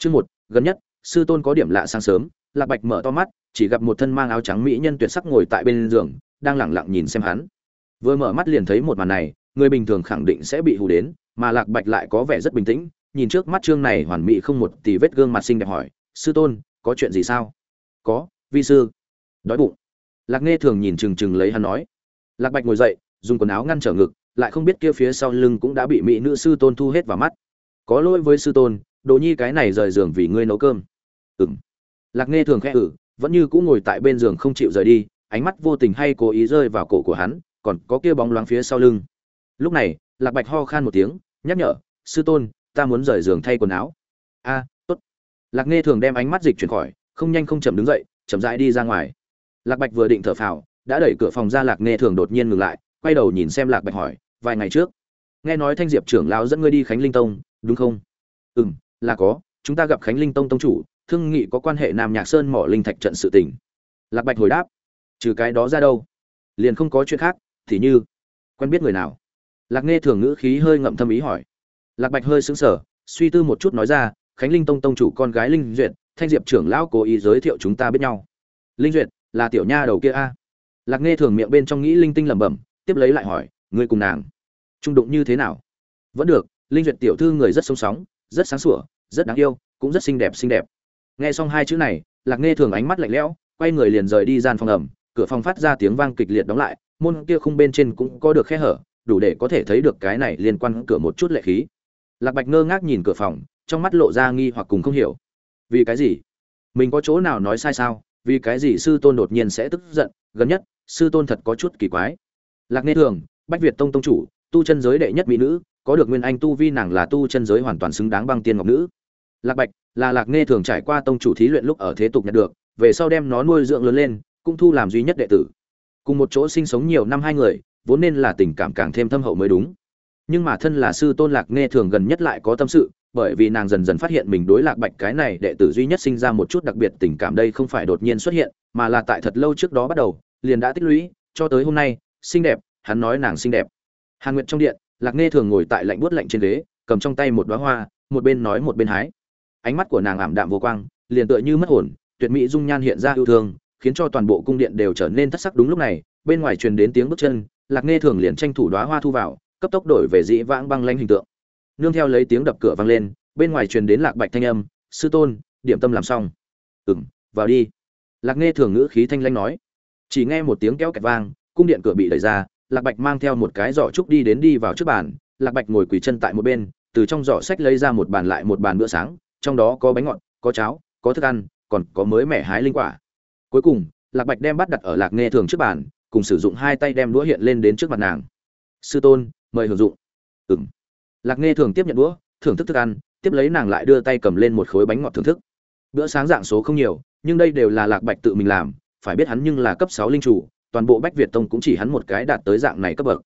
Chương một, gần nhất, sư tôn có điểm lạ sáng sớm, Lạc Bạch mở to mắt, chỉ gặp một thân mang áo trắng mỹ nhân tuyệt sắc ngồi tại bên giường, đang lẳng lặng nhìn xem hắn. Vừa mở mắt liền thấy một màn này, người bình thường khẳng định sẽ bị hù đến, mà Lạc Bạch lại có vẻ rất bình tĩnh, nhìn trước mắt trương này hoàn mỹ không một tì vết gương mặt xinh đẹp hỏi, "Sư tôn, có chuyện gì sao?" "Có, vi sư." Đói bụng. Lạc Nghe thường nhìn chừng chừng lấy hắn nói. Lạc Bạch ngồi dậy, dùng quần áo ngăn trở ngực, lại không biết kia phía sau lưng cũng đã bị mỹ nữ sư tôn thu hết vào mắt. "Có lỗi với sư tôn, Đồ Nhi cái này rời giường vì ngươi nấu cơm." "Ừm." Lạc Nghe thường khẽ ử, vẫn như cũng ngồi tại bên giường không chịu rời đi, ánh mắt vô tình hay cố ý rơi vào cổ của hắn, còn có kia bóng loáng phía sau lưng. Lúc này, Lạc Bạch ho khan một tiếng, nhắc nhở, "Sư tôn, ta muốn rời giường thay quần áo." "A, tốt." Lạc Nghe thường đem ánh mắt dịch chuyển khỏi, không nhanh không chậm đứng dậy, chậm rãi đi ra ngoài. Lạc Bạch vừa định thở phào, đã đẩy cửa phòng ra Lạc Nghe thường đột nhiên ngừng lại, quay đầu nhìn xem Lạc Bạch hỏi, "Vài ngày trước, nghe nói Thanh Diệp trưởng lão dẫn ngươi đi Khánh Linh Tông, đúng không?" "Ừm, là có, chúng ta gặp Khánh Linh Tông tông chủ, thương nghị có quan hệ Nam Nhạc Sơn mỏ linh thạch trận sự tình." Lạc Bạch hồi đáp, "Trừ cái đó ra đâu? Liền không có chuyện khác, thì như quen biết người nào?" Lạc Nghe thường ngữ khí hơi ngậm thâm ý hỏi. Lạc Bạch hơi sững sờ, suy tư một chút nói ra, Khánh Linh Tông tông chủ con gái Linh Duyệt, Thanh Diệp trưởng lão cố ý giới thiệu chúng ta biết nhau. Linh Duyệt, là tiểu nha đầu kia a? Lạc Nghe thường miệng bên trong nghĩ linh tinh lẩm bẩm, tiếp lấy lại hỏi, người cùng nàng trung đụng như thế nào? Vẫn được, Linh Duyệt tiểu thư người rất sống sóng, rất sáng sủa, rất đáng yêu, cũng rất xinh đẹp xinh đẹp. Nghe xong hai chữ này, Lạc Nghe thường ánh mắt lạnh lẽo, quay người liền rời đi gian phòng ẩm, cửa phòng phát ra tiếng vang kịch liệt đóng lại, môn kia khung bên trên cũng có được khe hở, đủ để có thể thấy được cái này liên quan cửa một chút lệ khí. Lạc bạch ngơ ngác nhìn cửa phòng trong mắt lộ ra nghi hoặc cùng không hiểu. Vì cái gì? Mình có chỗ nào nói sai sao? Vì cái gì sư tôn đột nhiên sẽ tức giận? Gần nhất sư tôn thật có chút kỳ quái. Lạc nghe thường bách việt tông tông chủ tu chân giới đệ nhất mỹ nữ có được nguyên anh tu vi nàng là tu chân giới hoàn toàn xứng đáng băng tiên ngọc nữ lạc bạch, là lạc nghe thường trải qua tông chủ thí luyện lúc ở thế tục nhận được, về sau đem nó nuôi dưỡng lớn lên, cũng thu làm duy nhất đệ tử. Cùng một chỗ sinh sống nhiều năm hai người, vốn nên là tình cảm càng thêm thâm hậu mới đúng. Nhưng mà thân là sư tôn lạc nghe thường gần nhất lại có tâm sự, bởi vì nàng dần dần phát hiện mình đối lạc bạch cái này đệ tử duy nhất sinh ra một chút đặc biệt tình cảm đây không phải đột nhiên xuất hiện, mà là tại thật lâu trước đó bắt đầu, liền đã tích lũy, cho tới hôm nay, xinh đẹp, hắn nói nàng xinh đẹp. Hàn nguyện trong điện, lạc nghe thường ngồi tại lạnh buốt lạnh trên ghế, cầm trong tay một đoá hoa, một bên nói một bên hái ánh mắt của nàng ảm đạm vô quang, liền tựa như mất hồn, tuyệt mỹ dung nhan hiện ra yêu thương, khiến cho toàn bộ cung điện đều trở nên thất sắc đúng lúc này, bên ngoài truyền đến tiếng bước chân, lạc nghe thường liền tranh thủ đoá hoa thu vào, cấp tốc đổi về dĩ vãng băng lanh hình tượng. Nương theo lấy tiếng đập cửa vang lên, bên ngoài truyền đến lạc bạch thanh âm, sư tôn, điểm tâm làm xong. Ừng vào đi. Lạc nghe thường ngữ khí thanh lanh nói. Chỉ nghe một tiếng kéo kẹt vang, cung điện cửa bị đẩy ra, lạc bạch mang theo một cái giỏ trúc đi đến đi vào trước bàn, lạc bạch ngồi quỳ chân tại một bên, từ trong giỏ sách lấy ra một bàn lại một bàn bữa sáng trong đó có bánh ngọt, có cháo, có thức ăn, còn có mới mẻ hái linh quả. Cuối cùng, lạc bạch đem bắt đặt ở lạc nghe thường trước bàn, cùng sử dụng hai tay đem đũa hiện lên đến trước mặt nàng. Sư tôn, mời hưởng dụng. Ừng lạc nghe thường tiếp nhận đũa, thưởng thức thức ăn, tiếp lấy nàng lại đưa tay cầm lên một khối bánh ngọt thưởng thức. Bữa sáng dạng số không nhiều, nhưng đây đều là lạc bạch tự mình làm, phải biết hắn nhưng là cấp sáu linh chủ, toàn bộ bách việt tông cũng chỉ hắn một cái đạt tới dạng này cấp bậc.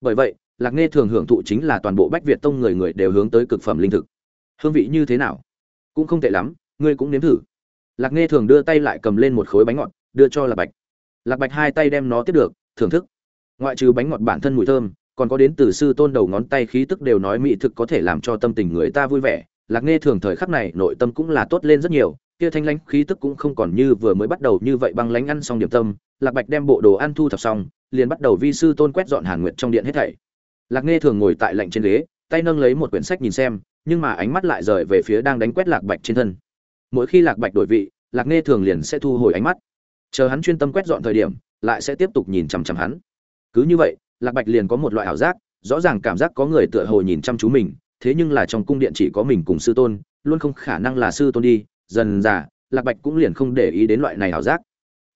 Bởi vậy, lạc nghe thường hưởng thụ chính là toàn bộ bách việt tông người người đều hướng tới cực phẩm linh thực. Hương vị như thế nào? Cũng không tệ lắm, ngươi cũng nếm thử. Lạc nghe thường đưa tay lại cầm lên một khối bánh ngọt, đưa cho lạc bạch. Lạc bạch hai tay đem nó tiếp được, thưởng thức. Ngoại trừ bánh ngọt bản thân mùi thơm, còn có đến từ sư tôn đầu ngón tay khí tức đều nói mỹ thực có thể làm cho tâm tình người ta vui vẻ. Lạc nghe thường thời khắc này nội tâm cũng là tốt lên rất nhiều, kia thanh lãnh khí tức cũng không còn như vừa mới bắt đầu như vậy băng lãnh ăn xong điểm tâm. Lạc bạch đem bộ đồ ăn thu thập xong, liền bắt đầu vi sư tôn quét dọn hàn nguyện trong điện hết thảy. Lạc nghe thường ngồi tại lạnh trên ghế, tay nâng lấy một quyển sách nhìn xem nhưng mà ánh mắt lại rời về phía đang đánh quét lạc bạch trên thân. Mỗi khi lạc bạch đổi vị, lạc nghe thường liền sẽ thu hồi ánh mắt. Chờ hắn chuyên tâm quét dọn thời điểm, lại sẽ tiếp tục nhìn chằm chằm hắn. Cứ như vậy, lạc bạch liền có một loại ảo giác, rõ ràng cảm giác có người tựa hồ nhìn chăm chú mình, thế nhưng là trong cung điện chỉ có mình cùng sư tôn, luôn không khả năng là sư tôn đi, dần dà, lạc bạch cũng liền không để ý đến loại này ảo giác.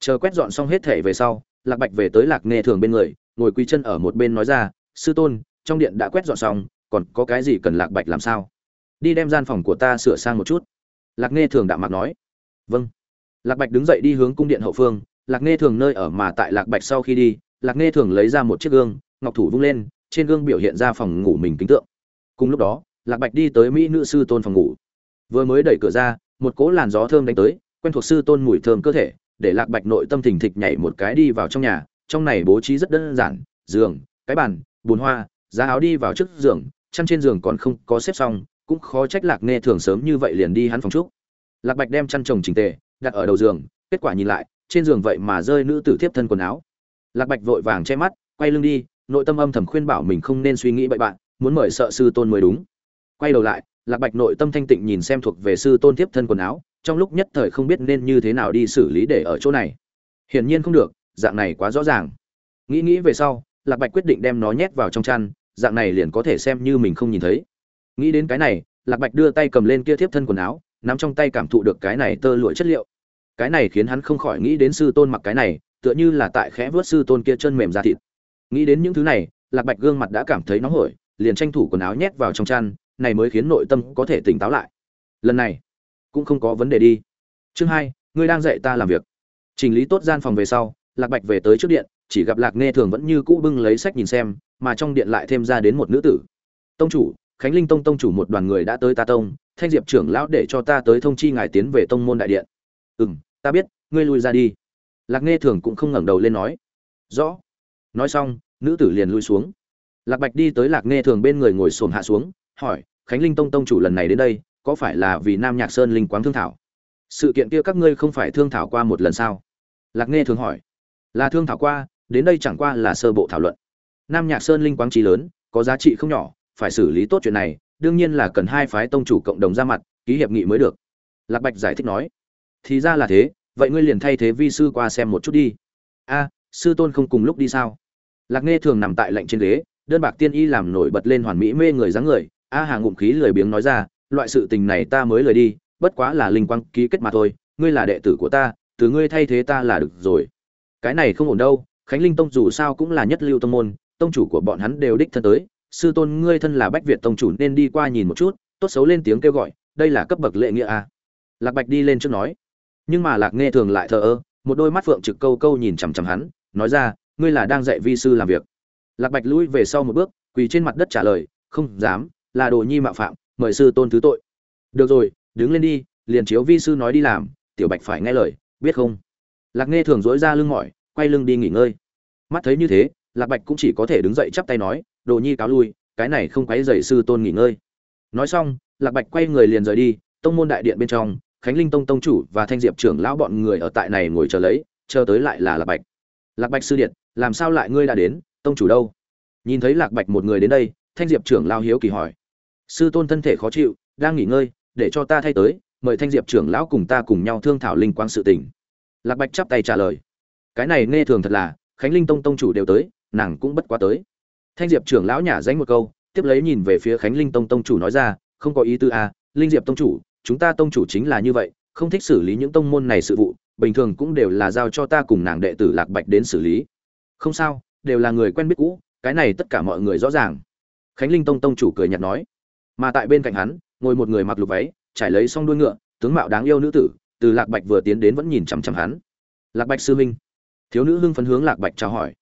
Chờ quét dọn xong hết thể về sau, lạc bạch về tới lạc nghe thường bên người, ngồi quy chân ở một bên nói ra, sư tôn, trong điện đã quét dọn xong, còn có cái gì cần lạc bạch làm sao? Đi đem gian phòng của ta sửa sang một chút. Lạc nghe thường đạm mặt nói. Vâng. Lạc bạch đứng dậy đi hướng cung điện hậu phương. Lạc nghe thường nơi ở mà tại lạc bạch sau khi đi, lạc nghe thường lấy ra một chiếc gương, ngọc thủ vung lên, trên gương biểu hiện ra phòng ngủ mình kính tượng. Cùng lúc đó, lạc bạch đi tới mỹ nữ sư tôn phòng ngủ. Vừa mới đẩy cửa ra, một cỗ làn gió thơm đánh tới, quen thuộc sư tôn mùi thơm cơ thể, để lạc bạch nội tâm thình thịch nhảy một cái đi vào trong nhà. Trong này bố trí rất đơn giản, giường, cái bàn bùn hoa, giá áo đi vào trước giường, chăn trên giường còn không có xếp xong cũng khó trách lạc nghe thường sớm như vậy liền đi hắn phòng trúc. Lạc bạch đem chăn chồng chỉnh tề, đặt ở đầu giường, kết quả nhìn lại, trên giường vậy mà rơi nữ tử tiếp thân quần áo. Lạc bạch vội vàng che mắt, quay lưng đi, nội tâm âm thầm khuyên bảo mình không nên suy nghĩ bậy bạn, muốn mời sợ sư tôn mới đúng. Quay đầu lại, lạc bạch nội tâm thanh tịnh nhìn xem thuộc về sư tôn tiếp thân quần áo, trong lúc nhất thời không biết nên như thế nào đi xử lý để ở chỗ này. Hiển nhiên không được, dạng này quá rõ ràng. Nghĩ nghĩ về sau, lạc bạch quyết định đem nó nhét vào trong chăn, dạng này liền có thể xem như mình không nhìn thấy nghĩ đến cái này, lạc bạch đưa tay cầm lên kia tiếp thân quần áo, nắm trong tay cảm thụ được cái này tơ lụa chất liệu. Cái này khiến hắn không khỏi nghĩ đến sư tôn mặc cái này, tựa như là tại khẽ vớt sư tôn kia chân mềm ra thịt. Nghĩ đến những thứ này, lạc bạch gương mặt đã cảm thấy nóng hổi, liền tranh thủ quần áo nhét vào trong chăn, này mới khiến nội tâm có thể tỉnh táo lại. Lần này, cũng không có vấn đề đi. Chương hai, ngươi đang dạy ta làm việc. Chỉnh lý tốt gian phòng về sau, lạc bạch về tới trước điện, chỉ gặp lạc nghe thường vẫn như cũ bưng lấy sách nhìn xem, mà trong điện lại thêm ra đến một nữ tử. Tông chủ khánh linh tông tông chủ một đoàn người đã tới ta tông, thanh diệp trưởng lão để cho ta tới thông chi ngài tiến về tông môn đại điện. Ừ m ta biết, ngươi lui ra đi. Lạc nghe thường cũng không ngẩng đầu lên nói. Rõ. Nói xong, nữ tử liền lui xuống. Lạc bạch đi tới lạc nghe thường bên người ngồi xổm hạ xuống, hỏi, khánh linh tông tông chủ lần này đến đây, có phải là vì nam nhạc sơn linh quáng thương thảo? Sự kiện kia các ngươi không phải thương thảo qua một lần sao? Lạc nghe thường hỏi. Là thương thảo qua, đến đây chẳng qua là sơ bộ thảo luận. Nam nhạc sơn linh quáng trí lớn, có giá trị không nhỏ phải xử lý tốt chuyện này, đương nhiên là cần hai phái tông chủ cộng đồng ra mặt, ký hiệp nghị mới được. Lạc bạch giải thích nói. Thì ra là thế, vậy ngươi liền thay thế vi sư qua xem một chút đi. A, sư tôn không cùng lúc đi sao? Lạc nghe thường nằm tại lạnh trên ghế, đơn bạc tiên y làm nổi bật lên hoàn mỹ mê người dáng người, a hà ngụm khí lười biếng nói ra, loại sự tình này ta mới lời đi, bất quá là linh quang ký kết mà thôi, ngươi là đệ tử của ta, từ ngươi thay thế ta là được rồi. Cái này không ổn đâu, khánh linh tông dù sao cũng là nhất lưu tông môn, tông chủ của bọn hắn đều đích thân tới sư tôn ngươi thân là bách việt tông chủ nên đi qua nhìn một chút, tốt xấu lên tiếng kêu gọi, đây là cấp bậc lệ nghĩa a. Lạc bạch đi lên trước nói. Nhưng mà lạc nghe thường lại thờ ơ, một đôi mắt phượng trực câu câu nhìn chằm chằm hắn, nói ra, ngươi là đang dạy vi sư làm việc. Lạc bạch lui về sau một bước, quỳ trên mặt đất trả lời, không dám, là đồ nhi mạo phạm, mời sư tôn thứ tội. Được rồi, đứng lên đi, liền chiếu vi sư nói đi làm, tiểu bạch phải nghe lời, biết không? Lạc nghe thường dối ra lưng mỏi, quay lưng đi nghỉ ngơi. Mắt thấy như thế, lạc bạch cũng chỉ có thể đứng dậy chắp tay nói đồ nhi cáo lui, cái này không quấy dậy sư tôn nghỉ ngơi. Nói xong, lạc bạch quay người liền rời đi, tông môn đại điện bên trong, khánh linh tông tông chủ và thanh diệp trưởng lão bọn người ở tại này ngồi chờ lấy, chờ tới lại là lạc bạch. Lạc bạch sư điện, làm sao lại ngươi đã đến, tông chủ đâu? Nhìn thấy lạc bạch một người đến đây, thanh diệp trưởng lao hiếu kỳ hỏi. Sư tôn thân thể khó chịu, đang nghỉ ngơi, để cho ta thay tới, mời thanh diệp trưởng lão cùng ta cùng nhau thương thảo linh quang sự tình. Lạc bạch chắp tay trả lời. Cái này nghe thường thật là, khánh linh tông tông chủ đều tới, nàng cũng bất quá tới thanh diệp trưởng lão nhả danh một câu tiếp lấy nhìn về phía khánh linh tông tông chủ nói ra không có ý tư a à, linh diệp tông chủ chúng ta tông chủ chính là như vậy không thích xử lý những tông môn này sự vụ bình thường cũng đều là giao cho ta cùng nàng đệ tử lạc bạch đến xử lý. Không sao đều là người quen biết cũ cái này tất cả mọi người rõ ràng. Khánh linh tông tông chủ cười nhạt nói. Mà tại bên cạnh hắn ngồi một người mặc lục váy trải lấy xong đuôi ngựa tướng mạo đáng yêu nữ tử từ lạc bạch vừa tiến đến vẫn nhìn chằm chằm hắn. Lạc bạch sư minh thiếu nữ hưng phấn hướng lạc bạch chào hỏi.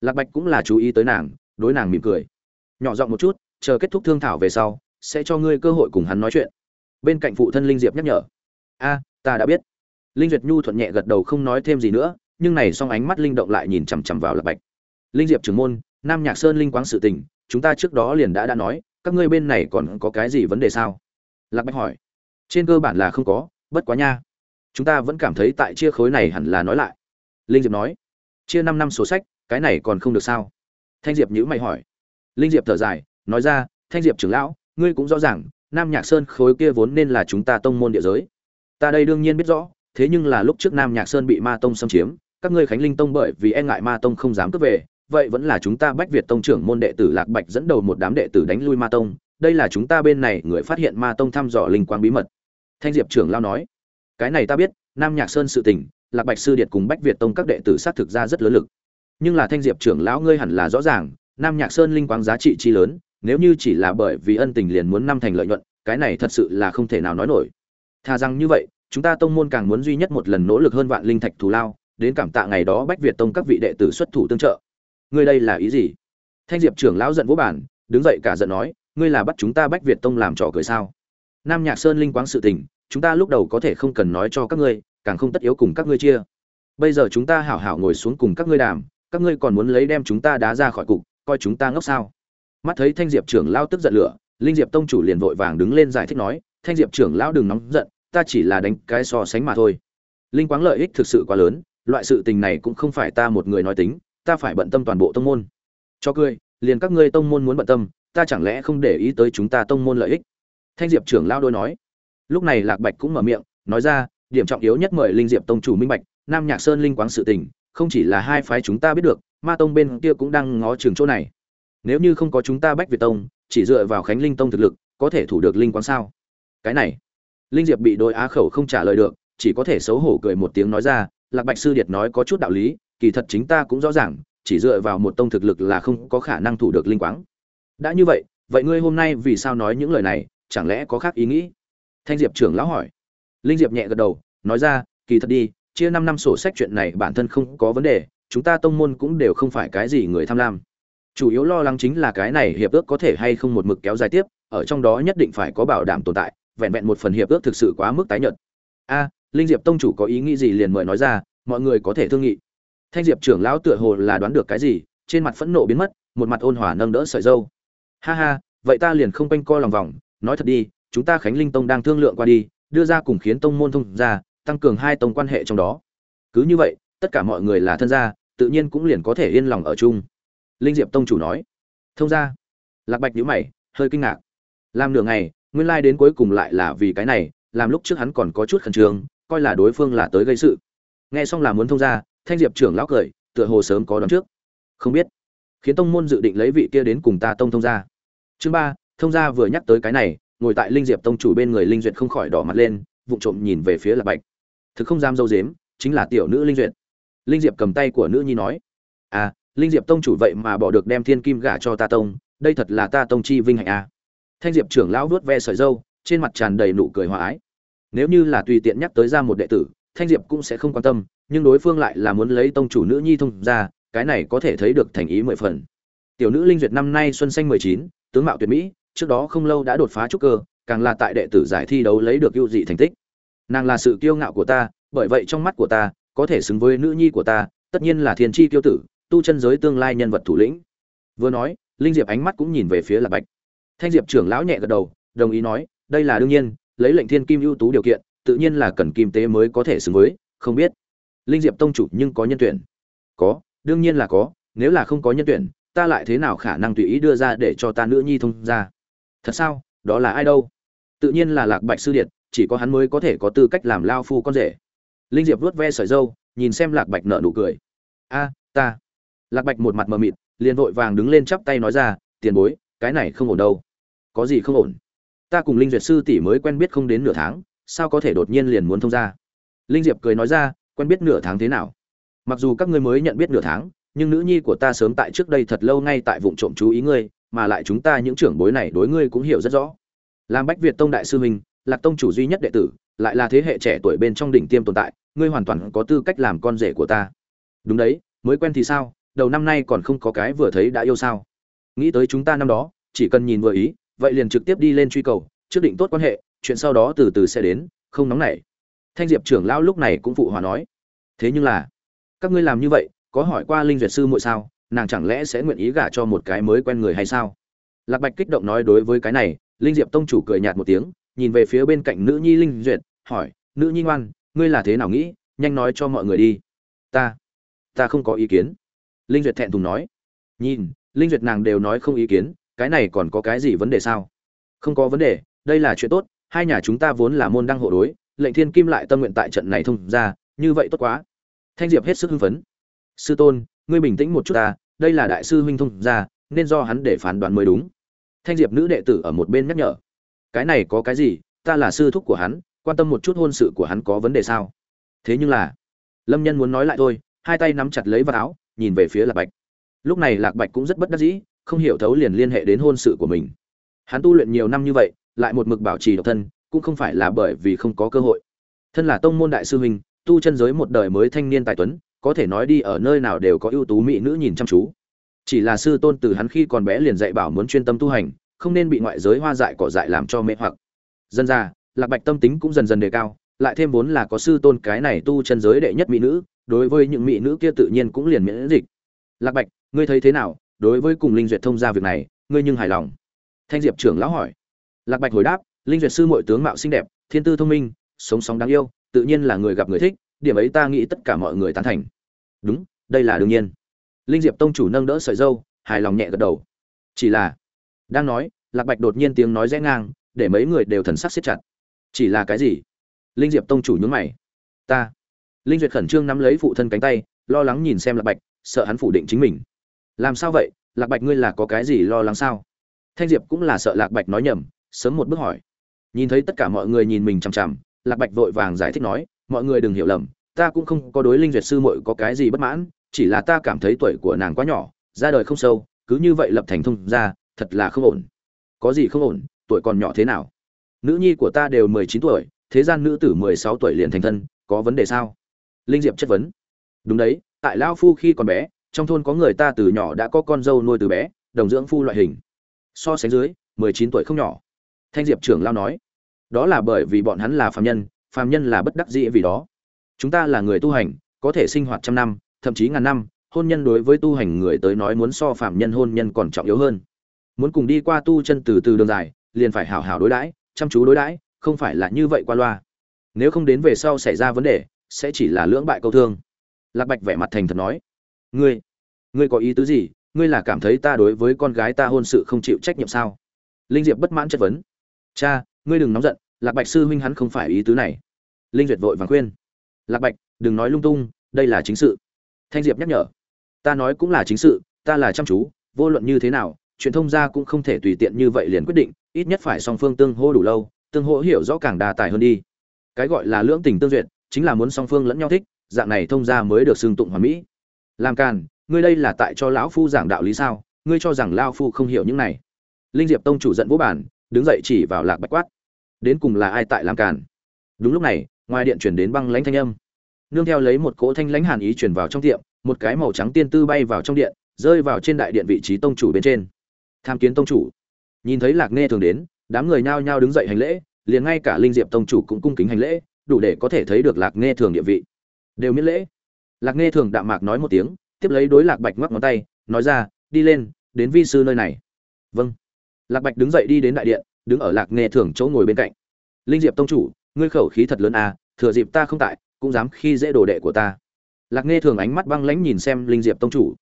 Lạc bạch cũng là chú ý tới nàng đối nàng mỉm cười. Nhỏ giọng một chút, chờ kết thúc thương thảo về sau, sẽ cho ngươi cơ hội cùng hắn nói chuyện. Bên cạnh phụ thân linh diệp nhắc nhở. A, ta đã biết. Linh duyệt nhu thuận nhẹ gật đầu không nói thêm gì nữa, nhưng này song ánh mắt linh động lại nhìn chằm chằm vào lạc bạch. Linh diệp trưởng môn, nam nhạc sơn linh quáng sự tình, chúng ta trước đó liền đã đã nói, các ngươi bên này còn có cái gì vấn đề sao? Lạc bạch hỏi. Trên cơ bản là không có, bất quá nha. Chúng ta vẫn cảm thấy tại chia khối này hẳn là nói lại. Linh diệp nói. Chia năm năm sổ sách, cái này còn không được sao? Thanh diệp nhữ mày hỏi. Linh diệp thở dài, nói ra, thanh diệp trưởng lão, ngươi cũng rõ ràng, nam nhạc sơn khối kia vốn nên là chúng ta tông môn địa giới. Ta đây đương nhiên biết rõ, thế nhưng là lúc trước nam nhạc sơn bị ma tông xâm chiếm, các ngươi khánh linh tông bởi vì e ngại ma tông không dám cướp về, vậy vẫn là chúng ta bách việt tông trưởng môn đệ tử lạc bạch dẫn đầu một đám đệ tử đánh lui ma tông. Đây là chúng ta bên này người phát hiện ma tông thăm dò linh quang bí mật. Thanh diệp trưởng lao nói. Cái này ta biết, nam nhạc sơn sự tình, lạc bạch sư điệt cùng bách việt tông các đệ tử xác thực ra rất lớn lực nhưng là thanh diệp trưởng lão ngươi hẳn là rõ ràng, nam nhạc sơn linh quang giá trị chi lớn, nếu như chỉ là bởi vì ân tình liền muốn năm thành lợi nhuận, cái này thật sự là không thể nào nói nổi. Thà rằng như vậy, chúng ta tông môn càng muốn duy nhất một lần nỗ lực hơn vạn linh thạch thù lao, đến cảm tạ ngày đó bách việt tông các vị đệ tử xuất thủ tương trợ. Ngươi đây là ý gì? Thanh diệp trưởng lão giận vũ bản đứng dậy cả giận nói, ngươi là bắt chúng ta bách việt tông làm trò cười sao? Nam nhạc sơn linh quáng sự tình, chúng ta lúc đầu có thể không cần nói cho các ngươi, càng không tất yếu cùng các ngươi chia. Bây giờ chúng ta hảo hảo ngồi xuống cùng các ngươi đàm các ngươi còn muốn lấy đem chúng ta đá ra khỏi cục, coi chúng ta ngốc sao? Mắt thấy thanh diệp trưởng lao tức giận lửa, linh diệp tông chủ liền vội vàng đứng lên giải thích nói, thanh diệp trưởng lão đừng nóng giận, ta chỉ là đánh cái so sánh mà thôi. Linh quáng lợi ích thực sự quá lớn, loại sự tình này cũng không phải ta một người nói tính, ta phải bận tâm toàn bộ tông môn. Cho cười, liền các ngươi tông môn muốn bận tâm, ta chẳng lẽ không để ý tới chúng ta tông môn lợi ích? Thanh diệp trưởng lão đôi nói. Lúc này lạc bạch cũng mở miệng, nói ra, điểm trọng yếu nhất mời linh diệp tông chủ minh bạch, nam nhạc sơn linh quáng sự tình không chỉ là hai phái chúng ta biết được, ma tông bên kia cũng đang ngó chừng chỗ này. Nếu như không có chúng ta bách việt tông, chỉ dựa vào khánh linh tông thực lực, có thể thủ được linh quang sao? Cái này, linh diệp bị đôi á khẩu không trả lời được, chỉ có thể xấu hổ cười một tiếng nói ra, lạc bạch sư điệt nói có chút đạo lý, kỳ thật chính ta cũng rõ ràng, chỉ dựa vào một tông thực lực là không có khả năng thủ được linh quáng đã như vậy vậy ngươi hôm nay vì sao nói những lời này, chẳng lẽ có khác ý nghĩ? Thanh diệp trưởng lão hỏi. Linh diệp nhẹ gật đầu, nói ra, kỳ thật đi chia năm năm sổ sách chuyện này bản thân không có vấn đề, chúng ta tông môn cũng đều không phải cái gì người tham lam. Chủ yếu lo lắng chính là cái này hiệp ước có thể hay không một mực kéo dài tiếp, ở trong đó nhất định phải có bảo đảm tồn tại, vẹn vẹn một phần hiệp ước thực sự quá mức tái nhợt. A, linh diệp tông chủ có ý nghĩ gì liền mời nói ra, mọi người có thể thương nghị. Thanh diệp trưởng lão tựa hồ là đoán được cái gì, trên mặt phẫn nộ biến mất, một mặt ôn hòa nâng đỡ sợi dâu. Ha ha, vậy ta liền không quanh co lòng vòng, nói thật đi, chúng ta khánh linh tông đang thương lượng qua đi, đưa ra cùng khiến tông môn thông ra tăng cường hai tông quan hệ trong đó. Cứ như vậy, tất cả mọi người là thân gia, tự nhiên cũng liền có thể yên lòng ở chung. Linh diệp tông chủ nói. Thông ra lạc bạch nhíu mày, hơi kinh ngạc. Làm nửa ngày, nguyên lai đến cuối cùng lại là vì cái này, làm lúc trước hắn còn có chút khẩn trương, coi là đối phương là tới gây sự. Nghe xong là muốn thông ra thanh diệp trưởng lão cười, tựa hồ sớm có đón trước. Không biết. Khiến tông môn dự định lấy vị kia đến cùng ta tông thông ra chương ba, thông gia vừa nhắc tới cái này, ngồi tại linh diệp tông chủ bên người linh duyệt không khỏi đỏ mặt lên, vụng trộm nhìn về phía lạc bạch thực không dám dâu dếm, chính là tiểu nữ linh duyệt. Linh diệp cầm tay của nữ nhi nói à linh diệp tông chủ vậy mà bỏ được đem thiên kim gả cho ta tông, đây thật là ta tông chi vinh hạnh à. thanh diệp trưởng lão vuốt ve sợi dâu trên mặt tràn đầy nụ cười hòa ái. Nếu như là tùy tiện nhắc tới ra một đệ tử, thanh diệp cũng sẽ không quan tâm, nhưng đối phương lại là muốn lấy tông chủ nữ nhi thông ra cái này có thể thấy được thành ý mười phần. Tiểu nữ linh duyệt năm nay xuân xanh mười chín, tướng mạo tuyệt mỹ, trước đó không lâu đã đột phá trúc cơ, càng là tại đệ tử giải thi đấu lấy được ưu dị thành tích nàng là sự kiêu ngạo của ta, bởi vậy trong mắt của ta, có thể xứng với nữ nhi của ta, tất nhiên là thiên tri tiêu tử, tu chân giới tương lai nhân vật thủ lĩnh. Vừa nói, linh diệp ánh mắt cũng nhìn về phía lạc bạch. Thanh diệp trưởng lão nhẹ gật đầu, đồng ý nói, đây là đương nhiên, lấy lệnh thiên kim ưu tú điều kiện, tự nhiên là cần kim tế mới có thể xứng với, không biết. Linh diệp tông chủ nhưng có nhân tuyển. Có, đương nhiên là có, nếu là không có nhân tuyển, ta lại thế nào khả năng tùy ý đưa ra để cho ta nữ nhi thông ra thật sao? Đó là ai đâu? Tự nhiên là lạc bạch sư điện chỉ có hắn mới có thể có tư cách làm lao phu con rể. Linh diệp vuốt ve sợi dâu nhìn xem lạc bạch nợ nụ cười. A, ta. Lạc bạch một mặt mờ mịt, liền vội vàng đứng lên chắp tay nói ra, tiền bối, cái này không ổn đâu. Có gì không ổn? Ta cùng linh duyệt sư tỷ mới quen biết không đến nửa tháng, sao có thể đột nhiên liền muốn thông ra linh diệp cười nói ra, quen biết nửa tháng thế nào? Mặc dù các ngươi mới nhận biết nửa tháng, nhưng nữ nhi của ta sớm tại trước đây thật lâu ngay tại vụ trộm chú ý ngươi, mà lại chúng ta những trưởng bối này đối ngươi cũng hiểu rất rõ. Làm bách việt tông đại sư huynh lạc tông chủ duy nhất đệ tử, lại là thế hệ trẻ tuổi bên trong đỉnh tiêm tồn tại, ngươi hoàn toàn có tư cách làm con rể của ta. Đúng đấy, mới quen thì sao, đầu năm nay còn không có cái vừa thấy đã yêu sao. Nghĩ tới chúng ta năm đó, chỉ cần nhìn vừa ý, vậy liền trực tiếp đi lên truy cầu, trước định tốt quan hệ, chuyện sau đó từ từ sẽ đến, không nóng nảy. Thanh diệp trưởng lão lúc này cũng phụ hòa nói. Thế nhưng là, các ngươi làm như vậy, có hỏi qua linh duyệt sư muội sao, nàng chẳng lẽ sẽ nguyện ý gả cho một cái mới quen người hay sao? Lạc bạch kích động nói đối với cái này, linh diệp tông chủ cười nhạt một tiếng nhìn về phía bên cạnh nữ nhi linh duyệt, hỏi, nữ nhi ngoan, ngươi là thế nào nghĩ? Nhanh nói cho mọi người đi. Ta ta không có ý kiến. Linh duyệt thẹn thùng nói. Nhìn, linh duyệt nàng đều nói không ý kiến, cái này còn có cái gì vấn đề sao? Không có vấn đề, đây là chuyện tốt, hai nhà chúng ta vốn là môn đăng hộ đối, lệnh thiên kim lại tâm nguyện tại trận này thông ra, như vậy tốt quá. Thanh diệp hết sức hưng phấn. Sư tôn, ngươi bình tĩnh một chút ta, đây là đại sư huynh thông ra, nên do hắn để phán đoán mới đúng. Thanh diệp nữ đệ tử ở một bên nhắc nhở cái này có cái gì, ta là sư thúc của hắn, quan tâm một chút hôn sự của hắn có vấn đề sao? Thế nhưng là, lâm nhân muốn nói lại thôi, hai tay nắm chặt lấy vào áo, nhìn về phía lạc bạch. Lúc này lạc bạch cũng rất bất đắc dĩ, không hiểu thấu liền liên hệ đến hôn sự của mình. Hắn tu luyện nhiều năm như vậy, lại một mực bảo trì độc thân, cũng không phải là bởi vì không có cơ hội. Thân là tông môn đại sư huynh, tu chân giới một đời mới thanh niên tài tuấn, có thể nói đi ở nơi nào đều có ưu tú mỹ nữ nhìn chăm chú. Chỉ là sư tôn từ hắn khi còn bé liền dạy bảo muốn chuyên tâm tu hành không nên bị ngoại giới hoa dại cỏ dại làm cho mê hoặc. Dân ra lạc bạch tâm tính cũng dần dần đề cao, lại thêm vốn là có sư tôn cái này tu chân giới đệ nhất mỹ nữ, đối với những mỹ nữ kia tự nhiên cũng liền miễn dịch. Lạc bạch, ngươi thấy thế nào? Đối với cùng linh duyệt thông ra việc này, ngươi nhưng hài lòng? Thanh diệp trưởng lão hỏi. Lạc bạch hồi đáp, linh duyệt sư muội tướng mạo xinh đẹp, thiên tư thông minh, sống sóng đáng yêu, tự nhiên là người gặp người thích, điểm ấy ta nghĩ tất cả mọi người tán thành. Đúng, đây là đương nhiên. Linh diệp tông chủ nâng đỡ sợi dâu, hài lòng nhẹ gật đầu. Chỉ là đang nói, lạc bạch đột nhiên tiếng nói rẽ ngang, để mấy người đều thần sắc siết chặt. Chỉ là cái gì? Linh diệp tông chủ nhướng mày. Ta. Linh duyệt khẩn trương nắm lấy phụ thân cánh tay, lo lắng nhìn xem lạc bạch, sợ hắn phủ định chính mình. Làm sao vậy? Lạc bạch ngươi là có cái gì lo lắng sao? Thanh diệp cũng là sợ lạc bạch nói nhầm, sớm một bước hỏi. Nhìn thấy tất cả mọi người nhìn mình chằm chằm, lạc bạch vội vàng giải thích nói, mọi người đừng hiểu lầm, ta cũng không có đối linh duyệt sư muội có cái gì bất mãn, chỉ là ta cảm thấy tuổi của nàng quá nhỏ, ra đời không sâu, cứ như vậy lập thành thông ra thật là không ổn. Có gì không ổn, tuổi còn nhỏ thế nào? Nữ nhi của ta đều mười chín tuổi, thế gian nữ tử mười sáu tuổi liền thành thân, có vấn đề sao? Linh diệp chất vấn. Đúng đấy, tại lao phu khi còn bé, trong thôn có người ta từ nhỏ đã có con dâu nuôi từ bé, đồng dưỡng phu loại hình. So sánh dưới, mười chín tuổi không nhỏ. Thanh diệp trưởng lao nói. Đó là bởi vì bọn hắn là phàm nhân phàm nhân là bất đắc dĩ vì đó. Chúng ta là người tu hành, có thể sinh hoạt trăm năm, thậm chí ngàn năm, hôn nhân đối với tu hành người tới nói muốn so phàm nhân hôn nhân còn trọng yếu hơn muốn cùng đi qua tu chân từ từ đường dài, liền phải hảo hảo đối đãi, chăm chú đối đãi, không phải là như vậy qua loa. Nếu không đến về sau xảy ra vấn đề, sẽ chỉ là lưỡng bại câu thương. Lạc bạch vẻ mặt thành thật nói. Ngươi ngươi có ý tứ gì? Ngươi là cảm thấy ta đối với con gái ta hôn sự không chịu trách nhiệm sao? Linh diệp bất mãn chất vấn. Cha, ngươi đừng nóng giận, lạc bạch sư huynh hắn không phải ý tứ này. Linh duyệt vội vàng khuyên. Lạc bạch, đừng nói lung tung, đây là chính sự. Thanh diệp nhắc nhở. Ta nói cũng là chính sự, ta là chăm chú, vô luận như thế nào truyền thông gia cũng không thể tùy tiện như vậy liền quyết định, ít nhất phải song phương tương hô đủ lâu, tương hỗ hiểu rõ càng đa tài hơn đi. Cái gọi là lưỡng tình tương duyệt, chính là muốn song phương lẫn nhau thích, dạng này thông gia mới được xưng tụng hoàn mỹ. Làm càn, ngươi đây là tại cho lão phu giảng đạo lý sao? Ngươi cho rằng lão phu không hiểu những này. Linh diệp tông chủ giận vũ bản đứng dậy chỉ vào lạc bạch quát. Đến cùng là ai tại làm càn? Đúng lúc này, ngoài điện truyền đến băng lãnh thanh âm. Nương theo lấy một cỗ thanh lãnh hàn ý truyền vào trong tiệm, một cái màu trắng tiên tư bay vào trong điện, rơi vào trên đại điện vị trí tông chủ bên trên tham kiến tông chủ. Nhìn thấy lạc nghe thường đến, đám người nhao nhao đứng dậy hành lễ, liền ngay cả linh diệp tông chủ cũng cung kính hành lễ, đủ để có thể thấy được lạc nghe thường địa vị. Đều miễn lễ. Lạc nghe thường đạm mạc nói một tiếng, tiếp lấy đối lạc bạch ngoắc ngón tay, nói ra, đi lên, đến vi sư nơi này. Vâng. Lạc bạch đứng dậy đi đến đại điện, đứng ở lạc nghe thường chỗ ngồi bên cạnh. Linh diệp tông chủ, ngươi khẩu khí thật lớn à thừa dịp ta không tại, cũng dám khi dễ đồ đệ của ta. Lạc nghe thường ánh mắt băng lãnh nhìn xem linh diệp tông chủ.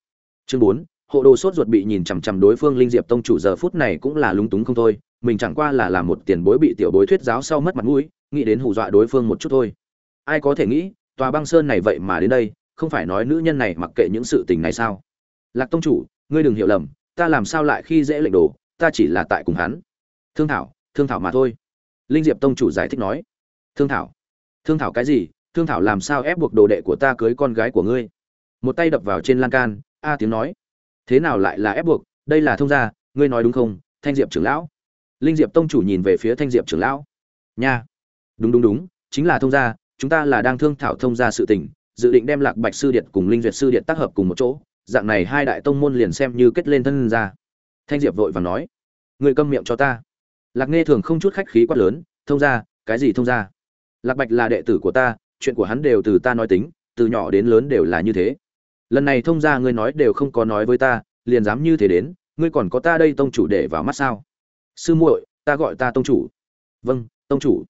Chương bốn hộ đồ sốt ruột bị nhìn chằm chằm đối phương linh diệp tông chủ giờ phút này cũng là lúng túng không thôi, mình chẳng qua là làm một tiền bối bị tiểu bối thuyết giáo sau mất mặt mũi, nghĩ đến hù dọa đối phương một chút thôi. Ai có thể nghĩ, tòa băng sơn này vậy mà đến đây, không phải nói nữ nhân này mặc kệ những sự tình này sao? Lạc tông chủ, ngươi đừng hiểu lầm, ta làm sao lại khi dễ lệnh đồ, ta chỉ là tại cùng hắn. Thương thảo thương thảo mà thôi. Linh diệp tông chủ giải thích nói. Thương thảo thương thảo cái gì? Thương thảo làm sao ép buộc đồ đệ của ta cưới con gái của ngươi? Một tay đập vào trên lan can, a tiếng nói thế nào lại là ép buộc? Đây là thông gia, ngươi nói đúng không? Thanh diệp trưởng lão. Linh diệp tông chủ nhìn về phía thanh diệp trưởng lão. Nha. Đúng đúng đúng, chính là thông gia, chúng ta là đang thương thảo thông gia sự tình, dự định đem lạc bạch sư điện cùng linh duyệt sư điện tác hợp cùng một chỗ, dạng này hai đại tông môn liền xem như kết lên thân ra thanh diệp vội vàng nói người câm miệng cho ta. Lạc nghe thường không chút khách khí quát lớn, thông gia, cái gì thông gia? Lạc bạch là đệ tử của ta, chuyện của hắn đều từ ta nói tính, từ nhỏ đến lớn đều là như thế lần này thông gia ngươi nói đều không có nói với ta, liền dám như thế đến, ngươi còn có ta đây tông chủ để vào mắt sao? Sư muội, ta gọi ta tông chủ. Vâng tông chủ.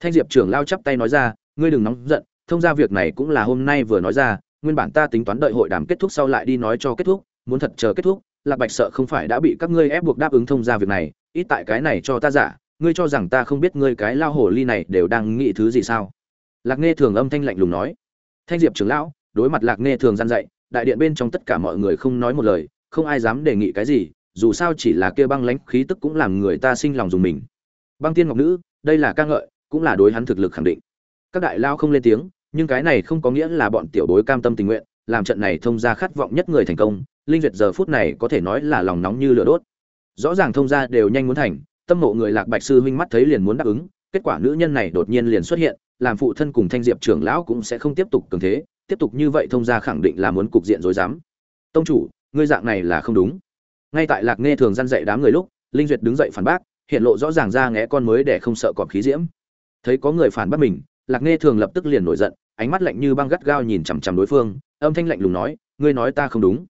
Thanh diệp trưởng lao chắp tay nói ra, ngươi đừng nóng giận, thông ra việc này cũng là hôm nay vừa nói ra, nguyên bản ta tính toán đợi hội đàm kết thúc sau lại đi nói cho kết thúc, muốn thật chờ kết thúc, lạc bạch sợ không phải đã bị các ngươi ép buộc đáp ứng thông ra việc này, ít tại cái này cho ta giả, ngươi cho rằng ta không biết ngươi cái lao hổ ly này đều đang nghĩ thứ gì sao? Lạc nghe thường âm thanh lạnh lùng nói. Thanh diệp trưởng lão, đối mặt lạc nghe thường gian dạy đại điện bên trong tất cả mọi người không nói một lời, không ai dám đề nghị cái gì, dù sao chỉ là kia băng lãnh khí tức cũng làm người ta sinh lòng dùng mình. Băng tiên ngọc nữ, đây là ca ngợi, cũng là đối hắn thực lực khẳng định. Các đại lao không lên tiếng, nhưng cái này không có nghĩa là bọn tiểu bối cam tâm tình nguyện, làm trận này thông ra khát vọng nhất người thành công, linh duyệt giờ phút này có thể nói là lòng nóng như lửa đốt. Rõ ràng thông ra đều nhanh muốn thành, tâm mộ người lạc bạch sư huynh mắt thấy liền muốn đáp ứng, kết quả nữ nhân này đột nhiên liền xuất hiện, làm phụ thân cùng thanh diệp trưởng lão cũng sẽ không tiếp tục cường thế tiếp tục như vậy thông gia khẳng định là muốn cục diện rối rắm. Tông chủ, ngươi dạng này là không đúng. Ngay tại lạc nghe thường răn dạy đám người lúc, linh duyệt đứng dậy phản bác, hiện lộ rõ ràng ra ngẽ con mới để không sợ cọp khí diễm. Thấy có người phản bác mình, lạc nghe thường lập tức liền nổi giận, ánh mắt lạnh như băng gắt gao nhìn chằm chằm đối phương, âm thanh lạnh lùng nói, ngươi nói ta không đúng.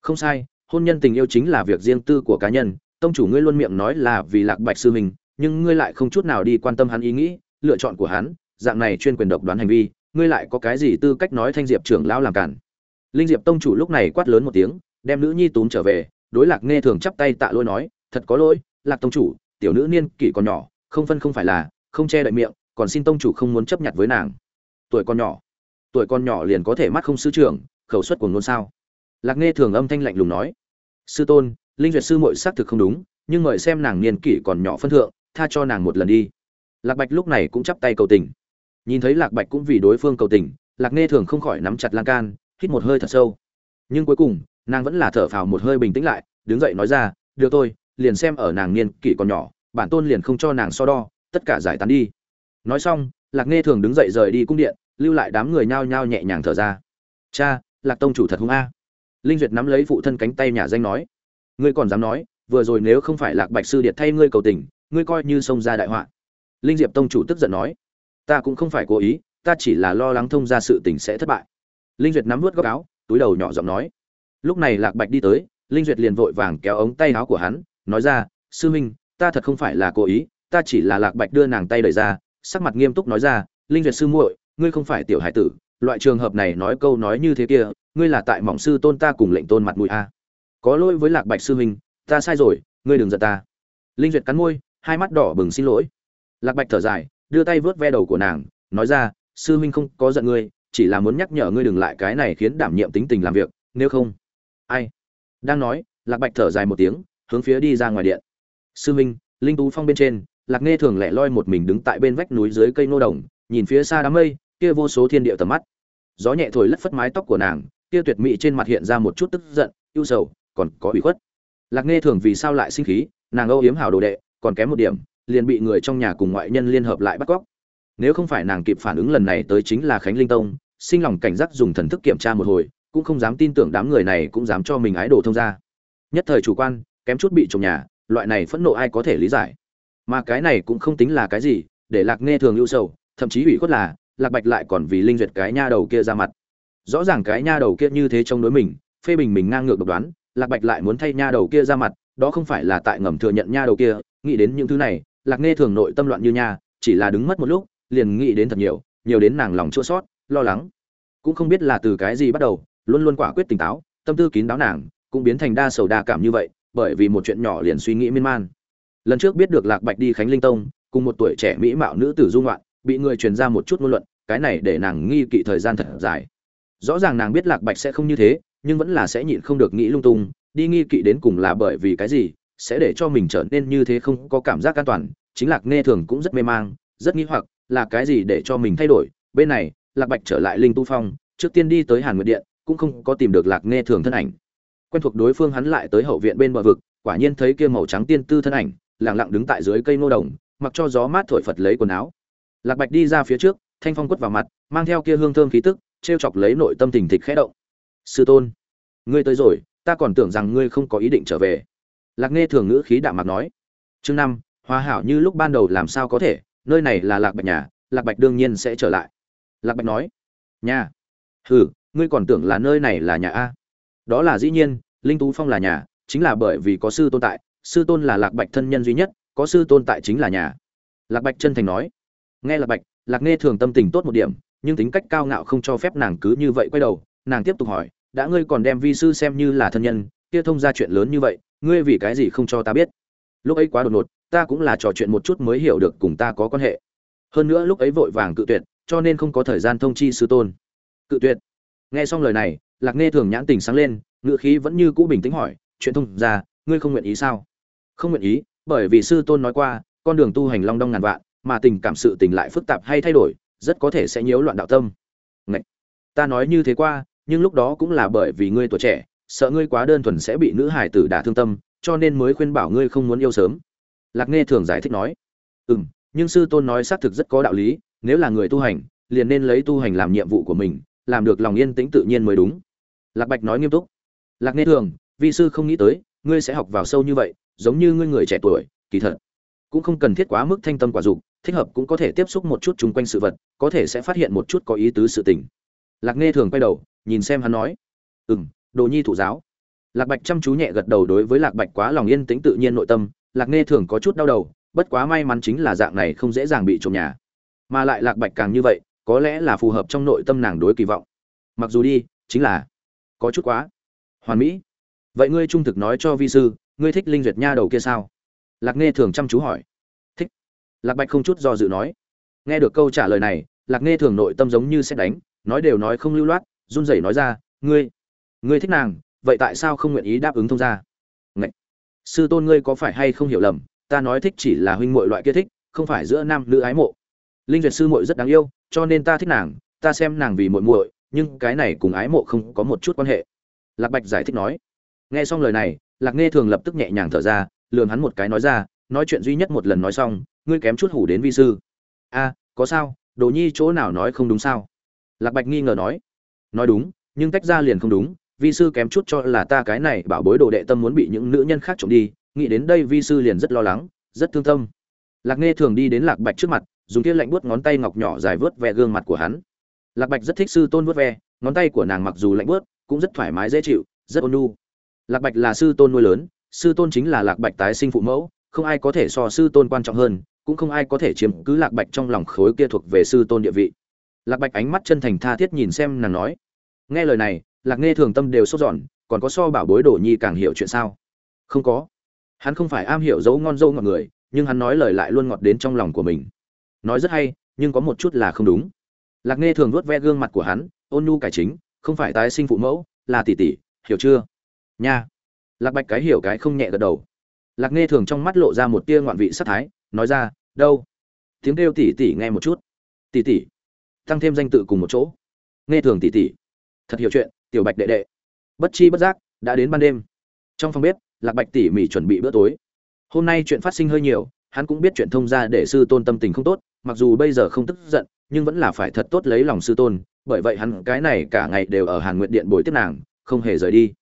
Không sai, hôn nhân tình yêu chính là việc riêng tư của cá nhân, tông chủ ngươi luôn miệng nói là vì lạc bạch sư mình nhưng ngươi lại không chút nào đi quan tâm hắn ý nghĩ, lựa chọn của hắn, dạng này chuyên quyền độc đoán hành vi ngươi lại có cái gì tư cách nói thanh diệp trưởng lão làm cản? Linh diệp tông chủ lúc này quát lớn một tiếng, đem nữ nhi túm trở về, đối lạc nghe thường chắp tay tạ lỗi nói, thật có lỗi, lạc tông chủ, tiểu nữ niên kỷ còn nhỏ, không phân không phải là, không che đậy miệng, còn xin tông chủ không muốn chấp nhận với nàng. Tuổi con nhỏ, tuổi con nhỏ liền có thể mắt không sư trưởng khẩu suất của ngôn sao? Lạc nghe thường âm thanh lạnh lùng nói, sư tôn, linh duyệt sư muội xác thực không đúng, nhưng mời xem nàng niên kỷ còn nhỏ phân thượng, tha cho nàng một lần đi. Lạc bạch lúc này cũng chắp tay cầu tình nhìn thấy lạc bạch cũng vì đối phương cầu tình, lạc nghe thường không khỏi nắm chặt lan can, hít một hơi thật sâu. Nhưng cuối cùng, nàng vẫn là thở phào một hơi bình tĩnh lại, đứng dậy nói ra, được tôi liền xem ở nàng niên kỷ còn nhỏ, bản tôn liền không cho nàng so đo, tất cả giải tán đi. Nói xong, lạc nghe thường đứng dậy rời đi cung điện, lưu lại đám người nhao nhao nhẹ nhàng thở ra. Cha, lạc tông chủ thật hung a. Linh duyệt nắm lấy phụ thân cánh tay nhà danh nói. Ngươi còn dám nói, vừa rồi nếu không phải lạc bạch sư điệt thay ngươi cầu tình, ngươi coi như xông ra đại họa. Linh diệp tông chủ tức giận nói ta cũng không phải cố ý, ta chỉ là lo lắng thông ra sự tình sẽ thất bại. Linh duyệt nắm vớt góc áo, túi đầu nhỏ giọng nói. Lúc này lạc bạch đi tới, linh duyệt liền vội vàng kéo ống tay áo của hắn, nói ra, sư huynh ta thật không phải là cố ý, ta chỉ là lạc bạch đưa nàng tay đẩy ra, sắc mặt nghiêm túc nói ra, linh duyệt sư muội, ngươi không phải tiểu hải tử, loại trường hợp này nói câu nói như thế kia, ngươi là tại mỏng sư tôn ta cùng lệnh tôn mặt mũi a. Có lỗi với lạc bạch sư huynh, ta sai rồi, ngươi đừng giận ta. Linh duyệt cắn môi, hai mắt đỏ bừng xin lỗi. Lạc bạch thở dài đưa tay vớt ve đầu của nàng, nói ra, sư huynh không có giận ngươi, chỉ là muốn nhắc nhở ngươi đừng lại cái này khiến đảm nhiệm tính tình làm việc, nếu không. Ai? Đang nói, lạc bạch thở dài một tiếng, hướng phía đi ra ngoài điện. Sư huynh, linh tú phong bên trên, lạc nghe thường lẻ loi một mình đứng tại bên vách núi dưới cây nô đồng, nhìn phía xa đám mây, kia vô số thiên địa tầm mắt. Gió nhẹ thổi lất phất mái tóc của nàng, kia tuyệt mỹ trên mặt hiện ra một chút tức giận, ưu sầu, còn có ủy khuất. Lạc nghe thường vì sao lại sinh khí, nàng âu yếm hảo đồ đệ, còn kém một điểm liền bị người trong nhà cùng ngoại nhân liên hợp lại bắt cóc. Nếu không phải nàng kịp phản ứng lần này tới chính là khánh linh tông, sinh lòng cảnh giác dùng thần thức kiểm tra một hồi, cũng không dám tin tưởng đám người này cũng dám cho mình ái đồ thông ra nhất thời chủ quan, kém chút bị trộm nhà, loại này phẫn nộ ai có thể lý giải? Mà cái này cũng không tính là cái gì, để lạc nghe thường ưu sầu, thậm chí ủy khuất là, lạc bạch lại còn vì linh duyệt cái nha đầu kia ra mặt. Rõ ràng cái nha đầu kia như thế trong đối mình, phê bình mình ngang ngược độc đoán, lạc bạch lại muốn thay nha đầu kia ra mặt, đó không phải là tại ngầm thừa nhận nha đầu kia, nghĩ đến những thứ này lạc nghe thường nội tâm loạn như nhà chỉ là đứng mất một lúc, liền nghĩ đến thật nhiều nhiều đến nàng lòng chua sót, lo lắng. Cũng không biết là từ cái gì bắt đầu, luôn luôn quả quyết tỉnh táo, tâm tư kín đáo nàng, cũng biến thành đa sầu đa cảm như vậy, bởi vì một chuyện nhỏ liền suy nghĩ miên man. Lần trước biết được lạc bạch đi khánh linh tông, cùng một tuổi trẻ mỹ mạo nữ tử dung loạn bị người truyền ra một chút ngôn luận, cái này để nàng nghi kỵ thời gian thật dài. Rõ ràng nàng biết lạc bạch sẽ không như thế, nhưng vẫn là sẽ nhịn không được nghĩ lung tung, đi nghi kỵ đến cùng là bởi vì cái gì sẽ để cho mình trở nên như thế không có cảm giác an toàn. Chính lạc nghe thường cũng rất mê mang, rất nghi hoặc là cái gì để cho mình thay đổi. Bên này, lạc bạch trở lại linh tu phong, trước tiên đi tới hàn nguyệt điện, cũng không có tìm được lạc nghe thường thân ảnh. Quen thuộc đối phương hắn lại tới hậu viện bên bờ vực, quả nhiên thấy kia màu trắng tiên tư thân ảnh, lặng lặng đứng tại dưới cây ngô đồng, mặc cho gió mát thổi phật lấy quần áo. Lạc bạch đi ra phía trước, thanh phong quất vào mặt, mang theo kia hương thơm khí tức, trêu chọc lấy nội tâm tình thịch khẽ động. Sư tôn, ngươi tới rồi, ta còn tưởng rằng ngươi không có ý định trở về lạc nghe thường ngữ khí đạm mạc nói, chương năm, hòa hảo như lúc ban đầu làm sao có thể, nơi này là lạc bạch nhà, lạc bạch đương nhiên sẽ trở lại. Lạc bạch nói, nhà? Hừ, ngươi còn tưởng là nơi này là nhà a? Đó là dĩ nhiên, linh tú phong là nhà, chính là bởi vì có sư tôn tại, sư tôn là lạc bạch thân nhân duy nhất, có sư tôn tại chính là nhà. Lạc bạch chân thành nói, nghe lạc bạch, lạc nghe thường tâm tình tốt một điểm, nhưng tính cách cao ngạo không cho phép nàng cứ như vậy quay đầu. Nàng tiếp tục hỏi, đã ngươi còn đem vi sư xem như là thân nhân, kia thông ra chuyện lớn như vậy ngươi vì cái gì không cho ta biết? Lúc ấy quá đột ngột, ta cũng là trò chuyện một chút mới hiểu được cùng ta có quan hệ. Hơn nữa lúc ấy vội vàng cự tuyệt, cho nên không có thời gian thông chi sư tôn. Cự tuyệt. Nghe xong lời này, lạc nghe thường nhãn tình sáng lên ngựa khí vẫn như cũ bình tĩnh hỏi, chuyện thông ra ngươi không nguyện ý sao? Không nguyện ý, bởi vì sư tôn nói qua, con đường tu hành long đong ngàn vạn, mà tình cảm sự tình lại phức tạp hay thay đổi, rất có thể sẽ nhiễu loạn đạo tâm. Ngậy! ta nói như thế qua, nhưng lúc đó cũng là bởi vì ngươi tuổi trẻ sợ ngươi quá đơn thuần sẽ bị nữ hải tử đả thương tâm, cho nên mới khuyên bảo ngươi không muốn yêu sớm. Lạc nghe thường giải thích nói. Ừ m nhưng sư tôn nói xác thực rất có đạo lý, nếu là người tu hành, liền nên lấy tu hành làm nhiệm vụ của mình, làm được lòng yên tĩnh tự nhiên mới đúng. Lạc bạch nói nghiêm túc. Lạc nghe thường, vi sư không nghĩ tới, ngươi sẽ học vào sâu như vậy, giống như ngươi người trẻ tuổi, kỳ thật cũng không cần thiết quá mức thanh tâm quả dục, thích hợp cũng có thể tiếp xúc một chút chung quanh sự vật, có thể sẽ phát hiện một chút có ý tứ sự tình. Lạc nghe thường quay đầu, nhìn xem hắn nói. Ừ m đồ nhi thụ giáo. Lạc bạch chăm chú nhẹ gật đầu đối với lạc bạch quá lòng yên tĩnh tự nhiên nội tâm, lạc nghe thường có chút đau đầu, bất quá may mắn chính là dạng này không dễ dàng bị trộm nhà. Mà lại lạc bạch càng như vậy, có lẽ là phù hợp trong nội tâm nàng đối kỳ vọng. Mặc dù đi, chính là có chút quá. Hoàn mỹ, vậy ngươi trung thực nói cho vi sư, ngươi thích linh duyệt nha đầu kia sao? Lạc nghe thường chăm chú hỏi. Thích. Lạc bạch không chút do dự nói. Nghe được câu trả lời này, lạc nghe thường nội tâm giống như sẽ đánh, nói đều nói không lưu loát, run rẩy nói ra, ngươi ngươi thích nàng, vậy tại sao không nguyện ý đáp ứng thông gia? Ngậy! sư tôn ngươi có phải hay không hiểu lầm? Ta nói thích chỉ là huynh muội loại kia thích, không phải giữa nam nữ ái mộ. Linh duyệt sư muội rất đáng yêu, cho nên ta thích nàng, ta xem nàng vì muội muội, nhưng cái này cùng ái mộ không có một chút quan hệ. Lạc bạch giải thích nói. Nghe xong lời này, lạc nghe thường lập tức nhẹ nhàng thở ra lường hắn một cái nói ra, nói chuyện duy nhất một lần nói xong, ngươi kém chút hủ đến vi sư. A, có sao? Đồ nhi chỗ nào nói không đúng sao? Lạc bạch nghi ngờ nói. Nói đúng, nhưng tách ra liền không đúng vi sư kém chút cho là ta cái này bảo bối đồ đệ tâm muốn bị những nữ nhân khác trộm đi, nghĩ đến đây vi sư liền rất lo lắng, rất thương tâm. Lạc nghe thường đi đến lạc bạch trước mặt, dùng kia lạnh buốt ngón tay ngọc nhỏ dài vớt ve gương mặt của hắn. Lạc bạch rất thích sư tôn vớt ve, ngón tay của nàng mặc dù lạnh buốt, cũng rất thoải mái dễ chịu, rất ôn nhu. Lạc bạch là sư tôn nuôi lớn, sư tôn chính là lạc bạch tái sinh phụ mẫu, không ai có thể so sư tôn quan trọng hơn, cũng không ai có thể chiếm cứ lạc bạch trong lòng khối kia thuộc về sư tôn địa vị. Lạc bạch ánh mắt chân thành tha thiết nhìn xem nàng nói, nghe lời này lạc nghe thường tâm đều sốt giòn còn có so bảo bối đồ nhi càng hiểu chuyện sao? Không có. Hắn không phải am hiểu dấu ngon dâu ngọt người, nhưng hắn nói lời lại luôn ngọt đến trong lòng của mình. Nói rất hay, nhưng có một chút là không đúng. Lạc nghe thường vuốt ve gương mặt của hắn, ôn nhu cải chính, không phải tái sinh phụ mẫu, là tỷ tỷ, hiểu chưa? Nha. Lạc bạch cái hiểu cái không nhẹ gật đầu. Lạc nghe thường trong mắt lộ ra một tia ngoạn vị sắc thái, nói ra, đâu? Tiếng kêu tỷ tỷ nghe một chút. Tỷ tỷ, tăng thêm danh tự cùng một chỗ. Nghe thường tỷ tỷ. Thật hiểu chuyện tiểu bạch đệ đệ. Bất chi bất giác, đã đến ban đêm. Trong phòng bếp, lạc bạch tỉ mỉ chuẩn bị bữa tối. Hôm nay chuyện phát sinh hơi nhiều, hắn cũng biết chuyện thông ra để sư tôn tâm tình không tốt, mặc dù bây giờ không tức giận, nhưng vẫn là phải thật tốt lấy lòng sư tôn, bởi vậy hắn cái này cả ngày đều ở hàn nguyện điện bồi tiếp nàng, không hề rời đi.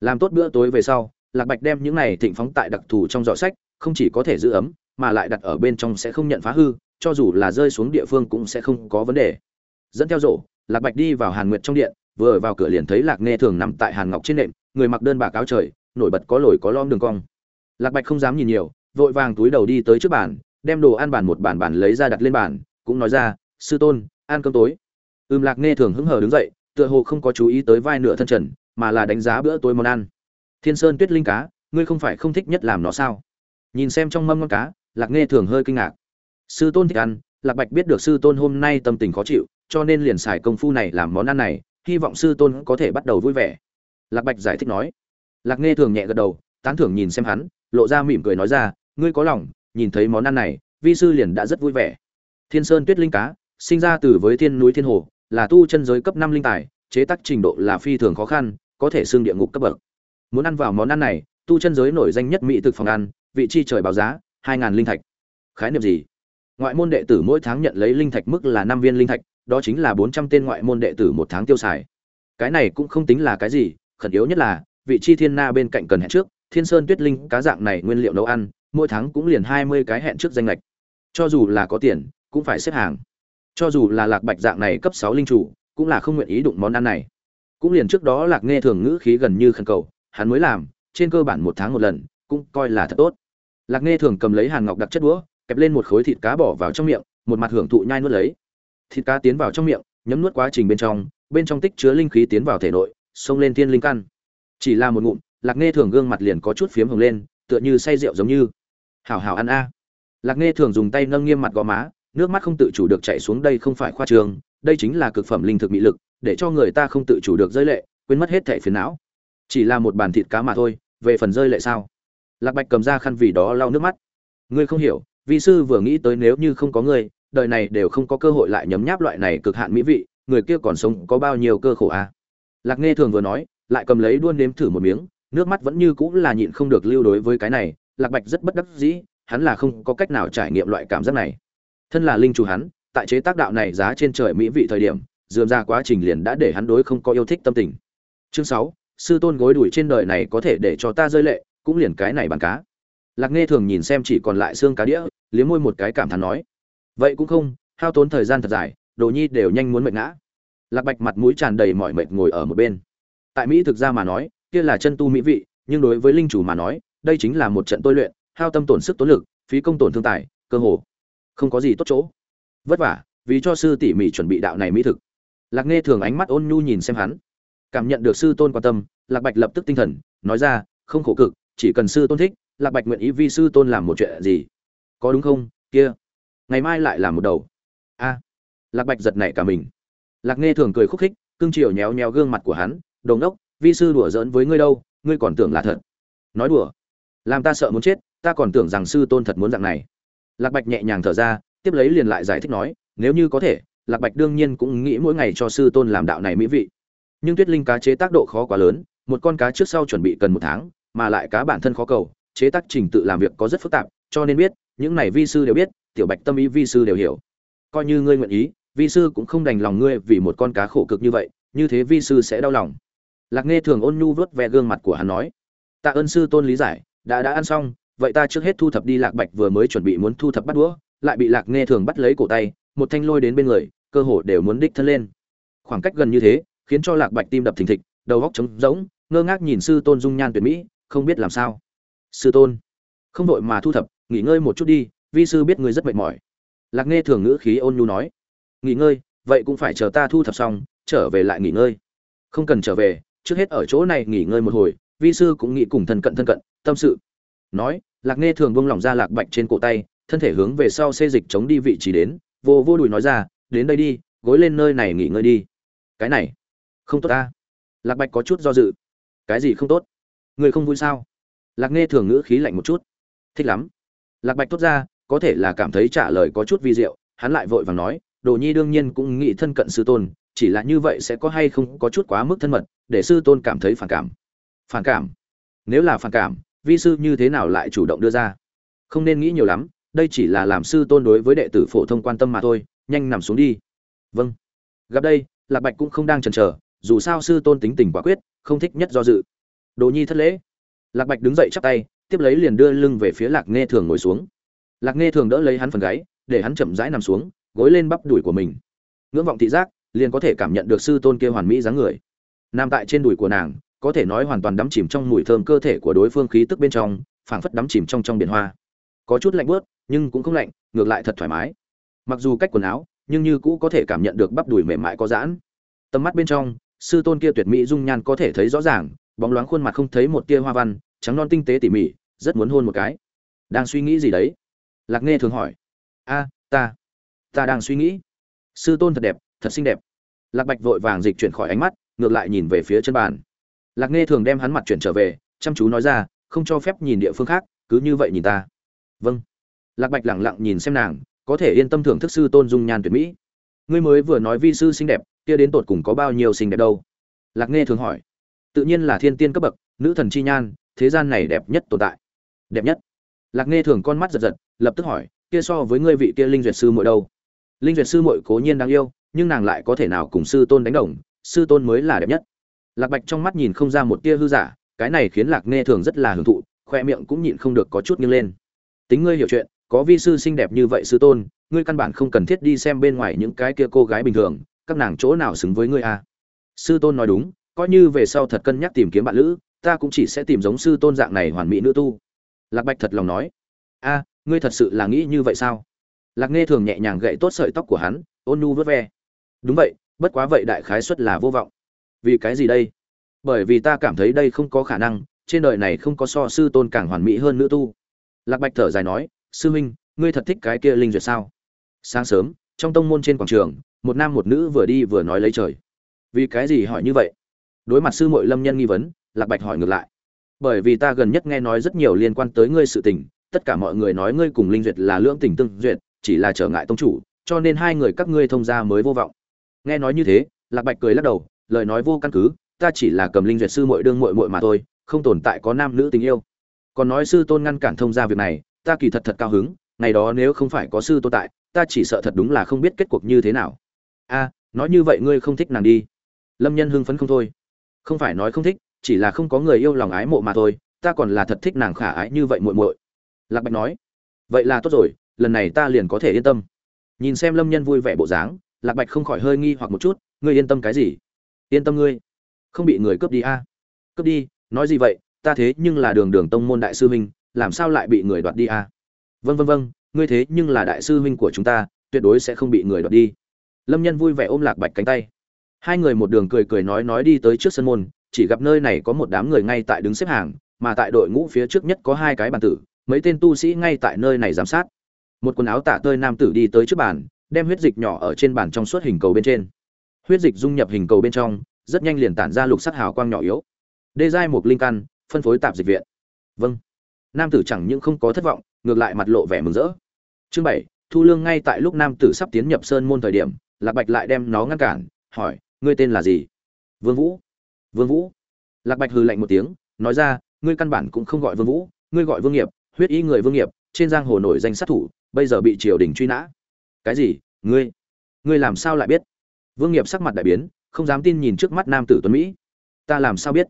Làm tốt bữa tối về sau, lạc bạch đem những này thịnh phóng tại đặc thù trong giỏ sách, không chỉ có thể giữ ấm, mà lại đặt ở bên trong sẽ không nhận phá hư, cho dù là rơi xuống địa phương cũng sẽ không có vấn đề. Dẫn theo rổ, lạc bạch đi vào hàn nguyệt trong điện vừa vào cửa liền thấy lạc nghe thường nằm tại hàn ngọc trên nệm, người mặc đơn bạc áo trời, nổi bật có lồi có lom đường cong. Lạc bạch không dám nhìn nhiều, vội vàng túi đầu đi tới trước bàn, đem đồ ăn bàn một bàn bàn lấy ra đặt lên bàn, cũng nói ra, sư tôn, ăn cơm tối. Ưm lạc nghe thường hứng hờ đứng dậy, tựa hồ không có chú ý tới vai nửa thân trần, mà là đánh giá bữa tối món ăn. Thiên sơn tuyết linh cá, ngươi không phải không thích nhất làm nó sao? Nhìn xem trong mâm ngon cá, lạc nghe thường hơi kinh ngạc. Sư tôn thích ăn, lạc bạch biết được sư tôn hôm nay tâm tình khó chịu, cho nên liền xài công phu này làm món ăn này hy vọng sư tôn có thể bắt đầu vui vẻ. Lạc bạch giải thích nói. Lạc nghe thường nhẹ gật đầu, tán thưởng nhìn xem hắn, lộ ra mỉm cười nói ra, ngươi có lòng, nhìn thấy món ăn này, vi sư liền đã rất vui vẻ. Thiên sơn tuyết linh cá, sinh ra từ với thiên núi thiên hồ, là tu chân giới cấp năm linh tài, chế tác trình độ là phi thường khó khăn, có thể xương địa ngục cấp bậc. Muốn ăn vào món ăn này, tu chân giới nổi danh nhất mỹ thực phòng ăn, vị chi trời báo giá, hai ngàn linh thạch. Khái niệm gì? Ngoại môn đệ tử mỗi tháng nhận lấy linh thạch mức là năm viên linh thạch đó chính là bốn trăm tên ngoại môn đệ tử một tháng tiêu xài. Cái này cũng không tính là cái gì, khẩn yếu nhất là, vị chi thiên na bên cạnh cần hẹn trước, thiên sơn tuyết linh cá dạng này nguyên liệu nấu ăn, mỗi tháng cũng liền hai mươi cái hẹn trước danh lệch. Cho dù là có tiền, cũng phải xếp hàng. Cho dù là lạc bạch dạng này cấp sáu linh chủ, cũng là không nguyện ý đụng món ăn này. Cũng liền trước đó lạc nghe thường ngữ khí gần như khẩn cầu, hắn mới làm, trên cơ bản một tháng một lần, cũng coi là thật tốt. Lạc nghe thường cầm lấy hàn ngọc đặc chất đũa kẹp lên một khối thịt cá bỏ vào trong miệng, một mặt hưởng thụ nhai nuốt lấy thịt cá tiến vào trong miệng, nhấm nuốt quá trình bên trong bên trong tích chứa linh khí tiến vào thể nội, xông lên thiên linh căn. Chỉ là một ngụm, lạc nghe thường gương mặt liền có chút phiếm hồng lên, tựa như say rượu giống như. Hảo hảo ăn a. Lạc nghe thường dùng tay nâng nghiêm mặt gò má, nước mắt không tự chủ được chạy xuống đây không phải khoa trường, đây chính là cực phẩm linh thực mỹ lực, để cho người ta không tự chủ được rơi lệ, quên mất hết thẻ phiền não. Chỉ là một bàn thịt cá mà thôi, về phần rơi lệ sao? Lạc bạch cầm ra khăn vì đó lau nước mắt. Ngươi không hiểu vị sư vừa nghĩ tới nếu như không có ngươi đời này đều không có cơ hội lại nhấm nháp loại này cực hạn mỹ vị, người kia còn sống có bao nhiêu cơ khổ à? Lạc nghe thường vừa nói, lại cầm lấy đuôn nếm thử một miếng, nước mắt vẫn như cũng là nhịn không được lưu đối với cái này, lạc bạch rất bất đắc dĩ, hắn là không có cách nào trải nghiệm loại cảm giác này. Thân là linh chủ hắn, tại chế tác đạo này giá trên trời mỹ vị thời điểm, dườm ra quá trình liền đã để hắn đối không có yêu thích tâm tình. Chương sáu, sư tôn gối đuổi trên đời này có thể để cho ta rơi lệ, cũng liền cái này bàn cá. Lạc nghe thường nhìn xem chỉ còn lại xương cá đĩa, liếm môi một cái cảm thán nói vậy cũng không, hao tốn thời gian thật dài, đồ nhi đều nhanh muốn mệt ngã. Lạc bạch mặt mũi tràn đầy mỏi mệt ngồi ở một bên. Tại mỹ thực ra mà nói, kia là chân tu mỹ vị, nhưng đối với linh chủ mà nói, đây chính là một trận tôi luyện, hao tâm tổn sức tốn lực, phí công tổn thương tài, cơ hồ không có gì tốt chỗ. Vất vả, vì cho sư tỉ mỉ chuẩn bị đạo này mỹ thực. Lạc nghe thường ánh mắt ôn nhu nhìn xem hắn. Cảm nhận được sư tôn quan tâm, lạc bạch lập tức tinh thần, nói ra, không khổ cực, chỉ cần sư tôn thích, lạc bạch nguyện ý vi sư tôn làm một chuyện gì. Có đúng không, kia? Ngày mai lại làm một đầu. A. À, lạc bạch giật nảy cả mình. Lạc nghe thường cười khúc khích, cương triều nhéo nhéo gương mặt của hắn, đồ đốc vi sư đùa giỡn với ngươi đâu, ngươi còn tưởng là thật. Nói đùa? Làm ta sợ muốn chết, ta còn tưởng rằng sư tôn thật muốn dạng này. Lạc bạch nhẹ nhàng thở ra, tiếp lấy liền lại giải thích nói, nếu như có thể, lạc bạch đương nhiên cũng nghĩ mỗi ngày cho sư tôn làm đạo này mỹ vị. Nhưng tuyết linh cá chế tác độ khó quá lớn, một con cá trước sau chuẩn bị cần một tháng, mà lại cá bản thân khó cầu, chế tác trình tự làm việc có rất phức tạp, cho nên biết, những này vi sư đều biết tiểu bạch tâm ý vi sư đều hiểu. Coi như ngươi nguyện ý, vi sư cũng không đành lòng ngươi vì một con cá khổ cực như vậy, như thế vi sư sẽ đau lòng. Lạc nghe thường ôn nhu vớt ve gương mặt của hắn nói, tạ ơn sư tôn lý giải, đã đã ăn xong, vậy ta trước hết thu thập đi lạc bạch vừa mới chuẩn bị muốn thu thập bắt đũa, lại bị lạc nghe thường bắt lấy cổ tay, một thanh lôi đến bên người, cơ hồ đều muốn đích thân lên. Khoảng cách gần như thế, khiến cho lạc bạch tim đập thình thịch, đầu góc trống rỗng, ngơ ngác nhìn sư tôn dung nhan tuyệt mỹ, không biết làm sao. Sư tôn, không đội mà thu thập, nghỉ ngơi một chút đi vi sư biết ngươi rất mệt mỏi. Lạc nghe thường ngữ khí ôn nhu nói, nghỉ ngơi, vậy cũng phải chờ ta thu thập xong, trở về lại nghỉ ngơi. Không cần trở về, trước hết ở chỗ này nghỉ ngơi một hồi, vi sư cũng nghĩ cùng thân cận thân cận, tâm sự. Nói, lạc nghe thường buông lỏng ra lạc bạch trên cổ tay, thân thể hướng về sau xê dịch chống đi vị trí đến, vô vô đùi nói ra, đến đây đi, gối lên nơi này nghỉ ngơi đi. Cái này, không tốt ta. Lạc bạch có chút do dự. Cái gì không tốt? Người không vui sao? Lạc nghe thường ngữ khí lạnh một chút. Thích lắm. Lạc bạch tốt ra có thể là cảm thấy trả lời có chút vi diệu, hắn lại vội vàng nói, đồ nhi đương nhiên cũng nghĩ thân cận sư tôn, chỉ là như vậy sẽ có hay không có chút quá mức thân mật, để sư tôn cảm thấy phản cảm. Phản cảm? Nếu là phản cảm, vi sư như thế nào lại chủ động đưa ra? Không nên nghĩ nhiều lắm, đây chỉ là làm sư tôn đối với đệ tử phổ thông quan tâm mà thôi, nhanh nằm xuống đi. Vâng. Gặp đây, lạc bạch cũng không đang chần chờ, dù sao sư tôn tính tình quả quyết, không thích nhất do dự. Đồ nhi thất lễ. Lạc bạch đứng dậy chắp tay, tiếp lấy liền đưa lưng về phía lạc nghe thường ngồi xuống lạc nghe thường đỡ lấy hắn phần gáy, để hắn chậm rãi nằm xuống, gối lên bắp đùi của mình. Ngưỡng vọng thị giác, liền có thể cảm nhận được sư tôn kia hoàn mỹ dáng người. Nằm tại trên đùi của nàng, có thể nói hoàn toàn đắm chìm trong mùi thơm cơ thể của đối phương khí tức bên trong, phảng phất đắm chìm trong trong biển hoa. Có chút lạnh bớt nhưng cũng không lạnh, ngược lại thật thoải mái. Mặc dù cách quần áo, nhưng như cũ có thể cảm nhận được bắp đùi mềm mại có giãn. Tầm mắt bên trong, sư tôn kia tuyệt mỹ dung nhan có thể thấy rõ ràng, bóng loáng khuôn mặt không thấy một tia hoa văn, trắng non tinh tế tỉ mỉ, rất muốn hôn một cái. Đang suy nghĩ gì đấy? Lạc nghe thường hỏi. A, ta ta đang suy nghĩ. Sư tôn thật đẹp, thật xinh đẹp. Lạc bạch vội vàng dịch chuyển khỏi ánh mắt, ngược lại nhìn về phía chân bàn. Lạc nghe thường đem hắn mặt chuyển trở về, chăm chú nói ra, không cho phép nhìn địa phương khác, cứ như vậy nhìn ta. Vâng. Lạc bạch lẳng lặng nhìn xem nàng, có thể yên tâm thưởng thức sư tôn dung nhan tuyệt mỹ. Ngươi mới vừa nói vi sư xinh đẹp, kia đến tột cùng có bao nhiêu xinh đẹp đâu? Lạc nghe thường hỏi. Tự nhiên là thiên tiên cấp bậc, nữ thần chi nhan, thế gian này đẹp nhất tồn tại. Đẹp nhất? Lạc nghe thường con mắt giật giật lập tức hỏi, kia so với ngươi vị kia linh duyệt sư muội đâu? Linh duyệt sư muội cố nhiên đáng yêu, nhưng nàng lại có thể nào cùng sư tôn đánh đồng, sư tôn mới là đẹp nhất. Lạc bạch trong mắt nhìn không ra một tia hư giả, cái này khiến lạc nghe thường rất là hưởng thụ, khoe miệng cũng nhịn không được có chút nghiêng lên. Tính ngươi hiểu chuyện, có vi sư xinh đẹp như vậy sư tôn, ngươi căn bản không cần thiết đi xem bên ngoài những cái kia cô gái bình thường, các nàng chỗ nào xứng với ngươi à. sư tôn nói đúng, coi như về sau thật cân nhắc tìm kiếm bạn lữ, ta cũng chỉ sẽ tìm giống sư tôn dạng này hoàn mỹ nữ tu. Lạc bạch thật lòng nói. A ngươi thật sự là nghĩ như vậy sao? Lạc nghe thường nhẹ nhàng gậy tốt sợi tóc của hắn, ôn nu vớt ve. Đúng vậy, bất quá vậy đại khái xuất là vô vọng. Vì cái gì đây? Bởi vì ta cảm thấy đây không có khả năng, trên đời này không có so sư tôn càng hoàn mỹ hơn nữ tu. Lạc bạch thở dài nói, sư huynh, ngươi thật thích cái kia linh duyệt sao? Sáng sớm, trong tông môn trên quảng trường, một nam một nữ vừa đi vừa nói lấy trời. Vì cái gì hỏi như vậy? Đối mặt sư muội lâm nhân nghi vấn, lạc bạch hỏi ngược lại, bởi vì ta gần nhất nghe nói rất nhiều liên quan tới ngươi sự tình tất cả mọi người nói ngươi cùng linh duyệt là lưỡng tình tương duyệt, chỉ là trở ngại tông chủ, cho nên hai người các ngươi thông gia mới vô vọng. Nghe nói như thế, lạc bạch cười lắc đầu, lời nói vô căn cứ, ta chỉ là cầm linh duyệt sư muội đương muội muội mà thôi, không tồn tại có nam nữ tình yêu. Còn nói sư tôn ngăn cản thông gia việc này, ta kỳ thật thật cao hứng, ngày đó nếu không phải có sư tôn tại, ta chỉ sợ thật đúng là không biết kết cuộc như thế nào. A, nói như vậy ngươi không thích nàng đi. Lâm nhân hưng phấn không thôi. Không phải nói không thích, chỉ là không có người yêu lòng ái mộ mà thôi, ta còn là thật thích nàng khả ái như vậy muội muội lạc bạch nói, vậy là tốt rồi, lần này ta liền có thể yên tâm. Nhìn xem lâm nhân vui vẻ bộ dáng, lạc bạch không khỏi hơi nghi hoặc một chút, ngươi yên tâm cái gì? Yên tâm ngươi, không bị người cướp đi a. Cướp đi? Nói gì vậy? Ta thế nhưng là đường đường tông môn đại sư huynh, làm sao lại bị người đoạt đi à? vâng vâng vâng ngươi thế nhưng là đại sư huynh của chúng ta, tuyệt đối sẽ không bị người đoạt đi. Lâm nhân vui vẻ ôm lạc bạch cánh tay. Hai người một đường cười cười nói nói đi tới trước sân môn, chỉ gặp nơi này có một đám người ngay tại đứng xếp hàng, mà tại đội ngũ phía trước nhất có hai cái bàn tử mấy tên tu sĩ ngay tại nơi này giám sát. Một quần áo tả tơi nam tử đi tới trước bàn, đem huyết dịch nhỏ ở trên bàn trong suốt hình cầu bên trên. Huyết dịch dung nhập hình cầu bên trong, rất nhanh liền tản ra lục sắc hào quang nhỏ yếu. Đê giai một linh căn, phân phối tạp dịch viện. Vâng. Nam tử chẳng những không có thất vọng, ngược lại mặt lộ vẻ mừng rỡ. Chương bảy, thu lương ngay tại lúc nam tử sắp tiến nhập sơn môn thời điểm, lạc bạch lại đem nó ngăn cản, hỏi, ngươi tên là gì? Vương vũ. Vương vũ. Lạc bạch hừ lạnh một tiếng, nói ra, ngươi căn bản cũng không gọi vương vũ, ngươi gọi vương nghiệp huyết Y người vương nghiệp, trên giang hồ nổi danh sát thủ, bây giờ bị triều đình truy nã. Cái gì? Ngươi ngươi làm sao lại biết? Vương nghiệp sắc mặt đại biến, không dám tin nhìn trước mắt nam tử tuấn mỹ. Ta làm sao biết?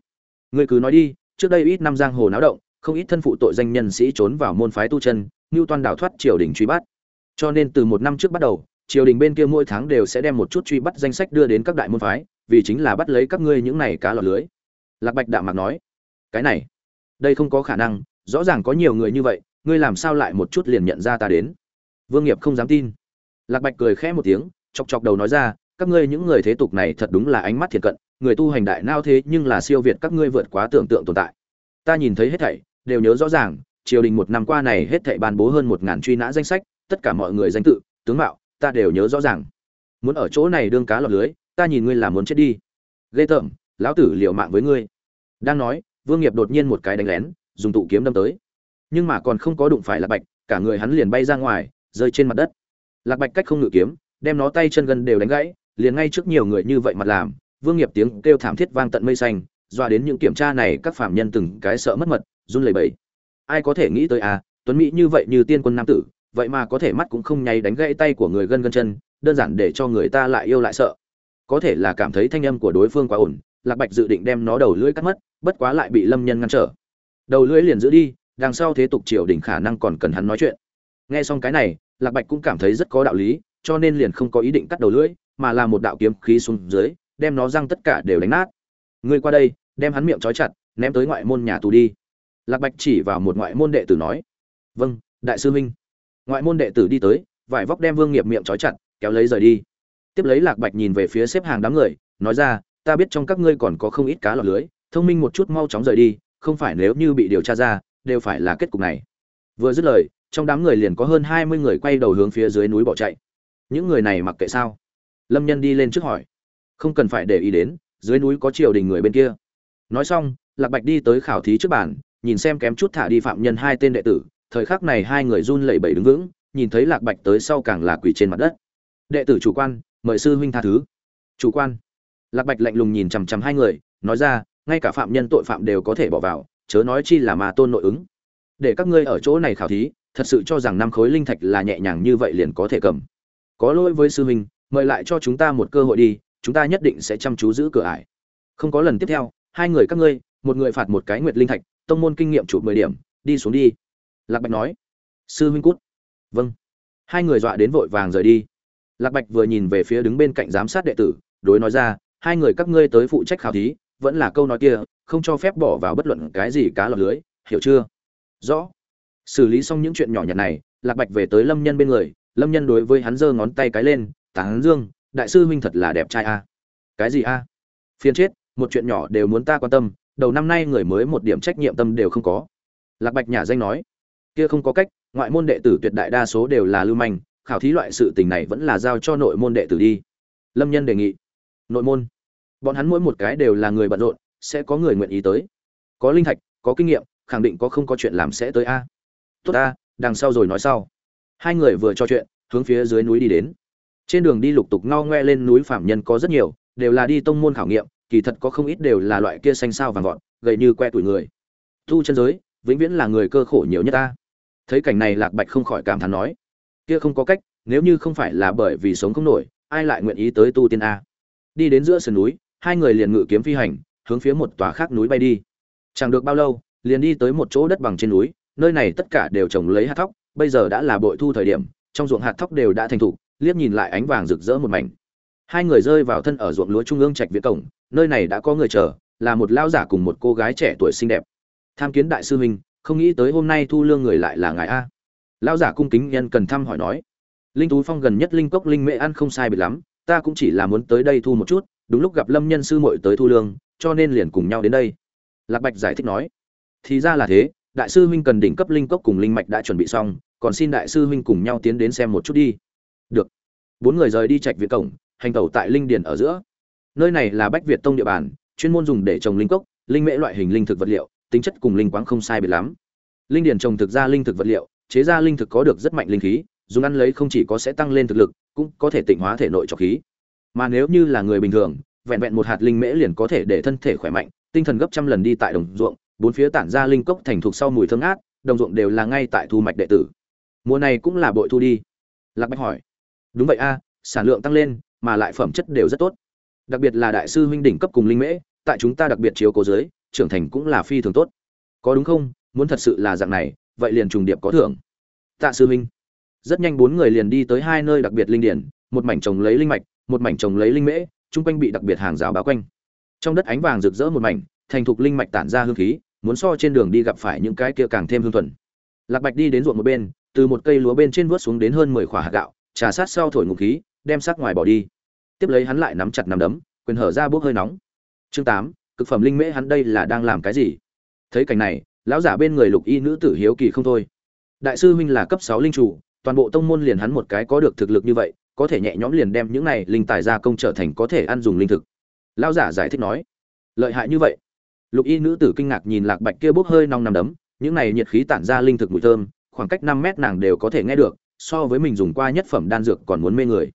Ngươi cứ nói đi, trước đây ít năm giang hồ náo động, không ít thân phụ tội danh nhân sĩ trốn vào môn phái tu chân như toàn đảo thoát triều đình truy bắt. Cho nên từ một năm trước bắt đầu, triều đình bên kia mỗi tháng đều sẽ đem một chút truy bắt danh sách đưa đến các đại môn phái, vì chính là bắt lấy các ngươi những này cá lọt lưới. Lạc bạch đạm mạc nói, cái này, đây không có khả năng rõ ràng có nhiều người như vậy, ngươi làm sao lại một chút liền nhận ra ta đến? Vương nghiệp không dám tin. Lạc bạch cười khẽ một tiếng, chọc chọc đầu nói ra, các ngươi những người thế tục này thật đúng là ánh mắt thiệt cận, người tu hành đại nao thế nhưng là siêu việt các ngươi vượt quá tưởng tượng tồn tại. Ta nhìn thấy hết thảy, đều nhớ rõ ràng, triều đình một năm qua này hết thảy ban bố hơn một ngàn truy nã danh sách, tất cả mọi người danh tự, tướng mạo, ta đều nhớ rõ ràng. Muốn ở chỗ này đương cá lọt lưới, ta nhìn ngươi là muốn chết đi. Ghê tởm, lão tử liều mạng với ngươi. Đang nói, vương nghiệp đột nhiên một cái đánh lén dùng tụ kiếm đâm tới. Nhưng mà còn không có đụng phải lạc bạch, cả người hắn liền bay ra ngoài, rơi trên mặt đất. Lạc bạch cách không ngự kiếm, đem nó tay chân gần đều đánh gãy, liền ngay trước nhiều người như vậy mặt làm, vương nghiệp tiếng kêu thảm thiết vang tận mây xanh, doa đến những kiểm tra này các phạm nhân từng cái sợ mất mật, run lẩy bẩy. Ai có thể nghĩ tới à tuấn mỹ như vậy như tiên quân nam tử, vậy mà có thể mắt cũng không nháy đánh gãy tay của người gân gân chân, đơn giản để cho người ta lại yêu lại sợ. Có thể là cảm thấy thanh âm của đối phương quá ổn lạc bạch dự định đem nó đầu lưỡi cắt mất, bất quá lại bị lâm nhân ngăn trở đầu lưỡi liền giữ đi, đằng sau thế tục triều đình khả năng còn cần hắn nói chuyện. Nghe xong cái này, lạc bạch cũng cảm thấy rất có đạo lý, cho nên liền không có ý định cắt đầu lưỡi, mà là một đạo kiếm khí xuống dưới, đem nó răng tất cả đều đánh nát. Ngươi qua đây, đem hắn miệng trói chặt, ném tới ngoại môn nhà tù đi. Lạc bạch chỉ vào một ngoại môn đệ tử nói vâng đại sư huynh. Ngoại môn đệ tử đi tới, vải vóc đem vương nghiệp miệng trói chặt, kéo lấy rời đi. Tiếp lấy lạc bạch nhìn về phía xếp hàng đám người, nói ra, ta biết trong các ngươi còn có không ít cá lọt lưới, thông minh một chút mau chóng rời đi không phải nếu như bị điều tra ra, đều phải là kết cục này. Vừa dứt lời, trong đám người liền có hơn hai mươi người quay đầu hướng phía dưới núi bỏ chạy. Những người này mặc kệ sao? Lâm nhân đi lên trước hỏi. Không cần phải để ý đến, dưới núi có triều đình người bên kia. Nói xong, lạc bạch đi tới khảo thí trước bàn, nhìn xem kém chút thả đi phạm nhân hai tên đệ tử, thời khắc này hai người run lẩy bẩy đứng vững, nhìn thấy lạc bạch tới sau càng là quỳ trên mặt đất. Đệ tử chủ quan, mời sư huynh tha thứ. Chủ quan? Lạc bạch lạnh lùng nhìn chằm chằm hai người, nói ra ngay cả phạm nhân tội phạm đều có thể bỏ vào, chớ nói chi là mà tôn nội ứng. Để các ngươi ở chỗ này khảo thí, thật sự cho rằng năm khối linh thạch là nhẹ nhàng như vậy liền có thể cầm. Có lỗi với sư huynh, mời lại cho chúng ta một cơ hội đi, chúng ta nhất định sẽ chăm chú giữ cửa ải. Không có lần tiếp theo, hai người các ngươi, một người phạt một cái nguyệt linh thạch, tông môn kinh nghiệm chụp mười điểm, đi xuống đi. Lạc bạch nói. Sư huynh cút. Vâng. Hai người dọa đến vội vàng rời đi. Lạc bạch vừa nhìn về phía đứng bên cạnh giám sát đệ tử, đối nói ra, hai người các ngươi tới phụ trách khảo thí vẫn là câu nói kia, không cho phép bỏ vào bất luận cái gì cá lọt lưới, hiểu chưa? Rõ. Xử lý xong những chuyện nhỏ nhặt này, lạc bạch về tới lâm nhân bên người, lâm nhân đối với hắn giơ ngón tay cái lên tán dương, đại sư huynh thật là đẹp trai a. Cái gì a? Phiền chết, một chuyện nhỏ đều muốn ta quan tâm, đầu năm nay người mới một điểm trách nhiệm tâm đều không có. Lạc bạch nhà danh nói, kia không có cách, ngoại môn đệ tử tuyệt đại đa số đều là lưu manh, khảo thí loại sự tình này vẫn là giao cho nội môn đệ tử đi. Lâm nhân đề nghị, nội môn? Bọn hắn mỗi một cái đều là người bận rộn, sẽ có người nguyện ý tới. Có linh thạch, có kinh nghiệm, khẳng định có không có chuyện làm sẽ tới a. Tốt a đằng sau rồi nói sau. Hai người vừa trò chuyện, hướng phía dưới núi đi đến. Trên đường đi lục tục ngao ngoe lên núi phạm nhân có rất nhiều, đều là đi tông môn khảo nghiệm, kỳ thật có không ít đều là loại kia xanh sao vàng vọt, gầy như que tuổi người. Thu chân giới, vĩnh viễn là người cơ khổ nhiều nhất ta. Thấy cảnh này lạc bạch không khỏi cảm thán nói, kia không có cách, nếu như không phải là bởi vì sống không nổi, ai lại nguyện ý tới tu tiên a? Đi đến giữa sườn núi hai người liền ngự kiếm phi hành, hướng phía một tòa khác núi bay đi. Chẳng được bao lâu, liền đi tới một chỗ đất bằng trên núi, nơi này tất cả đều trồng lấy hạt thóc, bây giờ đã là bội thu thời điểm, trong ruộng hạt thóc đều đã thành thục liếc nhìn lại ánh vàng rực rỡ một mảnh. Hai người rơi vào thân ở ruộng lúa trung ương trạch viện cổng, nơi này đã có người chờ, là một lão giả cùng một cô gái trẻ tuổi xinh đẹp. Tham kiến đại sư huynh, không nghĩ tới hôm nay thu lương người lại là ngài a. Lão giả cung kính nhân cần thăm hỏi nói. Linh tú phong gần nhất linh cốc linh mễ ăn không sai biệt lắm, ta cũng chỉ là muốn tới đây thu một chút đúng lúc gặp lâm nhân sư muội tới thu lương, cho nên liền cùng nhau đến đây. Lạc bạch giải thích nói, thì ra là thế, đại sư huynh cần đỉnh cấp linh cốc cùng linh mạch đã chuẩn bị xong, còn xin đại sư huynh cùng nhau tiến đến xem một chút đi. Được. Bốn người rời đi trạch viện cổng, hành tẩu tại linh điền ở giữa. Nơi này là bách việt tông địa bàn, chuyên môn dùng để trồng linh cốc, linh mễ loại hình linh thực vật liệu, tính chất cùng linh quáng không sai biệt lắm. Linh điền trồng thực ra linh thực vật liệu, chế ra linh thực có được rất mạnh linh khí, dùng ăn lấy không chỉ có sẽ tăng lên thực lực, cũng có thể tịnh hóa thể nội trọc khí mà nếu như là người bình thường, vẹn vẹn một hạt linh mễ liền có thể để thân thể khỏe mạnh, tinh thần gấp trăm lần đi tại đồng ruộng, bốn phía tản ra linh cốc thành thục sau mùi thơm ngát, đồng ruộng đều là ngay tại thu mạch đệ tử. Mùa này cũng là bội thu đi. Lạc bạch hỏi. Đúng vậy a, sản lượng tăng lên, mà lại phẩm chất đều rất tốt. Đặc biệt là đại sư huynh đỉnh cấp cùng linh mễ, tại chúng ta đặc biệt chiếu cố giới trưởng thành cũng là phi thường tốt. Có đúng không? Muốn thật sự là dạng này, vậy liền trùng điệp có thưởng. Tạ sư huynh. Rất nhanh bốn người liền đi tới hai nơi đặc biệt linh điển, một mảnh trồng lấy linh mạch một mảnh trồng lấy linh mễ, chung quanh bị đặc biệt hàng rào bao quanh. Trong đất ánh vàng rực rỡ một mảnh, thành thục linh mạch tản ra hương khí, muốn so trên đường đi gặp phải những cái kia càng thêm hương thuần. Lạc bạch đi đến ruộng một bên, từ một cây lúa bên trên vớt xuống đến hơn mười khỏa hạt gạo, trà sát sau thổi ngục khí, đem sát ngoài bỏ đi. Tiếp lấy hắn lại nắm chặt nắm đấm, quyền hở ra bốc hơi nóng. Chương tám, cực phẩm linh mễ hắn đây là đang làm cái gì? Thấy cảnh này, lão giả bên người lục y nữ tử hiếu kỳ không thôi. Đại sư huynh là cấp sáu linh chủ, toàn bộ tông môn liền hắn một cái có được thực lực như vậy có thể nhẹ nhõm liền đem những này linh tài gia công trở thành có thể ăn dùng linh thực. Lão giả giải thích nói, lợi hại như vậy? Lục y nữ tử kinh ngạc nhìn lạc bạch kia bốc hơi nong nằm đấm, những này nhiệt khí tản ra linh thực mùi thơm, khoảng cách năm mét nàng đều có thể nghe được, so với mình dùng qua nhất phẩm đan dược còn muốn mê người.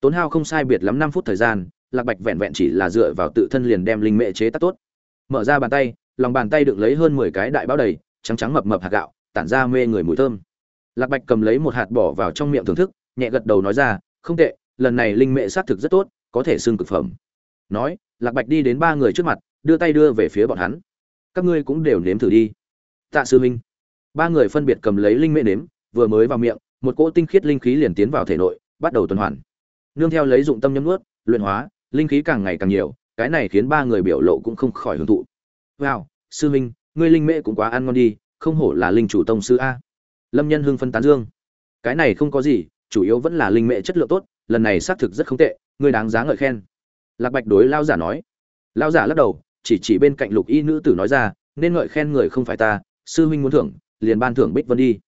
Tốn hao không sai biệt lắm năm phút thời gian, lạc bạch vẹn vẹn chỉ là dựa vào tự thân liền đem linh mệ chế tác tốt. Mở ra bàn tay, lòng bàn tay đựng lấy hơn mười cái đại bao đầy, trắng trắng mập mập hạt gạo, tản ra mê người mùi thơm. Lạc bạch cầm lấy một hạt bỏ vào trong miệng thưởng thức, nhẹ gật đầu nói ra không tệ, lần này linh mệ xác thực rất tốt, có thể xưng cực phẩm. Nói, lạc bạch đi đến ba người trước mặt, đưa tay đưa về phía bọn hắn. Các ngươi cũng đều nếm thử đi. Tạ sư minh ba người phân biệt cầm lấy linh mệ nếm, vừa mới vào miệng, một cỗ tinh khiết linh khí liền tiến vào thể nội, bắt đầu tuần hoàn. Nương theo lấy dụng tâm nhấm nuốt, luyện hóa, linh khí càng ngày càng nhiều, cái này khiến ba người biểu lộ cũng không khỏi hưởng thụ. Wow, sư minh ngươi linh mệ cũng quá ăn ngon đi, không hổ là linh chủ tông sư a. Lâm nhân hưng phân tán dương. Cái này không có gì chủ yếu vẫn là linh mệ chất lượng tốt, lần này xác thực rất không tệ ngươi đáng giá ngợi khen. Lạc bạch đối lao giả nói. Lao giả lắc đầu, chỉ chỉ bên cạnh lục y nữ tử nói ra, nên ngợi khen người không phải ta, sư huynh muốn thưởng, liền ban thưởng bích vân đi.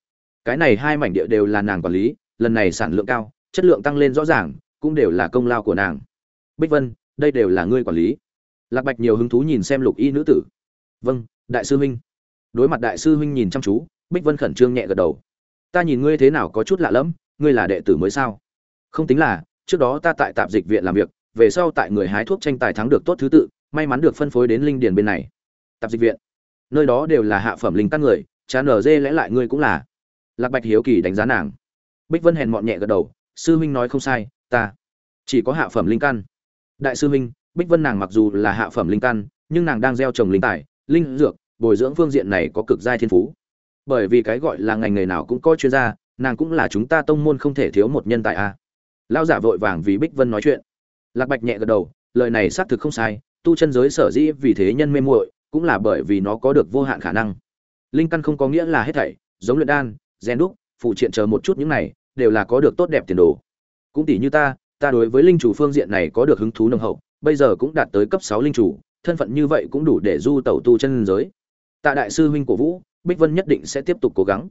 Cái này hai mảnh địa đều là nàng quản lý, lần này sản lượng cao, chất lượng tăng lên rõ ràng, cũng đều là công lao của nàng. Bích vân, đây đều là ngươi quản lý. Lạc bạch nhiều hứng thú nhìn xem lục y nữ tử. Vâng đại sư huynh. Đối mặt đại sư huynh nhìn chăm chú, bích vân khẩn trương nhẹ gật đầu. Ta nhìn ngươi thế nào có chút lạ lẫm ngươi là đệ tử mới sao? Không tính là, trước đó ta tại tạp dịch viện làm việc, về sau tại người hái thuốc tranh tài thắng được tốt thứ tự, may mắn được phân phối đến linh điền bên này. Tạp dịch viện, nơi đó đều là hạ phẩm linh căn người, chán ở dê lẽ lại ngươi cũng là. Lạc bạch hiếu kỳ đánh giá nàng. Bích vân hèn mọn nhẹ gật đầu, sư huynh nói không sai, ta chỉ có hạ phẩm linh căn. Đại sư huynh, bích vân nàng mặc dù là hạ phẩm linh căn, nhưng nàng đang gieo trồng linh tài, linh dược, bồi dưỡng phương diện này có cực giai thiên phú. Bởi vì cái gọi là ngành nghề nào cũng có chuyên gia nàng cũng là chúng ta tông môn không thể thiếu một nhân tài a. Lão giả vội vàng vì bích vân nói chuyện. Lạc bạch nhẹ gật đầu, lời này xác thực không sai, tu chân giới sở dĩ vì thế nhân mê muội, cũng là bởi vì nó có được vô hạn khả năng. Linh căn không có nghĩa là hết thảy, giống luyện đan gen đúc, phụ triện chờ một chút những này, đều là có được tốt đẹp tiền đồ. Cũng tỷ như ta ta đối với linh chủ phương diện này có được hứng thú nồng hậu, bây giờ cũng đạt tới cấp sáu linh chủ, thân phận như vậy cũng đủ để du tẩu tu chân giới. Tạ đại sư huynh cổ vũ, bích vân nhất định sẽ tiếp tục cố gắng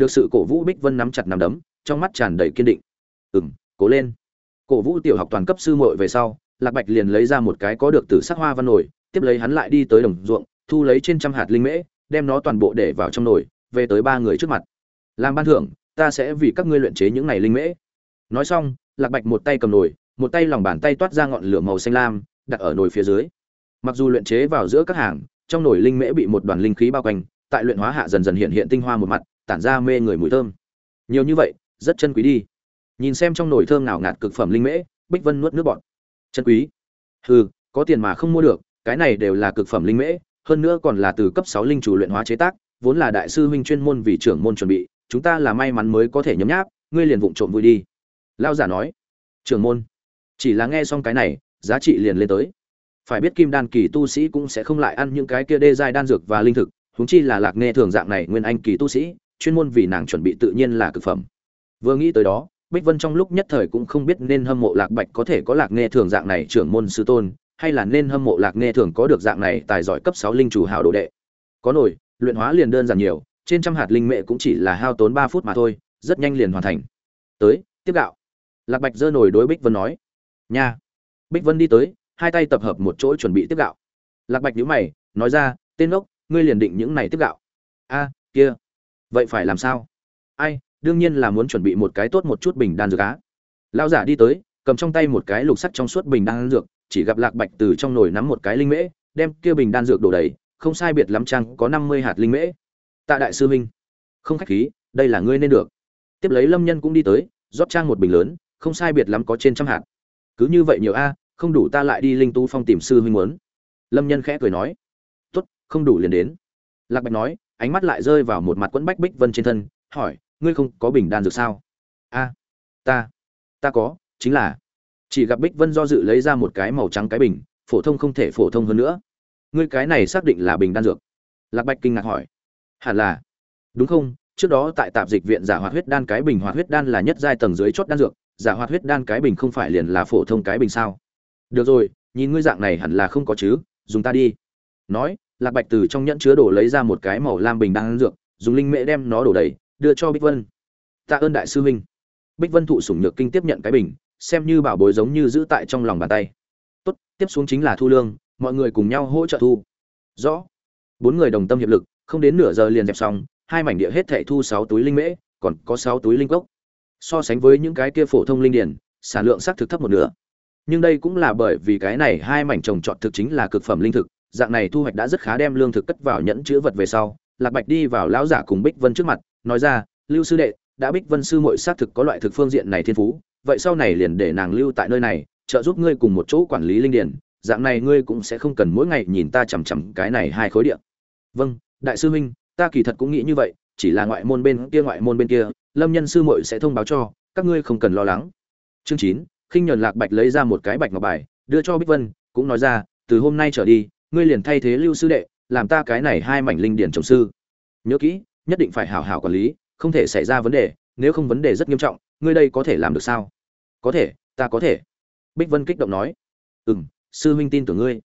được sự cổ vũ bích vân nắm chặt nắm đấm, trong mắt tràn đầy kiên định. Ừm, cố lên. Cổ vũ tiểu học toàn cấp sư muội về sau, lạc bạch liền lấy ra một cái có được từ sắc hoa văn nổi tiếp lấy hắn lại đi tới đồng ruộng, thu lấy trên trăm hạt linh mễ, đem nó toàn bộ để vào trong nồi, về tới ba người trước mặt. Làm ban thưởng, ta sẽ vì các ngươi luyện chế những này linh mễ. Nói xong, lạc bạch một tay cầm nồi, một tay lòng bàn tay toát ra ngọn lửa màu xanh lam, đặt ở nồi phía dưới. Mặc dù luyện chế vào giữa các hàng, trong nồi linh mễ bị một đoàn linh khí bao quanh, tại luyện hóa hạ dần dần hiện hiện tinh hoa một mặt tản ra mê người mùi thơm. Nhiều như vậy, rất chân quý đi. Nhìn xem trong nồi thơm nào ngạt cực phẩm linh mễ, bích vân nuốt nước bọt. Chân quý. Hừ, có tiền mà không mua được, cái này đều là cực phẩm linh mễ, hơn nữa còn là từ cấp sáu linh chủ luyện hóa chế tác, vốn là đại sư huynh chuyên môn vì trưởng môn chuẩn bị, chúng ta là may mắn mới có thể nhấm nháp, ngươi liền vụng trộm vui đi. Lao giả nói. Trưởng môn. Chỉ là nghe xong cái này, giá trị liền lên tới. Phải biết kim đan kỳ tu sĩ cũng sẽ không lại ăn những cái kia đê giai đan dược và linh thực, huống chi là lạc nghe thường dạng này nguyên anh kỳ tu sĩ chuyên môn vì nàng chuẩn bị tự nhiên là cực phẩm. Vừa nghĩ tới đó, bích vân trong lúc nhất thời cũng không biết nên hâm mộ lạc bạch có thể có lạc nghe thường dạng này trưởng môn sư tôn, hay là nên hâm mộ lạc nghe thường có được dạng này tài giỏi cấp sáu linh chủ hảo đồ đệ. Có nổi, luyện hóa liền đơn giản nhiều, trên trăm hạt linh mệ cũng chỉ là hao tốn ba phút mà thôi, rất nhanh liền hoàn thành. Tới, tiếp gạo. Lạc bạch giơ nổi đối bích vân nói. Nha. Bích vân đi tới, hai tay tập hợp một chỗ chuẩn bị tiếp gạo. Lạc bạch nhíu mày, nói ra, tên ốc, ngươi liền định những này tiếp gạo. A, kia vậy phải làm sao? Ai, đương nhiên là muốn chuẩn bị một cái tốt một chút bình đan dược á. Lão giả đi tới, cầm trong tay một cái lục sắt trong suốt bình đan dược, chỉ gặp lạc bạch từ trong nồi nắm một cái linh mễ, đem kia bình đan dược đổ đầy, không sai biệt lắm chăng có năm mươi hạt linh mễ. Tạ đại sư huynh, không khách khí, đây là ngươi nên được. Tiếp lấy lâm nhân cũng đi tới, rót trang một bình lớn, không sai biệt lắm có trên trăm hạt. Cứ như vậy nhiều a, không đủ ta lại đi linh tu phong tìm sư huynh muốn. Lâm nhân khẽ cười nói, tốt, không đủ liền đến. Lạc bạch nói ánh mắt lại rơi vào một mặt quẫn bách bích vân trên thân, hỏi, ngươi không có bình đan dược sao? A, ta ta có, chính là. Chỉ gặp bích vân do dự lấy ra một cái màu trắng cái bình, phổ thông không thể phổ thông hơn nữa. Ngươi cái này xác định là bình đan dược? Lạc bạch kinh ngạc hỏi. Hẳn là. Đúng không? Trước đó tại tạp dịch viện giả hoạt huyết đan cái bình hoạt huyết đan là nhất giai tầng dưới chốt đan dược, giả hoạt huyết đan cái bình không phải liền là phổ thông cái bình sao? Được rồi, nhìn ngươi dạng này hẳn là không có chứ, dùng ta đi. Nói lạc bạch từ trong nhẫn chứa đồ lấy ra một cái màu lam bình đan dược, dùng linh mễ đem nó đổ đầy, đưa cho bích vân. Tạ ơn đại sư huynh. Bích vân thụ sủng nhược kinh tiếp nhận cái bình, xem như bảo bối giống như giữ tại trong lòng bàn tay. Tốt, tiếp xuống chính là thu lương, mọi người cùng nhau hỗ trợ thu. Rõ. Bốn người đồng tâm hiệp lực, không đến nửa giờ liền dẹp xong, hai mảnh địa hết thảy thu sáu túi linh mễ, còn có sáu túi linh cốc. So sánh với những cái kia phổ thông linh điển, sản lượng xác thực thấp một nửa. Nhưng đây cũng là bởi vì cái này hai mảnh trồng trọt thực chính là cực phẩm linh thực dạng này thu hoạch đã rất khá đem lương thực cất vào nhẫn chữ vật về sau, lạc bạch đi vào lão giả cùng bích vân trước mặt, nói ra, lưu sư đệ, đã bích vân sư muội xác thực có loại thực phương diện này thiên phú, vậy sau này liền để nàng lưu tại nơi này, trợ giúp ngươi cùng một chỗ quản lý linh điển dạng này ngươi cũng sẽ không cần mỗi ngày nhìn ta chằm chằm cái này hai khối điện vâng đại sư huynh, ta kỳ thật cũng nghĩ như vậy, chỉ là ngoại môn bên kia ngoại môn bên kia, lâm nhân sư muội sẽ thông báo cho, các ngươi không cần lo lắng. Chương chín, khinh nhuần lạc bạch lấy ra một cái bạch ngọc bài, đưa cho bích vân, cũng nói ra, từ hôm nay trở đi ngươi liền thay thế lưu sư đệ, làm ta cái này hai mảnh linh điển trồng sư. Nhớ kỹ, nhất định phải hảo hảo quản lý, không thể xảy ra vấn đề, nếu không vấn đề rất nghiêm trọng, ngươi đây có thể làm được sao? Có thể, ta có thể. Bích vân kích động nói. Ừ m sư huynh tin tưởng ngươi.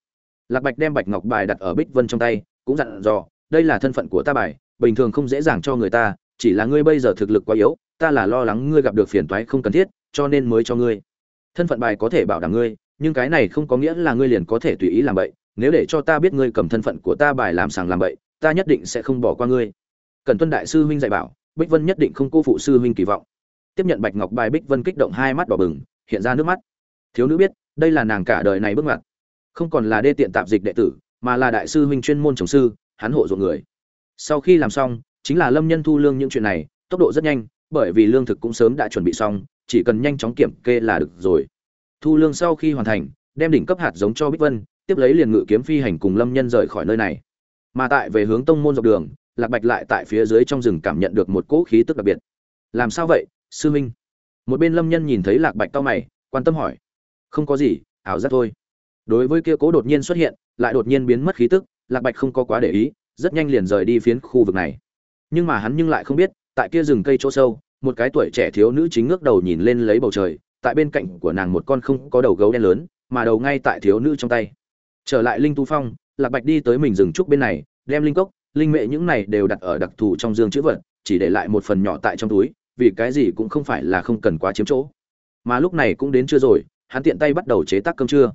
Lạc bạch đem bạch ngọc bài đặt ở bích vân trong tay, cũng dặn dò, đây là thân phận của ta bài, bình thường không dễ dàng cho người ta, chỉ là ngươi bây giờ thực lực quá yếu, ta là lo lắng ngươi gặp được phiền toái không cần thiết, cho nên mới cho ngươi. Thân phận bài có thể bảo đảm ngươi, nhưng cái này không có nghĩa là ngươi liền có thể tùy ý làm vậy nếu để cho ta biết ngươi cầm thân phận của ta bài làm sàng làm bậy, ta nhất định sẽ không bỏ qua ngươi. Cần tuân đại sư huynh dạy bảo, bích vân nhất định không cô phụ sư huynh kỳ vọng. Tiếp nhận bạch ngọc bài, bích vân kích động hai mắt đỏ bừng, hiện ra nước mắt. Thiếu nữ biết, đây là nàng cả đời này bước ngoặt. Không còn là đê tiện tạp dịch đệ tử, mà là đại sư huynh chuyên môn trồng sư, hắn hộ ruộng người. Sau khi làm xong, chính là lâm nhân thu lương những chuyện này, tốc độ rất nhanh, bởi vì lương thực cũng sớm đã chuẩn bị xong, chỉ cần nhanh chóng kiểm kê là được rồi. Thu lương sau khi hoàn thành, đem đỉnh cấp hạt giống cho bích vân tiếp lấy liền ngự kiếm phi hành cùng lâm nhân rời khỏi nơi này. Mà tại về hướng tông môn dọc đường, lạc bạch lại tại phía dưới trong rừng cảm nhận được một cỗ khí tức đặc biệt. Làm sao vậy, sư minh? Một bên lâm nhân nhìn thấy lạc bạch cao mày, quan tâm hỏi. Không có gì, ảo giác thôi. Đối với kia cố đột nhiên xuất hiện, lại đột nhiên biến mất khí tức, lạc bạch không có quá để ý, rất nhanh liền rời đi phiến khu vực này. Nhưng mà hắn nhưng lại không biết, tại kia rừng cây chỗ sâu, một cái tuổi trẻ thiếu nữ chính ngước đầu nhìn lên lấy bầu trời, tại bên cạnh của nàng một con không có đầu gấu đen lớn, mà đầu ngay tại thiếu nữ trong tay trở lại linh tu phong, lạc bạch đi tới mình rừng trúc bên này, đem linh cốc, linh mệ những này đều đặt ở đặc thù trong dương chữ vật, chỉ để lại một phần nhỏ tại trong túi, vì cái gì cũng không phải là không cần quá chiếm chỗ. Mà lúc này cũng đến chưa rồi, hắn tiện tay bắt đầu chế tác cơm trưa.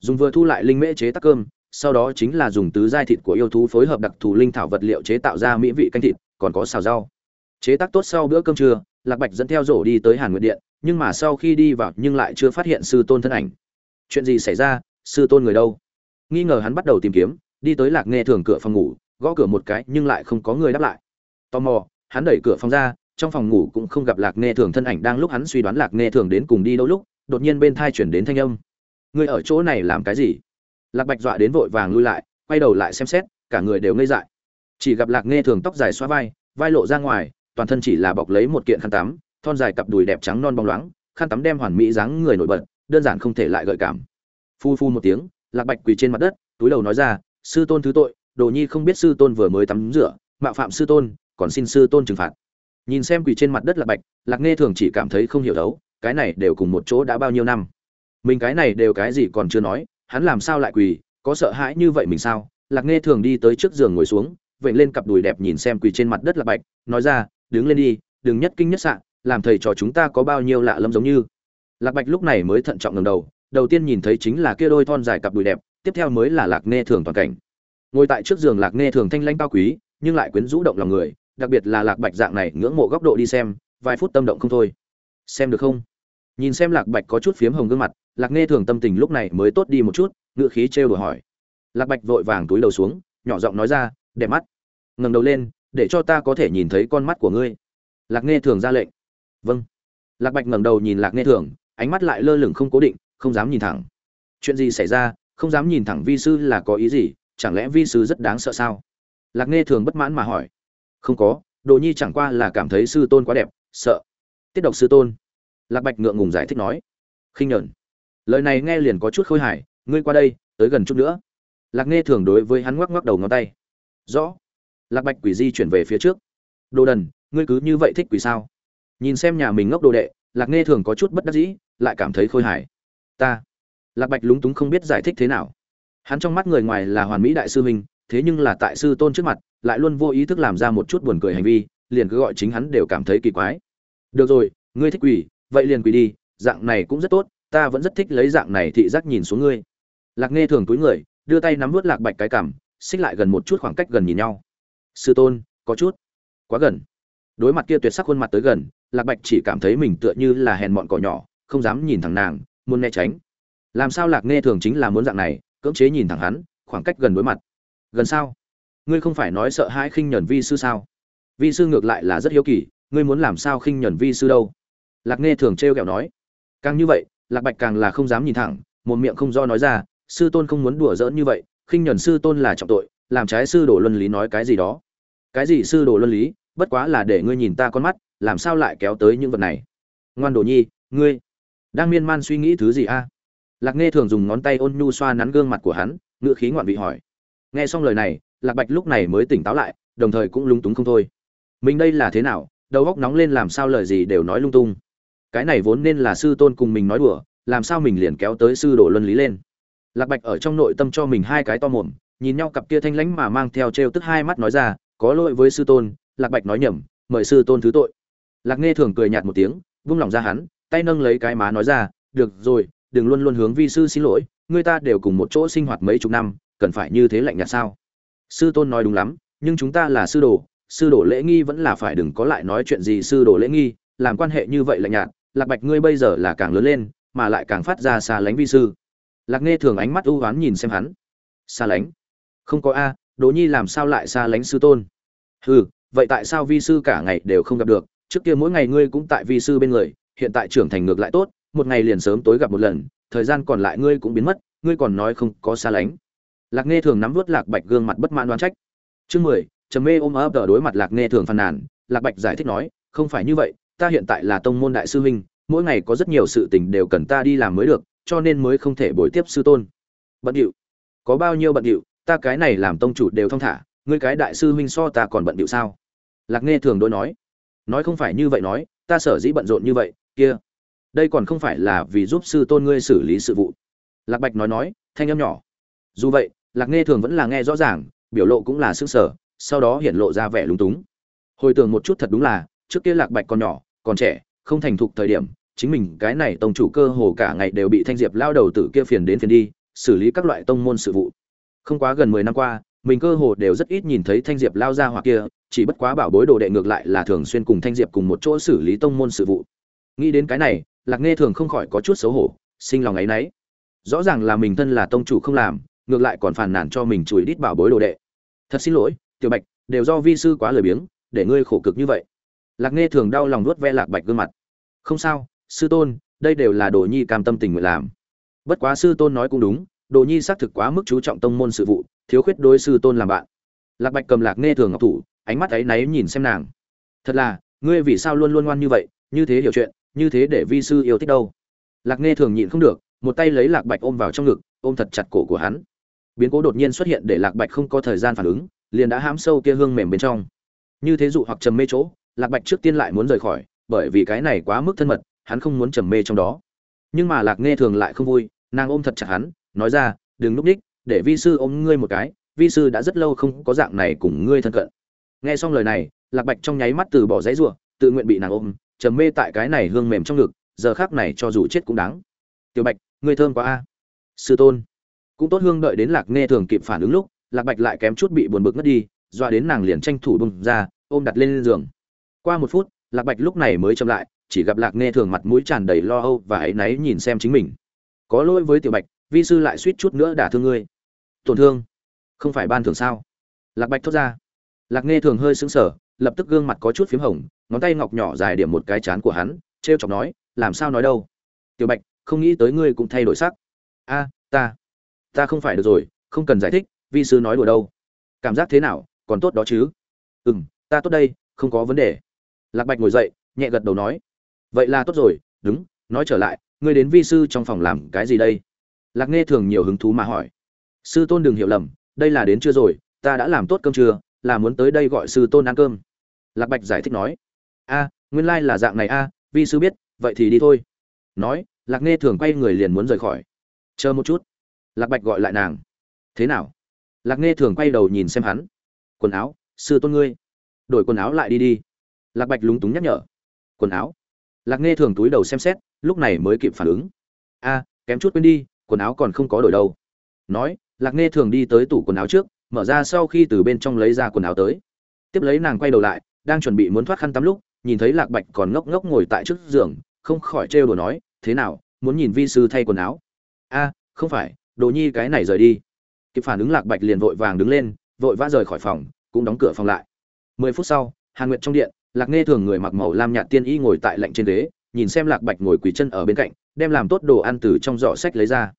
Dùng vừa thu lại linh mễ chế tác cơm, sau đó chính là dùng tứ giai thịt của yêu thú phối hợp đặc thù linh thảo vật liệu chế tạo ra mỹ vị canh thịt, còn có xào rau. Chế tác tốt sau bữa cơm trưa, lạc bạch dẫn theo rổ đi tới hàn nguyệt điện, nhưng mà sau khi đi vào nhưng lại chưa phát hiện sư tôn thân ảnh. Chuyện gì xảy ra? Sư tôn người đâu? Nghi ngờ hắn bắt đầu tìm kiếm, đi tới lạc nghe thường cửa phòng ngủ, gõ cửa một cái nhưng lại không có người đáp lại. Tò mò, hắn đẩy cửa phòng ra, trong phòng ngủ cũng không gặp lạc nghe thường thân ảnh đang lúc hắn suy đoán lạc nghe thường đến cùng đi đâu lúc, đột nhiên bên thai chuyển đến thanh âm. Người ở chỗ này làm cái gì? Lạc bạch dọa đến vội vàng lui lại, quay đầu lại xem xét, cả người đều ngây dại. Chỉ gặp lạc nghe thường tóc dài xoa vai vai lộ ra ngoài, toàn thân chỉ là bọc lấy một kiện khăn tắm, thon dài cặp đùi đẹp trắng non bóng loáng, khăn tắm đem hoàn mỹ dáng người nổi bật, đơn giản không thể lại gợi cảm. Phu phu một tiếng lạc bạch quỳ trên mặt đất, túi đầu nói ra, sư tôn thứ tội, đồ nhi không biết sư tôn vừa mới tắm rửa, mạo phạm sư tôn, còn xin sư tôn trừng phạt. Nhìn xem quỳ trên mặt đất lạc bạch, lạc nghe thường chỉ cảm thấy không hiểu đấu, cái này đều cùng một chỗ đã bao nhiêu năm. Mình cái này đều cái gì còn chưa nói, hắn làm sao lại quỳ, có sợ hãi như vậy mình sao? Lạc nghe thường đi tới trước giường ngồi xuống vậy lên cặp đùi đẹp nhìn xem quỳ trên mặt đất lạc bạch, nói ra, đứng lên đi, đừng nhất kinh nhất sạn làm thầy trò chúng ta có bao nhiêu lạ lẫm giống như. Lạc bạch lúc này mới thận trọng ngầm đầu đầu tiên nhìn thấy chính là kia đôi thon dài cặp đùi đẹp, tiếp theo mới là lạc nê thường toàn cảnh. Ngồi tại trước giường lạc nê thường thanh lãnh cao quý, nhưng lại quyến rũ động lòng người, đặc biệt là lạc bạch dạng này ngưỡng mộ góc độ đi xem, vài phút tâm động không thôi. Xem được không? Nhìn xem lạc bạch có chút phiếm hồng gương mặt, lạc nghe thường tâm tình lúc này mới tốt đi một chút ngựa khí trêu đùa hỏi. Lạc bạch vội vàng túi đầu xuống, nhỏ giọng nói ra, đẹp mắt. Ngẩng đầu lên, để cho ta có thể nhìn thấy con mắt của ngươi. Lạc nghe thường ra lệnh. Vâng. Lạc bạch ngẩng đầu nhìn lạc nghe thường, ánh mắt lại lơ lửng không cố định không dám nhìn thẳng. Chuyện gì xảy ra, không dám nhìn thẳng vi sư là có ý gì, chẳng lẽ vi sư rất đáng sợ sao? Lạc nghe thường bất mãn mà hỏi. Không có, đồ nhi chẳng qua là cảm thấy sư tôn quá đẹp, sợ. Tiết độc sư tôn. Lạc bạch ngượng ngùng giải thích nói. Khinh nhẫn. Lời này nghe liền có chút khôi hài, ngươi qua đây, tới gần chút nữa. Lạc nghe thường đối với hắn ngoắc ngoắc đầu ngón tay. Rõ. Lạc bạch quỷ di chuyển về phía trước. Đồ đần, ngươi cứ như vậy thích quỷ sao? Nhìn xem nhà mình ngốc đồ đệ, lạc nghe thường có chút bất đắc dĩ, lại cảm thấy khôi hài ta. Lạc bạch lúng túng không biết giải thích thế nào. Hắn trong mắt người ngoài là hoàn mỹ đại sư huynh, thế nhưng là tại sư tôn trước mặt, lại luôn vô ý thức làm ra một chút buồn cười hành vi, liền cứ gọi chính hắn đều cảm thấy kỳ quái. Được rồi, ngươi thích quỷ, vậy liền quỷ đi, dạng này cũng rất tốt, ta vẫn rất thích lấy dạng này thị giác nhìn xuống ngươi. Lạc nghe thường túi người, đưa tay nắm vớt lạc bạch cái cảm xích lại gần một chút khoảng cách gần nhìn nhau. Sư tôn, có chút quá gần. Đối mặt kia tuyệt sắc khuôn mặt tới gần, lạc bạch chỉ cảm thấy mình tựa như là hèn mọn cỏ nhỏ, không dám nhìn thẳng nàng muốn né tránh. Làm sao lạc nghe thường chính là muốn dạng này, cưỡng chế nhìn thẳng hắn, khoảng cách gần đối mặt. Gần sao? Ngươi không phải nói sợ hãi khinh nhẫn vi sư sao? Vi sư ngược lại là rất hiếu kỳ, ngươi muốn làm sao khinh nhẫn vi sư đâu? Lạc nghe thường trêu ghẹo nói. Càng như vậy, lạc bạch càng là không dám nhìn thẳng, một miệng không do nói ra, sư tôn không muốn đùa giỡn như vậy, khinh nhẫn sư tôn là trọng tội, làm trái sư đồ luân lý nói cái gì đó. Cái gì sư đồ luân lý, bất quá là để ngươi nhìn ta con mắt, làm sao lại kéo tới những vật này? Ngoan đồ nhi, ngươi đang miên man suy nghĩ thứ gì a? Lạc nghe thường dùng ngón tay ôn nhu xoa nắn gương mặt của hắn ngựa khí ngoạn vị hỏi. Nghe xong lời này, lạc bạch lúc này mới tỉnh táo lại, đồng thời cũng lúng túng không thôi. Mình đây là thế nào? Đầu óc nóng lên làm sao lời gì đều nói lung tung. Cái này vốn nên là sư tôn cùng mình nói đùa, làm sao mình liền kéo tới sư đồ luân lý lên? Lạc bạch ở trong nội tâm cho mình hai cái to mồm, nhìn nhau cặp kia thanh lãnh mà mang theo trêu tức hai mắt nói ra, có lỗi với sư tôn. Lạc bạch nói nhầm, mời sư tôn thứ tội. Lạc nghe thường cười nhạt một tiếng, vung lòng ra hắn tay nâng lấy cái má nói ra, được rồi, đừng luôn luôn hướng vi sư xin lỗi, người ta đều cùng một chỗ sinh hoạt mấy chục năm, cần phải như thế lạnh nhạt sao? Sư tôn nói đúng lắm, nhưng chúng ta là sư đồ sư đồ lễ nghi vẫn là phải đừng có lại nói chuyện gì sư đồ lễ nghi, làm quan hệ như vậy lạnh nhạt, lạc bạch ngươi bây giờ là càng lớn lên, mà lại càng phát ra xa lánh vi sư. Lạc nghe thường ánh mắt ưu oán nhìn xem hắn. Xa lánh? Không có a, đỗ nhi làm sao lại xa lánh sư tôn? Hừ, vậy tại sao vi sư cả ngày đều không gặp được? Trước kia mỗi ngày ngươi cũng tại vi sư bên người hiện tại trưởng thành ngược lại tốt, một ngày liền sớm tối gặp một lần, thời gian còn lại ngươi cũng biến mất, ngươi còn nói không có xa lánh. Lạc nghe thường nắm vớt lạc bạch gương mặt bất mãn đoán trách. Chương mười, trầm mê ôm ấp ở đối mặt lạc nghe thường phàn nàn, lạc bạch giải thích nói, không phải như vậy, ta hiện tại là tông môn đại sư huynh, mỗi ngày có rất nhiều sự tình đều cần ta đi làm mới được, cho nên mới không thể bồi tiếp sư tôn. Bận điệu. Có bao nhiêu bận điệu, ta cái này làm tông chủ đều thong thả, ngươi cái đại sư huynh so ta còn bận điệu sao? Lạc nghe thường đối nói. Nói không phải như vậy nói, ta sở dĩ bận rộn như vậy kia, đây còn không phải là vì giúp sư tôn ngươi xử lý sự vụ. Lạc bạch nói nói, thanh âm nhỏ. Dù vậy, lạc nghe thường vẫn là nghe rõ ràng, biểu lộ cũng là sức sở sau đó hiện lộ ra vẻ lúng túng. Hồi tưởng một chút thật đúng là, trước kia lạc bạch còn nhỏ, còn trẻ, không thành thục thời điểm, chính mình cái này tông chủ cơ hồ cả ngày đều bị thanh diệp lao đầu tử kia phiền đến phiền đi, xử lý các loại tông môn sự vụ. Không quá gần mười năm qua, mình cơ hồ đều rất ít nhìn thấy thanh diệp lao ra hoặc kia, chỉ bất quá bảo bối đồ đệ ngược lại là thường xuyên cùng thanh diệp cùng một chỗ xử lý tông môn sự vụ nghĩ đến cái này, lạc nghe thường không khỏi có chút xấu hổ, sinh lòng ấ y n ấ y rõ ràng là mình thân là tông chủ không làm, ngược lại còn phàn nàn cho mình chùi đít bảo bối đồ đệ. Thật xin lỗi, tiểu bạch, đều do vi sư quá lười biếng, để ngươi khổ cực như vậy. Lạc nghe thường đau lòng nuốt ve lạc bạch gương mặt. Không sao, sư tôn, đây đều là đồ nhi cam tâm tình nguyện làm. Bất quá sư tôn nói cũng đúng, đồ nhi xác thực quá mức chú trọng tông môn sự vụ, thiếu khuyết đối sư tôn làm bạn. Lạc bạch cầm lạc nghe thường ngọc thủ, ánh mắt ấy náy nhìn xem nàng. Thật là, ngươi vì sao luôn luôn ngoan như vậy, như thế hiểu chuyện như thế để vi sư yêu thích đâu. Lạc nghe thường nhịn không được, một tay lấy lạc bạch ôm vào trong ngực, ôm thật chặt cổ của hắn. Biến cố đột nhiên xuất hiện để lạc bạch không có thời gian phản ứng, liền đã hãm sâu kia hương mềm bên trong. Như thế dụ hoặc trầm mê chỗ, lạc bạch trước tiên lại muốn rời khỏi, bởi vì cái này quá mức thân mật, hắn không muốn trầm mê trong đó. Nhưng mà lạc nghe thường lại không vui, nàng ôm thật chặt hắn, nói ra, đừng núp ních để vi sư ôm ngươi một cái, vi sư đã rất lâu không có dạng này cùng ngươi thân cận. Nghe xong lời này, lạc bạch trong nháy mắt từ bỏ dãy ruộng tự nguyện bị nàng ôm trầm mê tại cái này hương mềm trong ngực, giờ khác này cho dù chết cũng đáng. Tiểu bạch, ngươi thơm quá a. Sư tôn. Cũng tốt hương đợi đến lạc nghe thường kịp phản ứng lúc, lạc bạch lại kém chút bị buồn bực ngất đi, dọa đến nàng liền tranh thủ bung ra, ôm đặt lên giường. Qua một phút, lạc bạch lúc này mới chậm lại, chỉ gặp lạc nghe thường mặt mũi tràn đầy lo âu và áy náy nhìn xem chính mình. Có lỗi với tiểu bạch, vi sư lại suýt chút nữa đả thương ngươi. Tổn thương? Không phải ban thường sao? Lạc bạch thốt ra. Lạc nghe thường hơi sững sờ, lập tức gương mặt có chút p h í m hồng ngón tay ngọc nhỏ dài điểm một cái chán của hắn t r e o chọc nói, làm sao nói đâu? Tiểu bạch, không nghĩ tới ngươi cũng thay đổi sắc. A, ta ta không phải được rồi, không cần giải thích, vi sư nói đùa đâu. Cảm giác thế nào, còn tốt đó chứ? Ừ m ta tốt đây, không có vấn đề. Lạc bạch ngồi dậy, nhẹ gật đầu nói, vậy là tốt rồi, đúng, nói trở lại, ngươi đến vi sư trong phòng làm cái gì đây? Lạc nghe thường nhiều hứng thú mà hỏi, sư tôn đừng hiểu lầm, đây là đến chưa rồi, ta đã làm tốt cơm trưa, là muốn tới đây gọi sư tôn ăn cơm. Lạc bạch giải thích nói a, nguyên lai là dạng này a, vi sư biết, vậy thì đi thôi. Nói, lạc nghe thường quay người liền muốn rời khỏi. Chờ một chút. Lạc bạch gọi lại nàng. Thế nào? Lạc nghe thường quay đầu nhìn xem hắn. Quần áo, sư tôn ngươi. Đổi quần áo lại đi đi. Lạc bạch lúng túng nhắc nhở. Quần áo? Lạc nghe thường túi đầu xem xét, lúc này mới kịp phản ứng. A, kém chút quên đi, quần áo còn không có đổi đâu. Nói, lạc nghe thường đi tới tủ quần áo trước, mở ra sau khi từ bên trong lấy ra quần áo tới. Tiếp lấy nàng quay đầu lại, đang chuẩn bị muốn thoát khăn tắm lúc nhìn thấy lạc bạch còn ngốc ngốc ngồi tại trước giường, không khỏi trêu đồ nói, thế nào, muốn nhìn vi sư thay quần áo? A, không phải, đồ nhi cái này rời đi. Kịp phản ứng lạc bạch liền vội vàng đứng lên, vội vã rời khỏi phòng, cũng đóng cửa phòng lại. Mười phút sau, hàn nguyệt trong điện, lạc nghe thường người mặc màu lam nhạt tiên y ngồi tại lạnh trên ghế, nhìn xem lạc bạch ngồi quỳ chân ở bên cạnh, đem làm tốt đồ ăn từ trong giỏ sách lấy ra.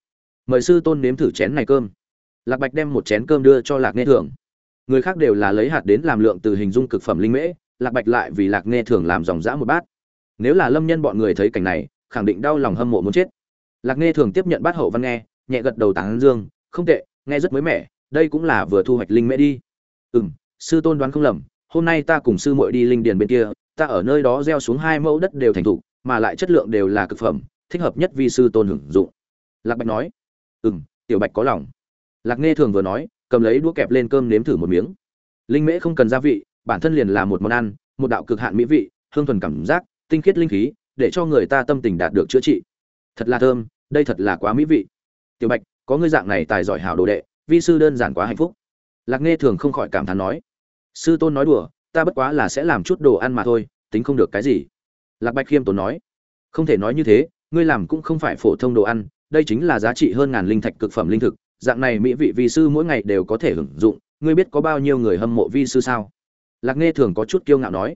Mời sư tôn nếm thử chén này cơm. Lạc bạch đem một chén cơm đưa cho lạc nghe thường. Người khác đều là lấy hạt đến làm lượng từ hình dung cực phẩm linh mễ lạc bạch lại vì lạc nghe thường làm dòng dã một bát. Nếu là lâm nhân bọn người thấy cảnh này, khẳng định đau lòng hâm mộ muốn chết. Lạc nghe thường tiếp nhận bát hậu văn nghe, nhẹ gật đầu tán dương, không tệ, nghe rất mới mẻ, đây cũng là vừa thu hoạch linh mễ đi. Ừ m sư tôn đoán không lầm, hôm nay ta cùng sư muội đi linh điền bên kia, ta ở nơi đó gieo xuống hai mẫu đất đều thành thục, mà lại chất lượng đều là cực phẩm, thích hợp nhất vi sư tôn hưởng dụng. Lạc bạch nói. Ừ m tiểu bạch có lòng. Lạc nghe thường vừa nói, cầm lấy đũa kẹp lên cơm nếm thử một miếng. Linh mễ không cần gia vị bản thân liền là một món ăn, một đạo cực hạn mỹ vị, hương thuần cảm giác, tinh khiết linh khí, để cho người ta tâm tình đạt được chữa trị. Thật là thơm, đây thật là quá mỹ vị. Tiểu bạch, có ngươi dạng này tài giỏi hảo đồ đệ, vi sư đơn giản quá hạnh phúc. Lạc nghe thường không khỏi cảm thán nói. Sư tôn nói đùa, ta bất quá là sẽ làm chút đồ ăn mà thôi, tính không được cái gì. Lạc bạch khiêm tốn nói. Không thể nói như thế, ngươi làm cũng không phải phổ thông đồ ăn, đây chính là giá trị hơn ngàn linh thạch cực phẩm linh thực, dạng này mỹ vị vi sư mỗi ngày đều có thể hưởng dụng, ngươi biết có bao nhiêu người hâm mộ vi sư sao? Lạc nghe thường có chút kiêu ngạo nói,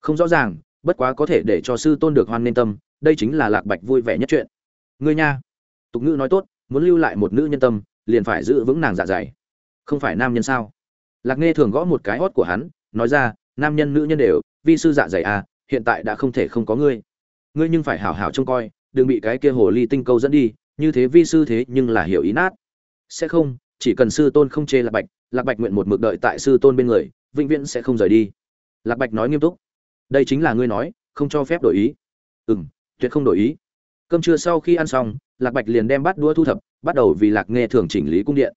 không rõ ràng, bất quá có thể để cho sư tôn được hoan nên tâm, đây chính là lạc bạch vui vẻ nhất chuyện. Ngươi nha. Tục ngữ nói tốt, muốn lưu lại một nữ nhân tâm, liền phải giữ vững nàng dạ dày. Không phải nam nhân sao? Lạc nghe thường gõ một cái hót của hắn, nói ra, nam nhân, nữ nhân đều, vi sư dạ dày à hiện tại đã không thể không có ngươi. Ngươi nhưng phải hảo hảo trông coi, đừng bị cái kia hồ ly tinh câu dẫn đi, như thế vi sư thế nhưng là hiểu ý nát. Sẽ không, chỉ cần sư tôn không chê lạc bạch lạc bạch nguyện một mực đợi tại sư tôn bên người vĩnh viễn sẽ không rời đi. Lạc bạch nói nghiêm túc. Đây chính là ngươi nói, không cho phép đổi ý. Ừ m tuyệt không đổi ý. Cơm trưa sau khi ăn xong, lạc bạch liền đem bắt đũa thu thập, bắt đầu vì lạc nghe thường chỉnh lý cung điện.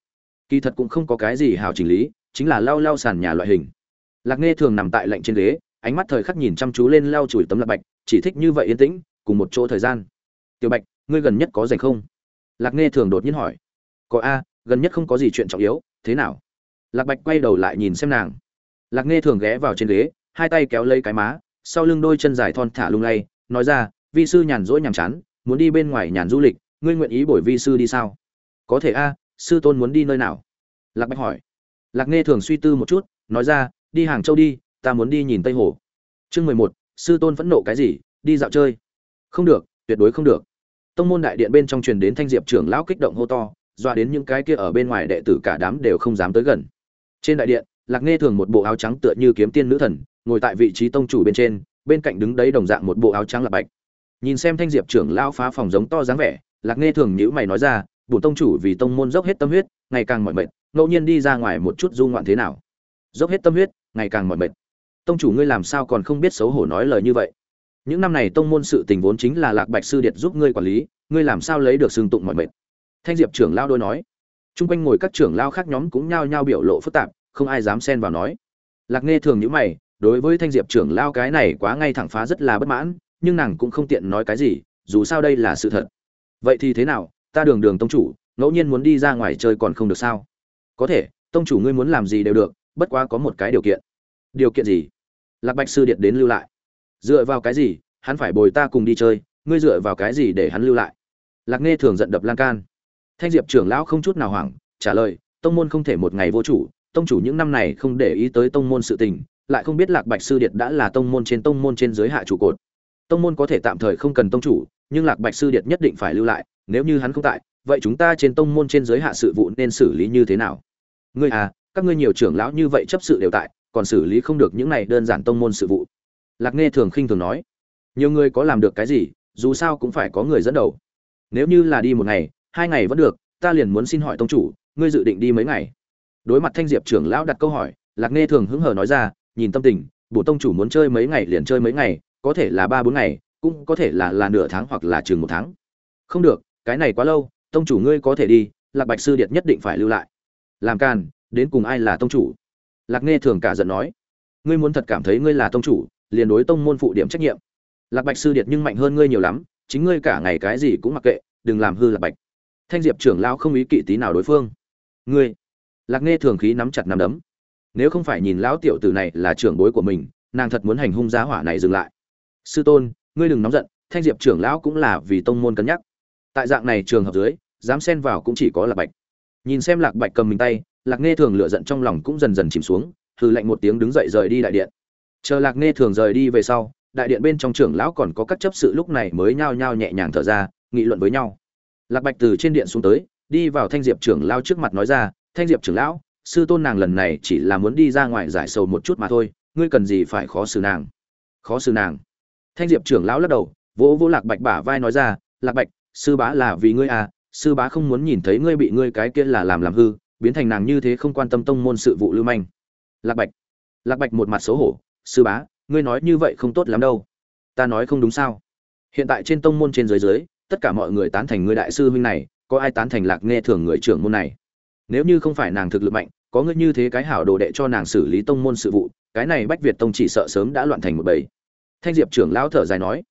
Kỳ thật cũng không có cái gì hào chỉnh lý, chính là lau lau sàn nhà loại hình. Lạc nghe thường nằm tại lạnh trên ghế, ánh mắt thời khắc nhìn chăm chú lên lau chùi tấm lạc bạch, chỉ thích như vậy yên tĩnh, cùng một chỗ thời gian. Tiểu bạch, ngươi gần nhất có dành không? Lạc nghe thường đột nhiên hỏi. Có a, gần nhất không có gì chuyện trọng yếu, thế nào? Lạc bạch quay đầu lại nhìn xem nàng lạc nghe thường ghé vào trên ghế, hai tay kéo lấy cái má, sau lưng đôi chân dài thon thả lung lay, nói ra, vi sư nhàn rỗi nhàm chán, muốn đi bên ngoài nhàn du lịch, ngươi nguyện ý bổi vi sư đi sao? Có thể a, sư tôn muốn đi nơi nào? Lạc bạch hỏi. Lạc nghe thường suy tư một chút, nói ra, đi hàng châu đi, ta muốn đi nhìn tây hồ. Chương mười một, sư tôn phẫn nộ cái gì, đi dạo chơi. Không được, tuyệt đối không được. Tông môn đại điện bên trong truyền đến thanh diệp trưởng lão kích động hô to doa đến những cái kia ở bên ngoài đệ tử cả đám đều không dám tới gần. Trên đại điện lạc nghe thường một bộ áo trắng tựa như kiếm tiên nữ thần, ngồi tại vị trí tông chủ bên trên, bên cạnh đứng đấy đồng dạng một bộ áo trắng lạc bạch. Nhìn xem thanh diệp trưởng lão phá phòng giống to dáng vẻ, lạc nghe thường nhữ mày nói ra, bổn tông chủ vì tông môn dốc hết tâm huyết, ngày càng mỏi mệt, ngẫu nhiên đi ra ngoài một chút du ngoạn thế nào? Dốc hết tâm huyết, ngày càng mỏi mệt. Tông chủ ngươi làm sao còn không biết xấu hổ nói lời như vậy? Những năm này tông môn sự tình vốn chính là lạc bạch sư điệt giúp ngươi quản lý, ngươi làm sao lấy được xương tụng mọi mệt? Thanh diệp trưởng lao đôi nói. Chung quanh ngồi các trưởng lao khác nhóm cũng nhao nhao biểu lộ phức tạp không ai dám xen vào nói. Lạc nghe thường nhữ mày, đối với thanh diệp trưởng lao cái này quá ngay thẳng phá rất là bất mãn, nhưng nàng cũng không tiện nói cái gì, dù sao đây là sự thật. Vậy thì thế nào, ta đường đường tông chủ, ngẫu nhiên muốn đi ra ngoài chơi còn không được sao? Có thể, tông chủ ngươi muốn làm gì đều được, bất quá có một cái điều kiện. Điều kiện gì? Lạc bạch sư điện đến lưu lại. Dựa vào cái gì, hắn phải bồi ta cùng đi chơi, ngươi dựa vào cái gì để hắn lưu lại? Lạc nghe thường giận đập lan can. Thanh diệp trưởng lão không chút nào hoảng, trả lời, tông môn không thể một ngày vô chủ tông chủ những năm này không để ý tới tông môn sự tình, lại không biết lạc bạch sư điện đã là tông môn trên tông môn trên dưới hạ trụ cột. Tông môn có thể tạm thời không cần tông chủ, nhưng lạc bạch sư điện nhất định phải lưu lại, nếu như hắn không tại, vậy chúng ta trên tông môn trên giới hạ sự vụ nên xử lý như thế nào? Ngươi à các ngươi nhiều trưởng lão như vậy chấp sự đều tại, còn xử lý không được những này đơn giản tông môn sự vụ. Lạc nghe thường khinh thường nói, nhiều người có làm được cái gì, dù sao cũng phải có người dẫn đầu. Nếu như là đi một ngày, hai ngày vẫn được, ta liền muốn xin hỏi tông chủ, ngươi dự định đi mấy ngày? Đối mặt thanh diệp trưởng lão đặt câu hỏi, lạc nghe thường hứng hờ nói ra, nhìn tâm tình, bổ tông chủ muốn chơi mấy ngày liền chơi mấy ngày, có thể là ba bốn ngày, cũng có thể là là nửa tháng hoặc là chừng một tháng. Không được, cái này quá lâu, tông chủ ngươi có thể đi, lạc bạch sư điệt nhất định phải lưu lại. Làm can đến cùng ai là tông chủ? Lạc nghe thường cả giận nói. Ngươi muốn thật cảm thấy ngươi là tông chủ, liền đối tông môn phụ điểm trách nhiệm. Lạc bạch sư điệt nhưng mạnh hơn ngươi nhiều lắm, chính ngươi cả ngày cái gì cũng mặc kệ, đừng làm hư lạc bạch. Thanh diệp trưởng lão không ý kỵ tí nào đối phương. Ngươi lạc nghe thường khí nắm chặt nắm đấm. Nếu không phải nhìn lão tiểu tử này là trưởng bối của mình, nàng thật muốn hành hung giá hỏa này dừng lại. Sư tôn, ngươi đừng nóng giận, thanh diệp trưởng lão cũng là vì tông môn cân nhắc. Tại dạng này trường hợp dưới, dám xen vào cũng chỉ có lạc bạch. Nhìn xem lạc bạch cầm mình tay, lạc nghe thường lựa giận trong lòng cũng dần dần chìm xuống, hừ lạnh một tiếng đứng dậy rời đi đại điện. Chờ lạc nghe thường rời đi về sau, đại điện bên trong trưởng lão còn có các chấp sự lúc này mới nhao nhao nhẹ nhàng thở ra, nghị luận với nhau. Lạc bạch từ trên điện xuống tới, đi vào thanh diệp trưởng lão trước mặt nói ra thanh diệp trưởng lão, sư tôn nàng lần này chỉ là muốn đi ra ngoài giải sầu một chút mà thôi, ngươi cần gì phải khó xử nàng? Khó xử nàng? Thanh diệp trưởng lão lắc đầu, vỗ vỗ lạc bạch bả vai nói ra, lạc bạch, sư bá là vì ngươi à sư bá không muốn nhìn thấy ngươi bị ngươi cái kia là làm làm hư, biến thành nàng như thế không quan tâm tông môn sự vụ lưu manh. Lạc bạch lạc bạch một mặt xấu hổ, sư bá, ngươi nói như vậy không tốt lắm đâu. Ta nói không đúng sao? Hiện tại trên tông môn trên dưới dưới, tất cả mọi người tán thành ngươi đại sư huynh này, có ai tán thành lạc nghe thường người trưởng môn này? Nếu như không phải nàng thực lực mạnh, có ngươi như thế cái hảo đồ đệ cho nàng xử lý tông môn sự vụ, cái này bách việt tông chỉ sợ sớm đã loạn thành một bầy. Thanh diệp trưởng lão thở dài nói,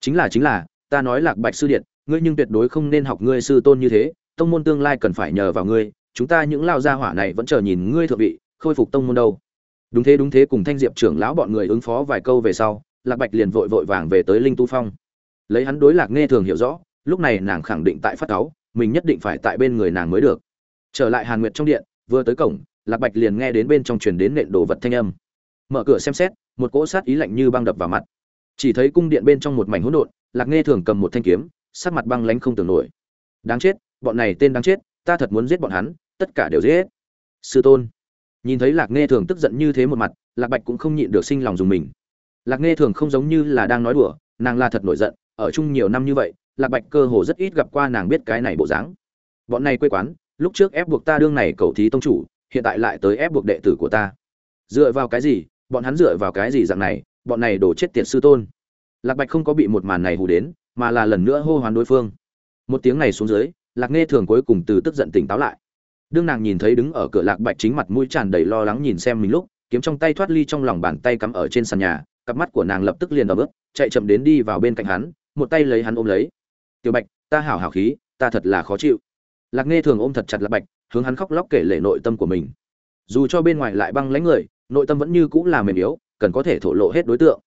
chính là chính là, ta nói lạc bạch sư điện, ngươi nhưng tuyệt đối không nên học ngươi sư tôn như thế, tông môn tương lai cần phải nhờ vào ngươi, chúng ta những lao gia hỏa này vẫn chờ nhìn ngươi thượng vị, khôi phục tông môn đâu. Đúng thế đúng thế, cùng thanh diệp trưởng lão bọn người ứng phó vài câu về sau, lạc bạch liền vội vội vàng về tới linh tu phong. Lấy hắn đối lạc nghe thường hiểu rõ, lúc này nàng khẳng định tại phát cáu, mình nhất định phải tại bên người nàng mới được trở lại hàn nguyệt trong điện, vừa tới cổng, lạc bạch liền nghe đến bên trong truyền đến nện đồ vật thanh âm. Mở cửa xem xét, một cỗ sát ý lạnh như băng đập vào mặt. Chỉ thấy cung điện bên trong một mảnh hỗn độn, lạc nghe thường cầm một thanh kiếm, sắc mặt băng lánh không tưởng nổi. Đáng chết, bọn này tên đáng chết, ta thật muốn giết bọn hắn, tất cả đều giết. Sư tôn. Nhìn thấy lạc nghe thường tức giận như thế một mặt, lạc bạch cũng không nhịn được sinh lòng dùng mình. Lạc nghe thường không giống như là đang nói đùa, nàng là thật nổi giận, ở chung nhiều năm như vậy, lạc bạch cơ hồ rất ít gặp qua nàng biết cái này bộ dáng. Bọn này quê quán lúc trước ép buộc ta đương này cầu thí tông chủ, hiện tại lại tới ép buộc đệ tử của ta. Dựa vào cái gì? Bọn hắn dựa vào cái gì dạng này? Bọn này đổ chết tiệt sư tôn. Lạc bạch không có bị một màn này hù đến, mà là lần nữa hô hoán đối phương. Một tiếng này xuống dưới, lạc nghe thường cuối cùng từ tức giận tỉnh táo lại. Đương nàng nhìn thấy đứng ở cửa lạc bạch chính mặt mũi tràn đầy lo lắng nhìn xem mình lúc, kiếm trong tay thoát ly trong lòng bàn tay cắm ở trên sàn nhà, cặp mắt của nàng lập tức liền đỏ bước chạy chậm đến đi vào bên cạnh hắn, một tay lấy hắn ôm lấy. Tiểu bạch, ta hảo hảo khí, ta thật là khó chịu lạc nghe thường ôm thật chặt lạc bạch, hướng hắn khóc lóc kể lể nội tâm của mình. Dù cho bên ngoài lại băng lãnh người, nội tâm vẫn như cũng là mềm yếu, cần có thể thổ lộ hết đối tượng.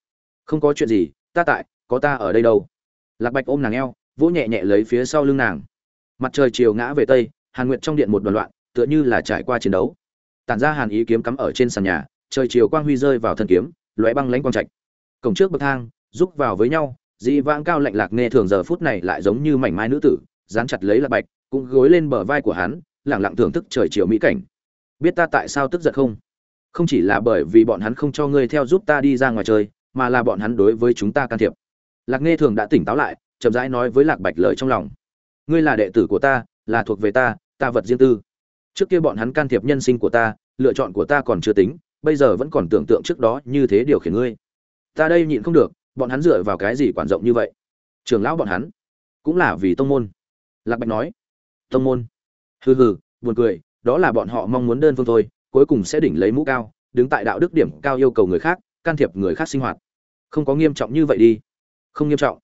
Không có chuyện gì, ta tại, có ta ở đây đâu. Lạc bạch ôm nàng eo, vỗ nhẹ nhẹ lấy phía sau lưng nàng. Mặt trời chiều ngã về tây, hàn nguyệt trong điện một đoàn loạn, tựa như là trải qua chiến đấu. Tản ra hàn ý kiếm cắm ở trên sàn nhà, trời chiều quang huy rơi vào thân kiếm, lóe băng lãnh quang trạch. Cổng trước bậc thang, rúc vào với nhau dị vãng cao lạnh lạc nghe thường giờ phút này lại giống như mảnh mai nữ tử, dán chặt lấy lạc bạch cũng gối lên bờ vai của hắn, lẳng lặng thưởng thức trời chiều mỹ cảnh. Biết ta tại sao tức giận không? Không chỉ là bởi vì bọn hắn không cho ngươi theo giúp ta đi ra ngoài chơi, mà là bọn hắn đối với chúng ta can thiệp. Lạc nghe thường đã tỉnh táo lại, chậm rãi nói với lạc bạch lời trong lòng. Ngươi là đệ tử của ta, là thuộc về ta ta vật riêng tư. Trước kia bọn hắn can thiệp nhân sinh của ta, lựa chọn của ta còn chưa tính, bây giờ vẫn còn tưởng tượng trước đó như thế điều khiển ngươi. Ta đây nhịn không được, bọn hắn dựa vào cái gì quản rộng như vậy? Trường lão bọn hắn cũng là vì tông môn. Lạc bạch nói tông môn. Hừ hừ, buồn cười, đó là bọn họ mong muốn đơn phương thôi, cuối cùng sẽ đỉnh lấy mũ cao, đứng tại đạo đức điểm cao yêu cầu người khác, can thiệp người khác sinh hoạt. Không có nghiêm trọng như vậy đi. Không nghiêm trọng.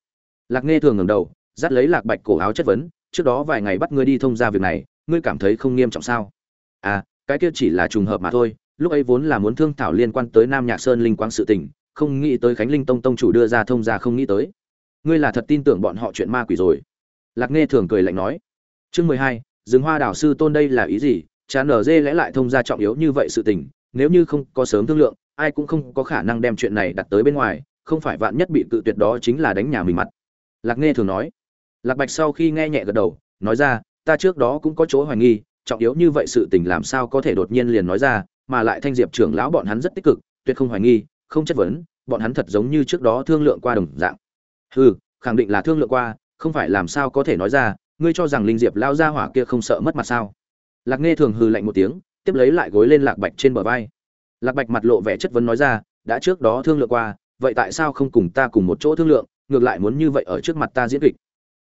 Lạc nghe thường ngẩng đầu, dắt lấy lạc bạch cổ áo chất vấn, trước đó vài ngày bắt ngươi đi thông ra việc này, ngươi cảm thấy không nghiêm trọng sao? À cái kia chỉ là trùng hợp mà thôi, lúc ấy vốn là muốn thương thảo liên quan tới nam nhạc sơn linh quang sự tình, không nghĩ tới khánh linh tông tông chủ đưa ra thông ra không nghĩ tới. Ngươi là thật tin tưởng bọn họ chuyện ma quỷ rồi. Lạc nghe thường cười lạnh nói chương mười hai, rừng hoa đảo sư tôn đây là ý gì? Chán ở dê lẽ lại thông ra trọng yếu như vậy sự tình, nếu như không có sớm thương lượng, ai cũng không có khả năng đem chuyện này đặt tới bên ngoài, không phải vạn nhất bị cự tuyệt đó chính là đánh nhà mình mặt. Lạc nghe thường nói. Lạc bạch sau khi nghe nhẹ gật đầu, nói ra, ta trước đó cũng có chỗ hoài nghi, trọng yếu như vậy sự tình làm sao có thể đột nhiên liền nói ra, mà lại thanh diệp trưởng lão bọn hắn rất tích cực, tuyệt không hoài nghi, không chất vấn, bọn hắn thật giống như trước đó thương lượng qua đồng dạng. Hừ, khẳng định là thương lượng qua, không phải làm sao có thể nói ra ngươi cho rằng linh diệp lao ra hỏa kia không sợ mất mặt sao? Lạc nghe thường hừ lạnh một tiếng, tiếp lấy lại gối lên lạc bạch trên bờ vai. Lạc bạch mặt lộ vẻ chất vấn nói ra, đã trước đó thương lượng qua, vậy tại sao không cùng ta cùng một chỗ thương lượng, ngược lại muốn như vậy ở trước mặt ta diễn kịch?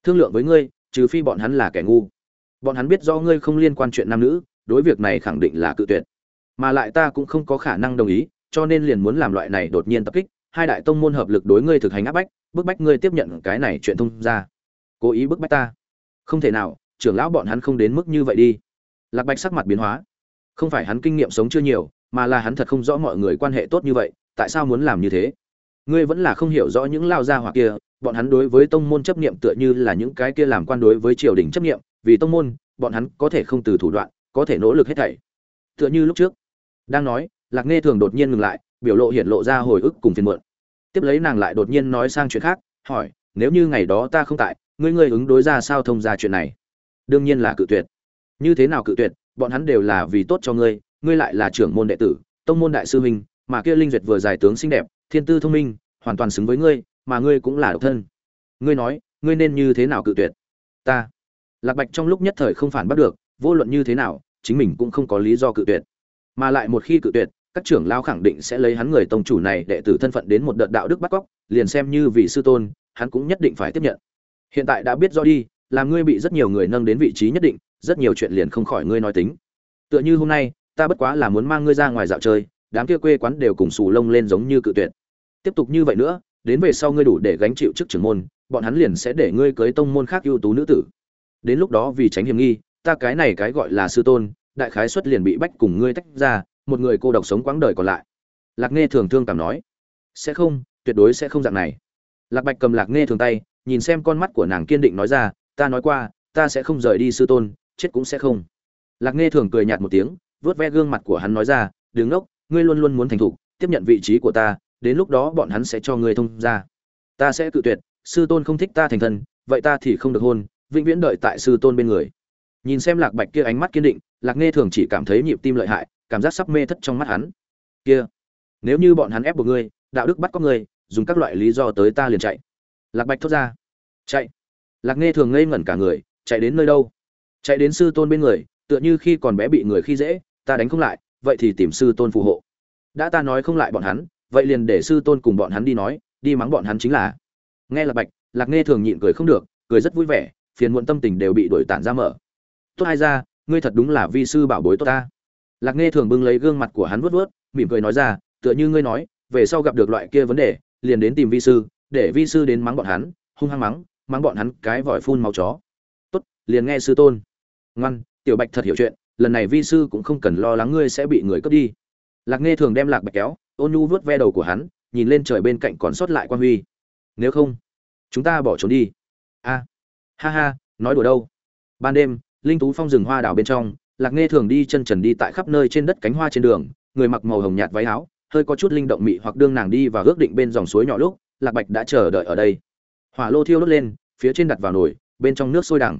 Thương lượng với ngươi, trừ phi bọn hắn là kẻ ngu. Bọn hắn biết do ngươi không liên quan chuyện nam nữ, đối việc này khẳng định là cự tuyệt. Mà lại ta cũng không có khả năng đồng ý, cho nên liền muốn làm loại này đột nhiên tập kích, hai đại tông môn hợp lực đối ngươi thực hành áp bách, bức bách ngươi tiếp nhận cái này chuyện thông ra. Cố ý bức bách ta không thể nào, trưởng lão bọn hắn không đến mức như vậy đi. Lạc bạch sắc mặt biến hóa. Không phải hắn kinh nghiệm sống chưa nhiều, mà là hắn thật không rõ mọi người quan hệ tốt như vậy, tại sao muốn làm như thế? Ngươi vẫn là không hiểu rõ những lao gia hoặc kia, bọn hắn đối với tông môn chấp niệm tựa như là những cái kia làm quan đối với triều đình chấp niệm, vì tông môn, bọn hắn có thể không từ thủ đoạn, có thể nỗ lực hết thảy. Tựa như lúc trước, đang nói, lạc nghe thường đột nhiên ngừng lại, biểu lộ hiện lộ ra hồi ức cùng phiền muộn. Tiếp lấy nàng lại đột nhiên nói sang chuyện khác, hỏi, nếu như ngày đó ta không tại ngươi ngươi ứng đối ra sao thông ra chuyện này? Đương nhiên là cự tuyệt. Như thế nào cự tuyệt? Bọn hắn đều là vì tốt cho ngươi ngươi lại là trưởng môn đệ tử, tông môn đại sư huynh, mà kia linh duyệt vừa giải tướng xinh đẹp, thiên tư thông minh, hoàn toàn xứng với ngươi, mà ngươi cũng là độc thân. Ngươi nói, ngươi nên như thế nào cự tuyệt? Ta. Lạc bạch trong lúc nhất thời không phản bắt được, vô luận như thế nào, chính mình cũng không có lý do cự tuyệt. Mà lại một khi cự tuyệt, các trưởng lao khẳng định sẽ lấy hắn người tông chủ này đệ tử thân phận đến một đợt đạo đức bắt cóc, liền xem như vì sư tôn, hắn cũng nhất định phải tiếp nhận hiện tại đã biết rõ đi làm ngươi bị rất nhiều người nâng đến vị trí nhất định, rất nhiều chuyện liền không khỏi ngươi nói tính. Tựa như hôm nay, ta bất quá là muốn mang ngươi ra ngoài dạo chơi, đám kia quê quán đều cùng xù lông lên giống như cự tuyệt. Tiếp tục như vậy nữa, đến về sau ngươi đủ để gánh chịu chức trưởng môn, bọn hắn liền sẽ để ngươi cưới tông môn khác ưu tú nữ tử. Đến lúc đó vì tránh hiểm nghi, ta cái này cái gọi là sư tôn, đại khái xuất liền bị bách cùng ngươi tách ra, một người cô độc sống quãng đời còn lại. Lạc nghe thường thương cảm nói, sẽ không, tuyệt đối sẽ không dạng này. Lạc bạch cầm lạc nghe thường tay nhìn xem con mắt của nàng kiên định nói ra, ta nói qua, ta sẽ không rời đi sư tôn, chết cũng sẽ không. Lạc nghe thường cười nhạt một tiếng vớt ve gương mặt của hắn nói ra đứng ốc ngươi luôn luôn muốn thành thục, tiếp nhận vị trí của ta, đến lúc đó bọn hắn sẽ cho ngươi thông ra ta sẽ cự tuyệt, sư tôn không thích ta thành thân, vậy ta thì không được hôn, vĩnh viễn đợi tại sư tôn bên người. Nhìn xem lạc bạch kia ánh mắt kiên định, lạc nghe thường chỉ cảm thấy nhịp tim lợi hại, cảm giác sắp mê thất trong mắt hắn. Kia, nếu như bọn hắn ép buộc ngươi, đạo đức bắt có ngươi, dùng các loại lý do tới ta liền chạy lạc bạch thốt ra. Chạy. Lạc nghe thường ngây ngẩn cả người, chạy đến nơi đâu? Chạy đến sư tôn bên người, tựa như khi còn bé bị người khi dễ, ta đánh không lại, vậy thì tìm sư tôn phù hộ. Đã ta nói không lại bọn hắn, vậy liền để sư tôn cùng bọn hắn đi nói, đi mắng bọn hắn chính là. Nghe lạc bạch, lạc nghe thường nhịn cười không được, cười rất vui vẻ, phiền muộn tâm tình đều bị đổi tản ra mở. Tốt hai ra, ngươi thật đúng là vi sư bảo bối tốt ta. Lạc nghe thường bưng lấy gương mặt của hắn vuốt vuốt, mỉm cười nói ra, tựa như ngươi nói, về sau gặp được loại kia vấn đề, liền đến tìm vi sư để vi sư đến mắng bọn hắn, hung hăng mắng mắng bọn hắn cái vòi phun màu chó. Tốt, liền nghe sư tôn. Ngoan, tiểu bạch thật hiểu chuyện, lần này vi sư cũng không cần lo lắng ngươi sẽ bị người cướp đi. Lạc nghe thường đem lạc bạch kéo, ôn nhu vuốt ve đầu của hắn, nhìn lên trời bên cạnh còn sót lại quan huy. Nếu không, chúng ta bỏ trốn đi. A, ha ha, nói đùa đâu. Ban đêm, linh tú phong rừng hoa đảo bên trong, lạc nghe thường đi chân trần đi tại khắp nơi trên đất cánh hoa trên đường, người mặc màu hồng nhạt váy áo, hơi có chút linh động mị hoặc đương nàng đi và ước định bên dòng suối nhỏ lúc lạc bạch đã chờ đợi ở đây. Hỏa lô thiêu đốt lên, phía trên đặt vào nồi, bên trong nước sôi đẳng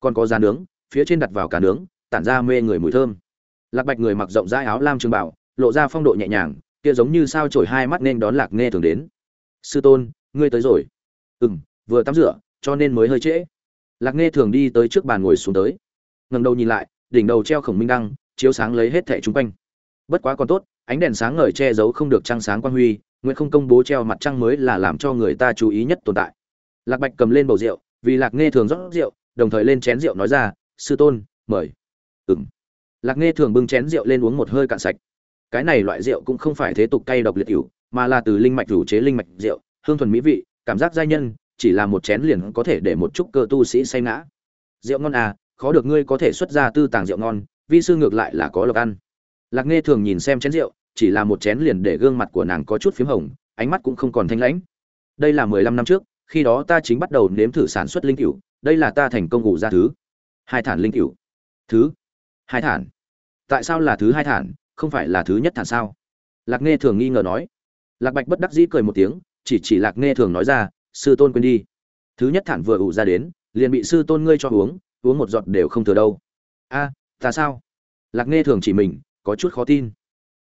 còn có da nướng, phía trên đặt vào cả nướng, tản ra mê người mùi thơm. Lạc bạch người mặc rộng rãi áo lam trường bảo, lộ ra phong độ nhẹ nhàng, kia giống như sao trổi hai mắt nên đón lạc nghe thường đến. Sư tôn, ngươi tới rồi. Ừ m vừa tắm rửa, cho nên mới hơi trễ. Lạc nghe thường đi tới trước bàn ngồi xuống tới. Ngẩng đầu nhìn lại, đỉnh đầu treo khổng minh đăng, chiếu sáng lấy hết thẻ chung quanh. Bất quá còn tốt, ánh đèn sáng ngời che giấu không được trăng sáng quan huy nguyện không công bố treo mặt trăng mới là làm cho người ta chú ý nhất tồn tại. Lạc bạch cầm lên bầu rượu, vì lạc nghe thường rót rượu, đồng thời lên chén rượu nói ra, sư tôn, mời. Ừng lạc nghe thường bưng chén rượu lên uống một hơi cạn sạch. Cái này loại rượu cũng không phải thế tục cay độc liệt cửu mà là từ linh mạch rủ chế linh mạch rượu, hương thuần mỹ vị, cảm giác giai nhân, chỉ là một chén liền có thể để một chút cơ tu sĩ say ngã. Rượu ngon à khó được ngươi có thể xuất ra tư tàng rượu ngon, vi sư ngược lại là có lộc ăn. Lạc nghe thường nhìn xem chén rượu chỉ là một chén liền để gương mặt của nàng có chút p h í m hồng, ánh mắt cũng không còn thanh lãnh. Đây là mười lăm năm trước, khi đó ta chính bắt đầu nếm thử sản xuất linh cựu đây là ta thành công ngủ ra thứ. Hai thản linh cựu thứ. Hai thản. Tại sao là thứ hai thản, không phải là thứ nhất thản sao? Lạc nghe thường nghi ngờ nói. Lạc bạch bất đắc dĩ cười một tiếng, chỉ chỉ lạc nghe thường nói ra, sư tôn quên đi. Thứ nhất thản vừa ủ ra đến, liền bị sư tôn ngươi cho uống uống một giọt đều không thừa đâu. A, ta sao? Lạc nghe thường chỉ mình, có chút khó tin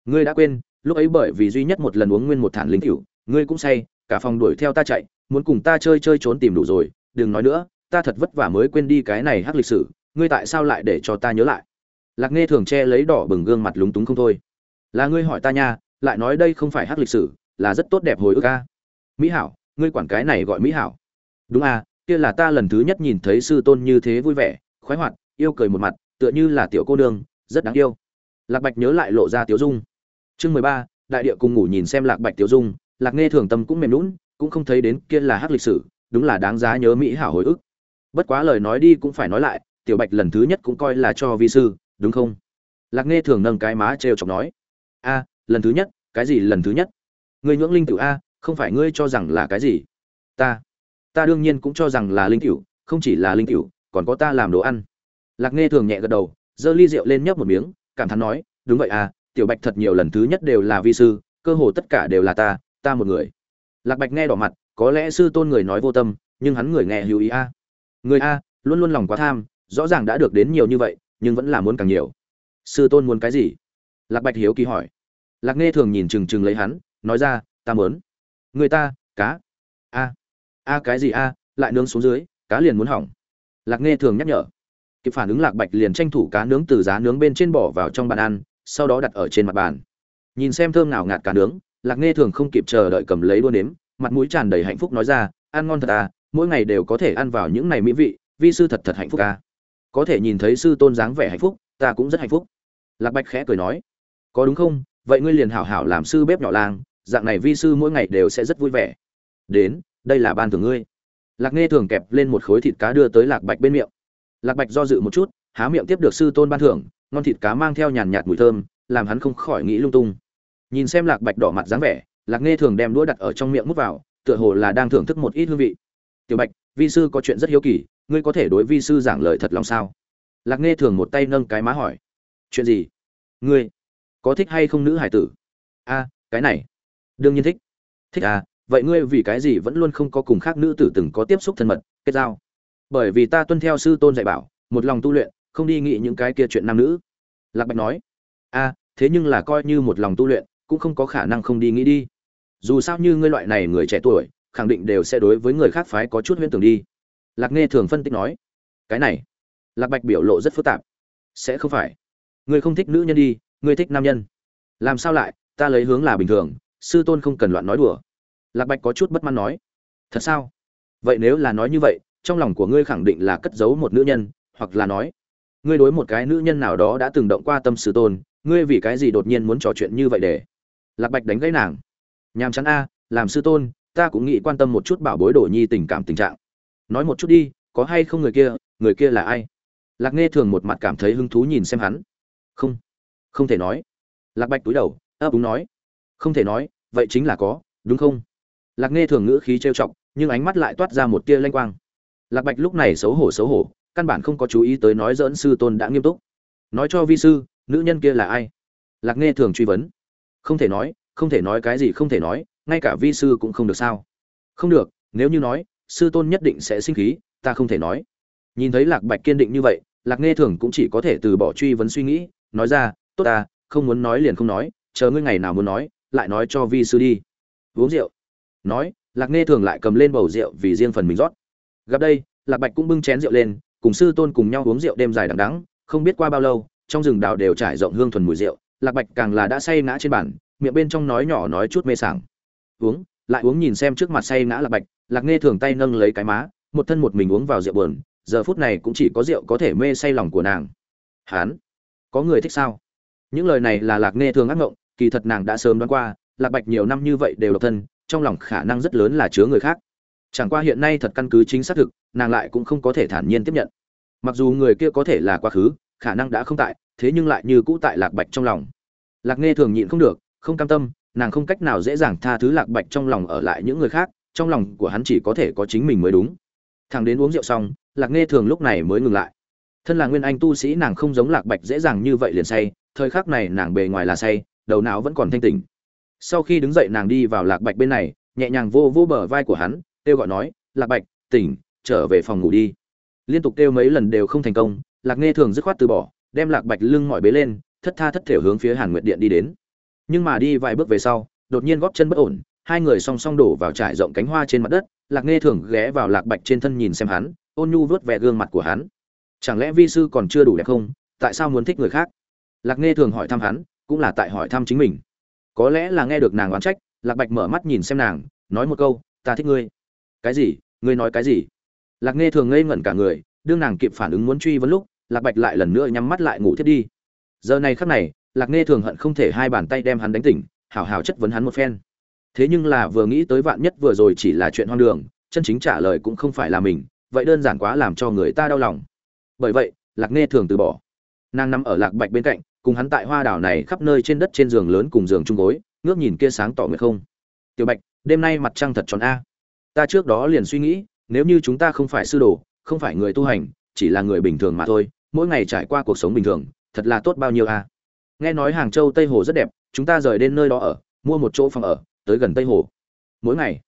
ngươi đã quên lúc ấy bởi vì duy nhất một lần uống nguyên một thản lính cửu ngươi cũng say cả phòng đuổi theo ta chạy muốn cùng ta chơi chơi trốn tìm đủ rồi đừng nói nữa ta thật vất vả mới quên đi cái này hắc lịch sử ngươi tại sao lại để cho ta nhớ lại? Lạc nghe thường che lấy đỏ bừng gương mặt lúng túng không thôi. Là ngươi hỏi ta nha lại nói đây không phải hắc lịch sử là rất tốt đẹp hồi ức a, mỹ hảo ngươi quản cái này gọi mỹ hảo. Đúng à kia là ta lần thứ nhất nhìn thấy sư tôn như thế vui vẻ khoái hoạt yêu cười một mặt tựa như là tiểu cô nương rất đáng yêu. Lạc bạch nhớ lại lộ ra tiểu dung chương mười ba đại địa cùng ngủ nhìn xem lạc bạch tiểu dung lạc nghe thường tâm cũng mềm lún cũng không thấy đến kia là hắc lịch sử đúng là đáng giá nhớ mỹ hảo hồi ức. Bất quá lời nói đi cũng phải nói lại tiểu bạch lần thứ nhất cũng coi là cho vi sư đúng không? Lạc nghe thường nâng cái má trêu chọc nói. A lần thứ nhất cái gì lần thứ nhất? Ngươi nhưỡng linh tiểu a không phải ngươi cho rằng là cái gì? Ta ta đương nhiên cũng cho rằng là linh tiểu, không chỉ là linh tiểu, còn có ta làm đồ ăn. Lạc nghe thường nhẹ gật đầu giơ ly rượu lên nhấp một miếng cảm thán nói đúng vậy à tiểu bạch thật nhiều lần thứ nhất đều là vi sư, cơ hồ tất cả đều là ta ta một người. Lạc bạch nghe đỏ mặt, có lẽ sư tôn người nói vô tâm, nhưng hắn người nghe hữu ý a. Người a, luôn luôn lòng quá tham, rõ ràng đã được đến nhiều như vậy, nhưng vẫn là muốn càng nhiều. Sư tôn muốn cái gì? Lạc bạch hiếu kỳ hỏi. Lạc nghe thường nhìn chừng chừng lấy hắn, nói ra, ta muốn. Người ta, cá. A a cái gì a, lại nướng xuống dưới, cá liền muốn hỏng. Lạc nghe thường nhắc nhở. Kịp phản ứng, lạc bạch liền tranh thủ cá nướng từ giá nướng bên trên bỏ vào trong bàn ăn sau đó đặt ở trên mặt bàn. Nhìn xem thơm nào ngạt cá nướng lạc nghe thường không kịp chờ đợi cầm lấy đua nếm mặt mũi tràn đầy hạnh phúc nói ra ăn ngon thật à mỗi ngày đều có thể ăn vào những này mỹ vị vi sư thật thật hạnh phúc à. có thể nhìn thấy sư tôn dáng vẻ hạnh phúc ta cũng rất hạnh phúc. Lạc bạch khẽ cười nói có đúng không? Vậy ngươi liền hảo hảo làm sư bếp nhỏ làng, dạng này vi sư mỗi ngày đều sẽ rất vui vẻ. Đến đây là ban thưởng ngươi. Lạc nghe thường kẹp lên một khối thịt cá đưa tới lạc bạch bên miệng. Lạc bạch do dự một chút há miệng tiếp được sư tôn ban thưởng ngon thịt cá mang theo nhàn nhạt mùi thơm, làm hắn không khỏi nghĩ lung tung. Nhìn xem lạc bạch đỏ mặt dáng vẻ, lạc nghe thường đem đũa đặt ở trong miệng mút vào, tựa hồ là đang thưởng thức một ít hương vị. Tiểu bạch, vi sư có chuyện rất hiếu kỳ, ngươi có thể đối vi sư giảng lời thật lòng sao? Lạc nghe thường một tay nâng cái má hỏi. Chuyện gì? Ngươi, có thích hay không nữ hải tử? A, cái này. Đương nhiên thích. Thích à vậy ngươi vì cái gì vẫn luôn không có cùng khác nữ tử từng có tiếp xúc thân mật, kết giao? Bởi vì ta tuân theo sư tôn dạy bảo, một lòng tu luyện, không đi nghĩ những cái kia chuyện nam nữ lạc bạch nói, a, thế nhưng là coi như một lòng tu luyện, cũng không có khả năng không đi nghĩ đi. Dù sao như ngươi loại này người trẻ tuổi, khẳng định đều sẽ đối với người khác phái có chút huyễn tưởng đi. Lạc nghe thường phân tích nói, cái này. Lạc bạch biểu lộ rất phức tạp. Sẽ không phải. Ngươi không thích nữ nhân đi, ngươi thích nam nhân. Làm sao lại, ta lấy hướng là bình thường, sư tôn không cần loạn nói đùa. Lạc bạch có chút bất mãn nói, thật sao? Vậy nếu là nói như vậy, trong lòng của ngươi khẳng định là cất giấu một nữ nhân, hoặc là nói ngươi đối một cái nữ nhân nào đó đã từng động qua tâm sư tôn, ngươi vì cái gì đột nhiên muốn trò chuyện như vậy để? Lạc bạch đánh gãy nàng. Nhàm chán a, làm sư tôn, ta cũng nghĩ quan tâm một chút bảo bối đồ nhi tình cảm tình trạng. Nói một chút đi, có hay không người kia người kia là ai? Lạc nghe thường một mặt cảm thấy hứng thú nhìn xem hắn. Không không thể nói. Lạc bạch túi đầu, ấp úng nói. Không thể nói, vậy chính là có, đúng không? Lạc nghe thường ngữ khí trêu chọc, nhưng ánh mắt lại toát ra một tia lanh quang. Lạc bạch lúc này xấu hổ xấu hổ căn bản không có chú ý tới nói dỡn sư tôn đã nghiêm túc. Nói cho vi sư, nữ nhân kia là ai? Lạc nghe thường truy vấn. Không thể nói, không thể nói cái gì không thể nói, ngay cả vi sư cũng không được sao? Không được, nếu như nói, sư tôn nhất định sẽ sinh khí, ta không thể nói. Nhìn thấy lạc bạch kiên định như vậy, lạc nghe thường cũng chỉ có thể từ bỏ truy vấn suy nghĩ, nói ra, tốt ta, không muốn nói liền không nói, chờ ngươi ngày nào muốn nói, lại nói cho vi sư đi. Uống rượu. Nói, lạc nghe thường lại cầm lên bầu rượu vì riêng phần mình rót. Gặp đây, lạc bạch cũng bưng chén rượu lên cùng sư tôn cùng nhau uống rượu đêm dài đằng đẵng, không biết qua bao lâu trong rừng đào đều trải rộng hương thuần mùi rượu lạc bạch càng là đã say ngã trên bàn miệng bên trong nói nhỏ nói chút mê sảng. Uống lại uống nhìn xem trước mặt say ngã lạc bạch. Lạc nghe thường tay nâng lấy cái má một thân một mình uống vào rượu buồn giờ phút này cũng chỉ có rượu có thể mê say lòng của nàng. Hán có người thích sao? Những lời này là lạc nghe thường ác ngộng kỳ thật nàng đã sớm đoán qua lạc bạch nhiều năm như vậy đều độc thân trong lòng khả năng rất lớn là chứa người khác chẳng qua hiện nay thật căn cứ chính xác thực, nàng lại cũng không có thể thản nhiên tiếp nhận. Mặc dù người kia có thể là quá khứ, khả năng đã không tại, thế nhưng lại như cũ tại lạc bạch trong lòng. Lạc nghe thường nhịn không được, không cam tâm, nàng không cách nào dễ dàng tha thứ lạc bạch trong lòng ở lại những người khác, trong lòng của hắn chỉ có thể có chính mình mới đúng. Thằng đến uống rượu xong, lạc nghe thường lúc này mới ngừng lại. Thân là nguyên anh tu sĩ nàng không giống lạc bạch dễ dàng như vậy liền say, thời khắc này nàng bề ngoài là say, đầu não vẫn còn thanh tỉnh. Sau khi đứng dậy nàng đi vào lạc bạch bên này, nhẹ nhàng vô vô bờ vai của hắn kêu gọi nói, lạc bạch, tỉnh, trở về phòng ngủ đi. Liên tục kêu mấy lần đều không thành công, lạc nghe thường dứt khoát từ bỏ, đem lạc bạch lưng mỏi bế lên, thất tha thất thể hướng phía hàn nguyệt điện đi đến. Nhưng mà đi vài bước về sau, đột nhiên góp chân bất ổn, hai người song song đổ vào trải rộng cánh hoa trên mặt đất, lạc nghe thường ghé vào lạc bạch trên thân nhìn xem hắn, ôn nhu vớt vẻ gương mặt của hắn. Chẳng lẽ vi sư còn chưa đủ đẹp không? Tại sao muốn thích người khác? Lạc nghe thường hỏi thăm hắn, cũng là tại hỏi thăm chính mình. Có lẽ là nghe được nàng oán trách, lạc bạch mở mắt nhìn xem nàng, nói một câu, ta thích ngươi cái gì? Ngươi nói cái gì? Lạc nghe thường ngây ngẩn cả người, đương nàng kịp phản ứng muốn truy vấn lúc, lạc bạch lại lần nữa nhắm mắt lại ngủ thiết đi. Giờ này khắc này, lạc nghe thường hận không thể hai bàn tay đem hắn đánh tỉnh hào hào chất vấn hắn một phen. Thế nhưng là vừa nghĩ tới vạn nhất vừa rồi chỉ là chuyện hoang đường, chân chính trả lời cũng không phải là mình, vậy đơn giản quá làm cho người ta đau lòng. Bởi vậy, lạc nghe thường từ bỏ. Nàng nằm ở lạc bạch bên cạnh, cùng hắn tại hoa đảo này khắp nơi trên đất trên giường lớn cùng giường chung gối, ngước nhìn kia sáng tỏ nguyệt không. Tiểu bạch, đêm nay mặt trăng thật tròn a ta trước đó liền suy nghĩ, nếu như chúng ta không phải sư đồ, không phải người tu hành, chỉ là người bình thường mà thôi, mỗi ngày trải qua cuộc sống bình thường, thật là tốt bao nhiêu a? Nghe nói hàng châu tây hồ rất đẹp, chúng ta rời đến nơi đó ở, mua một chỗ phòng ở, tới gần tây hồ. Mỗi ngày,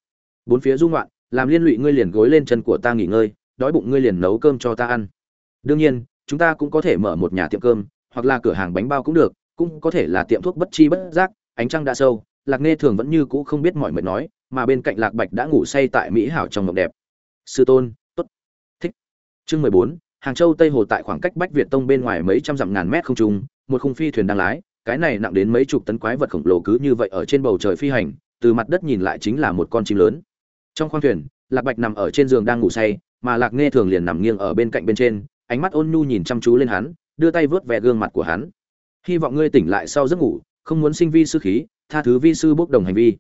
bốn phía dung loạn làm liên lụy ngươi liền gối lên chân của ta nghỉ ngơi, đói bụng ngươi liền nấu cơm cho ta ăn. Đương nhiên, chúng ta cũng có thể mở một nhà tiệm cơm, hoặc là cửa hàng bánh bao cũng được, cũng có thể là tiệm thuốc bất chi bất giác, ánh trăng đã sâu, lạc nghe thường vẫn như cũ không biết mọi mệt nói mà bên cạnh lạc bạch đã ngủ say tại mỹ hảo trong ngọc đẹp. Sư tôn, tốt. Thích. Chương mười bốn, hàng châu tây hồ tại khoảng cách bách việt tông bên ngoài mấy trăm dặm ngàn mét không trung, một khung phi thuyền đang lái, cái này nặng đến mấy chục tấn quái vật khổng lồ cứ như vậy ở trên bầu trời phi hành, từ mặt đất nhìn lại chính là một con chim lớn. Trong khoang thuyền, lạc bạch nằm ở trên giường đang ngủ say, mà lạc nghe thường liền nằm nghiêng ở bên cạnh bên trên, ánh mắt ôn nhu nhìn chăm chú lên hắn, đưa tay vớt ve gương mặt của hắn. Hy vọng ngươi tỉnh lại sau giấc ngủ, không muốn sinh vi sư khí, tha thứ vi sư bốc đồng hành vi.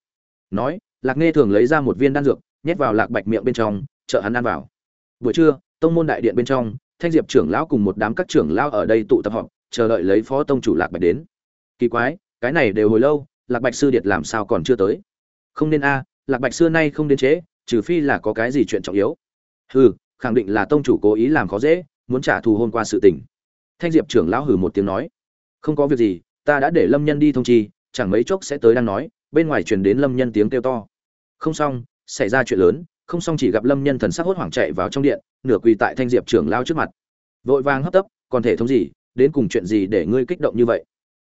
Nói lạc nghe thường lấy ra một viên đan dược nhét vào lạc bạch miệng bên trong chợ hắn ăn vào. Buổi trưa tông môn đại điện bên trong thanh diệp trưởng lão cùng một đám các trưởng lão ở đây tụ tập họp chờ đợi lấy phó tông chủ lạc bạch đến. Kỳ quái cái này đều hồi lâu lạc bạch sư điệt làm sao còn chưa tới? Không nên a lạc bạch xưa nay không đến chế, trừ phi là có cái gì chuyện trọng yếu. Hừ khẳng định là tông chủ cố ý làm khó dễ muốn trả thù hôm qua sự tình. Thanh diệp trưởng lão hừ một tiếng nói. Không có việc gì ta đã để lâm nhân đi thông chi chẳng mấy chốc sẽ tới đang nói bên ngoài truyền đến lâm nhân tiếng kêu to. Không xong, xảy ra chuyện lớn, không xong chỉ gặp lâm nhân thần sắc hốt hoảng chạy vào trong điện, nửa quỳ tại thanh diệp trưởng lao trước mặt. Vội vàng hấp tấp, còn thể thống gì, đến cùng chuyện gì để ngươi kích động như vậy?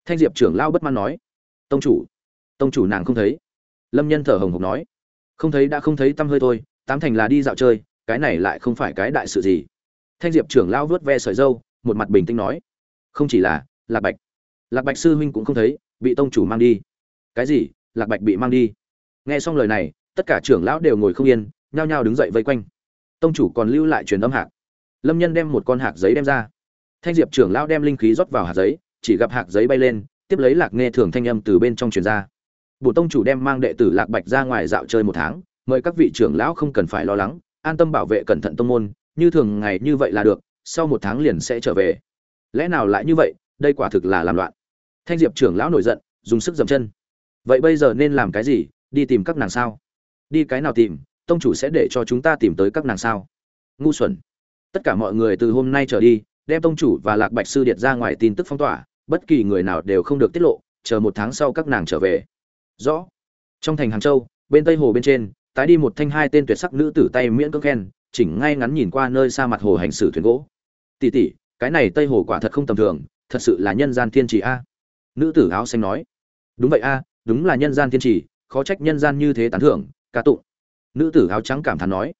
Thanh diệp trưởng lao bất mãn nói. Tông chủ tông chủ nàng không thấy. Lâm nhân thở hồng hộc nói. Không thấy đã không thấy tâm hơi thôi, tám thành là đi dạo chơi, cái này lại không phải cái đại sự gì. Thanh diệp trưởng lao vớt ve sợi dâu một mặt bình tĩnh nói. Không chỉ là lạc bạch. Lạc bạch sư huynh cũng không thấy, bị tông chủ mang đi. Cái gì? Lạc bạch bị mang đi. Nghe xong lời này, tất cả trưởng lão đều ngồi không yên, nhao nhao đứng dậy vây quanh. Tông chủ còn lưu lại truyền âm hạc. Lâm nhân đem một con hạc giấy đem ra. Thanh diệp trưởng lão đem linh khí rót vào hạt giấy, chỉ gặp hạc giấy bay lên, tiếp lấy lạc nghe thường thanh âm từ bên trong truyền ra. Bổ tông chủ đem mang đệ tử lạc bạch ra ngoài dạo chơi một tháng, mời các vị trưởng lão không cần phải lo lắng, an tâm bảo vệ cẩn thận tông môn, như thường ngày như vậy là được, sau một tháng liền sẽ trở về. Lẽ nào lại như vậy, đây quả thực là làm loạn. Thanh diệp trưởng lão nổi giận, dùng sức dầm chân vậy bây giờ nên làm cái gì? Đi tìm các nàng sao? Đi cái nào tìm? Tông chủ sẽ để cho chúng ta tìm tới các nàng sao? Ngu xuẩn. Tất cả mọi người từ hôm nay trở đi, đem tông chủ và lạc bạch sư điện ra ngoài tin tức phong tỏa, bất kỳ người nào đều không được tiết lộ, chờ một tháng sau các nàng trở về. Rõ. Trong thành hàng châu, bên tây hồ bên trên, tái đi một thanh hai tên tuyệt sắc nữ tử tay miễn cưỡng khen, chỉnh ngay ngắn nhìn qua nơi xa mặt hồ hành xử thuyền gỗ. Tỷ tỷ, cái này tây hồ quả thật không tầm thường, thật sự là nhân gian thiên trì a. Nữ tử áo xanh nói. Đúng vậy a đúng là nhân gian thiên trì, khó trách nhân gian như thế tán thưởng, ca tụng. Nữ tử áo trắng cảm thán nói,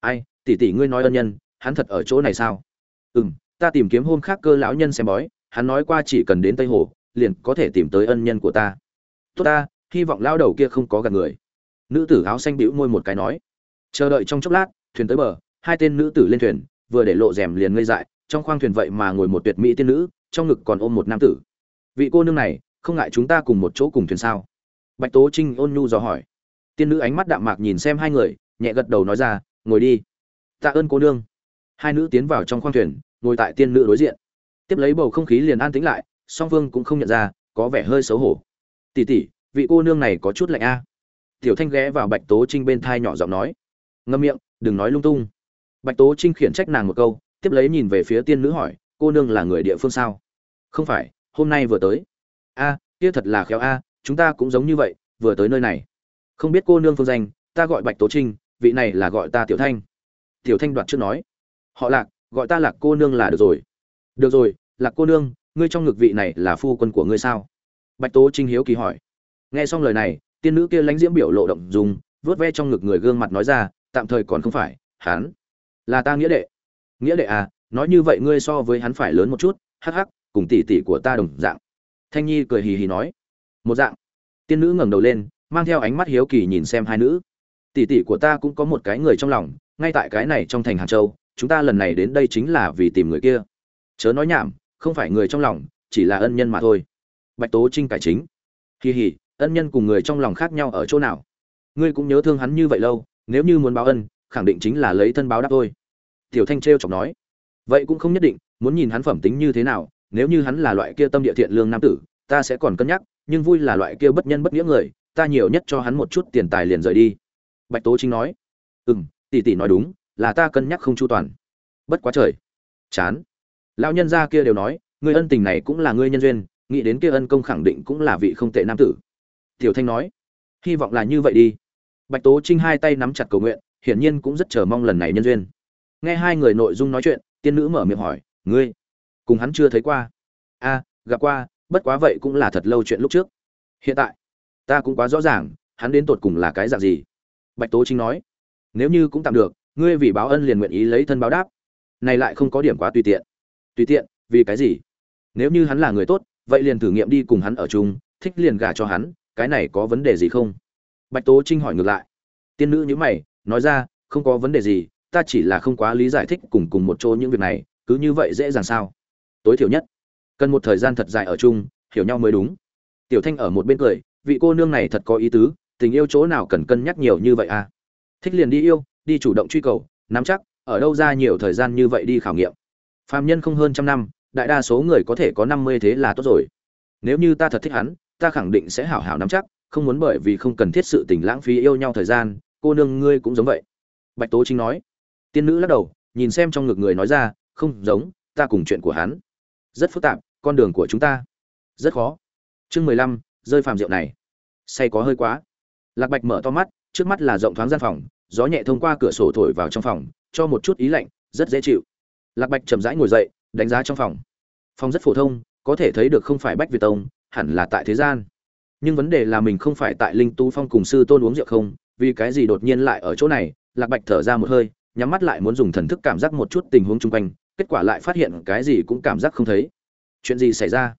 ai, tỷ tỷ ngươi nói ân nhân, hắn thật ở chỗ này sao? Ừ m ta tìm kiếm hôm khác cơ lão nhân xem bói, hắn nói qua chỉ cần đến tây hồ, liền có thể tìm tới ân nhân của ta. Tốt ta, hy vọng lao đầu kia không có gạt người. Nữ tử áo xanh bĩu môi một cái nói. Chờ đợi trong chốc lát, thuyền tới bờ, hai tên nữ tử lên thuyền, vừa để lộ rèm liền ngây dại, trong khoang thuyền vậy mà ngồi một tuyệt mỹ tiên nữ, trong ngực còn ôm một nam tử. Vị cô nương này, không ngại chúng ta cùng một chỗ cùng thuyền sao? Bạch tố trinh ôn nhu dò hỏi. Tiên nữ ánh mắt đạm mạc nhìn xem hai người, nhẹ gật đầu nói ra, ngồi đi. Tạ ơn cô nương. Hai nữ tiến vào trong khoang thuyền, ngồi tại tiên nữ đối diện. Tiếp lấy bầu không khí liền an tĩnh lại, song phương cũng không nhận ra, có vẻ hơi xấu hổ. Tỉ tỉ vị cô nương này có chút lạnh a. Tiểu thanh ghé vào bạch tố trinh bên thai nhỏ giọng nói. Ngâm miệng, đừng nói lung tung. Bạch tố trinh khiển trách nàng một câu, tiếp lấy nhìn về phía tiên nữ hỏi, cô nương là người địa phương sao? Không phải, hôm nay vừa tới. A, kia thật là khéo a chúng ta cũng giống như vậy, vừa tới nơi này. Không biết cô nương phương danh, ta gọi bạch tố trinh, vị này là gọi ta tiểu thanh. Tiểu thanh đoạt trước nói. Họ lạc, gọi ta lạc cô nương là được rồi. Được rồi, lạc cô nương, ngươi trong ngực vị này là phu quân của ngươi sao? Bạch tố trinh hiếu kỳ hỏi. Nghe xong lời này, tiên nữ kia lánh diễm biểu lộ động dùng vớt ve trong ngực người gương mặt nói ra, tạm thời còn không phải, hắn là ta nghĩa đệ. Nghĩa đệ à nói như vậy ngươi so với hắn phải lớn một chút, hắc hắc, cùng tỷ tỷ của ta đồng dạng. Thanh nhi cười hì hì nói một dạng. Tiên nữ ngẩng đầu lên, mang theo ánh mắt hiếu kỳ nhìn xem hai nữ. Tỷ tỷ của ta cũng có một cái người trong lòng, ngay tại cái này trong thành hàng châu, chúng ta lần này đến đây chính là vì tìm người kia. Chớ nói nhảm, không phải người trong lòng, chỉ là ân nhân mà thôi. Bạch tố trinh cải chính. Kỳ hỉ, ân nhân cùng người trong lòng khác nhau ở chỗ nào? Ngươi cũng nhớ thương hắn như vậy lâu, nếu như muốn báo ân, khẳng định chính là lấy thân báo đáp thôi. Tiểu thanh t chọc nói. Vậy cũng không nhất định, muốn nhìn hắn phẩm tính như thế nào, nếu như hắn là loại kia tâm địa thiện lương nam tử, ta sẽ còn cân nhắc nhưng vui là loại kia bất nhân bất nghĩa người, ta nhiều nhất cho hắn một chút tiền tài liền rời đi. Bạch tố chính nói ừ m tỷ tỷ nói đúng, là ta cân nhắc không chu toàn. Bất quá trời. Chán. Lão nhân gia kia đều nói người ân tình này cũng là ngươi nhân duyên, nghĩ đến kia ân công khẳng định cũng là vị không tệ nam tử. Tiểu thanh nói, hy vọng là như vậy đi. Bạch tố trinh hai tay nắm chặt cầu nguyện, hiển nhiên cũng rất chờ mong lần này nhân duyên. Nghe hai người nội dung nói chuyện, tiên nữ mở miệng hỏi, ngươi, cùng hắn chưa thấy qua? A, gặp qua bất quá vậy cũng là thật lâu chuyện lúc trước. Hiện tại, ta cũng quá rõ ràng, hắn đến tột cùng là cái dạng gì. Bạch tố trinh nói, nếu như cũng tạm được, ngươi vì báo ân liền nguyện ý lấy thân báo đáp. Này lại không có điểm quá tùy tiện. Tùy tiện, vì cái gì? Nếu như hắn là người tốt, vậy liền thử nghiệm đi cùng hắn ở chung, thích liền gả cho hắn, cái này có vấn đề gì không? Bạch tố trinh hỏi ngược lại. Tiên nữ nhữ mày, nói ra, không có vấn đề gì, ta chỉ là không quá lý giải thích cùng cùng một chỗ những việc này, cứ như vậy dễ dàng sao? Tối thiểu nhất cần một thời gian thật dài ở chung, hiểu nhau mới đúng. Tiểu thanh ở một bên cười, vị cô nương này thật có ý tứ, tình yêu chỗ nào cần cân nhắc nhiều như vậy à? Thích liền đi yêu, đi chủ động truy cầu, nắm chắc, ở đâu ra nhiều thời gian như vậy đi khảo nghiệm. Phàm nhân không hơn trăm năm, đại đa số người có thể có năm mươi thế là tốt rồi. Nếu như ta thật thích hắn, ta khẳng định sẽ hảo hảo nắm chắc, không muốn bởi vì không cần thiết sự tình lãng phí yêu nhau thời gian, cô nương ngươi cũng giống vậy. Bạch tố chính nói. Tiên nữ lắc đầu, nhìn xem trong ngực người nói ra, không giống, ta cùng chuyện của hắn. Rất phức tạp con đường của chúng ta. Rất khó. Chương mười lăm, rơi phàm rượu này. Say có hơi quá. Lạc bạch mở to mắt, trước mắt là rộng thoáng gian phòng, gió nhẹ thông qua cửa sổ thổi vào trong phòng, cho một chút ý lạnh, rất dễ chịu. Lạc bạch chậm rãi ngồi dậy, đánh giá trong phòng. Phòng rất phổ thông, có thể thấy được không phải bách việt tông, hẳn là tại thế gian. Nhưng vấn đề là mình không phải tại linh tu phong cùng sư tôn uống rượu không, vì cái gì đột nhiên lại ở chỗ này, lạc bạch thở ra một hơi, nhắm mắt lại muốn dùng thần thức cảm giác một chút tình huống chung quanh, kết quả lại phát hiện cái gì cũng cảm giác không thấy chuyện gì xảy ra?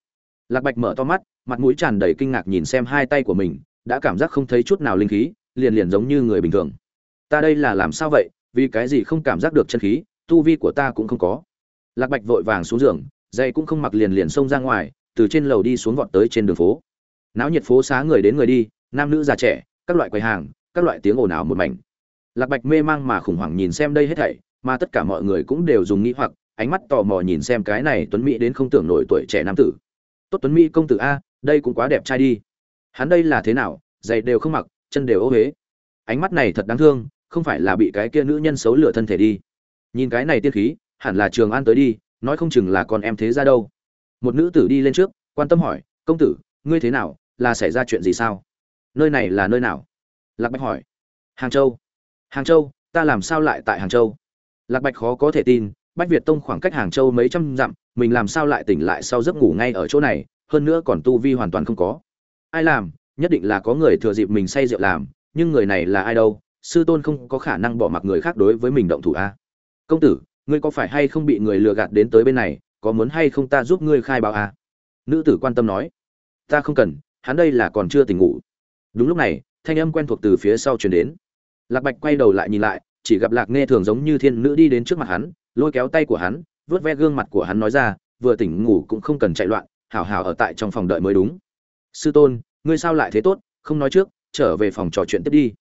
Lạc bạch mở to mắt, mặt mũi tràn đầy kinh ngạc nhìn xem hai tay của mình, đã cảm giác không thấy chút nào linh khí, liền liền giống như người bình thường. Ta đây là làm sao vậy? Vì cái gì không cảm giác được chân khí? Tu vi của ta cũng không có. Lạc bạch vội vàng xuống giường dây cũng không mặc liền liền xông ra ngoài, từ trên lầu đi xuống vọt tới trên đường phố. Náo nhiệt phố xá người đến người đi, nam nữ già trẻ, các loại quầy hàng, các loại tiếng ồn ào một mảnh. Lạc bạch mê mang mà khủng hoảng nhìn xem đây hết thảy, mà tất cả mọi người cũng đều dùng nghĩ hoặc ánh mắt tò mò nhìn xem cái này tuấn mỹ đến không tưởng nổi tuổi trẻ nam tử. Tốt tuấn mỹ công tử a, đây cũng quá đẹp trai đi. Hắn đây là thế nào, giày đều không mặc, chân đều ô huế ánh mắt này thật đáng thương, không phải là bị cái kia nữ nhân xấu lửa thân thể đi. Nhìn cái này tiên khí, hẳn là trường an tới đi, nói không chừng là con em thế ra đâu. Một nữ tử đi lên trước, quan tâm hỏi, công tử, ngươi thế nào, là xảy ra chuyện gì sao? Nơi này là nơi nào? Lạc bạch hỏi. Hàng châu. Hàng châu, ta làm sao lại tại hàng châu? Lạc bạch khó có thể tin bách việt tông khoảng cách hàng châu mấy trăm dặm, mình làm sao lại tỉnh lại sau giấc ngủ ngay ở chỗ này, hơn nữa còn tu vi hoàn toàn không có. Ai làm, nhất định là có người thừa dịp mình say rượu làm, nhưng người này là ai đâu, sư tôn không có khả năng bỏ mặc người khác đối với mình động thủ a công tử, ngươi có phải hay không bị người lừa gạt đến tới bên này, có muốn hay không ta giúp ngươi khai báo à? nữ tử quan tâm nói. Ta không cần, hắn đây là còn chưa tỉnh ngủ. Đúng lúc này, thanh âm quen thuộc từ phía sau chuyển đến. Lạc bạch quay đầu lại nhìn lại, chỉ gặp lạc nghe thường giống như thiên nữ đi đến trước mặt hắn lôi kéo tay của hắn, vớt ve gương mặt của hắn nói ra, vừa tỉnh ngủ cũng không cần chạy loạn, hảo hảo ở tại trong phòng đợi mới đúng. Sư tôn, ngươi sao lại thế tốt, không nói trước, trở về phòng trò chuyện tiếp đi.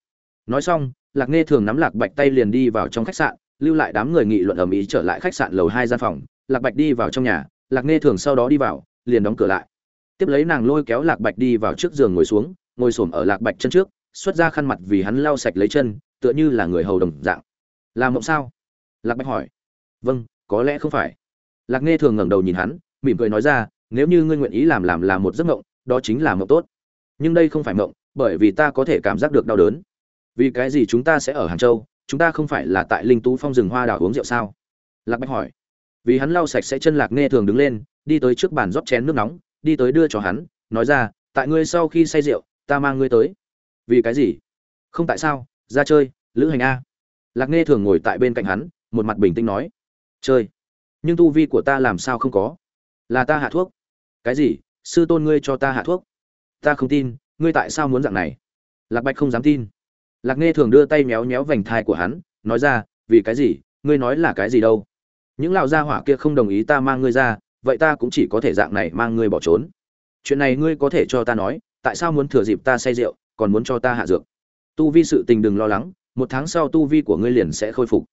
Nói xong, lạc nghe thường nắm lạc bạch tay liền đi vào trong khách sạn, lưu lại đám người nghị luận ầm ĩ trở lại khách sạn lầu hai gian phòng. Lạc bạch đi vào trong nhà, lạc nghe thường sau đó đi vào, liền đóng cửa lại. Tiếp lấy nàng lôi kéo lạc bạch đi vào trước giường ngồi xuống, ngồi xổm ở lạc bạch chân trước, xuất ra khăn mặt vì hắn lau sạch lấy chân, tựa như là người hầu đồng dạng. Làm mộng sao? Lạc bạch hỏi vâng có lẽ không phải. Lạc nghe thường ngẩng đầu nhìn hắn, mỉm cười nói ra, nếu như ngươi nguyện ý làm làm là một giấc mộng, đó chính là mộng tốt. Nhưng đây không phải mộng, bởi vì ta có thể cảm giác được đau đớn. Vì cái gì chúng ta sẽ ở hàng châu? Chúng ta không phải là tại linh tú phong rừng hoa đào uống rượu sao? Lạc bạch hỏi. Vì hắn lau sạch sẽ chân lạc nghe thường đứng lên, đi tới trước bàn rót chén nước nóng, đi tới đưa cho hắn, nói ra, tại ngươi sau khi say rượu, ta mang ngươi tới. Vì cái gì? Không tại sao, ra chơi, lữ hành a. Lạc nghe thường ngồi tại bên cạnh hắn, một mặt bình tĩnh nói chơi. Nhưng tu vi của ta làm sao không có? Là ta hạ thuốc. Cái gì? Sư tôn ngươi cho ta hạ thuốc. Ta không tin, ngươi tại sao muốn dạng này? Lạc bạch không dám tin. Lạc nghe thường đưa tay méo méo vành thai của hắn, nói ra, vì cái gì? Ngươi nói là cái gì đâu? Những lão gia hỏa kia không đồng ý ta mang ngươi ra, vậy ta cũng chỉ có thể dạng này mang ngươi bỏ trốn. Chuyện này ngươi có thể cho ta nói, tại sao muốn thừa dịp ta say rượu, còn muốn cho ta hạ dược? Tu vi sự tình đừng lo lắng, một tháng sau tu vi của ngươi liền sẽ khôi phục.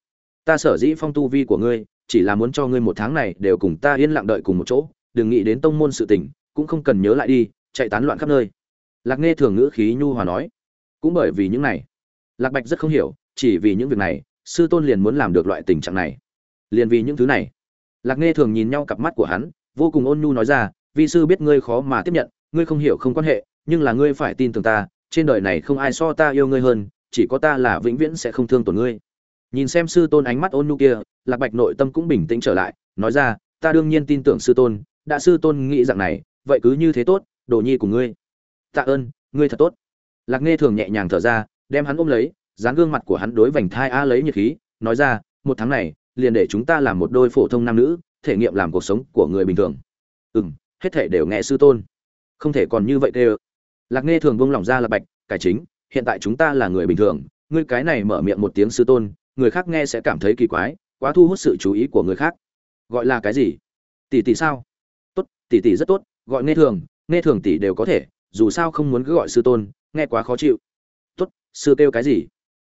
Ta sở dĩ phong tu vi của ngươi chỉ là muốn cho ngươi một tháng này đều cùng ta yên lặng đợi cùng một chỗ, đừng nghĩ đến tông môn sự tình, cũng không cần nhớ lại đi, chạy tán loạn khắp nơi. Lạc nghe thường ngữ khí nhu hòa nói. Cũng bởi vì những này. Lạc bạch rất không hiểu, chỉ vì những việc này, sư tôn liền muốn làm được loại tình trạng này. Liền vì những thứ này. Lạc nghe thường nhìn nhau cặp mắt của hắn, vô cùng ôn nhu nói ra, vi sư biết ngươi khó mà tiếp nhận, ngươi không hiểu không quan hệ, nhưng là ngươi phải tin tưởng ta, trên đời này không ai so ta yêu ngươi hơn, chỉ có ta là vĩnh viễn sẽ không thương tổn ngươi nhìn xem sư tôn ánh mắt ôn nhu kia, lạc bạch nội tâm cũng bình tĩnh trở lại, nói ra, ta đương nhiên tin tưởng sư tôn, đã sư tôn nghĩ rằng này, vậy cứ như thế tốt, đồ nhi của ngươi. Tạ ơn, ngươi thật tốt. Lạc nghe thường nhẹ nhàng thở ra, đem hắn ôm lấy dán gương mặt của hắn đối vành thai a lấy nhiệt khí, nói ra, một tháng này, liền để chúng ta làm một đôi phổ thông nam nữ, thể nghiệm làm cuộc sống của người bình thường. Ừ m hết thể đều nghe sư tôn. Không thể còn như vậy tê ơ. Lạc nghe thường buông lỏng ra là bạch, cải chính, hiện tại chúng ta là người bình thường, ngươi cái này mở miệng một tiếng sư tôn người khác nghe sẽ cảm thấy kỳ quái, quá thu hút sự chú ý của người khác. Gọi là cái gì? Tỷ tỷ sao? Tốt, tỷ tỷ rất tốt, gọi nghe thường nghe thường tỷ đều có thể, dù sao không muốn cứ gọi sư tôn, nghe quá khó chịu. Tốt, sư kêu cái gì?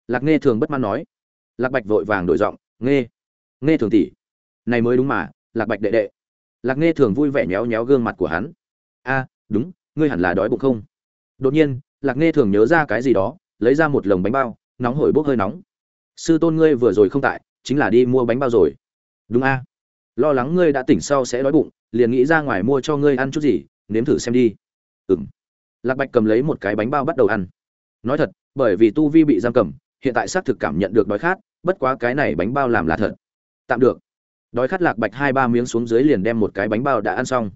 Lạc nghe thường bất mãn nói. Lạc bạch vội vàng đổi giọng, nghe nghe thường tỷ. Này mới đúng mà, lạc bạch đệ đệ. Lạc nghe thường vui vẻ nhéo nhéo gương mặt của hắn. A, đúng, ngươi hẳn là đói bụng không? Đột nhiên, lạc nghe thường nhớ ra cái gì đó, lấy ra một lồng bánh bao, nóng hổi bốc hơi nóng sư tôn ngươi vừa rồi không tại, chính là đi mua bánh bao rồi. Đúng a. Lo lắng ngươi đã tỉnh sau sẽ đói bụng, liền nghĩ ra ngoài mua cho ngươi ăn chút gì, nếm thử xem đi. Ừng lạc bạch cầm lấy một cái bánh bao bắt đầu ăn. Nói thật, bởi vì tu vi bị giam cầm, hiện tại xác thực cảm nhận được đói khát, bất quá cái này bánh bao làm là thật. Tạm được. Đói khát lạc bạch hai ba miếng xuống dưới liền đem một cái bánh bao đã ăn xong.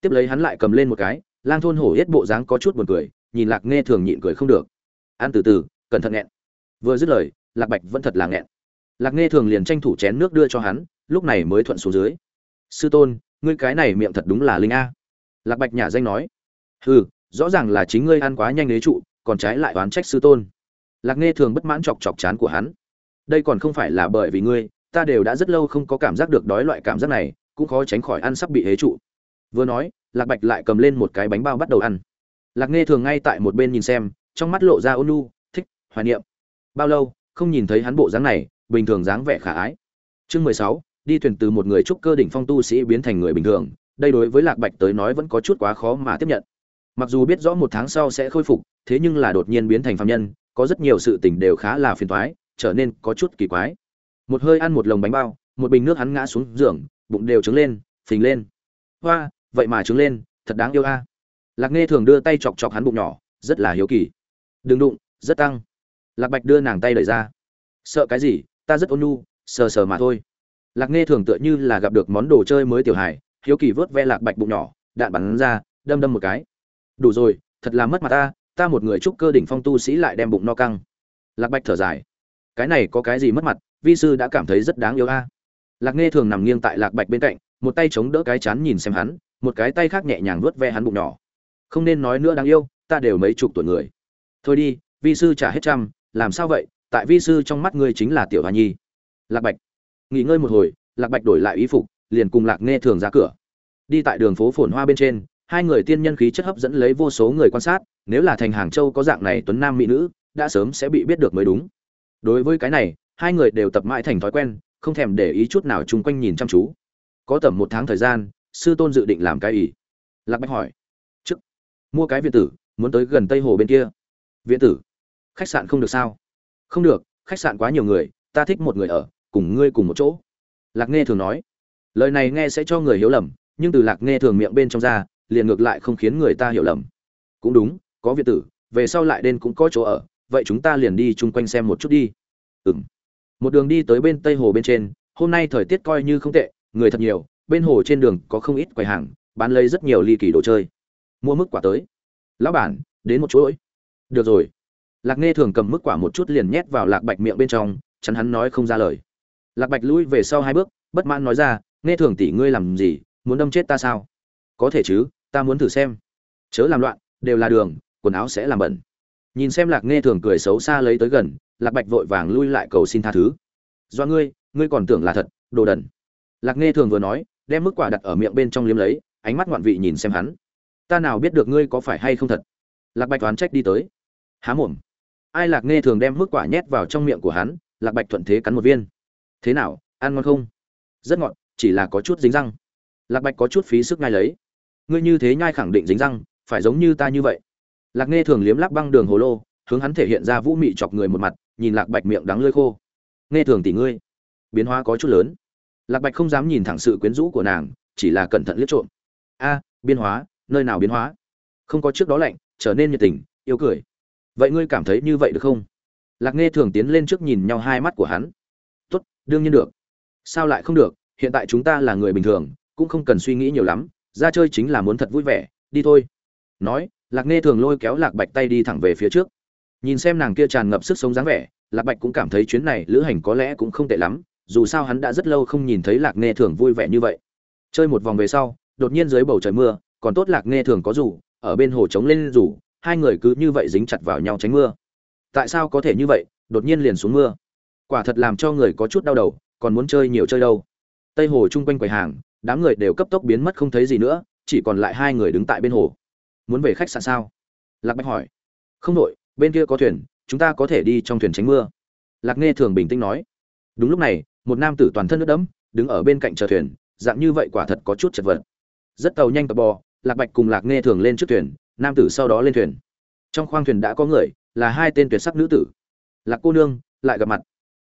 Tiếp lấy hắn lại cầm lên một cái, lang thôn hổ hết bộ dáng có chút buồn cười, nhìn lạc nghe thường nhịn cười không được. Ăn từ từ, cẩn thận nghẹn. Vừa dứt lời lạc bạch vẫn thật là nghẹn. Lạc nghe thường liền tranh thủ chén nước đưa cho hắn, lúc này mới thuận xuống dưới. Sư tôn, ngươi cái này miệng thật đúng là linh a. Lạc bạch nhà danh nói. Hừ, rõ ràng là chính ngươi ăn quá nhanh lấy trụ, còn trái lại oán trách sư tôn. Lạc nghe thường bất mãn chọc chọc chán của hắn. Đây còn không phải là bởi vì ngươi, ta đều đã rất lâu không có cảm giác được đói loại cảm giác này, cũng khó tránh khỏi ăn sắp bị hế trụ. Vừa nói, lạc bạch lại cầm lên một cái bánh bao bắt đầu ăn. Lạc nghe thường ngay tại một bên nhìn xem, trong mắt lộ ra ôn nu thích, hoài niệm. Bao lâu? Không nhìn thấy hắn bộ dáng này, bình thường dáng vẻ khả ái. Chương mười sáu, đi thuyền từ một người trúc cơ đỉnh phong tu sĩ biến thành người bình thường, đây đối với lạc bạch tới nói vẫn có chút quá khó mà tiếp nhận. Mặc dù biết rõ một tháng sau sẽ khôi phục, thế nhưng là đột nhiên biến thành phàm nhân, có rất nhiều sự tình đều khá là phiền toái, trở nên có chút kỳ quái. Một hơi ăn một lồng bánh bao, một bình nước hắn ngã xuống giường, bụng đều trướng lên, phình lên. Hoa, vậy mà trướng lên, thật đáng yêu a. Lạc nghe thường đưa tay chọc chọc hắn bụng nhỏ, rất là hiếu kỳ. Đừng đụng, rất tăng lạc bạch đưa nàng tay đẩy ra. Sợ cái gì? Ta rất ôn nhu, sờ sờ mà thôi. Lạc nghe thường tựa như là gặp được món đồ chơi mới tiểu hài, hiếu kỳ vớt ve lạc bạch bụng nhỏ, đạn bắn ra, đâm đâm một cái. Đủ rồi, thật là mất mặt ta ta một người trúc cơ đỉnh phong tu sĩ lại đem bụng no căng. Lạc bạch thở dài. Cái này có cái gì mất mặt, vi sư đã cảm thấy rất đáng yêu a. Lạc nghe thường nằm nghiêng tại lạc bạch bên cạnh, một tay chống đỡ cái chán nhìn xem hắn, một cái tay khác nhẹ nhàng vớt ve hắn bụng nhỏ. Không nên nói nữa đáng yêu, ta đều mấy chục tuổi người. Thôi đi, vi sư trả hết trăm làm sao vậy? Tại vi sư trong mắt ngươi chính là tiểu hoa nhi. Lạc bạch, nghỉ ngơi một hồi, lạc bạch đổi lại y phục, liền cùng lạc nghe thường ra cửa. Đi tại đường phố phồn hoa bên trên, hai người tiên nhân khí chất hấp dẫn lấy vô số người quan sát, nếu là thành hàng châu có dạng này tuấn nam mỹ nữ, đã sớm sẽ bị biết được mới đúng. Đối với cái này, hai người đều tập mãi thành thói quen, không thèm để ý chút nào chung quanh nhìn chăm chú. Có tầm một tháng thời gian, sư tôn dự định làm cái ý lạc bạch hỏi chức mua cái viện tử, muốn tới gần tây hồ bên kia. Viện tử? Khách sạn không được sao? Không được, khách sạn quá nhiều người, ta thích một người ở, cùng ngươi cùng một chỗ. Lạc nghe thường nói. Lời này nghe sẽ cho người hiểu lầm, nhưng từ lạc nghe thường miệng bên trong ra, liền ngược lại không khiến người ta hiểu lầm. Cũng đúng, có việt tử, về sau lại đen cũng có chỗ ở, vậy chúng ta liền đi chung quanh xem một chút đi. Ừm. Một đường đi tới bên tây hồ bên trên, hôm nay thời tiết coi như không tệ, người thật nhiều, bên hồ trên đường có không ít quầy hàng, bán lấy rất nhiều ly kỳ đồ chơi. Mua mức quả tới. Lão bản, đến một chuỗi được rồi lạc nghe thường cầm mức quả một chút liền nhét vào lạc bạch miệng bên trong, chắn hắn nói không ra lời. Lạc bạch lui về sau hai bước, bất mãn nói ra nghe thường tỷ ngươi làm gì, muốn đâm chết ta sao? Có thể chứ, ta muốn thử xem. Chớ làm loạn, đều là đường, quần áo sẽ làm bẩn. Nhìn xem lạc nghe thường cười xấu xa lấy tới gần, lạc bạch vội vàng lui lại cầu xin tha thứ. Do ngươi ngươi còn tưởng là thật, đồ đần. Lạc nghe thường vừa nói, đem mức quả đặt ở miệng bên trong liếm lấy, ánh mắt ngoạn vị nhìn xem hắn. Ta nào biết được ngươi có phải hay không thật? Lạc bạch oán trách đi tới. Há mồm ai lạc nghe thường đem mức quả nhét vào trong miệng của hắn, lạc bạch thuận thế cắn một viên. Thế nào, ăn ngon không? Rất ngọt, chỉ là có chút dính răng. Lạc bạch có chút phí sức ngay lấy. Ngươi như thế nhai khẳng định dính răng, phải giống như ta như vậy. Lạc nghe thường liếm lắp băng đường hồ lô, hướng hắn thể hiện ra vũ mị chọc người một mặt, nhìn lạc bạch miệng đắng lơi khô. Nghe thường tỷ ngươi. Biến hóa có chút lớn. Lạc bạch không dám nhìn thẳng sự quyến rũ của nàng, chỉ là cẩn thận liếc trộm. A, biến hóa, nơi nào biến hóa? Không có trước đó lạnh, trở nên nhiệt tình, yêu cười vậy ngươi cảm thấy như vậy được không? Lạc nghe thường tiến lên trước nhìn nhau hai mắt của hắn. Tốt, đương nhiên được. Sao lại không được? Hiện tại chúng ta là người bình thường, cũng không cần suy nghĩ nhiều lắm. Ra chơi chính là muốn thật vui vẻ. Đi thôi. Nói, lạc nghe thường lôi kéo lạc bạch tay đi thẳng về phía trước. Nhìn xem nàng kia tràn ngập sức sống dáng vẻ, lạc bạch cũng cảm thấy chuyến này lữ hành có lẽ cũng không tệ lắm. Dù sao hắn đã rất lâu không nhìn thấy lạc nghe thường vui vẻ như vậy. Chơi một vòng về sau, đột nhiên dưới bầu trời mưa, còn tốt lạc nghe thường có rủ, ở bên hồ trống lên rủ hai người cứ như vậy dính chặt vào nhau tránh mưa. Tại sao có thể như vậy? Đột nhiên liền xuống mưa. Quả thật làm cho người có chút đau đầu, còn muốn chơi nhiều chơi đâu. Tây hồ chung quanh quầy hàng, đám người đều cấp tốc biến mất không thấy gì nữa, chỉ còn lại hai người đứng tại bên hồ. Muốn về khách sạn sao? Lạc bạch hỏi. Không đội bên kia có thuyền, chúng ta có thể đi trong thuyền tránh mưa. Lạc nghe thường bình tĩnh nói. Đúng lúc này, một nam tử toàn thân nước đẫm, đứng ở bên cạnh chờ thuyền, dạng như vậy quả thật có chút chật vật. Rất tàu nhanh cập bò, lạc bạch cùng lạc nghe thường lên trước thuyền nam tử sau đó lên thuyền. Trong khoang thuyền đã có người, là hai tên tuyệt sắc nữ tử. Lạc cô nương, lại gặp mặt.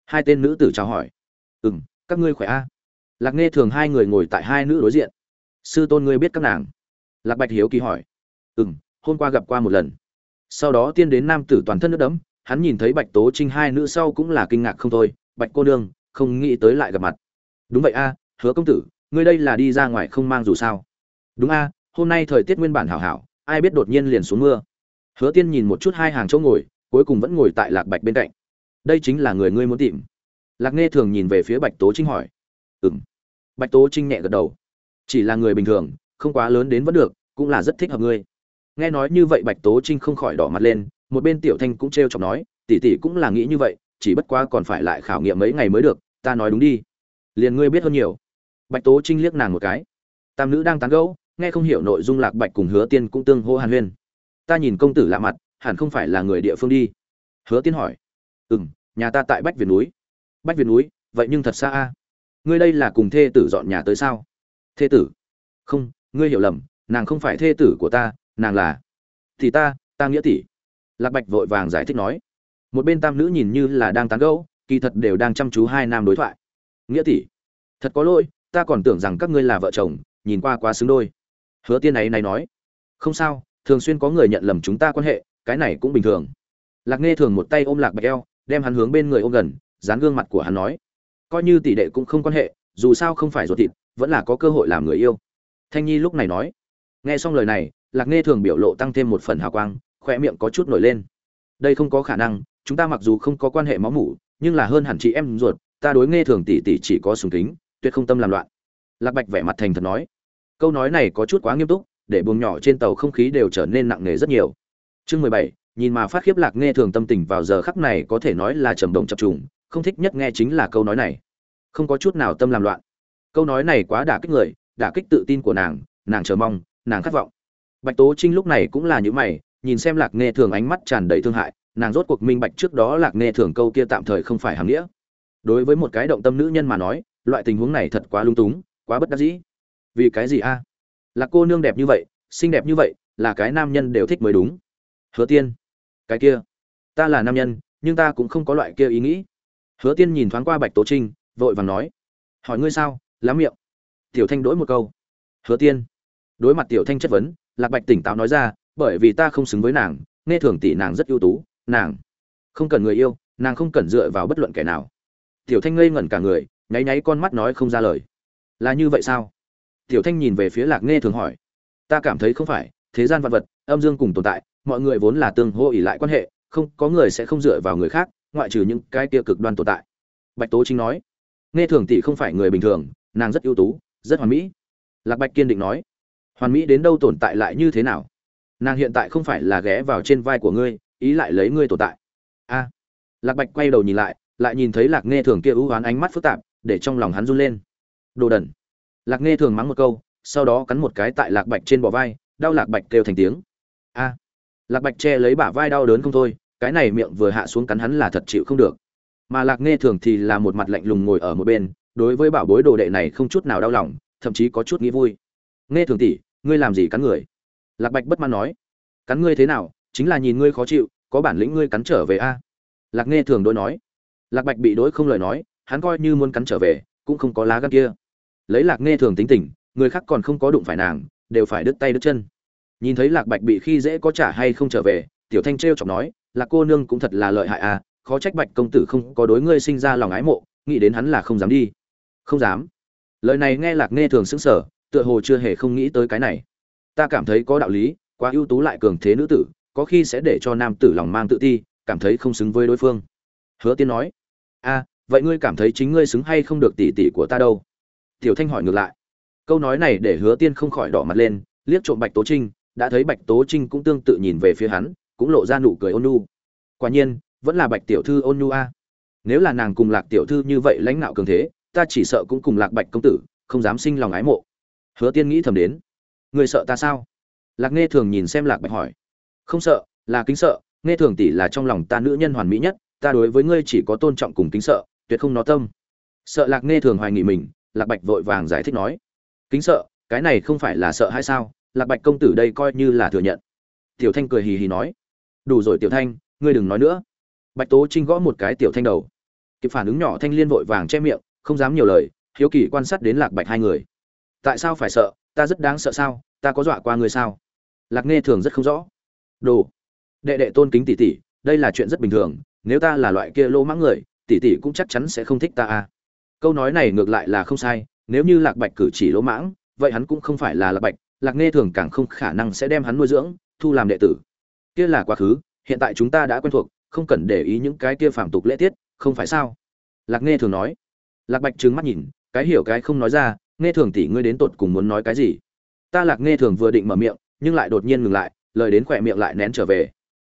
Hai tên nữ tử chào hỏi. Ừ m các ngươi khỏe a? Lạc nghe thường hai người ngồi tại hai nữ đối diện. Sư tôn ngươi biết các nàng. Lạc bạch hiếu kỳ hỏi. Ừ m hôm qua gặp qua một lần. Sau đó tiên đến nam tử toàn thân nước đẫm, hắn nhìn thấy bạch tố trinh hai nữ sau cũng là kinh ngạc không thôi. Bạch cô nương, không nghĩ tới lại gặp mặt. Đúng vậy a, hứa công tử, ngươi đây là đi ra ngoài không mang dù sao. Đúng a, hôm nay thời tiết nguyên bản hảo hảo ai biết đột nhiên liền xuống mưa. Hứa tiên nhìn một chút hai hàng chỗ ngồi, cuối cùng vẫn ngồi tại lạc bạch bên cạnh. Đây chính là người ngươi muốn tìm. Lạc nghe thường nhìn về phía bạch tố trinh hỏi. Ừ m bạch tố trinh nhẹ gật đầu. Chỉ là người bình thường, không quá lớn đến vẫn được, cũng là rất thích hợp ngươi. Nghe nói như vậy bạch tố trinh không khỏi đỏ mặt lên, một bên tiểu thanh cũng t r e o chọc nói tỉ tỉ cũng là nghĩ như vậy, chỉ bất quá còn phải lại khảo nghiệm mấy ngày mới được, ta nói đúng đi. Liền ngươi biết hơn nhiều. Bạch tố trinh liếc nàng một cái. Tam nữ đang tán gẫu nghe không hiểu nội dung lạc bạch cùng hứa tiên cũng tương hô hàn huyên. Ta nhìn công tử lạ mặt, hẳn không phải là người địa phương đi. Hứa tiên hỏi. Ừ m nhà ta tại bách việt núi. Bách việt núi, vậy nhưng thật xa a. Ngươi đây là cùng thê tử dọn nhà tới sao? Thê tử? Không, ngươi hiểu lầm, nàng không phải thê tử của ta, nàng là thì ta ta nghĩa tỷ. Lạc bạch vội vàng giải thích nói. Một bên tam nữ nhìn như là đang tán gẫu, kỳ thật đều đang chăm chú hai nam đối thoại. Nghĩa tỷ? Thật có lỗi, ta còn tưởng rằng các ngươi là vợ chồng, nhìn qua quá xứng đôi hứa tiên ấy này nói, không sao, thường xuyên có người nhận lầm chúng ta quan hệ, cái này cũng bình thường. Lạc nghe thường một tay ôm lạc bạch eo, đem hắn hướng bên người ôm gần, dán gương mặt của hắn nói, coi như tỷ đệ cũng không quan hệ, dù sao không phải ruột thịt, vẫn là có cơ hội làm người yêu. Thanh nhi lúc này nói, nghe xong lời này, lạc nghe thường biểu lộ tăng thêm một phần hào quang khoe miệng có chút nổi lên. Đây không có khả năng, chúng ta mặc dù không có quan hệ máu mủ, nhưng là hơn hẳn chị em ruột, ta đối nghe thường tỷ tỷ chỉ có sùng kính, tuyệt không tâm làm loạn. Lạc bạch vẻ mặt thành thật nói câu nói này có chút quá nghiêm túc, để buồng nhỏ trên tàu không khí đều trở nên nặng nề rất nhiều. Chương mười bảy, nhìn mà phát khiếp lạc nghe thường tâm tình vào giờ khắc này có thể nói là trầm động chập trùng, không thích nhất nghe chính là câu nói này. Không có chút nào tâm làm loạn. Câu nói này quá đả kích người, đả kích tự tin của nàng nàng chờ mong, nàng khát vọng. Bạch tố trinh lúc này cũng là những mày, nhìn xem lạc nghe thường ánh mắt tràn đầy thương hại, nàng rốt cuộc minh bạch trước đó lạc nghe thường câu kia tạm thời không phải hàm nghĩa. Đối với một cái động tâm nữ nhân mà nói, loại tình huống này thật quá lung túng, quá bất đắc dĩ vì cái gì a? Là cô nương đẹp như vậy, xinh đẹp như vậy, là cái nam nhân đều thích mới đúng. Hứa tiên, cái kia, ta là nam nhân, nhưng ta cũng không có loại kia ý nghĩ. Hứa tiên nhìn thoáng qua bạch tố trinh, vội vàng nói, hỏi ngươi sao, lắm miệng. Tiểu thanh đổi một câu, hứa tiên. Đối mặt tiểu thanh chất vấn, lạc bạch tỉnh táo nói ra, bởi vì ta không xứng với nàng, nghe thường tỷ nàng rất ưu tú, nàng không cần người yêu, nàng không cần dựa vào bất luận kẻ nào. Tiểu thanh ngây ngẩn cả người, nháy nháy con mắt nói không ra lời. Là như vậy sao? Tiểu thanh nhìn về phía lạc nghe thường hỏi. Ta cảm thấy không phải, thế gian vật vật, âm dương cùng tồn tại, mọi người vốn là tương hô ỉ lại quan hệ, không, có người sẽ không dựa vào người khác, ngoại trừ những cái kia cực đoan tồn tại. Bạch tố chính nói. Nghe thường tỷ không phải người bình thường, nàng rất ưu tú, rất hoàn mỹ. Lạc bạch kiên định nói. Hoàn mỹ đến đâu tồn tại lại như thế nào? Nàng hiện tại không phải là ghé vào trên vai của ngươi, ý lại lấy ngươi tồn tại. A. Lạc bạch quay đầu nhìn lại lại nhìn thấy lạc nghe thường kia ưu oán ánh mắt phức tạp, để trong lòng hắn run lên. Đồ đần lạc nghe thường mắng một câu, sau đó cắn một cái tại lạc bạch trên bờ vai, đau lạc bạch kêu thành tiếng. A. Lạc bạch che lấy bả vai đau đớn không thôi, cái này miệng vừa hạ xuống cắn hắn là thật chịu không được. Mà lạc nghe thường thì là một mặt lạnh lùng ngồi ở một bên, đối với bảo bối đồ đệ này không chút nào đau lòng, thậm chí có chút nghĩ vui. Nghe thường tỷ, ngươi làm gì cắn người? Lạc bạch bất mãn nói. Cắn ngươi thế nào, chính là nhìn ngươi khó chịu, có bản lĩnh ngươi cắn trở về a. Lạc nghe thường đối nói. Lạc bạch bị đối không lời nói, hắn coi như muốn cắn trở về, cũng không có lá gan kia lấy lạc nghe thường tính tình, người khác còn không có đụng phải nàng, đều phải đứt tay đứt chân. Nhìn thấy lạc bạch bị khi dễ có trả hay không trở về, tiểu thanh t r chọc nói, lạc cô nương cũng thật là lợi hại à khó trách bạch công tử không có đối ngươi sinh ra lòng ái mộ, nghĩ đến hắn là không dám đi. Không dám. Lời này nghe lạc nghe thường sững sờ, tựa hồ chưa hề không nghĩ tới cái này. Ta cảm thấy có đạo lý, quá ưu tú lại cường thế nữ tử, có khi sẽ để cho nam tử lòng mang tự ti, cảm thấy không xứng với đối phương. Hứa tiên nói a vậy ngươi cảm thấy chính ngươi xứng hay không được tỷ tỷ của ta đâu? Tiểu thanh hỏi ngược lại. Câu nói này để hứa tiên không khỏi đỏ mặt lên, liếc trộm bạch tố trinh, đã thấy bạch tố trinh cũng tương tự nhìn về phía hắn, cũng lộ ra nụ cười ôn nhu. Quả nhiên, vẫn là bạch tiểu thư ôn nhu a. Nếu là nàng cùng lạc tiểu thư như vậy lãnh đạo cường thế, ta chỉ sợ cũng cùng lạc bạch công tử, không dám sinh lòng ái mộ. Hứa tiên nghĩ thầm đến. Người sợ ta sao? Lạc nghe thường nhìn xem lạc bạch hỏi. Không sợ, là kính sợ nghe thường tỷ là trong lòng ta nữ nhân hoàn mỹ nhất, ta đối với ngươi chỉ có tôn trọng cùng kính sợ, tuyệt không nó tâm. Sợ lạc nghe thường hoài nghị mình lạc bạch vội vàng giải thích nói, kính sợ, cái này không phải là sợ hay sao? Lạc bạch công tử đây coi như là thừa nhận. Tiểu thanh cười hì hì nói, đủ rồi tiểu thanh, ngươi đừng nói nữa. Bạch tố trinh gõ một cái tiểu thanh đầu. Kịp phản ứng nhỏ thanh liên vội vàng che miệng, không dám nhiều lời, hiếu kỳ quan sát đến lạc bạch hai người. Tại sao phải sợ? Ta rất đáng sợ sao? Ta có dọa qua người sao? Lạc nghe thường rất không rõ. Đồ, đệ đệ tôn kính tỷ tỷ, đây là chuyện rất bình thường, nếu ta là loại kia lô mãng người, tỷ tỷ cũng chắc chắn sẽ không thích ta à câu nói này ngược lại là không sai, nếu như lạc bạch cử chỉ lỗ mãng, vậy hắn cũng không phải là lạc bạch, lạc nghe thường càng không khả năng sẽ đem hắn nuôi dưỡng, thu làm đệ tử. Kia là quá khứ, hiện tại chúng ta đã quen thuộc, không cần để ý những cái kia phản tục lễ tiết, không phải sao? Lạc nghe thường nói. Lạc bạch trừng mắt nhìn, cái hiểu cái không nói ra nghe thường tỷ ngươi đến tột cùng muốn nói cái gì? Ta lạc nghe thường vừa định mở miệng, nhưng lại đột nhiên ngừng lại, lời đến khỏe miệng lại nén trở về.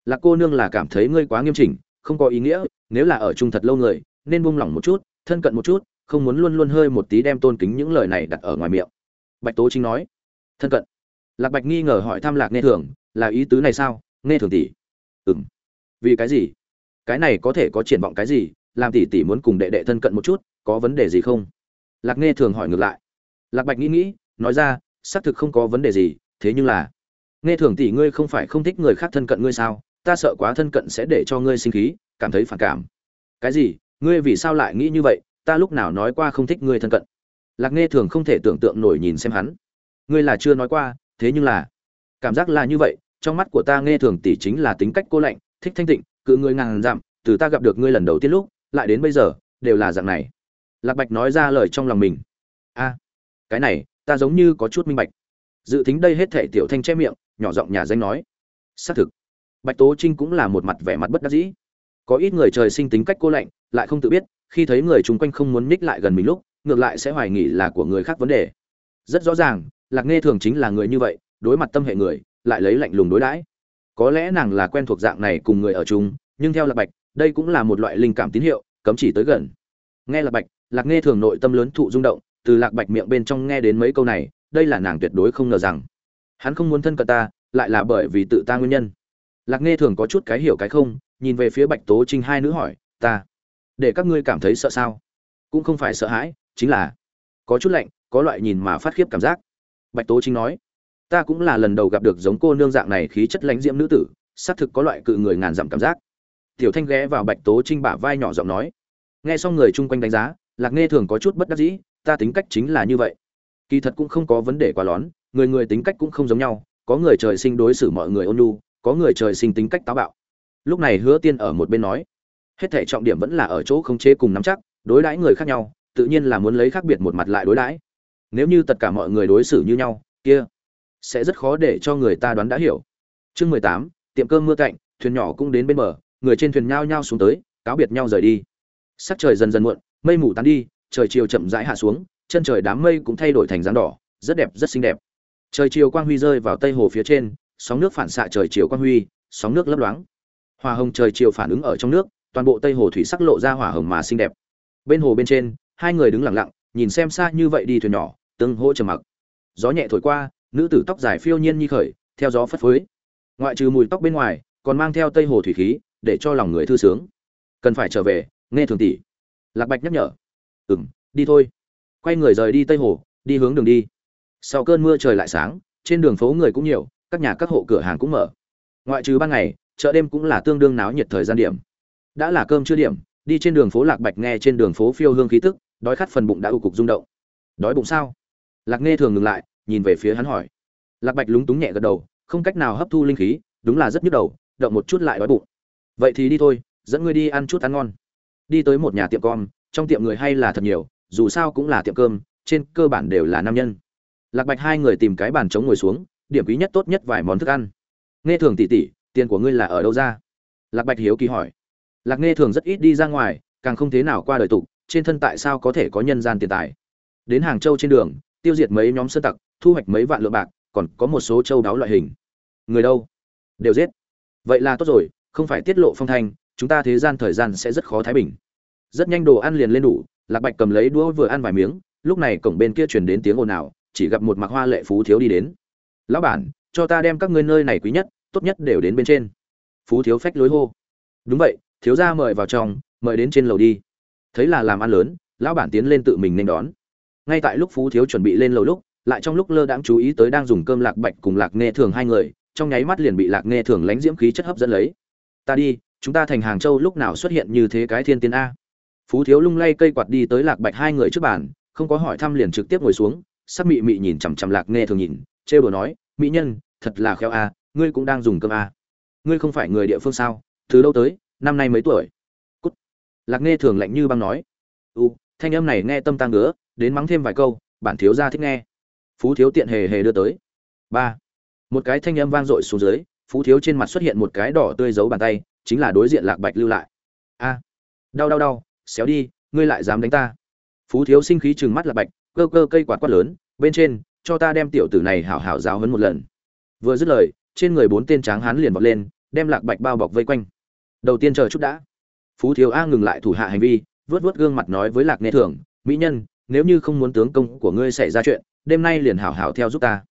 Lạc cô nương là cảm thấy ngươi quá nghiêm chỉnh, không có ý nghĩa, nếu là ở chung thật lâu người, nên buông lỏng một chút thân cận một chút, không muốn luôn luôn hơi một tí đem tôn kính những lời này đặt ở ngoài miệng. Bạch tố chính nói, thân cận. Lạc bạch nghi ngờ hỏi thăm lạc nghe thường, là ý tứ này sao? Nghe thường tỷ. Ừng vì cái gì? Cái này có thể có triển vọng cái gì? Làm tỷ tỷ muốn cùng đệ đệ thân cận một chút, có vấn đề gì không? Lạc nghe thường hỏi ngược lại. Lạc bạch nghĩ nghĩ, nói ra, xác thực không có vấn đề gì, thế nhưng là nghe thường tỷ ngươi không phải không thích người khác thân cận ngươi sao? Ta sợ quá thân cận sẽ để cho ngươi sinh khí, cảm thấy phản cảm. Cái gì? Ngươi vì sao lại nghĩ như vậy, ta lúc nào nói qua không thích ngươi thân cận. Lạc nghe thường không thể tưởng tượng nổi nhìn xem hắn. Ngươi là chưa nói qua, thế nhưng là, cảm giác là như vậy, trong mắt của ta nghe thường tỷ chính là tính cách cô lạnh, thích thanh tịnh, cự ngươi ngàn dặm, từ ta gặp được ngươi lần đầu tiên lúc, lại đến bây giờ, đều là dạng này. Lạc bạch nói ra lời trong lòng mình. A, cái này, ta giống như có chút minh bạch. Dự tính đây hết thể tiểu thanh che miệng, nhỏ giọng nhà danh nói. Xác thực. Bạch tố trinh cũng là một mặt vẻ mặt bất đắc dĩ có ít người trời sinh tính cách cô lạnh, lại không tự biết, khi thấy người chung quanh không muốn nhích lại gần mình lúc, ngược lại sẽ hoài nghi là của người khác vấn đề. Rất rõ ràng, lạc nghe thường chính là người như vậy, đối mặt tâm hệ người, lại lấy lạnh lùng đối đãi. Có lẽ nàng là quen thuộc dạng này cùng người ở chung, nhưng theo lạc bạch, đây cũng là một loại linh cảm tín hiệu, cấm chỉ tới gần. Nghe lạc bạch, lạc nghe thường nội tâm lớn thụ rung động, từ lạc bạch miệng bên trong nghe đến mấy câu này, đây là nàng tuyệt đối không ngờ rằng, hắn không muốn thân cận ta, lại là bởi vì tự ta nguyên nhân. Lạc nghe thường có chút cái hiểu cái không nhìn về phía bạch tố trinh hai nữ hỏi, ta, để các ngươi cảm thấy sợ sao? Cũng không phải sợ hãi, chính là có chút lạnh, có loại nhìn mà phát khiếp cảm giác. Bạch tố trinh nói, ta cũng là lần đầu gặp được giống cô nương dạng này khí chất lãnh diễm nữ tử, xác thực có loại cự người ngàn dặm cảm giác. Tiểu thanh ghé vào bạch tố trinh bả vai nhỏ giọng nói, nghe xong người chung quanh đánh giá, lạc nghe thường có chút bất đắc dĩ, ta tính cách chính là như vậy. Kỳ thật cũng không có vấn đề quá lón, người người tính cách cũng không giống nhau, có người trời sinh đối xử mọi người ôn nhu, có người trời sinh tính cách táo bạo lúc này hứa tiên ở một bên nói, hết thể trọng điểm vẫn là ở chỗ khống chế cùng nắm chắc, đối đãi người khác nhau, tự nhiên là muốn lấy khác biệt một mặt lại đối đãi. Nếu như tất cả mọi người đối xử như nhau, kia sẽ rất khó để cho người ta đoán đã hiểu. Chương mười tám, tiệm cơm mưa cạnh thuyền nhỏ cũng đến bên bờ, người trên thuyền nhao nhao xuống tới, cáo biệt nhau rời đi. Sắc trời dần dần muộn, mây mù tán đi, trời chiều chậm rãi hạ xuống, chân trời đám mây cũng thay đổi thành dáng đỏ, rất đẹp, rất xinh đẹp. Trời chiều quang huy rơi vào tây hồ phía trên, sóng nước phản xạ trời chiều quang huy, sóng nước lấp loáng. Hòa hồng trời chiều phản ứng ở trong nước, toàn bộ tây hồ thủy sắc lộ ra hỏa hồng mà xinh đẹp. Bên hồ bên trên, hai người đứng lặng lặng, nhìn xem xa như vậy đi thuyền nhỏ, tương hỗ trầm mặc. Gió nhẹ thổi qua, nữ tử tóc dài phiêu nhiên như khởi, theo gió phất phới. Ngoại trừ mùi tóc bên ngoài, còn mang theo tây hồ thủy khí, để cho lòng người thư sướng. Cần phải trở về, nghe thường tỷ. Lạc bạch nhắc nhở. Ừm, đi thôi. Quay người rời đi tây hồ, đi hướng đường đi. Sau cơn mưa trời lại sáng, trên đường phố người cũng nhiều, các nhà các hộ cửa hàng cũng mở. Ngoại trừ ban ngày chợ đêm cũng là tương đương náo nhiệt thời gian điểm. Đã là cơm chưa điểm, đi trên đường phố lạc bạch nghe trên đường phố phiêu hương khí tức, đói khát phần bụng đã ưu cục rung động. Đói bụng sao? Lạc nghe thường ngừng lại, nhìn về phía hắn hỏi. Lạc bạch lúng túng nhẹ gật đầu, không cách nào hấp thu linh khí, đúng là rất nhức đầu, động một chút lại đói bụng. Vậy thì đi thôi, dẫn ngươi đi ăn chút ăn ngon. Đi tới một nhà tiệm cơm trong tiệm người hay là thật nhiều, dù sao cũng là tiệm cơm, trên cơ bản đều là nam nhân. Lạc bạch hai người tìm cái bàn trống ngồi xuống, điểm quý nhất tốt nhất vài món thức ăn. Nghe thường tỉ tỉ tiền của ngươi là ở đâu ra? Lạc bạch hiếu kỳ hỏi. Lạc nghe thường rất ít đi ra ngoài, càng không thế nào qua đời tục, trên thân tại sao có thể có nhân gian tiền tài? Đến hàng châu trên đường, tiêu diệt mấy nhóm sơn tặc, thu hoạch mấy vạn lượng bạc, còn có một số châu đáo loại hình. Người đâu? Đều giết. Vậy là tốt rồi, không phải tiết lộ phong thanh, chúng ta thế gian thời gian sẽ rất khó thái bình. Rất nhanh đồ ăn liền lên đủ, lạc bạch cầm lấy đũa vừa ăn vài miếng, lúc này cổng bên kia truyền đến tiếng ồn ào, chỉ gặp một mặc hoa lệ phú thiếu đi đến. Lão bản, cho ta đem các ngươi nơi này quý nhất tốt nhất đều đến bên trên. Phú thiếu phách lối hô. Đúng vậy, thiếu gia mời vào trong, mời đến trên lầu đi. Thấy là làm ăn lớn, lão bản tiến lên tự mình nên đón. Ngay tại lúc phú thiếu chuẩn bị lên lầu lúc, lại trong lúc lơ đãng chú ý tới đang dùng cơm lạc bạch cùng lạc nghe thường hai người, trong nháy mắt liền bị lạc nghe thường lánh diễm khí chất hấp dẫn lấy. Ta đi, chúng ta thành hàng châu lúc nào xuất hiện như thế cái thiên tiên a? Phú thiếu lung lay cây quạt đi tới lạc bạch hai người trước bàn, không có hỏi thăm liền trực tiếp ngồi xuống, sắc mị mị nhìn chằm chằm lạc nghe thường nhìn, trêu đồ nói, mỹ nhân, thật là khéo a ngươi cũng đang dùng cơm à. ngươi không phải người địa phương sao? Từ đâu tới, năm nay mấy tuổi? Cút. Lạc nghe thường lạnh như băng nói. U, thanh âm này nghe tâm tăng ngứa, đến mắng thêm vài câu, bản thiếu gia thích nghe. Phú thiếu tiện hề hề đưa tới. Ba. Một cái thanh âm vang dội xuống dưới, phú thiếu trên mặt xuất hiện một cái đỏ tươi giấu bàn tay, chính là đối diện lạc bạch lưu lại. A. Đau đau đau, xéo đi, ngươi lại dám đánh ta. Phú thiếu sinh khí trừng mắt lạc bạch, cơ cơ cây quạt quát lớn, bên trên, cho ta đem tiểu tử này hảo hảo giáo hấn một lần. Vừa dứt lời trên người bốn tên tráng hán liền vọt lên, đem lạc bạch bao bọc vây quanh. Đầu tiên chờ chút đã. Phú thiếu a ngừng lại thủ hạ hành vi, vớt vớt gương mặt nói với lạc nghe thường, mỹ nhân, nếu như không muốn tướng công của ngươi xảy ra chuyện, đêm nay liền hảo hảo theo giúp ta.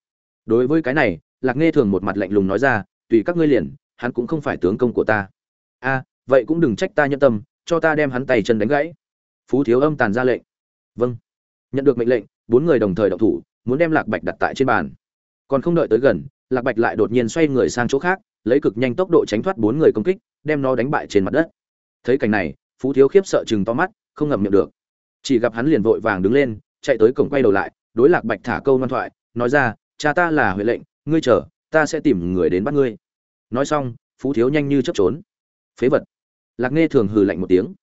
Đối với cái này, lạc nghe thường một mặt lạnh lùng nói ra, tùy các ngươi liền, hắn cũng không phải tướng công của ta. A, vậy cũng đừng trách ta nhân tâm, cho ta đem hắn tay chân đánh gãy. Phú thiếu âm tàn ra lệnh. Vâng. Nhận được mệnh lệnh, bốn người đồng thời động thủ, muốn đem lạc bạch đặt tại trên bàn. Còn không đợi tới gần lạc bạch lại đột nhiên xoay người sang chỗ khác, lấy cực nhanh tốc độ tránh thoát bốn người công kích, đem nó đánh bại trên mặt đất. Thấy cảnh này, phú thiếu khiếp sợ chừng to mắt, không ngậm miệng được. Chỉ gặp hắn liền vội vàng đứng lên, chạy tới cổng quay đầu lại, đối lạc bạch thả câu ngoan thoại, nói ra, cha ta là huệ lệnh, ngươi chờ, ta sẽ tìm người đến bắt ngươi. Nói xong, phú thiếu nhanh như chấp trốn. Phế vật. Lạc nghe thường hừ lạnh một tiếng.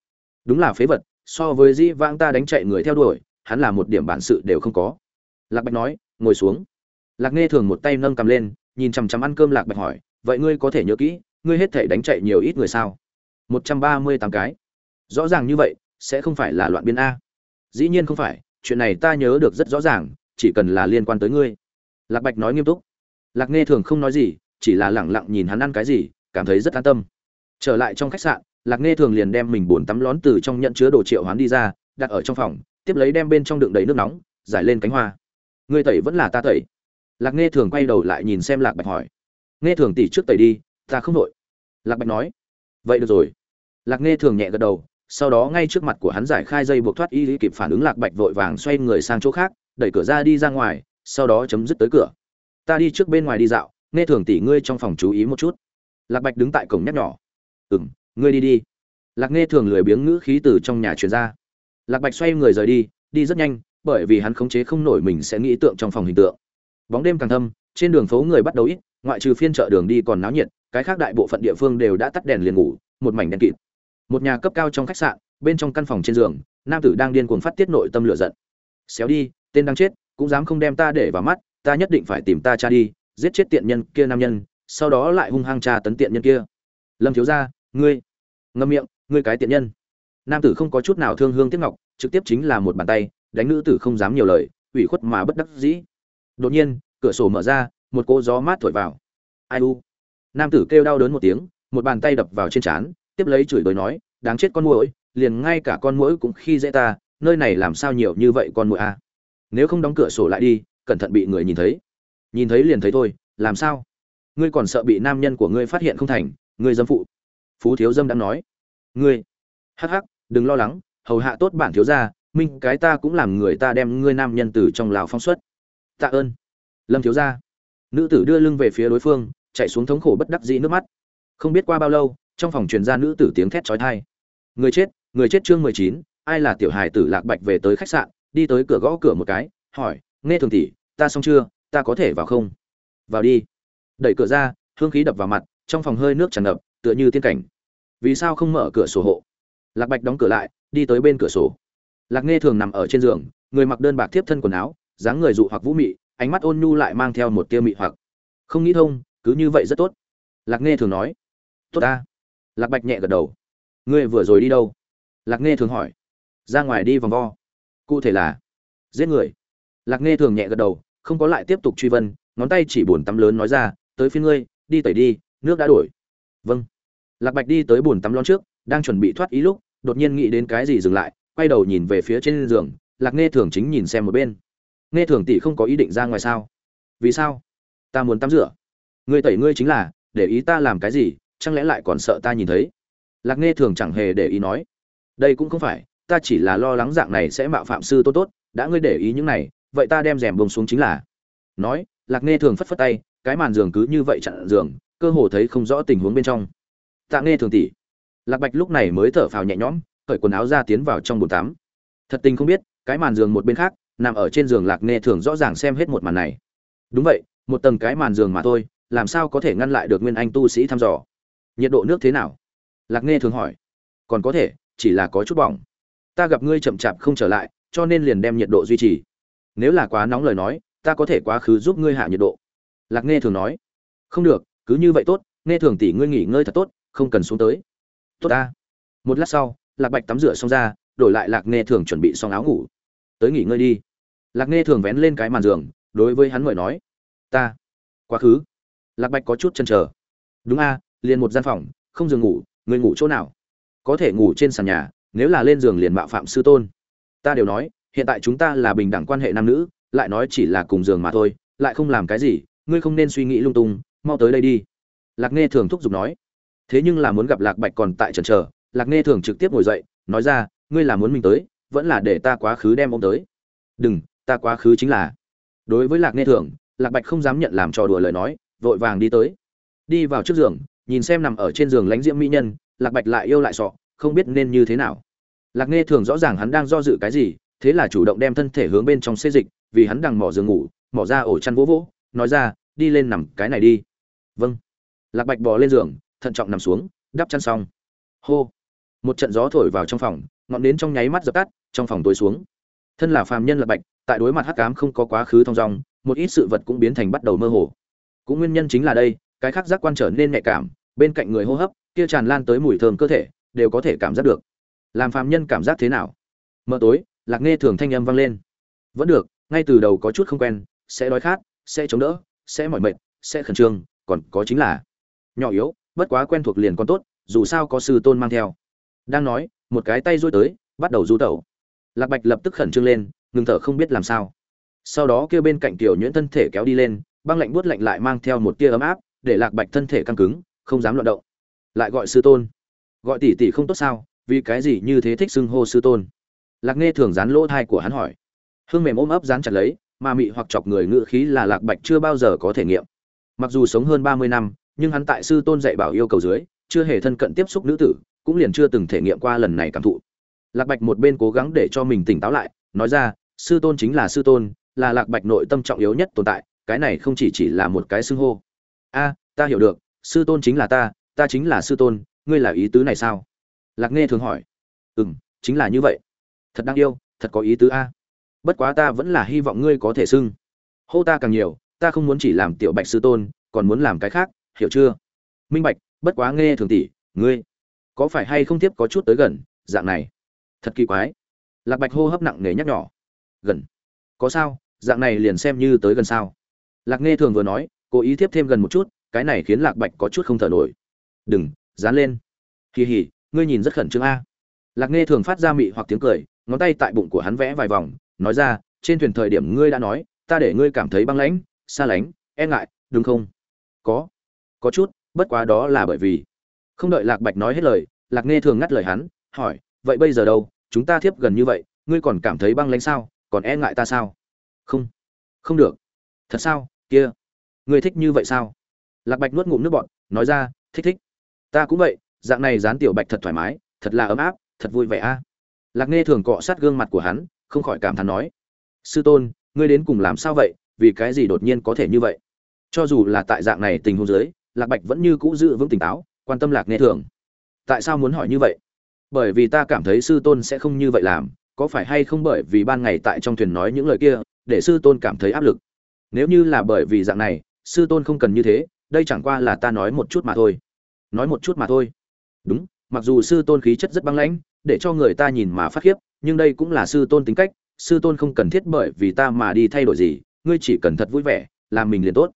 Đúng là phế vật, so với dĩ vãng ta đánh chạy người theo đuổi, hắn là một điểm bản sự đều không có. Lạc bạch nói, ngồi xuống lạc nghe thường một tay nâng cầm lên, nhìn chằm chằm ăn cơm lạc bạch hỏi, vậy ngươi có thể nhớ kỹ, ngươi hết thể đánh chạy nhiều ít người sao? Một trăm ba mươi tám cái. Rõ ràng như vậy, sẽ không phải là loạn biên a. Dĩ nhiên không phải, chuyện này ta nhớ được rất rõ ràng, chỉ cần là liên quan tới ngươi. Lạc bạch nói nghiêm túc. Lạc nghe thường không nói gì, chỉ là lẳng lặng nhìn hắn ăn cái gì, cảm thấy rất an tâm. Trở lại trong khách sạn, lạc nghe thường liền đem mình bồn tắm lón từ trong nhận chứa đồ triệu hoán đi ra, đặt ở trong phòng, tiếp lấy đem bên trong đựng đầy nước nóng, giải lên cánh hoa. Ngươi tẩy vẫn là ta tẩy lạc nghe thường quay đầu lại nhìn xem lạc bạch hỏi. Nghe thường tỉ trước tẩy đi, ta không vội lạc bạch nói. Vậy được rồi. Lạc nghe thường nhẹ gật đầu, sau đó ngay trước mặt của hắn giải khai dây buộc thoát y lý kịp phản ứng lạc bạch vội vàng xoay người sang chỗ khác, đẩy cửa ra đi ra ngoài, sau đó chấm dứt tới cửa. Ta đi trước bên ngoài đi dạo nghe thường tỷ ngươi trong phòng chú ý một chút. Lạc bạch đứng tại cổng nhắc nhỏ. Ừ m ngươi đi đi. Lạc nghe thường lười biếng ngữ khí từ trong nhà truyền ra. Lạc bạch xoay người rời đi đi rất nhanh, bởi vì hắn khống chế không nổi mình sẽ nghĩ tượng trong phòng hình tượng bóng đêm càng thâm, trên đường phố người bắt đầu ít, ngoại trừ phiên chợ đường đi còn náo nhiệt, cái khác đại bộ phận địa phương đều đã tắt đèn liền ngủ, một mảnh đèn kịt. Một nhà cấp cao trong khách sạn, bên trong căn phòng trên giường, nam tử đang điên cuồng phát tiết nội tâm lửa giận. Xéo đi, tên đang chết, cũng dám không đem ta để vào mắt, ta nhất định phải tìm ta cha đi, giết chết tiện nhân kia nam nhân, sau đó lại hung hăng tra tấn tiện nhân kia. Lâm thiếu gia, ngươi. Ngâm miệng, ngươi cái tiện nhân. Nam tử không có chút nào thương hương tiếc ngọc, trực tiếp chính là một bàn tay, đánh nữ tử không dám nhiều lời, ủy khuất mà bất đắc dĩ đột nhiên, cửa sổ mở ra, một cỗ gió mát thổi vào. Ai u? Nam tử kêu đau đớn một tiếng, một bàn tay đập vào trên trán, tiếp lấy chửi bới nói, đáng chết con mũi liền ngay cả con mũi cũng khi dễ ta, nơi này làm sao nhiều như vậy con mũi a à? nếu không đóng cửa sổ lại đi, cẩn thận bị người nhìn thấy. Nhìn thấy liền thấy thôi, làm sao? Ngươi còn sợ bị nam nhân của ngươi phát hiện không thành, ngươi dâm phụ. Phú thiếu dâm đã nói. Ngươi, hắc hắc, đừng lo lắng, hầu hạ tốt bản thiếu gia, minh cái ta cũng làm người ta đem ngươi nam nhân từ trong lào phong xuất tạ ơn. Lâm thiếu gia. Nữ tử đưa lưng về phía đối phương, chạy xuống thống khổ bất đắc dĩ nước mắt. Không biết qua bao lâu, trong phòng truyền ra nữ tử tiếng thét chói thai người chết người chết chương mười chín, ai là tiểu hài tử lạc bạch về tới khách sạn, đi tới cửa gõ cửa một cái, hỏi, nghe thường tỷ, ta xong chưa, ta có thể vào không? Vào đi. Đẩy cửa ra, hương khí đập vào mặt, trong phòng hơi nước tràn ngập, tựa như tiên cảnh. Vì sao không mở cửa sổ hộ? Lạc bạch đóng cửa lại, đi tới bên cửa sổ. Lạc nghe thường nằm ở trên giường, người mặc đơn bạc tiếp thân quần áo dáng người dụ hoặc vũ mị, ánh mắt ôn nhu lại mang theo một tia mị hoặc. Không nghĩ thông, cứ như vậy rất tốt. Lạc nghe thường nói. Tốt ta. Lạc bạch nhẹ gật đầu. Ngươi vừa rồi đi đâu? Lạc nghe thường hỏi. Ra ngoài đi vòng vo. Cụ thể là, giết người. Lạc nghe thường nhẹ gật đầu, không có lại tiếp tục truy vấn ngón tay chỉ buồn tắm lớn nói ra, tới phía ngươi, đi tẩy đi, nước đã đổi. Vâng. Lạc bạch đi tới buồn tắm lon trước, đang chuẩn bị thoát ý lúc, đột nhiên nghĩ đến cái gì dừng lại, quay đầu nhìn về phía trên giường, lạc nghe thường chính nhìn xem một bên nghe thường tỷ không có ý định ra ngoài sao? Vì sao? Ta muốn tắm rửa. Ngươi tẩy ngươi chính là, để ý ta làm cái gì, chẳng lẽ lại còn sợ ta nhìn thấy? Lạc nghe thường chẳng hề để ý nói. Đây cũng không phải, ta chỉ là lo lắng dạng này sẽ mạo phạm sư tốt tốt, đã ngươi để ý những này, vậy ta đem rèm bông xuống chính là. Nói, lạc nghe thường phất phất tay, cái màn giường cứ như vậy chặn giường, cơ hồ thấy không rõ tình huống bên trong. Tạ nghe thường tỷ. Lạc bạch lúc này mới thở phào nhẹ nhõm, cởi quần áo ra tiến vào trong bồn tắm. Thật tình không biết, cái màn giường một bên khác nằm ở trên giường lạc nghe thường rõ ràng xem hết một màn này. Đúng vậy, một tầng cái màn giường mà thôi, làm sao có thể ngăn lại được nguyên anh tu sĩ thăm dò? Nhiệt độ nước thế nào? Lạc nghe thường hỏi. Còn có thể, chỉ là có chút bỏng. Ta gặp ngươi chậm chạp không trở lại, cho nên liền đem nhiệt độ duy trì. Nếu là quá nóng lời nói, ta có thể quá khứ giúp ngươi hạ nhiệt độ. Lạc nghe thường nói. Không được, cứ như vậy tốt nghe thường tỷ ngươi nghỉ ngơi thật tốt, không cần xuống tới. Tốt ta. Một lát sau, lạc bạch tắm rửa xong ra, đổi lại lạc nghe thường chuẩn bị xong áo ngủ. Tới nghỉ ngơi đi lạc nghe thường vén lên cái màn giường, đối với hắn mời nói, ta, quá khứ. Lạc bạch có chút chần chờ. Đúng a, liền một gian phòng, không giường ngủ, người ngủ chỗ nào? Có thể ngủ trên sàn nhà, nếu là lên giường liền mạo phạm sư tôn. Ta đều nói, hiện tại chúng ta là bình đẳng quan hệ nam nữ, lại nói chỉ là cùng giường mà thôi, lại không làm cái gì, ngươi không nên suy nghĩ lung tung, mau tới đây đi. Lạc nghe thường thúc giục nói. Thế nhưng là muốn gặp lạc bạch còn tại trần trờ lạc nghe thường trực tiếp ngồi dậy, nói ra, ngươi là muốn mình tới, vẫn là để ta quá khứ đem ông tới. Đừng ta quá khứ chính là. Đối với lạc nghe thường lạc bạch không dám nhận làm trò đùa lời nói, vội vàng đi tới. Đi vào trước giường, nhìn xem nằm ở trên giường lánh diễm mỹ nhân, lạc bạch lại yêu lại sọ, không biết nên như thế nào. Lạc nghe thường rõ ràng hắn đang do dự cái gì, thế là chủ động đem thân thể hướng bên trong xê dịch, vì hắn đang mỏ giường ngủ, mỏ ra ổ chăn vỗ vỗ, nói ra, đi lên nằm cái này đi. Vâng. Lạc bạch bò lên giường, thận trọng nằm xuống, đắp chăn xong. Hô. Một trận gió thổi vào trong phòng, ngọn nến trong nháy mắt dập tắt, trong phòng tối xuống. Thân là phàm nhân lạc bạch tại đối mặt hắc ám không có quá khứ thông dong, một ít sự vật cũng biến thành bắt đầu mơ hồ. Cũng nguyên nhân chính là đây, cái khác giác quan trở nên nhạy cảm, bên cạnh người hô hấp, kia tràn lan tới mùi thơm cơ thể, đều có thể cảm giác được. Làm phàm nhân cảm giác thế nào? Mờ tối, lạc nghe thường thanh âm vang lên. Vẫn được, ngay từ đầu có chút không quen, sẽ đói khát, sẽ chống đỡ, sẽ mỏi mệt, sẽ khẩn trương, còn có chính là nhỏ yếu, bất quá quen thuộc liền còn tốt, dù sao có sư tôn mang theo. Đang nói, một cái tay duỗi tới, bắt đầu du tẩu. Lạc bạch lập tức khẩn trương lên ngừng thở không biết làm sao. Sau đó kia bên cạnh tiểu nhuyễn thân thể kéo đi lên, băng lạnh buốt lạnh lại mang theo một tia ấm áp, để lạc bạch thân thể căng cứng, không dám loạn động. Lại gọi sư tôn. Gọi tỷ tỷ không tốt sao, vì cái gì như thế thích xưng hô sư tôn? Lạc nghe thường dán lỗ thai của hắn hỏi. Hương mềm ôm ấp dán chặt lấy, mà mị hoặc chọc người ngự khí là lạc bạch chưa bao giờ có thể nghiệm. Mặc dù sống hơn ba mươi năm, nhưng hắn tại sư tôn dạy bảo yêu cầu dưới, chưa hề thân cận tiếp xúc nữ tử, cũng liền chưa từng thể nghiệm qua lần này cảm thụ. Lạc bạch một bên cố gắng để cho mình tỉnh táo lại, nói ra sư tôn chính là sư tôn, là lạc bạch nội tâm trọng yếu nhất tồn tại, cái này không chỉ chỉ là một cái xưng hô. A, ta hiểu được, sư tôn chính là ta ta chính là sư tôn, ngươi là ý tứ này sao? Lạc nghe thường hỏi. Ừ m chính là như vậy. Thật đáng yêu, thật có ý tứ a. Bất quá ta vẫn là hy vọng ngươi có thể xưng. Hô ta càng nhiều, ta không muốn chỉ làm tiểu bạch sư tôn, còn muốn làm cái khác, hiểu chưa? Minh bạch, bất quá nghe thường tỷ, ngươi có phải hay không tiếp có chút tới gần, dạng này? Thật kỳ quái. Lạc bạch hô hấp nặng nề nhắc nhỏ gần. Có sao? Dạng này liền xem như tới gần sao? Lạc nghe thường vừa nói, cố ý tiếp thêm gần một chút, cái này khiến lạc bạch có chút không thở nổi. Đừng, dán lên. Kỳ hỉ ngươi nhìn rất khẩn trương a. Lạc nghe thường phát ra mị hoặc tiếng cười, ngón tay tại bụng của hắn vẽ vài vòng, nói ra, trên thuyền thời điểm ngươi đã nói, ta để ngươi cảm thấy băng lãnh, xa lánh e ngại, đúng không? Có. Có chút, bất quá đó là bởi vì. Không đợi lạc bạch nói hết lời, lạc nghe thường ngắt lời hắn, hỏi, vậy bây giờ đâu? Chúng ta thiếp gần như vậy, ngươi còn cảm thấy băng lãnh sao? Còn e ngại ta sao? Không. Không được. Thật sao? Kia. Ngươi thích như vậy sao? Lạc bạch nuốt ngụm nước bọn nói ra, thích thích. Ta cũng vậy, dạng này dán tiểu bạch thật thoải mái, thật là ấm áp, thật vui vẻ a. Lạc nghe thường cọ sát gương mặt của hắn, không khỏi cảm thán nói, sư tôn, ngươi đến cùng làm sao vậy? Vì cái gì đột nhiên có thể như vậy? Cho dù là tại dạng này tình huống dưới, lạc bạch vẫn như cũ giữ vững tỉnh táo, quan tâm lạc nghe thường. Tại sao muốn hỏi như vậy? Bởi vì ta cảm thấy sư tôn sẽ không như vậy làm có phải hay không bởi vì ban ngày tại trong thuyền nói những lời kia, để sư tôn cảm thấy áp lực? Nếu như là bởi vì dạng này, sư tôn không cần như thế, đây chẳng qua là ta nói một chút mà thôi. Nói một chút mà thôi. Đúng, mặc dù sư tôn khí chất rất băng lãnh, để cho người ta nhìn mà phát khiếp, nhưng đây cũng là sư tôn tính cách, sư tôn không cần thiết bởi vì ta mà đi thay đổi gì, ngươi chỉ cần thật vui vẻ, làm mình liền tốt.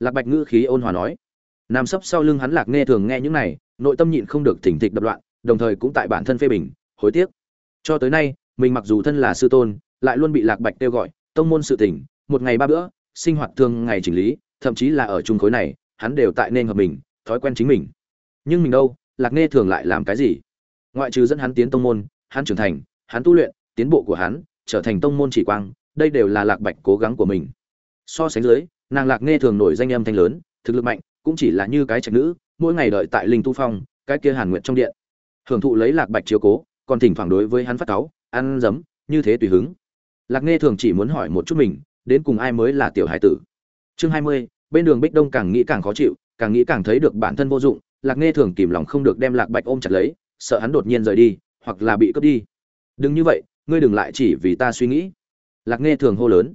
Lạc bạch ngữ khí ôn hòa nói. Nam sấp sau lưng hắn lạc nghe thường nghe những này, nội tâm nhịn không được thỉnh thịch đập loạn, đồng thời cũng tại bản thân phê bình, hối tiếc. Cho tới nay mình mặc dù thân là sư tôn, lại luôn bị lạc bạch kêu gọi, tông môn sự tỉnh một ngày ba bữa, sinh hoạt thường ngày chỉnh lý, thậm chí là ở chung khối này, hắn đều tại nên hợp mình, thói quen chính mình. Nhưng mình đâu, lạc nghe thường lại làm cái gì? Ngoại trừ dẫn hắn tiến tông môn, hắn trưởng thành, hắn tu luyện, tiến bộ của hắn, trở thành tông môn chỉ quang, đây đều là lạc bạch cố gắng của mình. So sánh dưới, nàng lạc nghe thường nổi danh âm thanh lớn, thực lực mạnh, cũng chỉ là như cái trạch nữ, mỗi ngày đợi tại linh tu phong, cái kia hàn nguyện trong điện. Hưởng thụ lấy lạc bạch chiếu cố, còn thỉnh thoảng đối với hắn phát cáu ăn dấm, như thế tùy hứng. Lạc nghe thường chỉ muốn hỏi một chút mình, đến cùng ai mới là tiểu hải tử. Chương hai mươi, bên đường bích đông càng nghĩ càng khó chịu, càng nghĩ càng thấy được bản thân vô dụng, lạc nghe thường kìm lòng không được đem lạc bạch ôm chặt lấy, sợ hắn đột nhiên rời đi, hoặc là bị cướp đi. Đừng như vậy, ngươi đừng lại chỉ vì ta suy nghĩ. Lạc nghe thường hô lớn.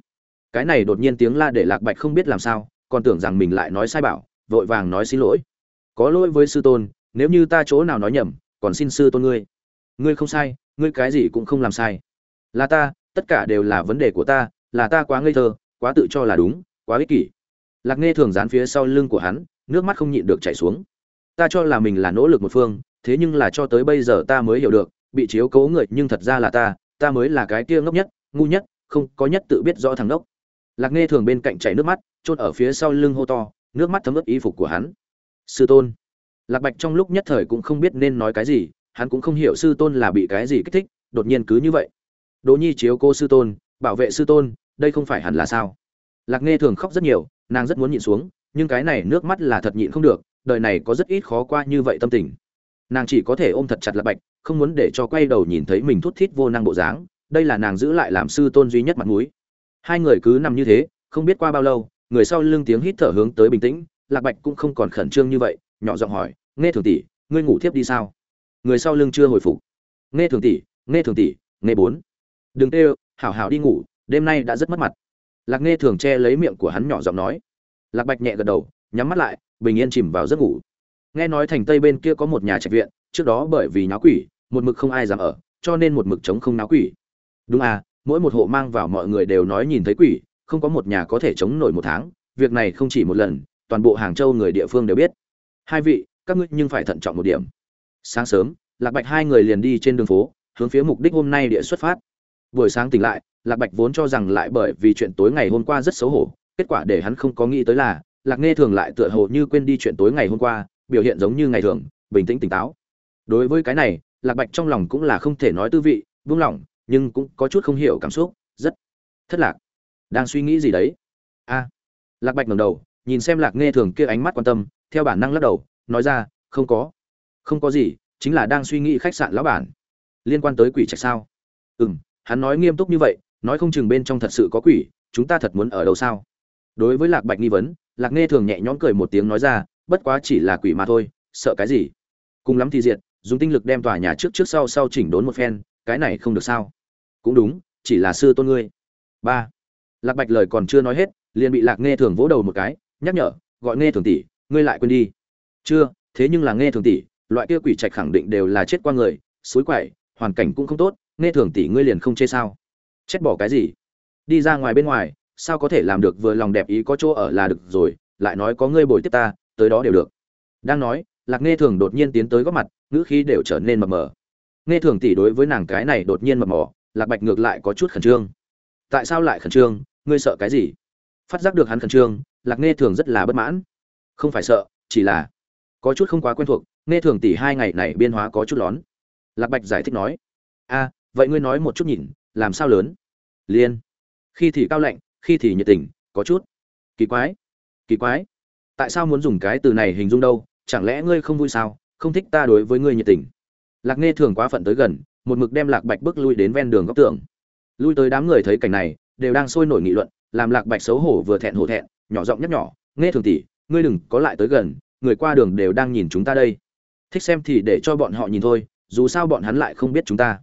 Cái này đột nhiên tiếng la để lạc bạch không biết làm sao, còn tưởng rằng mình lại nói sai bảo, vội vàng nói xin lỗi. Có lỗi với sư tôn, nếu như ta chỗ nào nói nhầm, còn xin sư tôn ngươi. Ngươi không sai ngươi cái gì cũng không làm sai. Là ta, tất cả đều là vấn đề của ta, là ta quá ngây thơ, quá tự cho là đúng, quá ích kỷ. Lạc nghe thường dán phía sau lưng của hắn, nước mắt không nhịn được chảy xuống. Ta cho là mình là nỗ lực một phương, thế nhưng là cho tới bây giờ ta mới hiểu được, bị chiếu cố người nhưng thật ra là ta ta mới là cái kia ngốc nhất, ngu nhất, không có nhất tự biết rõ thằng đốc lạc nghe thường bên cạnh chảy nước mắt, chôn ở phía sau lưng hô to, nước mắt thấm ướt y phục của hắn. Sư tôn. Lạc bạch trong lúc nhất thời cũng không biết nên nói cái gì hắn cũng không hiểu sư tôn là bị cái gì kích thích, đột nhiên cứ như vậy. Đỗ nhi chiếu cô sư tôn, bảo vệ sư tôn, đây không phải hẳn là sao? Lạc nghe thường khóc rất nhiều, nàng rất muốn nhịn xuống, nhưng cái này nước mắt là thật nhịn không được, đời này có rất ít khó qua như vậy tâm tình. Nàng chỉ có thể ôm thật chặt lạc bạch, không muốn để cho quay đầu nhìn thấy mình thút thít vô năng bộ dáng, đây là nàng giữ lại làm sư tôn duy nhất mặt mũi. Hai người cứ nằm như thế, không biết qua bao lâu, người sau lưng tiếng hít thở hướng tới bình tĩnh, lạc bạch cũng không còn khẩn trương như vậy, nhỏ giọng hỏi nghe thường tỷ, ngươi ngủ thiếp đi sao? Người sau lưng chưa hồi phục. Nghe thường tỷ, nghe thường tỷ, nghe bốn. Đừng tê, hảo hảo đi ngủ, đêm nay đã rất mất mặt. Lạc nghe thường che lấy miệng của hắn nhỏ giọng nói. Lạc bạch nhẹ gật đầu, nhắm mắt lại, bình yên chìm vào giấc ngủ. Nghe nói thành tây bên kia có một nhà trạch viện, trước đó bởi vì nháo quỷ, một mực không ai dám ở, cho nên một mực chống không náo quỷ. Đúng à mỗi một hộ mang vào mọi người đều nói nhìn thấy quỷ, không có một nhà có thể chống nổi một tháng, việc này không chỉ một lần, toàn bộ hàng châu người địa phương đều biết. Hai vị, các ngươi nhưng phải thận trọng một điểm sáng sớm, lạc bạch hai người liền đi trên đường phố, hướng phía mục đích hôm nay địa xuất phát. Buổi sáng tỉnh lại, lạc bạch vốn cho rằng lại bởi vì chuyện tối ngày hôm qua rất xấu hổ, kết quả để hắn không có nghĩ tới là, lạc nghe thường lại tựa hồ như quên đi chuyện tối ngày hôm qua, biểu hiện giống như ngày thường, bình tĩnh tỉnh táo. Đối với cái này, lạc bạch trong lòng cũng là không thể nói tư vị, buông lỏng, nhưng cũng có chút không hiểu cảm xúc, rất thất lạc. Đang suy nghĩ gì đấy? A. Lạc bạch ngầm đầu, nhìn xem lạc nghe thường kia ánh mắt quan tâm, theo bản năng lắc đầu, nói ra, không có không có gì, chính là đang suy nghĩ khách sạn lão bản. Liên quan tới quỷ trạch sao? Ừ m hắn nói nghiêm túc như vậy, nói không chừng bên trong thật sự có quỷ, chúng ta thật muốn ở đâu sao? Đối với lạc bạch nghi vấn, lạc nghe thường nhẹ nhõm cười một tiếng nói ra, bất quá chỉ là quỷ mà thôi, sợ cái gì? Cùng lắm thì diệt, dùng tinh lực đem tòa nhà trước trước sau sau chỉnh đốn một phen, cái này không được sao? Cũng đúng, chỉ là sư tôn ngươi. Ba. Lạc bạch lời còn chưa nói hết, liền bị lạc nghe thường vỗ đầu một cái, nhắc nhở, gọi nghe thường tỷ, ngươi lại quên đi. Chưa, thế nhưng là nghe thường tỷ loại kia quỷ trạch khẳng định đều là chết qua người, suối quậy hoàn cảnh cũng không tốt, nghe thường tỷ ngươi liền không chê sao. Chết bỏ cái gì? Đi ra ngoài bên ngoài, sao có thể làm được vừa lòng đẹp ý có chỗ ở là được rồi, lại nói có ngươi bồi tiếp ta, tới đó đều được. Đang nói, lạc nghe thường đột nhiên tiến tới góp mặt, ngữ khí đều trở nên mập mờ. Nghe thường tỷ đối với nàng cái này đột nhiên mập mờ, lạc bạch ngược lại có chút khẩn trương. Tại sao lại khẩn trương? Ngươi sợ cái gì? Phát giác được hắn khẩn trương, lạc nghe thường rất là bất mãn. Không phải sợ, chỉ là có chút không quá quen thuộc nghe thường tỷ hai ngày này biên hóa có chút lón. Lạc bạch giải thích nói, a, vậy ngươi nói một chút nhìn, làm sao lớn? Liên. Khi thì cao lạnh, khi thì nhiệt tình, có chút. Kỳ quái kỳ quái. Tại sao muốn dùng cái từ này hình dung đâu? Chẳng lẽ ngươi không vui sao? Không thích ta đối với ngươi nhiệt tình. Lạc nghe thường quá phận tới gần, một mực đem lạc bạch bước lui đến ven đường góc tường. Lui tới đám người thấy cảnh này, đều đang sôi nổi nghị luận, làm lạc bạch xấu hổ vừa thẹn hổ thẹn, nhỏ giọng nhắc nhỏ nghe thường tỷ, ngươi đừng có lại tới gần, người qua đường đều đang nhìn chúng ta đây thích xem thì để cho bọn họ nhìn thôi, dù sao bọn hắn lại không biết chúng ta.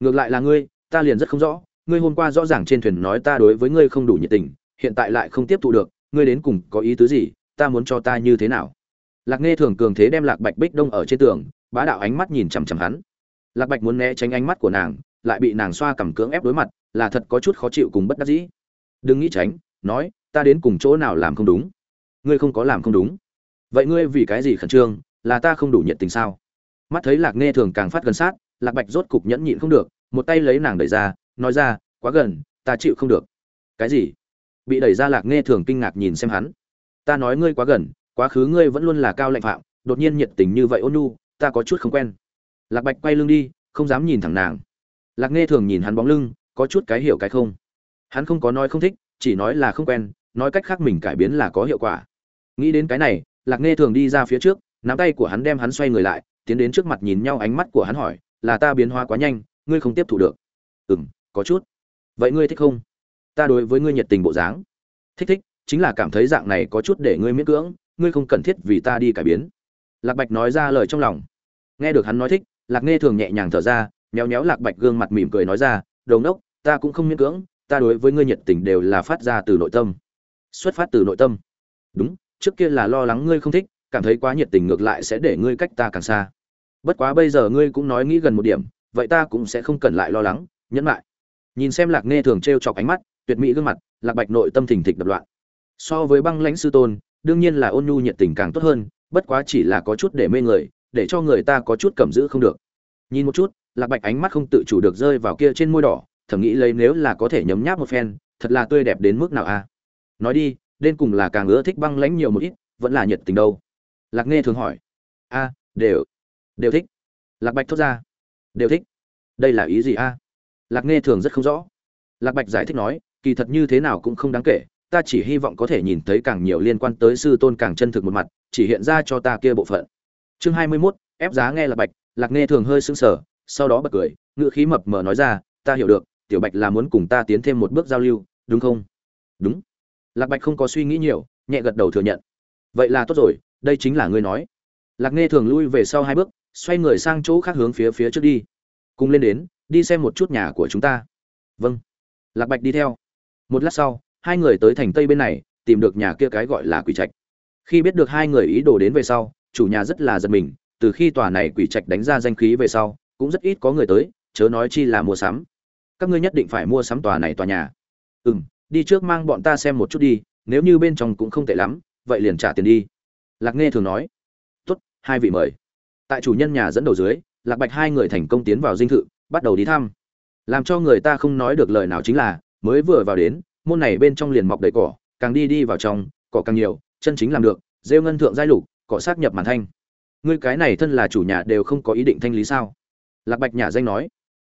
Ngược lại là ngươi, ta liền rất không rõ, ngươi hôm qua rõ ràng trên thuyền nói ta đối với ngươi không đủ nhiệt tình, hiện tại lại không tiếp thu được, ngươi đến cùng có ý tứ gì, ta muốn cho ta như thế nào? Lạc nghe thường cường thế đem lạc bạch bích đông ở trên tường, bá đạo ánh mắt nhìn chằm chằm hắn. Lạc bạch muốn né tránh ánh mắt của nàng, lại bị nàng xoa cầm cưỡng ép đối mặt, là thật có chút khó chịu cùng bất đắc dĩ. Đừng nghĩ tránh, nói, ta đến cùng chỗ nào làm không đúng? Ngươi không có làm không đúng. Vậy ngươi vì cái gì khẩn trương? Là ta không đủ nhiệt tình sao? Mắt thấy lạc nghe thường càng phát gần sát, lạc bạch rốt cục nhẫn nhịn không được, một tay lấy nàng đẩy ra, nói ra, quá gần, ta chịu không được. Cái gì? Bị đẩy ra lạc nghe thường kinh ngạc nhìn xem hắn. Ta nói ngươi quá gần, quá khứ ngươi vẫn luôn là cao lạnh phạm, đột nhiên nhiệt tình như vậy ôn nhu, ta có chút không quen. Lạc bạch quay lưng đi, không dám nhìn thẳng nàng. Lạc nghe thường nhìn hắn bóng lưng, có chút cái hiểu cái không. Hắn không có nói không thích, chỉ nói là không quen, nói cách khác mình cải biến là có hiệu quả. Nghĩ đến cái này, lạc nghe thường đi ra phía trước nắm tay của hắn đem hắn xoay người lại tiến đến trước mặt nhìn nhau ánh mắt của hắn hỏi là ta biến hóa quá nhanh ngươi không tiếp thu được. Ừ m có chút. Vậy ngươi thích không? Ta đối với ngươi nhiệt tình bộ dáng. Thích thích chính là cảm thấy dạng này có chút để ngươi miễn cưỡng ngươi không cần thiết vì ta đi cải biến. Lạc bạch nói ra lời trong lòng. Nghe được hắn nói thích lạc nghe thường nhẹ nhàng thở ra méo méo lạc bạch gương mặt mỉm cười nói ra đầu nốc, ta cũng không miễn cưỡng ta đối với ngươi nhiệt tình đều là phát ra từ nội tâm. Xuất phát từ nội tâm. Đúng trước kia là lo lắng ngươi không thích cảm thấy quá nhiệt tình ngược lại sẽ để ngươi cách ta càng xa. Bất quá bây giờ ngươi cũng nói nghĩ gần một điểm, vậy ta cũng sẽ không cần lại lo lắng, nhẫn lại nhìn xem lạc nghe thường t r e o chọc ánh mắt, tuyệt mỹ gương mặt, lạc bạch nội tâm thình thịch đập loạn. So với băng lãnh sư tôn, đương nhiên là ôn nhu nhiệt tình càng tốt hơn, bất quá chỉ là có chút để mê người, để cho người ta có chút cầm giữ không được. Nhìn một chút, lạc bạch ánh mắt không tự chủ được rơi vào kia trên môi đỏ, thầm nghĩ lấy nếu là có thể nhấm nháp một phen, thật là tươi đẹp đến mức nào a. Nói đi, đến cùng là càng ưa thích băng lãnh nhiều một ít, vẫn là nhiệt tình đâu lạc nghe thường hỏi. A đều đều thích. Lạc bạch thốt ra. Đều thích. Đây là ý gì a? Lạc nghe thường rất không rõ. Lạc bạch giải thích nói kỳ thật như thế nào cũng không đáng kể ta chỉ hy vọng có thể nhìn thấy càng nhiều liên quan tới sư tôn càng chân thực một mặt chỉ hiện ra cho ta kia bộ phận. Chương hai mươi 21, ép giá nghe lạc bạch lạc nghe thường hơi sững sờ sau đó bật cười ngữ khí mập mờ nói ra ta hiểu được tiểu bạch là muốn cùng ta tiến thêm một bước giao lưu đúng không? Đúng. Lạc bạch không có suy nghĩ nhiều nhẹ gật đầu thừa nhận. Vậy là tốt rồi đây chính là ngươi nói. Lạc nghe thường lui về sau hai bước, xoay người sang chỗ khác hướng phía phía trước đi. Cùng lên đến, đi xem một chút nhà của chúng ta. Vâng. Lạc bạch đi theo. Một lát sau, hai người tới thành tây bên này, tìm được nhà kia cái gọi là quỷ trạch. Khi biết được hai người ý đồ đến về sau, chủ nhà rất là giật mình, từ khi tòa này quỷ trạch đánh ra danh khí về sau, cũng rất ít có người tới, chớ nói chi là mua sắm. Các ngươi nhất định phải mua sắm tòa này tòa nhà. Ừ m đi trước mang bọn ta xem một chút đi, nếu như bên trong cũng không tệ lắm, vậy liền trả tiền đi lạc nghe thường nói, tốt, hai vị mời. Tại chủ nhân nhà dẫn đầu dưới, lạc bạch hai người thành công tiến vào dinh thự, bắt đầu đi thăm. Làm cho người ta không nói được lời nào chính là, mới vừa vào đến, môn này bên trong liền mọc đầy cỏ, càng đi đi vào trong, cỏ càng nhiều, chân chính làm được, rêu ngân thượng giai lục, cỏ sát nhập màn thanh. Ngươi cái này thân là chủ nhà đều không có ý định thanh lý sao? Lạc bạch nhà danh nói.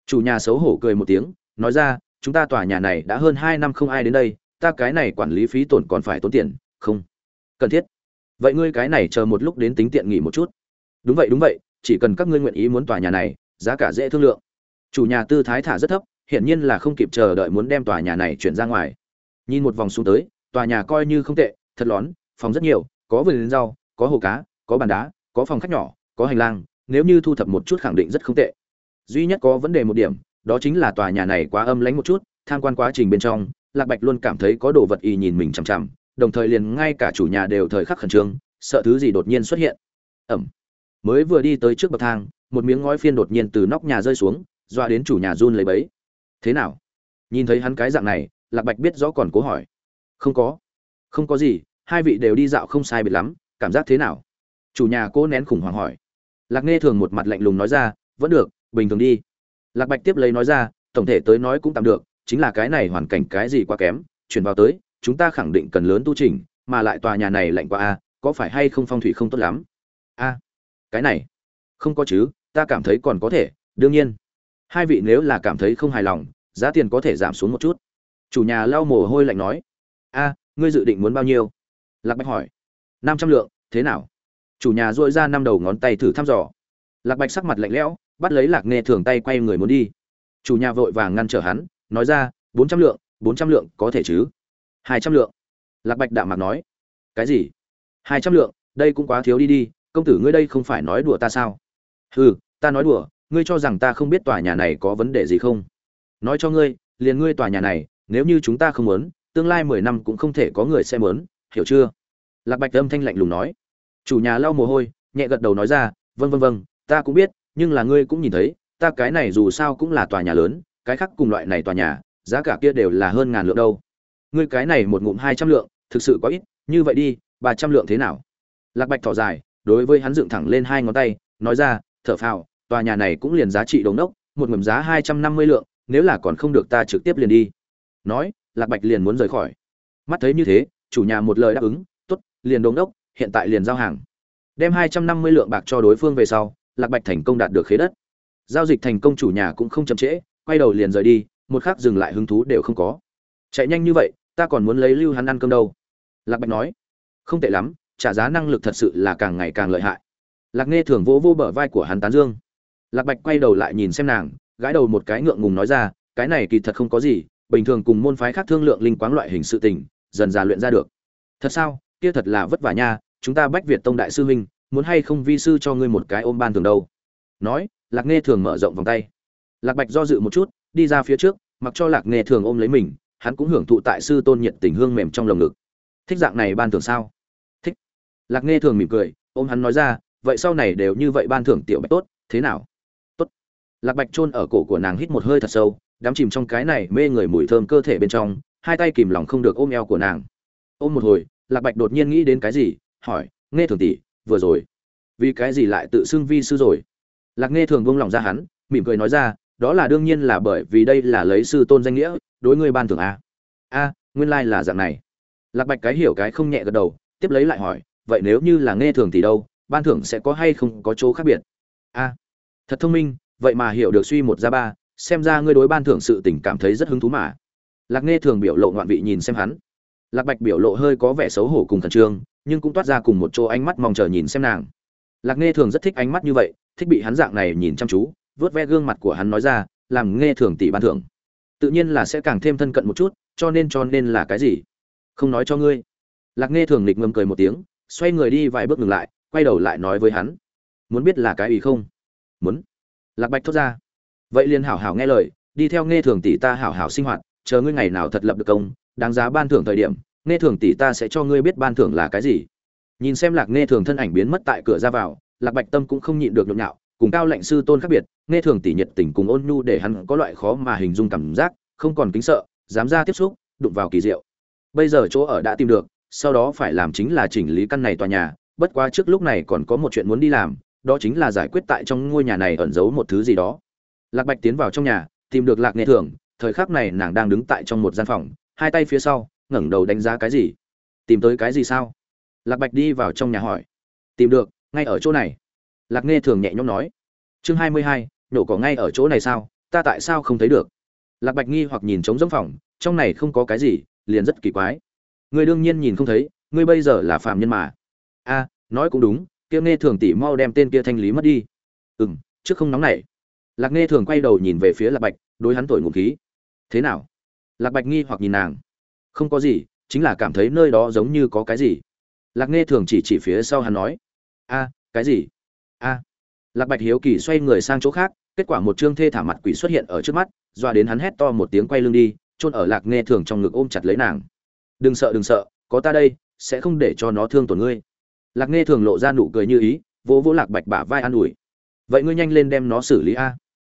Chủ nhà xấu hổ cười một tiếng, nói ra, chúng ta tòa nhà này đã hơn hai năm không ai đến đây, ta cái này quản lý phí tổn còn phải tốn tiền, không cần thiết vậy ngươi cái này chờ một lúc đến tính tiện nghỉ một chút. Đúng vậy đúng vậy, chỉ cần các ngươi nguyện ý muốn tòa nhà này, giá cả dễ thương lượng. Chủ nhà tư thái thả rất thấp, hiển nhiên là không kịp chờ đợi muốn đem tòa nhà này chuyển ra ngoài. Nhìn một vòng xuống tới, tòa nhà coi như không tệ, thật lón, phòng rất nhiều, có vườn rau, có hồ cá, có bàn đá, có phòng khách nhỏ, có hành lang, nếu như thu thập một chút khẳng định rất không tệ. Duy nhất có vấn đề một điểm, đó chính là tòa nhà này quá âm lãnh một chút, tham quan quá trình bên trong, lạc bạch luôn cảm thấy có đồ vật y nhìn mình chằm chằm đồng thời liền ngay cả chủ nhà đều thời khắc khẩn trương, sợ thứ gì đột nhiên xuất hiện. Ẩm. Mới vừa đi tới trước bậc thang, một miếng ngói phiên đột nhiên từ nóc nhà rơi xuống, doa đến chủ nhà run lấy bấy thế nào? Nhìn thấy hắn cái dạng này, lạc bạch biết rõ còn cố hỏi. Không có. Không có gì, hai vị đều đi dạo không sai biệt lắm, cảm giác thế nào? Chủ nhà cố nén khủng hoảng hỏi. Lạc nghe thường một mặt lạnh lùng nói ra, vẫn được, bình thường đi. Lạc bạch tiếp lấy nói ra, tổng thể tới nói cũng tạm được, chính là cái này hoàn cảnh cái gì quá kém, chuyển vào tới chúng ta khẳng định cần lớn tu trình, mà lại tòa nhà này lạnh quá a có phải hay không phong thủy không tốt lắm? A cái này, không có chứ, ta cảm thấy còn có thể, đương nhiên. Hai vị nếu là cảm thấy không hài lòng, giá tiền có thể giảm xuống một chút. Chủ nhà lau mồ hôi lạnh nói. A ngươi dự định muốn bao nhiêu? Lạc bạch hỏi. Năm trăm lượng, thế nào? Chủ nhà duỗi ra năm đầu ngón tay thử thăm dò. Lạc bạch sắc mặt lạnh lẽo, bắt lấy lạc nghe thường tay quay người muốn đi. Chủ nhà vội vàng ngăn trở hắn, nói ra, bốn trăm lượng, bốn trăm lượng có thể chứ? Hai trăm lượng. Lạc bạch đạm mặt nói. Cái gì? Hai trăm lượng, đây cũng quá thiếu đi đi, công tử ngươi đây không phải nói đùa ta sao? Ừ ta nói đùa, ngươi cho rằng ta không biết tòa nhà này có vấn đề gì không? Nói cho ngươi, liền ngươi tòa nhà này, nếu như chúng ta không muốn, tương lai mười năm cũng không thể có người xem muốn, hiểu chưa? Lạc bạch âm thanh lạnh lùng nói. Chủ nhà lau mồ hôi, nhẹ gật đầu nói ra vâng vâng vâng ta cũng biết, nhưng là ngươi cũng nhìn thấy, ta cái này dù sao cũng là tòa nhà lớn, cái khác cùng loại này tòa nhà, giá cả kia đều là hơn ngàn lượng đâu ngươi cái này một ngụm hai trăm lượng, thực sự có ít, như vậy đi, ba trăm lượng thế nào? Lạc bạch thỏ dài, đối với hắn dựng thẳng lên hai ngón tay, nói ra, thở phào, tòa nhà này cũng liền giá trị đống đốc, một ngầm giá hai trăm năm mươi lượng, nếu là còn không được ta trực tiếp liền đi. Nói, lạc bạch liền muốn rời khỏi. Mắt thấy như thế, chủ nhà một lời đáp ứng t ố t liền đống đốc, hiện tại liền giao hàng. Đem hai trăm năm mươi lượng bạc cho đối phương về sau, lạc bạch thành công đạt được khế đất. Giao dịch thành công chủ nhà cũng không chậm trễ, quay đầu liền rời đi, một khắc dừng lại hứng thú đều không có. Chạy nhanh như vậy ta còn muốn lấy lưu hắn ăn cơm đâu. Lạc bạch nói, không tệ lắm, trả giá năng lực thật sự là càng ngày càng lợi hại. Lạc nghe thường vỗ vô bờ vai của hắn tán dương. Lạc bạch quay đầu lại nhìn xem nàng, gãi đầu một cái ngượng ngùng nói ra, cái này kỳ thật không có gì, bình thường cùng môn phái khác thương lượng linh quáng loại hình sự tình, dần dà luyện ra được. Thật sao, kia thật là vất vả nha, chúng ta bách việt tông đại sư huynh, muốn hay không vi sư cho ngươi một cái ôm ban thường đâu? Nói, lạc nghe thường mở rộng vòng tay. Lạc bạch do dự một chút, đi ra phía trước, mặc cho lạc nghe thường ôm lấy mình hắn cũng hưởng thụ tại sư tôn nhiệt tình hương mềm trong lồng ngực. Thích dạng này ban thưởng sao? Thích. Lạc nghe thường mỉm cười, ôm hắn nói ra, vậy sau này đều như vậy ban thưởng tiểu bạch tốt, thế nào? Tốt. Lạc bạch chôn ở cổ của nàng hít một hơi thật sâu, đắm chìm trong cái này mê người mùi thơm cơ thể bên trong, hai tay kìm lòng không được ôm eo của nàng. Ôm một hồi, lạc bạch đột nhiên nghĩ đến cái gì, hỏi nghe thường tỷ, vừa rồi vì cái gì lại tự xưng vi sư rồi? Lạc nghe thường buông lòng ra hắn, mỉm cười nói ra đó là đương nhiên là bởi vì đây là lấy sư tôn danh nghĩa, đối ngươi ban thưởng a. A, nguyên lai là dạng này. Lạc bạch cái hiểu cái không nhẹ gật đầu, tiếp lấy lại hỏi, vậy nếu như là nghe thường thì đâu, ban thưởng sẽ có hay không có chỗ khác biệt? A, thật thông minh, vậy mà hiểu được suy một ra ba, xem ra ngươi đối ban thưởng sự tình cảm thấy rất hứng thú mà. Lạc nghe thường biểu lộ ngoạn vị nhìn xem hắn. Lạc bạch biểu lộ hơi có vẻ xấu hổ cùng thần trương, nhưng cũng toát ra cùng một chỗ ánh mắt mong chờ nhìn xem nàng. Lạc nghe thường rất thích ánh mắt như vậy, thích bị hắn dạng này nhìn chăm chú vớt ve gương mặt của hắn nói ra, làm nghe thường tỷ ban thưởng. Tự nhiên là sẽ càng thêm thân cận một chút, cho nên cho nên là cái gì? Không nói cho ngươi. Lạc nghe thường nghịch ngầm cười một tiếng, xoay người đi vài bước ngừng lại, quay đầu lại nói với hắn, muốn biết là cái ý không? Muốn. Lạc bạch thốt ra, vậy liền hảo hảo nghe lời, đi theo nghe thường tỷ ta hảo hảo sinh hoạt, chờ ngươi ngày nào thật lập được công, đáng giá ban thưởng thời điểm, nghe thường tỷ ta sẽ cho ngươi biết ban thưởng là cái gì. Nhìn xem lạc nghe thường thân ảnh biến mất tại cửa ra vào, lạc bạch tâm cũng không nhịn được nhộn nhạo cùng cao lệnh sư tôn khác biệt, nghe thường tỷ nhiệt tình cùng ôn nhu để hắn có loại khó mà hình dung cảm giác, không còn kính sợ, dám ra tiếp xúc, đụng vào kỳ diệu. Bây giờ chỗ ở đã tìm được, sau đó phải làm chính là chỉnh lý căn này tòa nhà, bất quá trước lúc này còn có một chuyện muốn đi làm, đó chính là giải quyết tại trong ngôi nhà này ẩn giấu một thứ gì đó. Lạc bạch tiến vào trong nhà, tìm được lạc nghệ thường, thời khắc này nàng đang đứng tại trong một gian phòng, hai tay phía sau, ngẩng đầu đánh giá cái gì? Tìm tới cái gì sao? Lạc bạch đi vào trong nhà hỏi. Tìm được, ngay ở chỗ này lạc nghe thường nhẹ nhõm nói. Chương hai mươi hai nhổ cỏ ngay ở chỗ này sao? Ta tại sao không thấy được? Lạc bạch nghi hoặc nhìn trống giống phòng, trong này không có cái gì, liền rất kỳ quái. Người đương nhiên nhìn không thấy, ngươi bây giờ là phạm nhân mà. A, nói cũng đúng, kia nghe thường tỷ mau đem tên kia thanh lý mất đi. Ừ m trước không nóng này. Lạc nghe thường quay đầu nhìn về phía lạc bạch, đối hắn tuổi ngụ khí. Thế nào? Lạc bạch nghi hoặc nhìn nàng. Không có gì, chính là cảm thấy nơi đó giống như có cái gì. Lạc nghe thường chỉ chỉ phía sau hắn nói. A, cái gì? Lạc bạch hiếu kỳ xoay người sang chỗ khác, kết quả một trương thê thả mặt quỷ xuất hiện ở trước mắt doa đến hắn hét to một tiếng quay lưng đi, chôn ở lạc nghe thường trong ngực ôm chặt lấy nàng. Đừng sợ đừng sợ, có ta đây, sẽ không để cho nó thương tổn ngươi. Lạc nghe thường lộ ra nụ cười như ý, vỗ vỗ lạc bạch bả vai an ủi. Vậy ngươi nhanh lên đem nó xử lý a.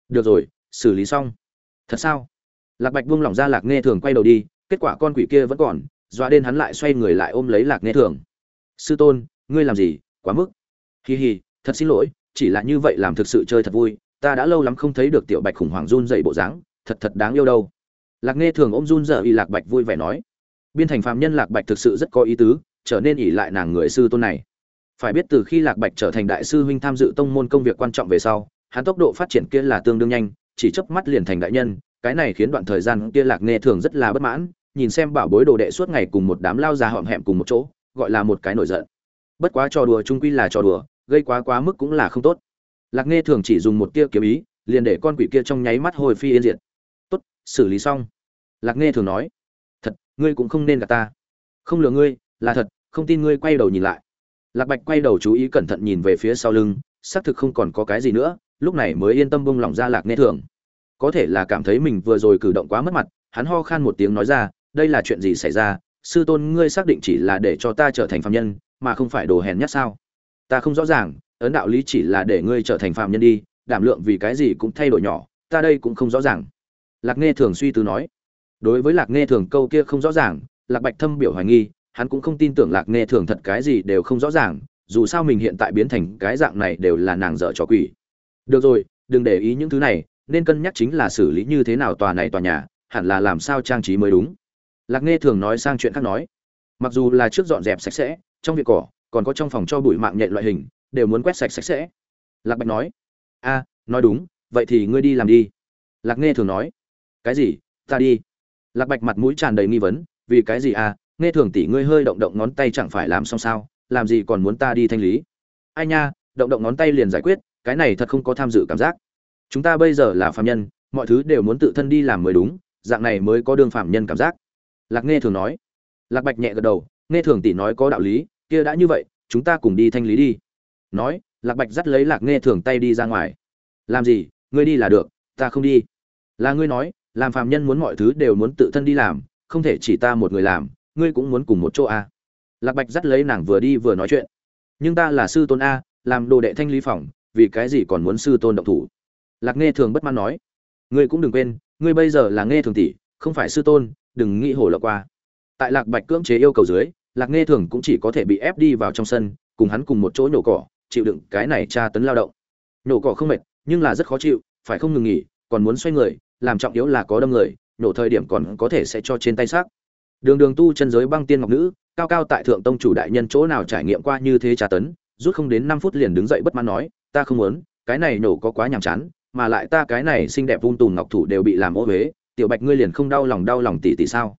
Được rồi, xử lý xong. Thật sao? Lạc bạch buông lỏng ra lạc nghe thường quay đầu đi, kết quả con quỷ kia vẫn còn, dọa đến hắn lại xoay người lại ôm lấy lạc nghe thường. Sư tôn, ngươi làm gì? Quá mức. Hì hì thật xin lỗi chỉ là như vậy làm thực sự chơi thật vui, ta đã lâu lắm không thấy được tiểu bạch khủng hoảng run dậy bộ dáng, thật thật đáng yêu đâu. Lạc nghe thường ôm run dở y lạc bạch vui vẻ nói, biên thành phạm nhân lạc bạch thực sự rất có ý tứ, trở nên ỉ lại nàng người sư tôn này. Phải biết từ khi lạc bạch trở thành đại sư huynh tham dự tông môn công việc quan trọng về sau, hắn tốc độ phát triển kia là tương đương nhanh, chỉ chớp mắt liền thành đại nhân, cái này khiến đoạn thời gian kia lạc nghe thường rất là bất mãn, nhìn xem bảo bối đồ đệ suốt ngày cùng một đám lao già họm hẹm cùng một chỗ, gọi là một cái nổi giận. Bất quá trò đùa trung quy là trò đùa gây quá quá mức cũng là không tốt. Lạc nghe thường chỉ dùng một tia kiếm ý, liền để con quỷ kia trong nháy mắt hồi phi yên diệt. Tốt, xử lý xong. Lạc nghe thường nói. Thật, ngươi cũng không nên gạt ta. Không lừa ngươi, là thật, không tin ngươi quay đầu nhìn lại. Lạc bạch quay đầu chú ý cẩn thận nhìn về phía sau lưng, xác thực không còn có cái gì nữa, lúc này mới yên tâm bông lỏng ra lạc nghe thường. Có thể là cảm thấy mình vừa rồi cử động quá mất mặt, hắn ho khan một tiếng nói ra, đây là chuyện gì xảy ra? Sư tôn ngươi xác định chỉ là để cho ta trở thành phạm nhân, mà không phải đồ hèn nhát sao? Ta không rõ ràng, ấn đạo lý chỉ là để ngươi trở thành phạm nhân đi, đảm lượng vì cái gì cũng thay đổi nhỏ, ta đây cũng không rõ ràng. Lạc nghe thường suy tư nói. Đối với lạc nghe thường câu kia không rõ ràng, lạc bạch thâm biểu hoài nghi, hắn cũng không tin tưởng lạc nghe thường thật cái gì đều không rõ ràng, dù sao mình hiện tại biến thành cái dạng này đều là nàng dở trò quỷ. Được rồi, đừng để ý những thứ này, nên cân nhắc chính là xử lý như thế nào tòa này tòa nhà, hẳn là làm sao trang trí mới đúng. Lạc nghe thường nói sang chuyện khác nói. Mặc dù là trước dọn dẹp sạch sẽ, trong việc cỏ còn có trong phòng cho bụi mạng nhện loại hình, đều muốn quét sạch sạch sẽ. Lạc bạch nói, a, nói đúng, vậy thì ngươi đi làm đi. Lạc nghe thường nói, cái gì? Ta đi. Lạc bạch mặt mũi tràn đầy nghi vấn, vì cái gì à? Nghe thường tỷ ngươi hơi động động ngón tay chẳng phải làm xong sao? Làm gì còn muốn ta đi thanh lý? Ai nha, động động ngón tay liền giải quyết, cái này thật không có tham dự cảm giác. Chúng ta bây giờ là phạm nhân, mọi thứ đều muốn tự thân đi làm mới đúng, dạng này mới có đương phạm nhân cảm giác. Lạc nghe thường nói. Lạc bạch nhẹ gật đầu nghe thường tỷ nói có đạo lý kia đã như vậy, chúng ta cùng đi thanh lý đi. Nói, lạc bạch dắt lấy lạc nghe thường tay đi ra ngoài. Làm gì, ngươi đi là được, ta không đi. Là ngươi nói, làm phàm nhân muốn mọi thứ đều muốn tự thân đi làm, không thể chỉ ta một người làm, ngươi cũng muốn cùng một chỗ a lạc bạch dắt lấy nàng vừa đi vừa nói chuyện. Nhưng ta là sư tôn a, làm đồ đệ thanh lý phòng, vì cái gì còn muốn sư tôn động thủ? Lạc nghe thường bất mãn nói. Ngươi cũng đừng quên, ngươi bây giờ là nghe thường tỷ, không phải sư tôn, đừng nghĩ hổ lọc qua. Tại lạc bạch cưỡng chế yêu cầu dưới lạc nghe thường cũng chỉ có thể bị ép đi vào trong sân, cùng hắn cùng một chỗ nhổ cỏ, chịu đựng cái này tra tấn lao động. Nhổ cỏ không mệt, nhưng là rất khó chịu, phải không ngừng nghỉ, còn muốn xoay người, làm trọng yếu là có đâm người, nhổ thời điểm còn có thể sẽ cho trên tay xác. Đường đường tu chân giới băng tiên ngọc nữ, cao cao tại thượng tông chủ đại nhân chỗ nào trải nghiệm qua như thế tra tấn, rút không đến năm phút liền đứng dậy bất mãn nói, ta không muốn, cái này nổ có quá nhàm chán, mà lại ta cái này xinh đẹp vun tùn ngọc thủ đều bị làm ô huế tiểu bạch ngươi liền không đau lòng đau lòng tỷ tỷ sao?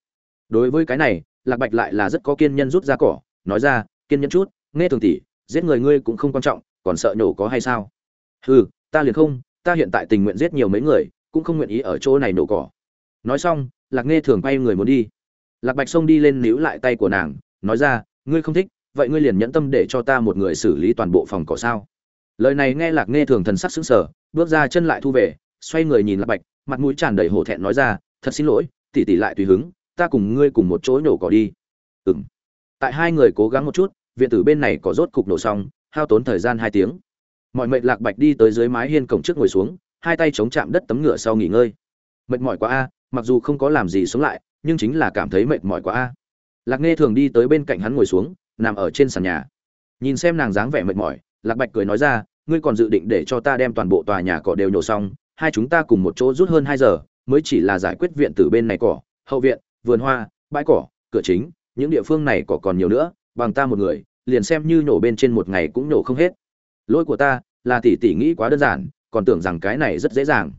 Đối với cái này lạc bạch lại là rất có kiên nhân rút ra cỏ, nói ra, kiên nhẫn chút, nghe thường tỷ, giết người ngươi cũng không quan trọng, còn sợ nhổ có hay sao? Hừ, ta liền không, ta hiện tại tình nguyện giết nhiều mấy người, cũng không nguyện ý ở chỗ này nổ cỏ. Nói xong, lạc nghe thường quay người muốn đi. Lạc bạch xông đi lên níu lại tay của nàng, nói ra, ngươi không thích, vậy ngươi liền nhẫn tâm để cho ta một người xử lý toàn bộ phòng cỏ sao? Lời này nghe lạc nghe thường thần sắc sững sờ, bước ra chân lại thu về, xoay người nhìn lạc bạch, mặt mũi tràn đầy hổ thẹn nói ra, thật xin lỗi tỉ tỉ lại tùy hứng ta cùng ngươi cùng một chỗ nổ cỏ đi. Ừng tại hai người cố gắng một chút, viện tử bên này có rốt cục nổ xong, hao tốn thời gian hai tiếng. Mọi mệt lạc bạch đi tới dưới mái hiên cổng trước ngồi xuống, hai tay chống chạm đất tấm ngựa sau nghỉ ngơi. Mệt mỏi quá a, mặc dù không có làm gì sống lại, nhưng chính là cảm thấy mệt mỏi quá a. Lạc nghe thường đi tới bên cạnh hắn ngồi xuống, nằm ở trên sàn nhà. Nhìn xem nàng dáng vẻ mệt mỏi, lạc bạch cười nói ra, ngươi còn dự định để cho ta đem toàn bộ tòa nhà cỏ đều nhổ xong, hai chúng ta cùng một chỗ rút hơn hai giờ, mới chỉ là giải quyết viện từ bên này cỏ, hậu viện vườn hoa, bãi cỏ, cửa chính, những địa phương này cỏ còn nhiều nữa, bằng ta một người, liền xem như nhổ bên trên một ngày cũng nhổ không hết. Lỗi của ta là tỷ tỷ nghĩ quá đơn giản, còn tưởng rằng cái này rất dễ dàng.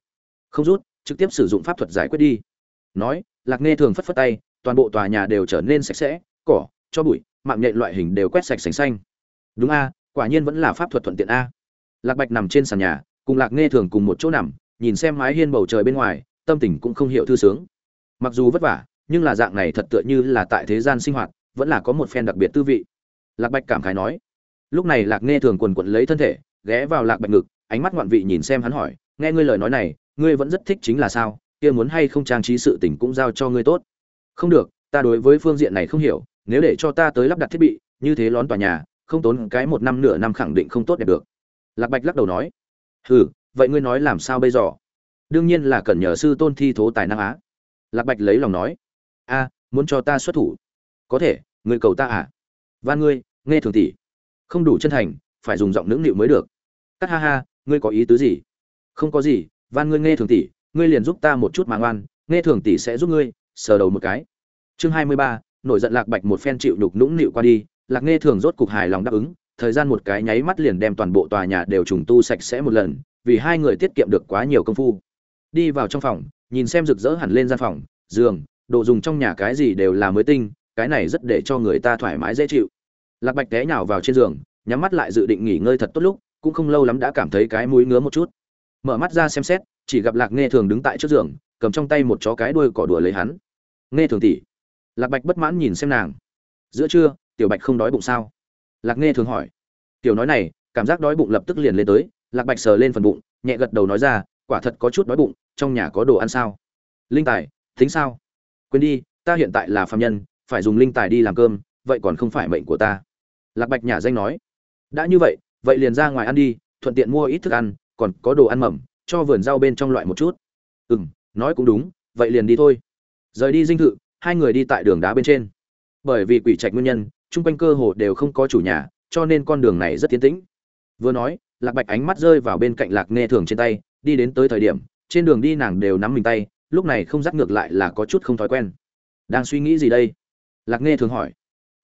Không rút, trực tiếp sử dụng pháp thuật giải quyết đi. Nói, lạc nghe thường phất phất tay, toàn bộ tòa nhà đều trở nên sạch sẽ, cỏ, cho bụi, mạng nhện loại hình đều quét sạch sành xanh. Đúng a, quả nhiên vẫn là pháp thuật thuận tiện a. Lạc bạch nằm trên sàn nhà, cùng lạc nghe thường cùng một chỗ nằm, nhìn xem mái hiên bầu trời bên ngoài, tâm tình cũng không hiểu thư sướng. Mặc dù vất vả nhưng là dạng này thật tựa như là tại thế gian sinh hoạt, vẫn là có một phen đặc biệt tư vị. Lạc bạch cảm khái nói, lúc này lạc nghe thường quần quận lấy thân thể, ghé vào lạc bạch ngực, ánh mắt ngoạn vị nhìn xem hắn hỏi, nghe ngươi lời nói này, ngươi vẫn rất thích chính là sao? Kia muốn hay không trang trí sự tình cũng giao cho ngươi tốt. Không được, ta đối với phương diện này không hiểu, nếu để cho ta tới lắp đặt thiết bị, như thế lón tòa nhà, không tốn cái một năm nửa năm khẳng định không tốt đẹp được. Lạc bạch lắc đầu nói, hừ, vậy ngươi nói làm sao bây giờ? Đương nhiên là cần nhờ sư tôn thi thố tài năng á. Lạc bạch lấy lòng nói a, muốn cho ta xuất thủ. Có thể, ngươi cầu ta à? Van ngươi, nghe thường tỷ. Không đủ chân thành, phải dùng giọng nũng nịu mới được. Cắt ha ha, ngươi có ý tứ gì? Không có gì, van ngươi nghe thường tỷ, ngươi liền giúp ta một chút mà ngoan, nghe thường tỷ sẽ giúp ngươi, sờ đầu một cái. Chương hai mươi ba, nổi giận lạc bạch một phen chịu nhục nũng nịu qua đi, lạc nghe thường rốt cục hài lòng đáp ứng, thời gian một cái nháy mắt liền đem toàn bộ tòa nhà đều trùng tu sạch sẽ một lần, vì hai người tiết kiệm được quá nhiều công phu. Đi vào trong phòng, nhìn xem rực rỡ hẳn lên gian phòng, giường đồ dùng trong nhà cái gì đều là mới tinh, cái này rất để cho người ta thoải mái dễ chịu. Lạc bạch té nhào vào trên giường, nhắm mắt lại dự định nghỉ ngơi thật tốt lúc, cũng không lâu lắm đã cảm thấy cái mũi ngứa một chút. Mở mắt ra xem xét, chỉ gặp lạc nghe thường đứng tại trước giường, cầm trong tay một chó cái đuôi cỏ đùa lấy hắn. Nghe thường tỉ lạc bạch bất mãn nhìn xem nàng. Giữa trưa, tiểu bạch không đói bụng sao? Lạc nghe thường hỏi. Tiểu nói này, cảm giác đói bụng lập tức liền lên tới, lạc bạch sờ lên phần bụng, nhẹ gật đầu nói ra, quả thật có chút đói bụng, trong nhà có đồ ăn sao? Linh tài, tính sao? Quên đi, ta hiện tại là phạm nhân, phải dùng linh tài đi làm cơm, vậy còn không phải mệnh của ta. Lạc bạch nhà danh nói. Đã như vậy vậy liền ra ngoài ăn đi, thuận tiện mua ít thức ăn, còn có đồ ăn mầm, cho vườn rau bên trong loại một chút. Ừ m nói cũng đúng, vậy liền đi thôi. Rời đi dinh thự, hai người đi tại đường đá bên trên. Bởi vì quỷ trạch nguyên nhân, chung quanh cơ hồ đều không có chủ nhà, cho nên con đường này rất tiến tĩnh. Vừa nói, lạc bạch ánh mắt rơi vào bên cạnh lạc nghe thường trên tay, đi đến tới thời điểm, trên đường đi nàng đều nắm mình tay lúc này không dắt ngược lại là có chút không thói quen. Đang suy nghĩ gì đây? Lạc nghe thường hỏi.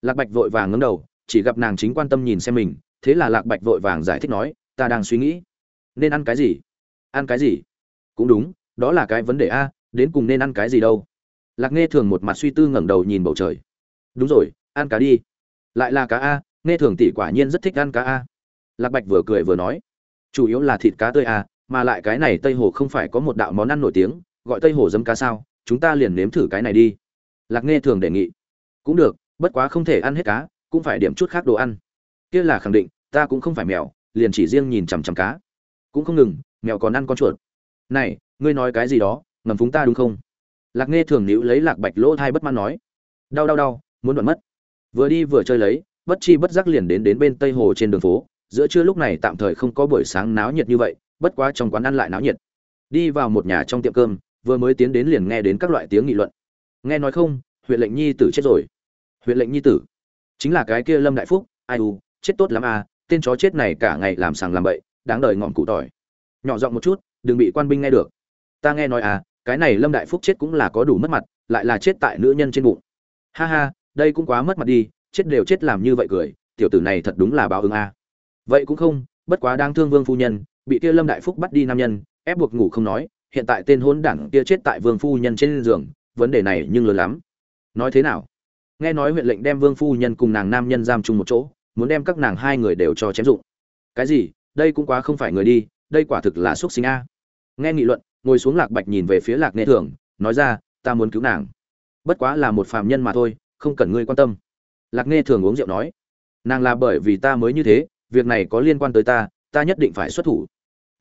Lạc bạch vội vàng ngấm đầu, chỉ gặp nàng chính quan tâm nhìn xem mình, thế là lạc bạch vội vàng giải thích nói, ta đang suy nghĩ. Nên ăn cái gì? Ăn cái gì? Cũng đúng, đó là cái vấn đề a, đến cùng nên ăn cái gì đâu. Lạc nghe thường một mặt suy tư ngẩng đầu nhìn bầu trời. Đúng rồi, ăn cá đi. Lại là cá a nghe thường tỷ quả nhiên rất thích ăn cá a. Lạc bạch vừa cười vừa nói. Chủ yếu là thịt cá tươi a, mà lại cái này tây hồ không phải có một đạo món ăn nổi tiếng gọi tây hồ dấm cá sao, chúng ta liền nếm thử cái này đi. Lạc nghe thường đề nghị. Cũng được, bất quá không thể ăn hết cá, cũng phải điểm chút khác đồ ăn. Kia là khẳng định, ta cũng không phải mèo, liền chỉ riêng nhìn chằm chằm cá. Cũng không ngừng, mèo còn ăn con chuột. Này, ngươi nói cái gì đó, ngầm phúng ta đúng không? Lạc nghe thường níu lấy lạc bạch lỗ thai bất mãn nói. Đau đau đau, muốn đoạn mất. Vừa đi vừa chơi lấy, bất chi bất giác liền đến đến bên tây hồ trên đường phố. Giữa trưa lúc này tạm thời không có buổi sáng náo nhiệt như vậy, bất quá trong quán ăn lại náo nhiệt. Đi vào một nhà trong tiệm cơm vừa mới tiến đến liền nghe đến các loại tiếng nghị luận. Nghe nói không, huyện lệnh nhi tử chết rồi. Huyện lệnh nhi tử? Chính là cái kia lâm đại phúc, ai u, chết tốt lắm à tên chó chết này cả ngày làm sàng làm bậy, đáng đời ngọn cụ tỏi. Nhỏ giọng một chút, đừng bị quan binh nghe được. Ta nghe nói à cái này lâm đại phúc chết cũng là có đủ mất mặt, lại là chết tại nữ nhân trên bụng. Ha ha, đây cũng quá mất mặt đi, chết đều chết làm như vậy cười, tiểu tử này thật đúng là báo ứng à. vậy cũng không, bất quá đang thương vương phu nhân, bị kia lâm đại phúc bắt đi nam nhân, ép buộc ngủ không nói hiện tại tên hôn đảng kia chết tại vương phu nhân trên giường, vấn đề này nhưng lớn lắm. Nói thế nào? Nghe nói huyện lệnh đem vương phu nhân cùng nàng nam nhân giam chung một chỗ, muốn đem các nàng hai người đều cho chém dụng. Cái gì? Đây cũng quá không phải người đi, đây quả thực là xuất sinh a. Nghe nghị luận, ngồi xuống lạc bạch nhìn về phía lạc nghệ thường, nói ra, ta muốn cứu nàng. Bất quá là một phàm nhân mà thôi, không cần ngươi quan tâm. Lạc nghe thường uống rượu nói, nàng là bởi vì ta mới như thế, việc này có liên quan tới ta ta nhất định phải xuất thủ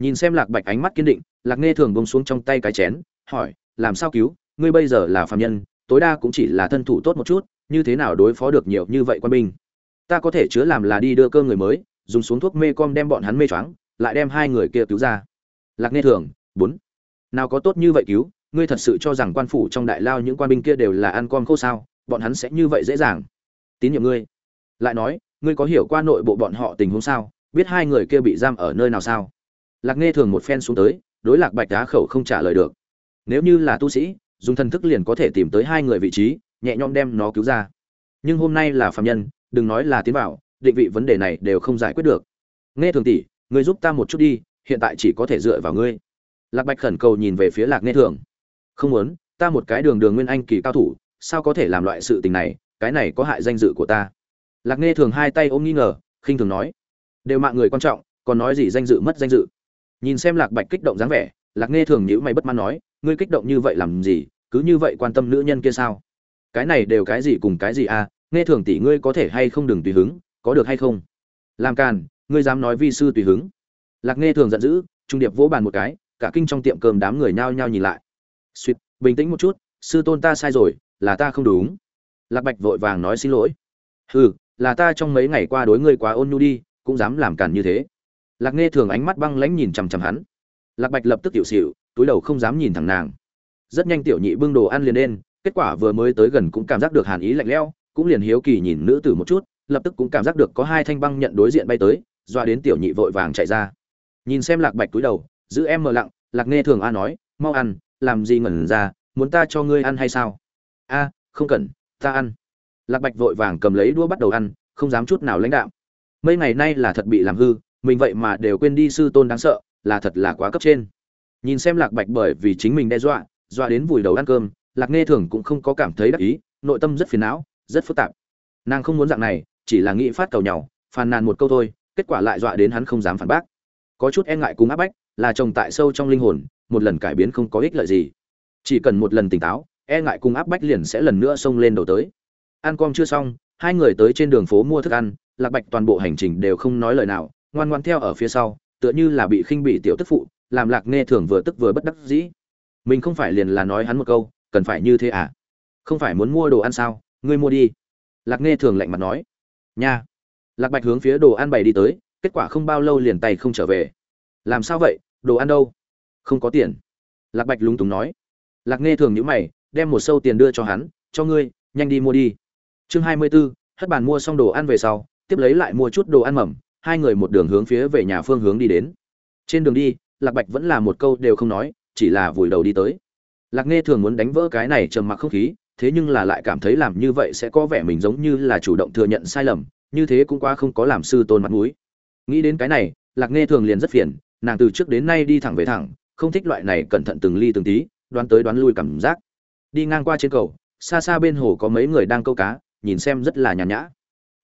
nhìn xem lạc bạch ánh mắt kiên định, lạc nghe thường bông xuống trong tay cái chén, hỏi, làm sao cứu? Ngươi bây giờ là phạm nhân, tối đa cũng chỉ là thân thủ tốt một chút, như thế nào đối phó được nhiều như vậy quân binh? Ta có thể chứa làm là đi đưa cơ người mới, dùng xuống thuốc mê com đem bọn hắn mê choáng, lại đem hai người kia cứu ra. Lạc nghe thường, bốn. Nào có tốt như vậy cứu? Ngươi thật sự cho rằng quan phủ trong đại lao những quan binh kia đều là ăn con khô sao? Bọn hắn sẽ như vậy dễ dàng? Tín nhiệm ngươi. Lại nói, ngươi có hiểu qua nội bộ bọn họ tình huống sao? Biết hai người kia bị giam ở nơi nào sao? Lạc nghe thường một phen xuống tới, đối lạc bạch đá khẩu không trả lời được. Nếu như là tu sĩ, dùng thần thức liền có thể tìm tới hai người vị trí, nhẹ nhõm đem nó cứu ra. Nhưng hôm nay là phạm nhân, đừng nói là tiến vào định vị vấn đề này đều không giải quyết được. Nghe thường tỷ, ngươi giúp ta một chút đi, hiện tại chỉ có thể dựa vào ngươi. Lạc bạch khẩn cầu nhìn về phía lạc nghe thường. Không muốn, ta một cái đường đường nguyên anh kỳ cao thủ, sao có thể làm loại sự tình này, cái này có hại danh dự của ta. Lạc nghe thường hai tay ôm nghi ngờ, khinh thường nói. Đều mạng người quan trọng, còn nói gì danh dự mất danh dự nhìn xem lạc bạch kích động dáng vẻ, lạc nghe thường nhữ mày bất mãn nói, ngươi kích động như vậy làm gì? Cứ như vậy quan tâm nữ nhân kia sao? Cái này đều cái gì cùng cái gì à? Nghe thường tỷ ngươi có thể hay không đừng tùy hứng, có được hay không? Làm càn, ngươi dám nói vi sư tùy hứng? Lạc nghe thường giận dữ, trung điệp vỗ bàn một cái, cả kinh trong tiệm cơm đám người nhao nhao nhìn lại. Suýt bình tĩnh một chút, sư tôn ta sai rồi, là ta không đúng. Lạc bạch vội vàng nói xin lỗi. Ừ là ta trong mấy ngày qua đối ngươi quá ôn nhu đi, cũng dám làm càn như thế lạc nghe thường ánh mắt băng lãnh nhìn chằm chằm hắn. Lạc bạch lập tức tiểu xịu túi đầu không dám nhìn thẳng nàng. Rất nhanh tiểu nhị bưng đồ ăn liền lên, kết quả vừa mới tới gần cũng cảm giác được hàn ý lạnh lẽo, cũng liền hiếu kỳ nhìn nữ tử một chút, lập tức cũng cảm giác được có hai thanh băng nhận đối diện bay tới, doa đến tiểu nhị vội vàng chạy ra. Nhìn xem lạc bạch túi đầu, giữ em mờ lặng, lạc nghe thường a nói, mau ăn, làm gì ngẩn ra, muốn ta cho ngươi ăn hay sao? A, không cần, ta ăn. Lạc bạch vội vàng cầm lấy đũa bắt đầu ăn, không dám chút nào lãnh đạo mấy ngày nay là thật bị làm hư mình vậy mà đều quên đi sư tôn đáng sợ, là thật là quá cấp trên. Nhìn xem lạc bạch bởi vì chính mình đe dọa dọa đến vùi đầu ăn cơm, lạc nghe thường cũng không có cảm thấy đắc ý, nội tâm rất phiền não, rất phức tạp. Nàng không muốn dạng này, chỉ là nghĩ phát cầu nhau, phàn nàn một câu thôi, kết quả lại dọa đến hắn không dám phản bác. Có chút e ngại cùng áp bách, là trồng tại sâu trong linh hồn, một lần cải biến không có ích lợi gì. Chỉ cần một lần tỉnh táo e ngại cùng áp bách liền sẽ lần nữa xông lên đầu tới. Ăn cơm chưa xong, hai người tới trên đường phố mua thức ăn, lạc bạch toàn bộ hành trình đều không nói lời nào ngoan ngoan theo ở phía sau, tựa như là bị khinh bị tiểu tức phụ, làm lạc nghe thường vừa tức vừa bất đắc dĩ. Mình không phải liền là nói hắn một câu, cần phải như thế à? Không phải muốn mua đồ ăn sao? Ngươi mua đi. Lạc nghe thường lạnh mặt nói. Nha. Lạc bạch hướng phía đồ ăn bày đi tới, kết quả không bao lâu liền tay không trở về. Làm sao vậy? Đồ ăn đâu? Không có tiền. Lạc bạch lúng túng nói. Lạc nghe thường nhữ mày, đem một sâu tiền đưa cho hắn, cho ngươi, nhanh đi mua đi. Chương hai mươi b ố hất bàn mua xong đồ ăn về sau, tiếp lấy lại mua chút đồ ăn mầm hai người một đường hướng phía về nhà phương hướng đi đến. Trên đường đi, lạc bạch vẫn là một câu đều không nói, chỉ là vùi đầu đi tới. Lạc nghe thường muốn đánh vỡ cái này trầm mặc không khí, thế nhưng là lại cảm thấy làm như vậy sẽ có vẻ mình giống như là chủ động thừa nhận sai lầm, như thế cũng quá không có làm sư tôn mặt mũi. Nghĩ đến cái này, lạc nghe thường liền rất phiền, nàng từ trước đến nay đi thẳng về thẳng, không thích loại này cẩn thận từng ly từng tí, đoán tới đoán lui cảm giác. Đi ngang qua trên cầu, xa xa bên hồ có mấy người đang câu cá, nhìn xem rất là nhàn nhã.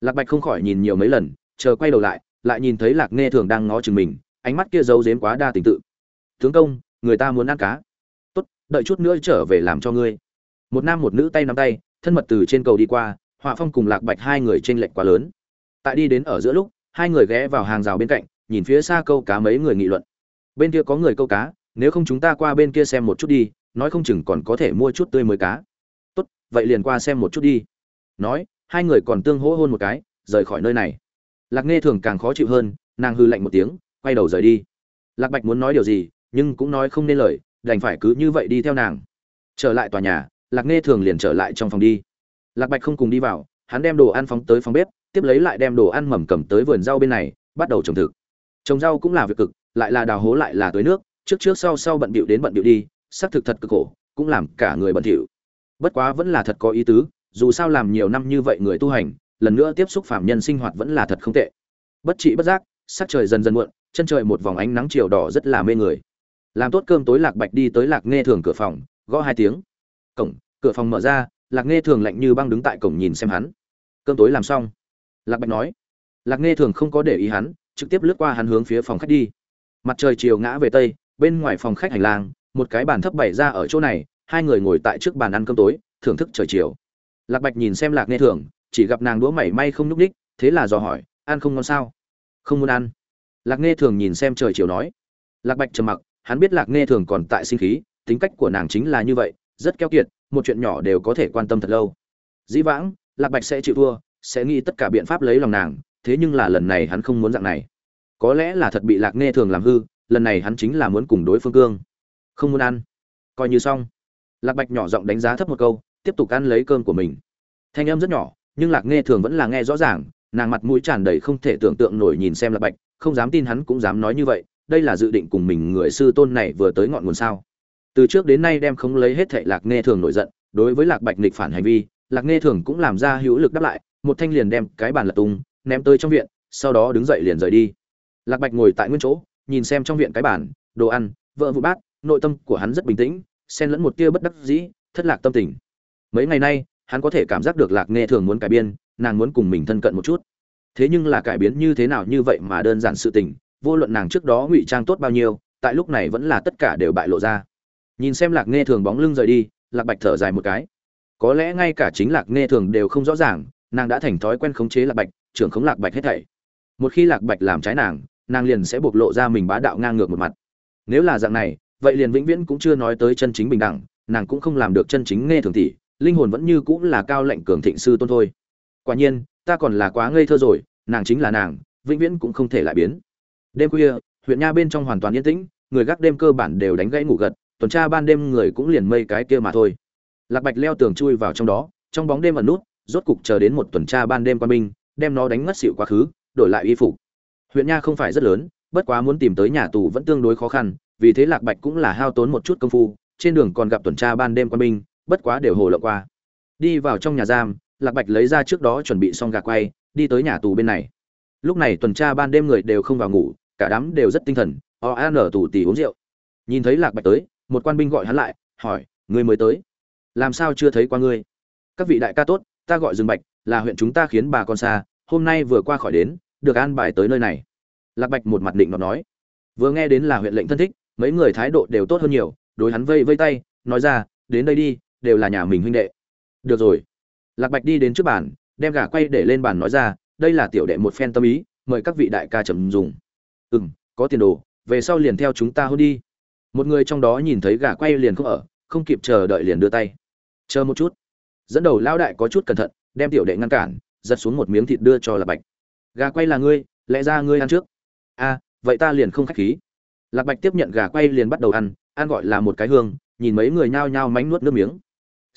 Lạc bạch không khỏi nhìn nhiều mấy lần, chờ quay đầu lại lại nhìn thấy lạc nghe thường đang ngó chừng mình, ánh mắt kia giấu dếm quá đa tình tự. Tướng công, người ta muốn ăn cá. Tốt, đợi chút nữa trở về làm cho ngươi. Một nam một nữ tay nắm tay, thân mật từ trên cầu đi qua, họa phong cùng lạc bạch hai người t r ê n lệch quá lớn. Tại đi đến ở giữa lúc, hai người ghé vào hàng rào bên cạnh, nhìn phía xa câu cá mấy người nghị luận. Bên kia có người câu cá, nếu không chúng ta qua bên kia xem một chút đi, nói không chừng còn có thể mua chút tươi mới cá. Tốt, vậy liền qua xem một chút đi. Nói, hai người còn tương hỗ hôn một cái, rời khỏi nơi này lạc nghe thường càng khó chịu hơn, nàng hư lạnh một tiếng, quay đầu rời đi. Lạc bạch muốn nói điều gì, nhưng cũng nói không nên lời, đành phải cứ như vậy đi theo nàng. Trở lại tòa nhà, lạc nghe thường liền trở lại trong phòng đi. Lạc bạch không cùng đi vào, hắn đem đồ ăn phóng tới phòng bếp, tiếp lấy lại đem đồ ăn mầm cầm tới vườn rau bên này, bắt đầu trồng thực. Trồng rau cũng là việc cực, lại là đào hố lại là tưới nước, trước trước sau sau bận bịu đến bận bịu đi, xác thực thật cực khổ, cũng làm cả người bận thỉu bất quá vẫn là thật có ý tứ, dù sao làm nhiều năm như vậy người tu hành lần nữa tiếp xúc phạm nhân sinh hoạt vẫn là thật không tệ. Bất trị bất giác, sắc trời dần dần muộn, chân trời một vòng ánh nắng chiều đỏ rất là mê người. Làm tốt cơm tối lạc bạch đi tới lạc nghe thường cửa phòng, gõ hai tiếng. Cổng, cửa phòng mở ra, lạc nghe thường lạnh như băng đứng tại cổng nhìn xem hắn. Cơm tối làm xong. Lạc bạch nói. Lạc nghe thường không có để ý hắn, trực tiếp lướt qua hắn hướng phía phòng khách đi. Mặt trời chiều ngã về tây, bên ngoài phòng khách hành lang, một cái bàn thấp bày ra ở chỗ này, hai người ngồi tại trước bàn ăn cơm tối, thưởng thức trời chiều. Lạc bạch nhìn xem lạc nghe thường chỉ gặp nàng đũa mảy may không nhúc ních thế là dò hỏi, ăn không ngon sao? Không muốn ăn. Lạc nghe thường nhìn xem trời chiều nói. Lạc bạch trầm mặc, hắn biết lạc nghe thường còn tại sinh khí, tính cách của nàng chính là như vậy, rất keo kiệt, một chuyện nhỏ đều có thể quan tâm thật lâu. Dĩ vãng, lạc bạch sẽ chịu thua, sẽ nghĩ tất cả biện pháp lấy lòng nàng, thế nhưng là lần này hắn không muốn dạng này. Có lẽ là thật bị lạc nghe thường làm hư, lần này hắn chính là muốn cùng đối phương cương. Không muốn ăn. Coi như xong. Lạc bạch nhỏ giọng đánh giá thấp một câu, tiếp tục ăn lấy cơm của mình. Thanh âm rất nhỏ nhưng lạc nghe thường vẫn là nghe rõ ràng, nàng mặt mũi tràn đầy không thể tưởng tượng nổi nhìn xem lạc bạch, không dám tin hắn cũng dám nói như vậy, đây là dự định cùng mình người sư tôn này vừa tới ngọn nguồn sao. Từ trước đến nay đem không lấy hết thệ lạc nghe thường nổi giận, đối với lạc bạch nghịch phản hành vi, lạc nghe thường cũng làm ra hữu lực đáp lại, một thanh liền đem cái bàn lật tung, ném tới trong viện, sau đó đứng dậy liền rời đi. Lạc bạch ngồi tại nguyên chỗ, nhìn xem trong viện cái bàn, đồ ăn, vợ vụ bát, nội tâm của hắn rất bình tĩnh, xen lẫn một tia bất đắc dĩ, thất lạc tâm tình. Mấy ngày nay hắn có thể cảm giác được lạc nghe thường muốn cải biên, nàng muốn cùng mình thân cận một chút. Thế nhưng là cải biến như thế nào như vậy mà đơn giản sự tình, vô luận nàng trước đó ngụy trang tốt bao nhiêu, tại lúc này vẫn là tất cả đều bại lộ ra. Nhìn xem lạc nghe thường bóng lưng rời đi, lạc bạch thở dài một cái. Có lẽ ngay cả chính lạc nghe thường đều không rõ ràng, nàng đã thành thói quen khống chế lạc bạch, trưởng khống lạc bạch hết thảy. Một khi lạc bạch làm trái nàng nàng liền sẽ bộc lộ ra mình bá đạo ngang ngược một mặt. Nếu là dạng này, vậy liền vĩnh viễn cũng chưa nói tới chân chính bình đẳng, nàng cũng không làm được chân chính nghe thường tỷ linh hồn vẫn như cũng là cao lệnh cường thịnh sư tôn thôi. Quả nhiên, ta còn là quá ngây thơ rồi, nàng chính là nàng, vĩnh viễn cũng không thể lại biến. Đêm khuya, huyện nha bên trong hoàn toàn yên tĩnh, người gác đêm cơ bản đều đánh gãy ngủ gật, tuần tra ban đêm người cũng liền mây cái kia mà thôi. Lạc bạch leo tường chui vào trong đó, trong bóng đêm ẩn nút, rốt cục chờ đến một tuần tra ban đêm quan binh, đem nó đánh ngất xịu quá khứ, đổi lại y phục. Huyện nha không phải rất lớn, bất quá muốn tìm tới nhà tù vẫn tương đối khó khăn, vì thế lạc bạch cũng là hao tốn một chút công phu, trên đường còn gặp tuần tra ban đêm quan binh bất quá đều hồ lộng qua. Đi vào trong nhà giam, lạc bạch lấy ra trước đó chuẩn bị xong gà quay, đi tới nhà tù bên này. Lúc này tuần tra ban đêm người đều không vào ngủ, cả đám đều rất tinh thần, o an ở tù tì uống rượu. Nhìn thấy lạc bạch tới, một quan binh gọi hắn lại, hỏi, ngươi mới tới? Làm sao chưa thấy qua ngươi? Các vị đại ca tốt, ta gọi dương bạch, là huyện chúng ta khiến bà con xa, hôm nay vừa qua khỏi đến, được an bài tới nơi này. Lạc bạch một mặt định nó nói. Vừa nghe đến là huyện lệnh thân thích, mấy người thái độ đều tốt hơn nhiều, đối hắn vây vây tay, nói ra, đến đây đi đều là nhà mình huynh đệ. Được rồi. Lạc bạch đi đến trước bàn, đem gà quay để lên bàn nói ra, đây là tiểu đệ một phen tâm ý, mời các vị đại ca trầm dùng. Ừ m có tiền đồ, về sau liền theo chúng ta hôn đi. Một người trong đó nhìn thấy gà quay liền không ở, không kịp chờ đợi liền đưa tay. Chờ một chút. Dẫn đầu lão đại có chút cẩn thận, đem tiểu đệ ngăn cản, giật xuống một miếng thịt đưa cho lạc bạch. Gà quay là ngươi, lẽ ra ngươi ăn trước. A vậy ta liền không khách khí. Lạc bạch tiếp nhận gà quay liền bắt đầu ăn ăn gọi là một cái hương, nhìn mấy người nhao nhao mánh nuốt nước miếng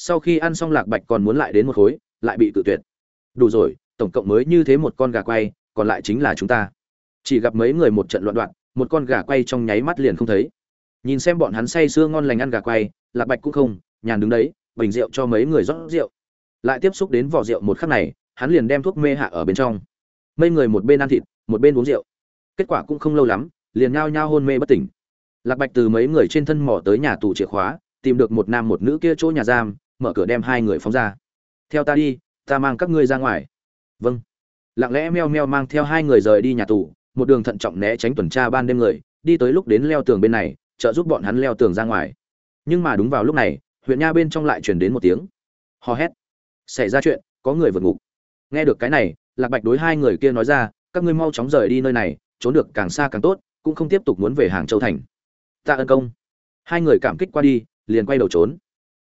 sau khi ăn xong lạc bạch còn muốn lại đến một khối, lại bị tự tuyệt. Đủ rồi, tổng cộng mới như thế một con gà quay, còn lại chính là chúng ta. Chỉ gặp mấy người một trận loạn đoạn một con gà quay trong nháy mắt liền không thấy. Nhìn xem bọn hắn say sưa ngon lành ăn gà quay, lạc bạch cũng không, nhàn đứng đấy, bình rượu cho mấy người rót rượu. Lại tiếp xúc đến vỏ rượu một khắc này, hắn liền đem thuốc mê hạ ở bên trong. Mấy người một bên ăn thịt, một bên uống rượu. Kết quả cũng không lâu lắm, liền nhao nhao hôn mê bất tỉnh. Lạc bạch từ mấy người trên thân mò tới nhà tù chìa khóa, tìm được một nam một nữ kia chỗ nhà giam mở cửa đem hai người phóng ra. Theo ta đi, ta mang các ngươi ra ngoài. Vâng. Lặng lẽ meo meo mang theo hai người rời đi nhà tù, một đường thận trọng né tránh tuần tra ban đêm người, đi tới lúc đến leo tường bên này, trợ giúp bọn hắn leo tường ra ngoài. Nhưng mà đúng vào lúc này, huyện nha bên trong lại truyền đến một tiếng. Hò hét. Xảy ra chuyện, có người vượt ngục. Nghe được cái này, lạc bạch đối hai người kia nói ra, các ngươi mau chóng rời đi nơi này, trốn được càng xa càng tốt, cũng không tiếp tục muốn về hàng châu thành. Ta ân công. Hai người cảm kích qua đi, liền quay đầu trốn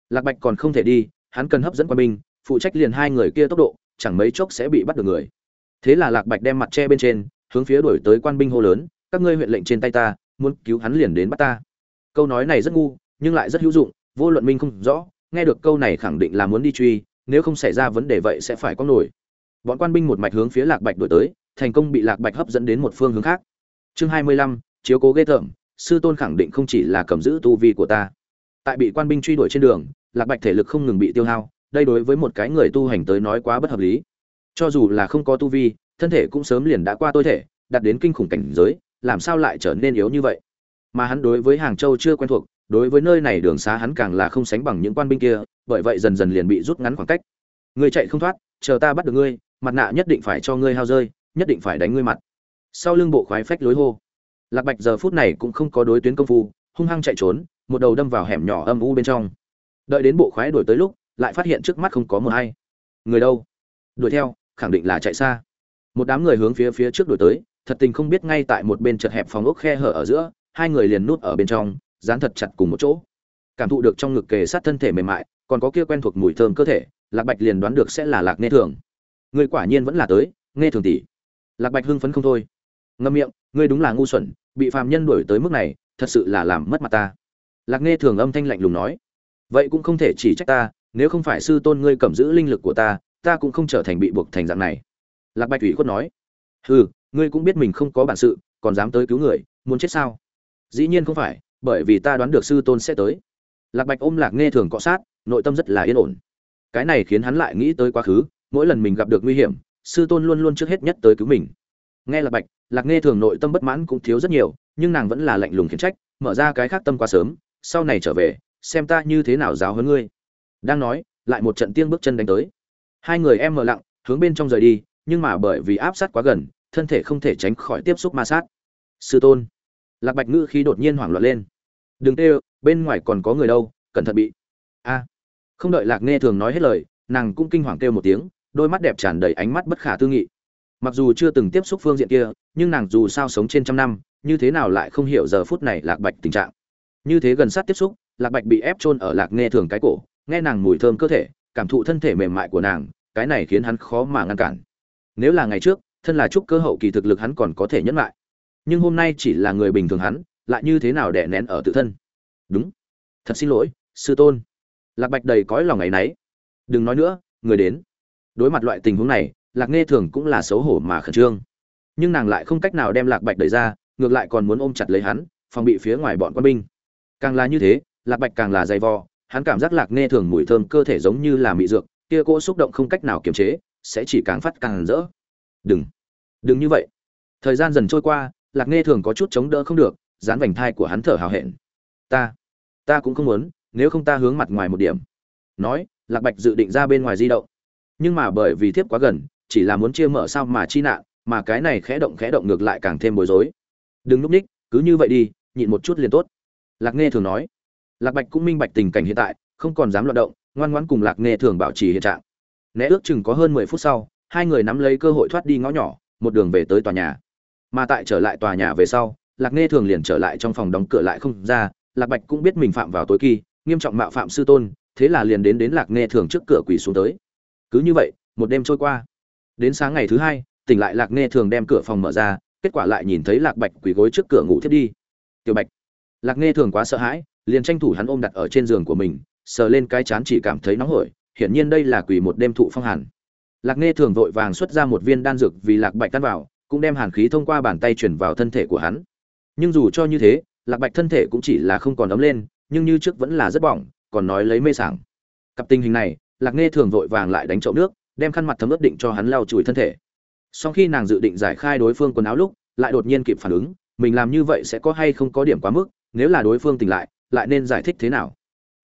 lạc bạch còn không thể đi, hắn cần hấp dẫn quân binh, phụ trách liền hai người kia tốc độ, chẳng mấy chốc sẽ bị bắt được người. Thế là lạc bạch đem mặt che bên trên, hướng phía đuổi tới quan binh hô lớn, các ngươi huyện lệnh trên tay ta, muốn cứu hắn liền đến bắt ta. Câu nói này rất ngu, nhưng lại rất hữu dụng, vô luận minh không rõ, nghe được câu này khẳng định là muốn đi truy, nếu không xảy ra vấn đề vậy sẽ phải có nổi. Bọn quan binh một mạch hướng phía lạc bạch đuổi tới, thành công bị lạc bạch hấp dẫn đến một phương hướng khác. Chương hai mươi lăm, chiếu cố ghê tởm, sư tôn khẳng định không chỉ là cầm giữ tu vi của ta. Tại bị quan binh truy đuổi trên đường lạc bạch thể lực không ngừng bị tiêu hao, đây đối với một cái người tu hành tới nói quá bất hợp lý. Cho dù là không có tu vi, thân thể cũng sớm liền đã qua tôi thể, đạt đến kinh khủng cảnh giới, làm sao lại trở nên yếu như vậy? Mà hắn đối với hàng châu chưa quen thuộc, đối với nơi này đường xá hắn càng là không sánh bằng những quan binh kia, bởi vậy dần dần liền bị rút ngắn khoảng cách. Ngươi chạy không thoát, chờ ta bắt được ngươi, mặt nạ nhất định phải cho ngươi hao rơi, nhất định phải đánh ngươi mặt. Sau lưng bộ khoái phách lối hô. Lạc bạch giờ phút này cũng không có đối tuyến công phu, hung hăng chạy trốn, một đầu đâm vào hẻm nhỏ âm u bên trong đợi đến bộ khoái đuổi tới lúc, lại phát hiện trước mắt không có một ai. Người đâu? Đuổi theo, khẳng định là chạy xa. Một đám người hướng phía phía trước đuổi tới, thật tình không biết ngay tại một bên chật hẹp phòng ốc khe hở ở giữa, hai người liền nút ở bên trong, dán thật chặt cùng một chỗ. Cảm thụ được trong ngực kề sát thân thể mềm mại, còn có kia quen thuộc mùi thơm cơ thể, lạc bạch liền đoán được sẽ là lạc nghe thường. Người quả nhiên vẫn là tới nghe thường tỷ. Lạc bạch hưng phấn không thôi. Ngâm miệng, ngươi đúng là ngu xuẩn, bị phàm nhân đuổi tới mức này, thật sự là làm mất mặt ta. Lạc nghe thường âm thanh lạnh lùng nói vậy cũng không thể chỉ trách ta, nếu không phải sư tôn ngươi cầm giữ linh lực của ta ta cũng không trở thành bị buộc thành dạng này. Lạc bạch ủy khuất nói. Ừ ngươi cũng biết mình không có bản sự, còn dám tới cứu người, muốn chết sao? Dĩ nhiên không phải, bởi vì ta đoán được sư tôn sẽ tới. Lạc bạch ôm lạc nghe thường cọ sát, nội tâm rất là yên ổn. Cái này khiến hắn lại nghĩ tới quá khứ, mỗi lần mình gặp được nguy hiểm, sư tôn luôn luôn trước hết nhất tới cứu mình. Nghe lạc bạch, lạc nghe thường nội tâm bất mãn cũng thiếu rất nhiều, nhưng nàng vẫn là lạnh lùng khiển trách, mở ra cái khác tâm quá sớm, sau này trở về xem ta như thế nào giáo hơn ngươi. Đang nói, lại một trận tiên bước chân đánh tới. Hai người em mờ lặng, hướng bên trong rời đi, nhưng mà bởi vì áp sát quá gần, thân thể không thể tránh khỏi tiếp xúc ma sát. Sư tôn. Lạc bạch ngữ khi đột nhiên hoảng loạn lên. Đừng tê bên ngoài còn có người đâu, cẩn thận bị. A. Không đợi lạc nghe thường nói hết lời, nàng cũng kinh hoàng kêu một tiếng, đôi mắt đẹp tràn đầy ánh mắt bất khả tư nghị. Mặc dù chưa từng tiếp xúc phương diện kia, nhưng nàng dù sao sống trên trăm năm, như thế nào lại không hiểu giờ phút này lạc bạch tình trạng. Như thế gần sát tiếp xúc lạc bạch bị ép chôn ở lạc nghe thường cái cổ, nghe nàng mùi thơm cơ thể, cảm thụ thân thể mềm mại của nàng, cái này khiến hắn khó mà ngăn cản. Nếu là ngày trước, thân là trúc cơ hậu kỳ thực lực hắn còn có thể nhẫn lại. Nhưng hôm nay chỉ là người bình thường hắn, lại như thế nào đè nén ở tự thân? Đúng. Thật xin lỗi, sư tôn. Lạc bạch đầy cõi lòng ngày nấy. Đừng nói nữa, người đến. Đối mặt loại tình huống này, lạc nghe thường cũng là xấu hổ mà khẩn trương. Nhưng nàng lại không cách nào đem lạc bạch đẩy ra, ngược lại còn muốn ôm chặt lấy hắn, phòng bị phía ngoài bọn quân binh. Càng là như thế lạc bạch càng là dày vò, hắn cảm giác lạc nghe thường mùi thơm cơ thể giống như là mị dược, kia cỗ xúc động không cách nào kiềm chế, sẽ chỉ càng phát càng rỡ. Đừng đừng như vậy. Thời gian dần trôi qua, lạc nghe thường có chút chống đỡ không được, dán vành thai của hắn thở hào hẹn. Ta ta cũng không muốn, nếu không ta hướng mặt ngoài một điểm. Nói, lạc bạch dự định ra bên ngoài di động. Nhưng mà bởi vì thiếp quá gần, chỉ là muốn chia mở sao mà chi nạn, mà cái này khẽ động khẽ động ngược lại càng thêm bối rối. Đừng núp ních, cứ như vậy đi, nhịn một chút liền tốt. Lạc nghe thường nói lạc bạch cũng minh bạch tình cảnh hiện tại, không còn dám loạt động, ngoan ngoãn cùng lạc nghe thường bảo trì hiện trạng. Né ước chừng có hơn mười phút sau, hai người nắm lấy cơ hội thoát đi ngõ nhỏ, một đường về tới tòa nhà. Mà tại trở lại tòa nhà về sau, lạc nghe thường liền trở lại trong phòng đóng cửa lại không ra, lạc bạch cũng biết mình phạm vào tối kỳ, nghiêm trọng mạo phạm sư tôn, thế là liền đến đến lạc nghe thường trước cửa quỳ xuống tới. Cứ như vậy, một đêm trôi qua. Đến sáng ngày thứ hai, tỉnh lại lạc nghe thường đem cửa phòng mở ra, kết quả lại nhìn thấy lạc bạch quỳ gối trước cửa ngủ thiết đi. Tiểu bạch. Lạc nghe thường quá sợ hãi liền tranh thủ hắn ôm đặt ở trên giường của mình, sờ lên cái chán chỉ cảm thấy nóng hổi, hiển nhiên đây là quỳ một đêm thụ phong hàn. Lạc nghe thường vội vàng xuất ra một viên đan dược vì lạc bạch tan vào, cũng đem hàn khí thông qua bàn tay chuyển vào thân thể của hắn. Nhưng dù cho như thế, lạc bạch thân thể cũng chỉ là không còn ấm lên, nhưng như trước vẫn là rất bỏng, còn nói lấy mê sảng. Cặp tình hình này, lạc nghe thường vội vàng lại đánh chậu nước, đem khăn mặt thấm ướt định cho hắn lau chùi thân thể. Sau khi nàng dự định giải khai đối phương quần áo lúc, lại đột nhiên kịp phản ứng, mình làm như vậy sẽ có hay không có điểm quá mức, nếu là đối phương tỉnh lại lại nên giải thích thế nào.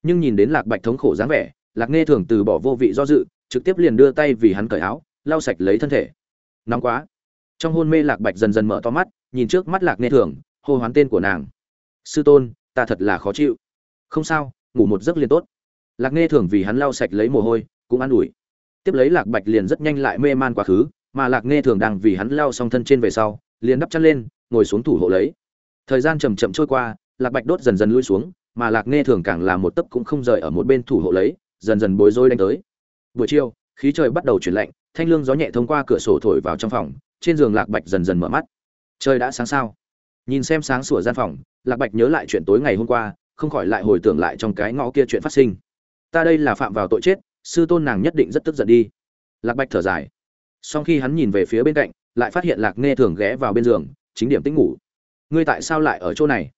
Nhưng nhìn đến lạc bạch thống khổ dáng vẻ, lạc nghe thường từ bỏ vô vị do dự, trực tiếp liền đưa tay vì hắn cởi áo, lau sạch lấy thân thể. Nóng quá. Trong hôn mê lạc bạch dần dần mở to mắt, nhìn trước mắt lạc nghe thường, hô hoán tên của nàng. Sư tôn, ta thật là khó chịu. Không sao, ngủ một giấc liền tốt. Lạc nghe thường vì hắn lau sạch lấy mồ hôi, cũng an ủi. Tiếp lấy lạc bạch liền rất nhanh lại mê man quá khứ, mà lạc nghe thường đang vì hắn lau xong thân trên về sau, liền đắp chăn lên, ngồi xuống thủ hộ lấy. Thời gian chầm chậm trôi qua lạc bạch đốt dần dần lui xuống, mà lạc nghe thường càng là một tấc cũng không rời ở một bên thủ hộ lấy, dần dần bối rối đánh tới. Buổi chiều, khí trời bắt đầu chuyển lạnh, thanh lương gió nhẹ thông qua cửa sổ thổi vào trong phòng, trên giường lạc bạch dần dần mở mắt. Trời đã sáng sao? Nhìn xem sáng sủa gian phòng, lạc bạch nhớ lại chuyện tối ngày hôm qua, không khỏi lại hồi tưởng lại trong cái ngõ kia chuyện phát sinh. Ta đây là phạm vào tội chết, sư tôn nàng nhất định rất tức giận đi. Lạc bạch thở dài. Sau khi hắn nhìn về phía bên cạnh, lại phát hiện lạc nghe thường ghé vào bên giường, chính điểm tính ngủ. Ngươi tại sao lại ở chỗ này?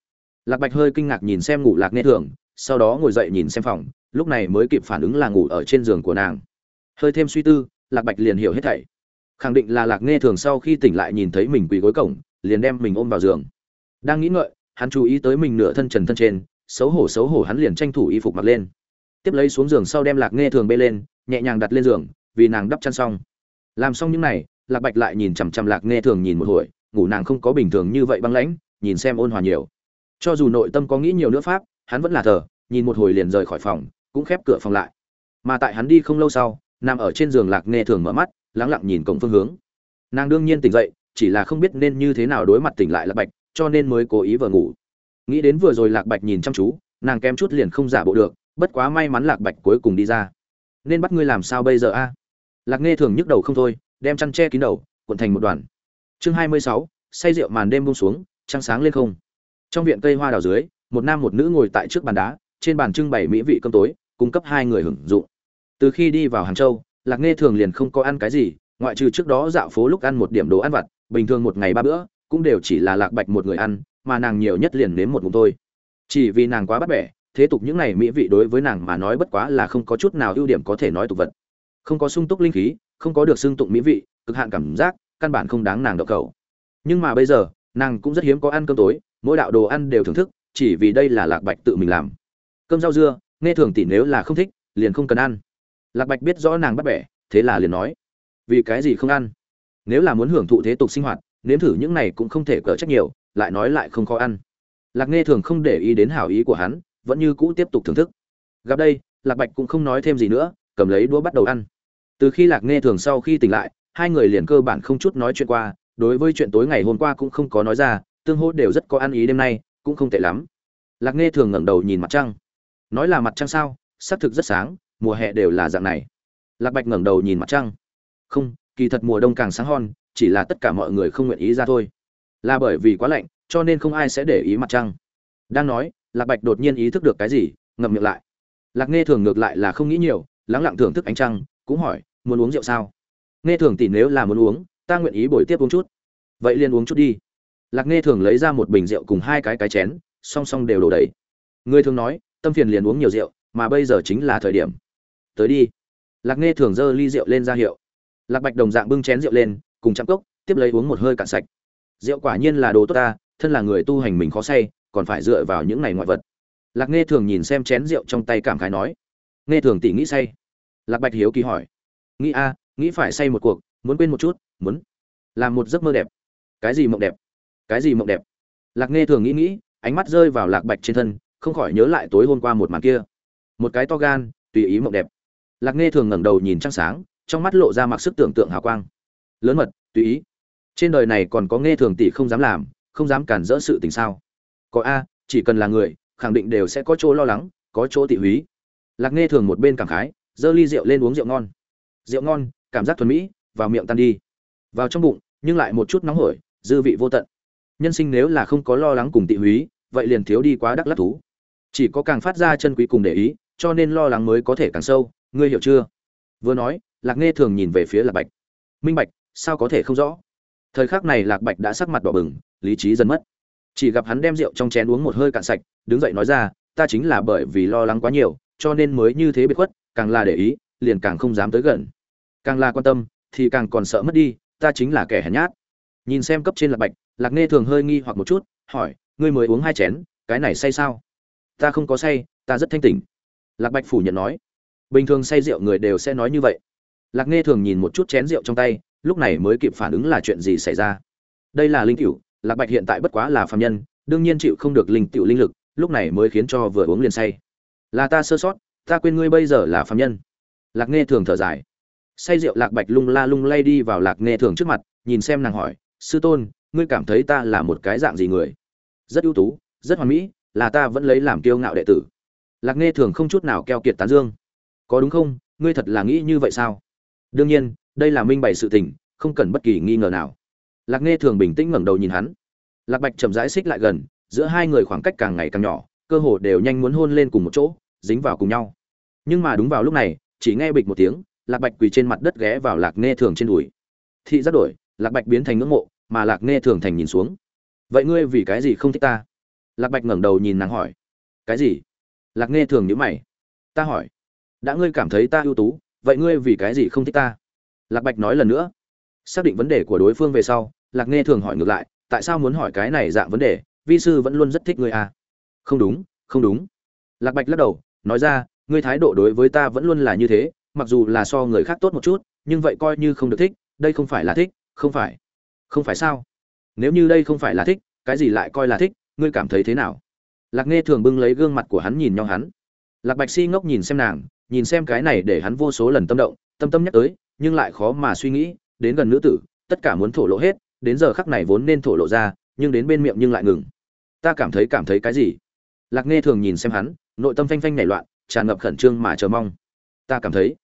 Lạc bạch hơi kinh ngạc nhìn xem ngủ lạc nghe thường, sau đó ngồi dậy nhìn xem phòng, lúc này mới kịp phản ứng là ngủ ở trên giường của nàng. Hơi thêm suy tư, lạc bạch liền hiểu hết thảy. Khẳng định là lạc nghe thường sau khi tỉnh lại nhìn thấy mình quỳ gối cổng, liền đem mình ôm vào giường. Đang nghĩ ngợi, hắn chú ý tới mình nửa thân trần thân trên, xấu hổ xấu hổ hắn liền tranh thủ y phục mặc lên. Tiếp lấy xuống giường sau đem lạc nghe thường bê lên, nhẹ nhàng đặt lên giường, vì nàng đắp chăn xong. Làm xong những này, lạc bạch lại nhìn chằm chằm lạc nghe thường nhìn một hồi, ngủ nàng không có bình thường như vậy băng lãnh, nhìn xem ôn hòa nhiều cho dù nội tâm có nghĩ nhiều nữa pháp, hắn vẫn là thờ, nhìn một hồi liền rời khỏi phòng, cũng khép cửa phòng lại. Mà tại hắn đi không lâu sau, nằm ở trên giường lạc nghe thường mở mắt, lắng lặng nhìn cổng phương hướng. Nàng đương nhiên tỉnh dậy, chỉ là không biết nên như thế nào đối mặt tỉnh lại lạc bạch, cho nên mới cố ý vừa ngủ. Nghĩ đến vừa rồi lạc bạch nhìn chăm chú, nàng kém chút liền không giả bộ được, bất quá may mắn lạc bạch cuối cùng đi ra. Nên bắt ngươi làm sao bây giờ a? Lạc nghe thường nhức đầu không thôi, đem chăn che kín đầu, cuộn thành một đoàn. Chương hai mươi sáu, say rượu màn đêm buông xuống, trăng sáng lên không? Trong viện cây hoa đào dưới, một nam một nữ ngồi tại trước bàn đá, trên bàn trưng bày mỹ vị cơm tối, cung cấp hai người hưởng dụng. Từ khi đi vào hàng châu, lạc nghe thường liền không có ăn cái gì, ngoại trừ trước đó dạo phố lúc ăn một điểm đồ ăn vặt, bình thường một ngày ba bữa, cũng đều chỉ là lạc bạch một người ăn, mà nàng nhiều nhất liền nếm một ngụm thôi. Chỉ vì nàng quá bắt bẻ, thế tục những này mỹ vị đối với nàng mà nói bất quá là không có chút nào ưu điểm có thể nói tục vật. Không có sung túc linh khí, không có được xưng tụng mỹ vị, cực hạn cảm giác, căn bản không đáng nàng đậu cầu nhưng mà bây giờ, nàng cũng rất hiếm có ăn cơm tối mỗi đạo đồ ăn đều thưởng thức, chỉ vì đây là lạc bạch tự mình làm. Cơm rau dưa, nghe thường tỷ nếu là không thích, liền không cần ăn. Lạc bạch biết rõ nàng bắt bẻ, thế là liền nói, vì cái gì không ăn? Nếu là muốn hưởng thụ thế tục sinh hoạt, nếm thử những này cũng không thể cỡ trách nhiều, lại nói lại không khó ăn. Lạc nghe thường không để ý đến hảo ý của hắn, vẫn như cũ tiếp tục thưởng thức. Gặp đây, lạc bạch cũng không nói thêm gì nữa, cầm lấy đũa bắt đầu ăn. Từ khi lạc nghe thường sau khi tỉnh lại, hai người liền cơ bản không chút nói chuyện qua, đối với chuyện tối ngày hôm qua cũng không có nói ra tương hỗ đều rất có ăn ý đêm nay, cũng không tệ lắm. Lạc nghe thường ngẩng đầu nhìn mặt trăng. Nói là mặt trăng sao? Xác thực rất sáng, mùa hè đều là dạng này. Lạc bạch ngẩng đầu nhìn mặt trăng. Không, kỳ thật mùa đông càng sáng hon chỉ là tất cả mọi người không nguyện ý ra thôi. Là bởi vì quá lạnh, cho nên không ai sẽ để ý mặt trăng. Đang nói, lạc bạch đột nhiên ý thức được cái gì, ngậm miệng lại. Lạc nghe thường ngược lại là không nghĩ nhiều, lắng lặng thưởng thức ánh trăng, cũng hỏi, muốn uống rượu sao? Nghe thường tỷ nếu là muốn uống, ta nguyện ý bồi tiếp uống chút. Vậy liền uống chút đi lạc nghe thường lấy ra một bình rượu cùng hai cái cái chén, song song đều đổ đầy. Người thường nói, tâm phiền liền uống nhiều rượu, mà bây giờ chính là thời điểm. Tới đi. Lạc nghe thường giơ ly rượu lên ra hiệu. Lạc bạch đồng dạng bưng chén rượu lên, cùng chạm cốc, tiếp lấy uống một hơi cạn sạch. Rượu quả nhiên là đồ tốt ta, thân là người tu hành mình khó say, còn phải dựa vào những này ngoại vật. Lạc nghe thường nhìn xem chén rượu trong tay cảm khái nói. Nghe thường tỷ nghĩ say. Lạc bạch hiếu kỳ hỏi. Nghĩ a, nghĩ phải say một cuộc, muốn quên một chút, muốn. Làm một giấc mơ đẹp. Cái gì mộng đẹp? Cái gì mộng đẹp? Lạc nghe thường nghĩ nghĩ, ánh mắt rơi vào lạc bạch trên thân, không khỏi nhớ lại tối hôm qua một màn kia. Một cái to gan, tùy ý mộng đẹp. Lạc nghe thường ngẩng đầu nhìn trăng sáng, trong mắt lộ ra mặc sức tưởng tượng hào quang. Lớn mật, tùy ý. Trên đời này còn có nghe thường tỷ không dám làm, không dám cản rỡ sự tình sao? Có a, chỉ cần là người, khẳng định đều sẽ có chỗ lo lắng, có chỗ tị húy. Lạc nghe thường một bên cảm khái, giơ ly rượu lên uống rượu ngon. Rượu ngon, cảm giác thuần mỹ, vào miệng tan đi. Vào trong bụng, nhưng lại một chút nóng hổi, dư vị vô tận nhân sinh nếu là không có lo lắng cùng tị húy, vậy liền thiếu đi quá đắc lắc thú. Chỉ có càng phát ra chân quý cùng để ý, cho nên lo lắng mới có thể càng sâu, ngươi hiểu chưa? Vừa nói, lạc nghe thường nhìn về phía lạc bạch. Minh bạch, sao có thể không rõ? Thời khắc này lạc bạch đã sắc mặt đỏ bừng, lý trí dần mất. Chỉ gặp hắn đem rượu trong chén uống một hơi cạn sạch, đứng dậy nói ra, ta chính là bởi vì lo lắng quá nhiều, cho nên mới như thế biệt khuất, càng là để ý, liền càng không dám tới gần. Càng là quan tâm, thì càng còn sợ mất đi, ta chính là kẻ hèn nhát. Nhìn xem cấp trên lạc bạch lạc nghe thường hơi nghi hoặc một chút, hỏi, ngươi mới uống hai chén, cái này say sao? Ta không có say, ta rất thanh tỉnh. Lạc bạch phủ nhận nói. Bình thường say rượu người đều sẽ nói như vậy. Lạc nghe thường nhìn một chút chén rượu trong tay, lúc này mới kịp phản ứng là chuyện gì xảy ra. Đây là linh cựu lạc bạch hiện tại bất quá là phạm nhân, đương nhiên chịu không được linh cựu linh lực, lúc này mới khiến cho vừa uống liền say. Là ta sơ sót, ta quên ngươi bây giờ là phạm nhân. Lạc nghe thường thở dài. Say rượu lạc bạch lung la lung lay đi vào lạc nghe thường trước mặt, nhìn xem nàng hỏi, sư tôn ngươi cảm thấy ta là một cái dạng gì người? Rất ưu tú, rất hoàn mỹ, là ta vẫn lấy làm kiêu ngạo đệ tử. Lạc nghe thường không chút nào keo kiệt tán dương. Có đúng không? Ngươi thật là nghĩ như vậy sao? Đương nhiên, đây là minh bày sự tình, không cần bất kỳ nghi ngờ nào. Lạc nghe thường bình tĩnh ngẩng đầu nhìn hắn. Lạc bạch chậm rãi xích lại gần, giữa hai người khoảng cách càng ngày càng nhỏ, cơ hồ đều nhanh muốn hôn lên cùng một chỗ, dính vào cùng nhau. Nhưng mà đúng vào lúc này, chỉ nghe bịch một tiếng, lạc bạch quỳ trên mặt đất ghé vào lạc nghe thường trên đùi. Thị giác đổi, lạc bạch biến thành ngưỡng mộ mà lạc nghe thường thành nhìn xuống. Vậy ngươi vì cái gì không thích ta? Lạc bạch ngẩng đầu nhìn nàng hỏi. Cái gì? Lạc nghe thường nhữ mày. Ta hỏi, đã ngươi cảm thấy ta ưu tú, vậy ngươi vì cái gì không thích ta? Lạc bạch nói lần nữa. Xác định vấn đề của đối phương về sau, lạc nghe thường hỏi ngược lại, tại sao muốn hỏi cái này dạng vấn đề? Vi sư vẫn luôn rất thích ngươi à? Không đúng không đúng. Lạc bạch lắc đầu, nói ra, ngươi thái độ đối với ta vẫn luôn là như thế, mặc dù là so người khác tốt một chút, nhưng vậy coi như không được thích, đây không phải là thích, không phải không phải sao? Nếu như đây không phải là thích, cái gì lại coi là thích, ngươi cảm thấy thế nào? Lạc nghe thường bưng lấy gương mặt của hắn nhìn nhau hắn. Lạc bạch si ngốc nhìn xem nàng, nhìn xem cái này để hắn vô số lần tâm động, tâm tâm nhắc tới, nhưng lại khó mà suy nghĩ, đến gần nữ tử, tất cả muốn thổ lộ hết, đến giờ khắc này vốn nên thổ lộ ra, nhưng đến bên miệng nhưng lại ngừng. Ta cảm thấy cảm thấy cái gì? Lạc nghe thường nhìn xem hắn, nội tâm phanh phanh nảy loạn, tràn ngập khẩn trương mà chờ mong. Ta cảm thấy.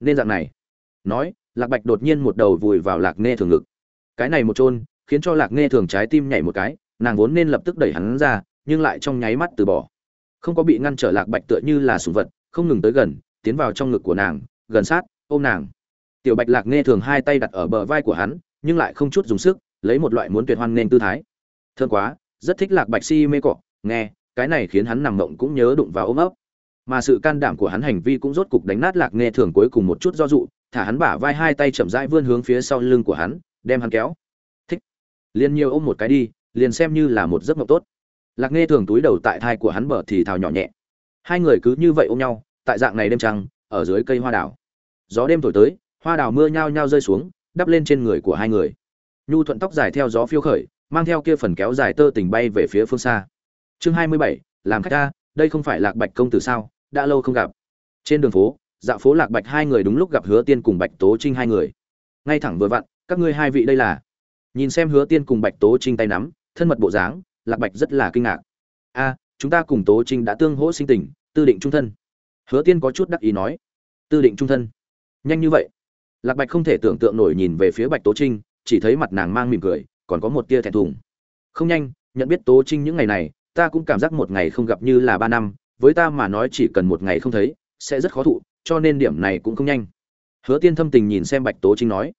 Nên dạng này. Nói, lạc bạch đột nhiên một đầu vùi vào lạc nghe thường ngực cái này một chôn, khiến cho lạc nghe thường trái tim nhảy một cái, nàng vốn nên lập tức đẩy hắn ra, nhưng lại trong nháy mắt từ bỏ. Không có bị ngăn trở lạc bạch tựa như là sùng vật, không ngừng tới gần, tiến vào trong ngực của nàng, gần sát, ôm nàng. Tiểu bạch lạc nghe thường hai tay đặt ở bờ vai của hắn, nhưng lại không chút dùng sức, lấy một loại muốn tuyệt hoan nên tư thái. Thương quá, rất thích lạc bạch si mê cọ, nghe, cái này khiến hắn nằm mộng cũng nhớ đụng vào ôm ấp. Mà sự can đảm của hắn hành vi cũng rốt cục đánh nát lạc nghe thường cuối cùng một chút do dụ, thả hắn bả vai hai tay chậm rãi vươn hướng phía sau lưng của hắn đem hắn kéo. Thích. Liền nhiều ôm một cái đi, liền xem như là một giấc mộng tốt. Lạc nghe thường túi đầu tại thai của hắn bờ thì thào nhỏ nhẹ. Hai người cứ như vậy ôm nhau, tại dạng này đêm trăng, ở dưới cây hoa đào. Gió đêm thổi tới, hoa đào mưa nhao nhao rơi xuống, đắp lên trên người của hai người. Nhu thuận tóc dài theo gió phiêu khởi, mang theo kia phần kéo dài tơ tình bay về phía phương xa. Chương hai mươi bảy, làm khách ta, đây không phải lạc bạch công tử sao, đã lâu không gặp. Trên đường phố, dạo phố lạc bạch hai người đúng lúc gặp hứa tiên cùng bạch tố trinh hai người. Ngay thẳng vừa vặn các ngươi hai vị đây là. Nhìn xem hứa tiên cùng bạch tố trinh tay nắm, thân mật bộ dáng, lạc bạch rất là kinh ngạc. A, chúng ta cùng tố trinh đã tương hỗ sinh tình, tư định trung thân. Hứa tiên có chút đắc ý nói. Tư định trung thân. Nhanh như vậy. Lạc bạch không thể tưởng tượng nổi nhìn về phía bạch tố trinh, chỉ thấy mặt nàng mang mỉm cười, còn có một tia thẹn thùng. Không nhanh, nhận biết tố trinh những ngày này, ta cũng cảm giác một ngày không gặp như là ba năm, với ta mà nói chỉ cần một ngày không thấy, sẽ rất khó thụ, cho nên điểm này cũng không nhanh. Hứa tiên thâm tình nhìn xem bạch tố trinh nói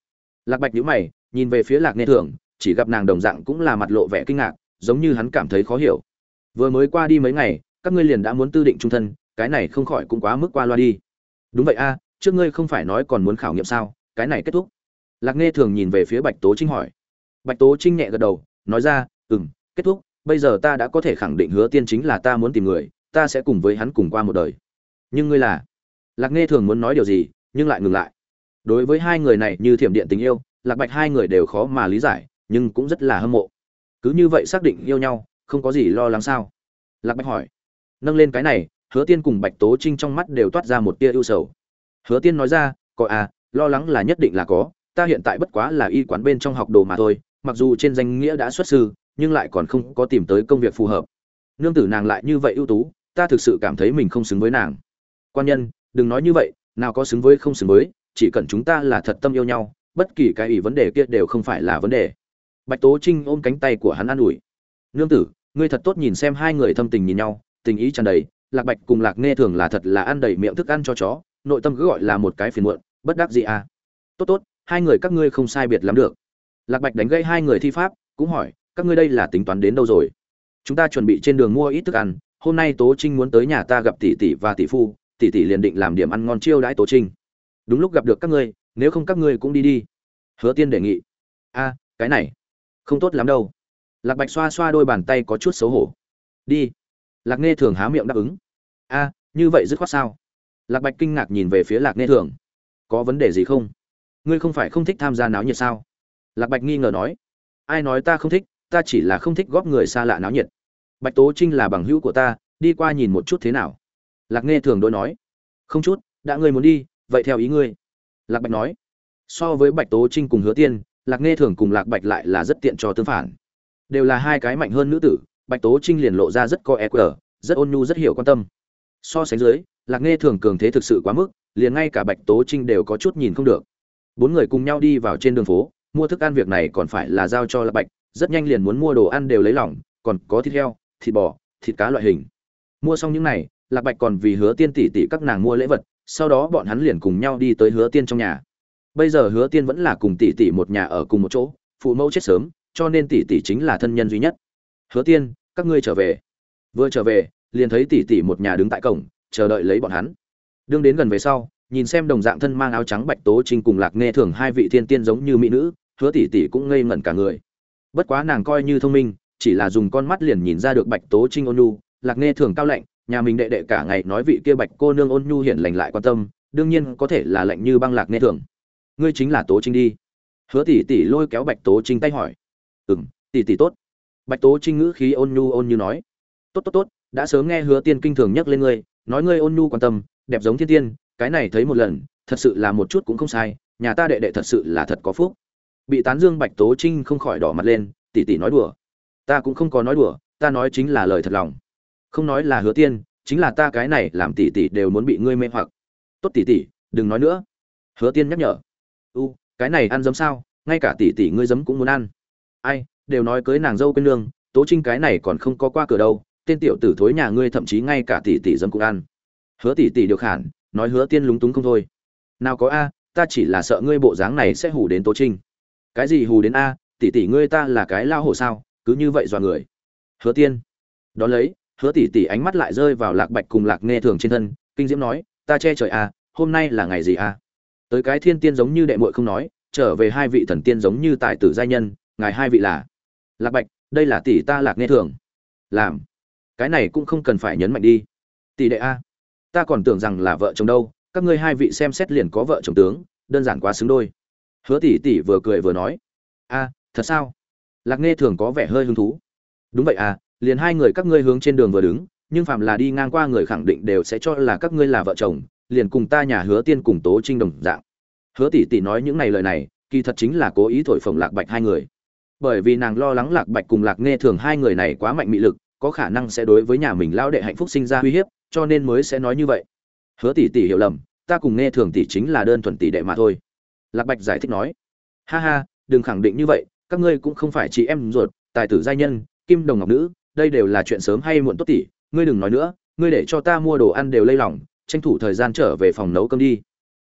lạc bạch nhíu mày, nhìn về phía lạc nghe thường chỉ gặp nàng đồng dạng cũng là mặt lộ vẻ kinh ngạc, giống như hắn cảm thấy khó hiểu. Vừa mới qua đi mấy ngày, các ngươi liền đã muốn tư định trung thân, cái này không khỏi cũng quá mức qua loa đi. Đúng vậy a, trước ngươi không phải nói còn muốn khảo nghiệm sao, cái này kết thúc. Lạc nghe thường nhìn về phía bạch tố trinh hỏi. Bạch tố trinh nhẹ gật đầu, nói ra ừ m kết thúc, bây giờ ta đã có thể khẳng định hứa tiên chính là ta muốn tìm người, ta sẽ cùng với hắn cùng qua một đời. Nhưng ngươi là? Lạc nghe thường muốn nói điều gì, nhưng lại ngừng lại đối với hai người này như thiểm điện tình yêu, lạc bạch hai người đều khó mà lý giải, nhưng cũng rất là hâm mộ. Cứ như vậy xác định yêu nhau, không có gì lo lắng sao? Lạc bạch hỏi. Nâng lên cái này, hứa tiên cùng bạch tố trinh trong mắt đều toát ra một tia ưu sầu. Hứa tiên nói ra, có à lo lắng là nhất định là có, ta hiện tại bất quá là y quán bên trong học đồ mà thôi, mặc dù trên danh nghĩa đã xuất sư, nhưng lại còn không có tìm tới công việc phù hợp. Nương tử nàng lại như vậy ưu tú, ta thực sự cảm thấy mình không xứng với nàng. Quan nhân, đừng nói như vậy, nào có xứng với không xứng với chỉ cần chúng ta là thật tâm yêu nhau, bất kỳ cái ý vấn đề kia đều không phải là vấn đề. Bạch tố trinh ôm cánh tay của hắn an ủi. Nương tử, ngươi thật tốt nhìn xem hai người thâm tình nhìn nhau, tình ý tràn đầy, lạc bạch cùng lạc nghe thường là thật là ăn đầy miệng thức ăn cho chó, nội tâm cứ gọi là một cái phiền muộn, bất đắc gì à. Tốt tốt, hai người các ngươi không sai biệt lắm được. Lạc bạch đánh gây hai người thi pháp, cũng hỏi, các ngươi đây là tính toán đến đâu rồi? Chúng ta chuẩn bị trên đường mua ít thức ăn, hôm nay tố trinh muốn tới nhà ta gặp tỷ tỷ và tỷ phu, tỷ tỷ liền định làm điểm ăn ngon chiêu đãi tố trinh đúng lúc gặp được các ngươi, nếu không các ngươi cũng đi đi. Hứa tiên đề nghị. A, cái này, không tốt lắm đâu. Lạc bạch xoa xoa đôi bàn tay có chút xấu hổ. Đi. Lạc nghe thường há miệng đáp ứng. A, như vậy dứt khoát sao? Lạc bạch kinh ngạc nhìn về phía lạc nghe thường. Có vấn đề gì không? Ngươi không phải không thích tham gia náo nhiệt sao? Lạc bạch nghi ngờ nói. Ai nói ta không thích, ta chỉ là không thích góp người xa lạ náo nhiệt. Bạch tố trinh là bằng hữu của ta, đi qua nhìn một chút thế nào? Lạc nghe thường đôi nói. Không chút, đã ngươi muốn đi vậy theo ý ngươi. Lạc bạch nói, so với bạch tố trinh cùng hứa tiên, lạc nghe thường cùng lạc bạch lại là rất tiện cho tương phản. Đều là hai cái mạnh hơn nữ tử, bạch tố trinh liền lộ ra rất có eq rất ôn nhu, rất hiểu quan tâm. So sánh dưới, lạc nghe thường cường thế thực sự quá mức, liền ngay cả bạch tố trinh đều có chút nhìn không được. Bốn người cùng nhau đi vào trên đường phố, mua thức ăn việc này còn phải là giao cho lạc bạch, rất nhanh liền muốn mua đồ ăn đều lấy lỏng, còn có thịt heo, thịt bò, thịt cá loại hình. Mua xong những này lạc bạch còn vì hứa tiên tỷ tỷ các nàng mua lễ vật, sau đó bọn hắn liền cùng nhau đi tới hứa tiên trong nhà. Bây giờ hứa tiên vẫn là cùng tỷ tỷ một nhà ở cùng một chỗ, phụ mẫu chết sớm, cho nên tỷ tỷ chính là thân nhân duy nhất. Hứa tiên, các ngươi trở về. Vừa trở về, liền thấy tỷ tỷ một nhà đứng tại cổng, chờ đợi lấy bọn hắn. Đương đến gần về sau, nhìn xem đồng dạng thân mang áo trắng bạch tố trinh cùng lạc nghe thường hai vị thiên tiên giống như mỹ nữ, hứa tỷ tỷ cũng ngây ngẩn cả người. Bất quá nàng coi như thông minh, chỉ là dùng con mắt liền nhìn ra được bạch tố trinh ôn nhu, lạc nghe thường cao lạnh nhà mình đệ đệ cả ngày nói vị kia bạch cô nương ôn nhu hiển lành lại quan tâm, đương nhiên có thể là lệnh như băng lạc nghe thường. Ngươi chính là tố trinh đi. Hứa tỷ tỷ lôi kéo bạch tố trinh tay hỏi. Ừm, tỷ tỷ tốt. Bạch tố trinh ngữ khí ôn nhu ôn như nói. Tốt tốt tốt, đã sớm nghe hứa tiên kinh thường nhắc lên ngươi, nói ngươi ôn nhu quan tâm, đẹp giống thiên tiên, cái này thấy một lần, thật sự là một chút cũng không sai, nhà ta đệ đệ thật sự là thật có phúc. Bị tán dương bạch tố trinh không khỏi đỏ mặt lên, tỷ tỷ nói đùa. Ta cũng không có nói đùa, ta nói chính là lời thật lòng không nói là hứa tiên, chính là ta cái này làm tỷ tỷ đều muốn bị ngươi mê hoặc. Tốt tỷ tỷ, đừng nói nữa. Hứa tiên nhắc nhở. U, cái này ăn giấm sao? Ngay cả tỷ tỷ ngươi giấm cũng muốn ăn. Ai, đều nói cưới nàng dâu quên lương, tố trinh cái này còn không có qua cửa đâu, tên tiểu tử thối nhà ngươi thậm chí ngay cả tỷ tỷ dấm cũng ăn. Hứa tỷ tỷ điều khản, nói hứa tiên lúng túng không thôi. Nào có a, ta chỉ là sợ ngươi bộ dáng này sẽ hù đến tố trinh. Cái gì hù đến a, tỷ tỷ ngươi ta là cái lao hổ sao, cứ như vậy dọa người. Hứa tiên. Đón lấy hứa tỷ tỷ ánh mắt lại rơi vào lạc bạch cùng lạc nghe thường trên thân, kinh diễm nói, ta che trời à hôm nay là ngày gì à? Tới cái thiên tiên giống như đệ muội không nói, trở về hai vị thần tiên giống như tài tử giai nhân, ngài hai vị là? Lạc bạch, đây là tỷ ta lạc nghe thường. Làm. Cái này cũng không cần phải nhấn mạnh đi. Tỷ đệ a, ta còn tưởng rằng là vợ chồng đâu, các ngươi hai vị xem xét liền có vợ chồng tướng, đơn giản quá xứng đôi. Hứa tỷ tỷ vừa cười vừa nói, a, thật sao? Lạc nghe thường có vẻ hơi hứng thú. Đúng vậy à liền hai người các ngươi hướng trên đường vừa đứng, nhưng phạm là đi ngang qua người khẳng định đều sẽ cho là các ngươi là vợ chồng, liền cùng ta nhà hứa tiên cùng tố trinh đồng dạng. Hứa tỷ tỷ nói những này lời này, kỳ thật chính là cố ý thổi phồng lạc bạch hai người. Bởi vì nàng lo lắng lạc bạch cùng lạc nghe thường hai người này quá mạnh mị lực, có khả năng sẽ đối với nhà mình lao đệ hạnh phúc sinh ra uy hiếp, cho nên mới sẽ nói như vậy. Hứa tỷ tỷ hiểu lầm, ta cùng nghe thường tỷ chính là đơn thuần tỷ đệ mà thôi. Lạc bạch giải thích nói, ha ha, đừng khẳng định như vậy, các ngươi cũng không phải chị em ruột, tài tử giai nhân, kim đồng ngọc nữ đây đều là chuyện sớm hay muộn tốt tỷ ngươi đừng nói nữa, ngươi để cho ta mua đồ ăn đều lây lỏng, tranh thủ thời gian trở về phòng nấu cơm đi.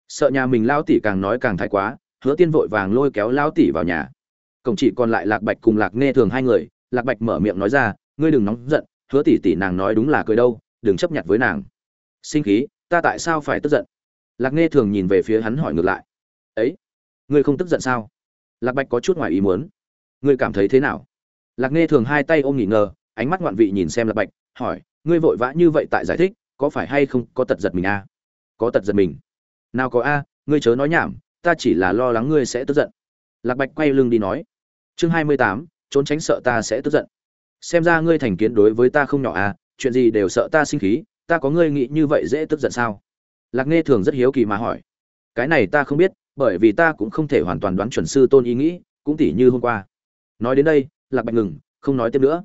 Sợ nhà mình lao tỷ càng nói càng thái quá, hứa tiên vội vàng lôi kéo lao tỷ vào nhà. Cổng chỉ còn lại lạc bạch cùng lạc nghe thường hai người, lạc bạch mở miệng nói ra, ngươi đừng nóng giận, hứa tỷ tỷ nàng nói đúng là cười đâu, đừng chấp nhận với nàng. Sinh khí, ta tại sao phải tức giận? Lạc nghe thường nhìn về phía hắn hỏi ngược lại. Ấy, ngươi không tức giận sao? Lạc bạch có chút ngoài ý muốn. Ngươi cảm thấy thế nào? Lạc nghe thường hai tay ôm nghỉ ngờ ánh mắt ngoạn vị nhìn xem lạc bạch, hỏi, ngươi vội vã như vậy tại giải thích, có phải hay không có tật giật mình a à? có tật giật mình. Nào có a, ngươi chớ nói nhảm, ta chỉ là lo lắng ngươi sẽ tức giận. Lạc bạch quay lưng đi nói, chương hai mươi tám, trốn tránh sợ ta sẽ tức giận. Xem ra ngươi thành kiến đối với ta không nhỏ à chuyện gì đều sợ ta sinh khí, ta có ngươi nghĩ như vậy dễ tức giận sao? Lạc nghe thường rất hiếu kỳ mà hỏi, cái này ta không biết, bởi vì ta cũng không thể hoàn toàn đoán chuẩn sư tôn ý nghĩ, cũng tỉ như hôm qua. Nói đến đây, lạc bạch ngừng, không nói tiếp nữa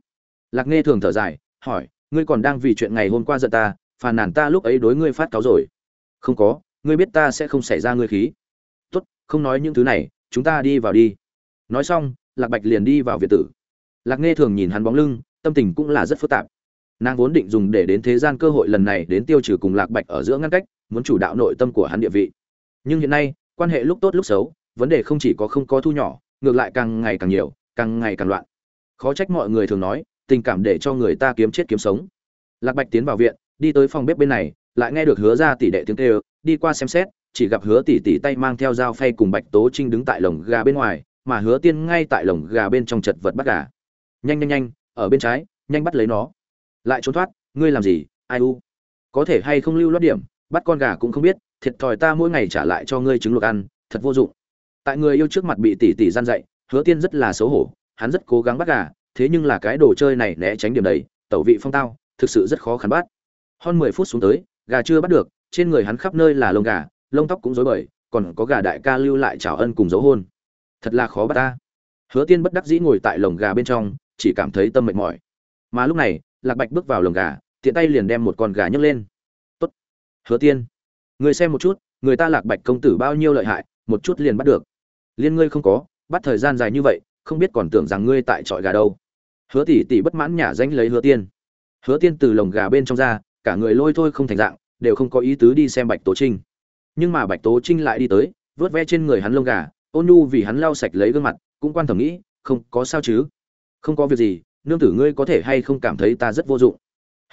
lạc nghe thường thở dài, hỏi, ngươi còn đang vì chuyện ngày hôm qua giận ta, phàn nàn ta lúc ấy đối ngươi phát cáo rồi? Không có, ngươi biết ta sẽ không xảy ra ngươi khí. Tốt, không nói những thứ này, chúng ta đi vào đi. Nói xong, lạc bạch liền đi vào việt tử. Lạc nghe thường nhìn hắn bóng lưng, tâm tình cũng là rất phức tạp. Nàng vốn định dùng để đến thế gian cơ hội lần này đến tiêu trừ cùng lạc bạch ở giữa ngăn cách, muốn chủ đạo nội tâm của hắn địa vị. Nhưng hiện nay, quan hệ lúc tốt lúc xấu, vấn đề không chỉ có không có thu nhỏ, ngược lại càng ngày càng nhiều, càng ngày càng loạn. Khó trách mọi người thường nói tình cảm để cho người ta kiếm chết kiếm sống. Lạc bạch tiến vào viện, đi tới phòng bếp bên này, lại nghe được hứa ra tỷ đệ tiếng kêu, đi qua xem xét, chỉ gặp hứa tỷ tỷ tay mang theo dao phay cùng bạch tố trinh đứng tại lồng gà bên ngoài, mà hứa tiên ngay tại lồng gà bên trong chật vật bắt gà. Nhanh nhanh nhanh, ở bên trái, nhanh bắt lấy nó. Lại trốn thoát, ngươi làm gì, ai u? Có thể hay không lưu loát điểm, bắt con gà cũng không biết, thiệt thòi ta mỗi ngày trả lại cho ngươi trứng luộc ăn, thật vô dụng. Tại người yêu trước mặt bị tỷ tỷ gian dạy, hứa tiên rất là xấu hổ, hắn rất cố gắng bắt gà thế nhưng là cái đồ chơi này né tránh điểm đầy, tẩu vị phong tao, thực sự rất khó khăn bắt. Hơn mười phút xuống tới, gà chưa bắt được, trên người hắn khắp nơi là lông gà, lông tóc cũng rối bời, còn có gà đại ca lưu lại chào ân cùng dấu hôn. Thật là khó bắt ta. Hứa tiên bất đắc dĩ ngồi tại lồng gà bên trong, chỉ cảm thấy tâm mệt mỏi. Mà lúc này, lạc bạch bước vào lồng gà, tiện tay liền đem một con gà nhấc lên. Tốt. Hứa tiên, người xem một chút, người ta lạc bạch công tử bao nhiêu lợi hại, một chút liền bắt được. Liên ngươi không có, bắt thời gian dài như vậy, không biết còn tưởng rằng ngươi tại trọi gà đâu hứa tỷ tỷ bất mãn nhả danh lấy hứa tiên. Hứa tiên từ lồng gà bên trong ra, cả người lôi thôi không thành dạng, đều không có ý tứ đi xem bạch tố trinh. Nhưng mà bạch tố trinh lại đi tới, vớt ve trên người hắn lông gà, ôn nhu vì hắn lau sạch lấy gương mặt, cũng quan thẩm nghĩ, không, có sao chứ? Không có việc gì, nương tử ngươi có thể hay không cảm thấy ta rất vô dụng?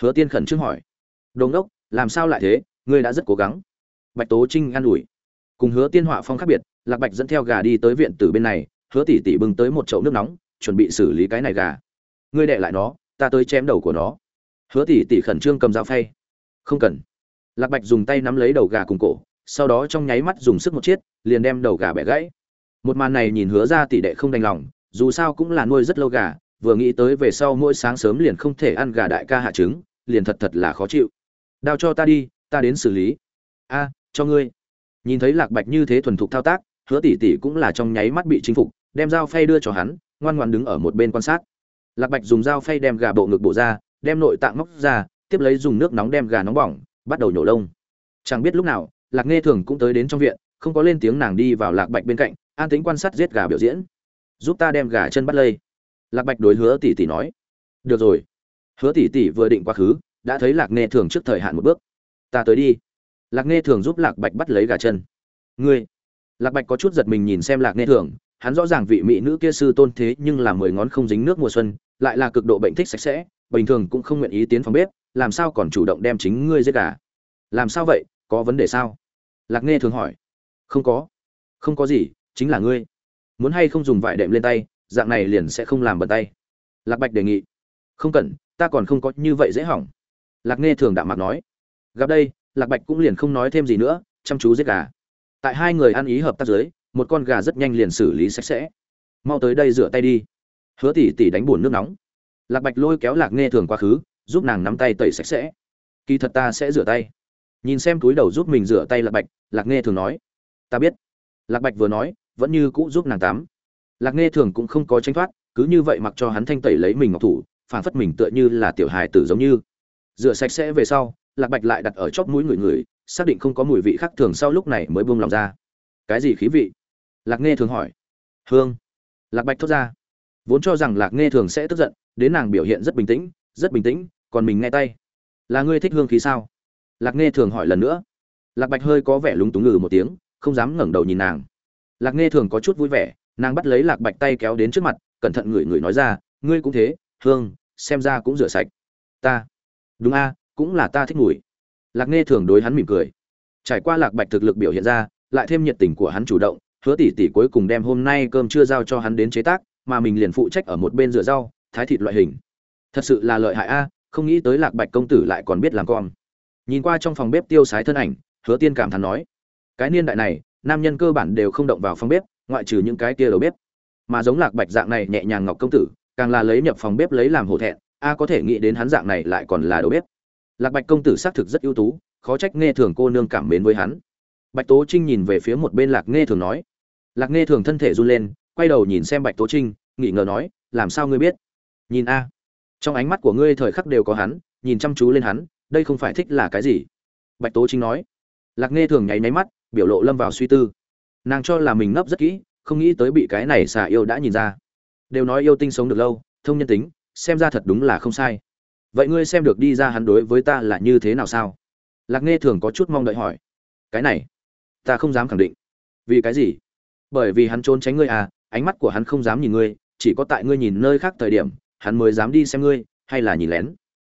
Hứa tiên khẩn trương hỏi. Đồn đốc làm sao lại thế? Ngươi đã rất cố gắng. Bạch tố trinh an ủi. Cùng hứa tiên họa phong khác biệt, lạc bạch dẫn theo gà đi tới viện tử bên này, hứa tỷ tỷ bưng tới một chậu nước nóng, chuẩn bị xử lý cái này gà ngươi đệ lại nó ta tới chém đầu của nó. Hứa tỷ tỷ khẩn trương cầm dao phay. Không cần. Lạc bạch dùng tay nắm lấy đầu gà cùng cổ sau đó trong nháy mắt dùng sức một chiếc, liền đem đầu gà bẻ gãy. Một màn này nhìn hứa ra tỷ đệ không đành lòng dù sao cũng là nuôi rất lâu gà vừa nghĩ tới về sau mỗi sáng sớm liền không thể ăn gà đại ca hạ trứng liền thật thật là khó chịu. Đao cho ta đi ta đến xử lý. A cho ngươi. Nhìn thấy lạc bạch như thế thuần thục thao tác hứa tỷ tỷ cũng là trong nháy mắt bị chinh phục đem dao phay đưa cho hắn ngoan ngoan đứng ở một bên quan sát lạc bạch dùng dao phay đem gà bộ ngực bộ ra, đem nội tạng móc ra, tiếp lấy dùng nước nóng đem gà nóng bỏng, bắt đầu nhổ lông. Chẳng biết lúc nào, lạc nghe thường cũng tới đến trong viện, không có lên tiếng nàng đi vào lạc bạch bên cạnh, an tính quan sát giết gà biểu diễn. Giúp ta đem gà chân bắt lây. Lạc bạch đối hứa tỷ tỷ nói. Được rồi. Hứa tỷ tỷ vừa định quá khứ, đã thấy lạc nghe thường trước thời hạn một bước. Ta tới đi. Lạc nghe thường giúp lạc bạch bắt lấy gà chân. Ngươi. Lạc bạch có chút giật mình nhìn xem lạc nghe thường, hắn rõ ràng vị mỹ nữ kia sư tôn thế nhưng là mười ngón không dính nước mùa xuân lại là cực độ bệnh thích sạch sẽ, bình thường cũng không nguyện ý tiến phòng bếp, làm sao còn chủ động đem chính ngươi giết gà? Làm sao vậy? Có vấn đề sao? Lạc nghe thường hỏi. Không có. Không có gì, chính là ngươi. Muốn hay không dùng vải đệm lên tay, dạng này liền sẽ không làm bật tay. Lạc bạch đề nghị. Không cần, ta còn không có như vậy dễ hỏng. Lạc nghe thường đạm mạc nói. Gặp đây, lạc bạch cũng liền không nói thêm gì nữa, chăm chú giết gà. Tại hai người ăn ý hợp tác dưới, một con gà rất nhanh liền xử lý sạch sẽ. Mau tới đây rửa tay đi hứa tỷ tỷ đánh buồn nước nóng. Lạc bạch lôi kéo lạc nghe thường quá khứ, giúp nàng nắm tay tẩy sạch sẽ. Kỳ thật ta sẽ rửa tay. Nhìn xem túi đầu giúp mình rửa tay lạc bạch, lạc nghe thường nói. Ta biết. Lạc bạch vừa nói, vẫn như cũ giúp nàng tắm. Lạc nghe thường cũng không có tranh thoát, cứ như vậy mặc cho hắn thanh tẩy lấy mình ngọc thủ phản phất mình tựa như là tiểu hài tử giống như. Rửa sạch sẽ về sau, lạc bạch lại đặt ở chóp mũi người người, xác định không có mùi vị khác thường sau lúc này mới buông lòng ra. Cái gì khí vị? Lạc nghe thường hỏi. Hương. Lạc bạch thốt ra vốn cho rằng lạc nghe thường sẽ tức giận, đến nàng biểu hiện rất bình tĩnh, rất bình tĩnh, còn mình nghe tay. Là ngươi thích hương khí sao? Lạc nghe thường hỏi lần nữa. Lạc bạch hơi có vẻ lúng túng ngừ một tiếng, không dám ngẩng đầu nhìn nàng. Lạc nghe thường có chút vui vẻ, nàng bắt lấy lạc bạch tay kéo đến trước mặt, cẩn thận ngửi ngửi nói ra, ngươi cũng thế, hương, xem ra cũng rửa sạch. Ta. Đúng a, cũng là ta thích mùi. Lạc nghe thường đối hắn mỉm cười. Trải qua lạc bạch thực lực biểu hiện ra, lại thêm nhiệt tình của hắn chủ động, hứa tỷ tỷ cuối cùng đem hôm nay cơm chưa giao cho hắn đến chế tác mà mình liền phụ trách ở một bên rửa rau, thái thịt loại hình. Thật sự là lợi hại a, không nghĩ tới lạc bạch công tử lại còn biết làm con. Nhìn qua trong phòng bếp tiêu sái thân ảnh, hứa tiên cảm thán nói, cái niên đại này, nam nhân cơ bản đều không động vào phòng bếp, ngoại trừ những cái kia đầu bếp. Mà giống lạc bạch dạng này nhẹ nhàng ngọc công tử, càng là lấy nhập phòng bếp lấy làm hổ thẹn, a có thể nghĩ đến hắn dạng này lại còn là đầu bếp. Lạc bạch công tử xác thực rất ưu tú, khó trách nghe thường cô nương cảm mến với hắn. Bạch tố trinh nhìn về phía một bên lạc nghe thường nói. Lạc nghe thường thân thể run lên quay đầu nhìn xem bạch tố trinh nghĩ ngờ nói, làm sao ngươi biết? Nhìn a, trong ánh mắt của ngươi thời khắc đều có hắn, nhìn chăm chú lên hắn, đây không phải thích là cái gì? Bạch tố trinh nói. Lạc nghe thường nháy máy mắt, biểu lộ lâm vào suy tư. Nàng cho là mình ngấp rất kỹ, không nghĩ tới bị cái này xà yêu đã nhìn ra. Đều nói yêu tinh sống được lâu, thông nhân tính, xem ra thật đúng là không sai. Vậy ngươi xem được đi ra hắn đối với ta là như thế nào sao? Lạc nghe thường có chút mong đợi hỏi. Cái này, ta không dám khẳng định. Vì cái gì? Bởi vì hắn trốn tránh ngươi à ánh mắt của hắn không dám nhìn ngươi, chỉ có tại ngươi nhìn nơi khác thời điểm, hắn mới dám đi xem ngươi, hay là nhìn lén.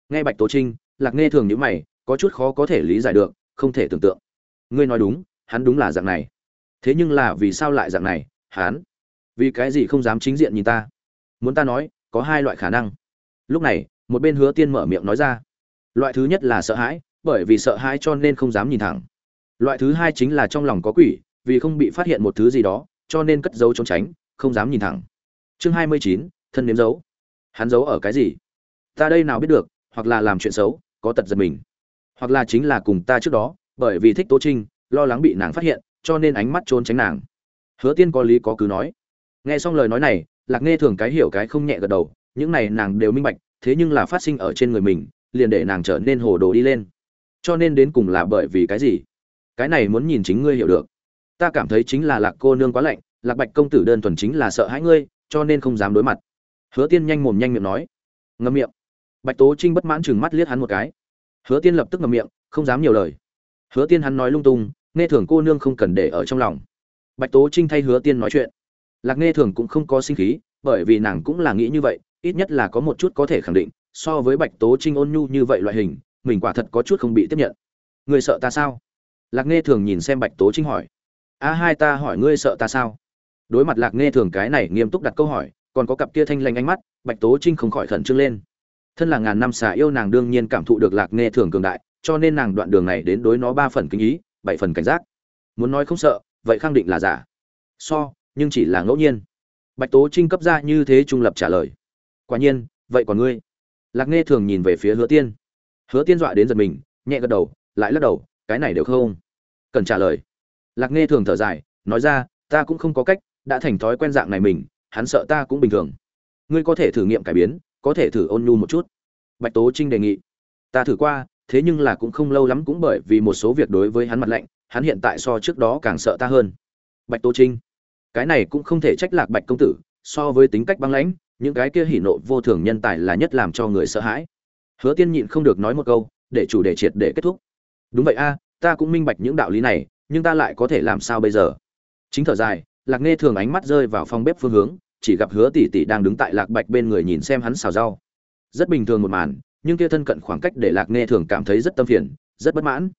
Nghe bạch tố trinh, lạc nghe thường nhữ mày, có chút khó có thể lý giải được, không thể tưởng tượng. Ngươi nói đúng, hắn đúng là dạng này. Thế nhưng là vì sao lại dạng này, hắn? Vì cái gì không dám chính diện nhìn ta? Muốn ta nói, có hai loại khả năng. Lúc này, một bên hứa tiên mở miệng nói ra. Loại thứ nhất là sợ hãi, bởi vì sợ hãi cho nên không dám nhìn thẳng. Loại thứ hai chính là trong lòng có quỷ, vì không bị phát hiện một thứ gì đó, cho nên cất giấu trốn tránh không dám nhìn thẳng. Chương hai mươi chín, thân nếm dấu. Hắn giấu ở cái gì? Ta đây nào biết được, hoặc là làm chuyện xấu, có tật giật mình. Hoặc là chính là cùng ta trước đó, bởi vì thích tố trinh, lo lắng bị nàng phát hiện, cho nên ánh mắt trốn tránh nàng. Hứa tiên có lý có cứ nói. Nghe xong lời nói này, lạc nghe thường cái hiểu cái không nhẹ gật đầu, những này nàng đều minh bạch, thế nhưng là phát sinh ở trên người mình, liền để nàng trở nên hồ đồ đi lên. Cho nên đến cùng là bởi vì cái gì? Cái này muốn nhìn chính ngươi hiểu được. Ta cảm thấy chính là lạc cô nương quá lạnh lạc bạch công tử đơn thuần chính là sợ hãi ngươi, cho nên không dám đối mặt. Hứa tiên nhanh mồm nhanh miệng nói. Ngâm miệng. Bạch tố trinh bất mãn chừng mắt liếc hắn một cái. Hứa tiên lập tức ngậm miệng, không dám nhiều lời. Hứa tiên hắn nói lung tung, nghe thường cô nương không cần để ở trong lòng. Bạch tố trinh thay hứa tiên nói chuyện. Lạc nghe thường cũng không có sinh khí, bởi vì nàng cũng là nghĩ như vậy, ít nhất là có một chút có thể khẳng định, so với bạch tố trinh ôn nhu như vậy loại hình, mình quả thật có chút không bị tiếp nhận. Người sợ ta sao? Lạc nghe thường nhìn xem bạch tố trinh hỏi. A hai ta hỏi ngươi sợ ta sao? Đối mặt lạc nghe thường cái này nghiêm túc đặt câu hỏi, còn có cặp kia thanh lanh ánh mắt, bạch tố trinh không khỏi khẩn trương lên. Thân là ngàn năm xà yêu nàng đương nhiên cảm thụ được lạc nghe thường cường đại, cho nên nàng đoạn đường này đến đối nó ba phần kinh ý, bảy phần cảnh giác. Muốn nói không sợ, vậy khẳng định là giả. So, nhưng chỉ là ngẫu nhiên. Bạch tố trinh cấp ra như thế trung lập trả lời. Quả nhiên, vậy còn ngươi? Lạc nghe thường nhìn về phía hứa tiên. Hứa tiên dọa đến giật mình, nhẹ gật đầu, lại lắc đầu, cái này đều không? Cần trả lời. Lạc nghe thường thở dài, nói ra, ta cũng không có cách đã thành thói quen dạng này mình, hắn sợ ta cũng bình thường. Ngươi có thể thử nghiệm cải biến, có thể thử ôn nhu một chút. Bạch tố trinh đề nghị. Ta thử qua, thế nhưng là cũng không lâu lắm cũng bởi vì một số việc đối với hắn mặt lạnh, hắn hiện tại so trước đó càng sợ ta hơn. Bạch tố trinh. Cái này cũng không thể trách lạc bạch công tử, so với tính cách băng lãnh, những cái kia hỉ nộ vô thường nhân tài là nhất làm cho người sợ hãi. Hứa tiên nhịn không được nói một câu, để chủ đề triệt để kết thúc. Đúng vậy a, ta cũng minh bạch những đạo lý này, nhưng ta lại có thể làm sao bây giờ? Chính thở dài lạc nghe thường ánh mắt rơi vào phòng bếp phương hướng, chỉ gặp hứa tỷ tỷ đang đứng tại lạc bạch bên người nhìn xem hắn xào rau. Rất bình thường một màn, nhưng kia thân cận khoảng cách để lạc nghe thường cảm thấy rất tâm phiền, rất bất mãn.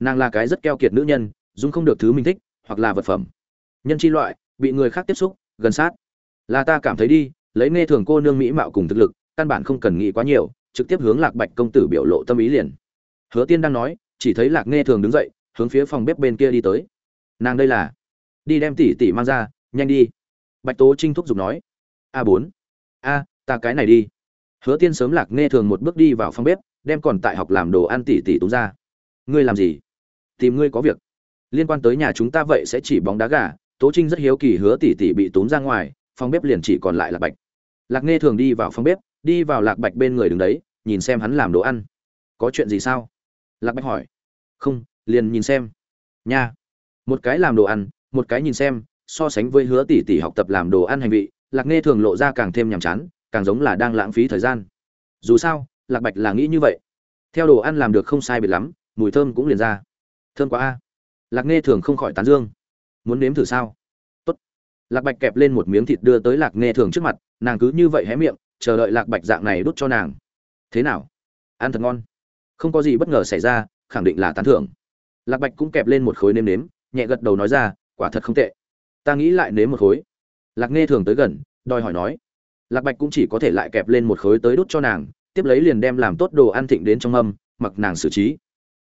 Nàng là cái rất keo kiệt nữ nhân, dung không được thứ mình thích, hoặc là vật phẩm. Nhân chi loại, bị người khác tiếp xúc, gần sát. Là ta cảm thấy đi, lấy nghe thường cô nương mỹ mạo cùng thực lực, căn bản không cần nghĩ quá nhiều, trực tiếp hướng lạc bạch công tử biểu lộ tâm ý liền. Hứa tiên đang nói, chỉ thấy lạc nghe thường đứng dậy, hướng phía phòng bếp bên kia đi tới. Nàng đây là đi đem tỷ tỷ mang ra, nhanh đi. Bạch tố trinh thúc giục nói. A bốn. A, ta cái này đi. Hứa tiên sớm lạc nghe thường một bước đi vào phòng bếp, đem còn tại học làm đồ ăn tỷ tỷ túng ra. Ngươi làm gì? Tìm ngươi có việc. Liên quan tới nhà chúng ta vậy sẽ chỉ bóng đá gà. Tố trinh rất hiếu kỳ hứa tỷ tỷ bị tốn ra ngoài, phòng bếp liền chỉ còn lại lạc bạch. Lạc nghe thường đi vào phòng bếp, đi vào lạc bạch bên người đứng đấy, nhìn xem hắn làm đồ ăn. Có chuyện gì sao? Lạc bạch hỏi. Không, liền nhìn xem. Nha. Một cái làm đồ ăn một cái nhìn xem, so sánh với hứa tỷ tỷ học tập làm đồ ăn hành vị, lạc nghe thường lộ ra càng thêm nhàm chán, càng giống là đang lãng phí thời gian. Dù sao, lạc bạch là nghĩ như vậy. Theo đồ ăn làm được không sai biệt lắm, mùi thơm cũng liền ra. Thơm quá a. Lạc nghe thường không khỏi tán dương. Muốn nếm thử sao? Tốt. Lạc bạch kẹp lên một miếng thịt đưa tới lạc nghe thường trước mặt, nàng cứ như vậy hé miệng, chờ đợi lạc bạch dạng này đút cho nàng. Thế nào? Ăn thật ngon. Không có gì bất ngờ xảy ra, khẳng định là tán thưởng. Lạc bạch cũng kẹp lên một khối nêm nếm, nhẹ gật đầu nói ra quả thật không tệ. Ta nghĩ lại nếm một khối. Lạc nghe thường tới gần đòi hỏi nói. Lạc bạch cũng chỉ có thể lại kẹp lên một khối tới đút cho nàng tiếp lấy liền đem làm tốt đồ ăn thịnh đến trong âm, mặc nàng xử trí.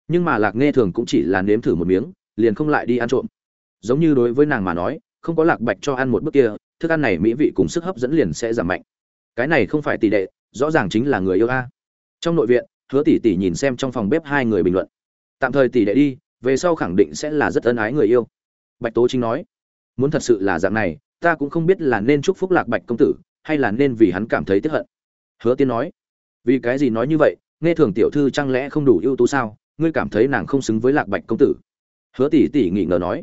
Nhưng mà lạc nghe thường cũng chỉ là nếm thử một miếng liền không lại đi ăn trộm. Giống như đối với nàng mà nói không có lạc bạch cho ăn một bước kia thức ăn này mỹ vị cùng sức hấp dẫn liền sẽ giảm mạnh. Cái này không phải tỷ đệ rõ ràng chính là người yêu a. Trong nội viện hứa tỷ tỷ nhìn xem trong phòng bếp hai người bình luận. Tạm thời tỷ đệ đi về sau khẳng định sẽ là rất ân ái người yêu bạch tố chính nói, muốn thật sự là dạng này, ta cũng không biết là nên chúc phúc lạc bạch công tử, hay là nên vì hắn cảm thấy tiếc hận. Hứa tiên nói, vì cái gì nói như vậy, nghe thường tiểu thư chẳng lẽ không đủ ưu tú sao? Ngươi cảm thấy nàng không xứng với lạc bạch công tử? Hứa tỷ tỷ nghĩ ngờ nói,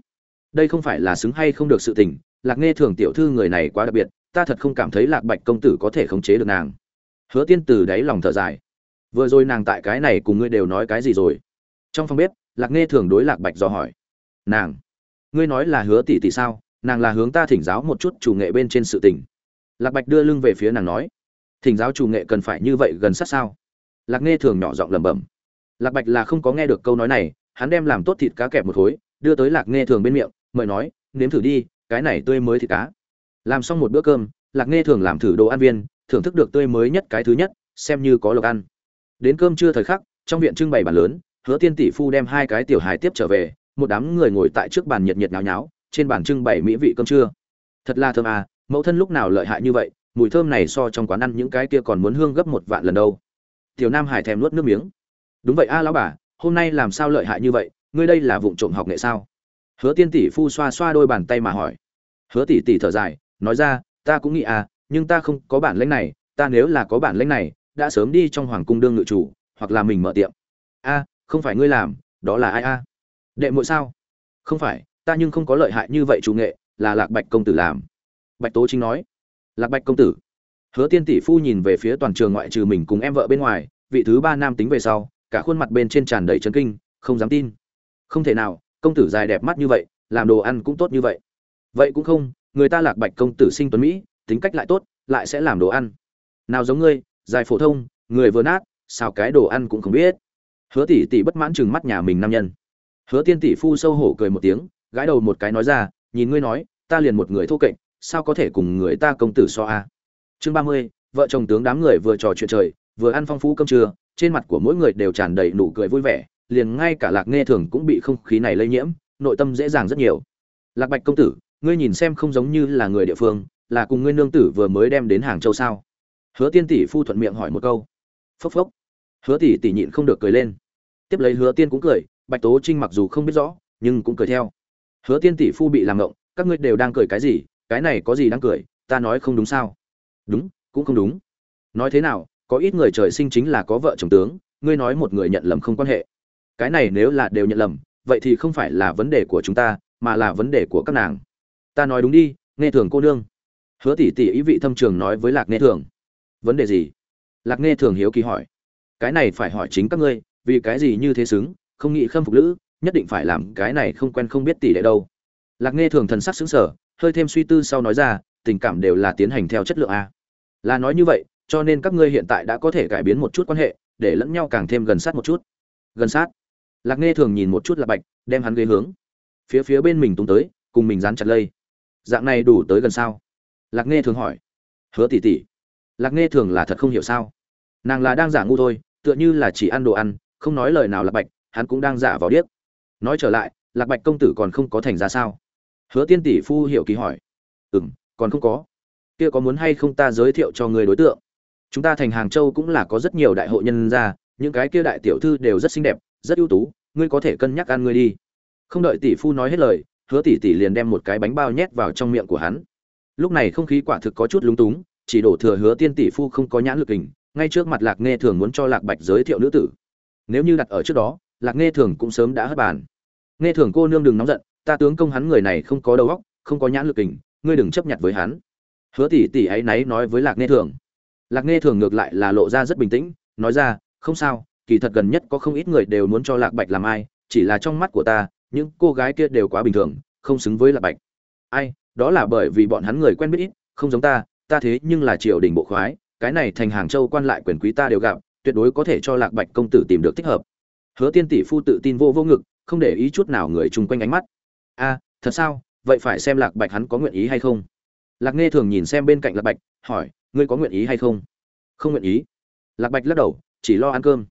đây không phải là xứng hay không được sự tình, lạc nghe thường tiểu thư người này quá đặc biệt, ta thật không cảm thấy lạc bạch công tử có thể khống chế được nàng. Hứa tiên từ đáy lòng thở dài, vừa rồi nàng tại cái này cùng ngươi đều nói cái gì rồi? Trong phòng bếp, lạc nghe thường đối lạc bạch dò hỏi, nàng ngươi nói là hứa tỷ tỷ sao? Nàng là hướng ta thỉnh giáo một chút chủ nghệ bên trên sự tình. Lạc bạch đưa lưng về phía nàng nói, thỉnh giáo chủ nghệ cần phải như vậy gần sát sao? Lạc nghe thường nhỏ giọng lẩm bẩm. Lạc bạch là không có nghe được câu nói này, hắn đem làm tốt thịt cá kẹp một khối, đưa tới lạc nghe thường bên miệng, mời nói, nếm thử đi, cái này tươi mới thịt cá. Làm xong một bữa cơm, lạc nghe thường làm thử đồ ăn viên, thưởng thức được tươi mới nhất cái thứ nhất, xem như có lộc ăn. Đến cơm trưa thời khắc, trong viện trưng bày bàn lớn, hứa tiên tỷ phu đem hai cái tiểu hài tiếp trở về một đám người ngồi tại trước bàn nhiệt nhiệt náo nháo, trên bàn trưng bày mỹ vị cơm trưa. Thật là thơm à mẫu thân lúc nào lợi hại như vậy, mùi thơm này so trong quán ăn những cái kia còn muốn hương gấp một vạn lần đâu. Tiểu nam hải thèm nuốt nước miếng. Đúng vậy a, lão bà, hôm nay làm sao lợi hại như vậy, ngươi đây là vụng trộm học nghệ sao? Hứa tiên tỷ phu xoa xoa đôi bàn tay mà hỏi. Hứa tỷ tỷ thở dài, nói ra, ta cũng nghĩ à nhưng ta không có bản lĩnh này, ta nếu là có bản lĩnh này, đã sớm đi trong hoàng cung đương ngự chủ, hoặc là mình mở tiệm. A, không phải ngươi làm, đó là ai a? Đệ muội sao? Không phải, ta nhưng không có lợi hại như vậy chủ nghệ, là lạc bạch công tử làm. Bạch tố chính nói. Lạc bạch công tử. Hứa tiên tỷ phu nhìn về phía toàn trường ngoại trừ mình cùng em vợ bên ngoài, vị thứ ba nam tính về sau, cả khuôn mặt bên trên tràn đầy chấn kinh, không dám tin. Không thể nào, công tử dài đẹp mắt như vậy, làm đồ ăn cũng tốt như vậy. Vậy cũng không, người ta lạc bạch công tử sinh tuấn mỹ, tính cách lại tốt, lại sẽ làm đồ ăn. Nào giống ngươi, dài phổ thông, người vừa nát sao cái đồ ăn cũng không biết. Hứa tỷ tỷ bất mãn chừng mắt nhà mình nam nhân hứa tiên tỷ phu sâu hổ cười một tiếng, gãi đầu một cái nói ra, nhìn ngươi nói, ta liền một người thô kệch, sao có thể cùng người ta công tử so a? Chương ba mươi, vợ chồng tướng đám người vừa trò chuyện trời, vừa ăn phong phú cơm trưa, trên mặt của mỗi người đều tràn đầy nụ cười vui vẻ, liền ngay cả lạc nghe thường cũng bị không khí này lây nhiễm, nội tâm dễ dàng rất nhiều. Lạc bạch công tử, ngươi nhìn xem không giống như là người địa phương, là cùng ngươi nương tử vừa mới đem đến hàng châu sao? Hứa tiên tỷ phu thuận miệng hỏi một câu. Phốc phốc. Hứa tỷ tỷ nhịn không được cười lên. Tiếp lấy hứa tiên cũng cười bạch tố trinh mặc dù không biết rõ, nhưng cũng cười theo. Hứa tiên tỷ phu bị làm ngộng, các ngươi đều đang cười cái gì? Cái này có gì đang cười? Ta nói không đúng sao? Đúng, cũng không đúng. Nói thế nào, có ít người trời sinh chính là có vợ chồng tướng, ngươi nói một người nhận lầm không quan hệ. Cái này nếu là đều nhận lầm, vậy thì không phải là vấn đề của chúng ta, mà là vấn đề của các nàng. Ta nói đúng đi, nghe thường cô nương. Hứa tỷ tỷ ý vị thâm trường nói với lạc nghe thường. Vấn đề gì? Lạc nghe thường hiếu kỳ hỏi. Cái này phải hỏi chính các ngươi, vì cái gì như thế xứng? Không nghĩ khâm phục lữ, nhất định phải làm cái này không quen không biết tỷ lệ đâu. Lạc nghe thường thần sắc xứng sở hơi thêm suy tư sau nói ra, tình cảm đều là tiến hành theo chất lượng a. Là nói như vậy, cho nên các ngươi hiện tại đã có thể cải biến một chút quan hệ, để lẫn nhau càng thêm gần sát một chút. Gần sát? Lạc nghe thường nhìn một chút là bạch, đem hắn ghế hướng. Phía phía bên mình tung tới, cùng mình dán chặt lây. Dạng này đủ tới gần sao? Lạc nghe thường hỏi. Hứa tỉ tỉ lạc nghe thường là thật không hiểu sao? Nàng là đang giả ngu thôi, tựa như là chỉ ăn đồ ăn, không nói lời nào là bạch hắn cũng đang giả vào điếc. Nói trở lại, lạc bạch công tử còn không có thành ra sao? Hứa tiên tỷ phu hiểu kỳ hỏi. Ừ m còn không có. Kia có muốn hay không ta giới thiệu cho người đối tượng? Chúng ta thành hàng châu cũng là có rất nhiều đại hội nhân ra, những cái kia đại tiểu thư đều rất xinh đẹp, rất ưu tú, ngươi có thể cân nhắc ăn ngươi đi. Không đợi tỷ phu nói hết lời, hứa tỷ tỷ liền đem một cái bánh bao nhét vào trong miệng của hắn. Lúc này không khí quả thực có chút lúng túng, chỉ đổ thừa hứa tiên tỷ phu không có nhãn lực hình, ngay trước mặt lạc nghe thường muốn cho lạc bạch giới thiệu nữ tử. Nếu như đặt ở trước đó lạc nghe thường cũng sớm đã hất bàn. Nghe thường cô nương đừng nóng giận, ta tướng công hắn người này không có đầu óc, không có nhãn lực hình ngươi đừng chấp nhận với hắn. Hứa tỷ tỷ ấy náy nói với lạc nghe thường. Lạc nghe thường ngược lại là lộ ra rất bình tĩnh, nói ra, không sao, kỳ thật gần nhất có không ít người đều muốn cho lạc bạch làm ai, chỉ là trong mắt của ta, những cô gái kia đều quá bình thường, không xứng với lạc bạch. Ai, đó là bởi vì bọn hắn người quen biết ít, không giống ta ta thế nhưng là triều đình bộ khoái, cái này thành hàng châu quan lại quyền quý ta đều gặp, tuyệt đối có thể cho lạc bạch công tử tìm được thích hợp hứa tiên tỷ phu tự tin vô vô ngực, không để ý chút nào người chung quanh ánh mắt. A, thật sao? Vậy phải xem lạc bạch hắn có nguyện ý hay không? Lạc nghe thường nhìn xem bên cạnh lạc bạch, hỏi, ngươi có nguyện ý hay không? Không nguyện ý. Lạc bạch lắc đầu, chỉ lo ăn cơm.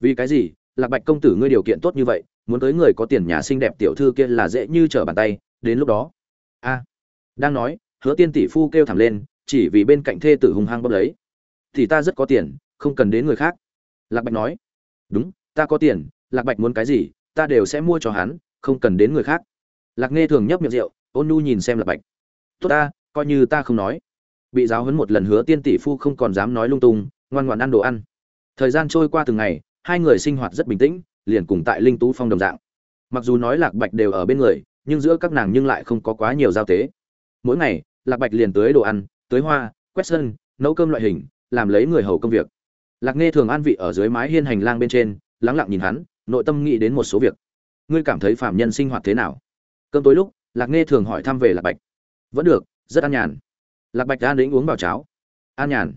Vì cái gì? Lạc bạch công tử ngươi điều kiện tốt như vậy, muốn tới người có tiền nhà xinh đẹp tiểu thư kia là dễ như trở bàn tay, đến lúc đó. A. Đang nói, hứa tiên tỷ phu kêu thảm lên, chỉ vì bên cạnh thê tử hung hăng bốc lấy. Thì ta rất có tiền, không cần đến người khác. Lạc bạch nói. Đúng ta có tiền, lạc bạch muốn cái gì, ta đều sẽ mua cho hắn, không cần đến người khác. Lạc nghe thường nhấp miệng rượu, ôn nu nhìn xem lạc bạch. Tốt ta, coi như ta không nói. Bị giáo huấn một lần hứa tiên tỷ phu không còn dám nói lung tung, ngoan ngoan ăn đồ ăn. Thời gian trôi qua từng ngày, hai người sinh hoạt rất bình tĩnh, liền cùng tại linh tú phong đồng dạng. Mặc dù nói lạc bạch đều ở bên người, nhưng giữa các nàng nhưng lại không có quá nhiều giao tế. Mỗi ngày, lạc bạch liền tới đồ ăn, tới hoa, quét sân, nấu cơm loại hình, làm lấy người hầu công việc. Lạc nghe thường an vị ở dưới mái hiên hành lang bên trên lắng lặng nhìn hắn, nội tâm nghĩ đến một số việc. Ngươi cảm thấy phạm nhân sinh hoạt thế nào? Cơm tối lúc, lạc nghe thường hỏi thăm về lạc bạch. Vẫn được, rất an nhàn. Lạc bạch an đến uống vào cháo. An nhàn.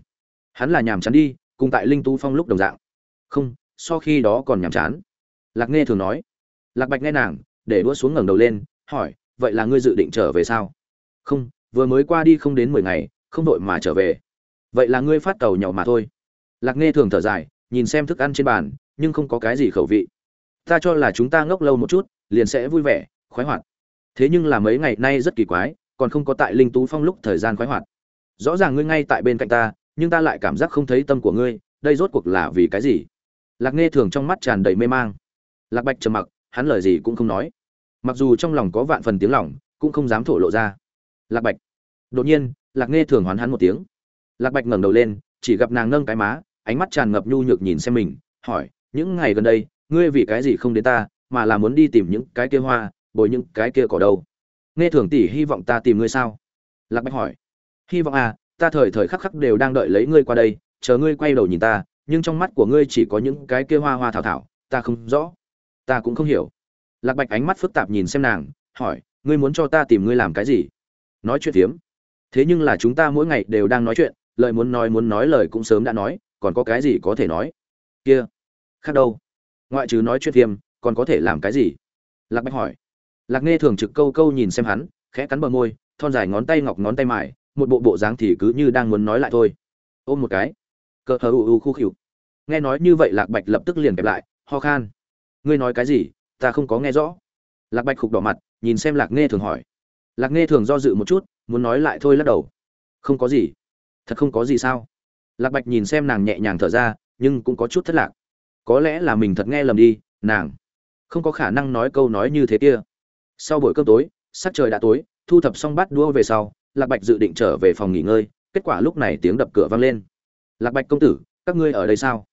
Hắn là nhàm chán đi, cùng tại linh tu phong lúc đồng dạng. Không, so khi đó còn nhàm chán. Lạc nghe thường nói. Lạc bạch nghe nàng, để đua xuống ngẩng đầu lên, hỏi, vậy là ngươi dự định trở về sao? Không, vừa mới qua đi không đến mười ngày, không đội mà trở về. Vậy là ngươi phát tàu nhỏ mà thôi. Lạc nghe thường thở dài, nhìn xem thức ăn trên bàn nhưng không có cái gì khẩu vị. Ta cho là chúng ta ngốc lâu một chút, liền sẽ vui vẻ, khoái hoạt. Thế nhưng là mấy ngày nay rất kỳ quái, còn không có tại linh tú phong lúc thời gian khoái hoạt. Rõ ràng ngươi ngay tại bên cạnh ta, nhưng ta lại cảm giác không thấy tâm của ngươi, đây rốt cuộc là vì cái gì? Lạc nghe thường trong mắt tràn đầy mê mang. Lạc bạch trầm mặc, hắn lời gì cũng không nói. Mặc dù trong lòng có vạn phần tiếng lòng, cũng không dám thổ lộ ra. Lạc bạch. Đột nhiên, lạc nghe thường hoán hắn một tiếng. Lạc bạch ngẩng đầu lên, chỉ gặp nàng nâng cái má, ánh mắt tràn ngập nhu nhược nhìn xem mình, hỏi những ngày gần đây, ngươi vì cái gì không đến ta, mà là muốn đi tìm những cái kia hoa, bồi những cái kia cỏ đâu? Nghe thường tỷ hy vọng ta tìm ngươi sao? Lạc bạch hỏi. Hy vọng à ta thời thời khắc khắc đều đang đợi lấy ngươi qua đây, chờ ngươi quay đầu nhìn ta, nhưng trong mắt của ngươi chỉ có những cái kia hoa hoa thảo thảo, ta không rõ. Ta cũng không hiểu. Lạc bạch ánh mắt phức tạp nhìn xem nàng, hỏi, ngươi muốn cho ta tìm ngươi làm cái gì? Nói chuyện tiếm. thế nhưng là chúng ta mỗi ngày đều đang nói chuyện, lời muốn nói muốn nói lời cũng sớm đã nói, còn có cái gì có thể nói? Kia khác đâu. Ngoại trừ nói chuyện thiêm còn có thể làm cái gì? Lạc bạch hỏi. Lạc nghe thường trực câu câu nhìn xem hắn, khẽ cắn bờ môi, thon dài ngón tay ngọc ngón tay mải, một bộ bộ dáng thì cứ như đang muốn nói lại thôi. Ôm một cái. Cờ hờ u u khu khỉu. Nghe nói như vậy lạc bạch lập tức liền kẹp lại, ho khan. Ngươi nói cái gì? Ta không có nghe rõ. Lạc bạch khục đỏ mặt, nhìn xem lạc nghe thường hỏi. Lạc nghe thường do dự một chút, muốn nói lại thôi lắc đầu. Không có gì. Thật không có gì sao? Lạc bạch nhìn xem nàng nhẹ nhàng thở ra, nhưng cũng có chút thất lạc có lẽ là mình thật nghe lầm đi, nàng không có khả năng nói câu nói như thế kia. Sau buổi cơm tối, sắc trời đã tối, thu thập xong bát đua về sau, lạc bạch dự định trở về phòng nghỉ ngơi, kết quả lúc này tiếng đập cửa vang lên. Lạc bạch công tử, các ngươi ở đây sao?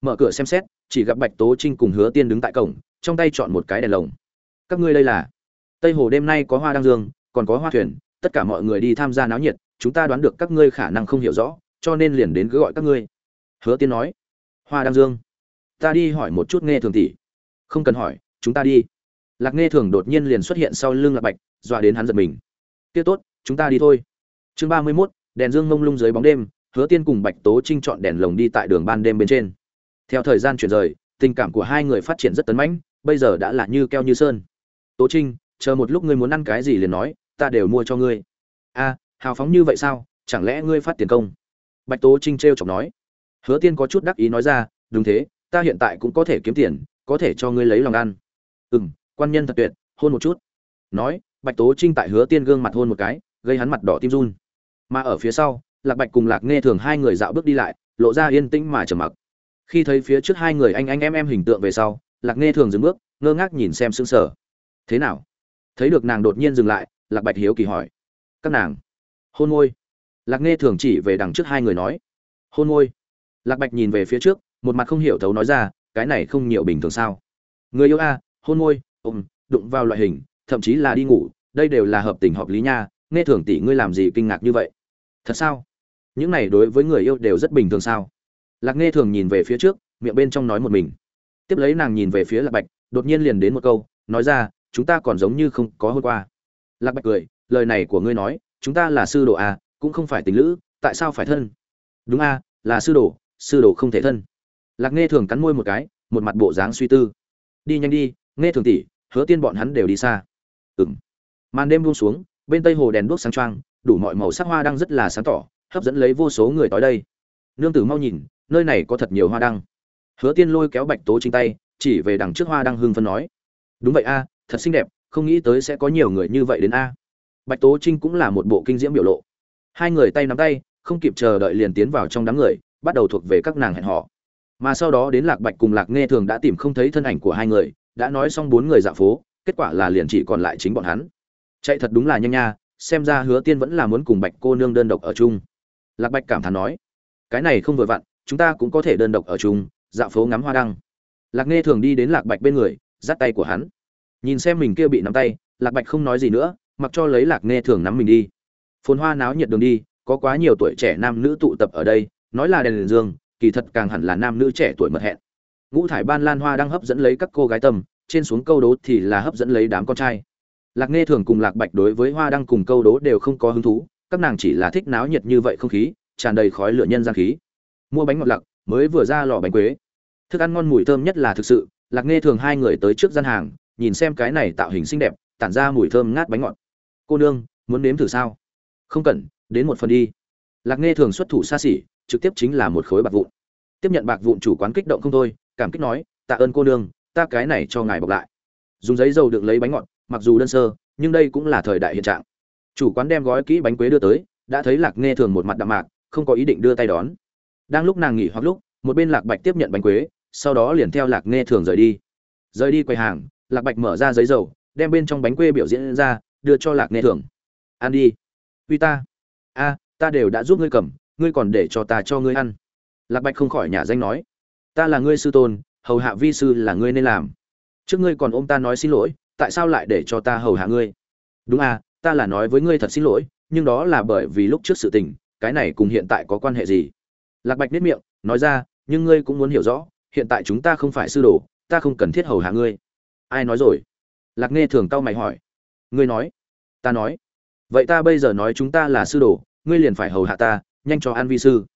Mở cửa xem xét, chỉ gặp bạch tố trinh cùng hứa tiên đứng tại cổng, trong tay chọn một cái đèn lồng. Các ngươi đây là? Tây hồ đêm nay có hoa đăng dương, còn có hoa thuyền, tất cả mọi người đi tham gia náo nhiệt, chúng ta đoán được các ngươi khả năng không hiểu rõ, cho nên liền đến cứ gọi các ngươi. Hứa tiên nói. Hoa đăng dương ta đi hỏi một chút nghe thường tỷ. Không cần hỏi, chúng ta đi. Lạc nghe thường đột nhiên liền xuất hiện sau lưng lạc bạch, dọa đến hắn giật mình. Kia tốt, chúng ta đi thôi. Chương ba mươi mốt, đèn dương mông lung dưới bóng đêm, hứa tiên cùng bạch tố trinh chọn đèn lồng đi tại đường ban đêm bên trên. Theo thời gian chuyển rời, tình cảm của hai người phát triển rất tấn mãnh, bây giờ đã là như keo như sơn. Tố trinh, chờ một lúc ngươi muốn ăn cái gì liền nói, ta đều mua cho ngươi. A, hào phóng như vậy sao? Chẳng lẽ ngươi phát tiền công? Bạch tố trinh t r e o chọc nói. Hứa tiên có chút đắc ý nói ra, đúng thế ta hiện tại cũng có thể kiếm tiền, có thể cho ngươi lấy lòng ăn. Ừ m quan nhân thật tuyệt, hôn một chút. Nói, bạch tố trinh tại hứa tiên gương mặt hôn một cái, gây hắn mặt đỏ tim run. Mà ở phía sau, lạc bạch cùng lạc nghe thường hai người dạo bước đi lại, lộ ra yên tĩnh mà trầm mặc. Khi thấy phía trước hai người anh anh em em hình tượng về sau, lạc nghe thường dừng bước, ngơ ngác nhìn xem sững sờ. Thế nào? Thấy được nàng đột nhiên dừng lại, lạc bạch hiếu kỳ hỏi. Các nàng, hôn môi. Lạc nghe thường chỉ về đằng trước hai người nói. Hôn môi. Lạc bạch nhìn về phía trước một mặt không hiểu thấu nói ra cái này không nhiều bình thường sao? Người yêu a hôn môi ôm đụng vào loại hình thậm chí là đi ngủ đây đều là hợp tình hợp lý nha nghe thường tỷ ngươi làm gì kinh ngạc như vậy? Thật sao? Những này đối với người yêu đều rất bình thường sao? Lạc nghe thường nhìn về phía trước miệng bên trong nói một mình. Tiếp lấy nàng nhìn về phía lạc bạch đột nhiên liền đến một câu nói ra chúng ta còn giống như không có hôm qua. Lạc bạch cười lời này của ngươi nói chúng ta là sư đồ à, cũng không phải tình lữ tại sao phải thân? Đúng a là sư đồ sư đồ không thể thân lạc nghe thường cắn môi một cái, một mặt bộ dáng suy tư. Đi nhanh đi nghe thường tỷ, hứa tiên bọn hắn đều đi xa. Ừng màn đêm buông xuống, bên tây hồ đèn đuốc sáng trang đủ mọi màu sắc hoa đang rất là sáng tỏ, hấp dẫn lấy vô số người tới đây. Nương tử mau nhìn, nơi này có thật nhiều hoa đăng. Hứa tiên lôi kéo bạch tố chính tay, chỉ về đằng trước hoa đăng hưng phân nói. Đúng vậy a, thật xinh đẹp, không nghĩ tới sẽ có nhiều người như vậy đến a. Bạch tố trinh cũng là một bộ kinh diễm biểu lộ. Hai người tay nắm tay, không kịp chờ đợi liền tiến vào trong đám người, bắt đầu thuộc về các nàng hẹn họ mà sau đó đến lạc bạch cùng lạc nghe thường đã tìm không thấy thân ảnh của hai người, đã nói xong bốn người dạo phố, kết quả là liền chỉ còn lại chính bọn hắn. Chạy thật đúng là nhanh nha, xem ra hứa tiên vẫn là muốn cùng bạch cô nương đơn độc ở chung. Lạc bạch cảm thán nói, cái này không vừa vặn, chúng ta cũng có thể đơn độc ở chung dạo phố ngắm hoa đăng. Lạc nghe thường đi đến lạc bạch bên người dắt tay của hắn. Nhìn xem mình kia bị nắm tay, lạc bạch không nói gì nữa, mặc cho lấy lạc nghe thường nắm mình đi. Phồn hoa náo nhiệt đường đi, có quá nhiều tuổi trẻ nam nữ tụ tập ở đây, nói là đèn liền dương kỳ thật càng hẳn là nam nữ trẻ tuổi mật hẹn. Ngũ thải ban lan hoa đang hấp dẫn lấy các cô gái tâm, trên xuống câu đố thì là hấp dẫn lấy đám con trai. Lạc nghe thường cùng lạc bạch đối với hoa đăng cùng câu đố đều không có hứng thú, các nàng chỉ là thích náo nhiệt như vậy không khí, tràn đầy khói lửa nhân gian khí. Mua bánh ngọt lặc, mới vừa ra lò bánh quế. Thức ăn ngon mùi thơm nhất là thực sự, lạc nghe thường hai người tới trước gian hàng, nhìn xem cái này tạo hình xinh đẹp, tản ra mùi thơm ngát bánh ngọt. Cô nương, muốn nếm thử sao? Không cần, đến một phần đi. Lạc nghe thường xuất thủ xa xỉ trực tiếp chính là một khối bạc vụn. Tiếp nhận bạc vụn chủ quán kích động không thôi, cảm kích nói, tạ ơn cô nương, ta cái này cho ngài bọc lại. Dùng giấy dầu đựng lấy bánh ngọt, mặc dù đơn sơ, nhưng đây cũng là thời đại hiện trạng. Chủ quán đem gói kỹ bánh quế đưa tới, đã thấy lạc nghe thường một mặt đạm mạc, không có ý định đưa tay đón. Đang lúc nàng nghỉ hoặc lúc, một bên lạc bạch tiếp nhận bánh quế, sau đó liền theo lạc nghe thường rời đi. Rời đi quầy hàng, lạc bạch mở ra giấy dầu, đem bên trong bánh quê biểu diễn ra, đưa cho lạc nghe thường. Ăn đi. Uy ta. A, ta đều đã giúp ngươi cầm ngươi còn để cho ta cho ngươi ăn. Lạc bạch không khỏi nhà danh nói, ta là ngươi sư tôn, hầu hạ vi sư là ngươi nên làm. Trước ngươi còn ôm ta nói xin lỗi, tại sao lại để cho ta hầu hạ ngươi? Đúng à ta là nói với ngươi thật xin lỗi, nhưng đó là bởi vì lúc trước sự tình, cái này cùng hiện tại có quan hệ gì? Lạc bạch nếp miệng, nói ra, nhưng ngươi cũng muốn hiểu rõ, hiện tại chúng ta không phải sư đồ, ta không cần thiết hầu hạ ngươi. Ai nói rồi? Lạc nghe thường cau mày hỏi. Ngươi nói? Ta nói. Vậy ta bây giờ nói chúng ta là sư đồ, ngươi liền phải hầu hạ ta nhanh cho an vi sư.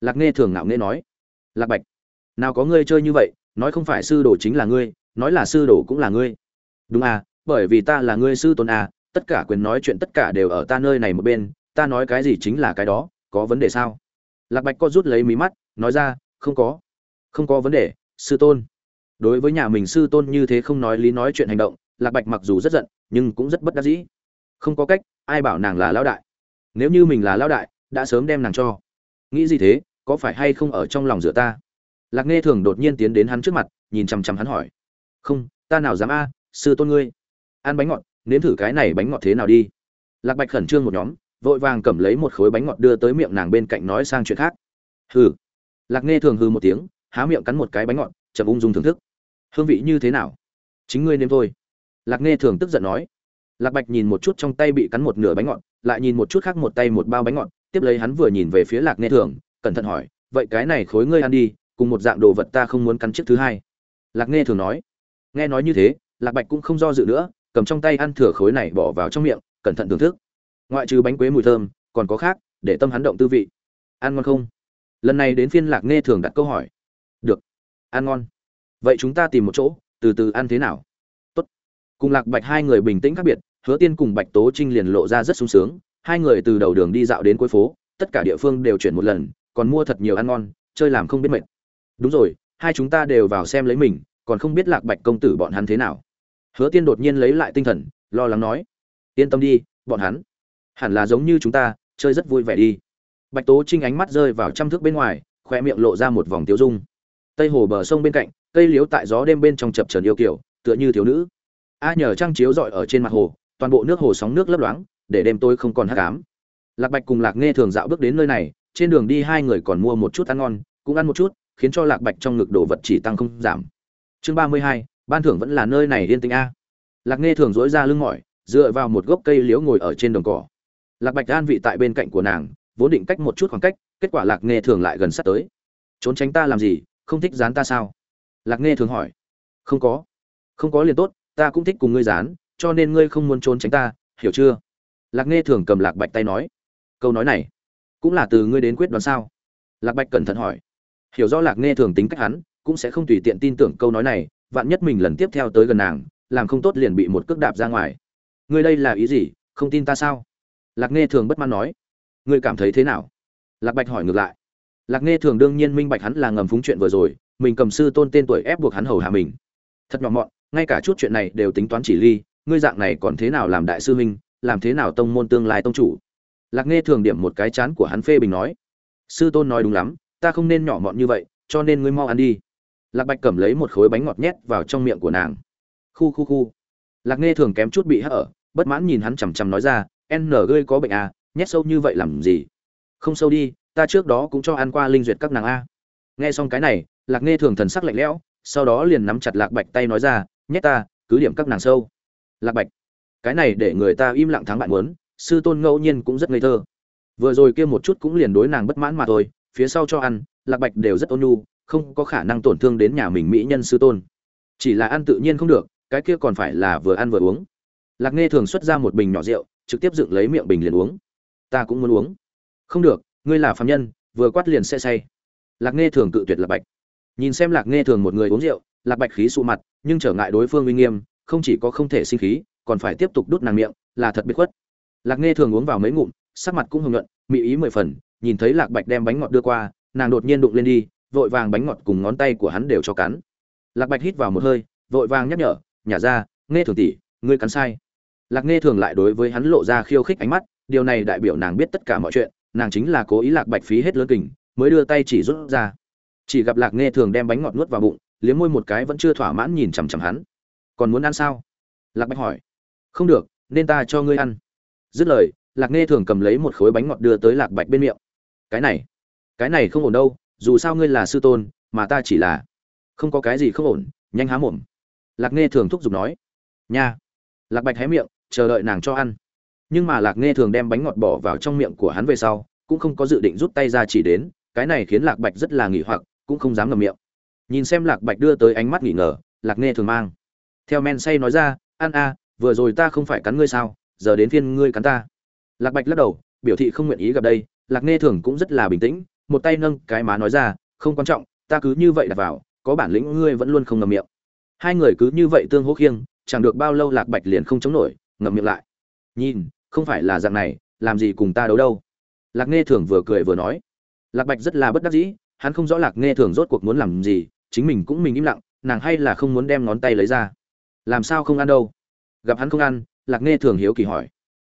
Lạc nghe thường ngạo nghe nói, lạc bạch, nào có ngươi chơi như vậy, nói không phải sư đồ chính là ngươi, nói là sư đồ cũng là ngươi. Đúng à bởi vì ta là ngươi sư tôn à tất cả quyền nói chuyện tất cả đều ở ta nơi này một bên, ta nói cái gì chính là cái đó, có vấn đề sao? Lạc bạch có rút lấy mí mắt, nói ra, không có không có vấn đề, sư tôn. Đối với nhà mình sư tôn như thế không nói lý nói chuyện hành động, lạc bạch mặc dù rất giận, nhưng cũng rất bất đắc dĩ. Không có cách, ai bảo nàng là lão đại? Nếu như mình là lão đại đã sớm đem nàng cho. Nghĩ gì thế, có phải hay không ở trong lòng giữa ta? Lạc nghe thường đột nhiên tiến đến hắn trước mặt, nhìn chằm chằm hắn hỏi. Không, ta nào dám a, sư tôn ngươi. Ăn bánh ngọt, nếm thử cái này bánh ngọt thế nào đi. Lạc bạch khẩn trương một nhóm, vội vàng cầm lấy một khối bánh ngọt đưa tới miệng nàng bên cạnh nói sang chuyện khác. Hừ. Lạc nghe thường hừ một tiếng, há miệng cắn một cái bánh ngọt, chậm ung dung thưởng thức. Hương vị như thế nào? Chính ngươi nếm thôi. Lạc nghe thường tức giận nói. Lạc bạch nhìn một chút trong tay bị cắn một nửa bánh ngọt, lại nhìn một chút khác một tay một bao bánh ngọt tiếp lấy hắn vừa nhìn về phía lạc nghe thường, cẩn thận hỏi, vậy cái này khối ngươi ăn đi, cùng một dạng đồ vật ta không muốn cắn chiếc thứ hai. Lạc nghe thường nói. Nghe nói như thế, lạc bạch cũng không do dự nữa, cầm trong tay ăn thừa khối này bỏ vào trong miệng, cẩn thận thưởng thức. Ngoại trừ bánh quế mùi thơm, còn có khác, để tâm hắn động tư vị. Ăn ngon không? Lần này đến phiên lạc nghe thường đặt câu hỏi. Được. Ăn ngon. Vậy chúng ta tìm một chỗ, từ từ ăn thế nào? Tốt. cùng lạc bạch hai người bình tĩnh khác biệt, hứa tiên cùng bạch tố trinh liền lộ ra rất sung sướng hai người từ đầu đường đi dạo đến cuối phố, tất cả địa phương đều chuyển một lần, còn mua thật nhiều ăn ngon, chơi làm không biết mệt. Đúng rồi, hai chúng ta đều vào xem lấy mình, còn không biết lạc bạch công tử bọn hắn thế nào. Hứa tiên đột nhiên lấy lại tinh thần, lo lắng nói, yên tâm đi, bọn hắn hẳn là giống như chúng ta, chơi rất vui vẻ đi. Bạch tố trinh ánh mắt rơi vào trăm thước bên ngoài, khoe miệng lộ ra một vòng tiêu dung. Tây hồ bờ sông bên cạnh, cây liếu tại gió đêm bên trong chập trần yêu kiểu, tựa như thiếu nữ. A nhờ trăng chiếu rọi ở trên mặt hồ, toàn bộ nước hồ sóng nước lấp loáng để đêm tôi không còn hắc ám. Lạc bạch cùng lạc nghe thường dạo bước đến nơi này, trên đường đi hai người còn mua một chút ăn ngon, cũng ăn một chút, khiến cho lạc bạch trong ngực đồ vật chỉ tăng không giảm. Chương ba mươi hai, ban thưởng vẫn là nơi này yên tĩnh a. Lạc nghe thường dỗi ra lưng mỏi, dựa vào một gốc cây liễu ngồi ở trên đồng cỏ. Lạc bạch an vị tại bên cạnh của nàng, vốn định cách một chút khoảng cách, kết quả lạc nghe thường lại gần sát tới. Trốn tránh ta làm gì? Không thích dán ta sao? Lạc nghe thường hỏi. Không có. Không có liền tốt, ta cũng thích cùng ngươi dán, cho nên ngươi không muốn trốn tránh ta, hiểu chưa? Lạc nghe thường cầm lạc bạch tay nói, câu nói này cũng là từ ngươi đến quyết đoán sao? Lạc bạch cẩn thận hỏi. Hiểu rõ lạc nghe thường tính cách hắn, cũng sẽ không tùy tiện tin tưởng câu nói này, vạn nhất mình lần tiếp theo tới gần nàng, làm không tốt liền bị một cước đạp ra ngoài. Ngươi đây là ý gì? Không tin ta sao? Lạc nghe thường bất mãn nói. Ngươi cảm thấy thế nào? Lạc bạch hỏi ngược lại. Lạc nghe thường đương nhiên minh bạch hắn là ngầm phúng chuyện vừa rồi, mình cầm sư tôn tên tuổi ép buộc hắn hầu hạ mình. Thật nhỏ mọn, ngay cả chút chuyện này đều tính toán chỉ ly, ngươi dạng này còn thế nào làm đại sư huynh làm thế nào tông môn tương lai tông chủ? Lạc nghe thường điểm một cái chán của hắn phê bình nói. Sư tôn nói đúng lắm, ta không nên nhỏ mọn như vậy, cho nên ngươi mau ăn đi. Lạc bạch cầm lấy một khối bánh ngọt nhét vào trong miệng của nàng. Khu khu khu. Lạc nghe thường kém chút bị hắc ở bất mãn nhìn hắn chằm chằm nói ra, n ngươi có bệnh à nhét sâu như vậy làm gì? Không sâu đi, ta trước đó cũng cho ăn qua linh duyệt các nàng a. Nghe xong cái này, lạc nghe thường thần sắc lạnh lẽo, sau đó liền nắm chặt lạc bạch tay nói ra, nhét ta, cứ điểm các nàng sâu. Lạc bạch cái này để người ta im lặng thắng bạn muốn, sư tôn ngẫu nhiên cũng rất ngây thơ. Vừa rồi kia một chút cũng liền đối nàng bất mãn mà thôi, phía sau cho ăn, lạc bạch đều rất ôn nhu, không có khả năng tổn thương đến nhà mình mỹ nhân sư tôn. Chỉ là ăn tự nhiên không được, cái kia còn phải là vừa ăn vừa uống. Lạc nghe thường xuất ra một bình nhỏ rượu, trực tiếp dựng lấy miệng bình liền uống. Ta cũng muốn uống. Không được, ngươi là phạm nhân, vừa quát liền sẽ say. Lạc nghe thường cự tuyệt lạc bạch. Nhìn xem lạc nghe thường một người uống rượu, lạc bạch khí sụ mặt, nhưng trở ngại đối phương uy nghiêm, không chỉ có không thể sinh khí còn phải tiếp tục đút nàng miệng, là thật biết khuất. Lạc nghe thường uống vào mấy ngụm, sắc mặt cũng hưng nhuận mỹ ý mười phần, nhìn thấy lạc bạch đem bánh ngọt đưa qua, nàng đột nhiên đụng lên đi, vội vàng bánh ngọt cùng ngón tay của hắn đều cho cắn. Lạc bạch hít vào một hơi, vội vàng nhắc nhở, nhả ra nghe thường tỷ, ngươi cắn sai. Lạc nghe thường lại đối với hắn lộ ra khiêu khích ánh mắt, điều này đại biểu nàng biết tất cả mọi chuyện, nàng chính là cố ý lạc bạch phí hết lớn kình, mới đưa tay chỉ rút ra. Chỉ gặp lạc nghe thường đem bánh ngọt nuốt vào bụng, liếm môi một cái vẫn chưa thỏa mãn nhìn chằm chằm hắn. Còn muốn ăn sao? Lạc bạch hỏi không được, nên ta cho ngươi ăn. Dứt lời, lạc nghe thường cầm lấy một khối bánh ngọt đưa tới lạc bạch bên miệng. Cái này cái này không ổn đâu, dù sao ngươi là sư tôn, mà ta chỉ là không có cái gì không ổn, nhanh há mồm. Lạc nghe thường thúc giục nói. Nha. Lạc bạch hé miệng, chờ đợi nàng cho ăn. Nhưng mà lạc nghe thường đem bánh ngọt bỏ vào trong miệng của hắn về sau, cũng không có dự định rút tay ra chỉ đến, cái này khiến lạc bạch rất là nghỉ hoặc, cũng không dám ngầm miệng. Nhìn xem lạc bạch đưa tới ánh mắt nghỉ ngờ, lạc nghe thường mang. Theo men say nói ra, ăn a vừa rồi ta không phải cắn ngươi sao, giờ đến phiên ngươi cắn ta. Lạc bạch lắc đầu, biểu thị không nguyện ý gặp đây, lạc nghe thường cũng rất là bình tĩnh, một tay nâng cái má nói ra, không quan trọng, ta cứ như vậy đặt vào, có bản lĩnh ngươi vẫn luôn không ngầm miệng. Hai người cứ như vậy tương hỗ khiêng, chẳng được bao lâu lạc bạch liền không chống nổi, ngậm miệng lại. Nhìn, không phải là dạng này, làm gì cùng ta đấu đâu? Lạc nghe thường vừa cười vừa nói. Lạc bạch rất là bất đắc dĩ, hắn không rõ lạc nghe thường rốt cuộc muốn làm gì, chính mình cũng mình im lặng, nàng hay là không muốn đem ngón tay lấy ra. Làm sao không ăn đâu? Gặp hắn không ăn, lạc nghe thường hiếu kỳ hỏi.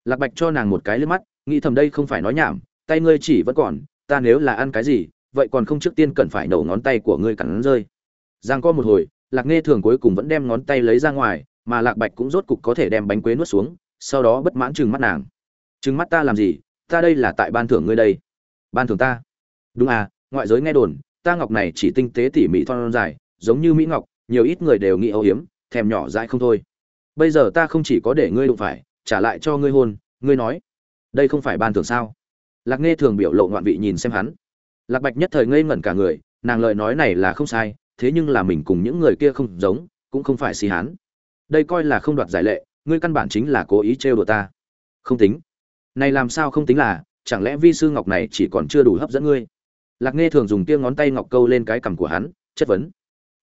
Lạc bạch cho nàng một cái lên mắt, nghĩ thầm đây không phải nói nhảm, tay ngươi chỉ vẫn còn, ta nếu là ăn cái gì, vậy còn không trước tiên cần phải nổ ngón tay của ngươi cắn rơi. Giang có một hồi, lạc nghe thường cuối cùng vẫn đem ngón tay lấy ra ngoài, mà lạc bạch cũng rốt cục có thể đem bánh quế nuốt xuống, sau đó bất mãn chừng mắt nàng. Chừng mắt ta làm gì? Ta đây là tại ban thưởng ngươi đây. Ban thưởng ta? Đúng à ngoại giới nghe đồn, ta ngọc này chỉ tinh tế tỉ mỉ thon dài, giống như mỹ ngọc, nhiều ít người đều nghĩ âu hiếm thèm nhỏ dãi không thôi bây giờ ta không chỉ có để ngươi đụng phải, trả lại cho ngươi hôn, ngươi nói, đây không phải ban thưởng sao? Lạc nghe thường biểu lộ ngoạn vị nhìn xem hắn. Lạc bạch nhất thời ngây ngẩn cả người, nàng lời nói này là không sai, thế nhưng là mình cùng những người kia không giống, cũng không phải xì hán. Đây coi là không đoạt giải lệ, ngươi căn bản chính là cố ý trêu đùa ta. Không tính. Này làm sao không tính là, chẳng lẽ vi sư ngọc này chỉ còn chưa đủ hấp dẫn ngươi? Lạc nghe thường dùng kia ngón tay ngọc câu lên cái cằm của hắn, chất vấn.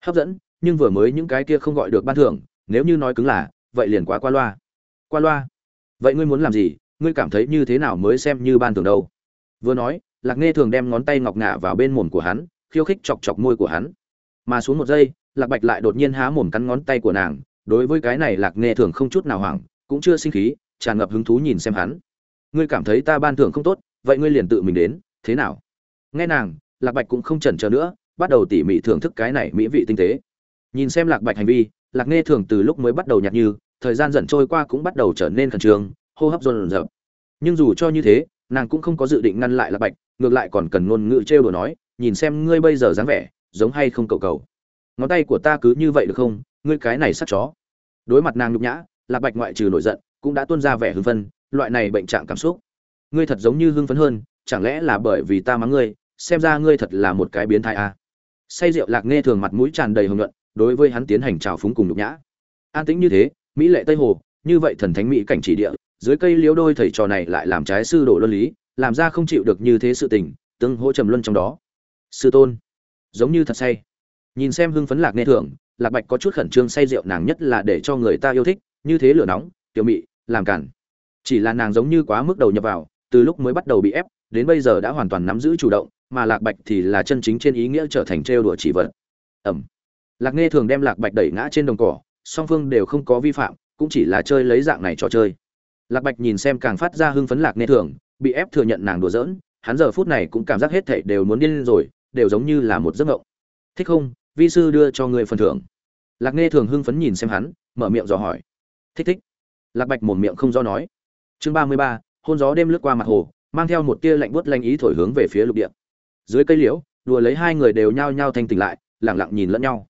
Hấp dẫn, nhưng vừa mới những cái kia không gọi được ban thưởng, nếu như nói cứng là vậy liền quá qua loa. Qua loa? Vậy ngươi muốn làm gì? Ngươi cảm thấy như thế nào mới xem như ban thưởng đâu? Vừa nói, lạc nghe thường đem ngón tay ngọc ngả vào bên mồm của hắn, khiêu khích chọc chọc môi của hắn. Mà xuống một giây, lạc bạch lại đột nhiên há mồm cắn ngón tay của nàng, đối với cái này lạc nghe thường không chút nào hoảng, cũng chưa sinh khí, tràn ngập hứng thú nhìn xem hắn. Ngươi cảm thấy ta ban thưởng không tốt, vậy ngươi liền tự mình đến, thế nào? Nghe nàng, lạc bạch cũng không chần chờ nữa, bắt đầu tỉ mỉ thưởng thức cái này mỹ vị tinh tế. Nhìn xem lạc bạch hành vi, lạc nghe thường từ lúc mới bắt đầu nhạt như thời gian dần trôi qua cũng bắt đầu trở nên khẩn trương, hô hấp dồn dập nhưng dù cho như thế, nàng cũng không có dự định ngăn lại lạc bạch, ngược lại còn cần ngôn ngữ trêu đồ nói, nhìn xem ngươi bây giờ dáng vẻ, giống hay không cầu cầu ngón tay của ta cứ như vậy được không? Ngươi cái này sắc chó. Đối mặt nàng nhục nhã, lạc bạch ngoại trừ nổi giận, cũng đã tuôn ra vẻ hưng phân loại này bệnh trạng cảm xúc. Ngươi thật giống như hưng phấn hơn, chẳng lẽ là bởi vì ta mắng ngươi, xem ra ngươi thật là một cái biến thái à. say rượu lạc nghe thường mặt mũi tràn đầy hồng nhuận, đối với hắn tiến hành trào phúng cùng nhục nhã. An tĩnh như thế mỹ lệ tây hồ, như vậy thần thánh mỹ cảnh chỉ địa, dưới cây liếu đôi thầy trò này lại làm trái sư đổ luân lý, làm ra không chịu được như thế sự tình, tương hỗ trầm luân trong đó. Sư tôn, giống như thật say. Nhìn xem hưng phấn lạc nghe thường lạc bạch có chút khẩn trương say rượu nàng nhất là để cho người ta yêu thích, như thế lửa nóng, tiểu mị, làm cản. Chỉ là nàng giống như quá mức đầu nhập vào, từ lúc mới bắt đầu bị ép, đến bây giờ đã hoàn toàn nắm giữ chủ động, mà lạc bạch thì là chân chính trên ý nghĩa trở thành trêu đùa chỉ vật. Ẩm. Lạc nghe thường đem lạc bạch đẩy ngã trên đồng cỏ song phương đều không có vi phạm, cũng chỉ là chơi lấy dạng này trò chơi. Lạc bạch nhìn xem càng phát ra hưng phấn lạc nê thường, bị ép thừa nhận nàng đùa giỡn, hắn giờ phút này cũng cảm giác hết thảy đều muốn điên rồi, đều giống như là một giấc mộng. Thích không, vi sư đưa cho người phần thưởng. Lạc nghe thường hưng phấn nhìn xem hắn, mở miệng dò hỏi. Thích thích. Lạc bạch mồm miệng không do nói. Chương ba mươi ba, hôn gió đêm lướt qua mặt hồ, mang theo một tia lạnh buốt lanh ý thổi hướng về phía lục địa. Dưới cây liễu, đùa lấy hai người đều nhao nhao thanh tỉnh lại lẳng lặng nhìn lẫn nhau.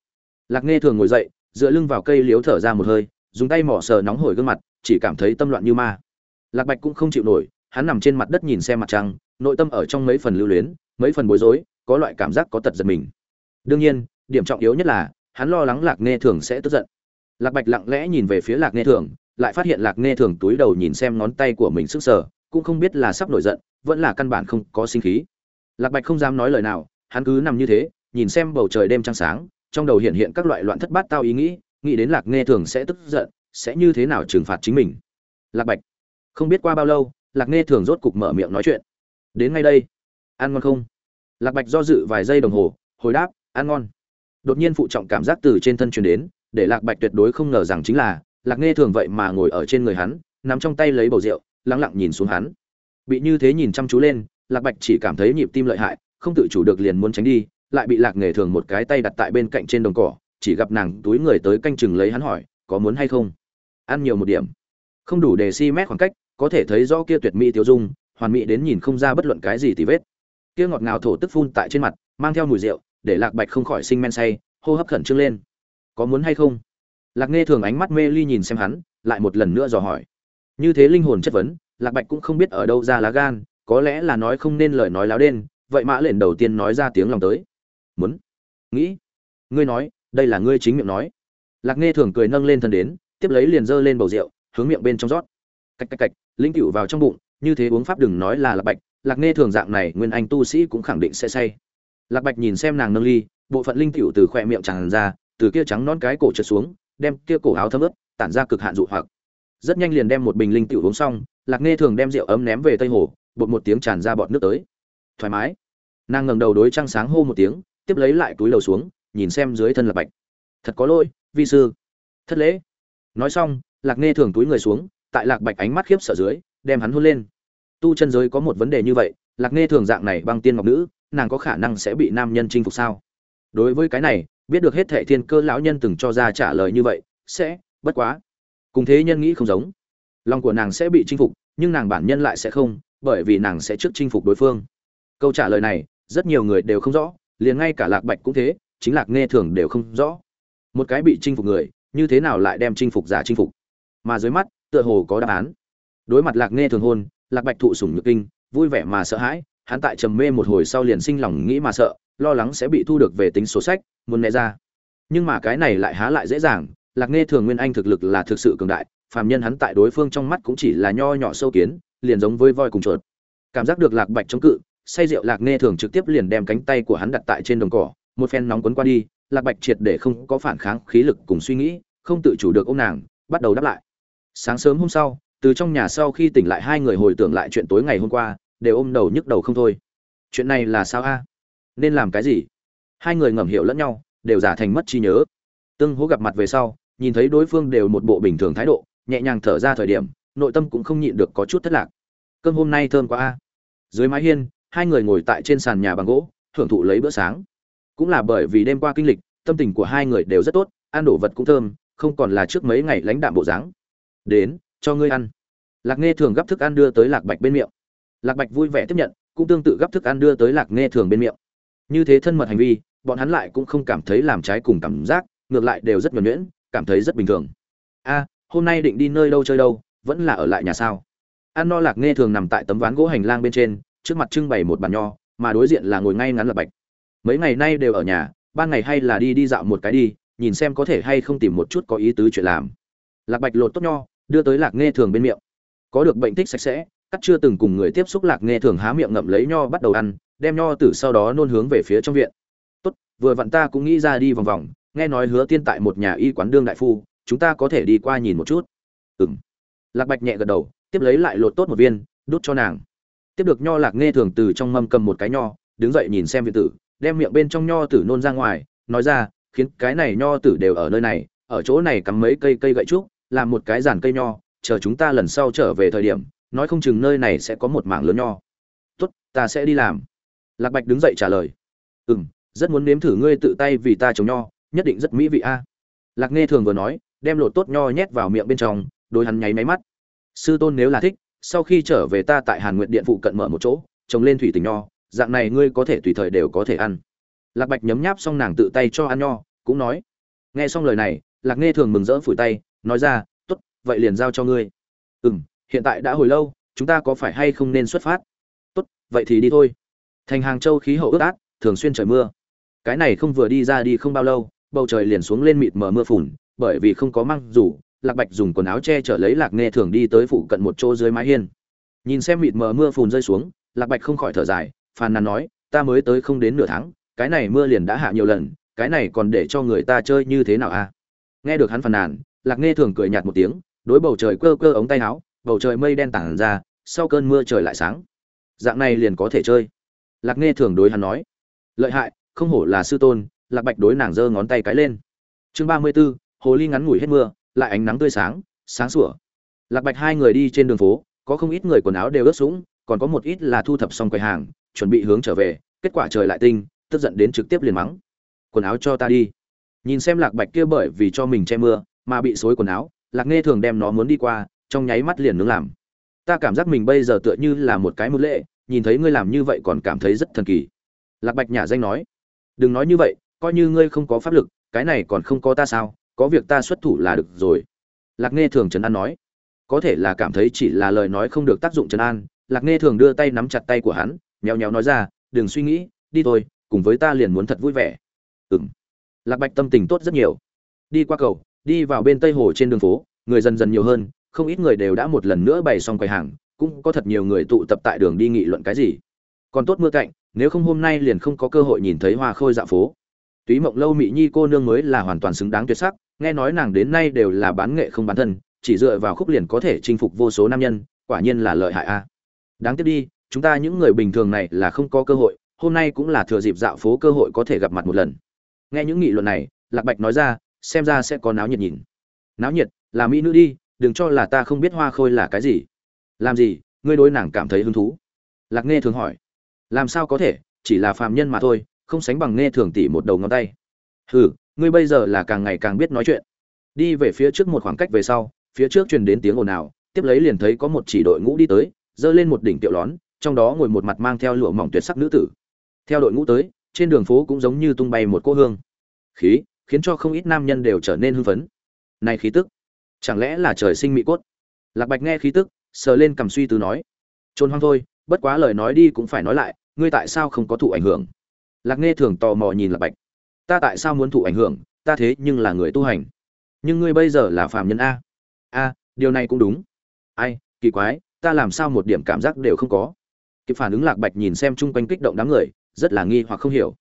Lạc nghe thường ngồi dậy dựa lưng vào cây liếu thở ra một hơi, dùng tay mỏ sờ nóng hổi gương mặt, chỉ cảm thấy tâm loạn như ma. Lạc bạch cũng không chịu nổi, hắn nằm trên mặt đất nhìn xem mặt trăng, nội tâm ở trong mấy phần lưu luyến, mấy phần bối rối, có loại cảm giác có tật giật mình. Đương nhiên, điểm trọng yếu nhất là, hắn lo lắng lạc nghe thường sẽ tức giận. Lạc bạch lặng lẽ nhìn về phía lạc nghe thường, lại phát hiện lạc nghe thường túi đầu nhìn xem ngón tay của mình sức sở cũng không biết là sắp nổi giận, vẫn là căn bản không có sinh khí. Lạc bạch không dám nói lời nào, hắn cứ nằm như thế, nhìn xem bầu trời đêm trăng sáng trong đầu hiện hiện các loại loạn thất bát tao ý nghĩ nghĩ đến lạc nghe thường sẽ tức giận, sẽ như thế nào trừng phạt chính mình. Lạc bạch, không biết qua bao lâu, lạc nghe thường rốt cục mở miệng nói chuyện. Đến ngay đây. Ăn ngon không? Lạc bạch do dự vài giây đồng hồ, hồi đáp, ăn ngon. Đột nhiên phụ trọng cảm giác từ trên thân truyền đến, để lạc bạch tuyệt đối không ngờ rằng chính là, lạc nghe thường vậy mà ngồi ở trên người hắn nằm trong tay lấy bầu rượu lắng lặng nhìn xuống hắn. Bị như thế nhìn chăm chú lên, lạc bạch chỉ cảm thấy nhịp tim lợi hại, không tự chủ được liền muốn tránh đi lại bị lạc nghề thường một cái tay đặt tại bên cạnh trên đồng cỏ, chỉ gặp nàng túi người tới canh chừng lấy hắn hỏi, có muốn hay không? Ăn nhiều một điểm. Không đủ để si mét khoảng cách, có thể thấy rõ kia tuyệt mỹ tiêu dung, hoàn mỹ đến nhìn không ra bất luận cái gì tì vết. Kia ngọt ngào thổ tức phun tại trên mặt, mang theo mùi rượu, để lạc bạch không khỏi sinh men say, hô hấp khẩn trương lên. Có muốn hay không? Lạc nghe thường ánh mắt mê ly nhìn xem hắn, lại một lần nữa dò hỏi. Như thế linh hồn chất vấn, lạc bạch cũng không biết ở đâu ra lá gan, có lẽ là nói không nên lời nói láo đen, vậy mã lệnh đầu tiên nói ra tiếng lòng tới muốn. Nghĩ. Ngươi nói, đây là ngươi chính miệng nói. Lạc nghe thường cười nâng lên thân đến, tiếp lấy liền giơ lên bầu rượu, hướng miệng bên trong rót. Cạch cạch cạch, linh cựu vào trong bụng, như thế uống pháp đừng nói là lạc bạch, lạc nghe thường dạng này nguyên anh tu sĩ cũng khẳng định sẽ say. Lạc bạch nhìn xem nàng nâng ly, bộ phận linh cựu từ khoe miệng tràn ra, từ kia trắng non cái cổ trượt xuống, đem kia cổ áo thấm ướt, tản ra cực hạn dụ hoặc. Rất nhanh liền đem một bình linh cựu uống xong, lạc nghe thường đem rượu ấm ném về tây hồ, bột một tiếng tràn ra bọt nước tới. Thoải mái. Nàng ngẩng đầu đối trăng sáng hô một tiếng tiếp lấy lại túi lầu xuống, nhìn xem dưới thân lạc bạch. Thật có lỗi, vi sư. Thất lễ. Nói xong, lạc nghe thường túi người xuống, tại lạc bạch ánh mắt khiếp sợ dưới, đem hắn hôn lên. Tu chân giới có một vấn đề như vậy, lạc nghe thường dạng này băng tiên ngọc nữ, nàng có khả năng sẽ bị nam nhân chinh phục sao? Đối với cái này, biết được hết thệ thiên cơ lão nhân từng cho ra trả lời như vậy, sẽ, bất quá. Cùng thế nhân nghĩ không giống. Lòng của nàng sẽ bị chinh phục, nhưng nàng bản nhân lại sẽ không, bởi vì nàng sẽ trước chinh phục đối phương. Câu trả lời này, rất nhiều người đều không rõ liền ngay cả lạc bạch cũng thế, chính lạc nghe thường đều không rõ. Một cái bị chinh phục người, như thế nào lại đem chinh phục giả chinh phục? Mà dưới mắt, tựa hồ có đáp án. Đối mặt lạc nghe thường hôn, lạc bạch thụ sủng nhược kinh, vui vẻ mà sợ hãi, hắn tại trầm mê một hồi sau liền sinh lòng nghĩ mà sợ, lo lắng sẽ bị thu được về tính số sách, muốn né ra. Nhưng mà cái này lại há lại dễ dàng, lạc nghe thường nguyên anh thực lực là thực sự cường đại, phàm nhân hắn tại đối phương trong mắt cũng chỉ là nho nhỏ sâu kiến, liền giống với voi cùng chuột. Cảm giác được lạc bạch chống cự say rượu lạc nghe thường trực tiếp liền đem cánh tay của hắn đặt tại trên đồng cỏ, một phen nóng quấn qua đi, lạc bạch triệt để không có phản kháng khí lực cùng suy nghĩ, không tự chủ được ô nàng, bắt đầu đáp lại. Sáng sớm hôm sau, từ trong nhà sau khi tỉnh lại hai người hồi tưởng lại chuyện tối ngày hôm qua, đều ôm đầu nhức đầu không thôi. Chuyện này là sao a? Nên làm cái gì? Hai người ngầm hiểu lẫn nhau, đều giả thành mất trí nhớ. Tương hố gặp mặt về sau, nhìn thấy đối phương đều một bộ bình thường thái độ, nhẹ nhàng thở ra thời điểm, nội tâm cũng không nhịn được có chút thất lạc. Cơm hôm nay thơm quá a. Dưới mái hiên hai người ngồi tại trên sàn nhà bằng gỗ hưởng thụ lấy bữa sáng. Cũng là bởi vì đêm qua kinh lịch, tâm tình của hai người đều rất tốt, ăn đổ vật cũng thơm, không còn là trước mấy ngày lãnh đạm bộ dáng. Đến, cho ngươi ăn. Lạc nghe thường gấp thức ăn đưa tới lạc bạch bên miệng. Lạc bạch vui vẻ tiếp nhận, cũng tương tự gấp thức ăn đưa tới lạc nghe thường bên miệng. Như thế thân mật hành vi, bọn hắn lại cũng không cảm thấy làm trái cùng cảm giác, ngược lại đều rất nhuẩn nhuyễn, cảm thấy rất bình thường. A, hôm nay định đi nơi đâu chơi đâu, vẫn là ở lại nhà sao? Ăn no lạc nghe thường nằm tại tấm ván gỗ hành lang bên trên trước mặt trưng bày một bàn nho, mà đối diện là ngồi ngay ngắn lạc bạch. Mấy ngày nay đều ở nhà, ban ngày hay là đi đi dạo một cái đi, nhìn xem có thể hay không tìm một chút có ý tứ chuyện làm. Lạc bạch lột tốt nho, đưa tới lạc nghe thường bên miệng. Có được bệnh tích sạch sẽ, cắt chưa từng cùng người tiếp xúc lạc nghe thường há miệng ngậm lấy nho bắt đầu ăn, đem nho từ sau đó nôn hướng về phía trong viện. Tốt, vừa vặn ta cũng nghĩ ra đi vòng vòng, nghe nói hứa tiên tại một nhà y quán đương đại phu, chúng ta có thể đi qua nhìn một chút. Ừ m lạc bạch nhẹ gật đầu, tiếp lấy lại lột tốt một viên, đút cho nàng tiếp được nho lạc nghe thường từ trong mâm cầm một cái nho, đứng dậy nhìn xem viện tử, đem miệng bên trong nho tử nôn ra ngoài, nói ra, khiến cái này nho tử đều ở nơi này, ở chỗ này cắm mấy cây cây gậy trúc, làm một cái giàn cây nho, chờ chúng ta lần sau trở về thời điểm, nói không chừng nơi này sẽ có một mảng lớn nho. Tốt, ta sẽ đi làm. Lạc bạch đứng dậy trả lời ừ m rất muốn nếm thử ngươi tự tay vì ta trồng nho, nhất định rất mỹ vị a. Lạc nghe thường vừa nói, đem lột tốt nho nhét vào miệng bên trong đôi hắn nháy máy mắt. Sư tôn nếu là thích sau khi trở về ta tại hàn nguyện điện phụ cận mở một chỗ, trồng lên thủy tình nho, dạng này ngươi có thể tùy thời đều có thể ăn. Lạc bạch nhấm nháp xong nàng tự tay cho ăn nho, cũng nói, nghe xong lời này, lạc nghe thường mừng rỡ phủi tay, nói ra t ố t vậy liền giao cho ngươi. Ừ m hiện tại đã hồi lâu, chúng ta có phải hay không nên xuất phát? Tốt, vậy thì đi thôi. Thành hàng châu khí hậu ướt át, thường xuyên trời mưa. Cái này không vừa đi ra đi không bao lâu, bầu trời liền xuống lên mịt mờ mưa phùn, bởi vì không có măng rủ lạc bạch dùng quần áo che chở lấy lạc nghe thường đi tới phụ cận một chỗ dưới mái hiên. Nhìn xem mịt mờ mưa phùn rơi xuống, lạc bạch không khỏi thở dài, phàn nàn nói, ta mới tới không đến nửa tháng, cái này mưa liền đã hạ nhiều lần, cái này còn để cho người ta chơi như thế nào a à? nghe được hắn phàn nàn, lạc nghe thường cười nhạt một tiếng, đối bầu trời cơ cơ ống tay áo, bầu trời mây đen tản ra, sau cơn mưa trời lại sáng. Dạng này liền có thể chơi. Lạc nghe thường đối hắn nói, lợi hại, không hổ là sư tôn. Lạc bạch đối nàng giơ ngón tay cái lên. Chương ba mươi b ố hồ ly ngắn ngủi hết mưa lại ánh nắng tươi sáng sáng sủa. Lạc bạch hai người đi trên đường phố, có không ít người quần áo đều ướt sũng, còn có một ít là thu thập xong quầy hàng, chuẩn bị hướng trở về, kết quả trời lại tinh, tức giận đến trực tiếp liền mắng. Quần áo cho ta đi. Nhìn xem lạc bạch kia bởi vì cho mình che mưa, mà bị xối quần áo, lạc nghe thường đem nó muốn đi qua, trong nháy mắt liền nướng làm. Ta cảm giác mình bây giờ tựa như là một cái mưu lệ, nhìn thấy ngươi làm như vậy còn cảm thấy rất thần kỳ. Lạc bạch nhà danh nói. Đừng nói như vậy, coi như ngươi không có pháp lực, cái này còn không có ta sao? Có việc ta xuất thủ là được rồi. Lạc nghe thường trấn an nói. Có thể là cảm thấy chỉ là lời nói không được tác dụng trấn an, lạc nghe thường đưa tay nắm chặt tay của hắn nhéo nhéo nói ra, đừng suy nghĩ, đi thôi, cùng với ta liền muốn thật vui vẻ. Ừng lạc bạch tâm tình tốt rất nhiều. Đi qua cầu, đi vào bên tây hồ trên đường phố, người dần dần nhiều hơn, không ít người đều đã một lần nữa bày xong quầy hàng, cũng có thật nhiều người tụ tập tại đường đi nghị luận cái gì. Còn tốt mưa cạnh, nếu không hôm nay liền không có cơ hội nhìn thấy hoa khôi dạ phố túy mộng lâu mỹ nhi cô nương mới là hoàn toàn xứng đáng tuyệt sắc, nghe nói nàng đến nay đều là bán nghệ không bán thân, chỉ dựa vào khúc liền có thể chinh phục vô số nam nhân, quả nhiên là lợi hại a. Đáng tiếc đi, chúng ta những người bình thường này là không có cơ hội, hôm nay cũng là thừa dịp dạo phố cơ hội có thể gặp mặt một lần. Nghe những nghị luận này, lạc bạch nói ra, xem ra sẽ có náo nhiệt nhìn. Náo nhiệt, là mỹ nữ đi, đừng cho là ta không biết hoa khôi là cái gì. Làm gì, ngươi đối nàng cảm thấy hứng thú? Lạc nghe thường hỏi. Làm sao có thể, chỉ là phàm nhân mà thôi không sánh bằng nghe thường tỷ một đầu ngón tay. Hừ, ngươi bây giờ là càng ngày càng biết nói chuyện. Đi về phía trước một khoảng cách về sau, phía trước truyền đến tiếng ồn ào, tiếp lấy liền thấy có một chỉ đội ngũ đi tới, giơ lên một đỉnh tiệu lón, trong đó ngồi một mặt mang theo lụa mỏng tuyệt sắc nữ tử. Theo đội ngũ tới, trên đường phố cũng giống như tung bay một cô hương. Khí, khiến cho không ít nam nhân đều trở nên hưng phấn. Này khí tức, chẳng lẽ là trời sinh mỹ cốt? Lạc bạch nghe khí tức, sờ lên cầm suy tư nói. Trôn hoang thôi, bất quá lời nói đi cũng phải nói lại, ngươi tại sao không có thụ ảnh hưởng? Lạc nghe thường tò mò nhìn lạc bạch. Ta tại sao muốn thụ ảnh hưởng? Ta thế nhưng là người tu hành. Nhưng ngươi bây giờ là phàm nhân a. A, điều này cũng đúng. Ai, kỳ quái, ta làm sao một điểm cảm giác đều không có? Kịp phản ứng lạc bạch nhìn xem chung quanh kích động đám người, rất là nghi hoặc không hiểu.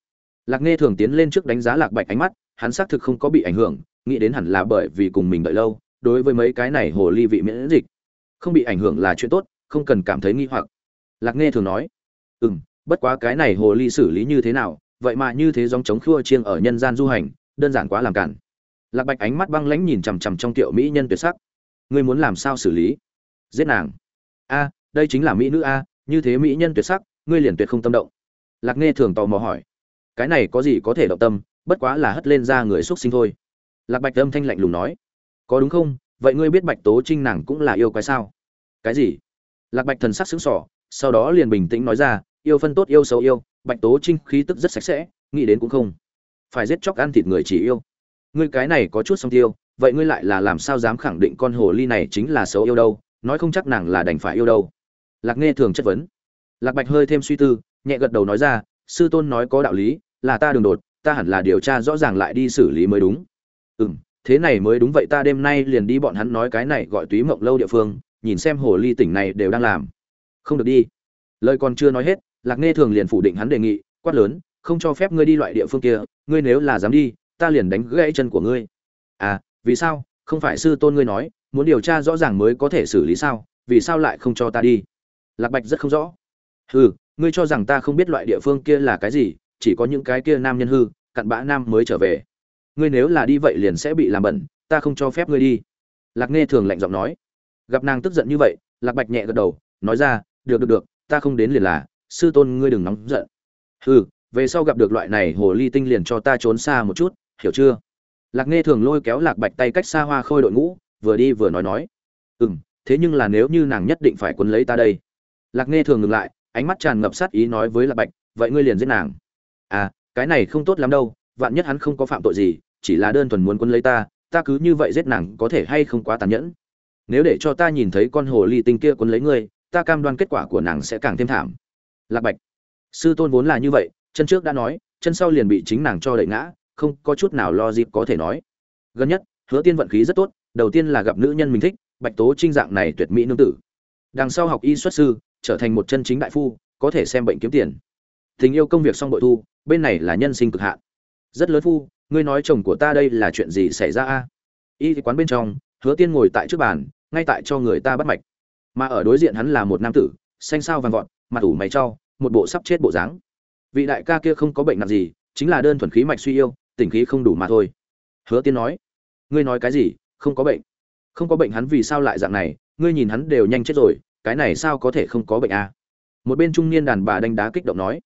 Lạc nghe thường tiến lên trước đánh giá lạc bạch ánh mắt, hắn xác thực không có bị ảnh hưởng, nghĩ đến hẳn là bởi vì cùng mình đợi lâu, đối với mấy cái này hồ ly vị miễn dịch. Không bị ảnh hưởng là chuyện tốt, không cần cảm thấy nghi hoặc. Lạc nghe thường nói ừ m bất quá cái này hồ ly xử lý như thế nào, vậy mà như thế dòng chống khua chiêng ở nhân gian du hành, đơn giản quá làm cản. Lạc bạch ánh mắt băng lãnh nhìn chằm chằm trong tiểu mỹ nhân tuyệt sắc. Ngươi muốn làm sao xử lý? Giết nàng. A, đây chính là mỹ nữ a, như thế mỹ nhân tuyệt sắc, ngươi liền tuyệt không tâm động. Lạc nghe thường tò mò hỏi. Cái này có gì có thể động tâm, bất quá là hất lên ra người x sinh thôi. Lạc bạch âm thanh lạnh lùng nói. Có đúng không? Vậy ngươi biết bạch tố trinh nàng cũng là yêu quái sao? Cái gì? Lạc bạch thần sắc xứng sỏ sau đó liền bình tĩnh nói ra yêu phân tốt, yêu xấu, yêu. Bạch tố trinh khí tức rất sạch sẽ, nghĩ đến cũng không phải giết chóc ăn thịt người chỉ yêu. Ngươi cái này có chút song tiêu, vậy ngươi lại là làm sao dám khẳng định con hồ ly này chính là xấu yêu đâu? Nói không chắc nàng là đành phải yêu đâu. Lạc nghe thường chất vấn. Lạc bạch hơi thêm suy tư, nhẹ gật đầu nói ra, sư tôn nói có đạo lý, là ta đường đột, ta hẳn là điều tra rõ ràng lại đi xử lý mới đúng. Ừ m thế này mới đúng vậy ta đêm nay liền đi bọn hắn nói cái này gọi túy mộng lâu địa phương, nhìn xem hồ ly tỉnh này đều đang làm. Không được đi. Lời còn chưa nói hết lạc nghe thường liền phủ định hắn đề nghị, quát lớn, không cho phép ngươi đi loại địa phương kia, ngươi nếu là dám đi, ta liền đánh gãy chân của ngươi. À vì sao? Không phải sư tôn ngươi nói, muốn điều tra rõ ràng mới có thể xử lý sao? Vì sao lại không cho ta đi? Lạc bạch rất không rõ. Hừ, ngươi cho rằng ta không biết loại địa phương kia là cái gì, chỉ có những cái kia nam nhân hư, cặn bã nam mới trở về. Ngươi nếu là đi vậy liền sẽ bị làm bẩn, ta không cho phép ngươi đi. Lạc nghe thường lạnh giọng nói. Gặp nàng tức giận như vậy, lạc bạch nhẹ gật đầu, nói ra, được được được, ta không đến liền là sư tôn ngươi đừng nóng giận. Hừ, về sau gặp được loại này hồ ly tinh liền cho ta trốn xa một chút, hiểu chưa? Lạc nghe thường lôi kéo lạc bạch tay cách xa hoa khôi đội ngũ, vừa đi vừa nói nói. Ừ m thế nhưng là nếu như nàng nhất định phải quấn lấy ta đây. Lạc nghe thường ngừng lại, ánh mắt tràn ngập sát ý nói với lạc bạch, vậy ngươi liền giết nàng. À cái này không tốt lắm đâu, vạn nhất hắn không có phạm tội gì, chỉ là đơn thuần muốn quấn lấy ta ta cứ như vậy giết nàng có thể hay không quá tàn nhẫn. Nếu để cho ta nhìn thấy con hồ ly tinh kia quấn lấy ngươi, ta cam đoan kết quả của nàng sẽ càng thêm thảm lạc bạch. Sư tôn vốn là như vậy, chân trước đã nói, chân sau liền bị chính nàng cho đẩy ngã, không có chút nào lo dịp có thể nói. Gần nhất, hứa tiên vận khí rất tốt, đầu tiên là gặp nữ nhân mình thích, bạch tố trinh dạng này tuyệt mỹ nương tử. Đằng sau học y xuất sư, trở thành một chân chính đại phu, có thể xem bệnh kiếm tiền. Tình yêu công việc xong bội thu, bên này là nhân sinh cực hạn. Rất lớn phu, ngươi nói chồng của ta đây là chuyện gì xảy ra a? Y quán bên trong, hứa tiên ngồi tại trước bàn, ngay tại cho người ta bắt mạch. Mà ở đối diện hắn là một nam tử, xanh sao vàng vọt mặt ủ mày cho, một bộ sắp chết bộ dáng. Vị đại ca kia không có bệnh nặng gì chính là đơn thuần khí mạch suy yêu tỉnh khí không đủ mà thôi. Hứa tiên nói ngươi nói cái gì? Không có bệnh. Không có bệnh hắn vì sao lại dạng này? Ngươi nhìn hắn đều nhanh chết rồi cái này sao có thể không có bệnh à? một bên trung niên đàn bà đánh đá kích động nói.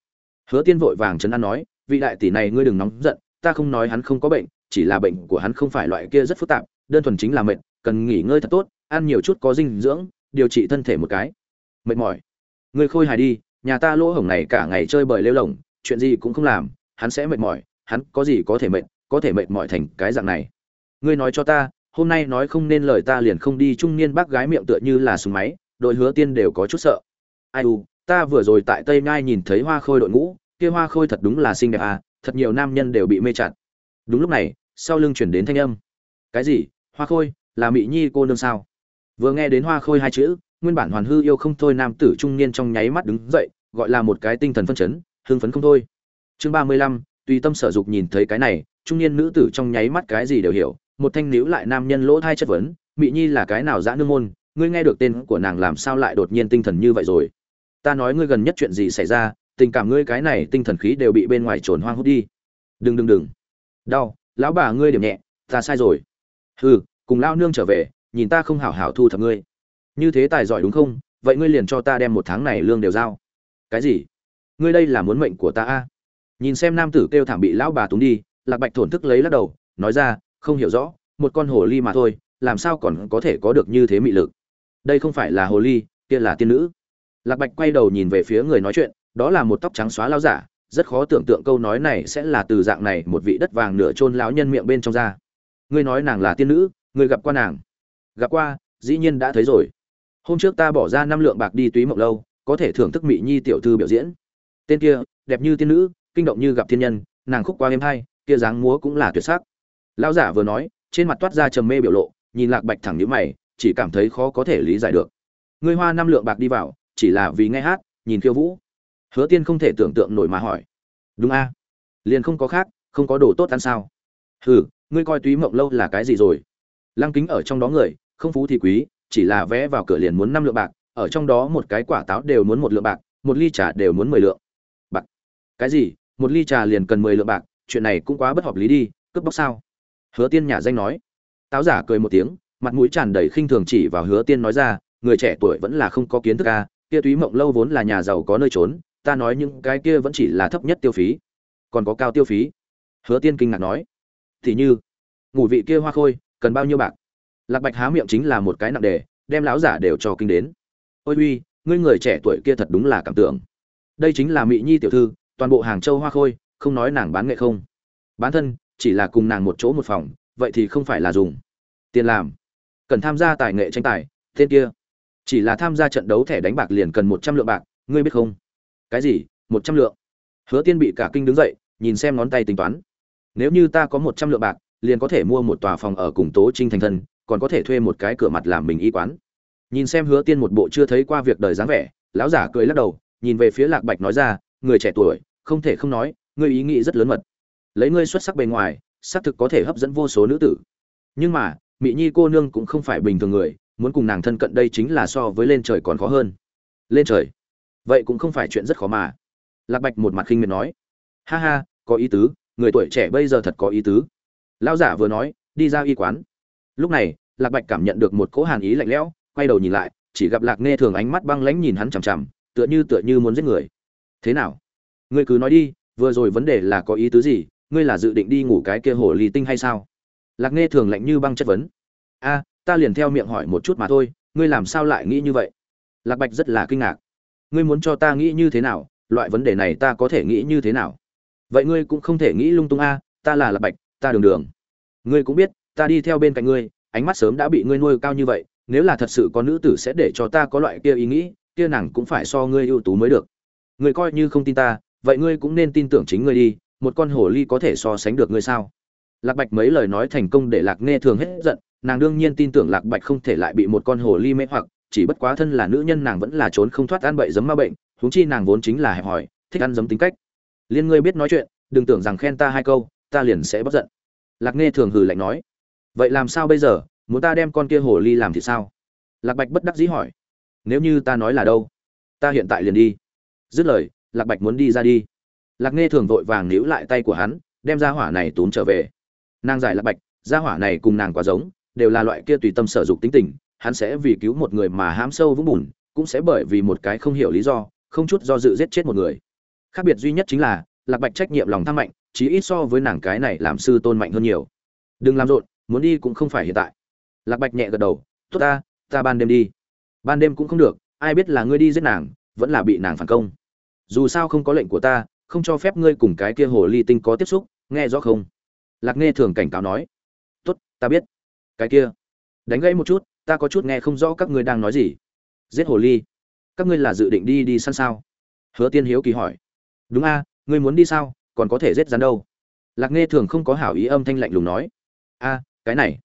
Hứa tiên vội vàng chấn an nói vị đại tỷ này ngươi đừng nóng giận ta không nói hắn không có bệnh chỉ là bệnh của hắn không phải loại kia rất phức tạp đơn thuần chính là mệt cần nghỉ ngơi thật tốt ăn nhiều chút có dinh dưỡng điều trị thân thể một cái. Mệt mỏi ngươi khôi hài đi, nhà ta lỗ hổng này cả ngày chơi bời lêu lồng chuyện gì cũng không làm, hắn sẽ mệt mỏi, hắn có gì có thể mệt, có thể mệt mỏi thành cái dạng này. Ngươi nói cho ta, hôm nay nói không nên lời ta liền không đi trung niên bác gái miệng tựa như là súng máy, đội hứa tiên đều có chút sợ. Ai u, ta vừa rồi tại tây ngai nhìn thấy hoa khôi đội ngũ, kia hoa khôi thật đúng là xinh đẹp à thật nhiều nam nhân đều bị mê chặt. Đúng lúc này, sau lưng chuyển đến thanh âm. Cái gì? Hoa khôi, là mỹ nhi cô nương sao? Vừa nghe đến hoa khôi hai chữ nguyên bản hoàn hư yêu không thôi nam tử trung niên trong nháy mắt đứng dậy, gọi là một cái tinh thần phân chấn, hưng phấn không thôi. Chương ba mươi lăm, tùy tâm sở dục nhìn thấy cái này, trung niên nữ tử trong nháy mắt cái gì đều hiểu, một thanh níu lại nam nhân lỗ thai chất vấn mỹ nhi là cái nào dã nương môn, ngươi nghe được tên của nàng làm sao lại đột nhiên tinh thần như vậy rồi? Ta nói ngươi gần nhất chuyện gì xảy ra, tình cảm ngươi cái này tinh thần khí đều bị bên ngoài trồn hoang hút đi. Đừng đừng đừng. Đau, lão bà ngươi điểm nhẹ, ta sai rồi. Hừ, cùng lão nương trở về, nhìn ta không hảo hảo thu thập ngươi như thế tài giỏi đúng không? Vậy ngươi liền cho ta đem một tháng này lương đều giao. Cái gì? Ngươi đây là muốn mệnh của ta a? Nhìn xem nam tử kêu thảm bị lão bà túng đi, lạc bạch thổn thức lấy lắc đầu, nói ra, không hiểu rõ, một con hồ ly mà thôi, làm sao còn có thể có được như thế mị lực? Đây không phải là hồ ly, kia là tiên nữ. Lạc bạch quay đầu nhìn về phía người nói chuyện, đó là một tóc trắng xóa lao giả, rất khó tưởng tượng câu nói này sẽ là từ dạng này một vị đất vàng nửa chôn lão nhân miệng bên trong ra. Ngươi nói nàng là tiên nữ, ngươi gặp qua nàng? Gặp qua, dĩ nhiên đã thấy rồi hôm trước ta bỏ ra năm lượng bạc đi túy mộng lâu, có thể thưởng thức mỹ nhi tiểu thư biểu diễn. Tên kia, đẹp như tiên nữ, kinh động như gặp thiên nhân, nàng khúc qua êm hay, kia dáng múa cũng là tuyệt sắc. Lão giả vừa nói, trên mặt toát ra trầm mê biểu lộ, nhìn lạc bạch thẳng nhíu mày, chỉ cảm thấy khó có thể lý giải được. Ngươi hoa năm lượng bạc đi vào, chỉ là vì nghe hát, nhìn khiêu vũ. Hứa tiên không thể tưởng tượng nổi mà hỏi. Đúng a. Liền không có khác, không có đồ tốt ăn sao? Hừ, ngươi coi túy mộng lâu là cái gì rồi? Lăng kính ở trong đó người, không phú thì quý chỉ là vé vào cửa liền muốn năm lượng bạc, ở trong đó một cái quả táo đều muốn một lượng bạc, một ly trà đều muốn mười lượng. Bạc. Cái gì? Một ly trà liền cần mười lượng bạc, chuyện này cũng quá bất hợp lý đi, cướp bóc sao? Hứa tiên nhà danh nói. Táo giả cười một tiếng, mặt mũi tràn đầy khinh thường chỉ vào hứa tiên nói ra, người trẻ tuổi vẫn là không có kiến thức a kia túy mộng lâu vốn là nhà giàu có nơi trốn, ta nói những cái kia vẫn chỉ là thấp nhất tiêu phí. Còn có cao tiêu phí? Hứa tiên kinh ngạc nói. Thì như, ngủ vị kia hoa khôi, cần bao nhiêu bạc? Lạc bạch há miệng chính là một cái nặng đề, đem lão giả đều cho kinh đến. Ôi uy, ngươi người trẻ tuổi kia thật đúng là cảm tưởng. Đây chính là mỹ nhi tiểu thư, toàn bộ hàng châu hoa khôi, không nói nàng bán nghệ không. Bán thân, chỉ là cùng nàng một chỗ một phòng, vậy thì không phải là dùng. Tiền làm. Cần tham gia tài nghệ tranh tài, tên kia. Chỉ là tham gia trận đấu thẻ đánh bạc liền cần một trăm lượng bạc, ngươi biết không? Cái gì? Một trăm lượng. Hứa tiên bị cả kinh đứng dậy, nhìn xem ngón tay tính toán. Nếu như ta có một trăm lượng bạc, liền có thể mua một tòa phòng ở cùng tố trinh thành thân còn có thể thuê một cái cửa mặt làm mình y quán. Nhìn xem hứa tiên một bộ chưa thấy qua việc đời dáng vẻ, lão giả cười lắc đầu, nhìn về phía lạc bạch nói ra, người trẻ tuổi, không thể không nói, ngươi ý nghĩ rất lớn mật. Lấy ngươi xuất sắc bề ngoài, xác thực có thể hấp dẫn vô số nữ tử. Nhưng mà mỹ nhi cô nương cũng không phải bình thường người, muốn cùng nàng thân cận đây chính là so với lên trời còn khó hơn. Lên trời? Vậy cũng không phải chuyện rất khó mà. Lạc bạch một mặt khinh miệt nói. Ha ha, có ý tứ, người tuổi trẻ bây giờ thật có ý tứ. Lão giả vừa nói, đi ra y quán lúc này, lạc bạch cảm nhận được một cỗ hàn ý lạnh lẽo, quay đầu nhìn lại, chỉ gặp lạc nghe thường ánh mắt băng lãnh nhìn hắn chằm chằm, tựa như tựa như muốn giết người. Thế nào? Ngươi cứ nói đi, vừa rồi vấn đề là có ý tứ gì? Ngươi là dự định đi ngủ cái kia hồ ly tinh hay sao? Lạc nghe thường lạnh như băng chất vấn. A, ta liền theo miệng hỏi một chút mà thôi, ngươi làm sao lại nghĩ như vậy? Lạc bạch rất là kinh ngạc. Ngươi muốn cho ta nghĩ như thế nào? Loại vấn đề này ta có thể nghĩ như thế nào? Vậy ngươi cũng không thể nghĩ lung tung a, ta là lạc bạch, ta đường đường. Ngươi cũng biết ta đi theo bên cạnh ngươi, ánh mắt sớm đã bị ngươi nuôi cao như vậy, nếu là thật sự có nữ tử sẽ để cho ta có loại kia ý nghĩ, kia nàng cũng phải so ngươi ưu tú mới được. Ngươi coi như không tin ta, vậy ngươi cũng nên tin tưởng chính ngươi đi, một con hồ ly có thể so sánh được ngươi sao? Lạc bạch mấy lời nói thành công để lạc nghe thường hết giận, nàng đương nhiên tin tưởng lạc bạch không thể lại bị một con hồ ly mê hoặc, chỉ bất quá thân là nữ nhân nàng vẫn là trốn không thoát ăn bậy giấm ma bệnh, huống chi nàng vốn chính là hẹp hòi, thích ăn giấm tính cách. Liên ngươi biết nói chuyện, đừng tưởng rằng khen ta hai câu, ta liền sẽ bất giận. Lạc nghe thường hừ lạnh nói vậy làm sao bây giờ? Muốn ta đem con kia hồ ly làm thì sao? Lạc bạch bất đắc dĩ hỏi. Nếu như ta nói là đâu? Ta hiện tại liền đi. Dứt lời, lạc bạch muốn đi ra đi. Lạc nghe thường vội vàng níu lại tay của hắn, đem ra hỏa này túm trở về. Nàng giải lạc bạch ra hỏa này cùng nàng quá giống, đều là loại kia tùy tâm sở dục tính tình, hắn sẽ vì cứu một người mà hám sâu vũng bùn, cũng sẽ bởi vì một cái không hiểu lý do, không chút do dự giết chết một người. Khác biệt duy nhất chính là, lạc bạch trách nhiệm lòng tham mạnh, chí ít so với nàng cái này làm sư tôn mạnh hơn nhiều. Đừng làm rộn muốn đi cũng không phải hiện tại. Lạc bạch nhẹ gật đầu, tốt ta ta ban đêm đi. Ban đêm cũng không được, ai biết là ngươi đi giết nàng, vẫn là bị nàng phản công. Dù sao không có lệnh của ta, không cho phép ngươi cùng cái kia hồ ly tinh có tiếp xúc, nghe rõ không? Lạc nghe thường cảnh cáo nói. Tốt, ta biết. Cái kia, đánh gãy một chút, ta có chút nghe không rõ các ngươi đang nói gì. Giết hồ ly? Các ngươi là dự định đi đi săn sao? Hứa tiên hiếu kỳ hỏi. Đúng a, ngươi muốn đi sao, còn có thể giết rắn đâu? Lạc nghe thường không có hảo ý âm thanh lạnh lùng nói. A cái này.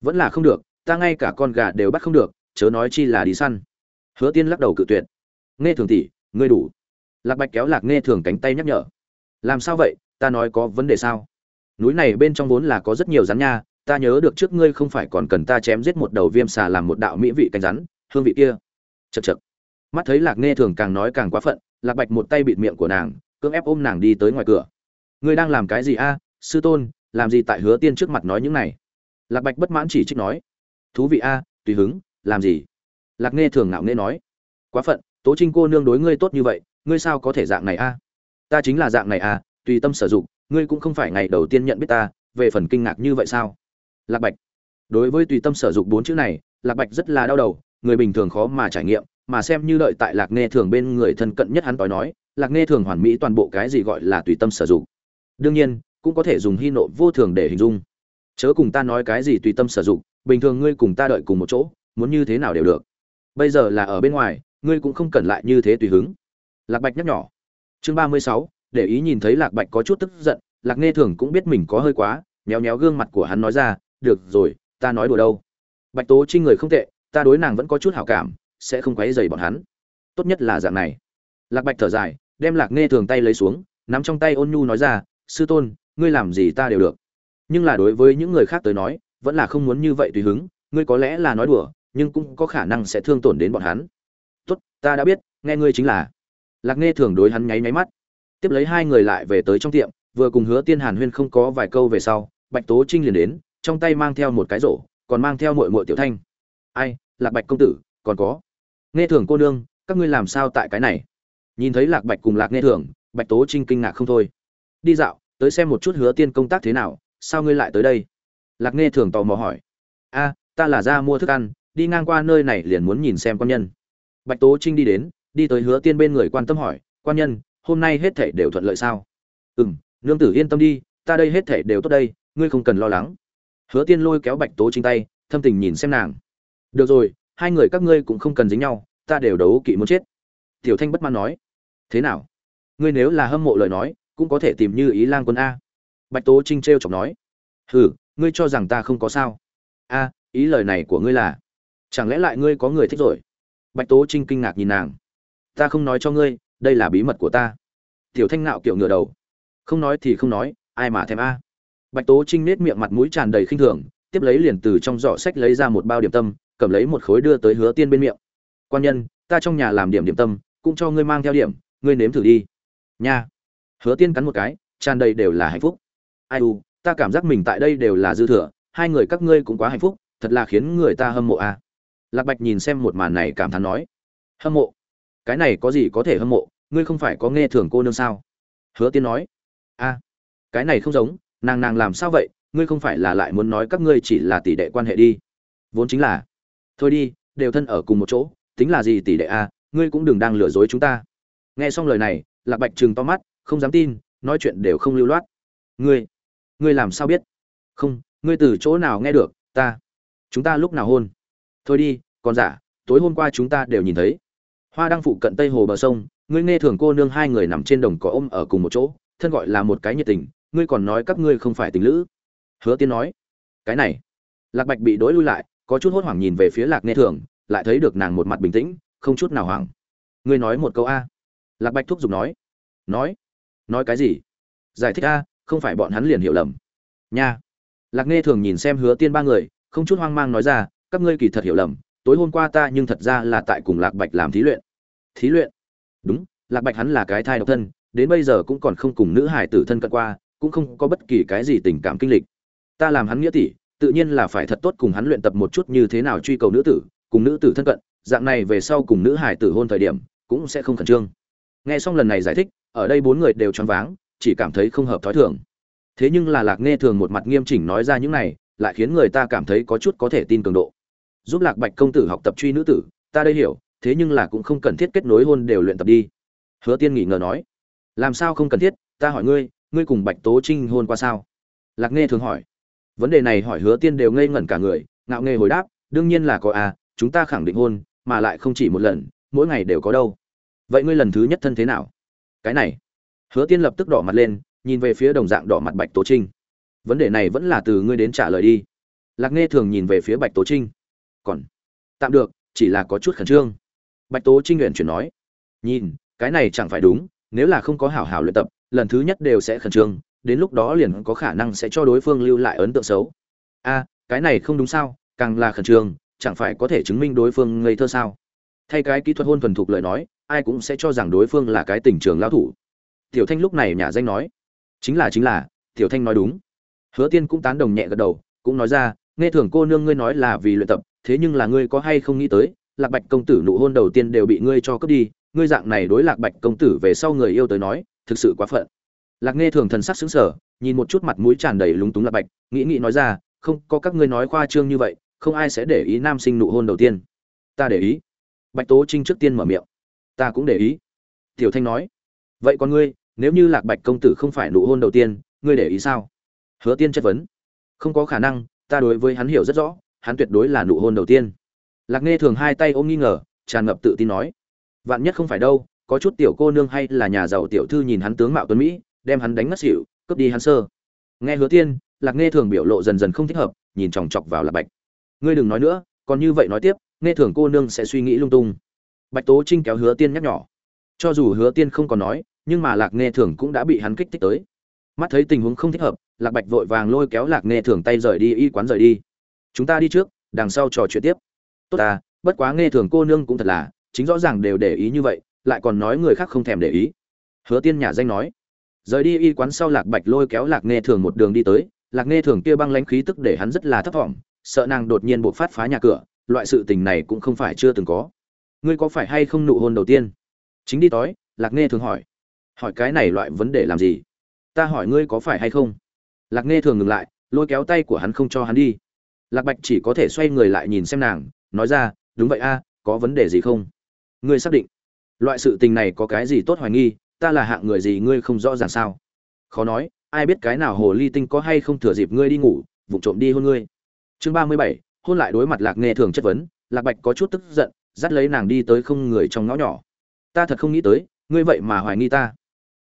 Vẫn là không được, ta ngay cả con gà đều bắt không được, chớ nói chi là đi săn. Hứa tiên lắc đầu cự tuyệt. Nghe thường tỷ, ngươi đủ. Lạc bạch kéo lạc nghe thường cánh tay nhắc nhở. Làm sao vậy, ta nói có vấn đề sao? Núi này bên trong vốn là có rất nhiều rắn nha, ta nhớ được trước ngươi không phải còn cần ta chém giết một đầu viêm xà làm một đạo mỹ vị cánh rắn, hương vị kia. Chật chật mắt thấy lạc nghe thường càng nói càng quá phận, lạc bạch một tay bịt miệng của nàng, cưỡng ép ôm nàng đi tới ngoài cửa. Ngươi đang làm cái gì a? Sư tôn, làm gì tại hứa tiên trước mặt nói những này? Lạc bạch bất mãn chỉ trích nói, thú vị a, tùy hứng, làm gì? Lạc nghe thường ngạo nghe nói, quá phận, tố trinh cô nương đối ngươi tốt như vậy, ngươi sao có thể dạng này a? Ta chính là dạng này a, tùy tâm sử dụng, ngươi cũng không phải ngày đầu tiên nhận biết ta, về phần kinh ngạc như vậy sao? Lạc bạch, đối với tùy tâm sử dụng bốn chữ này, lạc bạch rất là đau đầu, người bình thường khó mà trải nghiệm, mà xem như đợi tại lạc nghe thường bên người thân cận nhất hắn tối nói, lạc nghe thường hoàn mỹ toàn bộ cái gì gọi là tùy tâm sử dụng. Đương nhiên, cũng có thể dùng hy nộ vô thường để hình dung chớ cùng ta nói cái gì tùy tâm sử dụng, bình thường ngươi cùng ta đợi cùng một chỗ, muốn như thế nào đều được. Bây giờ là ở bên ngoài, ngươi cũng không cần lại như thế tùy hứng. Lạc bạch nhắc nhỏ chương ba mươi sáu, để ý nhìn thấy lạc bạch có chút tức giận, lạc nghe thường cũng biết mình có hơi quá, méo méo gương mặt của hắn nói ra, được rồi, ta nói đùa đâu. Bạch tố trinh người không tệ, ta đối nàng vẫn có chút hảo cảm, sẽ không quấy dày bọn hắn. Tốt nhất là dạng này. Lạc bạch thở dài, đem lạc nghe thường tay lấy xuống, nắm trong tay ôn nhu nói ra, sư tôn, ngươi làm gì ta đều được nhưng là đối với những người khác tới nói, vẫn là không muốn như vậy tùy hứng, ngươi có lẽ là nói đùa, nhưng cũng có khả năng sẽ thương tổn đến bọn hắn. Tốt, ta đã biết, nghe ngươi chính là. Lạc nghe thường đối hắn nháy nháy mắt. Tiếp lấy hai người lại về tới trong tiệm, vừa cùng hứa tiên hàn huyên không có vài câu về sau, bạch tố trinh liền đến, trong tay mang theo một cái rổ, còn mang theo mội mội tiểu thanh. Ai, lạc bạch công tử, còn có. Nghe thường cô nương, các ngươi làm sao tại cái này? Nhìn thấy lạc bạch cùng lạc nghe thường, bạch tố trinh kinh ngạc không thôi. Đi dạo, tới xem một chút hứa tiên công tác thế nào sao ngươi lại tới đây? Lạc nghe thường tò mò hỏi. A, ta là ra mua thức ăn, đi ngang qua nơi này liền muốn nhìn xem quan nhân. Bạch tố trinh đi đến, đi tới hứa tiên bên người quan tâm hỏi, quan nhân, hôm nay hết thể đều thuận lợi sao? Ừ m nương tử yên tâm đi, ta đây hết thể đều tốt đây, ngươi không cần lo lắng. Hứa tiên lôi kéo bạch tố trinh tay, thâm tình nhìn xem nàng. Được rồi, hai người các ngươi cũng không cần dính nhau, ta đều đấu kỵ muốn chết. Tiểu thanh bất mãn nói. Thế nào? Ngươi nếu là hâm mộ lời nói, cũng có thể tìm như ý lang quân a bạch tố trinh t r e o chọc nói. Hừ, ngươi cho rằng ta không có sao? A, ý lời này của ngươi là, chẳng lẽ lại ngươi có người thích rồi? Bạch tố trinh kinh ngạc nhìn nàng. Ta không nói cho ngươi, đây là bí mật của ta. Tiểu thanh nạo kiểu ngửa đầu. Không nói thì không nói, ai mà thèm a. Bạch tố trinh nết miệng mặt mũi tràn đầy khinh thường, tiếp lấy liền từ trong giỏ sách lấy ra một bao điểm tâm, cầm lấy một khối đưa tới hứa tiên bên miệng. Quan nhân, ta trong nhà làm điểm điểm tâm, cũng cho ngươi mang theo điểm, ngươi nếm thử đi. Nha. Hứa tiên cắn một cái, tràn đầy đều là hạnh phúc ai u, ta cảm giác mình tại đây đều là dư thừa, hai người các ngươi cũng quá hạnh phúc, thật là khiến người ta hâm mộ a. Lạc bạch nhìn xem một màn này cảm thán nói, hâm mộ? Cái này có gì có thể hâm mộ? Ngươi không phải có nghe thường cô nương sao? Hứa tiên nói, a, cái này không giống, nàng nàng làm sao vậy? Ngươi không phải là lại muốn nói các ngươi chỉ là tỷ đệ quan hệ đi. Vốn chính là, thôi đi, đều thân ở cùng một chỗ, tính là gì tỷ đệ a, ngươi cũng đừng đang lừa dối chúng ta. Nghe xong lời này, lạc bạch trừng to mắt, không dám tin, nói chuyện đều không lưu loát. Ngươi ngươi làm sao biết? Không, ngươi từ chỗ nào nghe được, ta, chúng ta lúc nào hôn? Thôi đi, còn giả, tối hôm qua chúng ta đều nhìn thấy. Hoa đang phụ cận tây hồ bờ sông, ngươi nghe thường cô nương hai người nằm trên đồng cỏ ôm ở cùng một chỗ, thân gọi là một cái nhiệt tình, ngươi còn nói các ngươi không phải tình lữ. Hứa tiên nói, cái này, lạc bạch bị đối lui lại, có chút hốt hoảng nhìn về phía lạc nghe thường, lại thấy được nàng một mặt bình tĩnh, không chút nào hoảng. Ngươi nói một câu a. Lạc bạch thúc giục nói nói nói cái gì? Giải thích a không phải bọn hắn liền hiểu lầm. Nha. Lạc nghe thường nhìn xem hứa tiên ba người, không chút hoang mang nói ra, các ngươi kỳ thật hiểu lầm, tối hôm qua ta nhưng thật ra là tại cùng lạc bạch làm thí luyện. Thí luyện? Đúng, lạc bạch hắn là cái thai độc thân, đến bây giờ cũng còn không cùng nữ hải tử thân cận qua, cũng không có bất kỳ cái gì tình cảm kinh lịch. Ta làm hắn nghĩa tỷ, tự nhiên là phải thật tốt cùng hắn luyện tập một chút như thế nào truy cầu nữ tử, cùng nữ tử thân cận, dạng này về sau cùng nữ hải tử hôn thời điểm, cũng sẽ không khẩn trương. Nghe xong lần này giải thích, ở đây bốn người đều choáng váng chỉ cảm thấy không hợp thói thường. Thế nhưng là lạc nghe thường một mặt nghiêm chỉnh nói ra những này, lại khiến người ta cảm thấy có chút có thể tin cường độ. Giúp lạc bạch công tử học tập truy nữ tử, ta đây hiểu, thế nhưng là cũng không cần thiết kết nối hôn đều luyện tập đi. Hứa tiên nghỉ ngờ nói. Làm sao không cần thiết, ta hỏi ngươi ngươi cùng bạch tố trinh hôn qua sao? Lạc nghe thường hỏi. Vấn đề này hỏi hứa tiên đều ngây ngẩn cả người, ngạo nghê hồi đáp, đương nhiên là có à chúng ta khẳng định hôn, mà lại không chỉ một lần, mỗi ngày đều có đâu. Vậy ngươi lần thứ nhất thân thế nào? Cái này hứa tiên lập tức đỏ mặt lên, nhìn về phía đồng dạng đỏ mặt bạch tố trinh. Vấn đề này vẫn là từ ngươi đến trả lời đi. Lạc nghe thường nhìn về phía bạch tố trinh. Còn, tạm được, chỉ là có chút khẩn trương. Bạch tố trinh nguyện chuyển nói. Nhìn, cái này chẳng phải đúng, nếu là không có hảo hảo luyện tập, lần thứ nhất đều sẽ khẩn trương, đến lúc đó liền có khả năng sẽ cho đối phương lưu lại ấn tượng xấu. A, cái này không đúng sao, càng là khẩn trương, chẳng phải có thể chứng minh đối phương ngây thơ sao? Thay cái kỹ thuật hôn thuần thục lời nói, ai cũng sẽ cho rằng đối phương là cái tình trường lão thủ tiểu thanh lúc này nhà danh nói, chính là chính là, tiểu thanh nói đúng. Hứa tiên cũng tán đồng nhẹ gật đầu, cũng nói ra, nghe thường cô nương ngươi nói là vì luyện tập, thế nhưng là ngươi có hay không nghĩ tới, lạc bạch công tử nụ hôn đầu tiên đều bị ngươi cho cướp đi, ngươi dạng này đối lạc bạch công tử về sau người yêu tới nói, thực sự quá phận. Lạc nghe thường thần sắc xứng sở nhìn một chút mặt mũi tràn đầy lúng túng lạc bạch, nghĩ nghĩ nói ra, không, có các ngươi nói khoa trương như vậy, không ai sẽ để ý nam sinh nụ hôn đầu tiên. Ta để ý. Bạch tố trinh trước tiên mở miệng. Ta cũng để ý. Tiểu thanh nói vậy còn ngươi, nếu như lạc bạch công tử không phải nụ hôn đầu tiên, ngươi để ý sao? Hứa tiên chất vấn. Không có khả năng, ta đối với hắn hiểu rất rõ, hắn tuyệt đối là nụ hôn đầu tiên. Lạc nghe thường hai tay ôm nghi ngờ, tràn ngập tự tin nói. Vạn nhất không phải đâu, có chút tiểu cô nương hay là nhà giàu tiểu thư nhìn hắn tướng mạo tuấn mỹ, đem hắn đánh ngất xỉu, cướp đi hắn sơ. Nghe hứa tiên, lạc nghe thường biểu lộ dần dần không thích hợp, nhìn chòng chọc vào lạc bạch. Ngươi đừng nói nữa, còn như vậy nói tiếp nghe thường cô nương sẽ suy nghĩ lung tung. Bạch tố trinh kéo hứa tiên nhắc nhỏ cho dù hứa tiên không còn nói nhưng mà lạc nghe thường cũng đã bị hắn kích thích tới. Mắt thấy tình huống không thích hợp, lạc bạch vội vàng lôi kéo lạc nghe thường tay rời đi, y quán rời đi. Chúng ta đi trước, đằng sau trò chuyện tiếp. Tốt ta, bất quá nghe thường cô nương cũng thật là, chính rõ ràng đều để ý như vậy, lại còn nói người khác không thèm để ý. Hứa tiên nhà danh nói. Rời đi, y quán sau lạc bạch lôi kéo lạc nghe thường một đường đi tới, lạc nghe thường kia băng lãnh khí tức để hắn rất là thấp thỏm, sợ nàng đột nhiên buộc phát phá nhà cửa, loại sự tình này cũng không phải chưa từng có. Ngươi có phải hay không nụ hôn đầu tiên? Chính đi tối, lạc nghe thường hỏi hỏi cái này loại vấn đề làm gì? Ta hỏi ngươi có phải hay không? Lạc nghe thường ngừng lại, lôi kéo tay của hắn không cho hắn đi. Lạc bạch chỉ có thể xoay người lại nhìn xem nàng, nói ra, đúng vậy a, có vấn đề gì không? Ngươi xác định. Loại sự tình này có cái gì tốt hoài nghi, ta là hạng người gì ngươi không rõ ràng sao? Khó nói, ai biết cái nào hồ ly tinh có hay không thừa dịp ngươi đi ngủ vụ trộm đi hôn ngươi. Chương ba mươi bảy, hôn lại đối mặt lạc nghe thường chất vấn, lạc bạch có chút tức giận, dắt lấy nàng đi tới không người trong ngõ nhỏ. Ta thật không nghĩ tới, ngươi vậy mà hoài nghi ta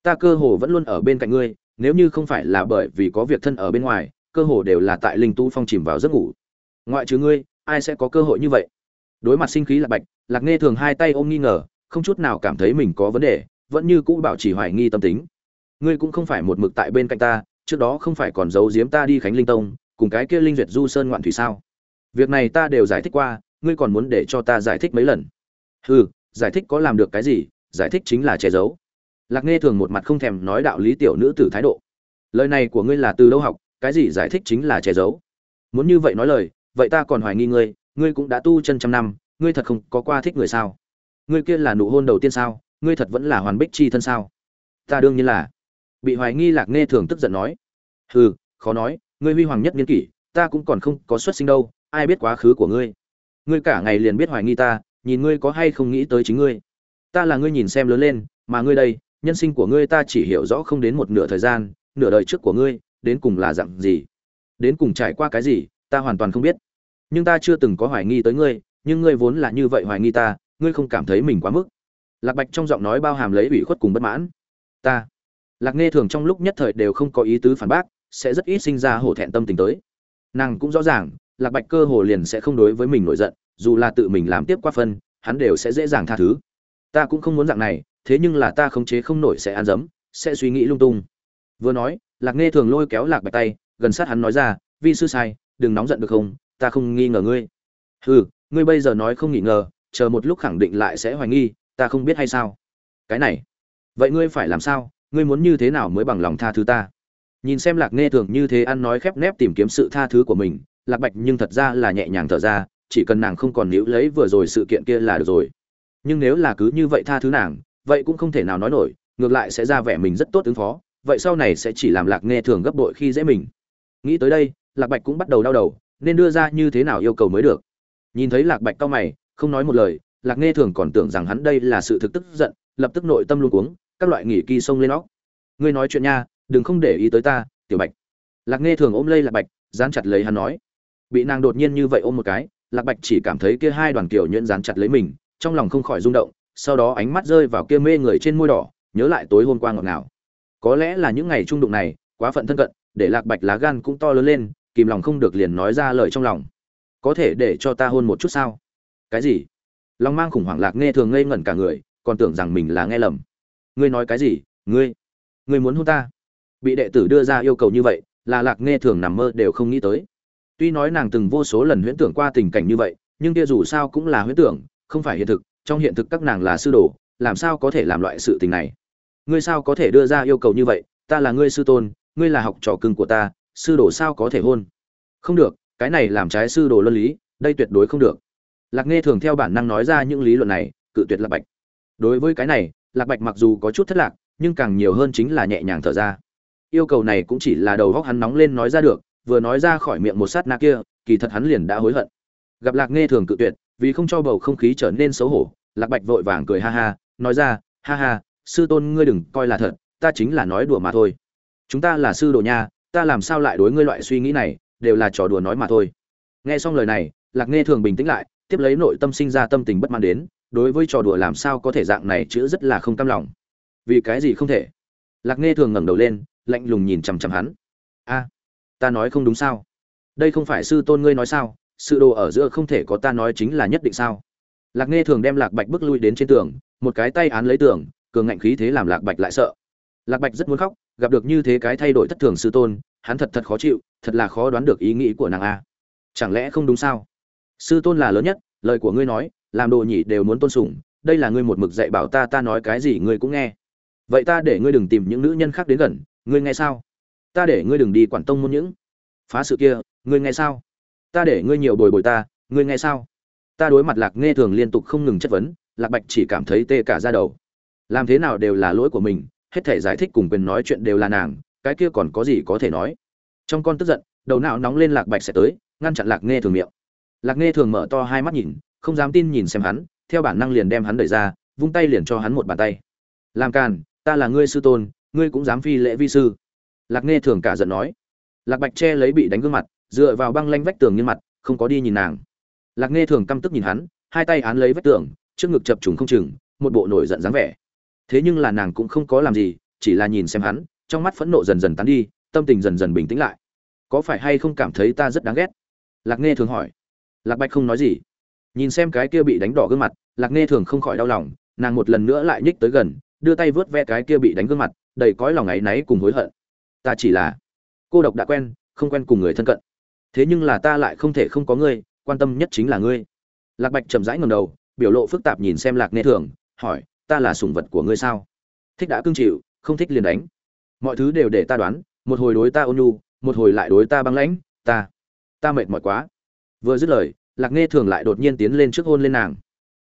ta cơ hồ vẫn luôn ở bên cạnh ngươi, nếu như không phải là bởi vì có việc thân ở bên ngoài, cơ hồ đều là tại linh tu phong chìm vào giấc ngủ. Ngoại trừ ngươi, ai sẽ có cơ hội như vậy? Đối mặt sinh khí lạc bạch, lạc nghe thường hai tay ôm nghi ngờ, không chút nào cảm thấy mình có vấn đề, vẫn như cũ bảo trì hoài nghi tâm tính. Ngươi cũng không phải một mực tại bên cạnh ta, trước đó không phải còn giấu giếm ta đi khánh linh tông, cùng cái kia linh duyệt du sơn ngoạn thủy sao? Việc này ta đều giải thích qua, ngươi còn muốn để cho ta giải thích mấy lần? Hừ, giải thích có làm được cái gì? Giải thích chính là che giấu lạc nghe thường một mặt không thèm nói đạo lý tiểu nữ tử thái độ. Lời này của ngươi là từ đâu học, cái gì giải thích chính là che giấu. Muốn như vậy nói lời, vậy ta còn hoài nghi ngươi ngươi cũng đã tu chân trăm năm, ngươi thật không có qua thích người sao? Ngươi kia là nụ hôn đầu tiên sao, ngươi thật vẫn là hoàn bích chi thân sao? Ta đương nhiên là. Bị hoài nghi lạc nghe thường tức giận nói. Hừ, khó nói, ngươi huy hoàng nhất niên kỷ, ta cũng còn không có xuất sinh đâu, ai biết quá khứ của ngươi. Ngươi cả ngày liền biết hoài nghi ta, nhìn ngươi có hay không nghĩ tới chính ngươi. Ta là ngươi nhìn xem lớn lên, mà ngươi đây nhân sinh của ngươi ta chỉ hiểu rõ không đến một nửa thời gian, nửa đời trước của ngươi, đến cùng là dặn gì? Đến cùng trải qua cái gì, ta hoàn toàn không biết. Nhưng ta chưa từng có hoài nghi tới ngươi, nhưng ngươi vốn là như vậy hoài nghi ta, ngươi không cảm thấy mình quá mức. Lạc bạch trong giọng nói bao hàm lấy ủy khuất cùng bất mãn. Ta, lạc nghe thường trong lúc nhất thời đều không có ý tứ phản bác, sẽ rất ít sinh ra hổ thẹn tâm tình tới. Nàng cũng rõ ràng, lạc bạch cơ hồ liền sẽ không đối với mình nổi giận, dù là tự mình làm tiếp qua phân, hắn đều sẽ dễ dàng tha thứ. Ta cũng không muốn dạng này thế nhưng là ta khống chế không nổi sẽ ăn dấm, sẽ suy nghĩ lung tung. Vừa nói, lạc nghe thường lôi kéo lạc bạch tay, gần sát hắn nói ra, vi sư sai, đừng nóng giận được không? Ta không nghi ngờ ngươi. Hừ, ngươi bây giờ nói không nghi ngờ, chờ một lúc khẳng định lại sẽ hoài nghi, ta không biết hay sao? Cái này, vậy ngươi phải làm sao? Ngươi muốn như thế nào mới bằng lòng tha thứ ta? Nhìn xem lạc nghe thường như thế ăn nói khép nép tìm kiếm sự tha thứ của mình, lạc bạch nhưng thật ra là nhẹ nhàng thở ra, chỉ cần nàng không còn níu lấy vừa rồi sự kiện kia là được rồi. Nhưng nếu là cứ như vậy tha thứ nàng vậy cũng không thể nào nói nổi, ngược lại sẽ ra vẻ mình rất tốt ứng phó, vậy sau này sẽ chỉ làm lạc nghe thường gấp đội khi dễ mình. Nghĩ tới đây, lạc bạch cũng bắt đầu đau đầu, nên đưa ra như thế nào yêu cầu mới được. Nhìn thấy lạc bạch cao mày, không nói một lời, lạc nghe thường còn tưởng rằng hắn đây là sự thực tức giận, lập tức nội tâm luôn cuống, các loại nghỉ kỳ xông lên óc. Ngươi nói chuyện nha, đừng không để ý tới ta, tiểu bạch. Lạc nghe thường ôm lây lạc bạch, dán chặt lấy hắn nói. Bị nàng đột nhiên như vậy ôm một cái, lạc bạch chỉ cảm thấy kia hai đoàn kiểu nhuyễn dán chặt lấy mình, trong lòng không khỏi rung động sau đó ánh mắt rơi vào kia mê người trên môi đỏ, nhớ lại tối hôm qua ngọt ngào. Có lẽ là những ngày trung đụng này, quá phận thân cận, để lạc bạch lá gan cũng to lớn lên, kìm lòng không được liền nói ra lời trong lòng. Có thể để cho ta hôn một chút sao? Cái gì? Long mang khủng hoảng lạc nghe thường ngây ngẩn cả người, còn tưởng rằng mình là nghe lầm. Ngươi nói cái gì? Ngươi ngươi muốn hôn ta? Bị đệ tử đưa ra yêu cầu như vậy, là lạc nghe thường nằm mơ đều không nghĩ tới. Tuy nói nàng từng vô số lần huyễn tưởng qua tình cảnh như vậy, nhưng kia dù sao cũng là huyễn tưởng, không phải hiện thực trong hiện thực các nàng là sư đồ, làm sao có thể làm loại sự tình này? Ngươi sao có thể đưa ra yêu cầu như vậy? Ta là ngươi sư tôn, ngươi là học trò cưng của ta, sư đồ sao có thể hôn? Không được, cái này làm trái sư đồ luân lý, đây tuyệt đối không được. Lạc nghe thường theo bản năng nói ra những lý luận này, cự tuyệt lạc bạch. Đối với cái này, lạc bạch mặc dù có chút thất lạc, nhưng càng nhiều hơn chính là nhẹ nhàng thở ra. Yêu cầu này cũng chỉ là đầu góc hắn nóng lên nói ra được, vừa nói ra khỏi miệng một sát na kia, kỳ thật hắn liền đã hối hận. Gặp lạc nghe thường cự tuyệt vì không cho bầu không khí trở nên xấu hổ, lạc bạch vội vàng cười ha ha, nói ra, ha ha, sư tôn ngươi đừng coi là thật, ta chính là nói đùa mà thôi. Chúng ta là sư đồ nha, ta làm sao lại đối ngươi loại suy nghĩ này, đều là trò đùa nói mà thôi. Nghe xong lời này, lạc nghe thường bình tĩnh lại, tiếp lấy nội tâm sinh ra tâm tình bất mãn đến, đối với trò đùa làm sao có thể dạng này chữ rất là không cam lòng. Vì cái gì không thể? Lạc nghe thường ngẩng đầu lên, lạnh lùng nhìn chằm chằm hắn. A, ta nói không đúng sao? Đây không phải sư tôn ngươi nói sao? Sự đồ ở giữa không thể có ta nói chính là nhất định sao? Lạc nghe thường đem lạc bạch bước lui đến trên tường, một cái tay án lấy tường, cường ngạnh khí thế làm lạc bạch lại sợ. Lạc bạch rất muốn khóc, gặp được như thế cái thay đổi thất thường sư tôn, hắn thật thật khó chịu, thật là khó đoán được ý nghĩ của nàng a. Chẳng lẽ không đúng sao? Sư tôn là lớn nhất, lời của ngươi nói, làm đồ nhị đều muốn tôn sùng, đây là ngươi một mực dạy bảo ta ta nói cái gì ngươi cũng nghe. Vậy ta để ngươi đừng tìm những nữ nhân khác đến gần, ngươi nghe sao? Ta để ngươi đừng đi quản tông môn những phá sự kia, ngươi nghe sao? Ta để ngươi nhiều bồi bồi ta, ngươi nghe sao? Ta đối mặt lạc nghe thường liên tục không ngừng chất vấn, lạc bạch chỉ cảm thấy tê cả ra đầu. Làm thế nào đều là lỗi của mình, hết thể giải thích cùng quyền nói chuyện đều là nàng, cái kia còn có gì có thể nói? Trong con tức giận, đầu não nóng lên lạc bạch sẽ tới, ngăn chặn lạc nghe thường miệng. Lạc nghe thường mở to hai mắt nhìn, không dám tin nhìn xem hắn, theo bản năng liền đem hắn đẩy ra, vung tay liền cho hắn một bàn tay. Làm càn, ta là ngươi sư tôn, ngươi cũng dám phi lễ vi sư. Lạc nghe thường cả giận nói. Lạc bạch che lấy bị đánh gương mặt dựa vào băng lanh vách tường như mặt, không có đi nhìn nàng. Lạc nghe thường căm tức nhìn hắn, hai tay án lấy vách tường, trước ngực chập trùng không chừng, một bộ nổi giận dáng vẻ. Thế nhưng là nàng cũng không có làm gì, chỉ là nhìn xem hắn, trong mắt phẫn nộ dần dần tán đi, tâm tình dần dần bình tĩnh lại. Có phải hay không cảm thấy ta rất đáng ghét? Lạc nghe thường hỏi. Lạc bạch không nói gì. Nhìn xem cái kia bị đánh đỏ gương mặt, lạc nghe thường không khỏi đau lòng, nàng một lần nữa lại nhích tới gần, đưa tay vớt ve cái kia bị đánh gương mặt, đầy cõi lòng áy náy cùng hối hận. Ta chỉ là, cô độc đã quen, không quen cùng người thân cận thế nhưng là ta lại không thể không có ngươi, quan tâm nhất chính là ngươi. Lạc bạch chậm rãi ngầm đầu, biểu lộ phức tạp nhìn xem lạc nghe thường, hỏi, ta là sủng vật của ngươi sao? Thích đã cương chịu, không thích liền đánh. Mọi thứ đều để ta đoán, một hồi đối ta ôn nhu, một hồi lại đối ta băng lãnh, ta ta mệt mỏi quá. Vừa dứt lời, lạc nghe thường lại đột nhiên tiến lên trước hôn lên nàng.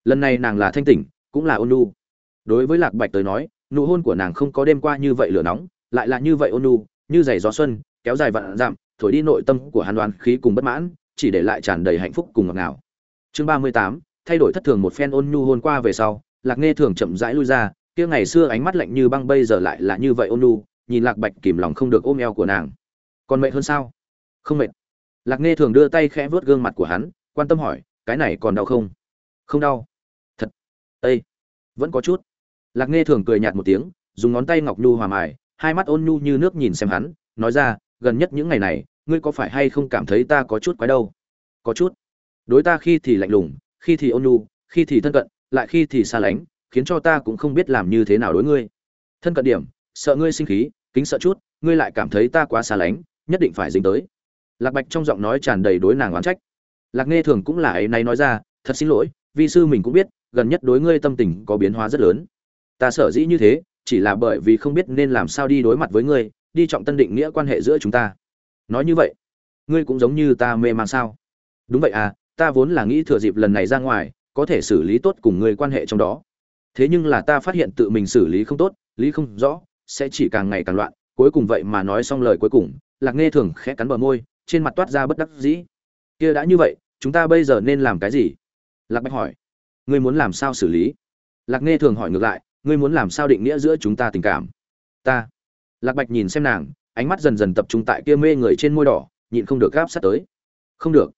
Lần này nàng là thanh tỉnh, cũng là ôn nhu. Đối với lạc bạch tới nói, nụ hôn của nàng không có đêm qua như vậy lửa nóng, lại là như vậy ôn nhu, như giày gió xuân kéo dài vạn dặm, thổi đi nội tâm của hàn đoán khí cùng bất mãn, chỉ để lại tràn đầy hạnh phúc cùng ngọt ngào. Chương ba mươi tám, thay đổi thất thường một phen ôn nhu hôn qua về sau, lạc nghe thường chậm rãi lui ra, kia ngày xưa ánh mắt lạnh như băng bây giờ lại là như vậy ôn nhu, nhìn lạc bạch kìm lòng không được ôm eo của nàng. Còn mệt hơn sao? Không mệt. Lạc nghe thường đưa tay khẽ vớt gương mặt của hắn, quan tâm hỏi, cái này còn đau không? Không đau. Thật. Ây vẫn có chút. Lạc nghe thường cười nhạt một tiếng, dùng ngón tay ngọc nhu hòa mài, hai mắt ôn nhu như nước nhìn xem hắn, nói ra gần nhất những ngày này, ngươi có phải hay không cảm thấy ta có chút quái đâu? Có chút. Đối ta khi thì lạnh lùng, khi thì ôn nhu, khi thì thân cận, lại khi thì xa lánh, khiến cho ta cũng không biết làm như thế nào đối ngươi. Thân cận điểm, sợ ngươi sinh khí, kính sợ chút, ngươi lại cảm thấy ta quá xa lánh, nhất định phải dính tới. Lạc bạch trong giọng nói tràn đầy đối nàng oán trách. Lạc nghe thường cũng là ấy nay nói ra, thật xin lỗi vì sư mình cũng biết, gần nhất đối ngươi tâm tình có biến hóa rất lớn. Ta sở dĩ như thế, chỉ là bởi vì không biết nên làm sao đi đối mặt với ngươi đi trọng tân định nghĩa quan hệ giữa chúng ta. Nói như vậy, ngươi cũng giống như ta mê man sao? Đúng vậy à ta vốn là nghĩ thừa dịp lần này ra ngoài, có thể xử lý tốt cùng ngươi quan hệ trong đó. Thế nhưng là ta phát hiện tự mình xử lý không tốt, lý không rõ, sẽ chỉ càng ngày càng loạn, cuối cùng vậy mà nói xong lời cuối cùng, lạc nghe thường khẽ cắn bờ môi, trên mặt toát ra bất đắc dĩ. Kia đã như vậy, chúng ta bây giờ nên làm cái gì? Lạc bạch hỏi. Ngươi muốn làm sao xử lý? Lạc nghe thường hỏi ngược lại. Ngươi muốn làm sao định nghĩa giữa chúng ta tình cảm? Ta lạc bạch nhìn xem nàng, ánh mắt dần dần tập trung tại kia mê người trên môi đỏ, nhịn không được gáp sát tới. Không được.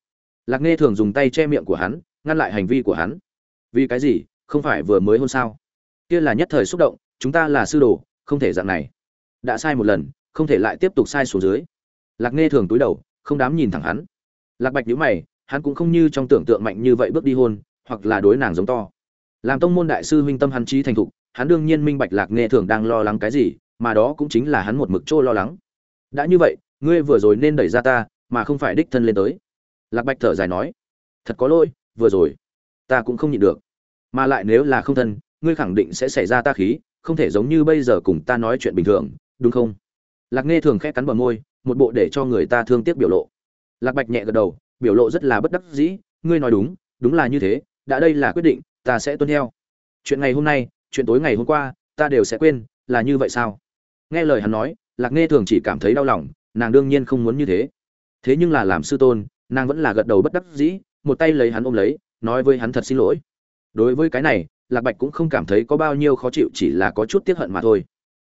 Lạc nghe thường dùng tay che miệng của hắn, ngăn lại hành vi của hắn. Vì cái gì? Không phải vừa mới hôn sao? Kia là nhất thời xúc động, chúng ta là sư đồ, không thể dạng này. Đã sai một lần, không thể lại tiếp tục sai xuống dưới. Lạc nghe thường túi đầu, không dám nhìn thẳng hắn. Lạc bạch nhíu mày, hắn cũng không như trong tưởng tượng mạnh như vậy bước đi hôn, hoặc là đối nàng giống to. Làm tông môn đại sư huynh tâm hắn trí thành thục, hắn đương nhiên minh bạch lạc nghe thường đang lo lắng cái gì mà đó cũng chính là hắn một mực trô lo lắng. Đã như vậy, ngươi vừa rồi nên đẩy ra ta, mà không phải đích thân lên tới. Lạc bạch thở dài nói, thật có lỗi, vừa rồi, ta cũng không nhịn được. Mà lại nếu là không thân, ngươi khẳng định sẽ xảy ra ta khí, không thể giống như bây giờ cùng ta nói chuyện bình thường, đúng không? Lạc nghe thường khẽ cắn bờ môi, một bộ để cho người ta thương tiếc biểu lộ. Lạc bạch nhẹ gật đầu, biểu lộ rất là bất đắc dĩ, ngươi nói đúng đúng là như thế, đã đây là quyết định, ta sẽ tuân theo. Chuyện ngày hôm nay, chuyện tối ngày hôm qua, ta đều sẽ quên, là như vậy sao? Nghe lời hắn nói, lạc nghe thường chỉ cảm thấy đau lòng, nàng đương nhiên không muốn như thế. Thế nhưng là làm sư tôn, nàng vẫn là gật đầu bất đắc dĩ, một tay lấy hắn ôm lấy, nói với hắn thật xin lỗi. Đối với cái này, lạc bạch cũng không cảm thấy có bao nhiêu khó chịu, chỉ là có chút tiếc hận mà thôi.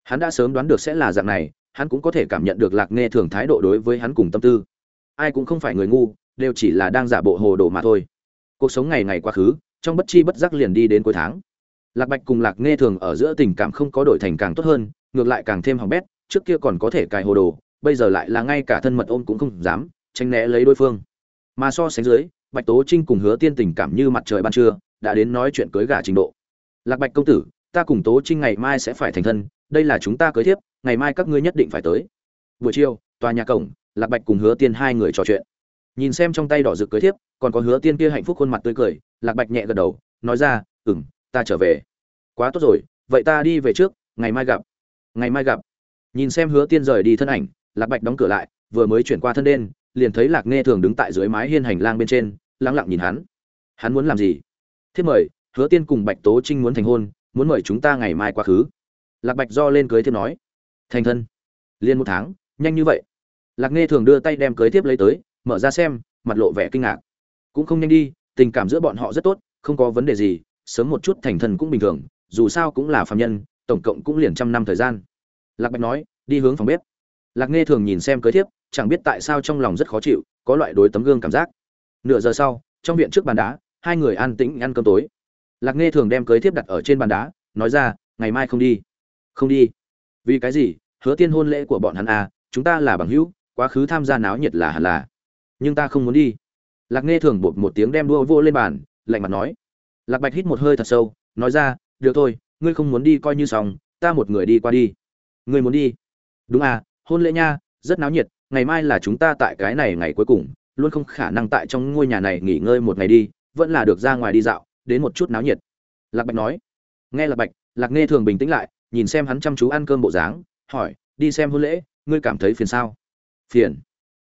Hắn đã sớm đoán được sẽ là dạng này, hắn cũng có thể cảm nhận được lạc nghe thường thái độ đối với hắn cùng tâm tư. Ai cũng không phải người ngu, đều chỉ là đang giả bộ hồ đồ mà thôi. Cuộc sống ngày ngày quá khứ, trong bất chi bất giác liền đi đến cuối tháng. Lạc bạch cùng lạc nghe thường ở giữa tình cảm không có đổi thành càng tốt hơn ngược lại càng thêm hỏng bét, trước kia còn có thể cài hồ đồ, bây giờ lại là ngay cả thân mật ôm cũng không dám, tránh né lấy đối phương. Mà so sánh dưới, bạch tố trinh cùng hứa tiên tình cảm như mặt trời ban trưa, đã đến nói chuyện cưới gả trình độ. Lạc bạch công tử, ta cùng tố trinh ngày mai sẽ phải thành thân, đây là chúng ta cưới thiếp, ngày mai các ngươi nhất định phải tới. Buổi chiều, tòa nhà cổng, lạc bạch cùng hứa tiên hai người trò chuyện. Nhìn xem trong tay đỏ rực cưới thiếp, còn có hứa tiên kia hạnh phúc khuôn mặt tươi cười, lạc bạch nhẹ gật đầu, nói ra ừ m ta trở về. Quá tốt rồi, vậy ta đi về trước, ngày mai gặp ngày mai gặp. Nhìn xem hứa tiên rời đi thân ảnh, lạc bạch đóng cửa lại, vừa mới chuyển qua thân đen, liền thấy lạc nghe thường đứng tại dưới mái hiên hành lang bên trên lắng lặng nhìn hắn. Hắn muốn làm gì? Thiết mời, hứa tiên cùng bạch tố trinh muốn thành hôn, muốn mời chúng ta ngày mai quá khứ. Lạc bạch do lên cưới thiếp nói. Thành thân. Liền một tháng, nhanh như vậy. Lạc nghe thường đưa tay đem cưới thiếp lấy tới, mở ra xem, mặt lộ vẻ kinh ngạc. Cũng không nhanh đi, tình cảm giữa bọn họ rất tốt, không có vấn đề gì, sớm một chút thành thân cũng bình thường, dù sao cũng là phạm nhân tổng cộng cũng liền trăm năm thời gian. Lạc bạch nói, đi hướng phòng bếp. Lạc nghe thường nhìn xem cưới thiếp, chẳng biết tại sao trong lòng rất khó chịu, có loại đối tấm gương cảm giác. Nửa giờ sau, trong viện trước bàn đá, hai người an tĩnh ăn cơm tối. Lạc nghe thường đem cưới thiếp đặt ở trên bàn đá, nói ra, ngày mai không đi. Không đi? Vì cái gì? Hứa tiên hôn lễ của bọn hắn à chúng ta là bằng hữu, quá khứ tham gia náo nhiệt là hẳn là. Nhưng ta không muốn đi. Lạc nghe thường bột một tiếng đem đua vô lên bàn, lạnh mặt nói. Lạc bạch hít một hơi thật sâu, nói ra, được thôi ngươi không muốn đi coi như xong, ta một người đi qua đi. Ngươi muốn đi? Đúng à hôn lễ nha, rất náo nhiệt, ngày mai là chúng ta tại cái này ngày cuối cùng, luôn không khả năng tại trong ngôi nhà này nghỉ ngơi một ngày đi, vẫn là được ra ngoài đi dạo, đến một chút náo nhiệt. Lạc bạch nói. Nghe lạc bạch, lạc nghe thường bình tĩnh lại, nhìn xem hắn chăm chú ăn cơm bộ dáng, hỏi, đi xem hôn lễ, ngươi cảm thấy phiền sao? Phiền.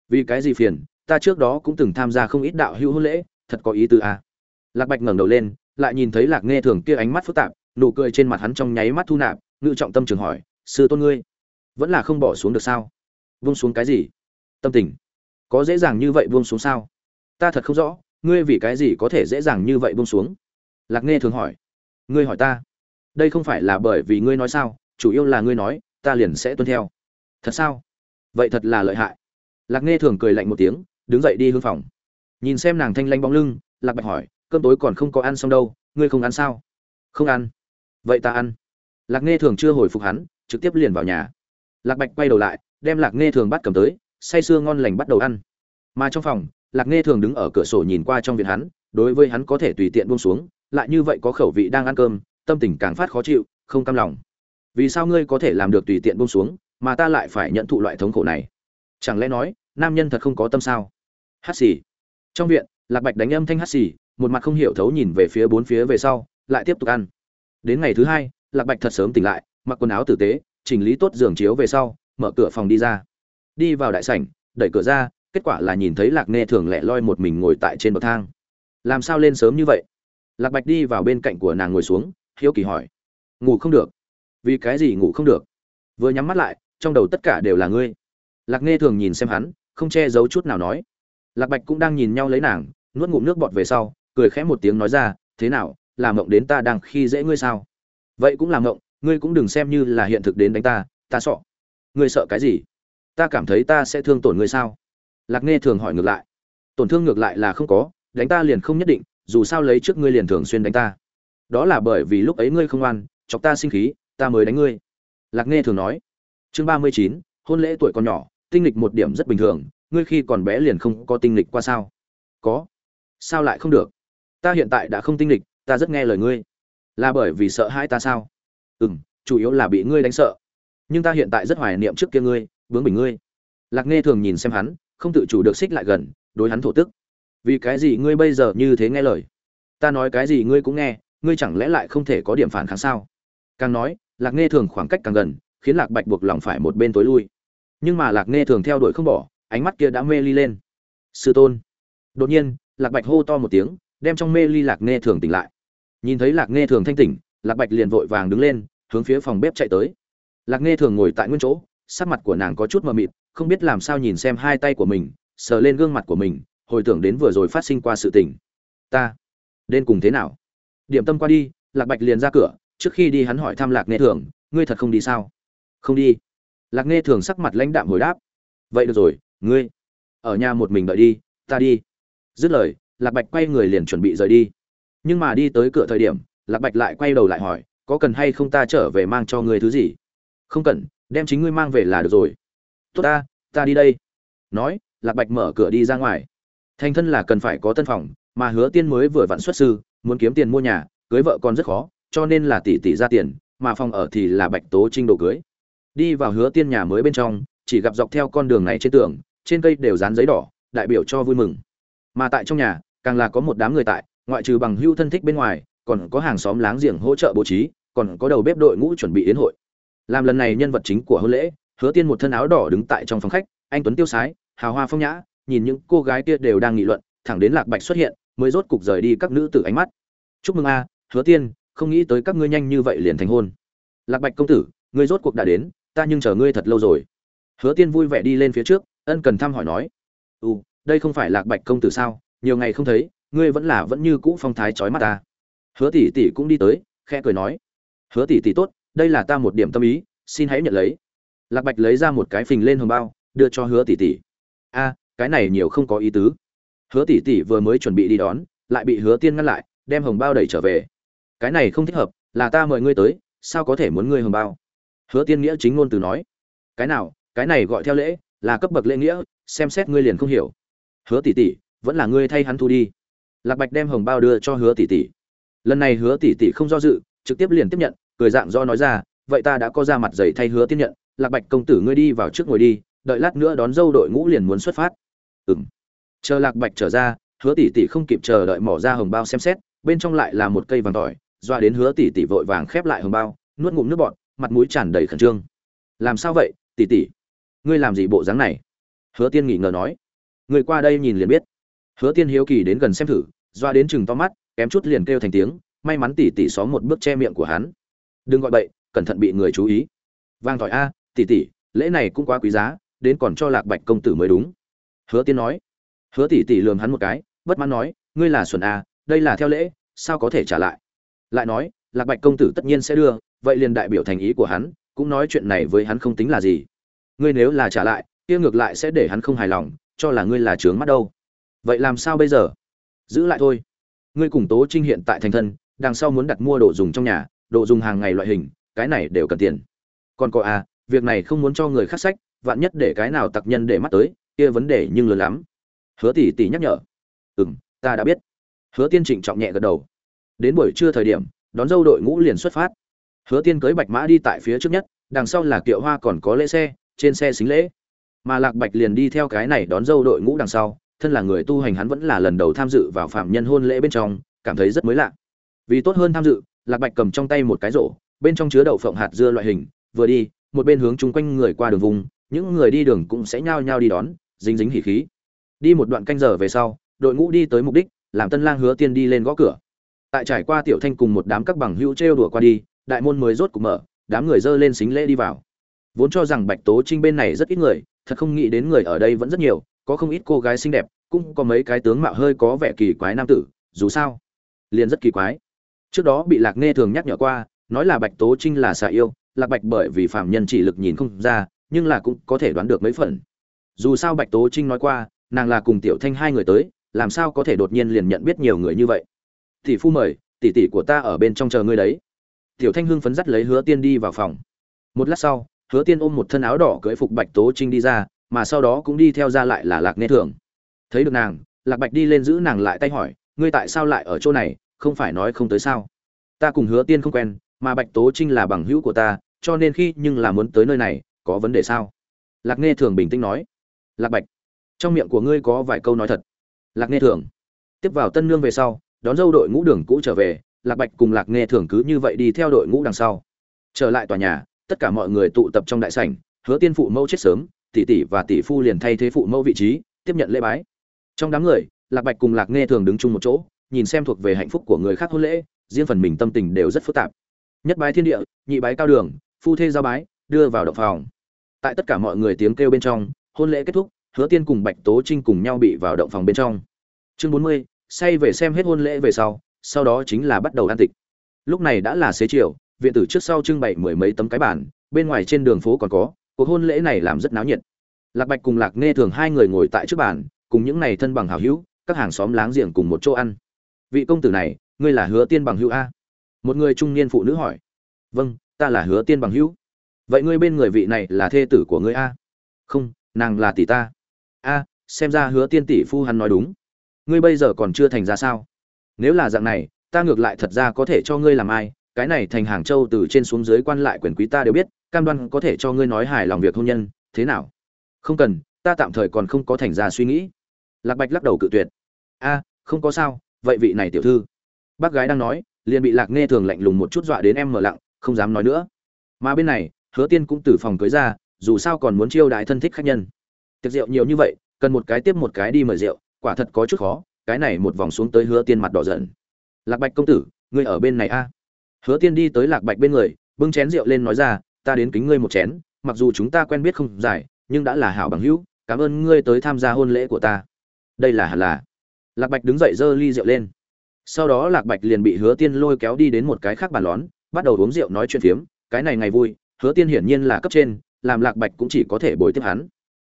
Vì cái gì phiền? Ta trước đó cũng từng tham gia không ít đạo hữu hôn lễ, thật có ý tứ à. lạc bạch ngẩng đầu lên, lại nhìn thấy lạc nghe thường kia ánh mắt phức tạp nụ cười trên mặt hắn trong nháy mắt thu nạp, ngự trọng tâm trường hỏi, sư tôn ngươi, vẫn là không bỏ xuống được sao? Vung xuống cái gì? Tâm tình, có dễ dàng như vậy buông xuống sao? Ta thật không rõ, ngươi vì cái gì có thể dễ dàng như vậy buông xuống? Lạc nghe thường hỏi, ngươi hỏi ta, đây không phải là bởi vì ngươi nói sao, chủ yếu là ngươi nói, ta liền sẽ tuân theo. Thật sao? Vậy thật là lợi hại. Lạc nghe thường cười lạnh một tiếng, đứng dậy đi hương phòng. Nhìn xem nàng thanh lanh bóng lưng, lạc bạch hỏi, cơm tối còn không có ăn xong đâu, ngươi không ăn sao? Không ăn vậy ta ăn. Lạc nghe thường chưa hồi phục hắn, trực tiếp liền vào nhà. Lạc bạch quay đầu lại, đem lạc nghe thường bắt cầm tới, say sưa ngon lành bắt đầu ăn. Mà trong phòng, lạc nghe thường đứng ở cửa sổ nhìn qua trong viện hắn, đối với hắn có thể tùy tiện buông xuống, lại như vậy có khẩu vị đang ăn cơm, tâm tình càng phát khó chịu, không cam lòng. Vì sao ngươi có thể làm được tùy tiện buông xuống, mà ta lại phải nhận thụ loại thống khổ này? Chẳng lẽ nói, nam nhân thật không có tâm sao? Hát xì. Trong viện, lạc bạch đánh âm thanh hát xì, một mặt không hiểu thấu nhìn về phía bốn phía về sau, lại tiếp tục ăn đến ngày thứ hai, lạc bạch thật sớm tỉnh lại, mặc quần áo tử tế, chỉnh lý tốt giường chiếu về sau, mở cửa phòng đi ra. Đi vào đại sảnh, đẩy cửa ra, kết quả là nhìn thấy lạc nghe thường lẻ loi một mình ngồi tại trên bậc thang. Làm sao lên sớm như vậy? Lạc bạch đi vào bên cạnh của nàng ngồi xuống, hiếu kỳ hỏi. Ngủ không được. Vì cái gì ngủ không được? Vừa nhắm mắt lại, trong đầu tất cả đều là ngươi. Lạc nghe thường nhìn xem hắn, không che giấu chút nào nói. Lạc bạch cũng đang nhìn nhau lấy nàng, nuốt ngụm nước bọt về sau, cười khẽ một tiếng nói ra, thế nào làm mộng đến ta đang khi dễ ngươi sao? Vậy cũng làm mộng, ngươi cũng đừng xem như là hiện thực đến đánh ta ta sợ. Ngươi sợ cái gì? Ta cảm thấy ta sẽ thương tổn ngươi sao? Lạc nghe thường hỏi ngược lại. Tổn thương ngược lại là không có, đánh ta liền không nhất định, dù sao lấy trước ngươi liền thường xuyên đánh ta. Đó là bởi vì lúc ấy ngươi không ăn, chọc ta sinh khí, ta mới đánh ngươi. Lạc nghe thường nói. Chương ba mươi chín, hôn lễ tuổi còn nhỏ, tinh lịch một điểm rất bình thường, ngươi khi còn bé liền không có tinh lịch qua sao? Có. Sao lại không được? Ta hiện tại đã không tinh lịch ta rất nghe lời ngươi. Là bởi vì sợ hãi ta sao? Ừ m chủ yếu là bị ngươi đánh sợ. Nhưng ta hiện tại rất hoài niệm trước kia ngươi, bướng bình ngươi. Lạc nghe thường nhìn xem hắn, không tự chủ được xích lại gần, đối hắn thổ tức. Vì cái gì ngươi bây giờ như thế nghe lời? Ta nói cái gì ngươi cũng nghe, ngươi chẳng lẽ lại không thể có điểm phản kháng sao? Càng nói, lạc nghe thường khoảng cách càng gần, khiến lạc bạch buộc lòng phải một bên tối lui. Nhưng mà lạc nghe thường theo đuổi không bỏ, ánh mắt kia đã mê ly lên. Sư tôn. Đột nhiên, lạc bạch hô to một tiếng, đem trong mê ly lạc nghe thường tỉnh lại nhìn thấy lạc nghe thường thanh tỉnh, lạc bạch liền vội vàng đứng lên, hướng phía phòng bếp chạy tới. Lạc nghe thường ngồi tại nguyên chỗ, sắc mặt của nàng có chút mờ mịt, không biết làm sao nhìn xem hai tay của mình, sờ lên gương mặt của mình, hồi tưởng đến vừa rồi phát sinh qua sự tình. Ta đến cùng thế nào? Điểm tâm qua đi, lạc bạch liền ra cửa, trước khi đi hắn hỏi thăm lạc nghe thường, ngươi thật không đi sao? Không đi. Lạc nghe thường sắc mặt lãnh đạm hồi đáp, vậy được rồi, ngươi ở nhà một mình đợi đi, ta đi. Dứt lời, lạc bạch quay người liền chuẩn bị rời đi nhưng mà đi tới cửa thời điểm, lạc bạch lại quay đầu lại hỏi, có cần hay không ta trở về mang cho ngươi thứ gì? Không cần, đem chính ngươi mang về là được rồi. Tốt ta ta đi đây. Nói, lạc bạch mở cửa đi ra ngoài. Thành thân là cần phải có tân phòng, mà hứa tiên mới vừa vặn xuất sư, muốn kiếm tiền mua nhà, cưới vợ còn rất khó, cho nên là tỷ tỷ ra tiền, mà phòng ở thì là bạch tố trinh đồ cưới. Đi vào hứa tiên nhà mới bên trong, chỉ gặp dọc theo con đường này trên tường, trên cây đều dán giấy đỏ, đại biểu cho vui mừng. Mà tại trong nhà, càng là có một đám người tại ngoại trừ bằng hưu thân thích bên ngoài, còn có hàng xóm láng giềng hỗ trợ bố trí, còn có đầu bếp đội ngũ chuẩn bị yến hội. Làm lần này nhân vật chính của hôn lễ, hứa tiên một thân áo đỏ đứng tại trong phòng khách, anh tuấn tiêu sái, hào hoa phong nhã, nhìn những cô gái kia đều đang nghị luận, thẳng đến lạc bạch xuất hiện, mới rốt cục rời đi các nữ tử ánh mắt. Chúc mừng a, hứa tiên, không nghĩ tới các ngươi nhanh như vậy liền thành hôn. Lạc bạch công tử, ngươi rốt cuộc đã đến, ta nhưng chờ ngươi thật lâu rồi. Hứa tiên vui vẻ đi lên phía trước, ân cần thăm hỏi nói. Ừ đây không phải lạc bạch công tử sao, nhiều ngày không thấy ngươi vẫn là vẫn như cũ phong thái chói mắt ta. Hứa tỷ tỷ cũng đi tới, khẽ cười nói. Hứa tỷ tỷ tốt, đây là ta một điểm tâm ý, xin hãy nhận lấy. Lạc bạch lấy ra một cái phình lên hồng bao, đưa cho hứa tỷ tỷ. A, cái này nhiều không có ý tứ. Hứa tỷ tỷ vừa mới chuẩn bị đi đón, lại bị hứa tiên ngăn lại, đem hồng bao đẩy trở về. Cái này không thích hợp, là ta mời ngươi tới, sao có thể muốn ngươi hồng bao? Hứa tiên nghĩa chính ngôn từ nói. Cái nào, cái này gọi theo lễ, là cấp bậc lễ nghĩa, xem xét ngươi liền không hiểu. Hứa tỷ tỷ, vẫn là ngươi thay hắn thu đi lạc bạch đem hồng bao đưa cho hứa tỷ tỷ. Lần này hứa tỷ tỷ không do dự, trực tiếp liền tiếp nhận, cười dạng do nói ra, vậy ta đã có ra mặt giày thay hứa tiếp nhận, lạc bạch công tử ngươi đi vào trước ngồi đi, đợi lát nữa đón dâu đội ngũ liền muốn xuất phát. Ừng chờ lạc bạch trở ra, hứa tỷ tỷ không kịp chờ đợi mỏ ra hồng bao xem xét, bên trong lại là một cây vàng tỏi, doa đến hứa tỷ tỷ vội vàng khép lại hồng bao, nuốt ngụm nước bọt, mặt mũi tràn đầy khẩn trương. Làm sao vậy, tỷ tỷ? Ngươi làm gì bộ dáng này? Hứa tiên nghỉ ngờ nói. Người qua đây nhìn liền biết. Hứa tiên hiếu kỳ đến gần xem thử doa đến chừng to mắt, kém chút liền kêu thành tiếng, may mắn tỷ tỷ xó một bước che miệng của hắn. Đừng gọi bậy, cẩn thận bị người chú ý. Vang tỏi a tỷ tỷ lễ này cũng quá quý giá, đến còn cho lạc bạch công tử mới đúng. Hứa tiên nói. Hứa tỷ tỷ lườm hắn một cái, bất mãn nói, ngươi là xuẩn a, đây là theo lễ, sao có thể trả lại? Lại nói, lạc bạch công tử tất nhiên sẽ đưa, vậy liền đại biểu thành ý của hắn, cũng nói chuyện này với hắn không tính là gì. Ngươi nếu là trả lại, kia ngược lại sẽ để hắn không hài lòng, cho là ngươi là trướng mắt đâu. Vậy làm sao bây giờ? Giữ lại thôi. Ngươi cùng tố trinh hiện tại thành thân, đằng sau muốn đặt mua đồ dùng trong nhà, đồ dùng hàng ngày loại hình, cái này đều cần tiền. Còn có à việc này không muốn cho người khác sách, vạn nhất để cái nào tặc nhân để mắt tới, kia vấn đề nhưng lớn lắm. Hứa tỷ tỷ nhắc nhở. Ừ m ta đã biết. Hứa tiên trịnh trọng nhẹ gật đầu. Đến buổi trưa thời điểm, đón dâu đội ngũ liền xuất phát. Hứa tiên cưới bạch mã đi tại phía trước nhất, đằng sau là kiệu hoa còn có lễ xe, trên xe xính lễ. Mà lạc bạch liền đi theo cái này đón dâu đội ngũ đằng sau thân là người tu hành hắn vẫn là lần đầu tham dự vào phạm nhân hôn lễ bên trong, cảm thấy rất mới lạ. Vì tốt hơn tham dự, lạc bạch cầm trong tay một cái rổ, bên trong chứa đậu phộng hạt dưa loại hình, vừa đi, một bên hướng chung quanh người qua đường vùng, những người đi đường cũng sẽ nhao nhao đi đón, dính dính hỉ khí. Đi một đoạn canh giờ về sau, đội ngũ đi tới mục đích, làm tân lang hứa tiên đi lên gõ cửa. Tại trải qua tiểu thanh cùng một đám các bằng hữu trêu đùa qua đi, đại môn mới rốt cục mở, đám người dơ lên xính lễ đi vào. Vốn cho rằng bạch tố trinh bên này rất ít người, thật không nghĩ đến người ở đây vẫn rất nhiều có không ít cô gái xinh đẹp, cũng có mấy cái tướng mạo hơi có vẻ kỳ quái nam tử, dù sao, liền rất kỳ quái. Trước đó bị lạc nghe thường nhắc nhở qua, nói là bạch tố trinh là xà yêu, lạc bạch bởi vì phạm nhân chỉ lực nhìn không ra, nhưng là cũng có thể đoán được mấy phần. Dù sao bạch tố trinh nói qua, nàng là cùng tiểu thanh hai người tới, làm sao có thể đột nhiên liền nhận biết nhiều người như vậy? Tỷ phu mời, tỷ tỷ của ta ở bên trong chờ ngươi đấy. Tiểu thanh hưng phấn dắt lấy hứa tiên đi vào phòng. Một lát sau, hứa tiên ôm một thân áo đỏ cưỡi phục bạch tố trinh đi ra mà sau đó cũng đi theo ra lại là lạc nê thường. Thấy được nàng, lạc bạch đi lên giữ nàng lại tay hỏi, ngươi tại sao lại ở chỗ này? Không phải nói không tới sao? Ta cùng hứa tiên không quen, mà bạch tố trinh là bằng hữu của ta, cho nên khi nhưng là muốn tới nơi này, có vấn đề sao? Lạc nghe thường bình tĩnh nói, lạc bạch, trong miệng của ngươi có vài câu nói thật. Lạc nghe thường tiếp vào tân nương về sau, đón dâu đội ngũ đường cũ trở về, lạc bạch cùng lạc nghe thường cứ như vậy đi theo đội ngũ đằng sau. Trở lại tòa nhà, tất cả mọi người tụ tập trong đại sảnh, hứa tiên phụ mẫu chết sớm tỷ tỷ và tỷ phu liền thay thế phụ mẫu vị trí tiếp nhận lễ bái. Trong đám người lạc bạch cùng lạc nghe thường đứng chung một chỗ nhìn xem thuộc về hạnh phúc của người khác hôn lễ riêng phần mình tâm tình đều rất phức tạp. Nhất bái thiên địa nhị bái cao đường phu thê giao bái đưa vào động phòng. Tại tất cả mọi người tiếng kêu bên trong hôn lễ kết thúc hứa tiên cùng bạch tố trinh cùng nhau bị vào động phòng bên trong. Chương bốn mươi say về xem hết hôn lễ về sau sau đó chính là bắt đầu ăn tịch. Lúc này đã là xế chiều viện tử trước sau trưng bày mười mấy tấm cái bản, bên ngoài trên đường phố còn có cuộc hôn lễ này làm rất náo nhiệt. Lạc bạch cùng lạc nghe thường hai người ngồi tại trước bàn, cùng những này thân bằng hào hữu, các hàng xóm láng giềng cùng một chỗ ăn. Vị công tử này, ngươi là hứa tiên bằng hữu a? Một người trung niên phụ nữ hỏi. Vâng ta là hứa tiên bằng hữu. Vậy ngươi bên người vị này là thê tử của ngươi a? Không, nàng là tỷ ta. A, xem ra hứa tiên tỷ phu hắn nói đúng. Ngươi bây giờ còn chưa thành ra sao? Nếu là dạng này, ta ngược lại thật ra có thể cho ngươi làm ai cái này thành hàng châu từ trên xuống dưới quan lại quyền quý ta đều biết, cam đoan có thể cho ngươi nói hài lòng việc hôn nhân, thế nào? Không cần, ta tạm thời còn không có thành ra suy nghĩ. Lạc bạch lắc đầu cự tuyệt. A, không có sao, vậy vị này tiểu thư. Bác gái đang nói, liền bị lạc nghe thường lạnh lùng một chút dọa đến em mở lặng, không dám nói nữa. Mà bên này, hứa tiên cũng từ phòng cưới ra, dù sao còn muốn chiêu đại thân thích khách nhân. Tiệc rượu nhiều như vậy, cần một cái tiếp một cái đi mời rượu, quả thật có chút khó, cái này một vòng xuống tới hứa tiên mặt đỏ giận. Lạc bạch công tử, ngươi ở bên này a hứa tiên đi tới lạc bạch bên người, bưng chén rượu lên nói ra, ta đến kính ngươi một chén, mặc dù chúng ta quen biết không dài, nhưng đã là hảo bằng hữu, cảm ơn ngươi tới tham gia hôn lễ của ta. Đây là hẳn là. Lạc bạch đứng dậy giơ ly rượu lên. Sau đó lạc bạch liền bị hứa tiên lôi kéo đi đến một cái khác bàn lón, bắt đầu uống rượu nói chuyện phiếm, cái này ngày vui, hứa tiên hiển nhiên là cấp trên, làm lạc bạch cũng chỉ có thể bồi tiếp hắn.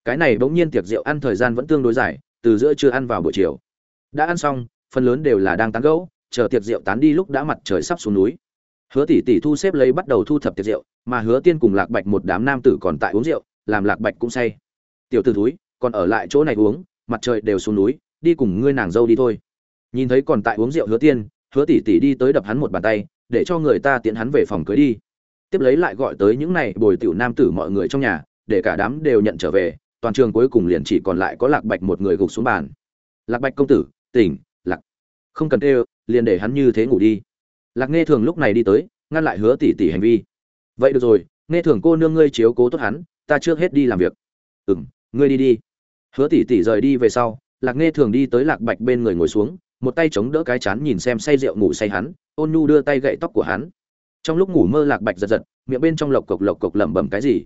Cái này bỗng nhiên tiệc rượu ăn thời gian vẫn tương đối dài, từ giữa trưa ăn vào buổi chiều. Đã ăn xong, phần lớn đều là đang tán gẫu, chờ tiệc rượu tán đi lúc đã mặt trời sắp xuống núi hứa tỷ tỷ thu xếp lấy bắt đầu thu thập tiệc rượu, mà hứa tiên cùng lạc bạch một đám nam tử còn tại uống rượu, làm lạc bạch cũng say. Tiểu tử thúi, còn ở lại chỗ này uống, mặt trời đều xuống núi, đi cùng ngươi nàng dâu đi thôi. Nhìn thấy còn tại uống rượu hứa tiên, hứa tỷ tỷ đi tới đập hắn một bàn tay, để cho người ta tiện hắn về phòng cưới đi. Tiếp lấy lại gọi tới những này bồi tiểu nam tử mọi người trong nhà, để cả đám đều nhận trở về, toàn trường cuối cùng liền chỉ còn lại có lạc bạch một người gục xuống bàn. Lạc bạch công tử, tỉnh, lạc, không cần kêu, liền để hắn như thế ngủ đi lạc nghe thường lúc này đi tới, ngăn lại hứa tỷ tỷ hành vi. Vậy được rồi nghe thường cô nương ngươi chiếu cố tốt hắn, ta trước hết đi làm việc. Ừ m ngươi đi đi. Hứa tỷ tỷ rời đi về sau, lạc nghe thường đi tới lạc bạch bên người ngồi xuống, một tay chống đỡ cái chán nhìn xem say rượu ngủ say hắn, ôn nhu đưa tay gậy tóc của hắn. Trong lúc ngủ mơ lạc bạch giật giật, miệng bên trong lộc cộc lộc cộc lẩm bẩm cái gì?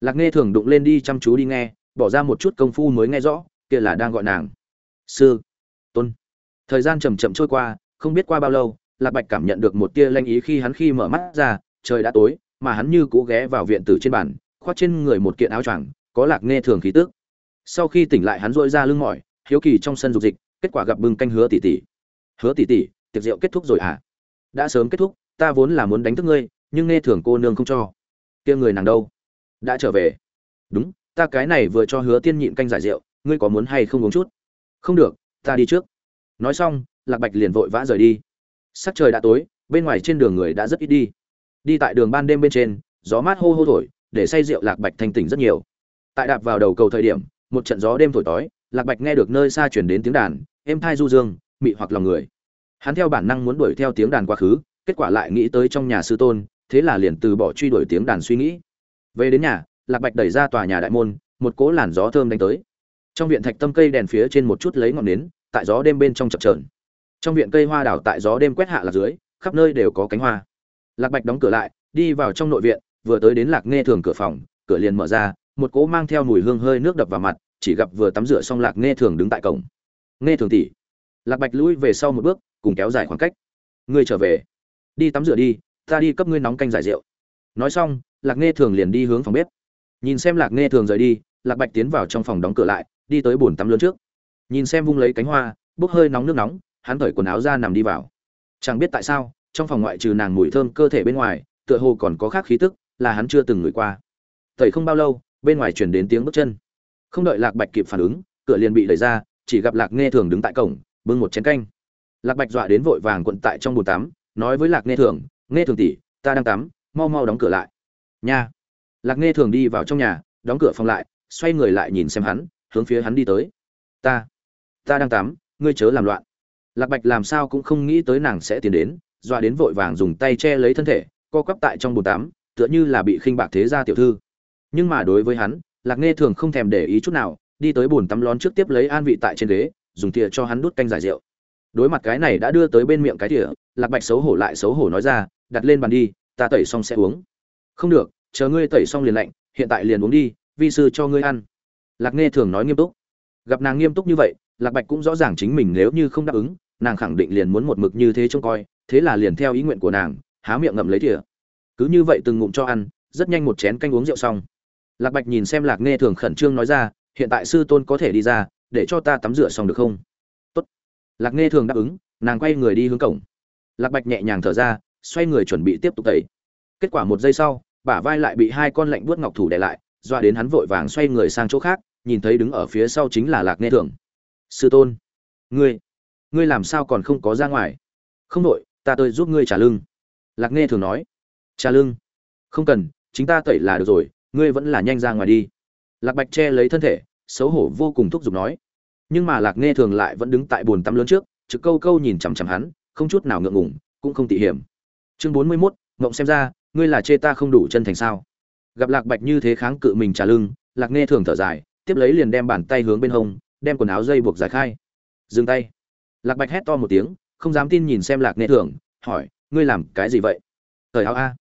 Lạc nghe thường đụng lên đi chăm chú đi nghe, bỏ ra một chút công phu mới nghe rõ, kia là đang gọi nàng. Sư, tôn. Thời gian chầm chậm trôi qua, không biết qua bao lâu lạc bạch cảm nhận được một tia lanh ý khi hắn khi mở mắt ra, trời đã tối, mà hắn như cũ ghé vào viện tử trên bàn, khoác trên người một kiện áo choàng, có lạc nghe thường khí tức. Sau khi tỉnh lại hắn dội ra lưng mỏi, hiếu kỳ trong sân dục dịch, kết quả gặp bưng canh hứa tỷ tỷ. Hứa tỷ tỷ, tiệc rượu kết thúc rồi à đã sớm kết thúc, ta vốn là muốn đánh thức ngươi, nhưng nghe thường cô nương không cho. Kia người nàng đâu? Đã trở về. Đúng, ta cái này vừa cho hứa tiên nhịn canh giải rượu, ngươi có muốn hay không uống chút? Không được, ta đi trước. Nói xong, lạc bạch liền vội vã rời đi sắc trời đã tối, bên ngoài trên đường người đã rất ít đi. Đi tại đường ban đêm bên trên, gió mát hô hô thổi, để say rượu lạc bạch thanh tỉnh rất nhiều. Tại đạp vào đầu cầu thời điểm, một trận gió đêm thổi tối lạc bạch nghe được nơi xa chuyển đến tiếng đàn, êm thai du dương, mị hoặc lòng người. Hắn theo bản năng muốn đuổi theo tiếng đàn quá khứ, kết quả lại nghĩ tới trong nhà sư tôn, thế là liền từ bỏ truy đuổi tiếng đàn suy nghĩ. Về đến nhà, lạc bạch đẩy ra tòa nhà đại môn, một cỗ làn gió thơm đánh tới. Trong viện thạch tâm cây đèn phía trên một chút lấy ngọn nến, tại gió đêm bên trong chập trờn trong viện cây hoa đảo tại gió đêm quét hạ lạc dưới, khắp nơi đều có cánh hoa. Lạc bạch đóng cửa lại, đi vào trong nội viện, vừa tới đến lạc nghe thường cửa phòng, cửa liền mở ra, một cỗ mang theo mùi hương hơi nước đập vào mặt, chỉ gặp vừa tắm rửa xong lạc nghe thường đứng tại cổng. Nghe thường tỉ lạc bạch lùi về sau một bước, cùng kéo dài khoảng cách. Ngươi trở về. Đi tắm rửa đi, ta đi cấp ngươi nóng canh giải rượu. Nói xong, lạc nghe thường liền đi hướng phòng bếp. Nhìn xem lạc nghe thường rời đi, lạc bạch tiến vào trong phòng đóng cửa lại, đi tới bồn tắm lớn trước. Nhìn xem vung lấy cánh hoa, bốc hơi nóng nước nóng hắn thổi quần áo ra nằm đi vào. Chẳng biết tại sao, trong phòng ngoại trừ nàng mùi thơm cơ thể bên ngoài, tựa hồ còn có khác khí tức, là hắn chưa từng ngửi qua. Tẩy không bao lâu, bên ngoài chuyển đến tiếng bước chân. Không đợi lạc bạch kịp phản ứng, cửa liền bị đẩy ra, chỉ gặp lạc nghe thường đứng tại cổng, bưng một chén canh. Lạc bạch dọa đến vội vàng quận tại trong bồn tắm, nói với lạc nghe thường nghe thường tỷ, ta đang tắm, mau mau đóng cửa lại. Nha. Lạc nghe thường đi vào trong nhà, đóng cửa phòng lại, xoay người lại nhìn xem hắn, hướng phía hắn đi tới. Ta ta đang tắm, ngươi chớ làm loạn lạc bạch làm sao cũng không nghĩ tới nàng sẽ tiến đến, dọa đến vội vàng dùng tay che lấy thân thể, co quắp tại trong bồn tắm, tựa như là bị khinh bạc thế gia tiểu thư. Nhưng mà đối với hắn, lạc nghe thường không thèm để ý chút nào, đi tới bồn tắm lón trước tiếp lấy an vị tại trên ghế, dùng thìa cho hắn đút canh giải rượu. Đối mặt cái này đã đưa tới bên miệng cái thìa, lạc bạch xấu hổ lại xấu hổ nói ra, đặt lên bàn đi, ta tẩy xong sẽ uống. Không được, chờ ngươi tẩy xong liền lạnh, hiện tại liền uống đi, vi sư cho ngươi ăn. Lạc nghe thường nói nghiêm túc. Gặp nàng nghiêm túc như vậy lạc bạch cũng rõ ràng chính mình nếu như không đáp ứng, nàng khẳng định liền muốn một mực như thế trông coi, thế là liền theo ý nguyện của nàng, há miệng ngậm lấy thìa. Cứ như vậy từng ngụm cho ăn, rất nhanh một chén canh uống rượu xong. Lạc bạch nhìn xem lạc nghe thường khẩn trương nói ra, hiện tại sư tôn có thể đi ra, để cho ta tắm rửa xong được không? Tốt. Lạc nghe thường đáp ứng, nàng quay người đi hướng cổng. Lạc bạch nhẹ nhàng thở ra, xoay người chuẩn bị tiếp tục tẩy. Kết quả một giây sau, bả vai lại bị hai con lạnh buốt ngọc thủ đè lại, doa đến hắn vội vàng xoay người sang chỗ khác, nhìn thấy đứng ở phía sau chính là lạc nghe thường sư tôn. Ngươi ngươi làm sao còn không có ra ngoài? Không đội ta tôi giúp ngươi trả lưng lạc nghe thường nói. Trả lưng không cần, chính ta tẩy là được rồi, ngươi vẫn là nhanh ra ngoài đi. Lạc bạch che lấy thân thể, xấu hổ vô cùng thúc giục nói. Nhưng mà lạc nghe thường lại vẫn đứng tại bồn tắm lớn trước, trực câu câu nhìn chằm chằm hắn, không chút nào ngượng ngùng, cũng không tỉ hiểm. Chương bốn mươi mốt ngộng xem ra, ngươi là chê ta không đủ chân thành sao? Gặp lạc bạch như thế kháng cự mình trả lưng lạc nghe thường thở dài, tiếp lấy liền đem bàn tay hướng bên hông đem quần áo dây buộc giải khai. Dừng tay. Lạc bạch hét to một tiếng, không dám tin nhìn xem lạc nghe thường hỏi, ngươi làm cái gì vậy? Thời áo a.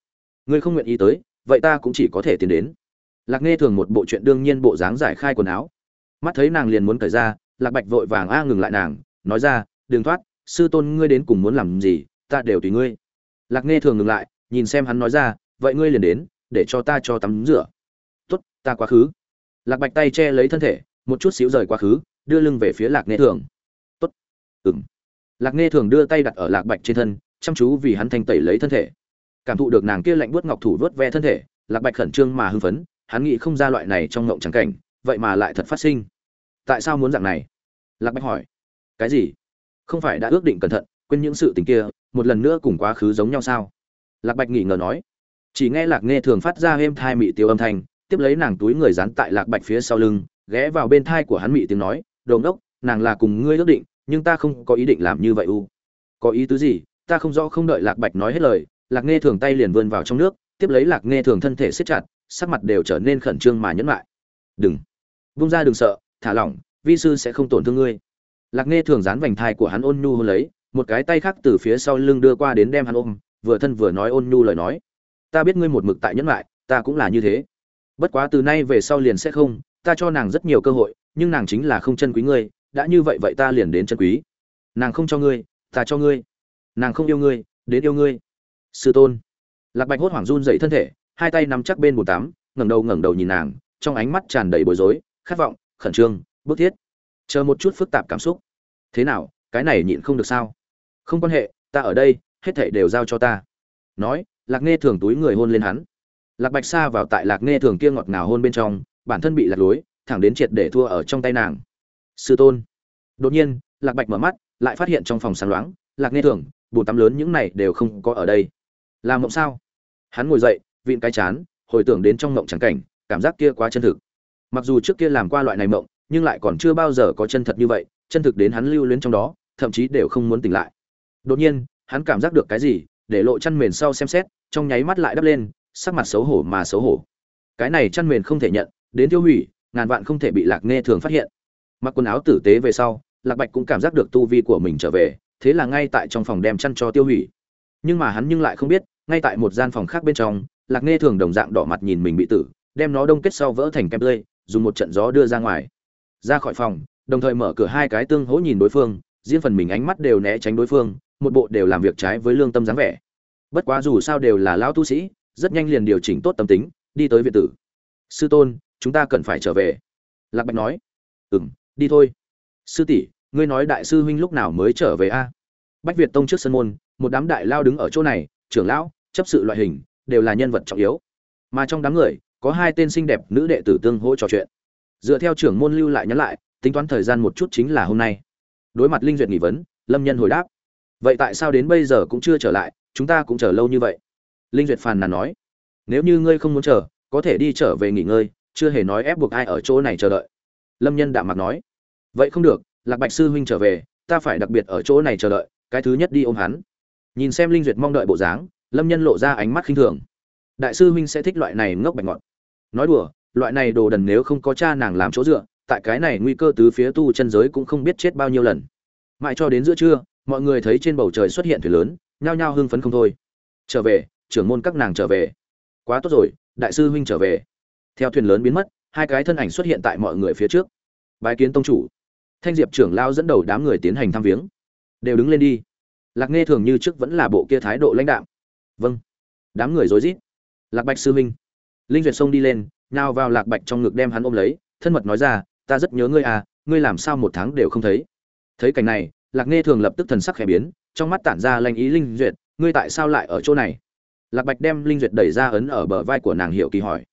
Ngươi không nguyện ý tới, vậy ta cũng chỉ có thể tiến đến. Lạc nghe thường một bộ chuyện đương nhiên bộ dáng giải khai quần áo. Mắt thấy nàng liền muốn cởi ra, lạc bạch vội vàng a ngừng lại nàng, nói ra đừng thoát, sư tôn ngươi đến cùng muốn làm gì, ta đều tùy ngươi. Lạc nghe thường ngừng lại, nhìn xem hắn nói ra, vậy ngươi liền đến, để cho ta cho tắm rửa. Tốt, ta quá khứ. Lạc bạch tay che lấy thân thể, một chút xíu rời quá khứ đưa lưng về phía lạc nghe thường. Tốt. Ừng lạc nghe thường đưa tay đặt ở lạc bạch trên thân, chăm chú vì hắn thanh tẩy lấy thân thể. Cảm thụ được nàng kia lạnh buốt ngọc thủ vớt ve thân thể, lạc bạch khẩn trương mà hưng phấn, hắn nghĩ không ra loại này trong ngộng trắng cảnh, vậy mà lại thật phát sinh. Tại sao muốn dạng này? Lạc bạch hỏi. Cái gì? Không phải đã ước định cẩn thận, quên những sự tình kia, một lần nữa cùng quá khứ giống nhau sao? Lạc bạch nghỉ ngờ nói. Chỉ nghe lạc nghe thường phát ra êm thai mị tiêu âm thanh, tiếp lấy nàng túi người dán tại lạc bạch phía sau lưng, ghé vào bên thai của hắn mị tiếng nói đồ ngốc, nàng là cùng ngươi ước định, nhưng ta không có ý định làm như vậy u. Có ý tứ gì? Ta không rõ, không đợi lạc bạch nói hết lời, lạc nghe thường tay liền vươn vào trong nước, tiếp lấy lạc nghe thường thân thể siết chặt, sắc mặt đều trở nên khẩn trương mà nhẫn lại đừng. Vung ra đừng sợ, thả lỏng, vi sư sẽ không tổn thương ngươi. Lạc nghe thường dán vành thai của hắn ôn nhu hôn lấy, một cái tay khác từ phía sau lưng đưa qua đến đem hắn ôm, vừa thân vừa nói ôn nhu lời nói. Ta biết ngươi một mực tại nhẫn lại ta cũng là như thế. Bất quá từ nay về sau liền sẽ không, ta cho nàng rất nhiều cơ hội nhưng nàng chính là không chân quý ngươi, đã như vậy vậy ta liền đến chân quý. Nàng không cho ngươi, ta cho ngươi. Nàng không yêu ngươi, đến yêu ngươi. Sư tôn. Lạc bạch hốt hoảng run dậy thân thể, hai tay nắm chắc bên bồn tắm, ngẩng đầu ngẩng đầu nhìn nàng, trong ánh mắt tràn đầy bối rối, khát vọng, khẩn trương, bức thiết. Chờ một chút phức tạp cảm xúc. Thế nào, cái này nhịn không được sao? Không quan hệ, ta ở đây, hết thảy đều giao cho ta. Nói, lạc nghe thường túi người hôn lên hắn. Lạc bạch xa vào tại lạc nghe thường kia ngọt ngào hôn bên trong, bản thân bị lạc lối thẳng đến triệt để thua ở trong tay nàng. Sư tôn. Đột nhiên, lạc bạch mở mắt, lại phát hiện trong phòng sáng loáng, lạc nghe thường, bồn tắm lớn những này đều không có ở đây. Làm mộng sao? Hắn ngồi dậy, vịn cái chán, hồi tưởng đến trong mộng trắng cảnh, cảm giác kia quá chân thực. Mặc dù trước kia làm qua loại này mộng, nhưng lại còn chưa bao giờ có chân thật như vậy, chân thực đến hắn lưu luyến trong đó, thậm chí đều không muốn tỉnh lại. Đột nhiên, hắn cảm giác được cái gì, để lộ chăn mền sau xem xét, trong nháy mắt lại đắp lên, sắc mặt xấu hổ mà xấu hổ. Cái này chăn mền không thể nhận, đến tiêu hủy ngàn vạn không thể bị lạc nghe thường phát hiện. Mặc quần áo tử tế về sau, lạc bạch cũng cảm giác được tu vi của mình trở về, thế là ngay tại trong phòng đem chăn cho tiêu hủy. Nhưng mà hắn nhưng lại không biết, ngay tại một gian phòng khác bên trong, lạc nghe thường đồng dạng đỏ mặt nhìn mình bị tử, đem nó đông kết sau vỡ thành kem tươi, dùng một trận gió đưa ra ngoài. Ra khỏi phòng, đồng thời mở cửa hai cái tương hỗ nhìn đối phương, riêng phần mình ánh mắt đều né tránh đối phương, một bộ đều làm việc trái với lương tâm dáng vẻ. Bất quá dù sao đều là lão tu sĩ, rất nhanh liền điều chỉnh tốt tâm tính, đi tới viện tử. Sư tôn chúng ta cần phải trở về. Lạc bạch nói. Ừ m đi thôi. Sư tỷ, ngươi nói đại sư huynh lúc nào mới trở về a? Bách việt tông trước sân môn, một đám đại lao đứng ở chỗ này, trưởng lão, chấp sự loại hình, đều là nhân vật trọng yếu. Mà trong đám người, có hai tên xinh đẹp nữ đệ tử tương hỗ trò chuyện. Dựa theo trưởng môn lưu lại nhắn lại, tính toán thời gian một chút chính là hôm nay. Đối mặt linh duyệt nghỉ vấn, lâm nhân hồi đáp. Vậy tại sao đến bây giờ cũng chưa trở lại, chúng ta cũng chờ lâu như vậy? Linh duyệt phàn nàn nói. Nếu như ngươi không muốn chờ, có thể đi trở về nghỉ ngơi chưa hề nói ép buộc ai ở chỗ này chờ đợi. Lâm nhân đạm mặt nói, vậy không được, lạc bạch sư huynh trở về, ta phải đặc biệt ở chỗ này chờ đợi, cái thứ nhất đi ôm hắn. Nhìn xem linh duyệt mong đợi bộ dáng, lâm nhân lộ ra ánh mắt khinh thường. Đại sư huynh sẽ thích loại này ngốc bạch ngọt. Nói đùa, loại này đồ đần nếu không có cha nàng làm chỗ dựa, tại cái này nguy cơ tứ phía tu chân giới cũng không biết chết bao nhiêu lần. Mãi cho đến giữa trưa, mọi người thấy trên bầu trời xuất hiện thuyền lớn, nhao nhao hưng phấn không thôi. Trở về, trưởng môn các nàng trở về. Quá tốt rồi, đại sư huynh trở về theo thuyền lớn biến mất hai cái thân ảnh xuất hiện tại mọi người phía trước. Bái kiến tông chủ. Thanh diệp trưởng lao dẫn đầu đám người tiến hành thăm viếng. Đều đứng lên đi. Lạc nghe thường như trước vẫn là bộ kia thái độ lãnh đạo vâng. Đám người rối rít. Lạc bạch sư minh, linh duyệt sông đi lên nhào vào lạc bạch trong ngực đem hắn ôm lấy thân mật nói ra ta rất nhớ ngươi à ngươi làm sao một tháng đều không thấy? Thấy cảnh này lạc nghe thường lập tức thần sắc khẽ biến trong mắt tản ra lanh ý linh duyệt ngươi tại sao lại ở chỗ này? Lạc bạch đem linh duyệt đẩy ra ấn ở bờ vai của nàng hiệu kỳ hỏi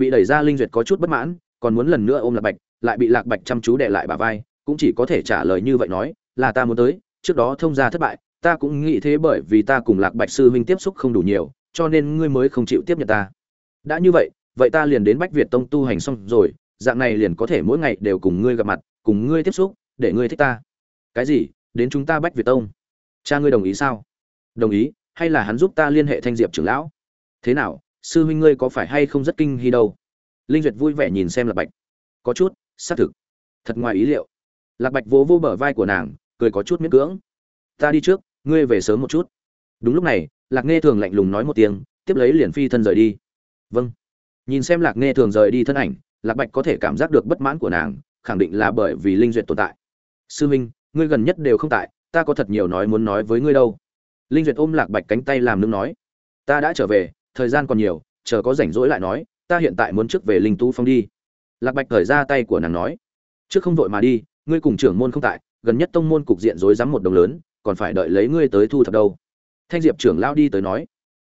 bị đẩy ra linh duyệt có chút bất mãn, còn muốn lần nữa ôm lạc bạch, lại bị lạc bạch chăm chú đệ lại bà vai, cũng chỉ có thể trả lời như vậy nói, là ta muốn tới, trước đó thông gia thất bại, ta cũng nghĩ thế bởi vì ta cùng lạc bạch sư huynh tiếp xúc không đủ nhiều, cho nên ngươi mới không chịu tiếp nhận ta. Đã như vậy vậy ta liền đến bách việt tông tu hành xong rồi, dạng này liền có thể mỗi ngày đều cùng ngươi gặp mặt, cùng ngươi tiếp xúc, để ngươi thích ta. Cái gì? Đến chúng ta bách việt tông? Cha ngươi đồng ý sao? Đồng ý, hay là hắn giúp ta liên hệ thanh diệp trưởng lão? Thế nào? Sư huynh ngươi có phải hay không rất kinh hi đâu? Linh duyệt vui vẻ nhìn xem lạc bạch. Có chút, xác thực. Thật ngoài ý liệu. Lạc bạch vỗ vô bờ vai của nàng, cười có chút miễn cưỡng. Ta đi trước, ngươi về sớm một chút. Đúng lúc này, lạc nghe thường lạnh lùng nói một tiếng, tiếp lấy liền phi thân rời đi. Vâng. Nhìn xem lạc nghe thường rời đi thân ảnh, lạc bạch có thể cảm giác được bất mãn của nàng, khẳng định là bởi vì linh duyệt tồn tại. Sư minh, ngươi gần nhất đều không tại, ta có thật nhiều nói muốn nói với ngươi đâu. Linh duyệt ôm lạc bạch cánh tay làm nương nói. Ta đã trở về thời gian còn nhiều, chờ có rảnh rỗi lại nói, ta hiện tại muốn trước về linh tú phong đi. Lạc bạch thời ra tay của nàng nói, trước không vội mà đi, ngươi cùng trưởng môn không tại, gần nhất tông môn cục diện rối rắm một đồng lớn, còn phải đợi lấy ngươi tới thu thập đâu. Thanh diệp trưởng lão đi tới nói.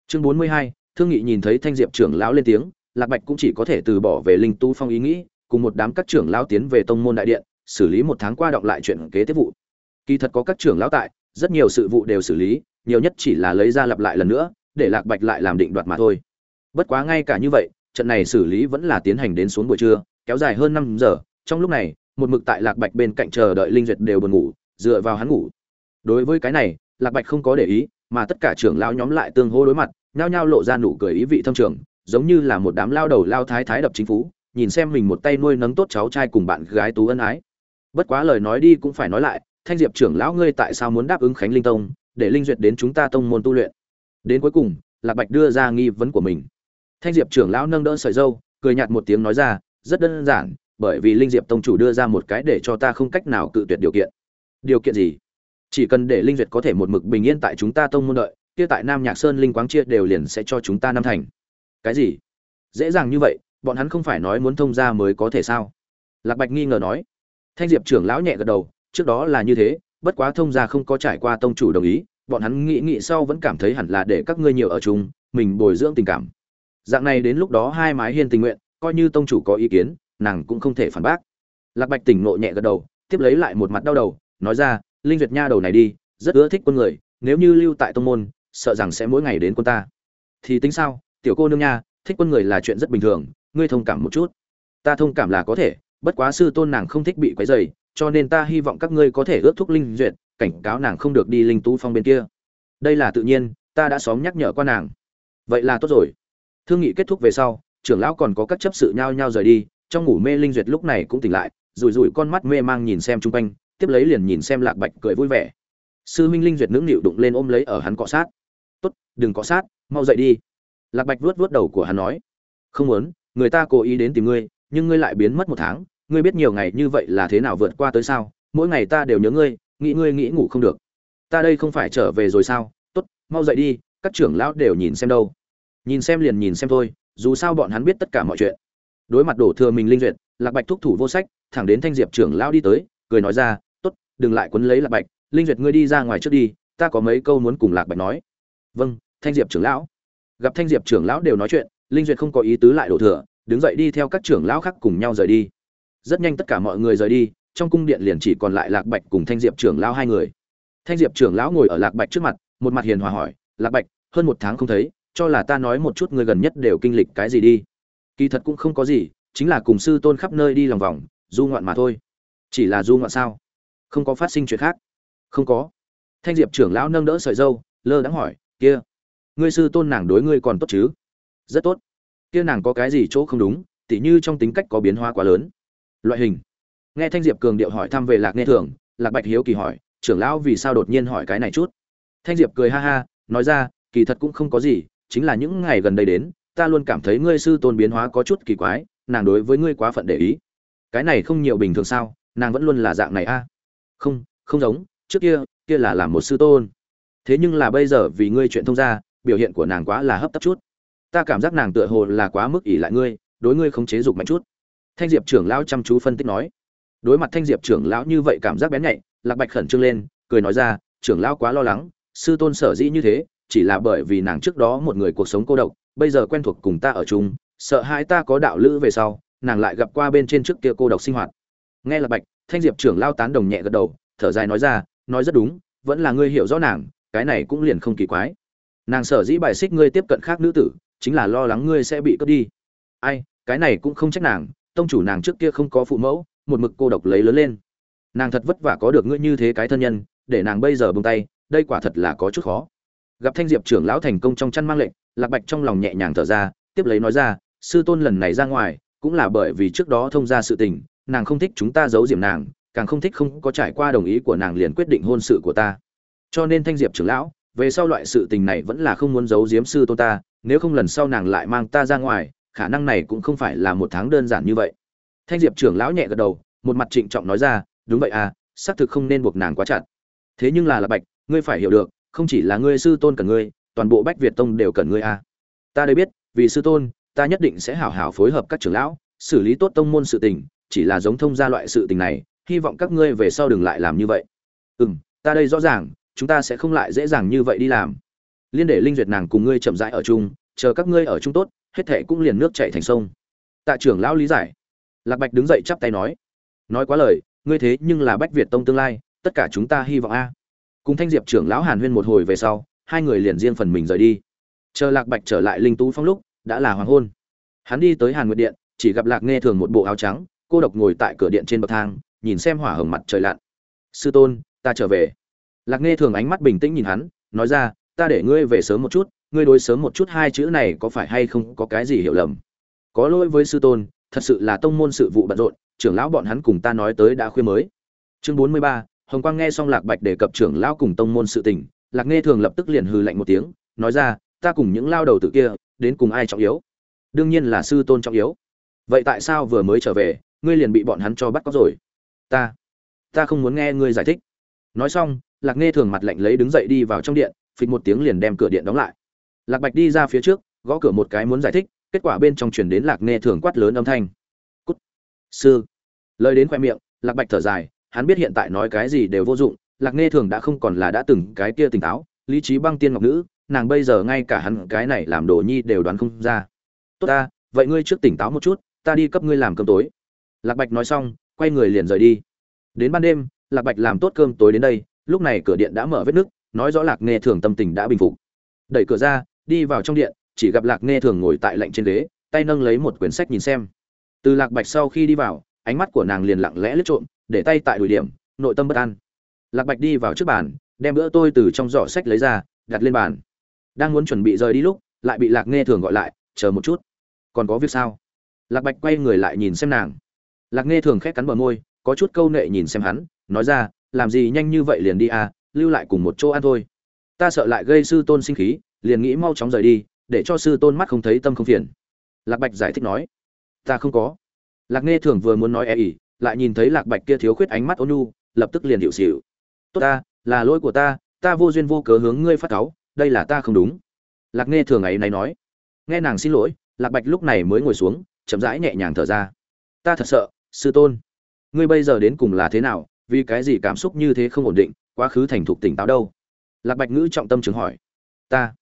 Chương bốn mươi hai, thương nghị nhìn thấy thanh diệp trưởng lão lên tiếng, lạc bạch cũng chỉ có thể từ bỏ về linh tu phong ý nghĩ, cùng một đám các trưởng lão tiến về tông môn đại điện, xử lý một tháng qua đọc lại chuyện kế tiếp vụ. Kỳ thật có các trưởng lão tại, rất nhiều sự vụ đều xử lý, nhiều nhất chỉ là lấy ra lặp lại lần nữa để lạc bạch lại làm định đoạt mà thôi. Bất quá ngay cả như vậy, trận này xử lý vẫn là tiến hành đến xuống buổi trưa, kéo dài hơn năm giờ, trong lúc này, một mực tại lạc bạch bên cạnh chờ đợi linh duyệt đều buồn ngủ, dựa vào hắn ngủ. Đối với cái này, lạc bạch không có để ý, mà tất cả trưởng lão nhóm lại tương hô đối mặt, nhao nhao lộ ra nụ cười ý vị thâm trường, giống như là một đám lao đầu lao thái thái đập chính phú nhìn xem mình một tay nuôi nấng tốt cháu trai cùng bạn gái tú ân ái. Bất quá lời nói đi cũng phải nói lại, thanh diệp trưởng lão ngươi tại sao muốn đáp ứng khánh linh tông, để linh duyệt đến chúng ta tông môn tu luyện? Đến cuối cùng, lạc bạch đưa ra nghi vấn của mình. Thanh diệp trưởng lão nâng đỡ sợi dâu, cười nhạt một tiếng nói ra, rất đơn giản, bởi vì linh diệp tông chủ đưa ra một cái để cho ta không cách nào cự tuyệt điều kiện. Điều kiện gì? Chỉ cần để linh duyệt có thể một mực bình yên tại chúng ta tông môn đợi, kia tại nam nhạc sơn linh quáng chia đều liền sẽ cho chúng ta năm thành. Cái gì? Dễ dàng như vậy, bọn hắn không phải nói muốn thông ra mới có thể sao? Lạc bạch nghi ngờ nói. Thanh diệp trưởng lão nhẹ gật đầu, trước đó là như thế, bất quá thông ra không có trải qua tông chủ đồng ý bọn hắn nghĩ nghĩ sau vẫn cảm thấy hẳn là để các ngươi nhiều ở chung, mình bồi dưỡng tình cảm. Dạng này đến lúc đó hai mái hiên tình nguyện, coi như tông chủ có ý kiến, nàng cũng không thể phản bác. Lạc bạch tỉnh nộ nhẹ gật đầu, tiếp lấy lại một mặt đau đầu, nói ra, linh duyệt nha đầu này đi, rất ưa thích quân người, nếu như lưu tại tông môn, sợ rằng sẽ mỗi ngày đến quân ta. Thì tính sao, tiểu cô nương nha, thích quân người là chuyện rất bình thường, ngươi thông cảm một chút. Ta thông cảm là có thể, bất quá sư tôn nàng không thích bị quấy rầy, cho nên ta hy vọng các ngươi có thể ước thúc linh duyệt cảnh cáo nàng không được đi linh tú phong bên kia. Đây là tự nhiên, ta đã xóm nhắc nhở qua nàng. Vậy là tốt rồi. Thương nghị kết thúc về sau, trưởng lão còn có các chấp sự nhao nhao rời đi, trong ngủ mê linh duyệt lúc này cũng tỉnh lại, rủi rủi con mắt mê mang nhìn xem chung quanh, tiếp lấy liền nhìn xem lạc bạch cười vui vẻ. Sư minh linh duyệt nũng nịu đụng lên ôm lấy ở hắn cọ sát. Tốt, đừng cọ sát, mau dậy đi. Lạc bạch vuốt vuốt đầu của hắn nói. Không muốn, người ta cố ý đến tìm ngươi, nhưng ngươi lại biến mất một tháng, ngươi biết nhiều ngày như vậy là thế nào vượt qua tới sao? Mỗi ngày ta đều nhớ ngươi nghĩ ngươi nghĩ ngủ không được. Ta đây không phải trở về rồi sao? Tốt, mau dậy đi, các trưởng lão đều nhìn xem đâu. Nhìn xem liền nhìn xem thôi, dù sao bọn hắn biết tất cả mọi chuyện. Đối mặt đổ thừa mình linh duyệt, lạc bạch thúc thủ vô sách, thẳng đến thanh diệp trưởng lão đi tới, cười nói ra, tốt, đừng lại quấn lấy lạc bạch, linh duyệt ngươi đi ra ngoài trước đi, ta có mấy câu muốn cùng lạc bạch nói. Vâng thanh diệp trưởng lão. Gặp thanh diệp trưởng lão đều nói chuyện, linh duyệt không có ý tứ lại đổ thừa, đứng dậy đi theo các trưởng lão khác cùng nhau rời đi. Rất nhanh tất cả mọi người rời đi trong cung điện liền chỉ còn lại lạc bạch cùng thanh diệp trưởng lão hai người. Thanh diệp trưởng lão ngồi ở lạc bạch trước mặt, một mặt hiền hòa hỏi, lạc bạch, hơn một tháng không thấy, cho là ta nói một chút người gần nhất đều kinh lịch cái gì đi? Kỳ thật cũng không có gì, chính là cùng sư tôn khắp nơi đi lòng vòng, du ngoạn mà thôi. Chỉ là du ngoạn sao? Không có phát sinh chuyện khác? Không có. Thanh diệp trưởng lão nâng đỡ sợi dâu, lơ đãng hỏi, kia, ngươi sư tôn nàng đối ngươi còn tốt chứ? Rất tốt. Kia nàng có cái gì chỗ không đúng, tỉ như trong tính cách có biến hóa quá lớn. Loại hình? Nghe thanh diệp cường điệu hỏi thăm về lạc nghe thường, lạc bạch hiếu kỳ hỏi, trưởng lão vì sao đột nhiên hỏi cái này chút? Thanh diệp cười ha ha, nói ra, kỳ thật cũng không có gì, chính là những ngày gần đây đến, ta luôn cảm thấy ngươi sư tôn biến hóa có chút kỳ quái, nàng đối với ngươi quá phận để ý. Cái này không nhiều bình thường sao, nàng vẫn luôn là dạng này a? Không không giống, trước kia kia là làm một sư tôn. Thế nhưng là bây giờ vì ngươi chuyện thông ra biểu hiện của nàng quá là hấp tấp chút. Ta cảm giác nàng tựa hồ là quá mức ỷ lại ngươi, đối ngươi không chế dục mạnh chút. Thanh diệp trưởng lão chăm chú phân tích nói đối mặt thanh diệp trưởng lão như vậy cảm giác bén nhạy, lạc bạch khẩn trương lên, cười nói ra, trưởng lão quá lo lắng, sư tôn sở dĩ như thế, chỉ là bởi vì nàng trước đó một người cuộc sống cô độc, bây giờ quen thuộc cùng ta ở chung, sợ hãi ta có đạo lữ về sau, nàng lại gặp qua bên trên trước kia cô độc sinh hoạt. Nghe lạc bạch, thanh diệp trưởng lao tán đồng nhẹ gật đầu, thở dài nói ra, nói rất đúng, vẫn là ngươi hiểu rõ nàng, cái này cũng liền không kỳ quái. Nàng sở dĩ bài xích ngươi tiếp cận khác nữ tử, chính là lo lắng ngươi sẽ bị cướp đi. Ai, cái này cũng không trách nàng, tông chủ nàng trước kia không có phụ mẫu một mực cô độc lấy lớn lên. Nàng thật vất vả có được ngươi như thế cái thân nhân, để nàng bây giờ bông tay, đây quả thật là có chút khó. Gặp thanh diệp trưởng lão thành công trong chăn mang lệnh, lạc bạch trong lòng nhẹ nhàng thở ra, tiếp lấy nói ra, sư tôn lần này ra ngoài, cũng là bởi vì trước đó thông ra sự tình, nàng không thích chúng ta giấu diệm nàng, càng không thích không có trải qua đồng ý của nàng liền quyết định hôn sự của ta. Cho nên thanh diệp trưởng lão, về sau loại sự tình này vẫn là không muốn giấu giếm sư tôn ta, nếu không lần sau nàng lại mang ta ra ngoài, khả năng này cũng không phải là một tháng đơn giản như vậy thanh diệp trưởng lão nhẹ gật đầu, một mặt trịnh trọng nói ra, đúng vậy à xác thực không nên buộc nàng quá chặt. Thế nhưng là là bạch, ngươi phải hiểu được, không chỉ là ngươi sư tôn cần ngươi, toàn bộ bách việt tông đều cần ngươi à. Ta đây biết, vì sư tôn, ta nhất định sẽ hảo hảo phối hợp các trưởng lão, xử lý tốt tông môn sự tình, chỉ là giống thông gia loại sự tình này, hy vọng các ngươi về sau đừng lại làm như vậy. Ừ m ta đây rõ ràng, chúng ta sẽ không lại dễ dàng như vậy đi làm. Liên để linh duyệt nàng cùng ngươi chậm rãi ở chung, chờ các ngươi ở chung tốt, hết thệ cũng liền nước chạy thành sông. Tạ trưởng lão lý giải lạc bạch đứng dậy chắp tay nói nói quá lời, ngươi thế nhưng là bách việt tông tương lai, tất cả chúng ta hy vọng a. Cùng thanh diệp trưởng lão hàn huyên một hồi về sau, hai người liền riêng phần mình rời đi. Chờ lạc bạch trở lại linh tú phong lúc, đã là hoàng hôn. Hắn đi tới hàn nguyệt điện, chỉ gặp lạc nghe thường một bộ áo trắng, cô độc ngồi tại cửa điện trên bậc thang, nhìn xem hỏa hồng mặt trời lặn. Sư tôn, ta trở về. Lạc nghe thường ánh mắt bình tĩnh nhìn hắn, nói ra, ta để ngươi về sớm một chút, ngươi đối sớm một chút hai chữ này có phải hay không có cái gì hiểu lầm? Có lỗi với sư tôn thật sự là tông môn sự vụ bận rộn, trưởng lão bọn hắn cùng ta nói tới đã khuya mới. Chương bốn mươi ba, hồng quang nghe xong lạc bạch đề cập trưởng lão cùng tông môn sự tình, lạc nghe thường lập tức liền hừ lạnh một tiếng, nói ra, ta cùng những lao đầu tử kia, đến cùng ai trọng yếu? Đương nhiên là sư tôn trọng yếu. Vậy tại sao vừa mới trở về, ngươi liền bị bọn hắn cho bắt cóc rồi? Ta ta không muốn nghe ngươi giải thích. Nói xong, lạc nghe thường mặt lạnh lấy đứng dậy đi vào trong điện, phịch một tiếng liền đem cửa điện đóng lại. Lạc bạch đi ra phía trước, gõ cửa một cái muốn giải thích kết quả bên trong truyền đến lạc nghe thường quát lớn âm thanh. Cút. Sư. Lời đến khoe miệng lạc bạch thở dài hắn biết hiện tại nói cái gì đều vô dụng lạc nghe thường đã không còn là đã từng cái kia tỉnh táo lý trí băng tiên ngọc nữ nàng bây giờ ngay cả hắn cái này làm đồ nhi đều đoán không ra. Tốt ta vậy ngươi trước tỉnh táo một chút ta đi cấp ngươi làm cơm tối. Lạc bạch nói xong quay người liền rời đi. Đến ban đêm lạc bạch làm tốt cơm tối đến đây lúc này cửa điện đã mở vết nứt, nói rõ lạc nghe thường tâm tình đã bình phục. Đẩy cửa ra đi vào trong điện chỉ gặp lạc nghe thường ngồi tại lạnh trên ghế, tay nâng lấy một quyển sách nhìn xem. Từ lạc bạch sau khi đi vào, ánh mắt của nàng liền lặng lẽ lướt trộm, để tay tại đùi điểm, nội tâm bất an. Lạc bạch đi vào trước bàn, đem bữa tôi từ trong giỏ sách lấy ra, đặt lên bàn. Đang muốn chuẩn bị rời đi lúc, lại bị lạc nghe thường gọi lại, chờ một chút, còn có việc sao? Lạc bạch quay người lại nhìn xem nàng. Lạc nghe thường khét cắn bờ môi, có chút câu nệ nhìn xem hắn, nói ra, làm gì nhanh như vậy liền đi à lưu lại cùng một chỗ ăn thôi. Ta sợ lại gây sư tôn sinh khí, liền nghĩ mau chóng rời đi để cho sư tôn mắt không thấy tâm không phiền. Lạc bạch giải thích nói, ta không có. Lạc nghe thường vừa muốn nói e ỉ, lại nhìn thấy lạc bạch kia thiếu khuyết ánh mắt ôn nhu, lập tức liền hiệu xịu tốt ta, là lỗi của ta ta vô duyên vô cớ hướng ngươi phát cáu, đây là ta không đúng. Lạc nghe thường ấy này nói. Nghe nàng xin lỗi, lạc bạch lúc này mới ngồi xuống, chậm rãi nhẹ nhàng thở ra. Ta thật sợ, sư tôn. Ngươi bây giờ đến cùng là thế nào, vì cái gì cảm xúc như thế không ổn định, quá khứ thành thục tỉnh táo đâu? Lạc bạch ngữ trọng tâm trường hỏi. Ta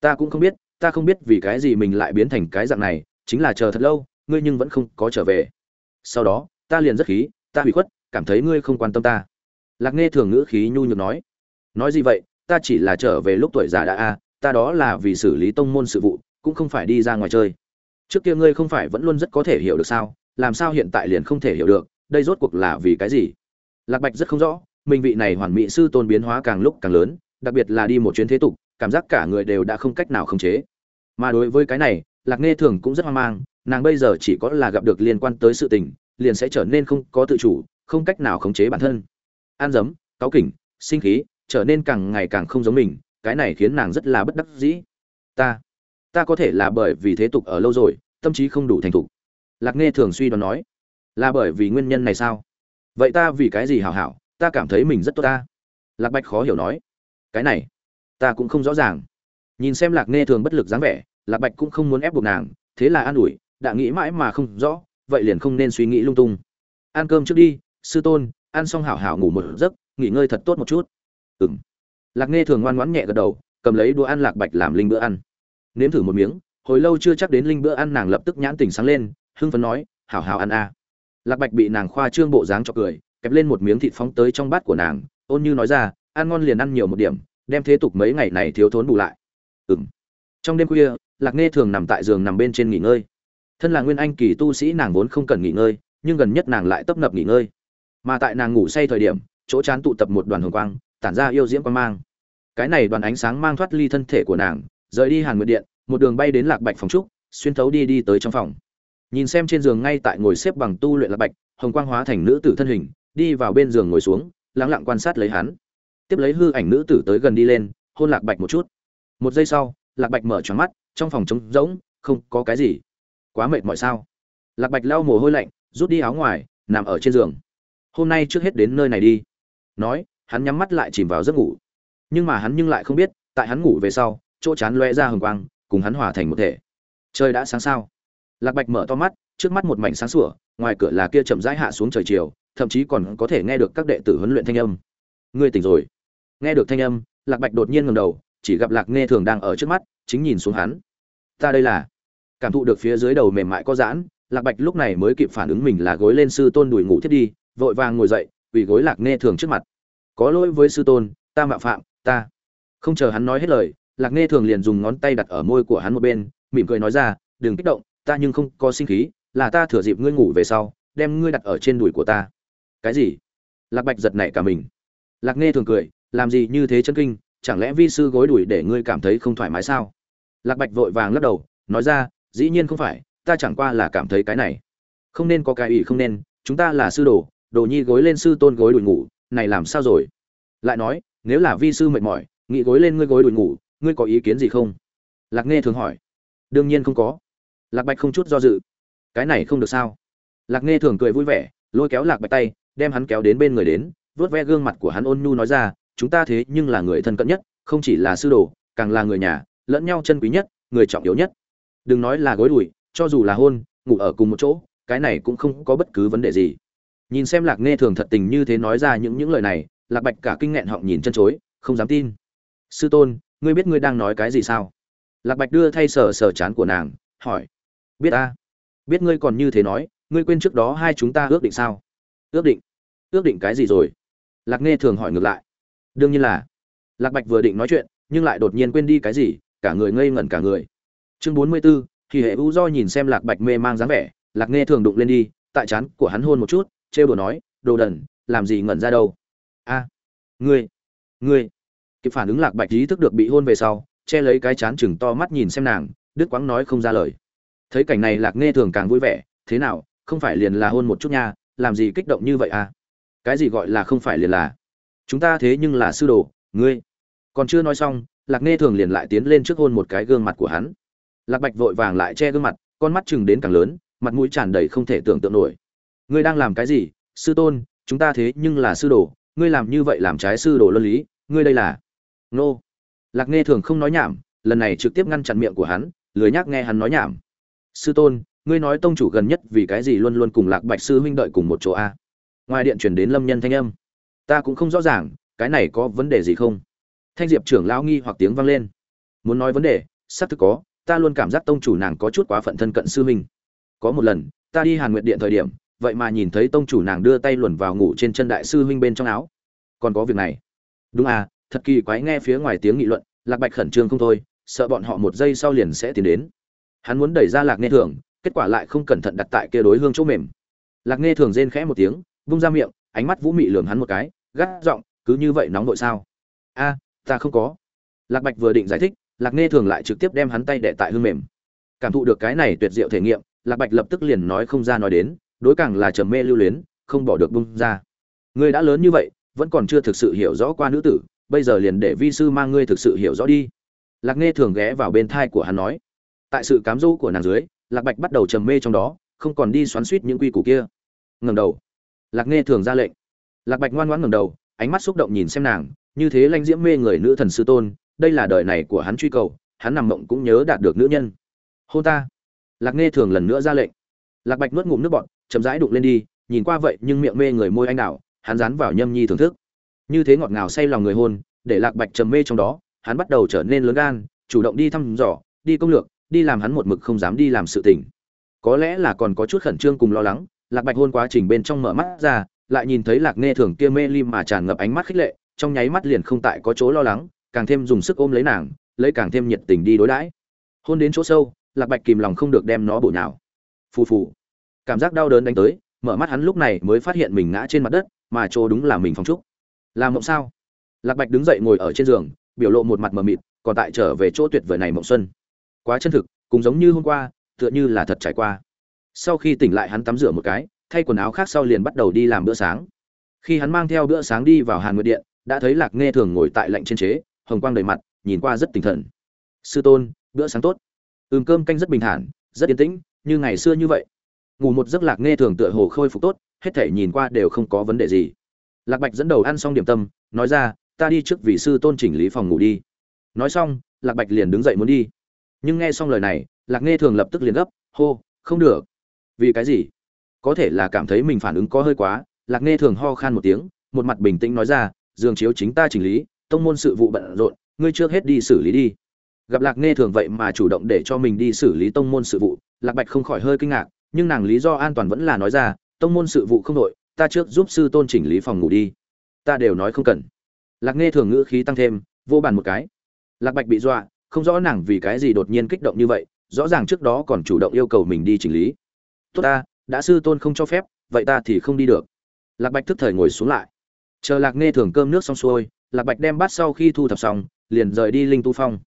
ta cũng không biết ta không biết vì cái gì mình lại biến thành cái dạng này, chính là chờ thật lâu, ngươi nhưng vẫn không có trở về. Sau đó, ta liền rất khí, ta hủy khuất, cảm thấy ngươi không quan tâm ta. Lạc nghe thường ngữ khí nhu nhược nói. Nói gì vậy, ta chỉ là trở về lúc tuổi già đã a, ta đó là vì xử lý tông môn sự vụ, cũng không phải đi ra ngoài chơi. Trước kia ngươi không phải vẫn luôn rất có thể hiểu được sao, làm sao hiện tại liền không thể hiểu được, đây rốt cuộc là vì cái gì? Lạc bạch rất không rõ, mình vị này hoàn mỹ sư tôn biến hóa càng lúc càng lớn, đặc biệt là đi một chuyến thế tục cảm giác cả người đều đã không cách nào khống chế. Mà đối với cái này, lạc nghe thường cũng rất hoang mang, nàng bây giờ chỉ có là gặp được liên quan tới sự tình, liền sẽ trở nên không có tự chủ, không cách nào khống chế bản thân. An dấm cáu kỉnh, sinh khí, trở nên càng ngày càng không giống mình, cái này khiến nàng rất là bất đắc dĩ. Ta ta có thể là bởi vì thế tục ở lâu rồi, tâm trí không đủ thành thục. Lạc nghe thường suy đoán nói, là bởi vì nguyên nhân này sao? Vậy ta vì cái gì hảo hảo, ta cảm thấy mình rất tốt ta. Lạc bạch khó hiểu nói, cái này ta cũng không rõ ràng. Nhìn xem lạc nghe thường bất lực dáng vẻ, lạc bạch cũng không muốn ép buộc nàng, thế là an ủi, đã nghĩ mãi mà không rõ, vậy liền không nên suy nghĩ lung tung. Ăn cơm trước đi, sư tôn, ăn xong hảo hảo ngủ một giấc, nghỉ ngơi thật tốt một chút. Ừm. Lạc nghe thường ngoan ngoãn nhẹ gật đầu, cầm lấy đũa ăn lạc bạch làm linh bữa ăn. Nếm thử một miếng, hồi lâu chưa chắc đến linh bữa ăn nàng lập tức nhãn tình sáng lên, hưng phấn nói, hảo hảo ăn a. Lạc bạch bị nàng khoa trương bộ dáng cho cười, kẹp lên một miếng thịt phóng tới trong bát của nàng, ôn như nói ra, ăn ngon liền ăn nhiều một điểm đem thế tục mấy ngày này thiếu thốn bù lại. Ừm. Trong đêm khuya, lạc nghe thường nằm tại giường nằm bên trên nghỉ ngơi. Thân là nguyên anh kỳ tu sĩ nàng vốn không cần nghỉ ngơi, nhưng gần nhất nàng lại tấp nập nghỉ ngơi. Mà tại nàng ngủ say thời điểm, chỗ chán tụ tập một đoàn hồng quang, tản ra yêu diễm quang mang. Cái này đoàn ánh sáng mang thoát ly thân thể của nàng, rời đi hàn nguyệt điện, một đường bay đến lạc bạch phòng trúc, xuyên thấu đi đi tới trong phòng. Nhìn xem trên giường ngay tại ngồi xếp bằng tu luyện lạc bạch, hồng quang hóa thành nữ tử thân hình, đi vào bên giường ngồi xuống lắng lặng quan sát lấy hắn tiếp lấy hư ảnh nữ tử tới gần đi lên, hôn lạc bạch một chút. Một giây sau, lạc bạch mở tròn mắt, trong phòng trống rỗng, không có cái gì. Quá mệt mỏi sao? Lạc bạch lau mồ hôi lạnh, rút đi áo ngoài, nằm ở trên giường. Hôm nay trước hết đến nơi này đi. Nói, hắn nhắm mắt lại chìm vào giấc ngủ. Nhưng mà hắn nhưng lại không biết, tại hắn ngủ về sau, chỗ chán loe ra hừng quang, cùng hắn hòa thành một thể. Trời đã sáng sao? Lạc bạch mở to mắt, trước mắt một mảnh sáng sủa, ngoài cửa là kia chậm rãi hạ xuống trời chiều, thậm chí còn có thể nghe được các đệ tử huấn luyện thanh âm. Ngươi tỉnh rồi nghe được thanh âm, lạc bạch đột nhiên ngầm đầu, chỉ gặp lạc nghe thường đang ở trước mắt, chính nhìn xuống hắn. Ta đây là. Cảm thụ được phía dưới đầu mềm mại có giãn, lạc bạch lúc này mới kịp phản ứng mình là gối lên sư tôn đùi ngủ thiết đi, vội vàng ngồi dậy vì gối lạc nghe thường trước mặt. Có lỗi với sư tôn, ta mạo phạm, ta. Không chờ hắn nói hết lời, lạc nghe thường liền dùng ngón tay đặt ở môi của hắn một bên, mỉm cười nói ra, đừng kích động, ta nhưng không có sinh khí, là ta thừa dịp ngươi ngủ về sau, đem ngươi đặt ở trên đùi của ta. Cái gì? Lạc bạch giật nảy cả mình. Lạc nghe thường cười làm gì như thế chân kinh, chẳng lẽ vi sư gối đuổi để ngươi cảm thấy không thoải mái sao? Lạc bạch vội vàng lắc đầu, nói ra, dĩ nhiên không phải, ta chẳng qua là cảm thấy cái này. Không nên có cái ủy không nên, chúng ta là sư đồ đồ nhi gối lên sư tôn gối đuổi ngủ, này làm sao rồi? Lại nói, nếu là vi sư mệt mỏi, nghĩ gối lên ngươi gối đuổi ngủ, ngươi có ý kiến gì không? Lạc nghe thường hỏi. Đương nhiên không có. Lạc bạch không chút do dự. Cái này không được sao? Lạc nghe thường cười vui vẻ, lôi kéo lạc bạch tay, đem hắn kéo đến bên người đến vớt ve gương mặt của hắn ôn nhu nói ra chúng ta thế nhưng là người thân cận nhất, không chỉ là sư đồ, càng là người nhà, lẫn nhau chân quý nhất, người trọng yếu nhất. Đừng nói là gối đùi, cho dù là hôn, ngủ ở cùng một chỗ, cái này cũng không có bất cứ vấn đề gì. Nhìn xem lạc nghe thường thật tình như thế nói ra những những lời này, lạc bạch cả kinh nghẹn họng nhìn chân chối, không dám tin. Sư tôn, ngươi biết ngươi đang nói cái gì sao? Lạc bạch đưa thay sờ sờ chán của nàng, hỏi. Biết a biết ngươi còn như thế nói, ngươi quên trước đó hai chúng ta ước định sao? Ước định. Ước định cái gì rồi? Lạc nghe thường hỏi ngược lại đương nhiên là. Lạc bạch vừa định nói chuyện, nhưng lại đột nhiên quên đi cái gì, cả người ngây ngẩn cả người. Chương bốn mươi b ố thì hệ u do nhìn xem lạc bạch mê mang dáng vẻ, lạc nghe thường đụng lên đi, tại chán của hắn hôn một chút, trêu đồ nói, đồ đần, làm gì ngẩn ra đâu? A, ngươi ngươi. Kịp phản ứng lạc bạch ý thức được bị hôn về sau, che lấy cái chán chừng to mắt nhìn xem nàng, đứt quãng nói không ra lời. Thấy cảnh này lạc nghe thường càng vui vẻ, thế nào, không phải liền là hôn một chút nha, làm gì kích động như vậy à? Cái gì gọi là không phải liền là? Chúng ta thế nhưng là sư đồ, ngươi. Còn chưa nói xong, lạc nghe thường liền lại tiến lên trước hôn một cái gương mặt của hắn. Lạc bạch vội vàng lại che gương mặt, con mắt chừng đến càng lớn, mặt mũi tràn đầy không thể tưởng tượng nổi. Ngươi đang làm cái gì? Sư tôn, chúng ta thế nhưng là sư đồ, ngươi làm như vậy làm trái sư đồ luân lý, ngươi đây là. Nô. Lạc nghe thường không nói nhảm, lần này trực tiếp ngăn chặn miệng của hắn, lười nhác nghe hắn nói nhảm. Sư tôn, ngươi nói tông chủ gần nhất vì cái gì luôn luôn cùng lạc bạch sư huynh đợi cùng một chỗ a? Ngoài điện chuyển đến lâm nhân thanh âm ta cũng không rõ ràng, cái này có vấn đề gì không? Thanh diệp trưởng lão nghi hoặc tiếng vang lên. Muốn nói vấn đề, xác thực có, ta luôn cảm giác tông chủ nàng có chút quá phận thân cận sư huynh. Có một lần, ta đi hàn nguyệt điện thời điểm, vậy mà nhìn thấy tông chủ nàng đưa tay luồn vào ngủ trên chân đại sư huynh bên trong áo. Còn có việc này. Đúng à thật kỳ quái nghe phía ngoài tiếng nghị luận, lạc bạch khẩn trương không thôi, sợ bọn họ một giây sau liền sẽ tiến đến. Hắn muốn đẩy ra lạc nghe thường, kết quả lại không cẩn thận đặt tại kia đối hương chỗ mềm. Lạc nghe thường rên khẽ một tiếng, vung ra miệng ánh mắt vũ mị lường hắn một cái, gắt giọng, cứ như vậy nóng nội sao? A, ta không có. Lạc bạch vừa định giải thích, lạc nghe thường lại trực tiếp đem hắn tay đệ tại hương mềm. Cảm thụ được cái này tuyệt diệu thể nghiệm, lạc bạch lập tức liền nói không ra nói đến, đối càng là trầm mê lưu luyến, không bỏ được bung ra. Ngươi đã lớn như vậy, vẫn còn chưa thực sự hiểu rõ qua nữ tử, bây giờ liền để vi sư mang ngươi thực sự hiểu rõ đi. Lạc nghe thường ghé vào bên thai của hắn nói. Tại sự cám dỗ của nàng dưới, lạc bạch bắt đầu trầm mê trong đó, không còn đi xoắn suýt những quy củ kia. Ngầm đầu lạc nghe thường ra lệnh. Lạc bạch ngoan ngoãn ngầm đầu, ánh mắt xúc động nhìn xem nàng, như thế lanh diễm mê người nữ thần sư tôn, đây là đời này của hắn truy cầu, hắn nằm mộng cũng nhớ đạt được nữ nhân. Hô ta. Lạc nghe thường lần nữa ra lệnh. Lạc bạch nuốt ngụm nước bọt, chậm rãi đụng lên đi, nhìn qua vậy nhưng miệng mê người môi anh đào, hắn dán vào nhâm nhi thưởng thức. Như thế ngọt ngào say lòng người hôn, để lạc bạch trầm mê trong đó, hắn bắt đầu trở nên lớn gan, chủ động đi thăm dò, đi công lược, đi làm hắn một mực không dám đi làm sự tình. Có lẽ là còn có chút khẩn trương cùng lo lắng lạc bạch hôn quá trình bên trong mở mắt ra, lại nhìn thấy lạc nghe thường kia mê lim mà tràn ngập ánh mắt khích lệ, trong nháy mắt liền không tại có chỗ lo lắng, càng thêm dùng sức ôm lấy nàng, lấy càng thêm nhiệt tình đi đối đãi. Hôn đến chỗ sâu, lạc bạch kìm lòng không được đem nó bổ nhào. Phù phù. Cảm giác đau đớn đánh tới, mở mắt hắn lúc này mới phát hiện mình ngã trên mặt đất, mà chỗ đúng là mình phong trúc. Làm mộng sao? Lạc bạch đứng dậy ngồi ở trên giường, biểu lộ một mặt mờ mịt, còn tại trở về chỗ tuyệt vời này mộng xuân. Quá chân thực, cũng giống như hôm qua, tựa như là thật trải qua sau khi tỉnh lại hắn tắm rửa một cái, thay quần áo khác sau liền bắt đầu đi làm bữa sáng. Khi hắn mang theo bữa sáng đi vào hàn nguyệt điện, đã thấy lạc nghe thường ngồi tại lạnh trên chế, hồng quang đầy mặt, nhìn qua rất tinh thần. Sư tôn, bữa sáng tốt. Ừm, cơm canh rất bình thản, rất yên tĩnh, như ngày xưa như vậy. Ngủ một giấc lạc nghe thường tựa hồ khôi phục tốt, hết thể nhìn qua đều không có vấn đề gì. Lạc bạch dẫn đầu ăn xong điểm tâm, nói ra, ta đi trước vì sư tôn chỉnh lý phòng ngủ đi. Nói xong, lạc bạch liền đứng dậy muốn đi. Nhưng nghe xong lời này, lạc nghe thường lập tức liền gấp, hô, không được vì cái gì? Có thể là cảm thấy mình phản ứng có hơi quá, lạc nghe thường ho khan một tiếng, một mặt bình tĩnh nói ra giường chiếu chính ta chỉnh lý, tông môn sự vụ bận rộn, ngươi trước hết đi xử lý đi. Gặp lạc nghe thường vậy mà chủ động để cho mình đi xử lý tông môn sự vụ, lạc bạch không khỏi hơi kinh ngạc, nhưng nàng lý do an toàn vẫn là nói ra, tông môn sự vụ không đội, ta trước giúp sư tôn chỉnh lý phòng ngủ đi. Ta đều nói không cần. Lạc nghe thường ngữ khí tăng thêm, vô bàn một cái. Lạc bạch bị dọa, không rõ nàng vì cái gì đột nhiên kích động như vậy, rõ ràng trước đó còn chủ động yêu cầu mình đi chỉnh lý tốt ta, đã sư tôn không cho phép, vậy ta thì không đi được. Lạc bạch thức thời ngồi xuống lại. Chờ lạc nghe thường cơm nước xong xuôi, lạc bạch đem bát sau khi thu thập xong, liền rời đi linh tu phong.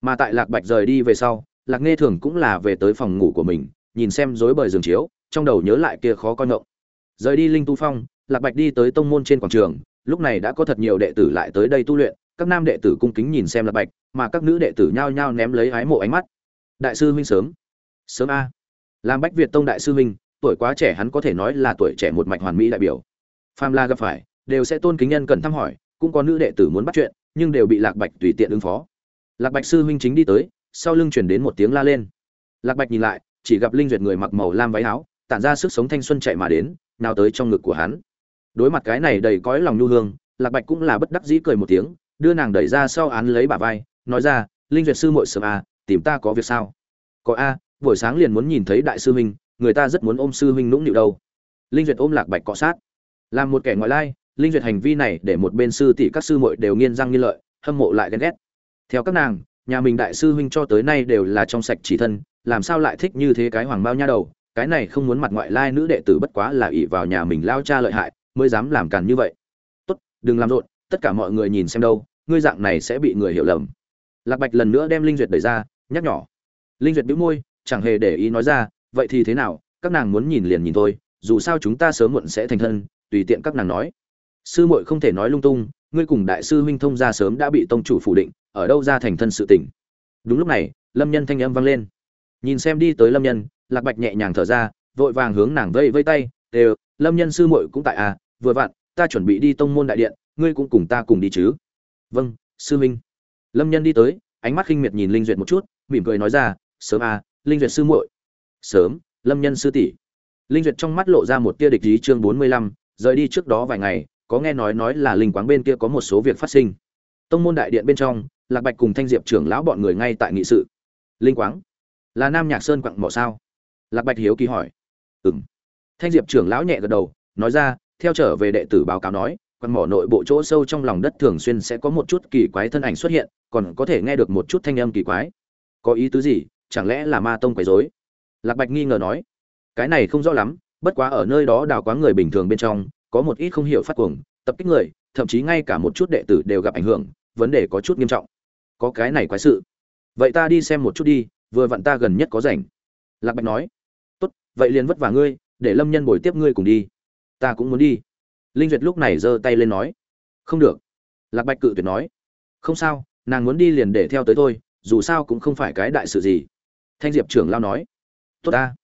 Mà tại lạc bạch rời đi về sau, lạc nghe thường cũng là về tới phòng ngủ của mình, nhìn xem rối bời giường chiếu, trong đầu nhớ lại kia khó coi ngộng. Rời đi linh tu phong, lạc bạch đi tới tông môn trên quảng trường, lúc này đã có thật nhiều đệ tử lại tới đây tu luyện, các nam đệ tử cung kính nhìn xem lạc bạch, mà các nữ đệ tử nhao nhao ném lấy hái mộ ánh mắt. Đại sư huynh sớm. Sớm a làm bách việt tông đại sư huynh, tuổi quá trẻ hắn có thể nói là tuổi trẻ một mạch hoàn mỹ đại biểu. Phàm la gặp phải, đều sẽ tôn kính nhân cần thăm hỏi, cũng có nữ đệ tử muốn bắt chuyện, nhưng đều bị lạc bạch tùy tiện ứng phó. Lạc bạch sư huynh chính đi tới, sau lưng chuyển đến một tiếng la lên. Lạc bạch nhìn lại, chỉ gặp linh duyệt người mặc màu lam váy áo, tản ra sức sống thanh xuân chạy mà đến, nào tới trong ngực của hắn. Đối mặt cái này đầy cõi lòng nhu hương, lạc bạch cũng là bất đắc dĩ cười một tiếng, đưa nàng đẩy ra sau án lấy bả vai, nói ra, linh duyệt sư muội sớm à tìm ta có việc sao? Có a buổi sáng liền muốn nhìn thấy đại sư huynh, người ta rất muốn ôm sư huynh nũng nịu đâu. Linh duyệt ôm lạc bạch cọ sát. Làm một kẻ ngoại lai, linh duyệt hành vi này để một bên sư tỷ các sư muội đều nghiên răng nghiên lợi, hâm mộ lại ghen ghét. Theo các nàng, nhà mình đại sư huynh cho tới nay đều là trong sạch chỉ thân, làm sao lại thích như thế cái hoàng bao nha đầu? Cái này không muốn mặt ngoại lai nữ đệ tử bất quá là ỷ vào nhà mình lao cha lợi hại, mới dám làm càn như vậy. Tốt, đừng làm rộn, tất cả mọi người nhìn xem đâu, ngươi dạng này sẽ bị người hiểu lầm. Lạc bạch lần nữa đem linh duyệt đẩy ra, nhắc nhỏ linh duyệt bĩu môi chẳng hề để ý nói ra, vậy thì thế nào? Các nàng muốn nhìn liền nhìn thôi, dù sao chúng ta sớm muộn sẽ thành thân, tùy tiện các nàng nói. Sư muội không thể nói lung tung, ngươi cùng đại sư huynh thông gia sớm đã bị tông chủ phủ định, ở đâu ra thành thân sự tình? Đúng lúc này, lâm nhân thanh âm vang lên. Nhìn xem đi tới lâm nhân, lạc bạch nhẹ nhàng thở ra, vội vàng hướng nàng vây vây tay đều lâm nhân sư muội cũng tại à vừa vặn, ta chuẩn bị đi tông môn đại điện, ngươi cũng cùng ta cùng đi chứ. Vâng sư huynh. Lâm nhân đi tới, ánh mắt khinh miệt nhìn linh duyệt một chút, mỉm cười nói ra, sớm à linh duyệt sư muội. Sớm, lâm nhân sư tỷ. Linh duyệt trong mắt lộ ra một tia địch ý chương bốn mươi lăm, rời đi trước đó vài ngày, có nghe nói nói là linh quáng bên kia có một số việc phát sinh. Tông môn đại điện bên trong, lạc bạch cùng thanh diệp trưởng lão bọn người ngay tại nghị sự. Linh quáng? Là nam nhạc sơn quặng mỏ sao? Lạc bạch hiếu kỳ hỏi. Ừ m thanh diệp trưởng lão nhẹ gật đầu, nói ra, theo trở về đệ tử báo cáo nói, quặng mỏ nội bộ chỗ sâu trong lòng đất thường xuyên sẽ có một chút kỳ quái thân ảnh xuất hiện, còn có thể nghe được một chút thanh âm kỳ quái. Có ý tứ gì? Chẳng lẽ là ma tông quấy rối? Lạc bạch nghi ngờ nói, cái này không rõ lắm, bất quá ở nơi đó đào quá người bình thường bên trong, có một ít không hiểu phát cuồng, tập kích người, thậm chí ngay cả một chút đệ tử đều gặp ảnh hưởng, vấn đề có chút nghiêm trọng. Có cái này quái sự. Vậy ta đi xem một chút đi, vừa vặn ta gần nhất có rảnh. Lạc bạch nói, tốt, vậy liền vất vả ngươi, để lâm nhân bồi tiếp ngươi cùng đi. Ta cũng muốn đi. Linh duyệt lúc này giơ tay lên nói, không được. Lạc bạch cự tuyệt nói, không sao, nàng muốn đi liền để theo tới thôi dù sao cũng không phải cái đại sự gì thanh diệp trưởng lao nói, tốt ta.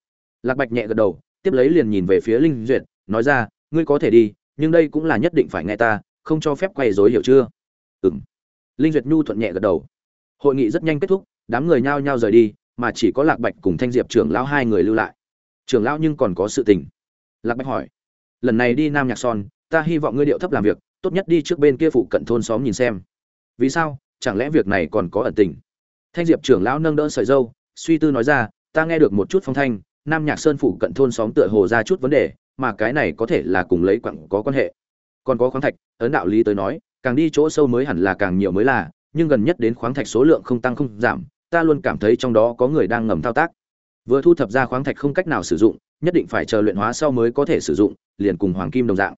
Lạc bạch nhẹ gật đầu, tiếp lấy liền nhìn về phía linh duyệt, nói ra, ngươi có thể đi, nhưng đây cũng là nhất định phải nghe ta, không cho phép quay dối hiểu chưa? Ừ m linh duyệt nhu thuận nhẹ gật đầu. Hội nghị rất nhanh kết thúc, đám người nhao nhao rời đi, mà chỉ có lạc bạch cùng thanh diệp trưởng lão hai người lưu lại. Trưởng lão nhưng còn có sự tình. Lạc bạch hỏi, lần này đi nam nhạc son, ta hy vọng ngươi điệu thấp làm việc, tốt nhất đi trước bên kia phụ cận thôn xóm nhìn xem. Vì sao? Chẳng lẽ việc này còn có ẩn tình? Thanh diệp trưởng lão nâng đỡ sợi dâu suy tư nói ra, ta nghe được một chút phong thanh, nam nhạc sơn phủ cận thôn xóm tựa hồ ra chút vấn đề, mà cái này có thể là cùng lấy quặng có quan hệ. Còn có khoáng thạch, ấn đạo lý tới nói, càng đi chỗ sâu mới hẳn là càng nhiều mới là, nhưng gần nhất đến khoáng thạch số lượng không tăng không giảm, ta luôn cảm thấy trong đó có người đang ngầm thao tác. Vừa thu thập ra khoáng thạch không cách nào sử dụng, nhất định phải chờ luyện hóa sau mới có thể sử dụng, liền cùng hoàng kim đồng dạng.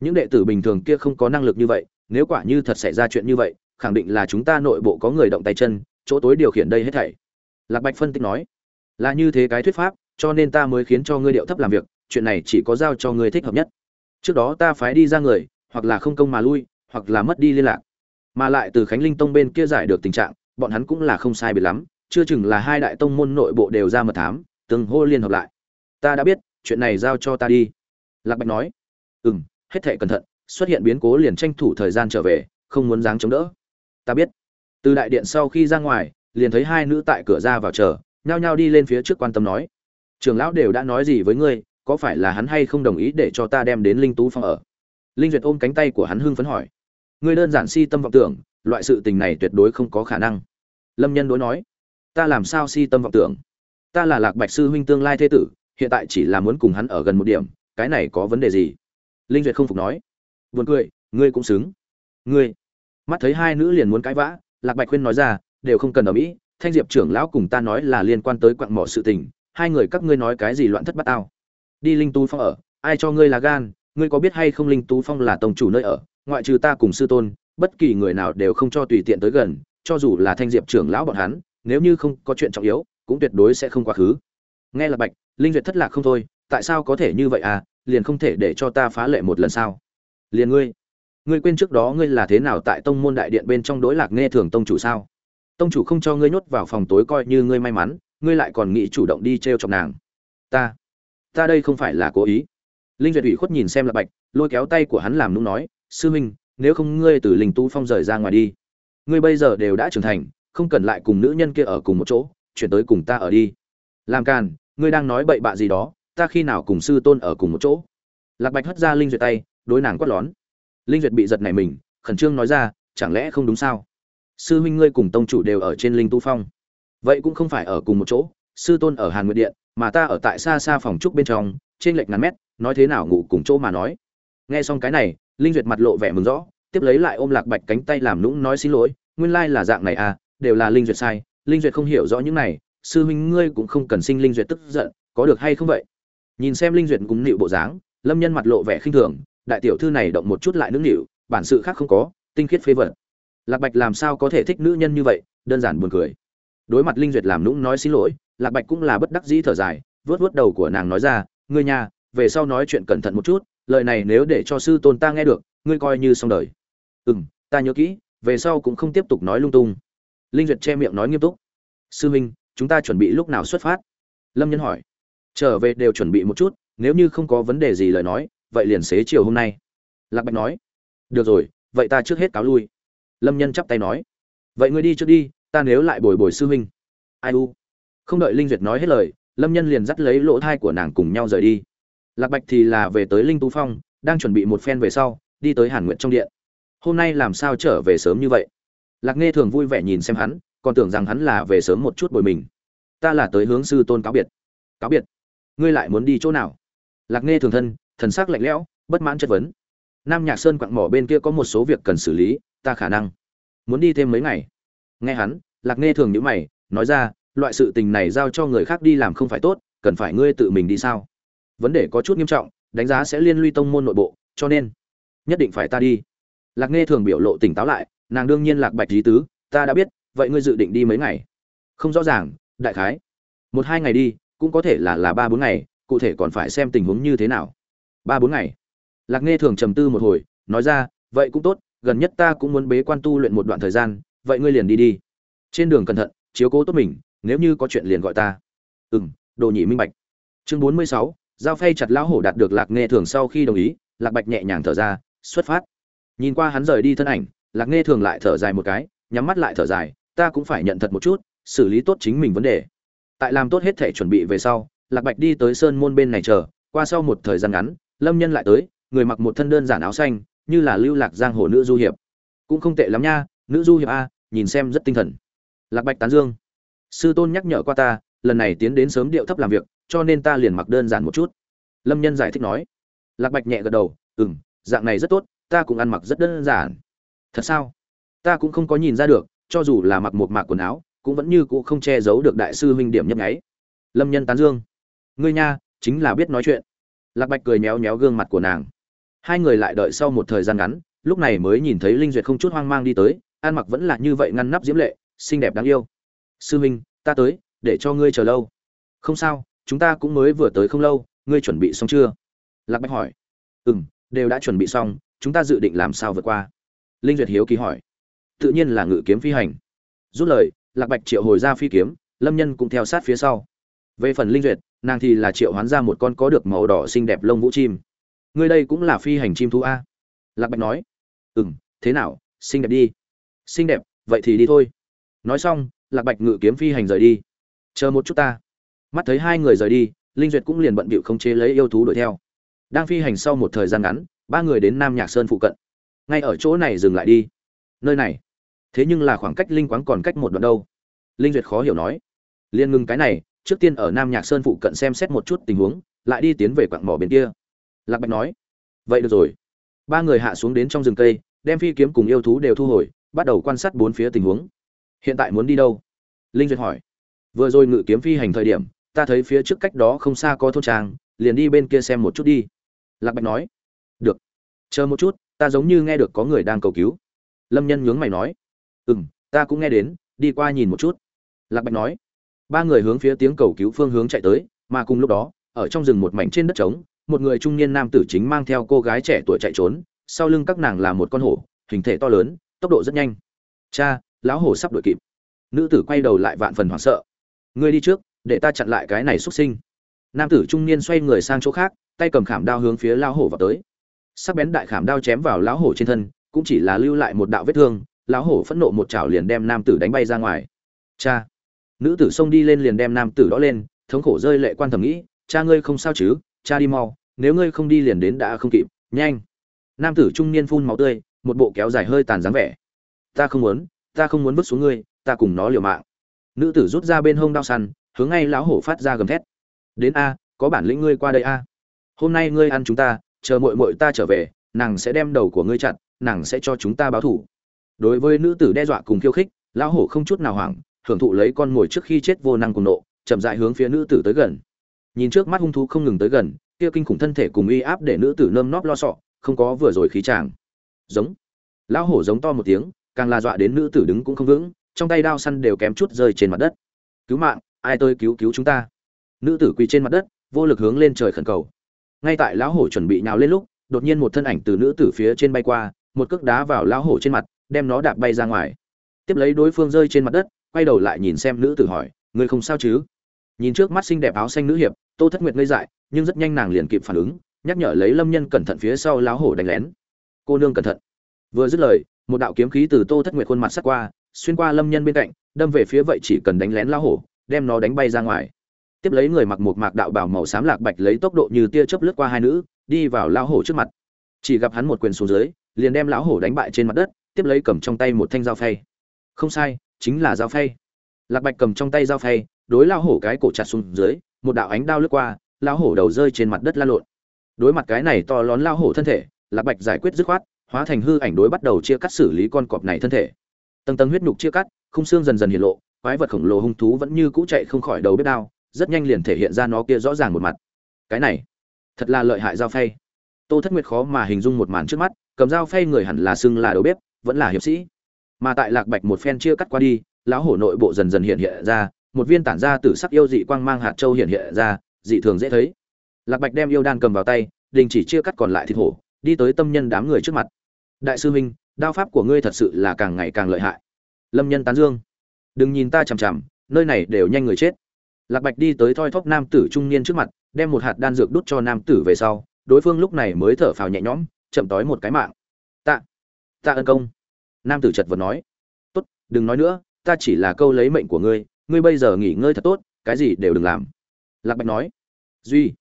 Những đệ tử bình thường kia không có năng lực như vậy, nếu quả như thật xảy ra chuyện như vậy, khẳng định là chúng ta nội bộ có người động tay chân, chỗ tối điều khiển đây hết thảy lạc bạch phân tích nói, là như thế cái thuyết pháp, cho nên ta mới khiến cho ngươi điệu thấp làm việc, chuyện này chỉ có giao cho ngươi thích hợp nhất. Trước đó ta phái đi ra người, hoặc là không công mà lui, hoặc là mất đi liên lạc. Mà lại từ khánh linh tông bên kia giải được tình trạng, bọn hắn cũng là không sai biệt lắm, chưa chừng là hai đại tông môn nội bộ đều ra mật thám, từng hô liên hợp lại. Ta đã biết, chuyện này giao cho ta đi. Lạc bạch nói ừ m hết thệ cẩn thận, xuất hiện biến cố liền tranh thủ thời gian trở về, không muốn dáng chống đỡ. Ta biết. Từ đại điện sau khi ra ngoài liền thấy hai nữ tại cửa ra vào chờ, nhao nhao đi lên phía trước quan tâm nói. Trường lão đều đã nói gì với ngươi, có phải là hắn hay không đồng ý để cho ta đem đến linh tú phong ở? Linh duyệt ôm cánh tay của hắn hưng phấn hỏi. Ngươi đơn giản si tâm vọng tưởng, loại sự tình này tuyệt đối không có khả năng. Lâm nhân đối nói. Ta làm sao si tâm vọng tưởng? Ta là lạc bạch sư huynh tương lai thế tử, hiện tại chỉ là muốn cùng hắn ở gần một điểm, cái này có vấn đề gì? Linh duyệt không phục nói. Buồn cười, ngươi cũng xứng. Ngươi. Mắt thấy hai nữ liền muốn cãi vã, lạc bạch khuyên nói ra đều không cần ở mỹ, thanh diệp trưởng lão cùng ta nói là liên quan tới quặng mỏ sự tình, hai người các ngươi nói cái gì loạn thất bát tao. Đi linh tú phong ở, ai cho ngươi là gan, ngươi có biết hay không linh tú phong là tông chủ nơi ở, ngoại trừ ta cùng sư tôn, bất kỳ người nào đều không cho tùy tiện tới gần, cho dù là thanh diệp trưởng lão bọn hắn, nếu như không có chuyện trọng yếu, cũng tuyệt đối sẽ không quá khứ. Nghe là bạch, linh duyệt thất lạc không thôi, tại sao có thể như vậy à liền không thể để cho ta phá lệ một lần sao? Liền ngươi ngươi quên trước đó ngươi là thế nào tại tông môn đại điện bên trong đối lạc nghe thường tông chủ sao? Tông chủ không cho ngươi nhốt vào phòng tối coi như ngươi may mắn ngươi lại còn nghĩ chủ động đi t r e o chọc nàng. Ta ta đây không phải là cố ý. Linh duyệt ủy khuất nhìn xem là bạch lôi kéo tay của hắn làm nũng nói sư minh, nếu không ngươi từ linh tu phong rời ra ngoài đi. Ngươi bây giờ đều đã trưởng thành không cần lại cùng nữ nhân kia ở cùng một chỗ chuyển tới cùng ta ở đi. Làm càn ngươi đang nói bậy bạ gì đó ta khi nào cùng sư tôn ở cùng một chỗ? Lạc bạch hất ra linh duyệt tay đối nàng quát lón. Linh duyệt bị giật này mình khẩn trương nói ra chẳng lẽ không đúng sao? Sư huynh ngươi cùng tông chủ đều ở trên linh tu phong. Vậy cũng không phải ở cùng một chỗ, sư tôn ở hàn nguyệt điện, mà ta ở tại xa xa phòng trúc bên trong, trên lệch ngàn mét, nói thế nào ngủ cùng chỗ mà nói. Nghe xong cái này, linh duyệt mặt lộ vẻ mừng rõ, tiếp lấy lại ôm lạc bạch cánh tay làm nũng nói xin lỗi, nguyên lai là dạng này à đều là linh duyệt sai, linh duyệt không hiểu rõ những này, sư huynh ngươi cũng không cần sinh linh duyệt tức giận, có được hay không vậy? Nhìn xem linh duyệt cũng nịu bộ dáng, lâm nhân mặt lộ vẻ khinh thường, đại tiểu thư này động một chút lại nũng nịu, bản sự khác không có, tinh khiết phế vật lạc bạch làm sao có thể thích nữ nhân như vậy? Đơn giản buồn cười. Đối mặt linh duyệt làm nũng nói xin lỗi, lạc bạch cũng là bất đắc dĩ thở dài vớt vớt đầu của nàng nói ra, ngươi nhà về sau nói chuyện cẩn thận một chút, lời này nếu để cho sư tôn ta nghe được, ngươi coi như xong đời. Ừ m ta nhớ kỹ, về sau cũng không tiếp tục nói lung tung. Linh duyệt che miệng nói nghiêm túc. Sư huynh, chúng ta chuẩn bị lúc nào xuất phát? Lâm nhân hỏi. Trở về đều chuẩn bị một chút, nếu như không có vấn đề gì lời nói, vậy liền xế chiều hôm nay. Lạc bạch nói. Được rồi, vậy ta trước hết cáo lui lâm nhân chắp tay nói, vậy ngươi đi trước đi, ta nếu lại bồi bồi sư huynh. Ai u? Không đợi linh duyệt nói hết lời, lâm nhân liền dắt lấy lỗ thai của nàng cùng nhau rời đi. Lạc bạch thì là về tới linh tú phong, đang chuẩn bị một phen về sau, đi tới hàn nguyện trong điện. Hôm nay làm sao trở về sớm như vậy? Lạc nghe thường vui vẻ nhìn xem hắn, còn tưởng rằng hắn là về sớm một chút bồi mình. Ta là tới hướng sư tôn cáo biệt. Cáo biệt? Ngươi lại muốn đi chỗ nào? Lạc nghe thường thân, thần sắc lạnh lẽo, bất mãn chất vấn. Nam nhạc sơn quặng mỏ bên kia có một số việc cần xử lý ta khả năng. Muốn đi thêm mấy ngày. Nghe hắn, lạc nghe thường nhữ mày, nói ra, loại sự tình này giao cho người khác đi làm không phải tốt, cần phải ngươi tự mình đi sao? Vấn đề có chút nghiêm trọng, đánh giá sẽ liên lụy tông môn nội bộ, cho nên nhất định phải ta đi. Lạc nghe thường biểu lộ tỉnh táo lại, nàng đương nhiên lạc bạch lý tứ, ta đã biết, vậy ngươi dự định đi mấy ngày? Không rõ ràng, đại khái. Một hai ngày đi, cũng có thể là là ba bốn ngày, cụ thể còn phải xem tình huống như thế nào. Ba bốn ngày. Lạc nghe thường trầm tư một hồi, nói ra, vậy cũng tốt gần nhất ta cũng muốn bế quan tu luyện một đoạn thời gian, vậy ngươi liền đi đi. Trên đường cẩn thận, chiếu cố tốt mình, nếu như có chuyện liền gọi ta. Ừ m đồ nhị minh bạch. Chương bốn mươi sáu, giao phay chặt lão hổ đạt được lạc nghe thường sau khi đồng ý, lạc bạch nhẹ nhàng thở ra, xuất phát. Nhìn qua hắn rời đi thân ảnh, lạc nghe thường lại thở dài một cái, nhắm mắt lại thở dài, ta cũng phải nhận thật một chút, xử lý tốt chính mình vấn đề. Tại làm tốt hết thể chuẩn bị về sau, lạc bạch đi tới sơn môn bên này chờ, qua sau một thời gian ngắn, lâm nhân lại tới, người mặc một thân đơn giản áo xanh như là lưu lạc giang hồ nữ du hiệp. Cũng không tệ lắm nha, nữ du hiệp a, nhìn xem rất tinh thần. Lạc bạch tán dương. Sư tôn nhắc nhở qua ta, lần này tiến đến sớm điệu thấp làm việc, cho nên ta liền mặc đơn giản một chút. Lâm nhân giải thích nói. Lạc bạch nhẹ gật đầu ừ m dạng này rất tốt, ta cũng ăn mặc rất đơn giản. Thật sao? Ta cũng không có nhìn ra được, cho dù là mặc một mạc quần áo, cũng vẫn như cũ không che giấu được đại sư huynh điểm nhấp nháy. Lâm nhân tán dương. Ngươi nha, chính là biết nói chuyện. Lạc bạch cười méo méo gương mặt của nàng hai người lại đợi sau một thời gian ngắn, lúc này mới nhìn thấy linh duyệt không chút hoang mang đi tới an mặc vẫn là như vậy ngăn nắp diễm lệ, xinh đẹp đáng yêu. Sư huynh, ta tới, để cho ngươi chờ lâu. Không sao, chúng ta cũng mới vừa tới không lâu, ngươi chuẩn bị xong chưa? Lạc bạch hỏi. Ừ m đều đã chuẩn bị xong, chúng ta dự định làm sao vượt qua? Linh duyệt hiếu kỳ hỏi. Tự nhiên là ngự kiếm phi hành. Rút lời, lạc bạch triệu hồi ra phi kiếm, lâm nhân cũng theo sát phía sau. Về phần linh duyệt, nàng thì là triệu hoán ra một con có được màu đỏ xinh đẹp lông vũ chim ngươi đây cũng là phi hành chim thú a? Lạc bạch nói. Ừ m thế nào, xinh đẹp đi. Xinh đẹp, vậy thì đi thôi. Nói xong, lạc bạch ngự kiếm phi hành rời đi. Chờ một chút ta. Mắt thấy hai người rời đi, linh duyệt cũng liền bận bịu không chế lấy yêu thú đuổi theo. Đang phi hành sau một thời gian ngắn, ba người đến nam nhạc sơn phụ cận. Ngay ở chỗ này dừng lại đi. Nơi này. Thế nhưng là khoảng cách linh quáng còn cách một đoạn đâu. Linh duyệt khó hiểu nói. Liền ngừng cái này, trước tiên ở nam nhạc sơn phụ cận xem xét một chút tình huống, lại đi tiến về quặng mỏ bên kia lạc bạch nói, vậy được rồi. Ba người hạ xuống đến trong rừng cây, đem phi kiếm cùng yêu thú đều thu hồi, bắt đầu quan sát bốn phía tình huống. Hiện tại muốn đi đâu? Linh duyệt hỏi. Vừa rồi ngự kiếm phi hành thời điểm, ta thấy phía trước cách đó không xa có thôn trang, liền đi bên kia xem một chút đi. Lạc bạch nói. Được. Chờ một chút, ta giống như nghe được có người đang cầu cứu. Lâm nhân nhướng mày nói. Ừ m ta cũng nghe đến, đi qua nhìn một chút. Lạc bạch nói. Ba người hướng phía tiếng cầu cứu phương hướng chạy tới, mà cùng lúc đó, ở trong rừng một mảnh trên đất trống một người trung niên nam tử chính mang theo cô gái trẻ tuổi chạy trốn, sau lưng các nàng là một con hổ, hình thể to lớn, tốc độ rất nhanh. Cha, lão hổ sắp đuổi kịp. Nữ tử quay đầu lại vạn phần hoảng sợ. Ngươi đi trước, để ta chặn lại cái này xuất sinh. Nam tử trung niên xoay người sang chỗ khác, tay cầm khảm đao hướng phía lão hổ vào tới. Sắc bén đại khảm đao chém vào lão hổ trên thân, cũng chỉ là lưu lại một đạo vết thương, lão hổ phẫn nộ một chảo liền đem nam tử đánh bay ra ngoài. Cha. Nữ tử xông đi lên liền đem nam tử đó lên, thống khổ rơi lệ quan thầm nghĩ, cha ngươi không sao chứ? Cha đi mau, nếu ngươi không đi liền đến đã không kịp, nhanh. Nam tử trung niên phun máu tươi, một bộ kéo dài hơi tàn dáng vẻ. Ta không muốn, ta không muốn vứt xuống ngươi, ta cùng nó liều mạng. Nữ tử rút ra bên hông đao săn, hướng ngay lão hổ phát ra gầm thét. Đến a, có bản lĩnh ngươi qua đây a. Hôm nay ngươi ăn chúng ta, chờ muội muội ta trở về, nàng sẽ đem đầu của ngươi chặn nàng sẽ cho chúng ta báo thủ. Đối với nữ tử đe dọa cùng khiêu khích, lão hổ không chút nào hoảng, hưởng thụ lấy con mồi trước khi chết vô năng cùng nộ, chậm dại hướng phía nữ tử tới gần nhìn trước mắt hung thú không ngừng tới gần, kia kinh khủng thân thể cùng uy áp để nữ tử nơm nóp lo sọ không có vừa rồi khí chàng. Giống. Lão hổ giống to một tiếng, càng là dọa đến nữ tử đứng cũng không vững, trong tay đao săn đều kém chút rơi trên mặt đất. Cứu mạng, ai tôi cứu cứu chúng ta? Nữ tử quỳ trên mặt đất, vô lực hướng lên trời khẩn cầu. Ngay tại lão hổ chuẩn bị nhào lên lúc, đột nhiên một thân ảnh từ nữ tử phía trên bay qua, một cước đá vào lão hổ trên mặt, đem nó đạp bay ra ngoài. Tiếp lấy đối phương rơi trên mặt đất, quay đầu lại nhìn xem nữ tử hỏi, ngươi không sao chứ? Nhìn trước mắt xinh đẹp áo xanh nữ hiệp tô thất nguyệt ngây dại, nhưng rất nhanh nàng liền kịp phản ứng, nhắc nhở lấy lâm nhân cẩn thận phía sau lão hổ đánh lén. Cô nương cẩn thận. Vừa dứt lời, một đạo kiếm khí từ tô thất nguyệt khuôn mặt sắt qua, xuyên qua lâm nhân bên cạnh, đâm về phía vậy chỉ cần đánh lén lão hổ, đem nó đánh bay ra ngoài. Tiếp lấy người mặc một mạc đạo bảo màu xám lạc bạch lấy tốc độ như tia chớp lướt qua hai nữ, đi vào lão hổ trước mặt. Chỉ gặp hắn một quyền xuống dưới, liền đem lão hổ đánh bại trên mặt đất, tiếp lấy cầm trong tay một thanh dao phay. Không sai, chính là dao phay. Lạc bạch cầm trong tay dao phay, đối lão hổ cái cổ chặt xuống dưới một đạo ánh đao lướt qua, lão hổ đầu rơi trên mặt đất la lộn. Đối mặt cái này to lón lão hổ thân thể, lạc bạch giải quyết dứt khoát, hóa thành hư ảnh đối bắt đầu chia cắt xử lý con cọp này thân thể. Tầng tầng huyết nhục chia cắt khung xương dần dần hiện lộ, quái vật khổng lồ hung thú vẫn như cũ chạy không khỏi đầu bếp đao, rất nhanh liền thể hiện ra nó kia rõ ràng một mặt. Cái này, thật là lợi hại dao phay. Tô thất nguyệt khó mà hình dung một màn trước mắt, cầm dao phay người hẳn là xưng là đầu bếp, vẫn là hiệp sĩ. Mà tại lạc bạch một phen chia cắt qua đi, lão hổ nội bộ dần dần hiện hiện ra một viên tản ra từ sắc yêu dị quang mang hạt châu hiện hiện ra, dị thường dễ thấy. Lạc bạch đem yêu đan cầm vào tay, đình chỉ chia cắt còn lại thịt hổ, đi tới tâm nhân đám người trước mặt. Đại sư huynh, đao pháp của ngươi thật sự là càng ngày càng lợi hại. Lâm nhân tán dương. Đừng nhìn ta chằm chằm, nơi này đều nhanh người chết. Lạc bạch đi tới thoi thóp nam tử trung niên trước mặt, đem một hạt đan dược đút cho nam tử về sau, đối phương lúc này mới thở phào nhẹ nhõm, chậm tối một cái mạng. Tạ tạ ân công. Nam tử chợt vừa nói. Tốt, đừng nói nữa, ta chỉ là câu lấy mệnh của ngươi ngươi bây giờ nghỉ ngơi thật tốt, cái gì đều đừng làm. Lạc bạch nói. Duy.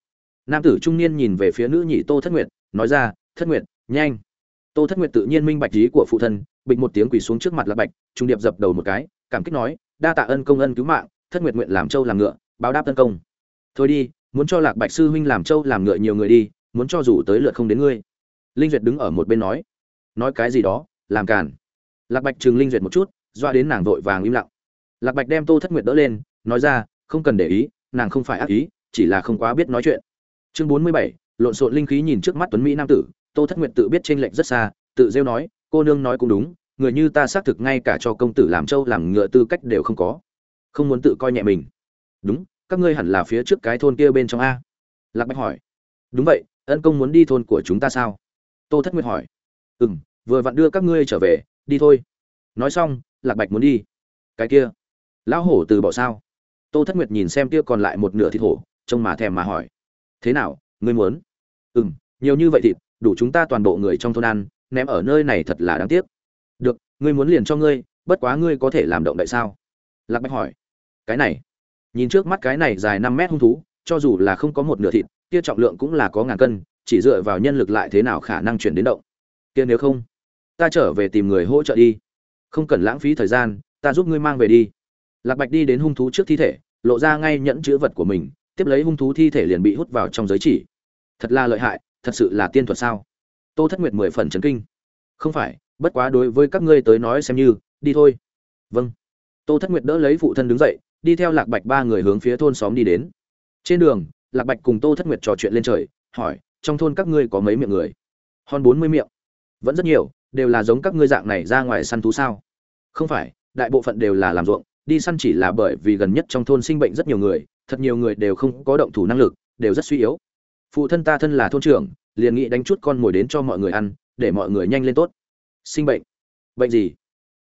Nam tử trung niên nhìn về phía nữ nhị tô thất nguyệt, nói ra, thất nguyệt, nhanh. Tô thất nguyệt tự nhiên minh bạch ý của phụ thân, bịch một tiếng quỳ xuống trước mặt lạc bạch, trung điệp dập đầu một cái, cảm kích nói, đa tạ ân công ân cứu mạng, thất nguyệt nguyện làm châu làm ngựa, báo đáp tân công. Thôi đi, muốn cho lạc bạch sư huynh làm châu làm ngựa nhiều người đi, muốn cho dù tới lượt không đến ngươi. Linh duyệt đứng ở một bên nói. Nói cái gì đó, làm càn. Lạc bạch chừng linh duyệt một chút, doa đến nàng vội vàng im lặng lạc bạch đem tô thất nguyệt đỡ lên, nói ra, không cần để ý, nàng không phải ác ý, chỉ là không quá biết nói chuyện. Chương bốn mươi bảy, lộn xộn linh khí nhìn trước mắt tuấn mỹ nam tử, tô thất nguyệt tự biết trên lệnh rất xa, tự rêu nói, cô nương nói cũng đúng, người như ta xác thực ngay cả cho công tử làm trâu làm ngựa tư cách đều không có. Không muốn tự coi nhẹ mình. Đúng, các ngươi hẳn là phía trước cái thôn kia bên trong a. Lạc bạch hỏi. Đúng vậy, ân công muốn đi thôn của chúng ta sao? Tô thất nguyệt hỏi. Ừ m vừa vặn đưa các ngươi trở về, đi thôi. Nói xong, lạc bạch muốn đi. Cái kia lão hổ từ bỏ sao? Tô thất nguyệt nhìn xem kia còn lại một nửa thịt hổ, trông mà thèm mà hỏi. Thế nào, ngươi muốn? Ừ m nhiều như vậy thịt, đủ chúng ta toàn bộ người trong thôn ăn, ném ở nơi này thật là đáng tiếc. Được, ngươi muốn liền cho ngươi, bất quá ngươi có thể làm động đậy sao? Lạc bạch hỏi. Cái này, nhìn trước mắt cái này dài năm mét hung thú, cho dù là không có một nửa thịt, kia trọng lượng cũng là có ngàn cân, chỉ dựa vào nhân lực lại thế nào khả năng chuyển đến động? Kia nếu không, ta trở về tìm người hỗ trợ đi. Không cần lãng phí thời gian, ta giúp ngươi mang về đi lạc bạch đi đến hung thú trước thi thể, lộ ra ngay nhẫn chữ vật của mình, tiếp lấy hung thú thi thể liền bị hút vào trong giới chỉ. Thật là lợi hại, thật sự là tiên thuật sao? Tô thất nguyệt mười phần chấn kinh. Không phải, bất quá đối với các ngươi tới nói xem như, đi thôi. Vâng. Tô thất nguyệt đỡ lấy phụ thân đứng dậy, đi theo lạc bạch ba người hướng phía thôn xóm đi đến. Trên đường, lạc bạch cùng tô thất nguyệt trò chuyện lên trời, hỏi, trong thôn các ngươi có mấy miệng người? Hơn bốn mươi miệng. Vẫn rất nhiều, đều là giống các ngươi dạng này ra ngoài săn thú sao? Không phải, đại bộ phận đều là làm ruộng đi săn chỉ là bởi vì gần nhất trong thôn sinh bệnh rất nhiều người, thật nhiều người đều không có động thủ năng lực, đều rất suy yếu. Phụ thân ta thân là thôn trưởng, liền nghĩ đánh chút con mồi đến cho mọi người ăn, để mọi người nhanh lên tốt. Sinh bệnh. Bệnh gì?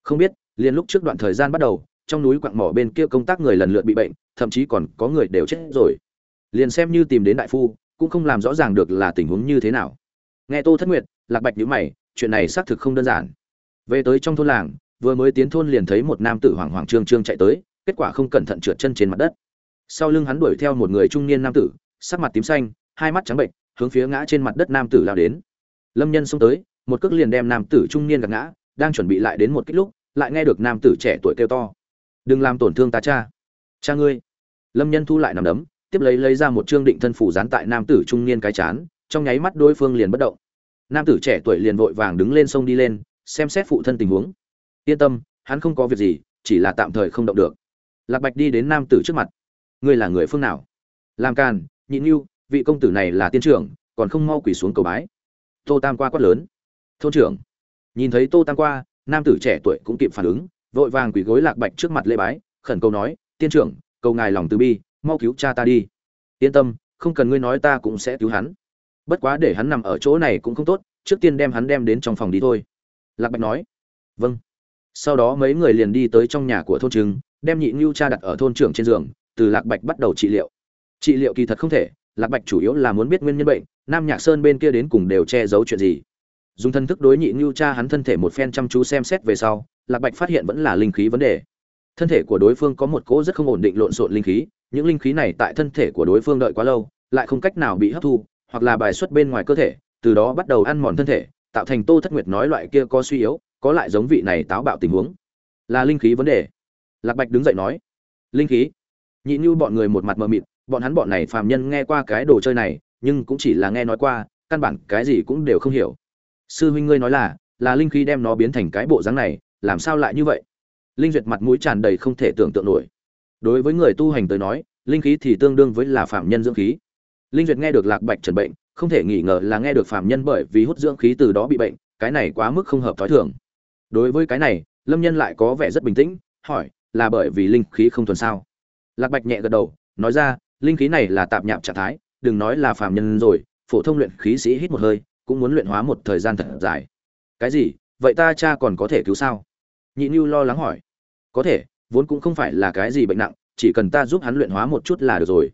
Không biết, liền lúc trước đoạn thời gian bắt đầu, trong núi quặng mỏ bên kia công tác người lần lượt bị bệnh, thậm chí còn có người đều chết rồi. Liền xem như tìm đến đại phu, cũng không làm rõ ràng được là tình huống như thế nào. Nghe tô thất nguyệt, lạc bạch nhữ mày, chuyện này xác thực không đơn giản. Về tới trong thôn làng vừa mới tiến thôn liền thấy một nam tử hoảng hoảng trương trương chạy tới, kết quả không cẩn thận trượt chân trên mặt đất. Sau lưng hắn đuổi theo một người trung niên nam tử, sắc mặt tím xanh, hai mắt trắng bệnh hướng phía ngã trên mặt đất nam tử lao đến. Lâm nhân xông tới, một cước liền đem nam tử trung niên gạt ngã, đang chuẩn bị lại đến một kích lúc, lại nghe được nam tử trẻ tuổi kêu to. Đừng làm tổn thương ta cha cha ngươi. Lâm nhân thu lại nằm đấm, tiếp lấy lấy ra một trương định thân phủ dán tại nam tử trung niên cái chán, trong nháy mắt đối phương liền bất động. Nam tử trẻ tuổi liền vội vàng đứng lên sông đi lên, xem xét phụ thân tình huống yên tâm, hắn không có việc gì, chỉ là tạm thời không động được. Lạc bạch đi đến nam tử trước mặt. Ngươi là người phương nào? Làm càn nhịn nhu vị công tử này là tiên trưởng, còn không mau quỳ xuống cầu bái. Tô tam qua quát lớn. Thôn trưởng. Nhìn thấy tô tam qua, nam tử trẻ tuổi cũng kịp phản ứng, vội vàng quỳ gối lạc bạch trước mặt lễ bái, khẩn cầu nói, tiên trưởng, cầu ngài lòng từ bi, mau cứu cha ta đi. Yên tâm, không cần ngươi nói ta cũng sẽ cứu hắn. Bất quá để hắn nằm ở chỗ này cũng không tốt, trước tiên đem hắn đem đến trong phòng đi thôi. Lạc bạch nói. Vâng sau đó mấy người liền đi tới trong nhà của thôn trừng, đem nhị ngưu cha đặt ở thôn trưởng trên giường, từ lạc bạch bắt đầu trị liệu. Trị liệu kỳ thật không thể, lạc bạch chủ yếu là muốn biết nguyên nhân bệnh, nam nhạc sơn bên kia đến cùng đều che giấu chuyện gì. Dùng thân thức đối nhị ngưu cha hắn thân thể một phen chăm chú xem xét về sau, lạc bạch phát hiện vẫn là linh khí vấn đề. Thân thể của đối phương có một cỗ rất không ổn định lộn xộn linh khí, những linh khí này tại thân thể của đối phương đợi quá lâu, lại không cách nào bị hấp thu, hoặc là bài xuất bên ngoài cơ thể, từ đó bắt đầu ăn mòn thân thể, tạo thành tô thất nguyệt nói loại kia có suy yếu có lại giống vị này táo bạo tình huống. Là linh khí vấn đề. Lạc bạch đứng dậy nói, linh khí? Nhị như bọn người một mặt mờ mịt, bọn hắn bọn này phàm nhân nghe qua cái đồ chơi này, nhưng cũng chỉ là nghe nói qua, căn bản cái gì cũng đều không hiểu. Sư huynh ngươi nói là là linh khí đem nó biến thành cái bộ dáng này, làm sao lại như vậy? Linh duyệt mặt mũi tràn đầy không thể tưởng tượng nổi. Đối với người tu hành tới nói, linh khí thì tương đương với là phạm nhân dưỡng khí. Linh duyệt nghe được lạc bạch trần bệnh, không thể nghi ngờ là nghe được phạm nhân bởi vì hút dưỡng khí từ đó bị bệnh, cái này quá mức không hợp thói thường đối với cái này, lâm nhân lại có vẻ rất bình tĩnh, hỏi, là bởi vì linh khí không thuần sao? Lạc bạch nhẹ gật đầu, nói ra, linh khí này là tạp nhạp trạng thái, đừng nói là phàm nhân rồi, phổ thông luyện khí sĩ hít một hơi, cũng muốn luyện hóa một thời gian thật dài. Cái gì? Vậy ta cha còn có thể cứu sao? Nhị nhu lo lắng hỏi. Có thể, vốn cũng không phải là cái gì bệnh nặng, chỉ cần ta giúp hắn luyện hóa một chút là được rồi.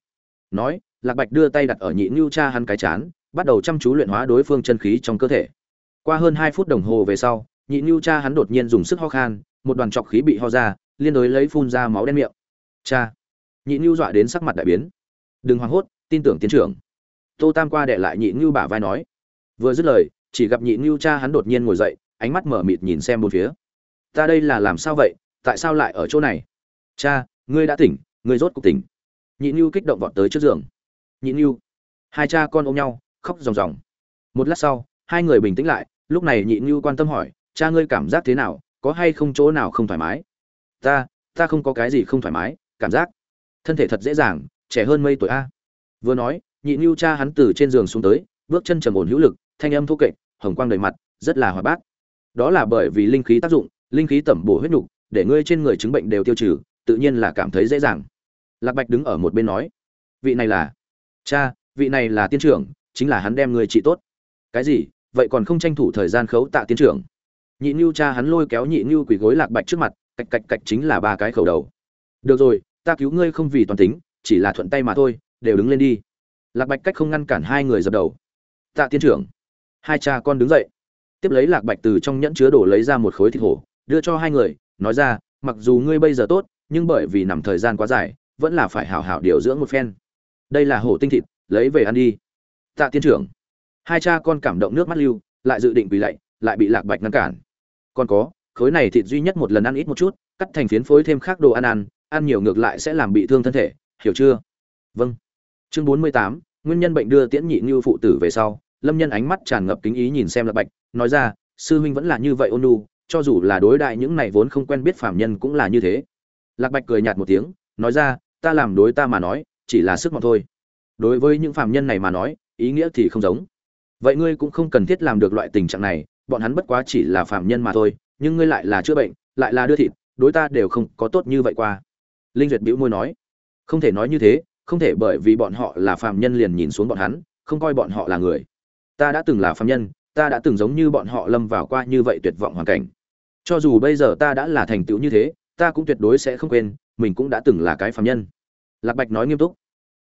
Nói, lạc bạch đưa tay đặt ở nhị nhu cha hắn cái chán, bắt đầu chăm chú luyện hóa đối phương chân khí trong cơ thể. Qua hơn hai phút đồng hồ về sau nhị nhu cha hắn đột nhiên dùng sức ho khan, một đoàn trọc khí bị ho ra, liên đối lấy phun ra máu đen miệng. Cha, nhị nhu dọa đến sắc mặt đại biến. Đừng hoảng hốt, tin tưởng tiến trưởng. Tô tam qua đệ lại nhị nhu bả vai nói. Vừa dứt lời, chỉ gặp nhị nhu cha hắn đột nhiên ngồi dậy, ánh mắt mở mịt nhìn xem bốn phía. Ta đây là làm sao vậy? Tại sao lại ở chỗ này? Cha, ngươi đã tỉnh, ngươi rốt cuộc tỉnh. Nhị nhu kích động vọt tới trước giường. Nhị nhu hai cha con ôm nhau, khóc ròng ròng. Một lát sau, hai người bình tĩnh lại, lúc này nhị nhu quan tâm hỏi cha ngươi cảm giác thế nào, có hay không chỗ nào không thoải mái? Ta ta không có cái gì không thoải mái, cảm giác. Thân thể thật dễ dàng, trẻ hơn mây tuổi a. Vừa nói, nhị ngưu cha hắn từ trên giường xuống tới, bước chân trầm ổn hữu lực, thanh âm thô kệch, hồng quang đầy mặt, rất là hoạt bát. Đó là bởi vì linh khí tác dụng, linh khí tẩm bổ huyết nhục, để ngươi trên người chứng bệnh đều tiêu trừ, tự nhiên là cảm thấy dễ dàng. Lạc bạch đứng ở một bên nói, vị này là, cha, vị này là tiên trưởng, chính là hắn đem người trị tốt. Cái gì? Vậy còn không tranh thủ thời gian khấu tạ tiên trưởng? Nhị nhu cha hắn lôi kéo nhị nhu quỳ gối lạc bạch trước mặt, cạch cạch cạch chính là ba cái khẩu đầu. Được rồi, ta cứu ngươi không vì toàn tính, chỉ là thuận tay mà thôi, đều đứng lên đi. Lạc bạch cách không ngăn cản hai người dập đầu. Tạ tiên trưởng, hai cha con đứng dậy. Tiếp lấy lạc bạch từ trong nhẫn chứa đổ lấy ra một khối thịt hổ, đưa cho hai người, nói ra, mặc dù ngươi bây giờ tốt, nhưng bởi vì nằm thời gian quá dài, vẫn là phải hảo hảo điều dưỡng một phen. Đây là hổ tinh thịt, lấy về ăn đi. Tạ tiên trưởng, hai cha con cảm động nước mắt lưu, lại dự định quỳ lạy, lại bị lạc bạch ngăn cản còn có, khối này thịt duy nhất một lần ăn ít một chút, cắt thành phiến phối thêm khác đồ ăn ăn ăn nhiều ngược lại sẽ làm bị thương thân thể, hiểu chưa? Vâng. Chương bốn mươi tám, nguyên nhân bệnh đưa tiễn nhị như phụ tử về sau, lâm nhân ánh mắt tràn ngập kính ý nhìn xem lạc bạch, nói ra, sư huynh vẫn là như vậy ôn nu cho dù là đối đại những này vốn không quen biết phạm nhân cũng là như thế. Lạc bạch cười nhạt một tiếng, nói ra, ta làm đối ta mà nói, chỉ là sức mọn thôi. Đối với những phạm nhân này mà nói, ý nghĩa thì không giống. Vậy ngươi cũng không cần thiết làm được loại tình trạng này bọn hắn bất quá chỉ là phạm nhân mà thôi, nhưng ngươi lại là chữa bệnh, lại là đưa thịt, đối ta đều không có tốt như vậy qua. Linh duyệt bĩu môi nói. Không thể nói như thế, không thể bởi vì bọn họ là phạm nhân liền nhìn xuống bọn hắn, không coi bọn họ là người. Ta đã từng là phạm nhân, ta đã từng giống như bọn họ lâm vào qua như vậy tuyệt vọng hoàn cảnh. Cho dù bây giờ ta đã là thành tựu như thế, ta cũng tuyệt đối sẽ không quên, mình cũng đã từng là cái phạm nhân. Lạc bạch nói nghiêm túc.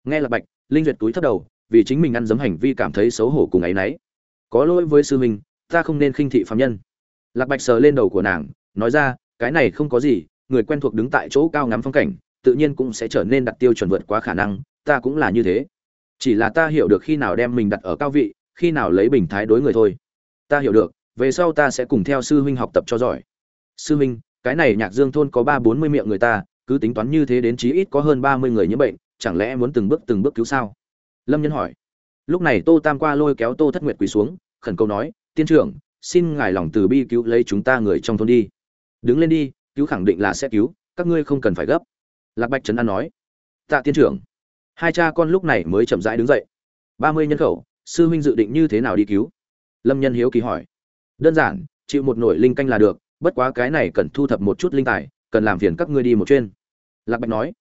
Nghe lạc bạch, linh duyệt túi thấp đầu, vì chính mình ăn dấm hành vi cảm thấy xấu hổ cùng ấ y n ấ y có lỗi với sư mình ta không nên khinh thị phạm nhân. Lạc bạch sờ lên đầu của nàng, nói ra, cái này không có gì, người quen thuộc đứng tại chỗ cao ngắm phong cảnh, tự nhiên cũng sẽ trở nên đặt tiêu chuẩn vượt quá khả năng, ta cũng là như thế. Chỉ là ta hiểu được khi nào đem mình đặt ở cao vị, khi nào lấy bình thái đối người thôi. Ta hiểu được, về sau ta sẽ cùng theo sư huynh học tập cho giỏi. Sư huynh, cái này nhạc dương thôn có ba bốn mươi miệng người ta, cứ tính toán như thế đến chí ít có hơn ba mươi người nhiễm bệnh, chẳng lẽ muốn từng bước từng bước cứu sao? Lâm nhân hỏi. Lúc này tô tam qua lôi kéo tô thất nguyệt quỳ xuống, khẩn cầu nói tiên trưởng, xin ngài lòng từ bi cứu lấy chúng ta người trong thôn đi. Đứng lên đi, cứu khẳng định là sẽ cứu, các ngươi không cần phải gấp. Lạc bạch trấn an nói. Tạ tiên trưởng, hai cha con lúc này mới chậm rãi đứng dậy. Ba mươi nhân khẩu, sư huynh dự định như thế nào đi cứu? Lâm nhân hiếu kỳ hỏi. Đơn giản, chịu một nổi linh canh là được, bất quá cái này cần thu thập một chút linh tài, cần làm phiền các ngươi đi một chuyên. Lạc bạch nói.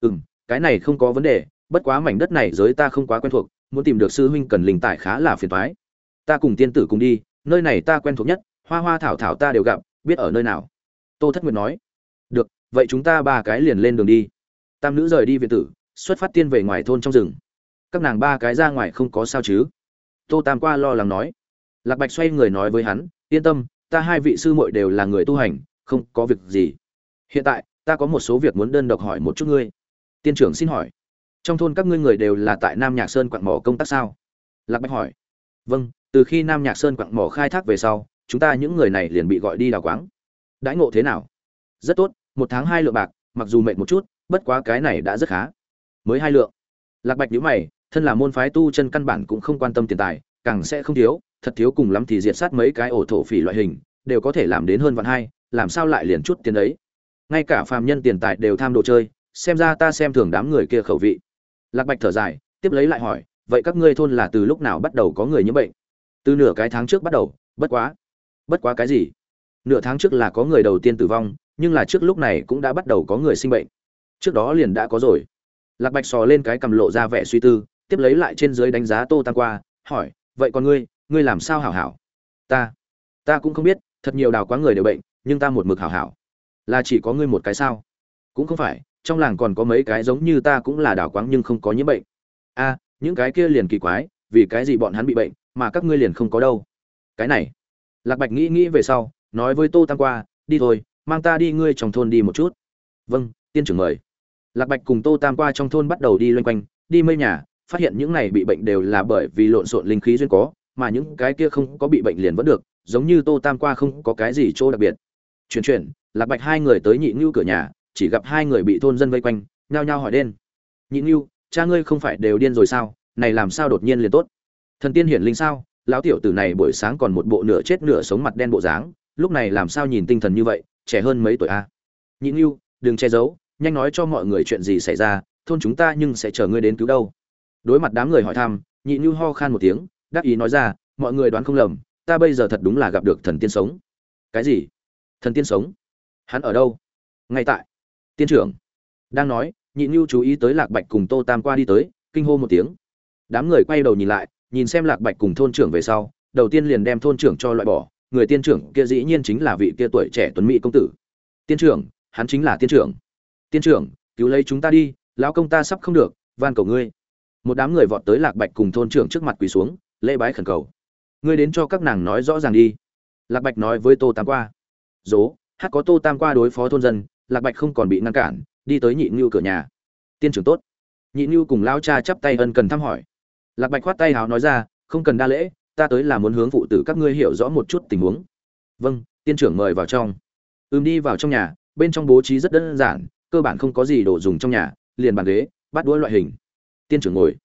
Ừ m cái này không có vấn đề, bất quá mảnh đất này giới ta không quá quen thuộc, muốn tìm được sư huynh cần linh tài khá là phiền thoái ta cùng tiên tử cùng đi, nơi này ta quen thuộc nhất, hoa hoa thảo thảo ta đều gặp, biết ở nơi nào. Tô thất nguyệt nói. Được, vậy chúng ta ba cái liền lên đường đi. Tam nữ rời đi viện tử, xuất phát tiên về ngoài thôn trong rừng. Các nàng ba cái ra ngoài không có sao chứ? Tô tam qua lo lắng nói. Lạc bạch xoay người nói với hắn, yên tâm, ta hai vị sư muội đều là người tu hành, không có việc gì. Hiện tại, ta có một số việc muốn đơn độc hỏi một chút ngươi. Tiên trưởng xin hỏi. Trong thôn các ngươi người đều là tại nam nhạc sơn quặng mỏ công tác sao? Lạc bạch hỏi vâng từ khi nam nhạc sơn quặng mỏ khai thác về sau, chúng ta những người này liền bị gọi đi đào quáng. Đãi ngộ thế nào? Rất tốt, một tháng hai lượng bạc, mặc dù mệt một chút, bất quá cái này đã rất khá. Mới hai lượng. Lạc bạch nhíu mày, thân là môn phái tu chân căn bản cũng không quan tâm tiền tài, càng sẽ không thiếu, thật thiếu cùng lắm thì diệt sát mấy cái ổ thổ phỉ loại hình, đều có thể làm đến hơn vạn hai, làm sao lại liền chút tiền đấy? Ngay cả phàm nhân tiền tài đều tham đồ chơi, xem ra ta xem thường đám người kia khẩu vị. Lạc bạch thở dài, tiếp lấy lại hỏi vậy các ngươi thôn là từ lúc nào bắt đầu có người nhiễm bệnh? Từ nửa cái tháng trước bắt đầu, bất quá. Bất quá cái gì? Nửa tháng trước là có người đầu tiên tử vong, nhưng là trước lúc này cũng đã bắt đầu có người sinh bệnh. Trước đó liền đã có rồi. Lạc bạch sò lên cái cầm lộ ra vẻ suy tư, tiếp lấy lại trên dưới đánh giá tô tăng qua, hỏi, vậy còn ngươi ngươi làm sao hảo hảo? Ta ta cũng không biết, thật nhiều đào quá người đều bệnh, nhưng ta một mực hảo hảo. Là chỉ có ngươi một cái sao? Cũng không phải, trong làng còn có mấy cái giống như ta cũng là đào quáng nhưng không có nhiễm bệnh. A những cái kia liền kỳ quái, vì cái gì bọn hắn bị bệnh, mà các ngươi liền không có đâu? Cái này. Lạc bạch nghĩ nghĩ về sau, nói với tô tăng qua, đi thôi, mang ta đi ngươi trong thôn đi một chút. Vâng tiên trưởng mời. Lạc bạch cùng tô tam qua trong thôn bắt đầu đi loanh quanh, đi mây nhà, phát hiện những này bị bệnh đều là bởi vì lộn xộn linh khí duyên có, mà những cái kia không có bị bệnh liền vẫn được, giống như tô tam qua không có cái gì chỗ đặc biệt. Chuyển chuyển, lạc bạch hai người tới nhị ngưu cửa nhà, chỉ gặp hai người bị thôn dân vây quanh, nhao nhao hỏi đen. Nhị ngưu cha ngươi không phải đều điên rồi sao? Này làm sao đột nhiên liền tốt? Thần tiên hiển linh sao? Lão tiểu tử này buổi sáng còn một bộ nửa chết nửa sống mặt đen bộ dáng, lúc này làm sao nhìn tinh thần như vậy, trẻ hơn mấy tuổi a? À? nhị ngưu, đừng che giấu, nhanh nói cho mọi người chuyện gì xảy ra, thôn chúng ta nhưng sẽ chờ ngươi đến cứu đâu. Đối mặt đám người hỏi thăm, nhị ngưu ho khan một tiếng đáp ý nói ra, mọi người đoán không lầm, ta bây giờ thật đúng là gặp được thần tiên sống. Cái gì? Thần tiên sống? Hắn ở đâu? Ngay tại. Tiên trưởng. Đang nói nhị nhu chú ý tới lạc bạch cùng tô tam qua đi tới, kinh hô một tiếng. Đám người quay đầu nhìn lại, nhìn xem lạc bạch cùng thôn trưởng về sau, đầu tiên liền đem thôn trưởng cho loại bỏ, người tiên trưởng kia dĩ nhiên chính là vị kia tuổi trẻ tuấn mỹ công tử. Tiên trưởng, hắn chính là tiên trưởng. Tiên trưởng, cứu lấy chúng ta đi, lão công ta sắp không được, van cầu ngươi. Một đám người vọt tới lạc bạch cùng thôn trưởng trước mặt quỳ xuống, lễ bái khẩn cầu. Ngươi đến cho các nàng nói rõ ràng đi. Lạc bạch nói với tô tam qua. Dố hát có tô tam qua đối phó thôn dân, lạc bạch không còn bị ngăn cản đi tới nhị ngưu cửa nhà. Tiên trưởng tốt. Nhị ngưu cùng lao cha chắp tay ân cần thăm hỏi. Lạc bạch khoát tay hào nói ra, không cần đa lễ, ta tới là muốn hướng phụ tử các ngươi hiểu rõ một chút tình huống. Vâng tiên trưởng mời vào trong. Ừm, đi vào trong nhà, bên trong bố trí rất đơn giản, cơ bản không có gì đồ dùng trong nhà, liền bàn ghế bắt đũa loại hình. Tiên trưởng ngồi.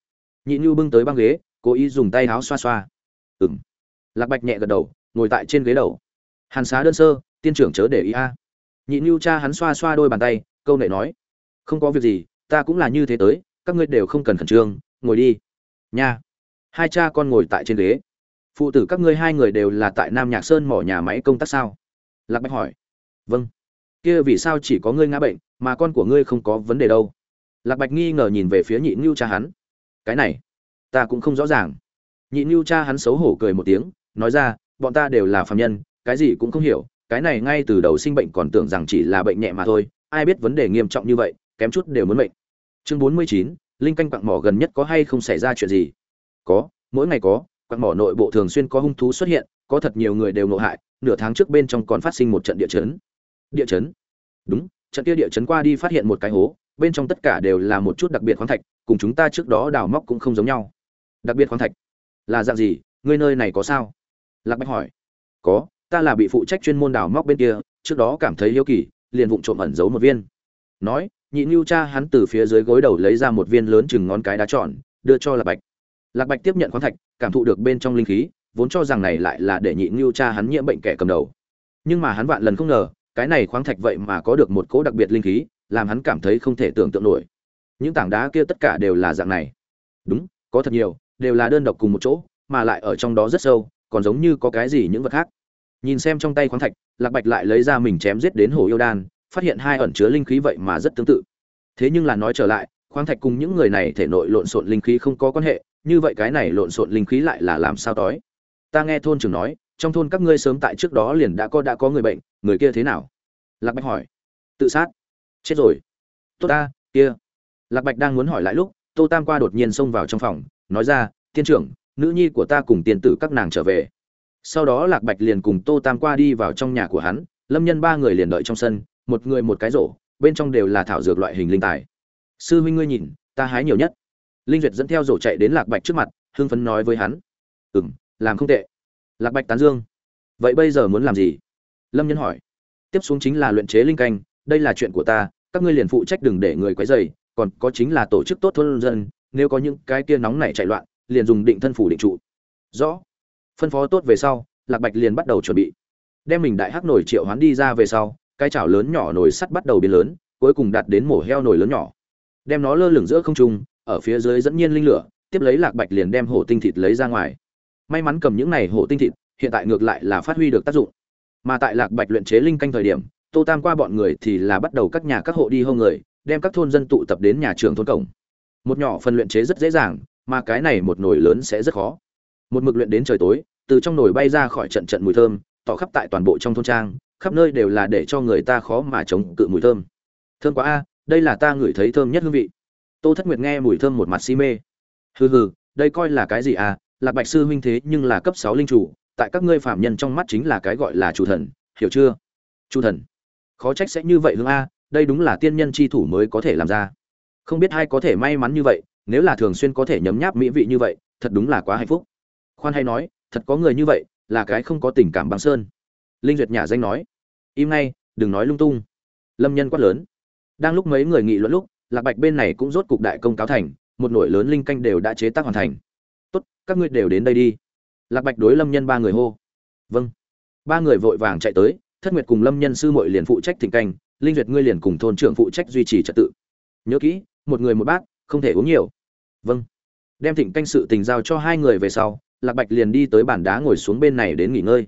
Nhị ngưu bưng tới băng ghế, cố ý dùng tay áo xoa xoa. Ừm. Lạc bạch nhẹ gật đầu, ngồi tại trên ghế đầu. Hàn xá đơn sơ, tiên trưởng chớ để ý a. Nhị nhu cha hắn xoa xoa đôi bàn tay câu nệ nói, không có việc gì, ta cũng là như thế tới, các ngươi đều không cần khẩn trương, ngồi đi. Nha. Hai cha con ngồi tại trên ghế. Phụ tử các ngươi hai người đều là tại nam nhạc sơn mỏ nhà máy công tác sao? Lạc bạch hỏi. Vâng. Kia vì sao chỉ có ngươi ngã bệnh, mà con của ngươi không có vấn đề đâu? Lạc bạch nghi ngờ nhìn về phía nhị ngưu cha hắn. Cái này, ta cũng không rõ ràng. Nhị ngưu cha hắn xấu hổ cười một tiếng, nói ra, bọn ta đều là phạm nhân, cái gì cũng không hiểu, cái này ngay từ đầu sinh bệnh còn tưởng rằng chỉ là bệnh nhẹ mà thôi ai biết vấn đề nghiêm trọng như vậy, kém chút đều muốn mệnh. chương bốn mươi chín, linh canh quặng mỏ gần nhất có hay không xảy ra chuyện gì? Có, mỗi ngày có, quặng mỏ nội bộ thường xuyên có hung thú xuất hiện, có thật nhiều người đều nộ hại, nửa tháng trước bên trong còn phát sinh một trận địa chấn. Địa chấn? Đúng, trận kia địa chấn qua đi phát hiện một cái hố, bên trong tất cả đều là một chút đặc biệt khoáng thạch, cùng chúng ta trước đó đào móc cũng không giống nhau. Đặc biệt khoáng thạch? Là dạng gì? Ngươi nơi này có sao? Lạc bạch hỏi. Có, ta là bị phụ trách chuyên môn đào móc bên kia, trước đó cảm thấy hiếu kỳ liền vụng trộm ẩn giấu một viên. Nói, nhị nhu cha hắn từ phía dưới gối đầu lấy ra một viên lớn chừng ngón cái đá tròn, đưa cho lạc bạch. Lạc bạch tiếp nhận khoáng thạch, cảm thụ được bên trong linh khí, vốn cho rằng này lại là để nhị nhu cha hắn nhiễm bệnh kẻ cầm đầu. Nhưng mà hắn vạn lần không ngờ, cái này khoáng thạch vậy mà có được một cỗ đặc biệt linh khí, làm hắn cảm thấy không thể tưởng tượng nổi. Những tảng đá kia tất cả đều là dạng này. Đúng, có thật nhiều, đều là đơn độc cùng một chỗ, mà lại ở trong đó rất sâu, còn giống như có cái gì những vật khác nhìn xem trong tay khoáng thạch, lạc bạch lại lấy ra mình chém giết đến hồ yêu đan, phát hiện hai ẩn chứa linh khí vậy mà rất tương tự. Thế nhưng là nói trở lại, khoáng thạch cùng những người này thể nội lộn xộn linh khí không có quan hệ, như vậy cái này lộn xộn linh khí lại là làm sao đói ta nghe thôn trưởng nói, trong thôn các ngươi sớm tại trước đó liền đã có đã có người bệnh, người kia thế nào? Lạc bạch hỏi. Tự sát. Chết rồi. Tốt ta, kia. Lạc bạch đang muốn hỏi lại lúc, tô tam qua đột nhiên xông vào trong phòng, nói ra, tiên trưởng, nữ nhi của ta cùng tiền tử các nàng trở về sau đó lạc bạch liền cùng tô tam qua đi vào trong nhà của hắn, lâm nhân ba người liền đợi trong sân, một người một cái rổ, bên trong đều là thảo dược loại hình linh tài. Sư huynh ngươi nhìn, ta hái nhiều nhất. Linh duyệt dẫn theo rổ chạy đến lạc bạch trước mặt hương phấn nói với hắn. Ừ m làm không tệ. Lạc bạch tán dương. Vậy bây giờ muốn làm gì? Lâm nhân hỏi. Tiếp xuống chính là luyện chế linh canh, đây là chuyện của ta, các ngươi liền phụ trách đừng để người quấy dày còn có chính là tổ chức tốt thôn dân, nếu có những cái kia nóng này chạy loạn, liền dùng định thân phủ định trụ. Rõ phân phó tốt về sau, lạc bạch liền bắt đầu chuẩn bị. Đem mình đại hắc nổi triệu hoán đi ra về sau, cái chảo lớn nhỏ nồi sắt bắt đầu biến lớn, cuối cùng đạt đến mổ heo nồi lớn nhỏ. Đem nó lơ lửng giữa không trung, ở phía dưới dẫn nhiên linh lửa, tiếp lấy lạc bạch liền đem hổ tinh thịt lấy ra ngoài. May mắn cầm những này hổ tinh thịt, hiện tại ngược lại là phát huy được tác dụng. Mà tại lạc bạch luyện chế linh canh thời điểm, tô tam qua bọn người thì là bắt đầu các nhà các hộ đi hông người, đem các thôn dân tụ tập đến nhà trường thôn cổng. Một nhỏ phần luyện chế rất dễ dàng, mà cái này một nồi lớn sẽ rất khó một mực luyện đến trời tối, từ trong nồi bay ra khỏi trận trận mùi thơm, tỏ khắp tại toàn bộ trong thôn trang, khắp nơi đều là để cho người ta khó mà chống cự mùi thơm. Thơm quá a, đây là ta ngửi thấy thơm nhất hương vị. Tô thất nguyệt nghe mùi thơm một mặt si mê. Hừ hừ, đây coi là cái gì à lạc bạch sư huynh thế nhưng là cấp sáu linh chủ, tại các ngươi phạm nhân trong mắt chính là cái gọi là chủ thần, hiểu chưa? Chủ thần. Khó trách sẽ như vậy hương a, đây đúng là tiên nhân chi thủ mới có thể làm ra. Không biết ai có thể may mắn như vậy, nếu là thường xuyên có thể nhấm nháp mỹ vị như vậy, thật đúng là quá hạnh phúc khoan hay nói, thật có người như vậy, là cái không có tình cảm băng sơn. Linh duyệt nhà danh nói, im ngay, đừng nói lung tung. Lâm nhân quát lớn, đang lúc mấy người nghị luận lúc, lạc bạch bên này cũng rốt cục đại công cáo thành, một nổi lớn linh canh đều đã chế tác hoàn thành. Tốt, các ngươi đều đến đây đi. Lạc bạch đối lâm nhân ba người hô vâng. Ba người vội vàng chạy tới, thất nguyệt cùng lâm nhân sư mội liền phụ trách thịnh canh, linh duyệt ngươi liền cùng thôn trưởng phụ trách duy trì trật tự. Nhớ kỹ, một người một bát, không thể uống nhiều. Vâng. Đem thịnh canh sự tình giao cho hai người về sau lạc bạch liền đi tới bàn đá ngồi xuống bên này đến nghỉ ngơi.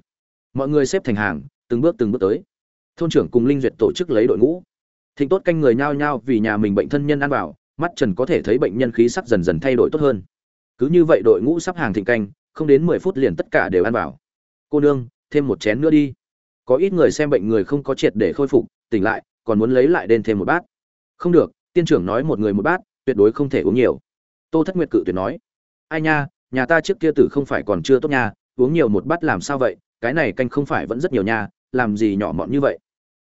Mọi người xếp thành hàng, từng bước từng bước tới. Thôn trưởng cùng linh duyệt tổ chức lấy đội ngũ. Thịnh tốt canh người nhao nhao vì nhà mình bệnh thân nhân ăn vào mắt trần có thể thấy bệnh nhân khí sắc dần dần thay đổi tốt hơn. Cứ như vậy đội ngũ sắp hàng thịnh canh, không đến mười phút liền tất cả đều ăn vào cô nương, thêm một chén nữa đi. Có ít người xem bệnh người không có triệt để khôi phục, tỉnh lại, còn muốn lấy lại đền thêm một bát. Không được, tiên trưởng nói một người một bát, tuyệt đối không thể uống nhiều. Tô thất nguyệt cự tuyệt nói. Ai nha nhà ta trước kia tử không phải còn chưa tốt nha, uống nhiều một bát làm sao vậy, cái này canh không phải vẫn rất nhiều nha, làm gì nhỏ mọn như vậy.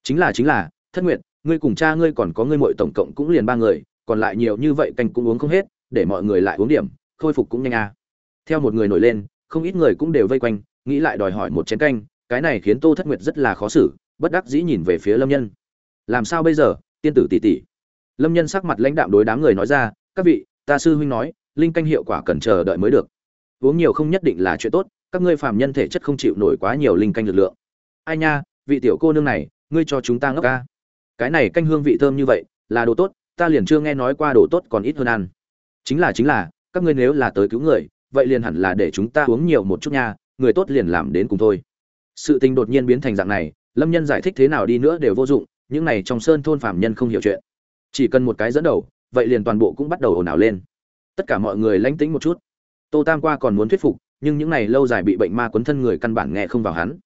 Chính là chính là, thất nguyệt, ngươi cùng cha ngươi còn có ngươi muội tổng cộng cũng liền ba người, còn lại nhiều như vậy canh cũng uống không hết, để mọi người lại uống điểm, khôi phục cũng nhanh à. theo một người nổi lên, không ít người cũng đều vây quanh, nghĩ lại đòi hỏi một chén canh, cái này khiến tô thất nguyệt rất là khó xử, bất đắc dĩ nhìn về phía lâm nhân. Làm sao bây giờ, tiên tử tỷ tỷ? Lâm nhân sắc mặt lãnh đạm đối đám người nói ra, các vị, ta sư huynh nói linh canh hiệu quả cần chờ đợi mới được. Uống nhiều không nhất định là chuyện tốt, các ngươi phàm nhân thể chất không chịu nổi quá nhiều linh canh lực lượng. Ai nha, vị tiểu cô nương này, ngươi cho chúng ta ngốc ca. Cái này canh hương vị thơm như vậy, là đồ tốt, ta liền chưa nghe nói qua đồ tốt còn ít hơn ăn. Chính là chính là, các ngươi nếu là tới cứu người, vậy liền hẳn là để chúng ta uống nhiều một chút nha, người tốt liền làm đến cùng thôi. Sự tình đột nhiên biến thành dạng này, lâm nhân giải thích thế nào đi nữa đều vô dụng, những này trong sơn thôn phạm nhân không hiểu chuyện. Chỉ cần một cái dẫn đầu, vậy liền toàn bộ cũng bắt đầu ồn ào lên tất cả mọi người lánh tĩnh một chút. Tô tam qua còn muốn thuyết phục, nhưng những này lâu dài bị bệnh ma quấn thân người căn bản nghe không vào hắn.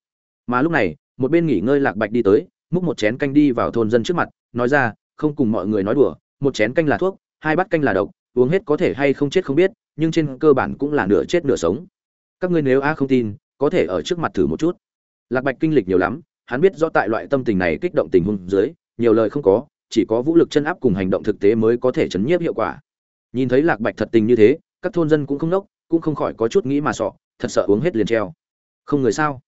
Mà lúc này, một bên nghỉ ngơi lạc bạch đi tới, múc một chén canh đi vào thôn dân trước mặt, nói ra, không cùng mọi người nói đùa, một chén canh là thuốc, hai bát canh là độc, uống hết có thể hay không chết không biết, nhưng trên cơ bản cũng là nửa chết nửa sống. Các ngươi nếu a không tin, có thể ở trước mặt thử một chút. Lạc bạch kinh lịch nhiều lắm, hắn biết do tại loại tâm tình này kích động tình huống dưới, nhiều lời không có, chỉ có vũ lực chân áp cùng hành động thực tế mới có thể chấn nhiếp hiệu quả nhìn thấy lạc bạch thật tình như thế, các thôn dân cũng không nốc, cũng không khỏi có chút nghĩ mà sọ thật sợ uống hết liền treo. Không người sao?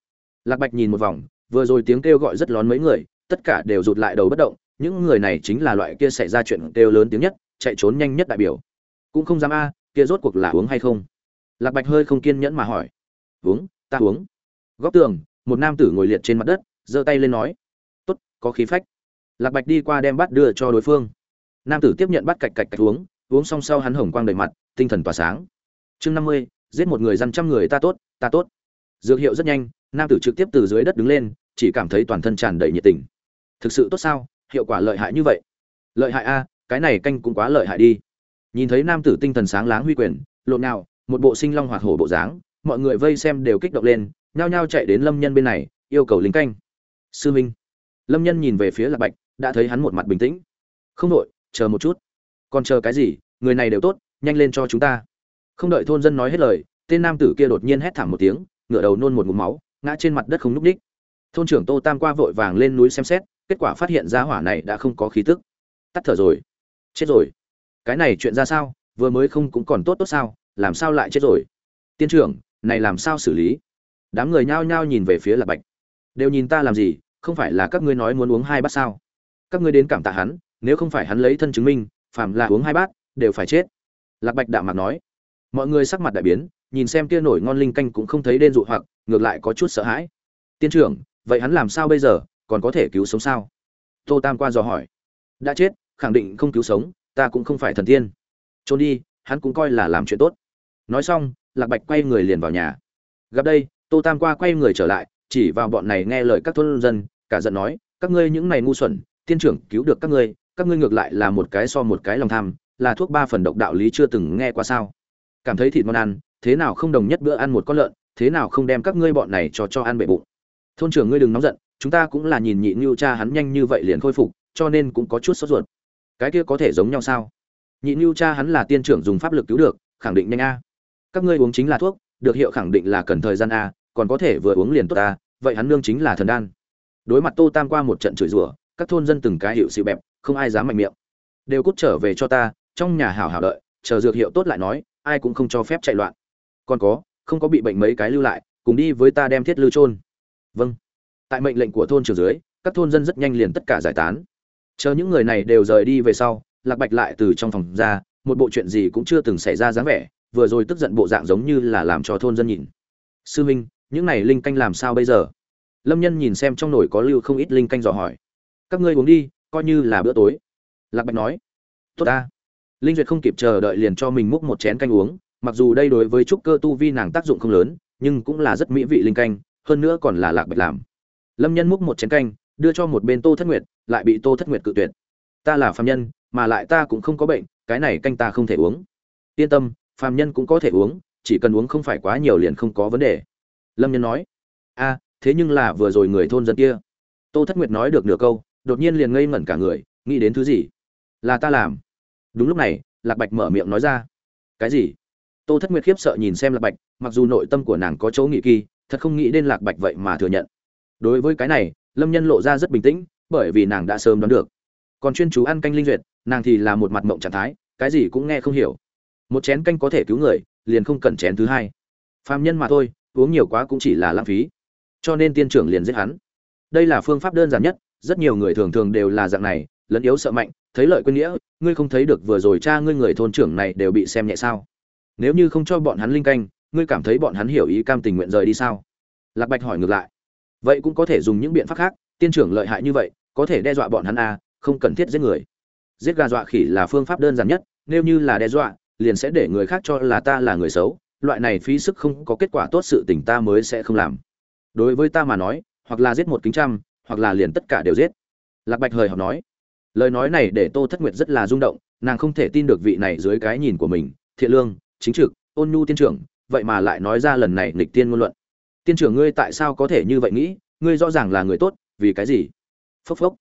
Lạc bạch nhìn một vòng, vừa rồi tiếng kêu gọi rất lón mấy người, tất cả đều rụt lại đầu bất động, những người này chính là loại kia xảy ra chuyện kêu lớn tiếng nhất, chạy trốn nhanh nhất đại biểu. Cũng không dám a, kia rốt cuộc là uống hay không? Lạc bạch hơi không kiên nhẫn mà hỏi. Uống, ta uống. Góc tường, một nam tử ngồi liệt trên mặt đất, giơ tay lên nói. Tốt, có khí phách. Lạc bạch đi qua đem bát đưa cho đối phương. Nam tử tiếp nhận bát cạch cạch cạch uống uống xong sau hắn hồng quang đầy mặt, tinh thần tỏa sáng. Chương năm mươi, giết một người dăm trăm người ta tốt ta tốt. Dược hiệu rất nhanh, nam tử trực tiếp từ dưới đất đứng lên, chỉ cảm thấy toàn thân tràn đầy nhiệt tình. Thực sự tốt sao? Hiệu quả lợi hại như vậy. Lợi hại a, cái này canh cũng quá lợi hại đi. Nhìn thấy nam tử tinh thần sáng láng huy quyền, lộn nào, một bộ sinh long hoạt hổ bộ dáng, mọi người vây xem đều kích động lên, nhao nhao chạy đến lâm nhân bên này, yêu cầu lính canh. Sư minh. Lâm nhân nhìn về phía lạc bạch, đã thấy hắn một mặt bình tĩnh. Không đội, chờ một chút còn chờ cái gì, người này đều tốt, nhanh lên cho chúng ta. Không đợi thôn dân nói hết lời, tên nam tử kia đột nhiên hét thảm một tiếng, ngửa đầu nôn một ngụm máu, ngã trên mặt đất không núp ních thôn trưởng tô tam qua vội vàng lên núi xem xét, kết quả phát hiện ra hỏa này đã không có khí tức. Tắt thở rồi. Chết rồi. Cái này chuyện ra sao? Vừa mới không cũng còn tốt tốt sao? Làm sao lại chết rồi? Tiên trưởng, này làm sao xử lý? Đám người nhao nhao nhìn về phía lạc bạch. Đều nhìn ta làm gì? Không phải là các ngươi nói muốn uống hai bát sao? Các ngươi đến cảm tạ hắn, nếu không phải hắn lấy thân chứng minh phàm là uống hai bát, đều phải chết. Lạc bạch đạm mạc nói. Mọi người sắc mặt đại biến, nhìn xem kia nổi ngon linh canh cũng không thấy đen dụ hoặc, ngược lại có chút sợ hãi. Tiên trưởng, vậy hắn làm sao bây giờ, còn có thể cứu sống sao? Tô tam qua dò hỏi. Đã chết, khẳng định không cứu sống, ta cũng không phải thần tiên. Trốn đi, hắn cũng coi là làm chuyện tốt. Nói xong, lạc bạch quay người liền vào nhà. Gặp đây, tô tam qua quay người trở lại, chỉ vào bọn này nghe lời các thôn dân, cả giận nói, các ngươi những này ngu xuẩn, tiên trưởng cứu được các ngươi các ngươi ngược lại là một cái so một cái lòng tham, là thuốc ba phần độc đạo lý chưa từng nghe qua sao? Cảm thấy thịt món ăn, thế nào không đồng nhất bữa ăn một con lợn, thế nào không đem các ngươi bọn này cho cho ăn bệ bụng? Thôn trưởng ngươi đừng nóng giận, chúng ta cũng là nhìn nhị như cha hắn nhanh như vậy liền khôi phục, cho nên cũng có chút sốt ruột. Cái kia có thể giống nhau sao? Nhị như cha hắn là tiên trưởng dùng pháp lực cứu được, khẳng định nhanh a. Các ngươi uống chính là thuốc, được hiệu khẳng định là cần thời gian a, còn có thể vừa uống liền tốt a, vậy hắn nương chính là thần đan. Đối mặt tô tam qua một trận chửi rủa, các thôn dân từng cái hiệu xịu bẹp không ai dám mạnh miệng. Đều cút trở về cho ta, trong nhà hảo hảo đợi, chờ dược hiệu tốt lại nói, ai cũng không cho phép chạy loạn. Còn có, không có bị bệnh mấy cái lưu lại, cùng đi với ta đem thiết lưu trôn vâng. Tại mệnh lệnh của thôn trường dưới, các thôn dân rất nhanh liền tất cả giải tán. Chờ những người này đều rời đi về sau, lạc bạch lại từ trong phòng ra, một bộ chuyện gì cũng chưa từng xảy ra dáng vẻ, vừa rồi tức giận bộ dạng giống như là làm cho thôn dân nhìn. Sư minh, những này linh canh làm sao bây giờ? Lâm nhân nhìn xem trong nồi có lưu không ít linh canh dò hỏi. Các ngươi uống đi coi như là bữa tối. Lạc bạch nói, tốt ta. Linh duyệt không kịp chờ đợi liền cho mình múc một chén canh uống, mặc dù đây đối với trúc cơ tu vi nàng tác dụng không lớn, nhưng cũng là rất mỹ vị linh canh, hơn nữa còn là lạc bạch làm. Lâm nhân múc một chén canh, đưa cho một bên tô thất nguyệt, lại bị tô thất nguyệt cự tuyệt. Ta là phạm nhân, mà lại ta cũng không có bệnh, cái này canh ta không thể uống. Yên tâm, phàm nhân cũng có thể uống, chỉ cần uống không phải quá nhiều liền không có vấn đề. Lâm nhân nói, a, thế nhưng là vừa rồi người thôn dân kia. Tô thất nguyệt nói được nửa câu đột nhiên liền ngây ngẩn cả người, nghĩ đến thứ gì? Là ta làm. Đúng lúc này, lạc bạch mở miệng nói ra. Cái gì? Tô thất nguyệt khiếp sợ nhìn xem lạc bạch, mặc dù nội tâm của nàng có chỗ nghị kỳ, thật không nghĩ đến lạc bạch vậy mà thừa nhận. Đối với cái này, lâm nhân lộ ra rất bình tĩnh, bởi vì nàng đã sớm đoán được. Còn chuyên chú ăn canh linh duyệt, nàng thì là một mặt mộng trạng thái, cái gì cũng nghe không hiểu. Một chén canh có thể cứu người, liền không cần chén thứ hai. Phàm nhân mà thôi, uống nhiều quá cũng chỉ là lãng phí. Cho nên tiên trưởng liền giết hắn. Đây là phương pháp đơn giản nhất rất nhiều người thường thường đều là dạng này lẫn yếu sợ mạnh thấy lợi quên nghĩa ngươi không thấy được vừa rồi cha ngươi người thôn trưởng này đều bị xem nhẹ sao? Nếu như không cho bọn hắn linh canh ngươi cảm thấy bọn hắn hiểu ý cam tình nguyện rời đi sao? Lạc bạch hỏi ngược lại. Vậy cũng có thể dùng những biện pháp khác tiên trưởng lợi hại như vậy có thể đe dọa bọn hắn à, không cần thiết giết người. Giết gà dọa khỉ là phương pháp đơn giản nhất nếu như là đe dọa liền sẽ để người khác cho là ta là người xấu loại này phí sức không có kết quả tốt sự tình ta mới sẽ không làm. Đối với ta mà nói hoặc là giết một kính trăm hoặc là liền tất cả đều giết. Lạc bạch hời học nói. Lời nói này để tô thất nguyệt rất là rung động, nàng không thể tin được vị này dưới cái nhìn của mình, thiện lương, chính trực, ôn nhu tiên trưởng, vậy mà lại nói ra lần này nghịch tiên ngôn luận. Tiên trưởng ngươi tại sao có thể như vậy nghĩ? Ngươi rõ ràng là người tốt, vì cái gì? Phốc phốc.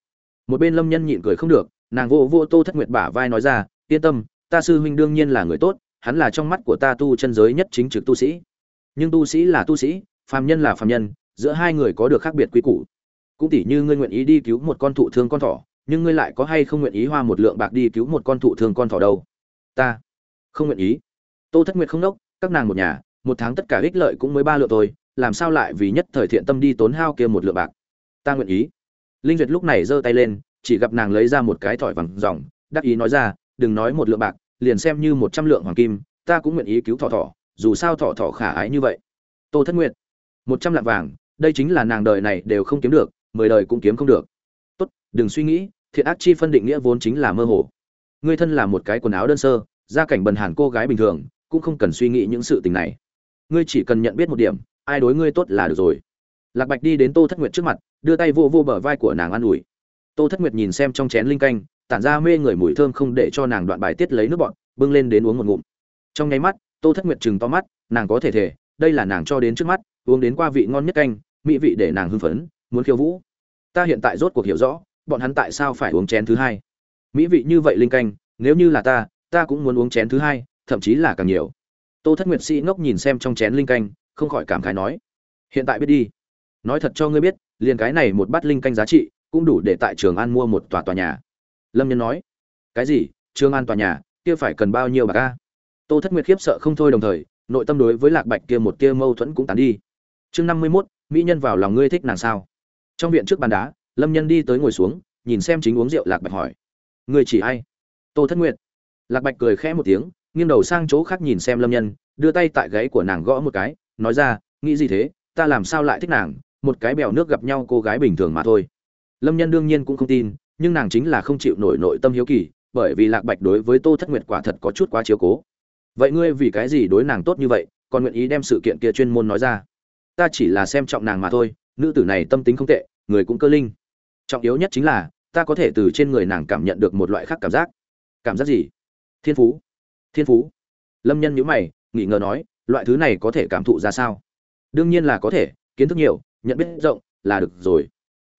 Một bên lâm nhân nhịn cười không được, nàng vô vô tô thất nguyệt bả vai nói ra, yên tâm, ta sư huynh đương nhiên là người tốt, hắn là trong mắt của ta tu chân giới nhất chính trực tu sĩ. Nhưng tu sĩ là tu sĩ, phàm nhân là phàm nhân, giữa hai người có được khác biệt quy củ cũng tỉ như ngươi nguyện ý đi cứu một con thụ thương con thỏ, nhưng ngươi lại có hay không nguyện ý hoa một lượng bạc đi cứu một con thụ thương con thỏ đâu? Ta không nguyện ý. Tô thất nguyệt không đốc, các nàng một nhà, một tháng tất cả ích lợi cũng mới ba lượng thôi, làm sao lại vì nhất thời thiện tâm đi tốn hao kia một lượng bạc? Ta nguyện ý. Linh duyệt lúc này giơ tay lên, chỉ gặp nàng lấy ra một cái thỏi vàng ròng, đắc ý nói ra, đừng nói một lượng bạc, liền xem như một trăm lượng hoàng kim, ta cũng nguyện ý cứu thỏ thỏ, dù sao thỏ thỏ khả ái như vậy. Tô thất nguyệt, một trăm lạng vàng, đây chính là nàng đời này đều không kiếm được mười đời cũng kiếm không được. Tốt, đừng suy nghĩ, thiện ác chi phân định nghĩa vốn chính là mơ hồ. Ngươi thân là một cái quần áo đơn sơ, gia cảnh bần hàn cô gái bình thường, cũng không cần suy nghĩ những sự tình này. Ngươi chỉ cần nhận biết một điểm, ai đối ngươi tốt là được rồi. Lạc bạch đi đến tô thất nguyệt trước mặt, đưa tay vô vô bờ vai của nàng an ủi. Tô thất nguyệt nhìn xem trong chén linh canh, tản ra mê người mùi thơm không để cho nàng đoạn bài tiết lấy nước bọn bưng lên đến uống một ngụm. Trong nháy mắt, tô thất nguyệt chừng to mắt, nàng có thể thể đây là nàng cho đến trước mắt, uống đến qua vị ngon nhất canh, mỹ vị để nàng hưng phấn, muốn khiêu vũ ta hiện tại rốt cuộc hiểu rõ bọn hắn tại sao phải uống chén thứ hai. Mỹ vị như vậy linh canh nếu như là ta ta cũng muốn uống chén thứ hai thậm chí là càng nhiều. Tô thất nguyệt sĩ ngốc nhìn xem trong chén linh canh không khỏi cảm khái nói hiện tại biết đi. Nói thật cho ngươi biết liền cái này một bát linh canh giá trị cũng đủ để tại trường an mua một tòa tòa nhà. Lâm nhân nói cái gì? Trường an tòa nhà kia phải cần bao nhiêu bạc ca tô thất nguyệt khiếp sợ không thôi đồng thời nội tâm đối với lạc bạch kia một kia mâu thuẫn cũng tán đi. Chương năm mươi 51, mỹ nhân vào lòng ngươi thích nàng sao? Trong viện trước bàn đá, lâm nhân đi tới ngồi xuống, nhìn xem chính uống rượu lạc bạch hỏi. Người chỉ ai? Tô thất nguyệt. Lạc bạch cười khẽ một tiếng, nghiêng đầu sang chỗ khác nhìn xem lâm nhân, đưa tay tại gáy của nàng gõ một cái, nói ra, nghĩ gì thế? Ta làm sao lại thích nàng? Một cái bèo nước gặp nhau cô gái bình thường mà thôi. Lâm nhân đương nhiên cũng không tin, nhưng nàng chính là không chịu nổi nội tâm hiếu kỳ, bởi vì lạc bạch đối với tô thất nguyệt quả thật có chút quá chiếu cố. Vậy ngươi vì cái gì đối nàng tốt như vậy, còn nguyện ý đem sự kiện kia chuyên môn nói ra? Ta chỉ là xem trọng nàng mà thôi nữ tử này tâm tính không tệ, người cũng cơ linh. Trọng yếu nhất chính là, ta có thể từ trên người nàng cảm nhận được một loại khác cảm giác. Cảm giác gì? Thiên phú. Thiên phú. Lâm nhân nhữ mày nghĩ ngờ nói, loại thứ này có thể cảm thụ ra sao? Đương nhiên là có thể, kiến thức nhiều, nhận biết rộng, là được rồi.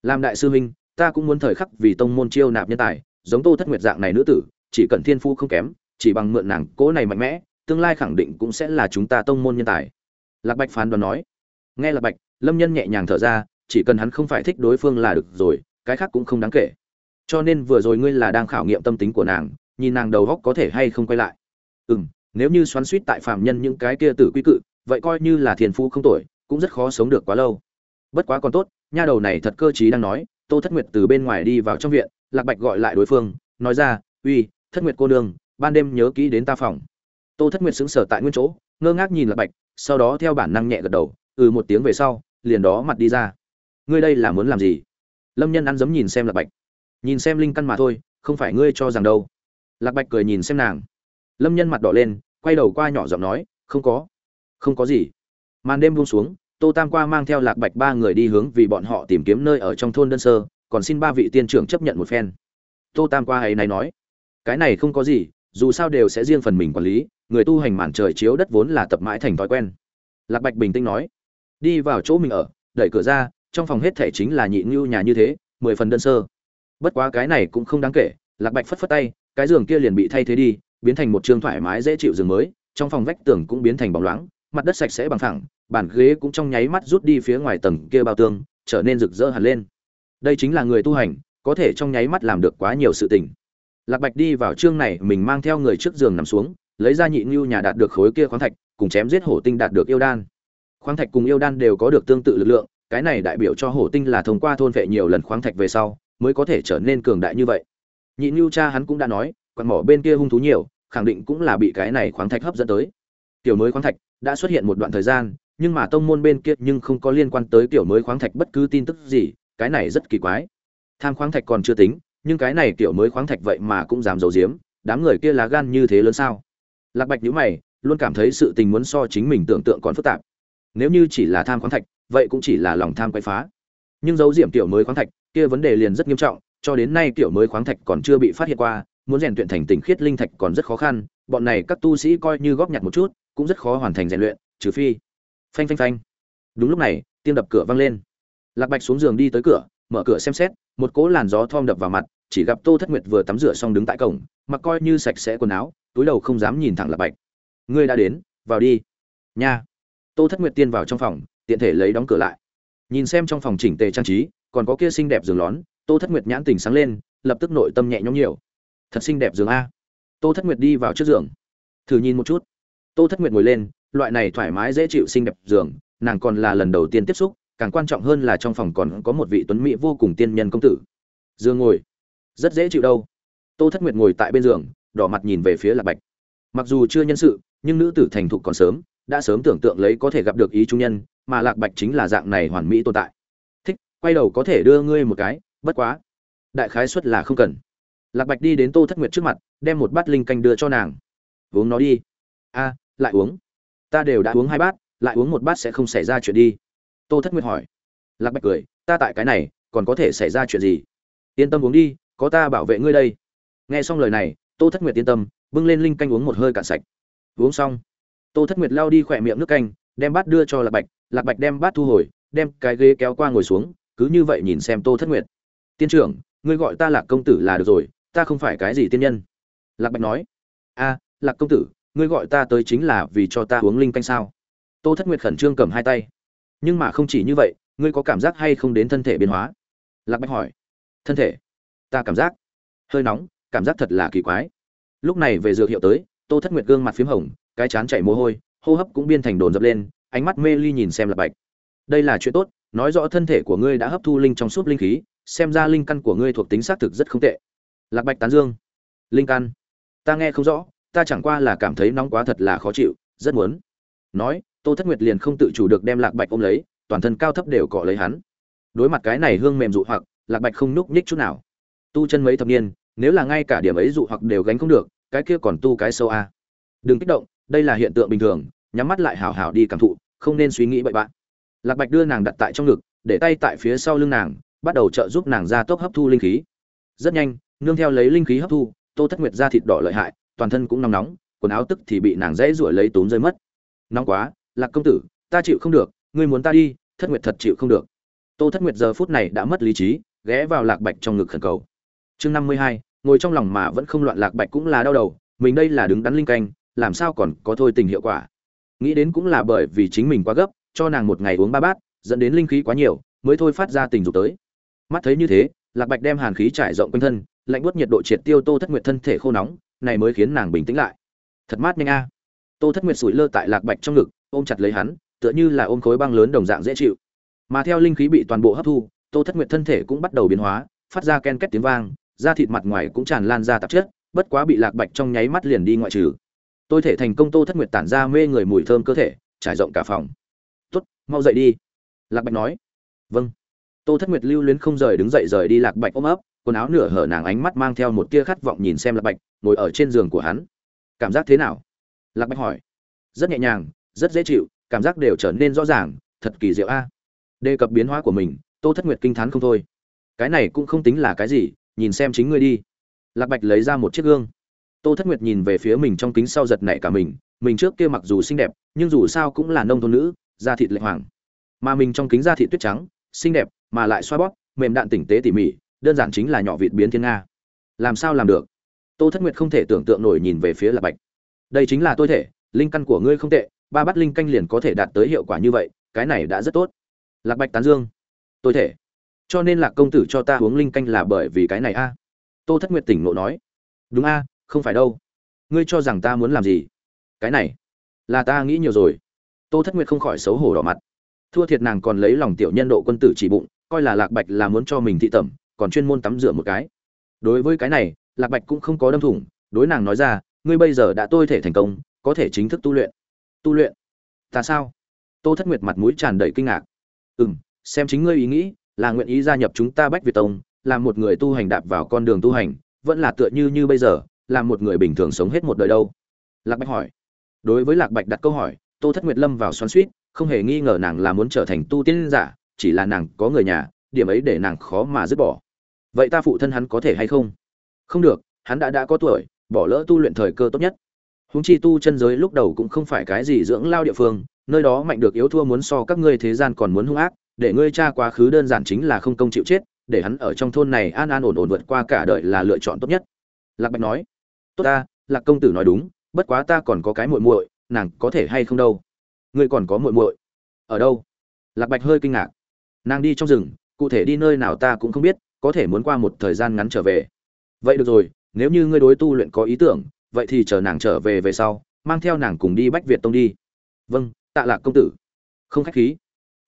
Làm đại sư huynh, ta cũng muốn thời khắc vì tông môn chiêu nạp nhân tài, giống tô thất nguyệt dạng này nữ tử, chỉ cần thiên phú không kém, chỉ bằng mượn nàng cố này mạnh mẽ, tương lai khẳng định cũng sẽ là chúng ta tông môn nhân tài. Lạc bạch phán đoán nói nghe là bạch, lâm nhân nhẹ nhàng thở ra, chỉ cần hắn không phải thích đối phương là được rồi, cái khác cũng không đáng kể. Cho nên vừa rồi ngươi là đang khảo nghiệm tâm tính của nàng, nhìn nàng đầu góc có thể hay không quay lại. Ừ m nếu như xoắn suýt tại phạm nhân những cái kia tử quy cự, vậy coi như là thiền phu không tuổi cũng rất khó sống được quá lâu. Bất quá còn tốt, nha đầu này thật cơ trí đang nói, tô thất nguyệt từ bên ngoài đi vào trong viện, lạc bạch gọi lại đối phương, nói ra, uy, thất nguyệt cô nương, ban đêm nhớ kỹ đến ta phòng. Tô thất nguyệt xứng sở tại nguyên chỗ, ngơ ngác nhìn lạc bạch, sau đó theo bản năng nhẹ gật đầu ừ một tiếng về sau, liền đó mặt đi ra. Ngươi đây là muốn làm gì? Lâm nhân ăn dấm nhìn xem lạc bạch. Nhìn xem linh căn mà thôi, không phải ngươi cho rằng đâu. Lạc bạch cười nhìn xem nàng. Lâm nhân mặt đỏ lên, quay đầu qua nhỏ giọng nói, không có. Không có gì. Màn đêm buông xuống, tô tam qua mang theo lạc bạch ba người đi hướng vì bọn họ tìm kiếm nơi ở trong thôn đơn sơ, còn xin ba vị tiên trưởng chấp nhận một phen. Tô tam qua ấy này nói, cái này không có gì, dù sao đều sẽ riêng phần mình quản lý, người tu hành màn trời chiếu đất vốn là tập mãi thành thói quen. Lạc bạch bình tĩnh nói đi vào chỗ mình ở, đẩy cửa ra, trong phòng hết thể chính là nhị ngưu nhà như thế, mười phần đơn sơ. Bất quá cái này cũng không đáng kể, lạc bạch phất phất tay, cái giường kia liền bị thay thế đi, biến thành một trường thoải mái dễ chịu giường mới, trong phòng vách tường cũng biến thành bóng loáng, mặt đất sạch sẽ bằng phẳng, bàn ghế cũng trong nháy mắt rút đi phía ngoài tầng kia bao tương, trở nên rực rỡ hẳn lên. Đây chính là người tu hành, có thể trong nháy mắt làm được quá nhiều sự tình. Lạc bạch đi vào chương này, mình mang theo người trước giường nằm xuống, lấy ra nhị ngưu nhà đạt được khối kia khoáng thạch, cùng chém giết hổ tinh đạt được yêu đan khoáng thạch cùng yêu đan đều có được tương tự lực lượng, cái này đại biểu cho hổ tinh là thông qua thôn vệ nhiều lần khoáng thạch về sau, mới có thể trở nên cường đại như vậy. Nhị ngưu cha hắn cũng đã nói, quạt mỏ bên kia hung thú nhiều, khẳng định cũng là bị cái này khoáng thạch hấp dẫn tới. Tiểu mới khoáng thạch đã xuất hiện một đoạn thời gian, nhưng mà tông môn bên kia nhưng không có liên quan tới tiểu mới khoáng thạch bất cứ tin tức gì, cái này rất kỳ quái. Tham khoáng thạch còn chưa tính, nhưng cái này tiểu mới khoáng thạch vậy mà cũng dám giấu giếm, đám người kia lá gan như thế lớn sao? Lạc bạch nhíu mày, luôn cảm thấy sự tình muốn so chính mình tưởng tượng còn phức tạp nếu như chỉ là tham khoáng thạch, vậy cũng chỉ là lòng tham quay phá. Nhưng dấu diệm tiểu mới khoáng thạch, kia vấn đề liền rất nghiêm trọng, cho đến nay tiểu mới khoáng thạch còn chưa bị phát hiện qua, muốn rèn luyện thành tình khiết linh thạch còn rất khó khăn, bọn này các tu sĩ coi như góp nhặt một chút, cũng rất khó hoàn thành rèn luyện, trừ phi phanh phanh phanh. Đúng lúc này, tiếng đập cửa vang lên. Lạc bạch xuống giường đi tới cửa, mở cửa xem xét, một cỗ làn gió thom đập vào mặt, chỉ gặp tô thất nguyệt vừa tắm rửa xong đứng tại cổng, mặc coi như sạch sẽ quần áo, túi đầu không dám nhìn thẳng lạc bạch. Ngươi đã đến, vào đi. Nha tô thất nguyệt tiên vào trong phòng, tiện thể lấy đóng cửa lại. Nhìn xem trong phòng chỉnh tề trang trí, còn có kia xinh đẹp giường lón, tô thất nguyệt nhãn tình sáng lên, lập tức nội tâm nhẹ nhõm nhiều. Thật xinh đẹp giường a. Tô thất nguyệt đi vào trước giường. Thử nhìn một chút. Tô thất nguyệt ngồi lên, loại này thoải mái dễ chịu xinh đẹp giường, nàng còn là lần đầu tiên tiếp xúc, càng quan trọng hơn là trong phòng còn có một vị tuấn mỹ vô cùng tiên nhân công tử. Giường ngồi. Rất dễ chịu đâu. Tô thất nguyệt ngồi tại bên giường, đỏ mặt nhìn về phía lạc bạch. Mặc dù chưa nhân sự, nhưng nữ tử thành thục còn sớm đã sớm tưởng tượng lấy có thể gặp được ý trung nhân, mà lạc bạch chính là dạng này hoàn mỹ tồn tại. Thích, quay đầu có thể đưa ngươi một cái, bất quá. Đại khái suất là không cần. Lạc bạch đi đến tô thất nguyệt trước mặt, đem một bát linh canh đưa cho nàng. Uống nó đi. A, lại uống. Ta đều đã uống hai bát, lại uống một bát sẽ không xảy ra chuyện đi. Tô thất nguyệt hỏi. Lạc bạch cười, ta tại cái này, còn có thể xảy ra chuyện gì? Yên tâm uống đi, có ta bảo vệ ngươi đây. Nghe xong lời này, tô thất nguyệt yên tâm, bưng lên linh canh uống một hơi cạn sạch. Uống xong tô thất nguyệt lao đi khỏe miệng nước canh, đem bát đưa cho lạc bạch lạc bạch đem bát thu hồi, đem cái ghế kéo qua ngồi xuống, cứ như vậy nhìn xem tô thất nguyệt. Tiên trưởng, ngươi gọi ta lạc công tử là được rồi, ta không phải cái gì tiên nhân. Lạc bạch nói. A, lạc công tử, ngươi gọi ta tới chính là vì cho ta uống linh canh sao? Tô thất nguyệt khẩn trương cầm hai tay. Nhưng mà không chỉ như vậy, ngươi có cảm giác hay không đến thân thể biến hóa? Lạc bạch hỏi. Thân thể? Ta cảm giác. Hơi nóng, cảm giác thật là kỳ quái. Lúc này về dược hiệu tới, tô thất nguyệt gương mặt p h í m hồng cái chán chảy mồ hôi, hô hấp cũng biên thành đồn dập lên, ánh mắt mê ly nhìn xem lạc bạch. Đây là chuyện tốt, nói rõ thân thể của ngươi đã hấp thu linh trong suốt linh khí, xem ra linh căn của ngươi thuộc tính xác thực rất không tệ. Lạc bạch tán dương. Linh căn? Ta nghe không rõ, ta chẳng qua là cảm thấy nóng quá thật là khó chịu, rất muốn. Nói, tô thất nguyệt liền không tự chủ được đem lạc bạch ôm lấy, toàn thân cao thấp đều cọ lấy hắn. Đối mặt cái này hương mềm dụ hoặc, lạc bạch không nhúc nhích chút nào. Tu chân mấy thập niên, nếu là ngay cả điểm ấy dụ hoặc đều gánh không được, cái kia còn tu cái sâu a. Đừng kích động đây là hiện tượng bình thường, nhắm mắt lại hào hào đi cảm thụ, không nên suy nghĩ bậy bạn lạc bạch đưa nàng đặt tại trong ngực, để tay tại phía sau lưng nàng, bắt đầu trợ giúp nàng ra tốc hấp thu linh khí. Rất nhanh, nương theo lấy linh khí hấp thu, tô thất nguyệt ra thịt đỏ lợi hại, toàn thân cũng nóng nóng, quần áo tức thì bị nàng dãy ruổi lấy tốn rơi mất. Nóng quá, lạc công tử, ta chịu không được, ngươi muốn ta đi, thất nguyệt thật chịu không được. Tô thất nguyệt giờ phút này đã mất lý trí, ghé vào lạc bạch trong ngực khẩn cầu. Chương năm mươi hai, ngồi trong lòng mà vẫn không loạn lạc bạch cũng là đau đầu, mình đây là đứng đắn linh canh làm sao còn có thôi tình hiệu quả? Nghĩ đến cũng là bởi vì chính mình quá gấp, cho nàng một ngày uống ba bát, dẫn đến linh khí quá nhiều, mới thôi phát ra tình dục tới. Mắt thấy như thế, lạc bạch đem hàn khí trải rộng quanh thân, lạnh buốt nhiệt độ triệt tiêu tô thất nguyệt thân thể khô nóng, này mới khiến nàng bình tĩnh lại. Thật mát nhanh a. Tô thất nguyệt sủi lơ tại lạc bạch trong ngực, ôm chặt lấy hắn, tựa như là ôm khối băng lớn đồng dạng dễ chịu. Mà theo linh khí bị toàn bộ hấp thu, tô thất nguyệt thân thể cũng bắt đầu biến hóa, phát ra ken két tiếng vang, da thịt mặt ngoài cũng tràn lan ra tạp chất, bất quá bị lạc bạch trong nháy mắt liền đi ngoại trừ tôi thể thành công tô thất nguyệt tản ra mê người mùi thơm cơ thể, trải rộng cả phòng. Tốt, mau dậy đi. Lạc bạch nói. Vâng. Tô thất nguyệt lưu luyến không rời đứng dậy rời đi lạc bạch ôm ấp, quần áo nửa hở nàng ánh mắt mang theo một tia khát vọng nhìn xem lạc bạch, ngồi ở trên giường của hắn. Cảm giác thế nào? Lạc bạch hỏi. Rất nhẹ nhàng, rất dễ chịu, cảm giác đều trở nên rõ ràng, thật kỳ diệu a. Đề cập biến hóa của mình, tô thất nguyệt kinh t h á n không thôi. Cái này cũng không tính là cái gì, nhìn xem chính ngươi đi. Lạc bạch lấy ra một chiếc gương tô thất nguyệt nhìn về phía mình trong kính sau giật nảy cả mình mình trước kia mặc dù xinh đẹp, nhưng dù sao cũng là nông thôn nữ, da thịt lệ hoàng. Mà mình trong kính da thịt tuyết trắng, xinh đẹp, mà lại xoa bóp, mềm đạn tỉnh tế tỉ mỉ, đơn giản chính là nhỏ vịt biến thiên nga. Làm sao làm được? Tô thất nguyệt không thể tưởng tượng nổi nhìn về phía lạc bạch. Đây chính là tôi thể, linh căn của ngươi không tệ, ba bát linh canh liền có thể đạt tới hiệu quả như vậy, cái này đã rất tốt. Lạc bạch tán dương. Tôi thể. Cho nên lạc công tử cho ta uống linh canh là bởi vì cái này a? Tô thất nguyệt tỉnh nộ nói. Đúng a không phải đâu. Ngươi cho rằng ta muốn làm gì? Cái này, là ta nghĩ nhiều rồi. Tô thất nguyệt không khỏi xấu hổ đỏ mặt. Thua thiệt nàng còn lấy lòng tiểu nhân độ quân tử chỉ bụng, coi là lạc bạch là muốn cho mình thị tẩm, còn chuyên môn tắm rửa một cái. Đối với cái này, lạc bạch cũng không có đâm thủng, đối nàng nói ra, ngươi bây giờ đã tôi thể thành công, có thể chính thức tu luyện. Tu luyện? Ta sao? Tô thất nguyệt mặt mũi tràn đầy kinh ngạc. Ừ m xem chính ngươi ý nghĩ, là nguyện ý gia nhập chúng ta bách việt tông, là một người tu hành đạp vào con đường tu hành, vẫn là tựa như như bây giờ làm một người bình thường sống hết một đời đâu? Lạc bạch hỏi. Đối với lạc bạch đặt câu hỏi tô thất nguyệt lâm vào xoắn suýt không hề nghi ngờ nàng là muốn trở thành tu tiên giả chỉ là nàng có người nhà điểm ấy để nàng khó mà dứt bỏ. Vậy ta phụ thân hắn có thể hay không? Không được hắn đã đã có tuổi bỏ lỡ tu luyện thời cơ tốt nhất. Huống chi tu chân giới lúc đầu cũng không phải cái gì dưỡng lao địa phương, nơi đó mạnh được yếu thua muốn so các ngươi thế gian còn muốn hung ác, để ngươi cha quá khứ đơn giản chính là không công chịu chết, để hắn ở trong thôn này an an ổn ổn vượt qua cả đời là lựa chọn tốt nhất. Lạc Bạch nói, tốt ta, Lạc công tử nói đúng, bất quá ta còn có cái muội muội, nàng có thể hay không đâu? Ngươi còn có muội muội? Ở đâu? Lạc Bạch hơi kinh ngạc. Nàng đi trong rừng, cụ thể đi nơi nào ta cũng không biết, có thể muốn qua một thời gian ngắn trở về. Vậy được rồi, nếu như ngươi đối tu luyện có ý tưởng, vậy thì chờ nàng trở về về sau mang theo nàng cùng đi bách việt tông đi vâng tạ lạc công tử không khách khí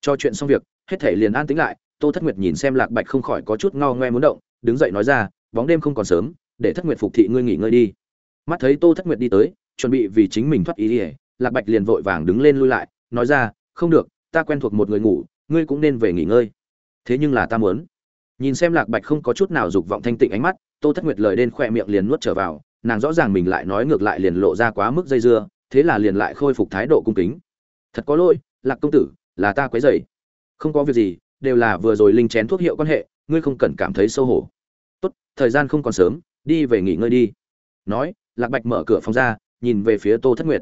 cho chuyện xong việc hết thể liền an tĩnh lại tô thất nguyệt nhìn xem lạc bạch không khỏi có chút ngao ngoe muốn động đứng dậy nói ra bóng đêm không còn sớm để thất nguyệt phục thị ngươi nghỉ ngơi đi. Mắt thấy tô thất nguyệt đi tới, chuẩn bị vì chính mình thoát ý ỉa lạc bạch liền vội vàng đứng lên lui lại, nói ra, không được, ta quen thuộc một người ngủ, ngươi cũng nên về nghỉ ngơi. Thế nhưng là ta muốn. Nhìn xem lạc bạch không có chút nào dục vọng thanh tịnh ánh mắt, tô thất nguyệt lời đen khoe miệng liền nuốt trở vào, nàng rõ ràng mình lại nói ngược lại liền lộ ra quá mức dây dưa, thế là liền lại khôi phục thái độ cung kính. Thật có lỗi, lạc công tử, là ta quấy dày không có việc gì, đều là vừa rồi linh chén thuốc hiệu quan hệ, ngươi không cần cảm thấy sâu hổ. Tốt, thời gian không còn sớm đi về nghỉ ngơi đi. Nói, lạc bạch mở cửa phòng ra, nhìn về phía tô thất nguyệt.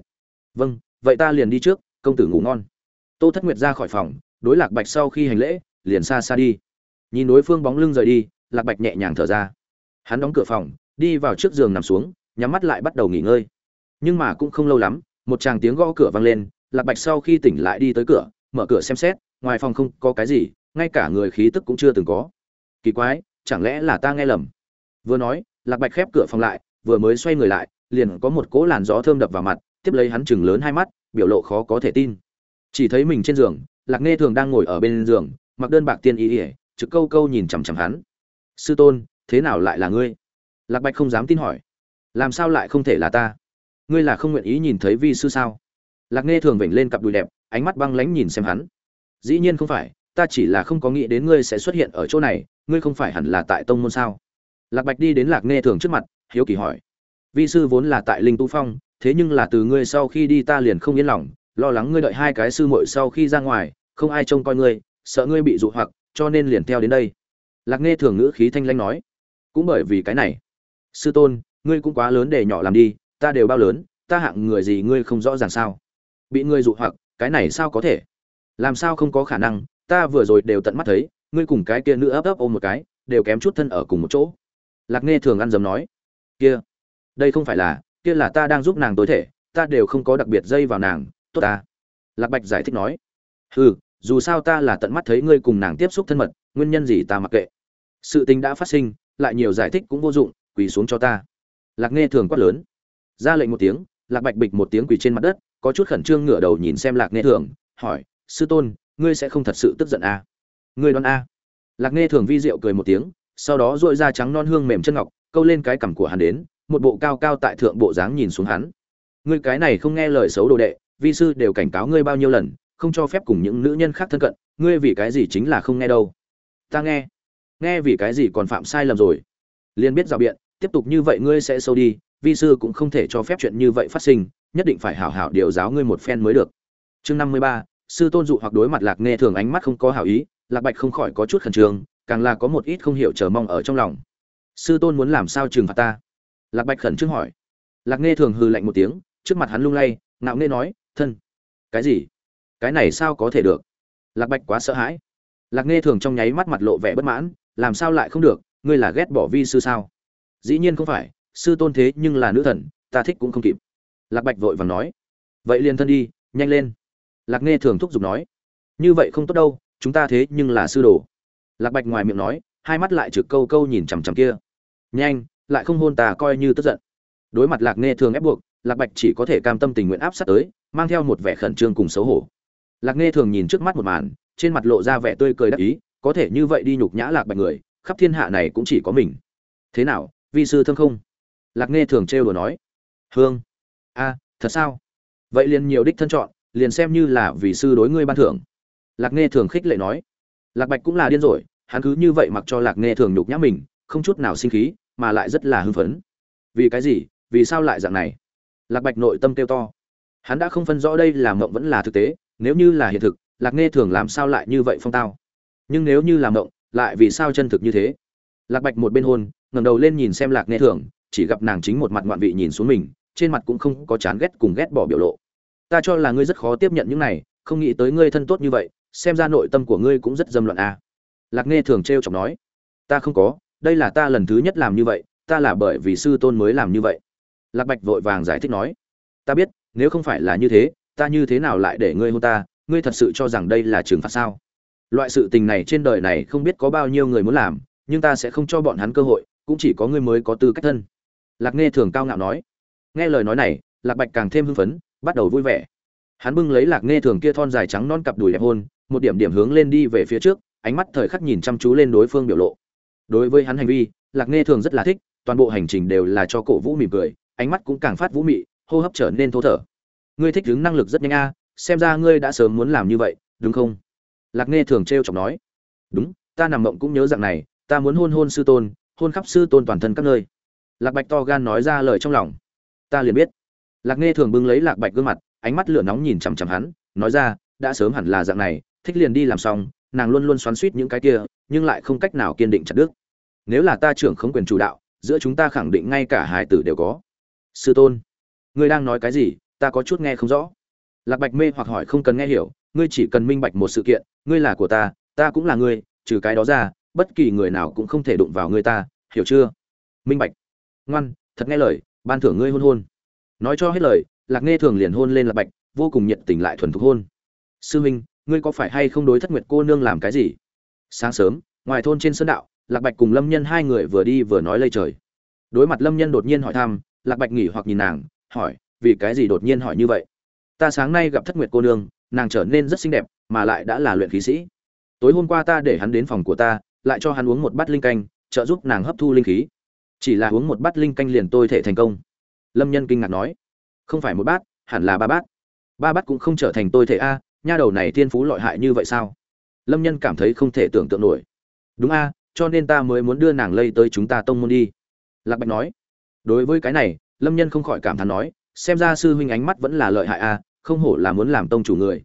Vâng vậy ta liền đi trước, công tử ngủ ngon. Tô thất nguyệt ra khỏi phòng, đối lạc bạch sau khi hành lễ, liền xa xa đi. Nhìn đối phương bóng lưng rời đi, lạc bạch nhẹ nhàng thở ra. Hắn đóng cửa phòng, đi vào trước giường nằm xuống, nhắm mắt lại bắt đầu nghỉ ngơi. Nhưng mà cũng không lâu lắm, một chàng tiếng gõ cửa vang lên, lạc bạch sau khi tỉnh lại đi tới cửa, mở cửa xem xét, ngoài phòng không có cái gì, ngay cả người khí tức cũng chưa từng có. Kỳ quái, chẳng lẽ là ta nghe lầm? Vừa nói lạc bạch khép cửa phòng lại, vừa mới xoay người lại, liền có một cỗ làn gió thơm đập vào mặt, tiếp lấy hắn chừng lớn hai mắt, biểu lộ khó có thể tin. Chỉ thấy mình trên giường, lạc nghe thường đang ngồi ở bên giường, mặc đơn bạc tiên ý ỉa trực câu câu nhìn chằm chằm hắn. Sư tôn, thế nào lại là ngươi? Lạc bạch không dám tin hỏi. Làm sao lại không thể là ta? Ngươi là không nguyện ý nhìn thấy vi sư sao? Lạc nghe thường vểnh lên cặp đùi đẹp, ánh mắt băng lánh nhìn xem hắn. Dĩ nhiên không phải, ta chỉ là không có nghĩ đến ngươi sẽ xuất hiện ở chỗ này, ngươi không phải hẳn là tại tông môn sao? Lạc bạch đi đến lạc nghe thường trước mặt, hiếu kỳ hỏi. Vi sư vốn là tại linh tu phong, thế nhưng là từ ngươi sau khi đi ta liền không yên lòng, lo lắng ngươi đợi hai cái sư muội sau khi ra ngoài, không ai trông coi ngươi, sợ ngươi bị dụ hoặc, cho nên liền theo đến đây. Lạc nghe thường ngữ khí thanh lanh nói. Cũng bởi vì cái này. Sư tôn, ngươi cũng quá lớn để nhỏ làm đi, ta đều bao lớn, ta hạng người gì ngươi không rõ ràng sao? Bị ngươi dụ hoặc, cái này sao có thể? Làm sao không có khả năng, ta vừa rồi đều tận mắt thấy, ngươi cùng cái kia nữ ấp ấp ôm một cái, đều kém chút thân ở cùng một chỗ lạc nghe thường ăn dấm nói, kia, đây không phải là, kia là ta đang giúp nàng tối thể, ta đều không có đặc biệt dây vào nàng, tốt ta. Lạc bạch giải thích nói ừ dù sao ta là tận mắt thấy ngươi cùng nàng tiếp xúc thân mật, nguyên nhân gì ta mặc kệ. Sự tình đã phát sinh, lại nhiều giải thích cũng vô dụng, quỳ xuống cho ta. Lạc nghe thường quát lớn. Ra lệnh một tiếng, lạc bạch bịch một tiếng quỳ trên mặt đất, có chút khẩn trương ngửa đầu nhìn xem lạc nghe thường, hỏi, sư tôn, ngươi sẽ không thật sự tức giận à? ngươi đoán a lạc nghe thường vi diệu cười một tiếng sau đó dội ra trắng non hương mềm chân ngọc, câu lên cái cằm của hắn đến, một bộ cao cao tại thượng bộ dáng nhìn xuống hắn. Ngươi cái này không nghe lời xấu đồ đệ, vi sư đều cảnh cáo ngươi bao nhiêu lần, không cho phép cùng những nữ nhân khác thân cận, ngươi vì cái gì chính là không nghe đâu. Ta nghe. Nghe vì cái gì còn phạm sai lầm rồi. Liền biết rào biện, tiếp tục như vậy ngươi sẽ sâu đi, vi sư cũng không thể cho phép chuyện như vậy phát sinh, nhất định phải hảo hảo điều giáo ngươi một phen mới được. Chương năm mươi ba, sư tôn dụ hoặc đối mặt lạc nghe thường ánh mắt không có hảo ý, lạc bạch không khỏi có chút khẩn trương càng là có một ít không hiểu chờ mong ở trong lòng. Sư tôn muốn làm sao trừng phạt ta? Lạc bạch khẩn trương hỏi. Lạc nghe thường hư lạnh một tiếng, trước mặt hắn lung lay, ngạo nghe nói, thân. Cái gì? Cái này sao có thể được? Lạc bạch quá sợ hãi. Lạc nghe thường trong nháy mắt mặt lộ vẻ bất mãn, làm sao lại không được? Ngươi là ghét bỏ vi sư sao? Dĩ nhiên không phải, sư tôn thế nhưng là nữ thần, ta thích cũng không kịp. Lạc bạch vội vàng nói. Vậy liền thân đi, nhanh lên. Lạc nghe thường thúc giục nói. Như vậy không tốt đâu, chúng ta thế nhưng là sư đồ lạc bạch ngoài miệng nói, hai mắt lại trực câu câu nhìn chằm chằm kia. Nhanh, lại không hôn ta coi như tức giận. Đối mặt lạc nghe thường ép buộc, lạc bạch chỉ có thể cam tâm tình nguyện áp sát tới, mang theo một vẻ khẩn trương cùng xấu hổ. Lạc nghe thường nhìn trước mắt một màn, trên mặt lộ ra vẻ tươi cười đắc ý, có thể như vậy đi nhục nhã lạc bạch người, khắp thiên hạ này cũng chỉ có mình. Thế nào, vi sư thương không? Lạc nghe thường trêu đùa nói. Hương. A, thật sao? Vậy liền nhiều đích thân chọn, liền xem như là vì sư đối ngươi ban thưởng. Lạc nghe thường khích lệ nói lạc bạch cũng là điên rồi, hắn cứ như vậy mặc cho lạc nghe thường nhục nhã mình, không chút nào sinh khí, mà lại rất là hưng phấn. Vì cái gì? Vì sao lại dạng này? Lạc bạch nội tâm kêu to. Hắn đã không phân rõ đây là mộng vẫn là thực tế, nếu như là hiện thực, lạc nghe thường làm sao lại như vậy phong tao? Nhưng nếu như là mộng, lại vì sao chân thực như thế? Lạc bạch một bên hôn, ngẩng đầu lên nhìn xem lạc nghe thường, chỉ gặp nàng chính một mặt ngoạn vị nhìn xuống mình, trên mặt cũng không có chán ghét cùng ghét bỏ biểu lộ. Ta cho là ngươi rất khó tiếp nhận những này, không nghĩ tới ngươi thân tốt như vậy xem ra nội tâm của ngươi cũng rất dâm loạn a à. lạc nghe thường t r e o chọc nói, ta không có, đây là ta lần thứ nhất làm như vậy, ta là bởi vì sư tôn mới làm như vậy. Lạc bạch vội vàng giải thích nói, ta biết, nếu không phải là như thế, ta như thế nào lại để ngươi hôn ta, ngươi thật sự cho rằng đây là trừng phạt sao? Loại sự tình này trên đời này không biết có bao nhiêu người muốn làm, nhưng ta sẽ không cho bọn hắn cơ hội, cũng chỉ có ngươi mới có tư cách thân. Lạc nghe thường cao ngạo nói. Nghe lời nói này, lạc bạch càng thêm hưng phấn, bắt đầu vui vẻ hắn bưng lấy lạc nghe thường kia thon dài trắng non cặp đùi đẹp hôn, một điểm điểm hướng lên đi về phía trước, ánh mắt thời khắc nhìn chăm chú lên đối phương biểu lộ. Đối với hắn hành vi, lạc nghe thường rất là thích, toàn bộ hành trình đều là cho cổ vũ mỉm cười, ánh mắt cũng càng phát vũ mị, hô hấp trở nên thô thở. Ngươi thích đứng năng lực rất nhanh a, xem ra ngươi đã sớm muốn làm như vậy, đúng không? Lạc nghe thường t chọc nói. Đúng, ta nằm mộng cũng nhớ rằng này, ta muốn hôn hôn sư tôn, hôn khắp sư tôn toàn thân các nơi. Lạc bạch to gan nói ra lời trong lòng. Ta liền biết. Lạc nghe thường bưng lấy lạc bạch gương mặt ánh mắt lửa nóng nhìn chằm chằm hắn, nói ra, đã sớm hẳn là dạng này, thích liền đi làm xong, nàng luôn luôn xoắn xuýt những cái kia, nhưng lại không cách nào kiên định chặt đứt. nếu là ta trưởng không quyền chủ đạo, giữa chúng ta khẳng định ngay cả hài tử đều có. Sư tôn, ngươi đang nói cái gì? Ta có chút nghe không rõ. Lạc bạch mê hoặc hỏi không cần nghe hiểu, ngươi chỉ cần minh bạch một sự kiện, ngươi là của ta ta cũng là ngươi, trừ cái đó ra, bất kỳ người nào cũng không thể đụng vào ngươi ta, hiểu chưa? Minh bạch. Ngoan, thật nghe lời, ban thưởng ngươi hôn hôn. Nói cho hết lời lạc nghe thường liền hôn lên lạc bạch, vô cùng nhiệt tình lại thuần thục hôn. Sư huynh ngươi có phải hay không đối thất nguyệt cô nương làm cái gì? Sáng sớm, ngoài thôn trên sơn đạo, lạc bạch cùng lâm nhân hai người vừa đi vừa nói lây trời. Đối mặt lâm nhân đột nhiên hỏi thăm, lạc bạch nghỉ hoặc nhìn nàng, hỏi, vì cái gì đột nhiên hỏi như vậy? Ta sáng nay gặp thất nguyệt cô nương, nàng trở nên rất xinh đẹp, mà lại đã là luyện khí sĩ. Tối hôm qua ta để hắn đến phòng của ta, lại cho hắn uống một bát linh canh, trợ giúp nàng hấp thu linh khí. Chỉ là uống một bát linh canh liền tôi thể thành công. Lâm nhân kinh ngạc nói không phải một bát, hẳn là ba bát. Ba bát cũng không trở thành tôi thể a, nha đầu này thiên phú lợi hại như vậy sao? Lâm nhân cảm thấy không thể tưởng tượng nổi. Đúng a, cho nên ta mới muốn đưa nàng lây tới chúng ta tông môn đi. Lạc bạch nói. Đối với cái này, lâm nhân không khỏi cảm thán nói, xem ra sư huynh ánh mắt vẫn là lợi hại a, không hổ là muốn làm tông chủ người.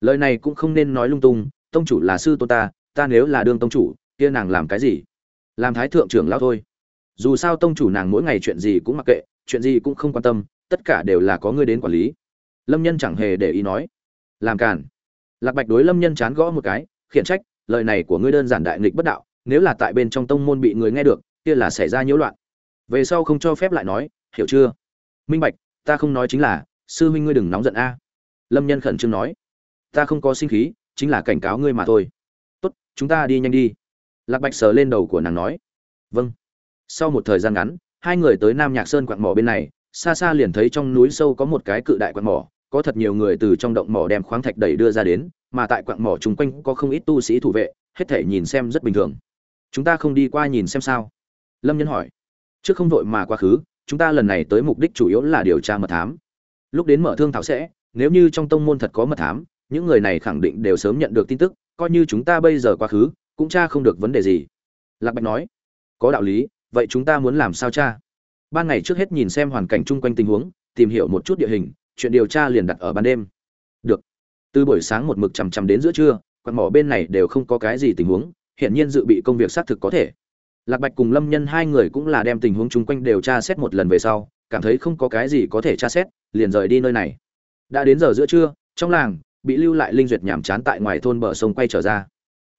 Lời này cũng không nên nói lung tung, tông chủ là sư tôn ta ta nếu là đương tông chủ, kia nàng làm cái gì? Làm thái thượng trưởng lao thôi. Dù sao tông chủ nàng mỗi ngày chuyện gì cũng mặc kệ, chuyện gì cũng không quan tâm tất cả đều là có ngươi đến quản lý. Lâm nhân chẳng hề để ý nói. Làm càn. lạc bạch đối lâm nhân chán gõ một cái, khiển trách, lời này của ngươi đơn giản đại nghịch bất đạo, nếu là tại bên trong tông môn bị người nghe được, kia là xảy ra nhiễu loạn. Về sau không cho phép lại nói, hiểu chưa? Minh bạch, ta không nói chính là, sư huynh ngươi đừng nóng giận a. Lâm nhân khẩn trương nói. Ta không có sinh khí, chính là cảnh cáo ngươi mà thôi. Tốt, chúng ta đi nhanh đi. Lạc bạch sờ lên đầu của nàng nói. Vâng. Sau một thời gian ngắn, hai người tới nam nhạc sơn quạng mỏ bên này xa xa liền thấy trong núi sâu có một cái cự đại quặng mỏ, có thật nhiều người từ trong động mỏ đem khoáng thạch đẩy đưa ra đến, mà tại quặng mỏ chung quanh có không ít tu sĩ thủ vệ, hết thể nhìn xem rất bình thường. Chúng ta không đi qua nhìn xem sao? Lâm nhân hỏi. Trước không vội mà quá khứ, chúng ta lần này tới mục đích chủ yếu là điều tra mật thám. Lúc đến mở thương thảo sẽ, nếu như trong tông môn thật có mật thám, những người này khẳng định đều sớm nhận được tin tức, coi như chúng ta bây giờ quá khứ, cũng tra không được vấn đề gì. Lạc bạch nói. Có đạo lý, vậy chúng ta muốn làm sao cha ban ngày trước hết nhìn xem hoàn cảnh chung quanh tình huống, tìm hiểu một chút địa hình, chuyện điều tra liền đặt ở ban đêm. Được. Từ buổi sáng một mực chằm chằm đến giữa trưa, quạt mỏ bên này đều không có cái gì tình huống hiện nhiên dự bị công việc xác thực có thể. Lạc bạch cùng lâm nhân hai người cũng là đem tình huống chung quanh điều tra xét một lần về sau, cảm thấy không có cái gì có thể tra xét, liền rời đi nơi này. Đã đến giờ giữa trưa, trong làng, bị lưu lại linh duyệt nhảm chán tại ngoài thôn bờ sông quay trở ra.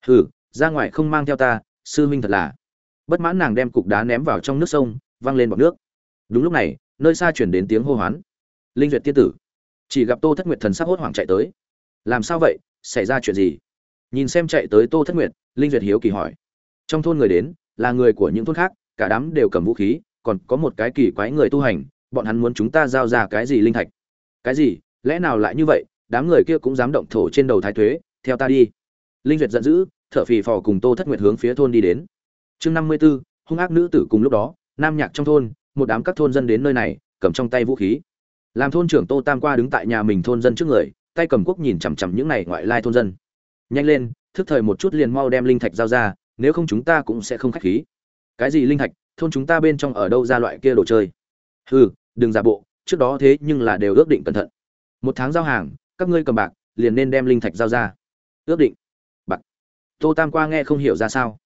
Hừ, ra ngoài không mang theo ta, sư huynh thật là. Bất mãn nàng đem cục đá ném vào trong nước sông, văng lên bọt nước đúng lúc này nơi xa chuyển đến tiếng hô hoán. Linh duyệt tiên tử chỉ gặp tô thất nguyệt thần sắc hốt hoảng chạy tới. Làm sao vậy? Xảy ra chuyện gì? Nhìn xem chạy tới tô thất nguyệt linh duyệt hiếu kỳ hỏi. Trong thôn người đến là người của những thôn khác cả đám đều cầm vũ khí còn có một cái kỳ quái người tu hành bọn hắn muốn chúng ta giao ra cái gì linh thạch? Cái gì? Lẽ nào lại như vậy? Đám người kia cũng dám động thổ trên đầu thái thuế theo ta đi. Linh duyệt giận dữ thở phì phò cùng tô thất nguyệt hướng phía thôn đi đến. Chương năm mươi 54, hung ác nữ tử cùng lúc đó nam nhạc trong thôn một đám các thôn dân đến nơi này, cầm trong tay vũ khí. Làm thôn trưởng tô tam qua đứng tại nhà mình thôn dân trước người, tay cầm quốc nhìn chằm chằm những này ngoại lai thôn dân. Nhanh lên, thức thời một chút liền mau đem linh thạch giao ra, nếu không chúng ta cũng sẽ không khách khí. Cái gì linh thạch? Thôn chúng ta bên trong ở đâu ra loại kia đồ chơi? Hừ, đừng giả bộ, trước đó thế nhưng là đều ước định cẩn thận. Một tháng giao hàng, các ngươi cầm bạc, liền nên đem linh thạch giao ra. Ước định. Bạc. Tô tam qua nghe không hiểu ra sao.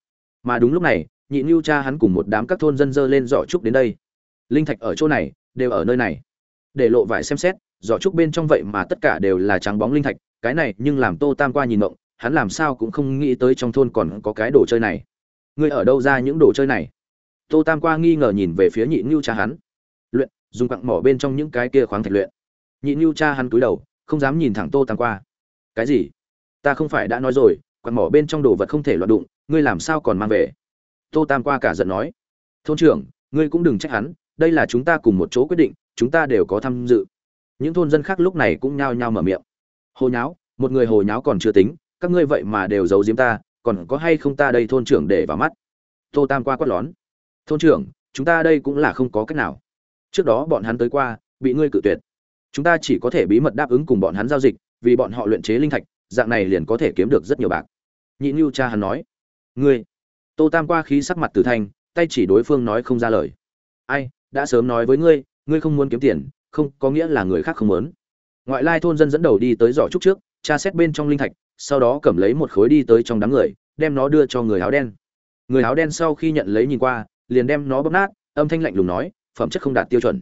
Mà đúng lúc này, nhị nhu cha hắn cùng một đám các thôn dân dơ lên giỏ trúc đến đây linh thạch ở chỗ này, đều ở nơi này. Để lộ vải xem xét, giỏ trúc bên trong vậy mà tất cả đều là trắng bóng linh thạch, cái này nhưng làm tô tam qua nhìn mộng hắn làm sao cũng không nghĩ tới trong thôn còn có cái đồ chơi này. Ngươi ở đâu ra những đồ chơi này? Tô tam qua nghi ngờ nhìn về phía nhị ngưu cha hắn. Luyện, dùng quặng mỏ bên trong những cái kia khoáng thạch luyện. Nhị ngưu cha hắn cúi đầu, không dám nhìn thẳng tô tam qua. Cái gì? Ta không phải đã nói rồi, quặng mỏ bên trong đồ vật không thể loạn đụng, ngươi làm sao còn mang về? Tô tam qua cả giận nói. Thôn trưởng, ngươi cũng đừng trách hắn đây là chúng ta cùng một chỗ quyết định, chúng ta đều có tham dự. Những thôn dân khác lúc này cũng nhao nhao mở miệng. Hồ nháo, một người hồ nháo còn chưa tính, các ngươi vậy mà đều giấu giếm ta, còn có hay không ta đây thôn trưởng để vào mắt? Tô tam qua quát lón. Thôn trưởng, chúng ta đây cũng là không có cách nào. Trước đó bọn hắn tới qua, bị ngươi cự tuyệt. Chúng ta chỉ có thể bí mật đáp ứng cùng bọn hắn giao dịch, vì bọn họ luyện chế linh thạch, dạng này liền có thể kiếm được rất nhiều bạc. Nhị như cha hắn nói. Ngươi. Tô tam qua khí sắc mặt từ thanh, tay chỉ đối phương nói không ra lời. Ai? Đã sớm nói với ngươi ngươi không muốn kiếm tiền, không, có nghĩa là người khác không muốn. Ngoại lai thôn dân dẫn đầu đi tới giỏ trúc trước, tra xét bên trong linh thạch, sau đó cầm lấy một khối đi tới trong đám người, đem nó đưa cho người áo đen. Người áo đen sau khi nhận lấy nhìn qua, liền đem nó bóp nát, âm thanh lạnh lùng nói, phẩm chất không đạt tiêu chuẩn.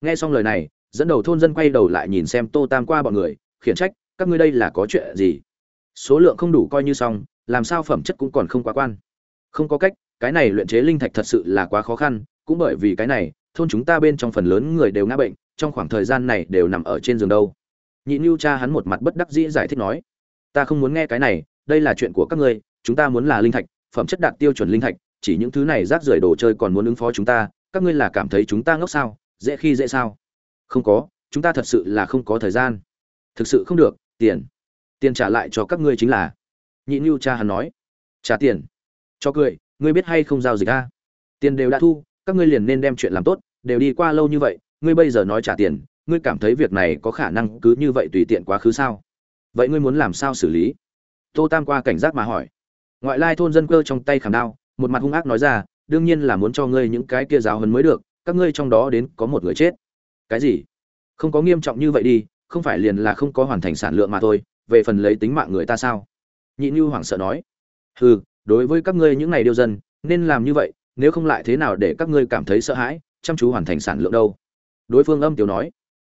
Nghe xong lời này, dẫn đầu thôn dân quay đầu lại nhìn xem tô tam qua bọn người, khiển trách, các ngươi đây là có chuyện gì? Số lượng không đủ coi như xong, làm sao phẩm chất cũng còn không quá quan. Không có cách, cái này luyện chế linh thạch thật sự là quá khó khăn, cũng bởi vì cái này thôn chúng ta bên trong phần lớn người đều ngã bệnh, trong khoảng thời gian này đều nằm ở trên giường đâu. Nhị nhu cha hắn một mặt bất đắc dĩ giải thích nói, ta không muốn nghe cái này, đây là chuyện của các ngươi, chúng ta muốn là linh thạch, phẩm chất đạt tiêu chuẩn linh thạch, chỉ những thứ này rác rưởi đồ chơi còn muốn ứng phó chúng ta, các ngươi là cảm thấy chúng ta ngốc sao, dễ khi dễ sao? Không có, chúng ta thật sự là không có thời gian. Thực sự không được, tiền tiền trả lại cho các ngươi chính là. Nhị nhu cha hắn nói. Trả tiền? Cho cười, ngươi biết hay không giao dịch a? Tiền đều đã thu các ngươi liền nên đem chuyện làm tốt, đều đi qua lâu như vậy, ngươi bây giờ nói trả tiền, ngươi cảm thấy việc này có khả năng cứ như vậy tùy tiện quá khứ sao? Vậy ngươi muốn làm sao xử lý? Tô tam qua cảnh giác mà hỏi. Ngoại lai thôn dân cơ trong tay khảm đao, một mặt hung ác nói ra, đương nhiên là muốn cho ngươi những cái kia giáo hấn mới được, các ngươi trong đó đến có một người chết. Cái gì? Không có nghiêm trọng như vậy đi, không phải liền là không có hoàn thành sản lượng mà thôi, về phần lấy tính mạng người ta sao? Nhị như hoảng sợ nói. Hừ, đối với các ngươi những này điêu dân, nên làm như vậy nếu không lại thế nào để các ngươi cảm thấy sợ hãi, chăm chú hoàn thành sản lượng đâu? Đối phương âm tiểu nói.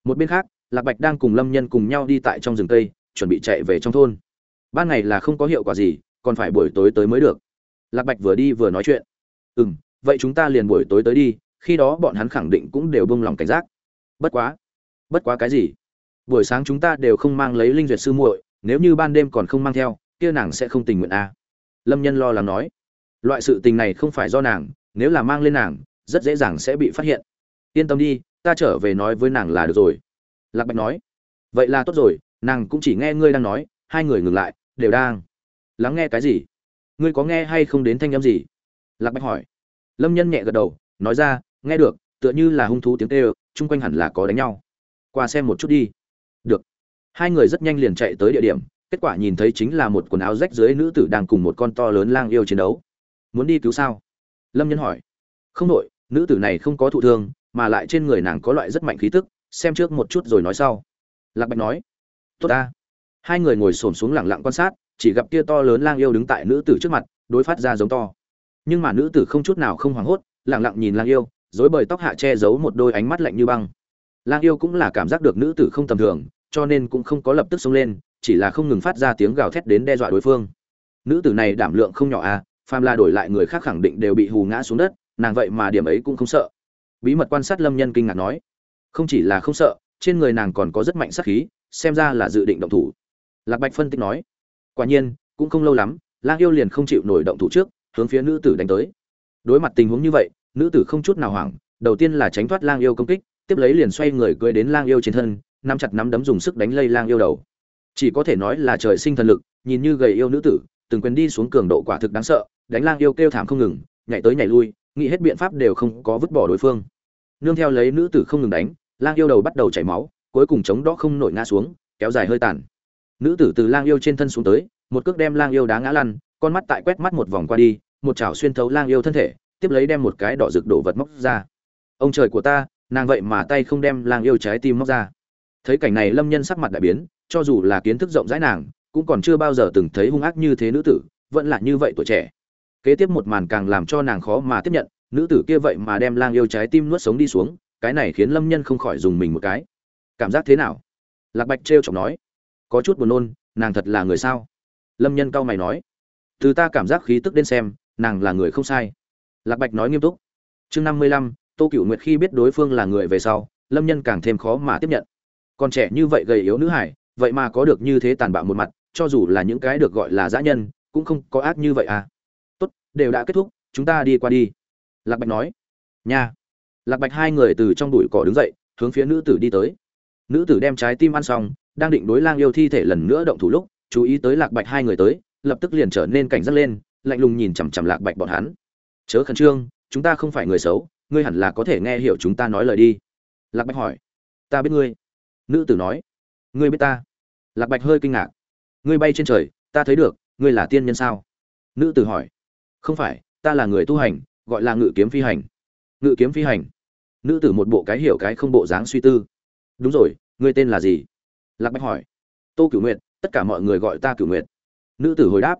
Một bên khác, lạc bạch đang cùng lâm nhân cùng nhau đi tại trong rừng cây, chuẩn bị chạy về trong thôn. Ban ngày là không có hiệu quả gì, còn phải buổi tối tới mới được. Lạc bạch vừa đi vừa nói chuyện. Ừ m vậy chúng ta liền buổi tối tới đi, khi đó bọn hắn khẳng định cũng đều bông lòng cảnh giác. Bất quá bất quá cái gì? Buổi sáng chúng ta đều không mang lấy linh duyệt sư muội, nếu như ban đêm còn không mang theo, kia nàng sẽ không tình nguyện à. lâm nhân lo lắng nói loại sự tình này không phải do nàng, nếu là mang lên nàng, rất dễ dàng sẽ bị phát hiện. Yên tâm đi, ta trở về nói với nàng là được rồi. Lạc bạch nói. Vậy là tốt rồi, nàng cũng chỉ nghe ngươi đang nói, hai người ngừng lại, đều đang lắng nghe cái gì? Ngươi có nghe hay không đến thanh âm gì? Lạc bạch hỏi. Lâm nhân nhẹ gật đầu, nói ra, nghe được, tựa như là hung thú tiếng tê ơ chung quanh hẳn là có đánh nhau. Qua xem một chút đi. Được. Hai người rất nhanh liền chạy tới địa điểm, kết quả nhìn thấy chính là một quần áo rách dưới nữ tử đang cùng một con to lớn lang yêu chiến đấu muốn đi cứu sao? Lâm nhân hỏi. Không đội nữ tử này không có thụ thương, mà lại trên người nàng có loại rất mạnh khí tức, xem trước một chút rồi nói sau. Lạc bạch nói. Tốt ta. Hai người ngồi xổm xuống lẳng lặng quan sát, chỉ gặp kia to lớn lang yêu đứng tại nữ tử trước mặt, đối phát ra giống to. Nhưng mà nữ tử không chút nào không hoảng hốt lẳng lặng nhìn lang yêu, dối bời tóc hạ che giấu một đôi ánh mắt lạnh như băng. Lang yêu cũng là cảm giác được nữ tử không tầm thường, cho nên cũng không có lập tức xông lên, chỉ là không ngừng phát ra tiếng gào thét đến đe dọa đối phương. Nữ tử này đảm lượng không nhỏ à phàm là đổi lại người khác khẳng định đều bị hù ngã xuống đất, nàng vậy mà điểm ấy cũng không sợ. Bí mật quan sát lâm nhân kinh ngạc nói, không chỉ là không sợ, trên người nàng còn có rất mạnh sát khí, xem ra là dự định động thủ. Lạc bạch phân tích nói, quả nhiên, cũng không lâu lắm, lang yêu liền không chịu nổi động thủ trước, hướng phía nữ tử đánh tới. Đối mặt tình huống như vậy, nữ tử không chút nào hoảng, đầu tiên là tránh thoát lang yêu công kích, tiếp lấy liền xoay người cưới đến lang yêu trên thân, nắm chặt nắm đấm dùng sức đánh lây lang yêu đầu. Chỉ có thể nói là trời sinh thần lực, nhìn như gầy yêu nữ tử, từng quyền đi xuống cường độ quả thực đáng sợ đánh lang yêu kêu thảm không ngừng, nhảy tới nhảy lui, nghĩ hết biện pháp đều không có vứt bỏ đối phương. Nương theo lấy nữ tử không ngừng đánh, lang yêu đầu bắt đầu chảy máu, cuối cùng chống đó không nổi ngã xuống, kéo dài hơi tàn. Nữ tử từ lang yêu trên thân xuống tới, một cước đem lang yêu đá ngã lăn, con mắt tại quét mắt một vòng qua đi, một chảo xuyên thấu lang yêu thân thể, tiếp lấy đem một cái đỏ rực đổ vật móc ra. Ông trời của ta, nàng vậy mà tay không đem lang yêu trái tim móc ra. Thấy cảnh này lâm nhân sắc mặt đại biến, cho dù là kiến thức rộng rãi nàng, cũng còn chưa bao giờ từng thấy hung ác như thế nữ tử, vẫn là như vậy tuổi trẻ kế tiếp một màn càng làm cho nàng khó mà tiếp nhận, nữ tử kia vậy mà đem lang yêu trái tim nuốt sống đi xuống, cái này khiến lâm nhân không khỏi dùng mình một cái. Cảm giác thế nào? Lạc bạch trêu chọc nói. Có chút buồn nôn, nàng thật là người sao? Lâm nhân cau mày nói. Từ ta cảm giác khí tức đến xem, nàng là người không sai. Lạc bạch nói nghiêm túc. Chương năm mươi lăm, tô cựu nguyệt khi biết đối phương là người về sau, lâm nhân càng thêm khó mà tiếp nhận. Còn trẻ như vậy gầy yếu nữ hải, vậy mà có được như thế tàn bạo một mặt, cho dù là những cái được gọi là dã nhân, cũng không có ác như vậy à đều đã kết thúc, chúng ta đi qua đi. Lạc bạch nói. Nhà. lạc bạch hai người từ trong bụi cỏ đứng dậy, hướng phía nữ tử đi tới. Nữ tử đem trái tim ăn xong, đang định đối lang yêu thi thể lần nữa động thủ lúc, chú ý tới lạc bạch hai người tới, lập tức liền trở nên cảnh giác lên, lạnh lùng nhìn chằm chằm lạc bạch bọn hắn. Chớ khẩn trương, chúng ta không phải người xấu, ngươi hẳn là có thể nghe hiểu chúng ta nói lời đi. Lạc bạch hỏi. Ta biết ngươi. Nữ tử nói. Ngươi biết ta? Lạc bạch hơi kinh ngạc. Ngươi bay trên trời, ta thấy được, ngươi là tiên nhân sao? Nữ tử hỏi không phải, ta là người tu hành, gọi là ngự kiếm phi hành. Ngự kiếm phi hành. Nữ tử một bộ cái hiểu cái không bộ dáng suy tư. Đúng rồi ngươi tên là gì? Lạc bạch hỏi. Tô cửu nguyệt, tất cả mọi người gọi ta cửu nguyệt. Nữ tử hồi đáp.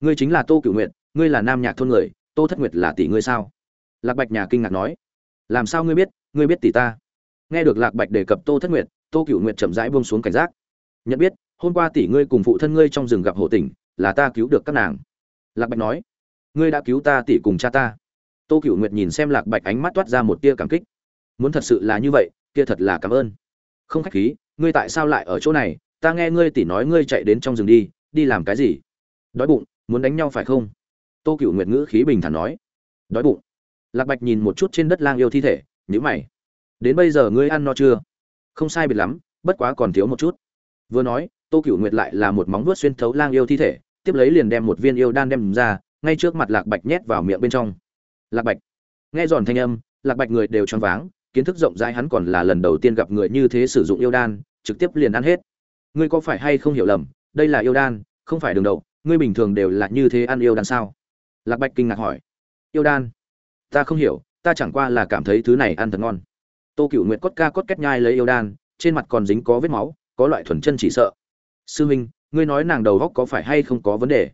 Ngươi chính là tô cửu nguyệt, ngươi là nam nhạc thôn người, tô thất nguyệt là tỷ ngươi sao? Lạc bạch nhà kinh ngạc nói. Làm sao ngươi biết ngươi biết tỷ ta? Nghe được lạc bạch đề cập tô thất nguyệt, tô cửu nguyệt chậm rãi buông xuống cảnh giác. Nhận biết, hôm qua tỷ ngươi cùng phụ thân ngươi trong rừng gặp hộ tỉnh, là ta cứu được các nàng. Lạc bạch nói ngươi đã cứu ta tỷ cùng cha ta. Tô cửu nguyệt nhìn xem lạc bạch ánh mắt toát ra một tia cảm kích. Muốn thật sự là như vậy, kia thật là cảm ơn. Không khách khí, ngươi tại sao lại ở chỗ này? Ta nghe ngươi tỷ nói ngươi chạy đến trong rừng đi đi làm cái gì? Đói bụng, muốn đánh nhau phải không? Tô cựu nguyệt ngữ khí bình thản nói. Đói bụng. Lạc bạch nhìn một chút trên đất lang yêu thi thể nhữ mày. Đến bây giờ ngươi ăn no chưa? Không sai biệt lắm, bất quá còn thiếu một chút. Vừa nói, tô cựu nguyệt lại là một móng vuốt xuyên thấu lang yêu thi thể, tiếp lấy liền đem một viên yêu đan đem ra ngay trước mặt lạc bạch nhét vào miệng bên trong. Lạc bạch. Nghe giòn thanh âm, lạc bạch người đều choáng váng, kiến thức rộng rãi hắn còn là lần đầu tiên gặp người như thế sử dụng yêu đan, trực tiếp liền ăn hết. Ngươi có phải hay không hiểu lầm, đây là yêu đan, không phải đường đậu, ngươi bình thường đều là như thế ăn yêu đan sao? Lạc bạch kinh ngạc hỏi. Yêu đan? Ta không hiểu, ta chẳng qua là cảm thấy thứ này ăn thật ngon. Tô cựu nguyệt cốt ca cốt két nhai lấy yêu đan, trên mặt còn dính có vết máu, có loại thuần chân chỉ sợ. Sư huynh ngươi nói nàng đầu góc có phải hay không có vấn đề?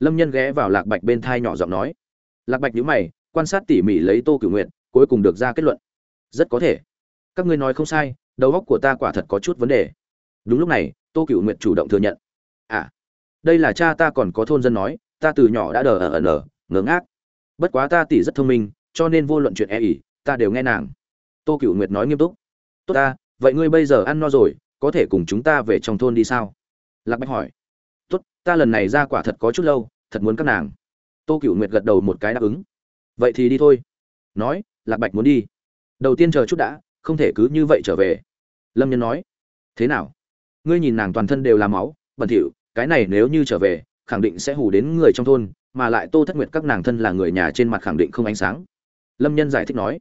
Lâm nhân ghé vào lạc bạch bên thai nhỏ giọng nói. Lạc bạch nhữ mày, quan sát tỉ mỉ lấy tô Cửu nguyệt, cuối cùng được ra kết luận. Rất có thể. Các ngươi nói không sai, đầu óc của ta quả thật có chút vấn đề. Đúng lúc này, tô Cửu nguyệt chủ động thừa nhận. À đây là cha ta còn có thôn dân nói, ta từ nhỏ đã đờ ở ở ở ngớ ngác. Bất quá ta tỉ rất thông minh, cho nên vô luận chuyện e ỉ, ta đều nghe nàng. Tô Cửu nguyệt nói nghiêm túc. Tốt ta, vậy ngươi bây giờ ăn no rồi, có thể cùng chúng ta về trong thôn đi sao? Lạc bạch hỏi ta lần này ra quả thật có chút lâu, thật muốn các nàng. Tô cựu nguyệt gật đầu một cái đáp ứng. Vậy thì đi thôi. Nói, lạc bạch muốn đi. Đầu tiên chờ chút đã, không thể cứ như vậy trở về. Lâm nhân nói, thế nào? Ngươi nhìn nàng toàn thân đều là máu, bẩn thỉu, cái này nếu như trở về, khẳng định sẽ hù đến người trong thôn, mà lại tô thất nguyệt các nàng thân là người nhà trên mặt khẳng định không ánh sáng. Lâm nhân giải thích nói.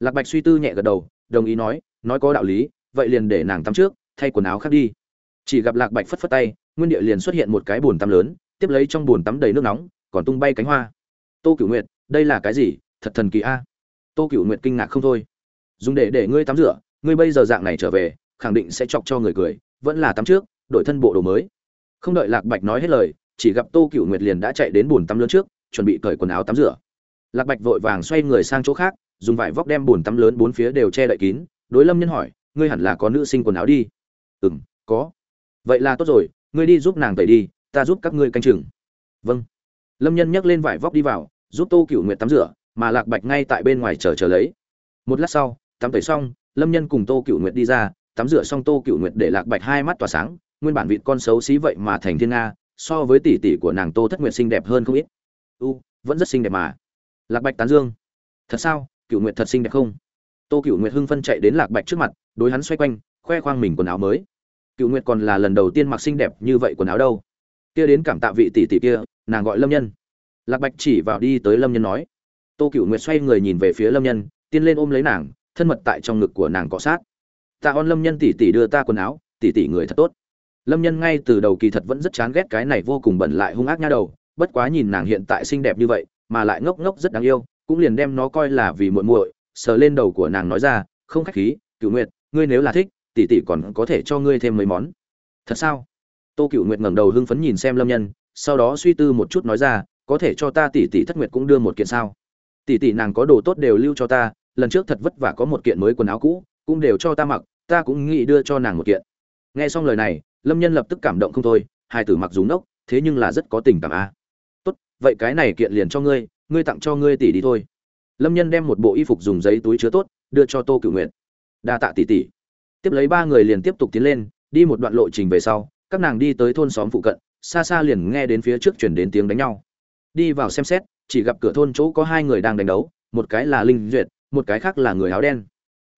Lạc bạch suy tư nhẹ gật đầu, đồng ý nói nói có đạo lý, vậy liền để nàng tắm trước, thay quần áo khác đi. Chỉ gặp lạc bạch phất phất tay nguyên địa liền xuất hiện một cái bồn tắm lớn, tiếp lấy trong bồn tắm đầy nước nóng, còn tung bay cánh hoa. Tô cửu nguyệt, đây là cái gì? Thật thần kỳ a. Tô cửu nguyệt kinh ngạc không thôi. Dùng để để ngươi tắm rửa, ngươi bây giờ dạng này trở về, khẳng định sẽ chọc cho người cười, vẫn là tắm trước, đổi thân bộ đồ mới. Không đợi lạc bạch nói hết lời, chỉ gặp tô cửu nguyệt liền đã chạy đến bồn tắm lớn trước, chuẩn bị cởi quần áo tắm rửa. Lạc bạch vội vàng xoay người sang chỗ khác, dùng vải vóc đem bồn tắm lớn bốn phía đều che đậy kín, đối lâm nhân hỏi, ngươi hẳn là có nữ sinh quần áo đi? Ừ m có. Vậy là tốt rồi ngươi đi giúp nàng tẩy đi, ta giúp các ngươi canh chừng. Vâng. Lâm nhân nhấc lên vải vóc đi vào, giúp tô cựu nguyệt tắm rửa, mà lạc bạch ngay tại bên ngoài chờ chờ lấy. Một lát sau, tắm tẩy xong, lâm nhân cùng tô cựu nguyệt đi ra, tắm rửa xong tô cựu nguyệt để lạc bạch hai mắt tỏa sáng, nguyên bản vịt con xấu xí vậy mà thành thiên nga, so với tỷ tỷ của nàng tô thất nguyệt xinh đẹp hơn không ít. U, vẫn rất xinh đẹp mà. Lạc bạch tán dương. Thật sao? Cựu nguyệt thật xinh đẹp không? Tô cựu nguyệt hưng phân chạy đến lạc bạch trước mặt, đối hắn xoay quanh, khoe khoang mình quần áo mới cựu nguyệt còn là lần đầu tiên mặc xinh đẹp như vậy quần áo đâu. Kia đến cảm tạ vị tỷ tỷ kia, nàng gọi lâm nhân. Lạc bạch chỉ vào đi tới lâm nhân nói. Tô cựu nguyệt xoay người nhìn về phía lâm nhân tiên lên ôm lấy nàng, thân mật tại trong ngực của nàng cọ sát. Tạ on lâm nhân tỷ tỷ đưa ta quần áo, tỷ tỷ người thật tốt. Lâm nhân ngay từ đầu kỳ thật vẫn rất chán ghét cái này vô cùng bẩn lại hung ác nha đầu, bất quá nhìn nàng hiện tại xinh đẹp như vậy, mà lại ngốc ngốc rất đáng yêu, cũng liền đem nó coi là vì muội muội, sờ lên đầu của nàng nói ra, không khách khí, cựu nguyệt, ngươi nếu là thích tỷ tỷ còn có thể cho ngươi thêm mấy món. Thật sao? Tô cựu nguyệt ngẩng đầu hưng phấn nhìn xem lâm nhân, sau đó suy tư một chút nói ra, có thể cho ta tỷ tỷ thất nguyệt cũng đưa một kiện sao? Tỷ tỷ nàng có đồ tốt đều lưu cho ta, lần trước thật vất vả có một kiện mới quần áo cũ, cũng đều cho ta mặc, ta cũng nghĩ đưa cho nàng một kiện. Nghe xong lời này, lâm nhân lập tức cảm động không thôi hai tử mặc dù nốc thế nhưng là rất có tình cảm a. Tốt, vậy cái này kiện liền cho ngươi ngươi tặng cho ngươi tỷ đi thôi. Lâm nhân đem một bộ y phục dùng giấy túi chứa tốt, đưa cho tô cựu nguyện đa tạ tỷ tỷ tiếp lấy ba người liền tiếp tục tiến lên, đi một đoạn lộ trình về sau, các nàng đi tới thôn xóm phụ cận, xa xa liền nghe đến phía trước chuyển đến tiếng đánh nhau. Đi vào xem xét, chỉ gặp cửa thôn chỗ có hai người đang đánh đấu, một cái là linh duyệt, một cái khác là người áo đen.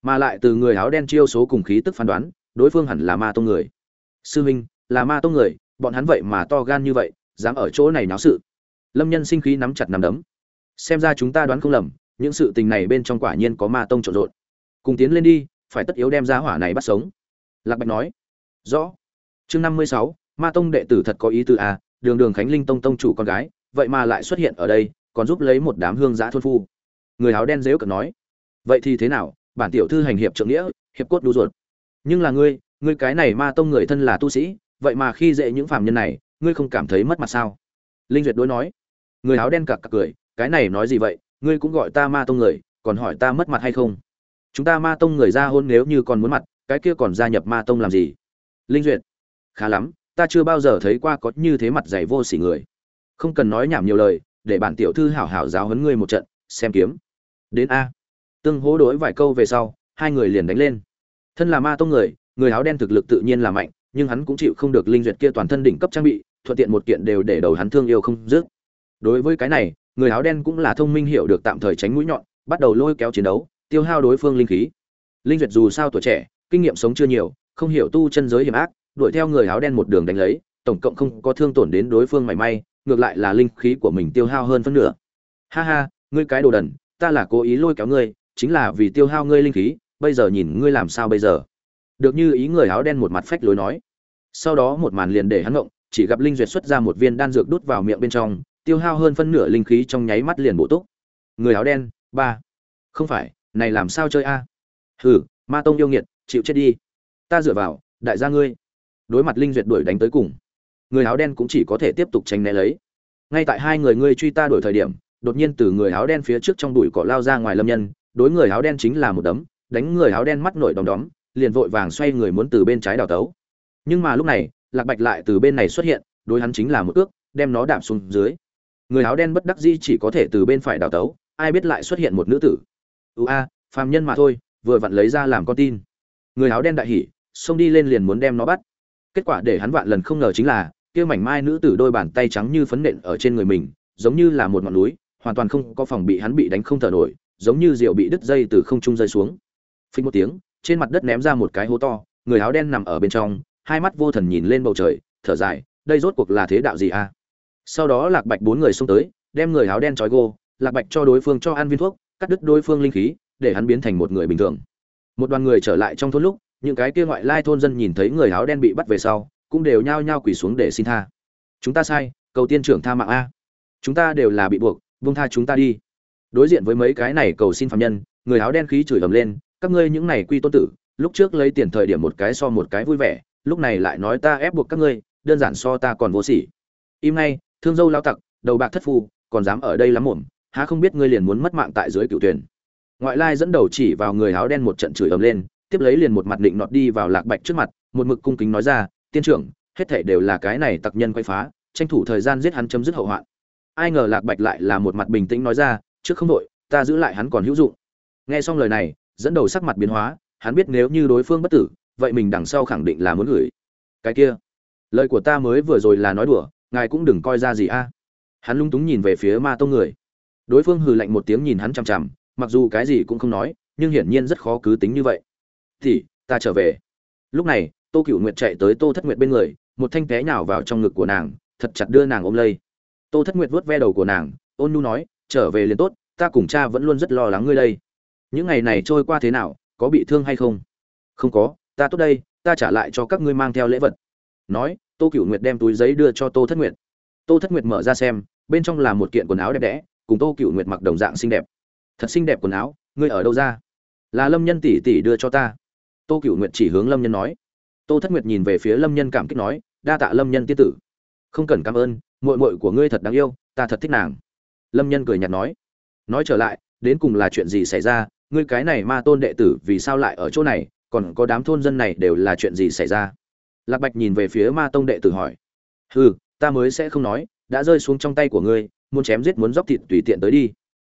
Mà lại từ người áo đen chiêu số cùng khí tức phán đoán, đối phương hẳn là ma tông người. Sư huynh là ma tông người, bọn hắn vậy mà to gan như vậy, dám ở chỗ này náo sự. Lâm nhân sinh khí nắm chặt nắm đấm. Xem ra chúng ta đoán không lầm, những sự tình này bên trong quả nhiên có ma tông trộn rộn. Cùng tiến lên đi phải tất yếu đem ra hỏa này bắt sống. Lạc bạch nói. Rõ. Chương năm mươi sáu, ma tông đệ tử thật có ý tư à đường đường khánh linh tông tông chủ con gái, vậy mà lại xuất hiện ở đây, còn giúp lấy một đám hương giã thôn phu. Người áo đen dếu cận nói. Vậy thì thế nào, bản tiểu thư hành hiệp trượng nghĩa, hiệp cốt đu ruột. Nhưng là ngươi ngươi cái này ma tông người thân là tu sĩ, vậy mà khi dễ những phạm nhân này, ngươi không cảm thấy mất mặt sao? Linh duyệt đối nói. Người áo đen cặc cặc cười, cái này nói gì vậy, ngươi cũng gọi ta ma tông người, còn hỏi ta mất mặt hay không? Chúng ta ma tông người ra hôn nếu như còn muốn mặt, cái kia còn gia nhập ma tông làm gì? Linh duyệt. Khá lắm, ta chưa bao giờ thấy qua có như thế mặt dày vô sỉ người. Không cần nói nhảm nhiều lời, để bản tiểu thư hảo hảo giáo huấn ngươi một trận, xem kiếm. Đến a. Tương hố đối vài câu về sau, hai người liền đánh lên. Thân là ma tông người người áo đen thực lực tự nhiên là mạnh, nhưng hắn cũng chịu không được linh duyệt kia toàn thân đỉnh cấp trang bị, thuận tiện một kiện đều để đầu hắn thương yêu không dứt. Đối với cái này, người áo đen cũng là thông minh hiểu được tạm thời tránh mũi nhọn, bắt đầu lôi kéo chiến đấu tiêu hao đối phương linh khí. Linh duyệt dù sao tuổi trẻ, kinh nghiệm sống chưa nhiều, không hiểu tu chân giới hiểm ác, đuổi theo người áo đen một đường đánh lấy, tổng cộng không có thương tổn đến đối phương mảy may, ngược lại là linh khí của mình tiêu hao hơn phân nửa. Ha ha, ngươi cái đồ đần, ta là cố ý lôi kéo ngươi, chính là vì tiêu hao ngươi linh khí, bây giờ nhìn ngươi làm sao bây giờ. Được như ý người áo đen một mặt phách lối nói. Sau đó một màn liền để hắn ngộng, chỉ gặp linh duyệt xuất ra một viên đan dược đút vào miệng bên trong, tiêu hao hơn phân nửa linh khí trong nháy mắt liền bổ túc. Người áo đen, ba. Không phải này làm sao chơi a? Hừ, ma tông yêu nghiệt, chịu chết đi. Ta dựa vào, đại gia ngươi. Đối mặt linh duyệt đuổi đánh tới cùng, người áo đen cũng chỉ có thể tiếp tục tránh né lấy. Ngay tại hai người ngươi truy ta đuổi thời điểm, đột nhiên từ người áo đen phía trước trong đùi cỏ lao ra ngoài lâm nhân, đối người áo đen chính là một đấm, đánh người áo đen mắt nổi đom đóm, liền vội vàng xoay người muốn từ bên trái đào tấu. Nhưng mà lúc này, lạc bạch lại từ bên này xuất hiện, đối hắn chính là một ước, đem nó đạp xuống dưới. Người áo đen bất đắc dĩ chỉ có thể từ bên phải đào tấu, ai biết lại xuất hiện một nữ tử ưu a, phàm nhân mà thôi, vừa vặn lấy ra làm con tin. Người áo đen đại hỉ, xông đi lên liền muốn đem nó bắt. Kết quả để hắn vạn lần không ngờ chính là, kia mảnh mai nữ tử đôi bàn tay trắng như phấn nện ở trên người mình, giống như là một ngọn núi, hoàn toàn không có phòng bị hắn bị đánh không thở nổi, giống như rượu bị đứt dây từ không trung rơi xuống. Phình một tiếng, trên mặt đất ném ra một cái hố to, người áo đen nằm ở bên trong, hai mắt vô thần nhìn lên bầu trời, thở dài, đây rốt cuộc là thế đạo gì a? Sau đó lạc bạch bốn người xông tới, đem người áo đen trói gô, lạc bạch cho đối phương cho ăn viên thuốc cắt đứt đối phương linh khí, để hắn biến thành một người bình thường. Một đoàn người trở lại trong thôn lúc, những cái kia ngoại lai thôn dân nhìn thấy người áo đen bị bắt về sau, cũng đều nhao nhao quỳ xuống để xin tha. Chúng ta sai, cầu tiên trưởng tha mạng a. Chúng ta đều là bị buộc vung tha chúng ta đi. Đối diện với mấy cái này cầu xin phạm nhân, người áo đen khí chửi ầm lên, các ngươi những này quy tôn tử, lúc trước lấy tiền thời điểm một cái so một cái vui vẻ, lúc này lại nói ta ép buộc các ngươi, đơn giản so ta còn vô sỉ. Im ngay, thương dâu lao tặc, đầu bạc thất phu, còn dám ở đây lắm muộn há không biết ngươi liền muốn mất mạng tại dưới cựu tuyển ngoại lai dẫn đầu chỉ vào người áo đen một trận chửi ầm lên, tiếp lấy liền một mặt định nọt đi vào lạc bạch trước mặt, một mực cung kính nói ra, tiên trưởng, hết thể đều là cái này tặc nhân quay phá, tranh thủ thời gian giết hắn chấm dứt hậu hoạn. Ai ngờ lạc bạch lại là một mặt bình tĩnh nói ra, trước không đội ta giữ lại hắn còn hữu dụng. Nghe xong lời này, dẫn đầu sắc mặt biến hóa, hắn biết nếu như đối phương bất tử, vậy mình đằng sau khẳng định là muốn gửi. Cái kia, lời của ta mới vừa rồi là nói đùa, ngài cũng đừng coi ra gì a. Hắn lung túng nhìn về phía ma tông người đối phương hừ lạnh một tiếng nhìn hắn chằm chằm, mặc dù cái gì cũng không nói, nhưng hiển nhiên rất khó cứ tính như vậy. Thì ta trở về. Lúc này, tô cựu nguyệt chạy tới tô thất nguyệt bên người, một thanh té nhào vào trong ngực của nàng, thật chặt đưa nàng ôm lây. Tô thất nguyệt vuốt ve đầu của nàng, ôn nu nói, trở về liền tốt, ta cùng cha vẫn luôn rất lo lắng ngươi đây. Những ngày này trôi qua thế nào, có bị thương hay không? Không có, ta tốt đây, ta trả lại cho các ngươi mang theo lễ vật. Nói, tô cựu nguyệt đem túi giấy đưa cho tô thất nguyệt. Tô thất nguyệt mở ra xem, bên trong là một kiện quần áo đẹp đẽ cùng tô cựu nguyệt mặc đồng dạng xinh đẹp. Thật xinh đẹp quần áo, ngươi ở đâu ra? Là lâm nhân tỷ tỷ đưa cho ta. Tô cựu nguyệt chỉ hướng lâm nhân nói. Tô thất nguyệt nhìn về phía lâm nhân cảm kích nói, đa tạ lâm nhân tiên tử. Không cần cảm ơn, muội muội của ngươi thật đáng yêu, ta thật thích nàng. Lâm nhân cười nhạt nói. Nói trở lại, đến cùng là chuyện gì xảy ra, ngươi cái này ma tôn đệ tử vì sao lại ở chỗ này, còn có đám thôn dân này đều là chuyện gì xảy ra? Lạc bạch nhìn về phía ma tông đệ tử hỏi. Hừ, ta mới sẽ không nói, đã rơi xuống trong tay của ngươi muốn chém giết muốn dóc thịt tùy tiện tới đi.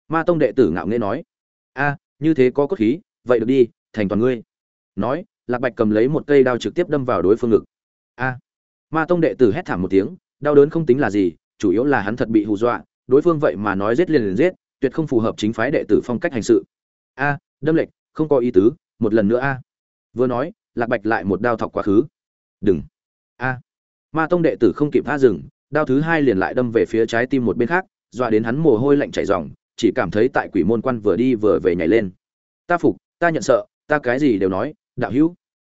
Ma tông đệ tử ngạo nghễ nói, a, như thế có cốt khí, vậy được đi, thành toàn ngươi. Nói, lạc bạch cầm lấy một cây đao trực tiếp đâm vào đối phương ngực. A. Ma tông đệ tử hét thảm một tiếng, đau đớn không tính là gì, chủ yếu là hắn thật bị hù dọa, đối phương vậy mà nói giết liền liền giết, tuyệt không phù hợp chính phái đệ tử phong cách hành sự. A, đâm lệch, không có ý tứ, một lần nữa a. Vừa nói, lạc bạch lại một đao thọc quá khứ. Đừng. A. Ma tông đệ tử không kịp tha dừng đao thứ hai liền lại đâm về phía trái tim một bên khác, dọa đến hắn mồ hôi lạnh chảy ròng, chỉ cảm thấy tại quỷ môn quan vừa đi vừa về nhảy lên. Ta phục, ta nhận sợ, ta cái gì đều nói, đạo hữu.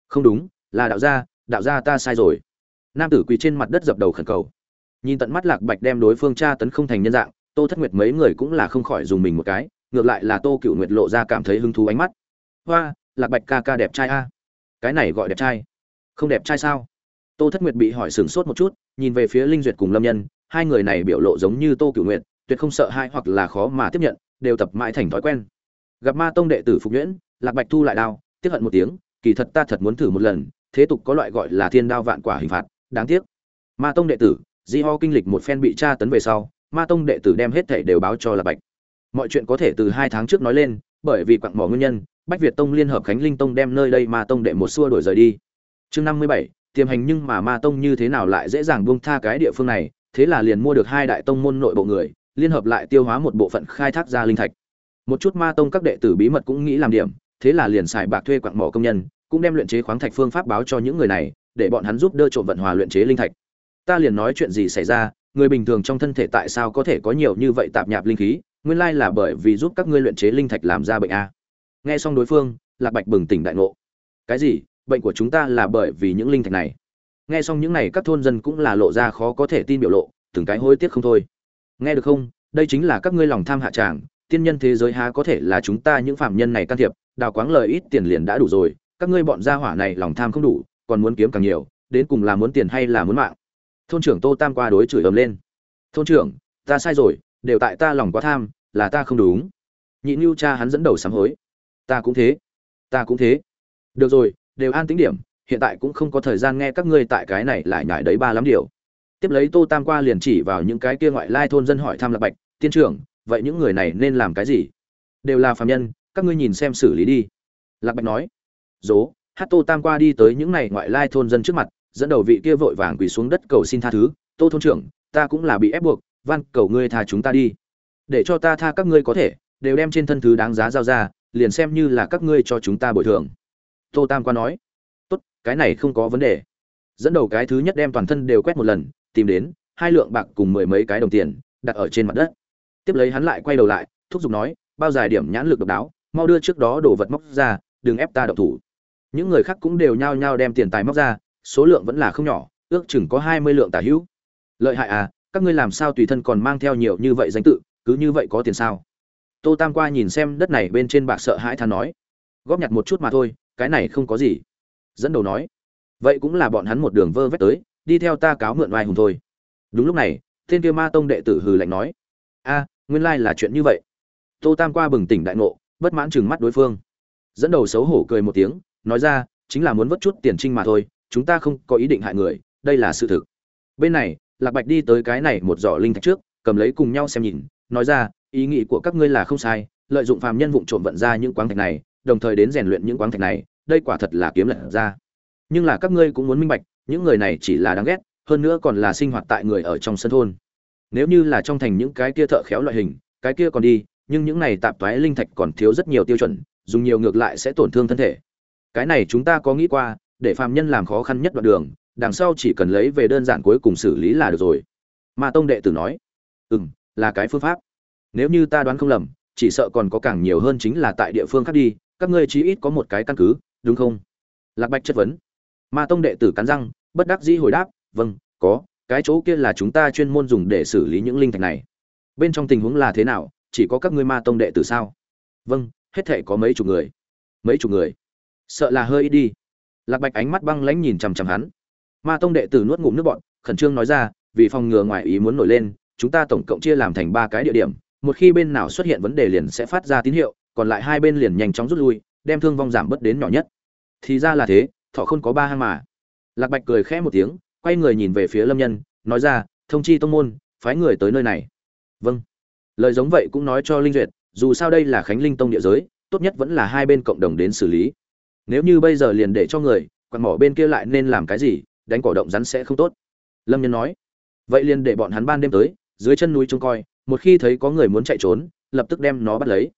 Không đúng, là đạo gia đạo gia ta sai rồi. Nam tử quỳ trên mặt đất dập đầu khẩn cầu. Nhìn tận mắt lạc bạch đem đối phương tra tấn không thành nhân dạng, tô thất nguyệt mấy người cũng là không khỏi dùng mình một cái, ngược lại là tô cựu nguyệt lộ ra cảm thấy hứng thú ánh mắt. Hoa, lạc bạch ca ca đẹp trai a. Cái này gọi đẹp trai. Không đẹp trai sao? Tô thất nguyệt bị hỏi sửng sốt một chút, nhìn về phía linh duyệt cùng lâm nhân, hai người này biểu lộ giống như tô Cửu nguyệt, tuyệt không sợ hãi hoặc là khó mà tiếp nhận, đều tập mãi thành thói quen. Gặp ma tông đệ tử phục nhuyễn, lạc bạch thu lại đao, tiếp hận một tiếng, kỳ thật ta thật muốn thử một lần, thế tục có loại gọi là thiên đao vạn quả hình phạt, đáng tiếc. Ma tông đệ tử, di ho kinh lịch một phen bị tra tấn về sau, ma tông đệ tử đem hết thể đều báo cho lạc bạch. Mọi chuyện có thể từ hai tháng trước nói lên, bởi vì quặng mỏ nguyên nhân, bách việt tông liên hợp khánh linh tông đem nơi đây ma tông đệ một xua đổi rời đi. Chương năm mươi bảy tiềm hành nhưng mà ma tông như thế nào lại dễ dàng buông tha cái địa phương này, thế là liền mua được hai đại tông môn nội bộ người, liên hợp lại tiêu hóa một bộ phận khai thác ra linh thạch. Một chút ma tông các đệ tử bí mật cũng nghĩ làm điểm, thế là liền xài bạc thuê quặng mỏ công nhân, cũng đem luyện chế khoáng thạch phương pháp báo cho những người này, để bọn hắn giúp đỡ trộm vận hòa luyện chế linh thạch. Ta liền nói chuyện gì xảy ra, người bình thường trong thân thể tại sao có thể có nhiều như vậy tạp nhạp linh khí, nguyên lai là bởi vì giúp các ngươi luyện chế linh thạch làm ra bệnh a. Nghe xong đối phương, lạc bạch bừng tỉnh đại ngộ. Cái gì? Bệnh của chúng ta là bởi vì những linh thạch này. Nghe xong những này, các thôn dân cũng là lộ ra khó có thể tin biểu lộ, từng cái hối tiếc không thôi. Nghe được không? Đây chính là các ngươi lòng tham hạ tràng, tiên nhân thế giới há có thể là chúng ta những phạm nhân này can thiệp, đào quáng lời ít tiền liền đã đủ rồi, các ngươi bọn gia hỏa này lòng tham không đủ, còn muốn kiếm càng nhiều, đến cùng là muốn tiền hay là muốn mạng? Thôn trưởng tô tam qua đối chửi ầm lên. Thôn trưởng, ta sai rồi, đều tại ta lòng quá tham, là ta không đúng. Nhị nhu cha hắn dẫn đầu sám hối. Ta cũng thế. Ta cũng thế. Được rồi đều an tính điểm, hiện tại cũng không có thời gian nghe các ngươi tại cái này lại nhải đấy ba lắm điều. Tiếp lấy tô tam qua liền chỉ vào những cái kia ngoại lai thôn dân hỏi thăm lạc bạch, tiên trưởng, vậy những người này nên làm cái gì? Đều là phạm nhân, các ngươi nhìn xem xử lý đi. Lạc bạch nói. Dố. Hát tô tam qua đi tới những này ngoại lai thôn dân trước mặt, dẫn đầu vị kia vội vàng quỳ xuống đất cầu xin tha thứ. Tô thôn trưởng, ta cũng là bị ép buộc, van, cầu ngươi tha chúng ta đi. Để cho ta tha các ngươi có thể, đều đem trên thân thứ đáng giá giao ra, liền xem như là các ngươi cho chúng ta bồi thường tô tam qua nói, tốt, cái này không có vấn đề. Dẫn đầu cái thứ nhất đem toàn thân đều quét một lần, tìm đến hai lượng bạc cùng mười mấy cái đồng tiền, đặt ở trên mặt đất. Tiếp lấy hắn lại quay đầu lại, thúc giục nói, bao dài điểm nhãn lực độc đáo, mau đưa trước đó đồ vật móc ra, đừng ép ta đậu thủ. Những người khác cũng đều nhao nhao đem tiền tài móc ra, số lượng vẫn là không nhỏ, ước chừng có hai mươi lượng tả hữu. Lợi hại à các ngươi làm sao tùy thân còn mang theo nhiều như vậy danh tự, cứ như vậy có tiền sao? Tô tam qua nhìn xem đất này bên trên bạc sợ hãi than nói, góp nhặt một chút mà thôi cái này không có gì. Dẫn đầu nói, vậy cũng là bọn hắn một đường vơ vét tới, đi theo ta cáo mượn oai hùng thôi. Đúng lúc này, thiên kia ma tông đệ tử hừ lạnh nói, a, nguyên lai là chuyện như vậy. Tô tam qua bừng tỉnh đại ngộ, bất mãn chừng mắt đối phương. Dẫn đầu xấu hổ cười một tiếng, nói ra, chính là muốn vớt chút tiền trinh mà thôi, chúng ta không có ý định hại người, đây là sự thực. Bên này, lạc bạch đi tới cái này một giỏ linh thạch trước, cầm lấy cùng nhau xem nhìn, nói ra, ý nghĩ của các ngươi là không sai, lợi dụng phàm nhân vụng trộm vận ra những quáng thạch này, đồng thời đến rèn luyện những quáng thạch này đây quả thật là kiếm lật ra. Nhưng là các ngươi cũng muốn minh bạch, những người này chỉ là đáng ghét, hơn nữa còn là sinh hoạt tại người ở trong sân thôn. Nếu như là trong thành những cái kia thợ khéo loại hình, cái kia còn đi, nhưng những này tạp toái linh thạch còn thiếu rất nhiều tiêu chuẩn, dùng nhiều ngược lại sẽ tổn thương thân thể. Cái này chúng ta có nghĩ qua, để phàm nhân làm khó khăn nhất đoạn đường, đằng sau chỉ cần lấy về đơn giản cuối cùng xử lý là được rồi. Mà tông đệ tử nói ừ m là cái phương pháp. Nếu như ta đoán không lầm, chỉ sợ còn có càng nhiều hơn chính là tại địa phương khác đi, các ngươi chí ít có một cái căn cứ đúng không? Lạc bạch chất vấn. Ma tông đệ tử cắn răng, bất đắc dĩ hồi đáp vâng có, cái chỗ kia là chúng ta chuyên môn dùng để xử lý những linh thạch này. Bên trong tình huống là thế nào, chỉ có các ngươi ma tông đệ tử sao? Vâng hết thể có mấy chục người. Mấy chục người? Sợ là hơi ít đi. Lạc bạch ánh mắt băng lãnh nhìn chằm chằm hắn. Ma tông đệ tử nuốt ngụm nước bọn khẩn trương nói ra, vì phòng ngừa ngoài ý muốn nổi lên, chúng ta tổng cộng chia làm thành ba cái địa điểm, một khi bên nào xuất hiện vấn đề liền sẽ phát ra tín hiệu, còn lại hai bên liền nhanh chóng rút lui đem thương vong giảm bớt đến nhỏ nhất. Thì ra là thế, thọ không có ba hang mà. Lạc bạch cười khẽ một tiếng, quay người nhìn về phía lâm nhân, nói ra, thông chi tông môn, phái người tới nơi này. Vâng. Lời giống vậy cũng nói cho linh duyệt, dù sao đây là khánh linh tông địa giới, tốt nhất vẫn là hai bên cộng đồng đến xử lý. Nếu như bây giờ liền để cho người quạt mỏ bên kia lại nên làm cái gì, đánh cỏ động rắn sẽ không tốt. Lâm nhân nói. Vậy liền để bọn hắn ban đêm tới, dưới chân núi trông coi, một khi thấy có người muốn chạy trốn, lập tức đem nó bắt lấy.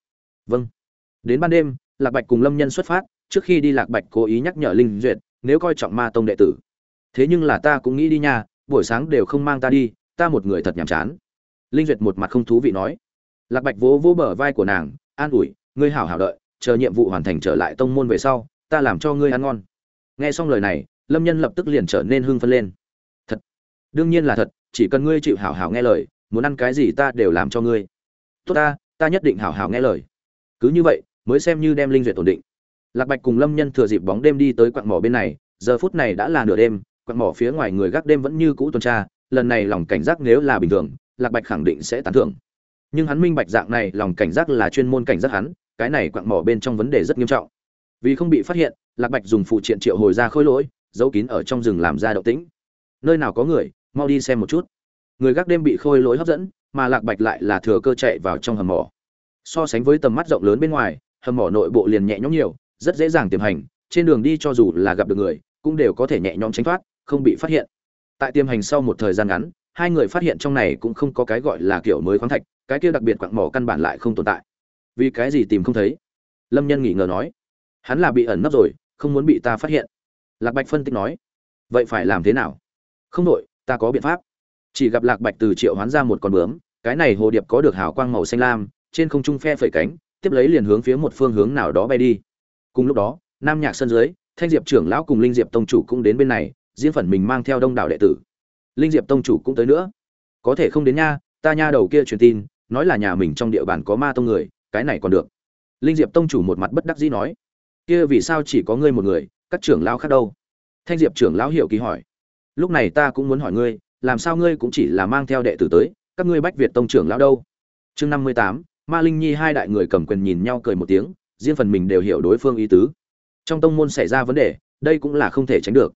Vâng. Đến ban đêm lạc bạch cùng lâm nhân xuất phát, trước khi đi lạc bạch cố ý nhắc nhở linh duyệt, nếu coi trọng ma tông đệ tử. Thế nhưng là ta cũng nghĩ đi nha, buổi sáng đều không mang ta đi, ta một người thật nhàm chán. Linh duyệt một mặt không thú vị nói. Lạc bạch vỗ vỗ bờ vai của nàng, an ủi, ngươi hảo hảo đợi, chờ nhiệm vụ hoàn thành trở lại tông môn về sau, ta làm cho ngươi ăn ngon. Nghe xong lời này, lâm nhân lập tức liền trở nên hưng phấn lên. Thật, đương nhiên là thật, chỉ cần ngươi chịu hảo hảo nghe lời, muốn ăn cái gì ta đều làm cho ngươi. Tốt ta ta nhất định hảo hảo nghe lời. Cứ như vậy mới xem như đem linh duyệt ổn định. Lạc bạch cùng lâm nhân thừa dịp bóng đêm đi tới quặng mỏ bên này, giờ phút này đã là nửa đêm, quặng mỏ phía ngoài người gác đêm vẫn như cũ tuần tra, lần này lòng cảnh giác nếu là bình thường, lạc bạch khẳng định sẽ tán thưởng. Nhưng hắn minh bạch dạng này, lòng cảnh giác là chuyên môn cảnh giác hắn, cái này quặng mỏ bên trong vấn đề rất nghiêm trọng. Vì không bị phát hiện, lạc bạch dùng phụ triện triệu hồi ra khôi lỗi, giấu kín ở trong rừng làm ra động tĩnh. Nơi nào có người, mau đi xem một chút. Người gác đêm bị khôi lỗi hấp dẫn, mà lạc bạch lại là thừa cơ chạy vào trong hầm mỏ. So sánh với tầm mắt rộng lớn bên ngoài hầm mỏ nội bộ liền nhẹ nhõm nhiều, rất dễ dàng tiềm hành, trên đường đi cho dù là gặp được người, cũng đều có thể nhẹ nhõm tránh thoát, không bị phát hiện. Tại tiềm hành sau một thời gian ngắn, hai người phát hiện trong này cũng không có cái gọi là kiểu mới khoáng thạch, cái kia đặc biệt quặng mỏ căn bản lại không tồn tại. Vì cái gì tìm không thấy? Lâm nhân nghỉ ngờ nói. Hắn là bị ẩn nấp rồi, không muốn bị ta phát hiện. Lạc bạch phân tích nói. Vậy phải làm thế nào? Không đội ta có biện pháp. Chỉ gặp lạc bạch từ triệu hoán ra một con bướm, cái này hồ điệp có được hào quang màu xanh lam, trên không trung phe phẩy cánh tiếp lấy liền hướng phía một phương hướng nào đó bay đi. Cùng lúc đó, nam nhạc sân dưới, thanh diệp trưởng lão cùng linh diệp tông chủ cũng đến bên này, riêng phần mình mang theo đông đảo đệ tử. Linh diệp tông chủ cũng tới nữa. Có thể không đến nha, ta nha đầu kia truyền tin, nói là nhà mình trong địa bàn có ma tông người, cái này còn được. Linh diệp tông chủ một mặt bất đắc dĩ nói. Kia vì sao chỉ có ngươi một người, các trưởng lão khác đâu? Thanh diệp trưởng lão hiểu kỳ hỏi. Lúc này ta cũng muốn hỏi ngươi, làm sao ngươi cũng chỉ là mang theo đệ tử tới, các ngươi bách việt tông trưởng lão đâu? Chương năm mươi tám ma linh nhi hai đại người cầm quyền nhìn nhau cười một tiếng, riêng phần mình đều hiểu đối phương ý tứ. Trong tông môn xảy ra vấn đề, đây cũng là không thể tránh được.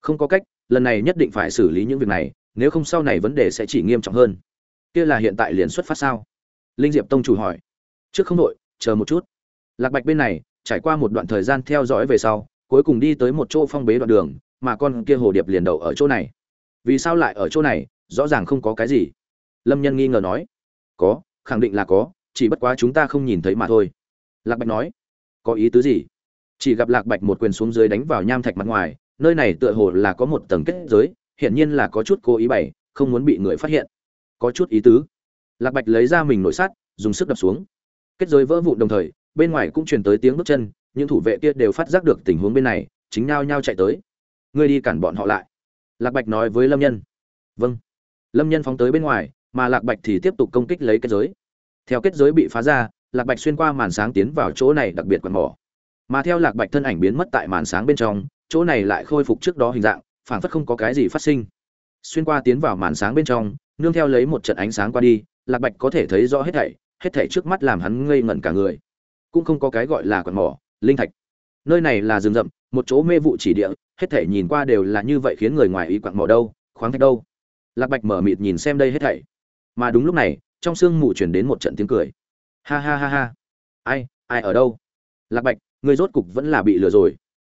Không có cách, lần này nhất định phải xử lý những việc này, nếu không sau này vấn đề sẽ chỉ nghiêm trọng hơn. Kia là hiện tại liền xuất phát sao? Linh diệp tông chủ hỏi. Trước không đội, chờ một chút. Lạc bạch bên này, trải qua một đoạn thời gian theo dõi về sau, cuối cùng đi tới một chỗ phong bế đoạn đường, mà con kia hồ điệp liền đậu ở chỗ này. Vì sao lại ở chỗ này, rõ ràng không có cái gì. Lâm nhân nghi ngờ nói. Có, khẳng định là có chỉ bất quá chúng ta không nhìn thấy mà thôi. Lạc bạch nói, có ý tứ gì? Chỉ gặp lạc bạch một quyền xuống dưới đánh vào nham thạch mặt ngoài, nơi này tựa hồ là có một tầng kết giới, hiển nhiên là có chút cố ý bày, không muốn bị người phát hiện. Có chút ý tứ. Lạc bạch lấy ra mình nội sát dùng sức đập xuống. Kết giới vỡ vụn đồng thời, bên ngoài cũng truyền tới tiếng bước chân, những thủ vệ kia đều phát giác được tình huống bên này, chính nhao nhao chạy tới. Ngươi đi cản bọn họ lại. Lạc bạch nói với lâm nhân. Vâng. Lâm nhân phóng tới bên ngoài, mà lạc bạch thì tiếp tục công kích lấy kết giới theo kết giới bị phá ra, lạc bạch xuyên qua màn sáng tiến vào chỗ này đặc biệt quặn mỏ. Mà theo lạc bạch thân ảnh biến mất tại màn sáng bên trong, chỗ này lại khôi phục trước đó hình dạng, phảng phất không có cái gì phát sinh. Xuyên qua tiến vào màn sáng bên trong, nương theo lấy một trận ánh sáng qua đi, lạc bạch có thể thấy rõ hết thảy hết thảy trước mắt làm hắn ngây ngẩn cả người. Cũng không có cái gọi là quặn mỏ, linh thạch. Nơi này là rừng rậm, một chỗ mê vụ chỉ địa, hết thảy nhìn qua đều là như vậy khiến người ngoài ý quặn mỏ đâu, khoáng thạch đâu. Lạc bạch mở mịt nhìn xem đây hết thảy. Mà đúng lúc này trong sương mù chuyển đến một trận tiếng cười. Ha ha ha ha. Ai ai ở đâu? Lạc bạch, người rốt cục vẫn là bị lừa rồi.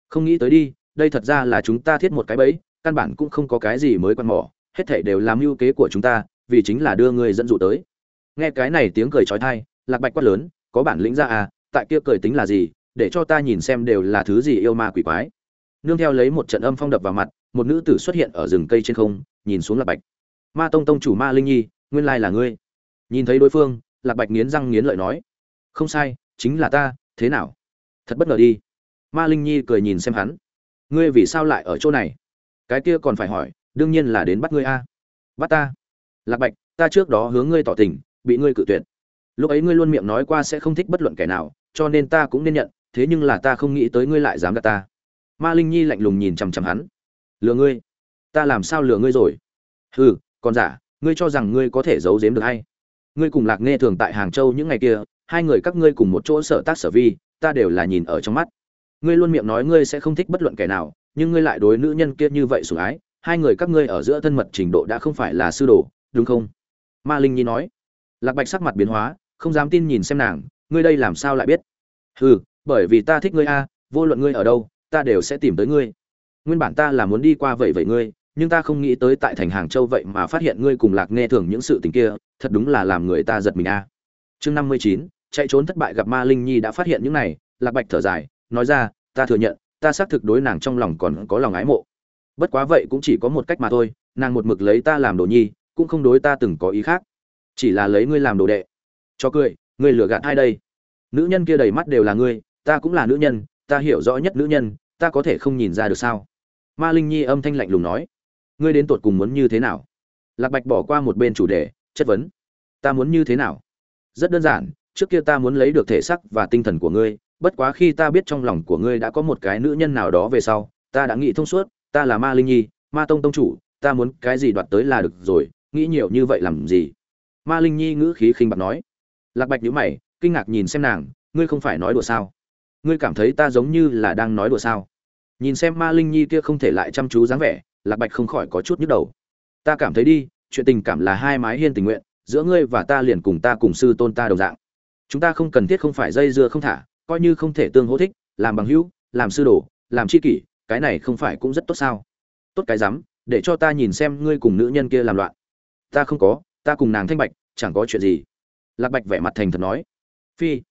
Không nghĩ tới đi, đây thật ra là chúng ta thiết một cái bẫy, căn bản cũng không có cái gì mới quan mỏ, hết thảy đều làm mưu kế của chúng ta, vì chính là đưa người dẫn dụ tới. Nghe cái này tiếng cười trói thai lạc bạch quát lớn, có bản lĩnh ra à tại kia cười tính là gì, để cho ta nhìn xem đều là thứ gì yêu ma quỷ quái. Nương theo lấy một trận âm phong đập vào mặt, một nữ tử xuất hiện ở rừng cây trên không, nhìn xuống lạc bạch. Ma tông tông chủ ma linh nhi, nguyên lai là ngươi nhìn thấy đối phương, lạc bạch nghiến răng nghiến lợi nói, không sai, chính là ta, thế nào? Thật bất ngờ đi. Ma linh nhi cười nhìn xem hắn, ngươi vì sao lại ở chỗ này? Cái kia còn phải hỏi, đương nhiên là đến bắt ngươi a. Bắt ta? Lạc bạch, ta trước đó hướng ngươi tỏ tình, bị ngươi cự tuyệt. Lúc ấy ngươi luôn miệng nói qua sẽ không thích bất luận kẻ nào, cho nên ta cũng nên nhận, thế nhưng là ta không nghĩ tới ngươi lại dám gạt ta. Ma linh nhi lạnh lùng nhìn chằm chằm hắn, lừa ngươi? Ta làm sao lừa ngươi rồi? Hừ, còn giả, ngươi cho rằng ngươi có thể giấu giếm được hay? Ngươi cùng lạc nghe thường tại hàng châu những ngày kia, hai người các ngươi cùng một chỗ sở tác sở vi, ta đều là nhìn ở trong mắt. Ngươi luôn miệng nói ngươi sẽ không thích bất luận kẻ nào, nhưng ngươi lại đối nữ nhân kia như vậy sủng ái, hai người các ngươi ở giữa thân mật trình độ đã không phải là sư đồ, đúng không? Ma linh nhi nói. Lạc bạch sắc mặt biến hóa, không dám tin nhìn xem nàng, ngươi đây làm sao lại biết? Hừ, bởi vì ta thích ngươi a, vô luận ngươi ở đâu, ta đều sẽ tìm tới ngươi. Nguyên bản ta là muốn đi qua vậy vậy ngươi nhưng ta không nghĩ tới tại thành hàng châu vậy mà phát hiện ngươi cùng lạc nghe thường những sự tình kia, thật đúng là làm người ta giật mình a. Chương năm mươi chín, chạy trốn thất bại gặp ma linh nhi đã phát hiện những này, lạc bạch thở dài, nói ra, ta thừa nhận, ta xác thực đối nàng trong lòng còn có lòng ái mộ. Bất quá vậy cũng chỉ có một cách mà thôi, nàng một mực lấy ta làm đồ nhi, cũng không đối ta từng có ý khác. Chỉ là lấy ngươi làm đồ đệ. Cho cười, ngươi lừa gạt ai đây? Nữ nhân kia đầy mắt đều là ngươi, ta cũng là nữ nhân, ta hiểu rõ nhất nữ nhân, ta có thể không nhìn ra được sao? Ma linh nhi âm thanh lạnh lùng nói ngươi đến tột cùng muốn như thế nào? Lạc bạch bỏ qua một bên chủ đề, chất vấn. Ta muốn như thế nào? Rất đơn giản, trước kia ta muốn lấy được thể xác và tinh thần của ngươi, bất quá khi ta biết trong lòng của ngươi đã có một cái nữ nhân nào đó về sau, ta đã nghĩ thông suốt, ta là ma linh nhi, ma tông tông chủ, ta muốn cái gì đoạt tới là được rồi, nghĩ nhiều như vậy làm gì? Ma linh nhi ngữ khí khinh bạc nói. Lạc bạch nhíu mày, kinh ngạc nhìn xem nàng, ngươi không phải nói đùa sao? Ngươi cảm thấy ta giống như là đang nói đùa sao? Nhìn xem ma linh nhi kia không thể lại chăm chú dáng vẻ lạc bạch không khỏi có chút nhức đầu. Ta cảm thấy đi, chuyện tình cảm là hai mái hiên tình nguyện, giữa ngươi và ta liền cùng ta cùng sư tôn ta đồng dạng. Chúng ta không cần thiết không phải dây dưa không thả, coi như không thể tương hỗ thích, làm bằng hữu, làm sư đồ, làm tri kỷ, cái này không phải cũng rất tốt sao? Tốt cái rắm, để cho ta nhìn xem ngươi cùng nữ nhân kia làm loạn. Ta không có, ta cùng nàng thanh bạch, chẳng có chuyện gì. Lạc bạch vẻ mặt thành thật nói. Phi,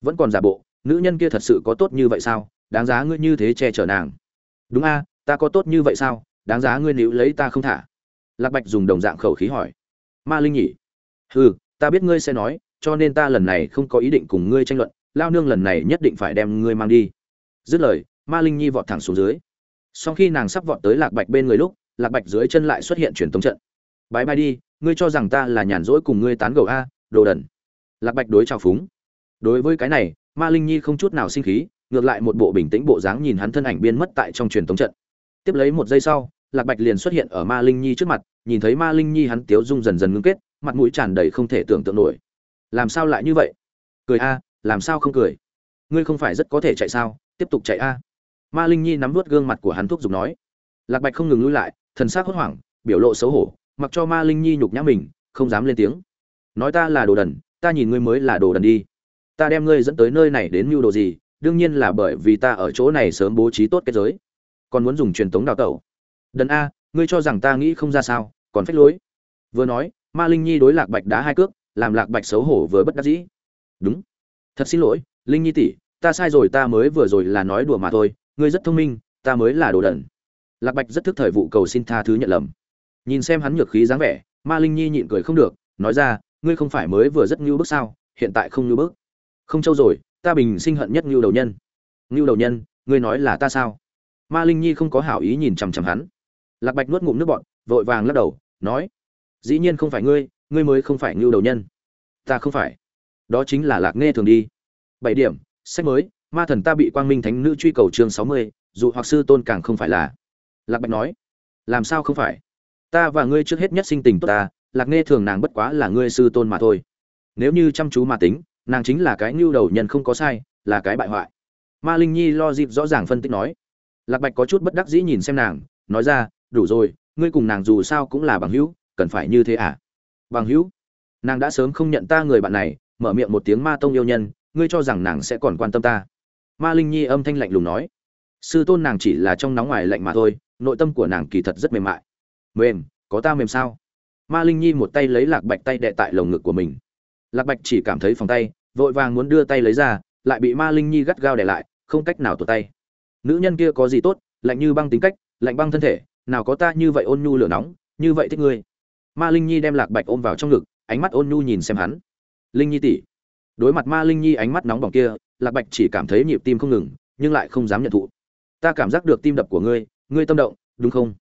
vẫn còn giả bộ, nữ nhân kia thật sự có tốt như vậy sao? Đáng giá ngươi như thế che chở nàng. Đúng a, ta có tốt như vậy sao? Đáng giá ngươi níu lấy ta không thả. Lạc bạch dùng đồng dạng khẩu khí hỏi. Ma linh nhỉ? Hừ, ta biết ngươi sẽ nói, cho nên ta lần này không có ý định cùng ngươi tranh luận, lao nương lần này nhất định phải đem ngươi mang đi. Dứt lời, ma linh nhi vọt thẳng xuống dưới. Sau khi nàng sắp vọt tới lạc bạch bên người lúc, lạc bạch dưới chân lại xuất hiện truyền tống trận. Bái bai đi, ngươi cho rằng ta là nhàn rỗi cùng ngươi tán gẫu a, đồ đần. Lạc bạch đối chào phúng. Đối với cái này, ma linh nhi không chút nào sinh khí, ngược lại một bộ bình tĩnh bộ dáng nhìn hắn thân ảnh biến mất tại trong truyền tống trận tiếp lấy một giây sau, lạc bạch liền xuất hiện ở ma linh nhi trước mặt, nhìn thấy ma linh nhi hắn tiếu dung dần dần ngưng kết, mặt mũi tràn đầy không thể tưởng tượng nổi. Làm sao lại như vậy? Cười a, làm sao không cười? Ngươi không phải rất có thể chạy sao? Tiếp tục chạy a. Ma linh nhi nắm vút gương mặt của hắn thuốc giục nói. Lạc bạch không ngừng lui lại, thần s á c hốt hoảng, biểu lộ xấu hổ, mặc cho ma linh nhi nhục nhã mình, không dám lên tiếng. Nói ta là đồ đần, ta nhìn ngươi mới là đồ đần đi. Ta đem ngươi dẫn tới nơi này đến mưu đồ gì, đương nhiên là bởi vì ta ở chỗ này sớm bố trí tốt kết giới còn muốn dùng truyền tống đào tẩu. Đần a, ngươi cho rằng ta nghĩ không ra sao, còn phách lối. Vừa nói, ma linh nhi đối lạc bạch đá hai cước, làm lạc bạch xấu hổ vừa bất đắc dĩ. Đúng. Thật xin lỗi, linh nhi tỷ, ta sai rồi, ta mới vừa rồi là nói đùa mà thôi, ngươi rất thông minh, ta mới là đồ đần. Lạc bạch rất thức thời vụ cầu xin tha thứ nhận lầm. Nhìn xem hắn nhược khí dáng vẻ, ma linh nhi nhịn cười không được, nói ra, ngươi không phải mới vừa rất ngưu bức sao, hiện tại không ngưu bức. Không, châu rồi, ta bình sinh hận nhất ngưu đầu nhân. Ngưu đầu nhân, ngươi nói là ta sao? Ma linh nhi không có hảo ý nhìn chằm chằm hắn. Lạc bạch nuốt ngụm nước bọn vội vàng lắc đầu, nói, dĩ nhiên không phải ngươi ngươi mới không phải ngưu đầu nhân. Ta không phải. Đó chính là lạc nghe thường đi. Bảy điểm, sách mới, ma thần ta bị quang minh thánh nữ truy cầu chương sáu mươi, dù hoặc sư tôn càng không phải là. Lạc bạch nói, làm sao không phải? Ta và ngươi trước hết nhất sinh tình tốt ta, lạc nghe thường nàng bất quá là ngươi sư tôn mà thôi. Nếu như chăm chú mà tính, nàng chính là cái ngưu đầu nhân không có sai, là cái bại hoại. Ma linh nhi lo dịp rõ ràng phân tích nói lạc bạch có chút bất đắc dĩ nhìn xem nàng, nói ra, đủ rồi, ngươi cùng nàng dù sao cũng là bằng hữu, cần phải như thế à? Bằng hữu? Nàng đã sớm không nhận ta người bạn này, mở miệng một tiếng ma tông yêu nhân, ngươi cho rằng nàng sẽ còn quan tâm ta? Ma linh nhi âm thanh lạnh lùng nói. Sư tôn nàng chỉ là trong nóng ngoài lạnh mà thôi, nội tâm của nàng kỳ thật rất mềm mại. Mềm, có ta mềm sao? Ma linh nhi một tay lấy lạc bạch tay đệ tại lồng ngực của mình. Lạc bạch chỉ cảm thấy phòng tay, vội vàng muốn đưa tay lấy ra, lại bị ma linh nhi gắt gao để lại, không cách nào tụt tay nữ nhân kia có gì tốt, lạnh như băng tính cách, lạnh băng thân thể, nào có ta như vậy ôn nhu lửa nóng, như vậy thích ngươi. Ma linh nhi đem lạc bạch ôm vào trong ngực, ánh mắt ôn nhu nhìn xem hắn. Linh nhi tỷ, đối mặt ma linh nhi ánh mắt nóng bỏng kia, lạc bạch chỉ cảm thấy nhịp tim không ngừng, nhưng lại không dám nhận thụ. Ta cảm giác được tim đập của ngươi ngươi tâm động, đúng không?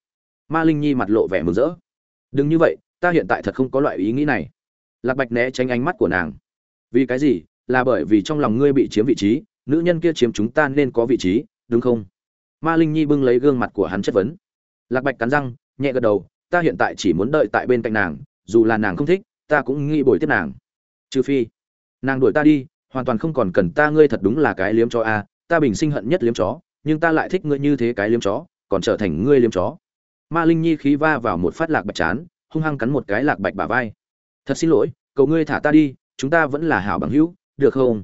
Ma linh nhi mặt lộ vẻ mừng rỡ. Đừng như vậy, ta hiện tại thật không có loại ý nghĩ này. Lạc bạch né tránh ánh mắt của nàng. Vì cái gì? Là bởi vì trong lòng ngươi bị chiếm vị trí, nữ nhân kia chiếm chúng ta nên có vị trí đúng không? Ma linh nhi bưng lấy gương mặt của hắn chất vấn. Lạc bạch cắn răng, nhẹ gật đầu, ta hiện tại chỉ muốn đợi tại bên cạnh nàng, dù là nàng không thích, ta cũng nghĩ bồi tiếp nàng. Trừ phi, nàng đuổi ta đi, hoàn toàn không còn cần ta, ngươi thật đúng là cái liếm chó a, ta bình sinh hận nhất liếm chó, nhưng ta lại thích ngươi như thế cái liếm chó, còn trở thành ngươi liếm chó. Ma linh nhi khí va vào một phát lạc bạch chán, hung hăng cắn một cái lạc bạch bả vai. Thật xin lỗi cầu ngươi thả ta đi, chúng ta vẫn là hảo bằng hữu, được không?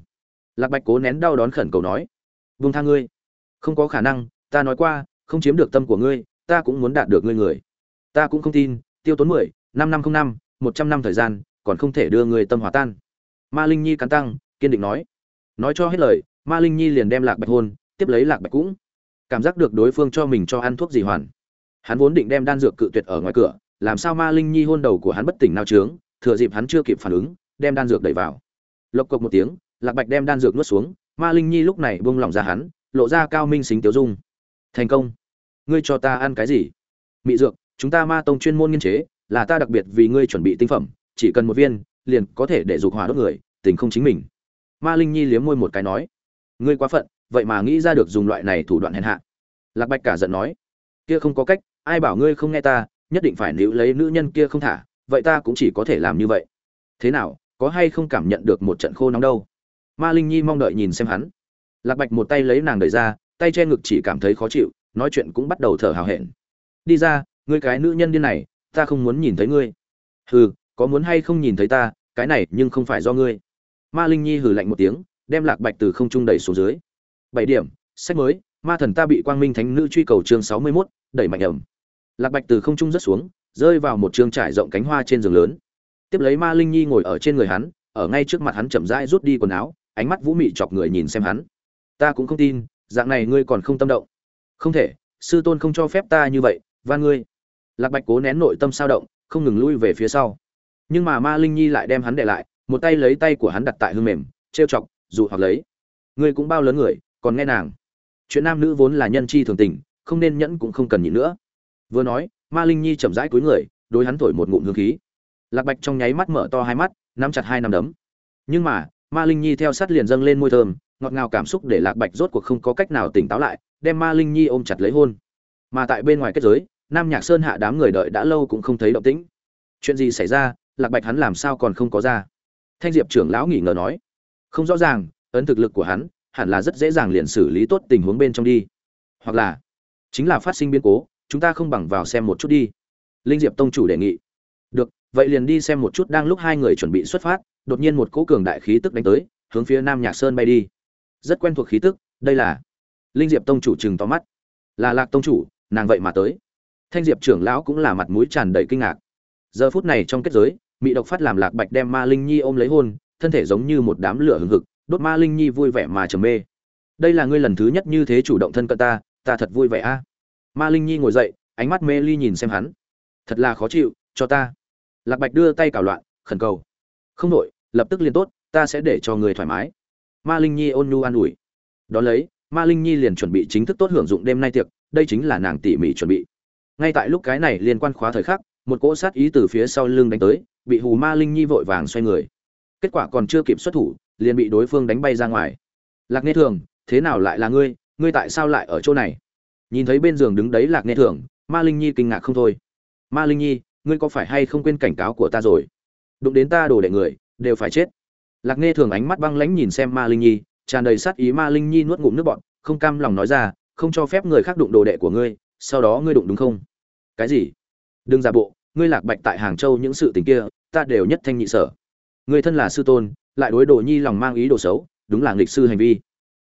Lạc bạch cố nén đau đón khẩn cầu nói. Vung tha ngươi không có khả năng, ta nói qua, không chiếm được tâm của ngươi, ta cũng muốn đạt được ngươi người. Ta cũng không tin, tiêu tốn mười, năm năm không năm, một trăm năm thời gian, còn không thể đưa người tâm hòa tan. Ma linh nhi cắn tăng kiên định nói. Nói cho hết lời, ma linh nhi liền đem lạc bạch hôn, tiếp lấy lạc bạch cũng cảm giác được đối phương cho mình cho ăn thuốc gì hoàn. Hắn vốn định đem đan dược cự tuyệt ở ngoài cửa, làm sao ma linh nhi hôn đầu của hắn bất tỉnh nao trướng thừa dịp hắn chưa kịp phản ứng, đem đan dược đẩy vào. Lộc cộc một tiếng, lạc bạch đem đan dược nuốt xuống, ma linh nhi lúc này bông lỏng ra hắn lộ ra cao minh xính tiểu dung. Thành công. Ngươi cho ta ăn cái gì? Mị dược, chúng ta ma tông chuyên môn nghiên chế, là ta đặc biệt vì ngươi chuẩn bị tinh phẩm, chỉ cần một viên, liền có thể để dục hỏa đốt người, tình không chính mình. Ma linh nhi liếm môi một cái nói. Ngươi quá phận, vậy mà nghĩ ra được dùng loại này thủ đoạn hèn hạ. Lạc bạch cả giận nói. Kia không có cách, ai bảo ngươi không nghe ta, nhất định phải níu lấy nữ nhân kia không thả, vậy ta cũng chỉ có thể làm như vậy. Thế nào, có hay không cảm nhận được một trận khô nóng đâu? Ma linh nhi mong đợi nhìn xem hắn lạc bạch một tay lấy nàng đẩy ra, tay che ngực chỉ cảm thấy khó chịu, nói chuyện cũng bắt đầu thở hào hẹn. Đi ra, ngươi cái nữ nhân điên này, ta không muốn nhìn thấy ngươi. Hừ, có muốn hay không nhìn thấy ta, cái này nhưng không phải do ngươi. Ma linh nhi hừ lạnh một tiếng, đem lạc bạch từ không trung đẩy xuống dưới. Bảy điểm, sách mới, ma thần ta bị quang minh thánh nữ truy cầu chương sáu mươi mốt, đẩy mạnh ẩm. Lạc bạch từ không trung rất xuống, rơi vào một trường trải rộng cánh hoa trên giường lớn. Tiếp lấy ma linh nhi ngồi ở trên người hắn, ở ngay trước mặt hắn chậm rãi rút đi quần áo, ánh mắt vũ mị chọc người nhìn xem hắn ta cũng không tin, dạng này ngươi còn không tâm động. Không thể, sư tôn không cho phép ta như vậy, van ngươi. Lạc bạch cố nén nội tâm sao động, không ngừng lui về phía sau. Nhưng mà ma linh nhi lại đem hắn để lại, một tay lấy tay của hắn đặt tại hương mềm, trêu chọc, dụ hoặc lấy. Ngươi cũng bao lớn người, còn nghe nàng. Chuyện nam nữ vốn là nhân chi thường tình, không nên nhẫn cũng không cần nhịn nữa. Vừa nói, ma linh nhi chậm rãi cúi người, đối hắn thổi một ngụm hương khí. Lạc bạch trong nháy mắt mở to hai mắt, nắm chặt hai nắm đấm. Nhưng mà, ma linh nhi theo sát liền dâng lên môi thơm ngọt ngào cảm xúc để lạc bạch rốt cuộc không có cách nào tỉnh táo lại, đem ma linh nhi ôm chặt lấy hôn. Mà tại bên ngoài kết giới, nam nhạc sơn hạ đám người đợi đã lâu cũng không thấy động tĩnh. Chuyện gì xảy ra? Lạc bạch hắn làm sao còn không có ra? Thanh diệp trưởng lão nghỉ ngờ nói. Không rõ ràng, ấn thực lực của hắn hẳn là rất dễ dàng liền xử lý tốt tình huống bên trong đi. Hoặc là chính là phát sinh biến cố, chúng ta không bằng vào xem một chút đi. Linh diệp tông chủ đề nghị. Được, vậy liền đi xem một chút đang lúc hai người chuẩn bị xuất phát, đột nhiên một cỗ cường đại khí tức đánh tới, hướng phía nam nhạc sơn bay đi rất quen thuộc khí tức, đây là linh diệp tông chủ chừng to mắt. Là lạc tông chủ, nàng vậy mà tới. Thanh diệp trưởng lão cũng là mặt mũi tràn đầy kinh ngạc. Giờ phút này trong kết giới mỹ độc phát làm lạc bạch đem ma linh nhi ôm lấy hôn, thân thể giống như một đám lửa hừng hực, đốt ma linh nhi vui vẻ mà trầm mê. Đây là ngươi lần thứ nhất như thế chủ động thân cận ta ta thật vui vẻ a. Ma linh nhi ngồi dậy, ánh mắt mê ly nhìn xem hắn. Thật là khó chịu, cho ta. Lạc bạch đưa tay cào loạn, khẩn cầu. Không đội lập tức liền tốt, ta sẽ để cho người thoải mái ma linh nhi ôn nhu an ủi. Đón lấy, ma linh nhi liền chuẩn bị chính thức tốt hưởng dụng đêm nay tiệc, đây chính là nàng tỉ mỉ chuẩn bị. Ngay tại lúc cái này liên quan khóa thời khắc, một cỗ sát ý từ phía sau lưng đánh tới, bị hù ma linh nhi vội vàng xoay người. Kết quả còn chưa kịp xuất thủ, liền bị đối phương đánh bay ra ngoài. Lạc nghe thường, thế nào lại là ngươi? Ngươi tại sao lại ở chỗ này? Nhìn thấy bên giường đứng đấy lạc nghe thường, ma linh nhi kinh ngạc không thôi. Ma linh nhi, ngươi có phải hay không quên cảnh cáo của ta rồi? Đụng đến ta đồ đệ người, đều phải chết lạc nghe thường ánh mắt băng lãnh nhìn xem ma linh nhi, tràn đầy sát ý ma linh nhi nuốt ngụm nước bọn không cam lòng nói ra, không cho phép người khác đụng đồ đệ của ngươi, sau đó ngươi đụng đúng không? Cái gì? Đừng giả bộ, ngươi lạc bạch tại hàng châu những sự tình kia, ta đều nhất thanh nhị sở. Người thân là sư tôn, lại đối đồ nhi lòng mang ý đồ xấu, đúng là nghịch sư hành vi.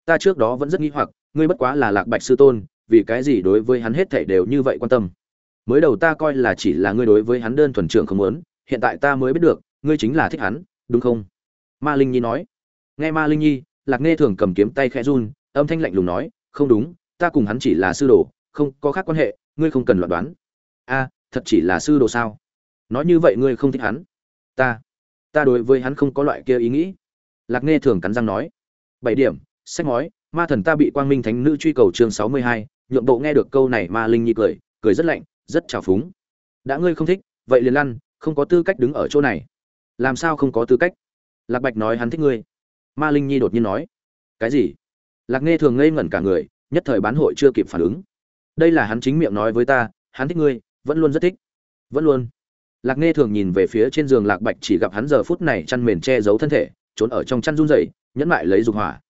Ta trước đó vẫn rất nghi hoặc, ngươi bất quá là lạc bạch sư tôn, vì cái gì đối với hắn hết thảy đều như vậy quan tâm? Mới đầu ta coi là chỉ là ngươi đối với hắn đơn thuần trưởng không muốn, hiện tại ta mới biết được, ngươi chính là thích hắn, đúng không? Ma linh nhi nói. Nghe ma linh nhi, lạc nghe thường cầm kiếm tay khẽ run, âm thanh lạnh lùng nói, không đúng, ta cùng hắn chỉ là sư đồ, không có khác quan hệ, ngươi không cần loạn đoán. A, thật chỉ là sư đồ sao? Nói như vậy ngươi không thích hắn? Ta ta đối với hắn không có loại kia ý nghĩ. Lạc nghe thường cắn răng nói. Bảy điểm, sách nói ma thần ta bị quang minh thánh nữ truy cầu chương sáu mươi hai, nhượng bộ nghe được câu này ma linh nhi cười cười rất lạnh, rất trào phúng. Đã ngươi không thích, vậy liền lăn, không có tư cách đứng ở chỗ này. Làm sao không có tư cách? Lạc bạch nói hắn thích ngươi. Ma linh nhi đột nhiên nói, cái gì? Lạc nghe thường ngây ngẩn cả người, nhất thời bán hội chưa kịp phản ứng. Đây là hắn chính miệng nói với ta, hắn thích ngươi, vẫn luôn rất thích. Vẫn luôn? Lạc nghe thường nhìn về phía trên giường lạc bạch chỉ gặp hắn giờ phút này chăn mền che giấu thân thể, trốn ở trong chăn run rẩy, nhẫn mại lấy dục hỏa.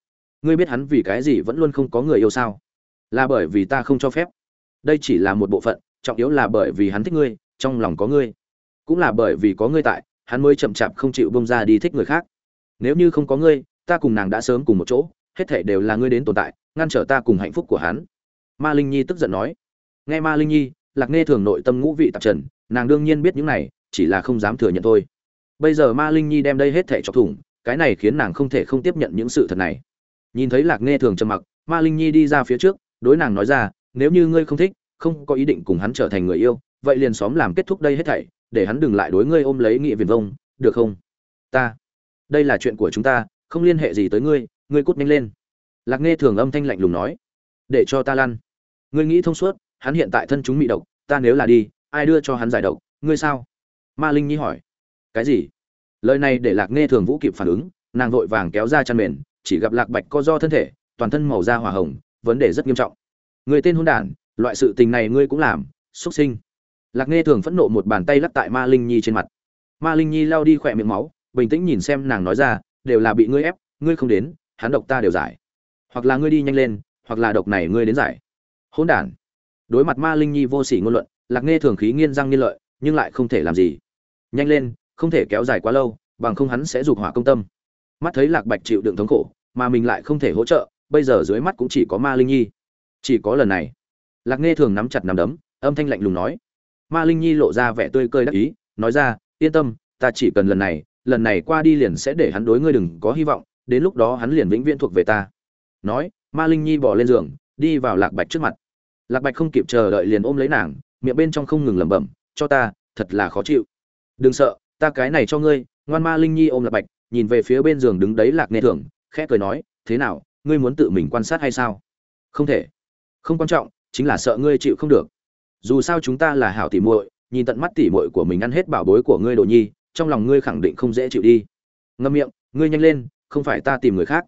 Ngươi biết hắn vì cái gì vẫn luôn không có người yêu sao? Là bởi vì ta không cho phép. Đây chỉ là một bộ phận, trọng yếu là bởi vì hắn thích ngươi, trong lòng có ngươi, cũng là bởi vì có ngươi tại hắn mới chậm chạp không chịu bông ra đi thích người khác. Nếu như không có ngươi, ta cùng nàng đã sớm cùng một chỗ, hết thể đều là ngươi đến tồn tại, ngăn trở ta cùng hạnh phúc của hắn. Ma linh nhi tức giận nói. Nghe ma linh nhi, lạc nghe thường nội tâm ngũ vị tạp trần, nàng đương nhiên biết những này, chỉ là không dám thừa nhận thôi. Bây giờ ma linh nhi đem đây hết thể chọc thủng, cái này khiến nàng không thể không tiếp nhận những sự thật này. Nhìn thấy lạc nghe thường trầm mặc, ma linh nhi đi ra phía trước, đối nàng nói ra, nếu như ngươi không thích, không có ý định cùng hắn trở thành người yêu, vậy liền xóm làm kết thúc đây hết thảy để hắn đừng lại đối ngươi ôm lấy nghị viền vông, được không? Ta. Đây là chuyện của chúng ta, không liên hệ gì tới ngươi ngươi cút nhanh lên. Lạc nghe thường âm thanh lạnh lùng nói. Để cho ta lăn. Ngươi nghĩ thông suốt, hắn hiện tại thân chúng bị độc, ta nếu là đi, ai đưa cho hắn giải độc, ngươi sao? Ma linh nhi hỏi. Cái gì? Lời này để lạc nghe thường vũ kịp phản ứng, nàng vội vàng kéo ra chăn mền, chỉ gặp lạc bạch co do thân thể, toàn thân màu da hỏa hồng, vấn đề rất nghiêm trọng. Người tên hôn đản, loại sự tình này ngươi cũng làm, xuất sinh lạc nghe thường phẫn nộ một bàn tay lắc tại ma linh nhi trên mặt. Ma linh nhi lao đi khỏe miệng máu, bình tĩnh nhìn xem nàng nói ra, đều là bị ngươi ép, ngươi không đến, hắn độc ta đều giải. Hoặc là ngươi đi nhanh lên, hoặc là độc này ngươi đến giải. Hôn đản. Đối mặt ma linh nhi vô sỉ ngôn luận, lạc nghe thường khí nghiên răng nghiên lợi, nhưng lại không thể làm gì. Nhanh lên, không thể kéo dài quá lâu, bằng không hắn sẽ dục hỏa công tâm. Mắt thấy lạc bạch chịu đựng thống khổ, mà mình lại không thể hỗ trợ, bây giờ dưới mắt cũng chỉ có ma linh nhi. Chỉ có lần này. Lạc nghe thường nắm chặt nắm đấm, âm thanh lạnh lùng nói ma linh nhi lộ ra vẻ tươi cười đắc ý, nói ra, yên tâm, ta chỉ cần lần này lần này qua đi liền sẽ để hắn đối ngươi đừng có hy vọng, đến lúc đó hắn liền vĩnh viễn thuộc về ta. Nói, ma linh nhi bỏ lên giường, đi vào lạc bạch trước mặt. Lạc bạch không kịp chờ đợi liền ôm lấy nàng, miệng bên trong không ngừng lẩm bẩm, cho ta, thật là khó chịu. Đừng sợ, ta cái này cho ngươi. Ngoan ma linh nhi ôm lạc bạch, nhìn về phía bên giường đứng đấy lạc nghe thường khẽ cười nói, thế nào, ngươi muốn tự mình quan sát hay sao? Không thể. Không quan trọng, chính là sợ ngươi chịu không được dù sao chúng ta là hảo tỉ muội, nhìn tận mắt tỉ muội của mình ăn hết bảo bối của ngươi đồ nhi, trong lòng ngươi khẳng định không dễ chịu đi. Ngâm miệng, ngươi nhanh lên, không phải ta tìm người khác.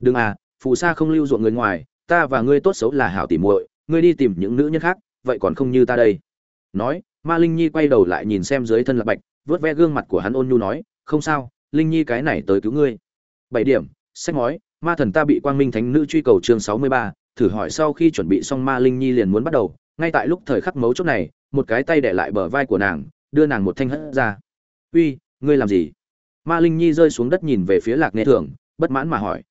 Đừng à phù sa không lưu ruộng người ngoài, ta và ngươi tốt xấu là hảo tỉ muội, ngươi đi tìm những nữ nhân khác, vậy còn không như ta đây. Nói, ma linh nhi quay đầu lại nhìn xem dưới thân lạc bạch, vớt ve gương mặt của hắn ôn nhu nói, không sao, linh nhi cái này tới cứu ngươi. Bảy điểm, sách nói ma thần ta bị quang minh thánh nữ truy cầu chương sáu mươi ba, thử hỏi sau khi chuẩn bị xong ma linh nhi liền muốn bắt đầu ngay tại lúc thời khắc mấu chốt này, một cái tay để lại bờ vai của nàng, đưa nàng một thanh hất ra. Uy, ngươi làm gì? Ma linh nhi rơi xuống đất nhìn về phía lạc nghe thường, bất mãn mà hỏi.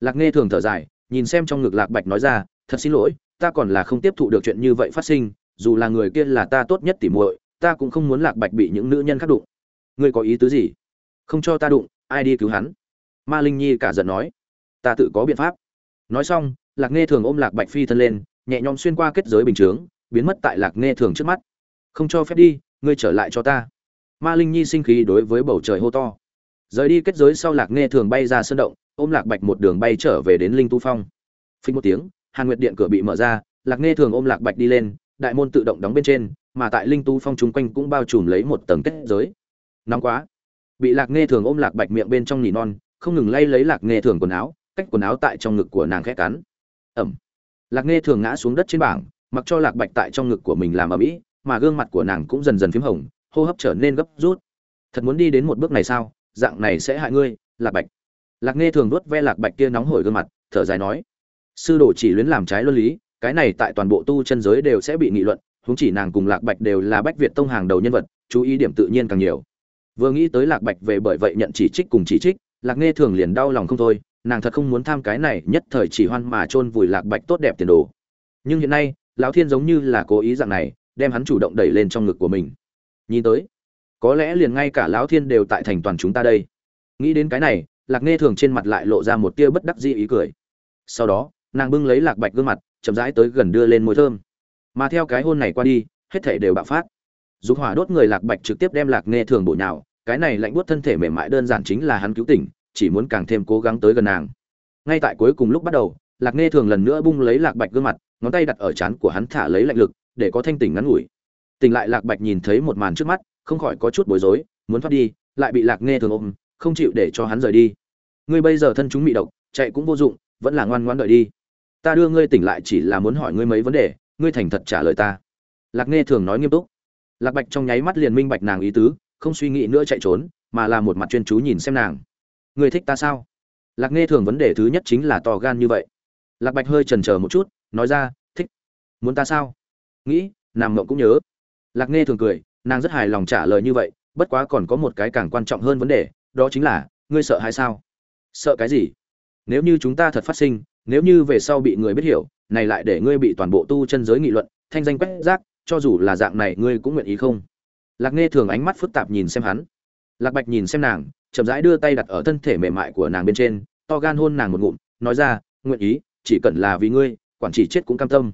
Lạc nghe thường thở dài, nhìn xem trong ngực lạc bạch nói ra, thật xin lỗi, ta còn là không tiếp thụ được chuyện như vậy phát sinh, dù là người kia là ta tốt nhất tỉ muội, ta cũng không muốn lạc bạch bị những nữ nhân khác đụng. Ngươi có ý tứ gì? Không cho ta đụng, ai đi cứu hắn? Ma linh nhi cả giận nói. Ta tự có biện pháp. Nói xong, lạc nghe thường ôm lạc bạch phi thân lên, nhẹ nhõm xuyên qua kết giới bình chướng biến mất tại lạc nghe thường trước mắt. Không cho phép đi, ngươi trở lại cho ta. Ma linh nhi sinh khí đối với bầu trời hô to. Rời đi kết giới sau lạc nghe thường bay ra sân động, ôm lạc bạch một đường bay trở về đến linh tu phong. Phình một tiếng, hàn nguyệt điện cửa bị mở ra, lạc nghe thường ôm lạc bạch đi lên, đại môn tự động đóng bên trên, mà tại linh tu phong chung quanh cũng bao trùm lấy một tầng kết giới. Nóng quá. Bị lạc nghe thường ôm lạc bạch miệng bên trong nỉ non, không ngừng lay lấy lạc nghe thường quần áo, cách quần áo tại trong ngực của nàng khẽ cắn. Ẩm. Lạc nghe thường ngã xuống đất trên bảng mặc cho lạc bạch tại trong ngực của mình làm ở mỹ mà gương mặt của nàng cũng dần dần p h í m hồng, hô hấp trở nên gấp rút. Thật muốn đi đến một bước này sao? Dạng này sẽ hại ngươi, lạc bạch. Lạc nghe thường đốt ve lạc bạch kia nóng hổi gương mặt, thở dài nói, sư đồ chỉ luyến làm trái luân lý, cái này tại toàn bộ tu chân giới đều sẽ bị nghị luận, huống chỉ nàng cùng lạc bạch đều là bách việt tông hàng đầu nhân vật, chú ý điểm tự nhiên càng nhiều. Vừa nghĩ tới lạc bạch về bởi vậy nhận chỉ trích cùng chỉ trích, lạc nghe thường liền đau lòng không thôi, nàng thật không muốn tham cái này, nhất thời chỉ hoan mà chôn vùi lạc bạch tốt đẹp tiền đồ. Nhưng hiện nay lão thiên giống như là cố ý dạng này, đem hắn chủ động đẩy lên trong ngực của mình. Nhìn tới, có lẽ liền ngay cả lão thiên đều tại thành toàn chúng ta đây. Nghĩ đến cái này, lạc nghe thường trên mặt lại lộ ra một tia bất đắc dĩ ý cười. Sau đó, nàng bưng lấy lạc bạch gương mặt, chậm rãi tới gần đưa lên môi thơm. Mà theo cái hôn này qua đi, hết thể đều bạo phát. Dục hỏa đốt người lạc bạch trực tiếp đem lạc nghe thường bổ nhào, cái này lạnh buốt thân thể mềm mại đơn giản chính là hắn cứu tỉnh, chỉ muốn càng thêm cố gắng tới gần nàng. Ngay tại cuối cùng lúc bắt đầu lạc nghe thường lần nữa bung lấy lạc bạch gương mặt, ngón tay đặt ở trán của hắn thả lấy lạnh lực, để có thanh tỉnh ngắn ngủi. Tỉnh lại, lạc bạch nhìn thấy một màn trước mắt, không khỏi có chút bối rối, muốn thoát đi, lại bị lạc nghe thường ôm, không chịu để cho hắn rời đi. Ngươi bây giờ thân chúng bị độc, chạy cũng vô dụng, vẫn là ngoan ngoãn đợi đi. Ta đưa ngươi tỉnh lại chỉ là muốn hỏi ngươi mấy vấn đề, ngươi thành thật trả lời ta. Lạc nghe thường nói nghiêm túc. Lạc bạch trong nháy mắt liền minh bạch nàng ý tứ, không suy nghĩ nữa chạy trốn, mà là một mặt chuyên chú nhìn xem nàng. Ngươi thích ta sao? Lạc nghe thường vấn đề thứ nhất chính là to gan như vậy lạc bạch hơi chần chờ một chút, nói ra, thích. Muốn ta sao? Nghĩ nàng mộng cũng nhớ. Lạc nghe thường cười, nàng rất hài lòng trả lời như vậy, bất quá còn có một cái càng quan trọng hơn vấn đề, đó chính là, ngươi sợ hay sao? Sợ cái gì? Nếu như chúng ta thật phát sinh, nếu như về sau bị người biết hiểu, này lại để ngươi bị toàn bộ tu chân giới nghị luận, thanh danh quét rác, cho dù là dạng này ngươi cũng nguyện ý không? Lạc nghe thường ánh mắt phức tạp nhìn xem hắn. Lạc bạch nhìn xem nàng, chậm rãi đưa tay đặt ở thân thể mềm mại của nàng bên trên, to gan hôn nàng một ngụm, nói ra, nguyện ý chỉ cần là vì ngươi quản chỉ chết cũng cam tâm.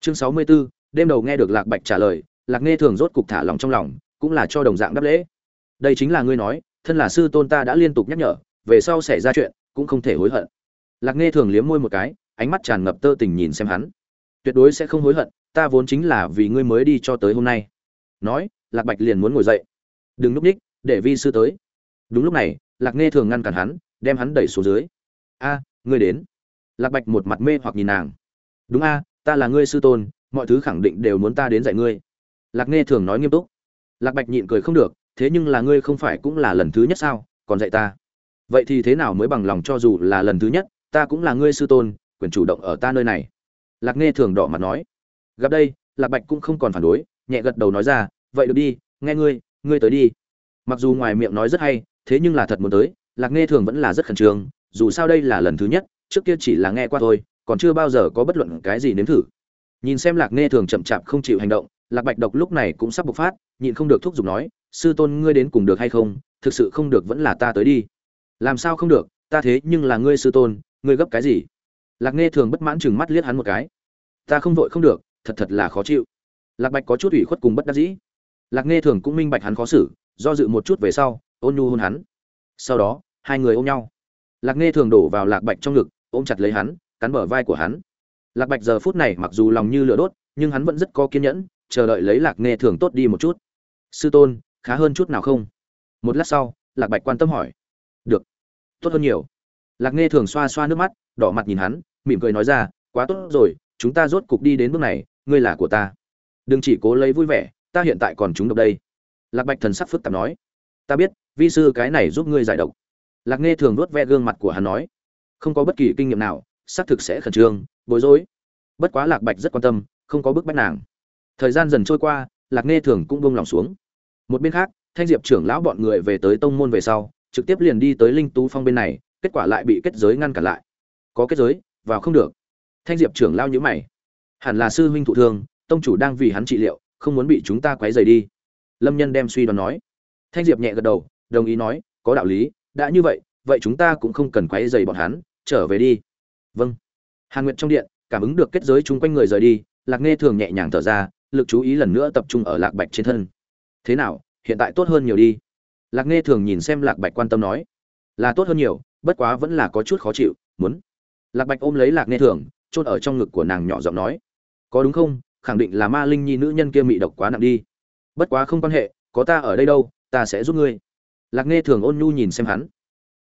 Chương sáu mươi 64, đêm đầu nghe được lạc bạch trả lời lạc nghe thường rốt cục thả lòng trong lòng cũng là cho đồng dạng đáp lễ. Đây chính là ngươi nói thân là sư tôn ta đã liên tục nhắc nhở về sau xảy ra chuyện cũng không thể hối hận. Lạc nghe thường liếm môi một cái ánh mắt tràn ngập tơ tình nhìn xem hắn. Tuyệt đối sẽ không hối hận ta vốn chính là vì ngươi mới đi cho tới hôm nay. Nói lạc bạch liền muốn ngồi dậy. Đừng núp ních để vi sư tới. Đúng lúc này lạc nghe thường ngăn cản hắn đem hắn đẩy xuống dưới. A ngươi đến lạc bạch một mặt mê hoặc nhìn nàng. Đúng a, ta là ngươi sư tôn, mọi thứ khẳng định đều muốn ta đến dạy ngươi. Lạc nghe thường nói nghiêm túc. Lạc bạch nhịn cười không được, thế nhưng là ngươi không phải cũng là lần thứ nhất sao? Còn dạy ta? Vậy thì thế nào mới bằng lòng cho dù là lần thứ nhất, ta cũng là ngươi sư tôn, quyền chủ động ở ta nơi này. Lạc nghe thường đỏ mặt nói. Gặp đây, lạc bạch cũng không còn phản đối, nhẹ gật đầu nói ra, vậy được đi, nghe ngươi ngươi tới đi. Mặc dù ngoài miệng nói rất hay, thế nhưng là thật muốn tới, lạc nghe thường vẫn là rất khẩn trương, dù sao đây là lần thứ nhất trước kia chỉ là nghe qua thôi, còn chưa bao giờ có bất luận cái gì nếm thử. Nhìn xem lạc nghe thường chậm chạp không chịu hành động, lạc bạch độc lúc này cũng sắp bộc phát, nhịn không được thúc giục nói, sư tôn ngươi đến cùng được hay không? Thực sự không được vẫn là ta tới đi. Làm sao không được? Ta thế nhưng là ngươi sư tôn, ngươi gấp cái gì? Lạc nghe thường bất mãn chừng mắt liếc hắn một cái. Ta không vội không được, thật thật là khó chịu. Lạc bạch có chút ủy khuất cùng bất đắc dĩ. Lạc nghe thường cũng minh bạch hắn khó xử, do dự một chút về sau, ôn nhu hôn hắn. Sau đó, hai người ôm nhau. Lạc nghe thường đổ vào lạc bạch trong ngực ôm chặt lấy hắn, cắn bờ vai của hắn. Lạc bạch giờ phút này mặc dù lòng như lửa đốt, nhưng hắn vẫn rất có kiên nhẫn, chờ đợi lấy lạc nghe thường tốt đi một chút. Sư tôn, khá hơn chút nào không? Một lát sau, lạc bạch quan tâm hỏi. Được, tốt hơn nhiều. Lạc nghe thường xoa xoa nước mắt, đỏ mặt nhìn hắn, mỉm cười nói ra, quá tốt rồi, chúng ta rốt cục đi đến bước này, ngươi là của ta. Đừng chỉ cố lấy vui vẻ, ta hiện tại còn chúng độc đây. Lạc bạch thần sắc phức tạp nói. Ta biết, vi sư cái này giúp ngươi giải độc. Lạc nghe thường nuốt ve gương mặt của hắn nói không có bất kỳ kinh nghiệm nào, xác thực sẽ khẩn trương, bối rối. Bất quá lạc bạch rất quan tâm, không có bức bách nàng. Thời gian dần trôi qua, lạc nghe thường cũng bông lòng xuống. Một bên khác, thanh diệp trưởng lão bọn người về tới tông môn về sau, trực tiếp liền đi tới linh tú phong bên này, kết quả lại bị kết giới ngăn cản lại. Có kết giới, vào không được. Thanh diệp trưởng lao nhữ mày. Hẳn là sư huynh thụ thương, tông chủ đang vì hắn trị liệu, không muốn bị chúng ta quấy rầy đi. Lâm nhân đem suy đoán nói. Thanh diệp nhẹ gật đầu, đồng ý nói, có đạo lý, đã như vậy vậy chúng ta cũng không cần quấy rầy bọn hắn, trở về đi. Vâng. Hàn nguyệt trong điện cảm ứng được kết giới chúng quanh người rời đi, lạc nghe thường nhẹ nhàng thở ra, lực chú ý lần nữa tập trung ở lạc bạch trên thân. Thế nào, hiện tại tốt hơn nhiều đi. Lạc nghe thường nhìn xem lạc bạch quan tâm nói. Là tốt hơn nhiều, bất quá vẫn là có chút khó chịu, muốn. Lạc bạch ôm lấy lạc nghe thường, chôn ở trong ngực của nàng nhỏ giọng nói. Có đúng không? Khẳng định là ma linh nhi nữ nhân kia mị độc quá nặng đi. Bất quá không quan hệ, có ta ở đây đâu, ta sẽ giúp ngươi. Lạc nghe thường ôn nhu nhìn xem hắn.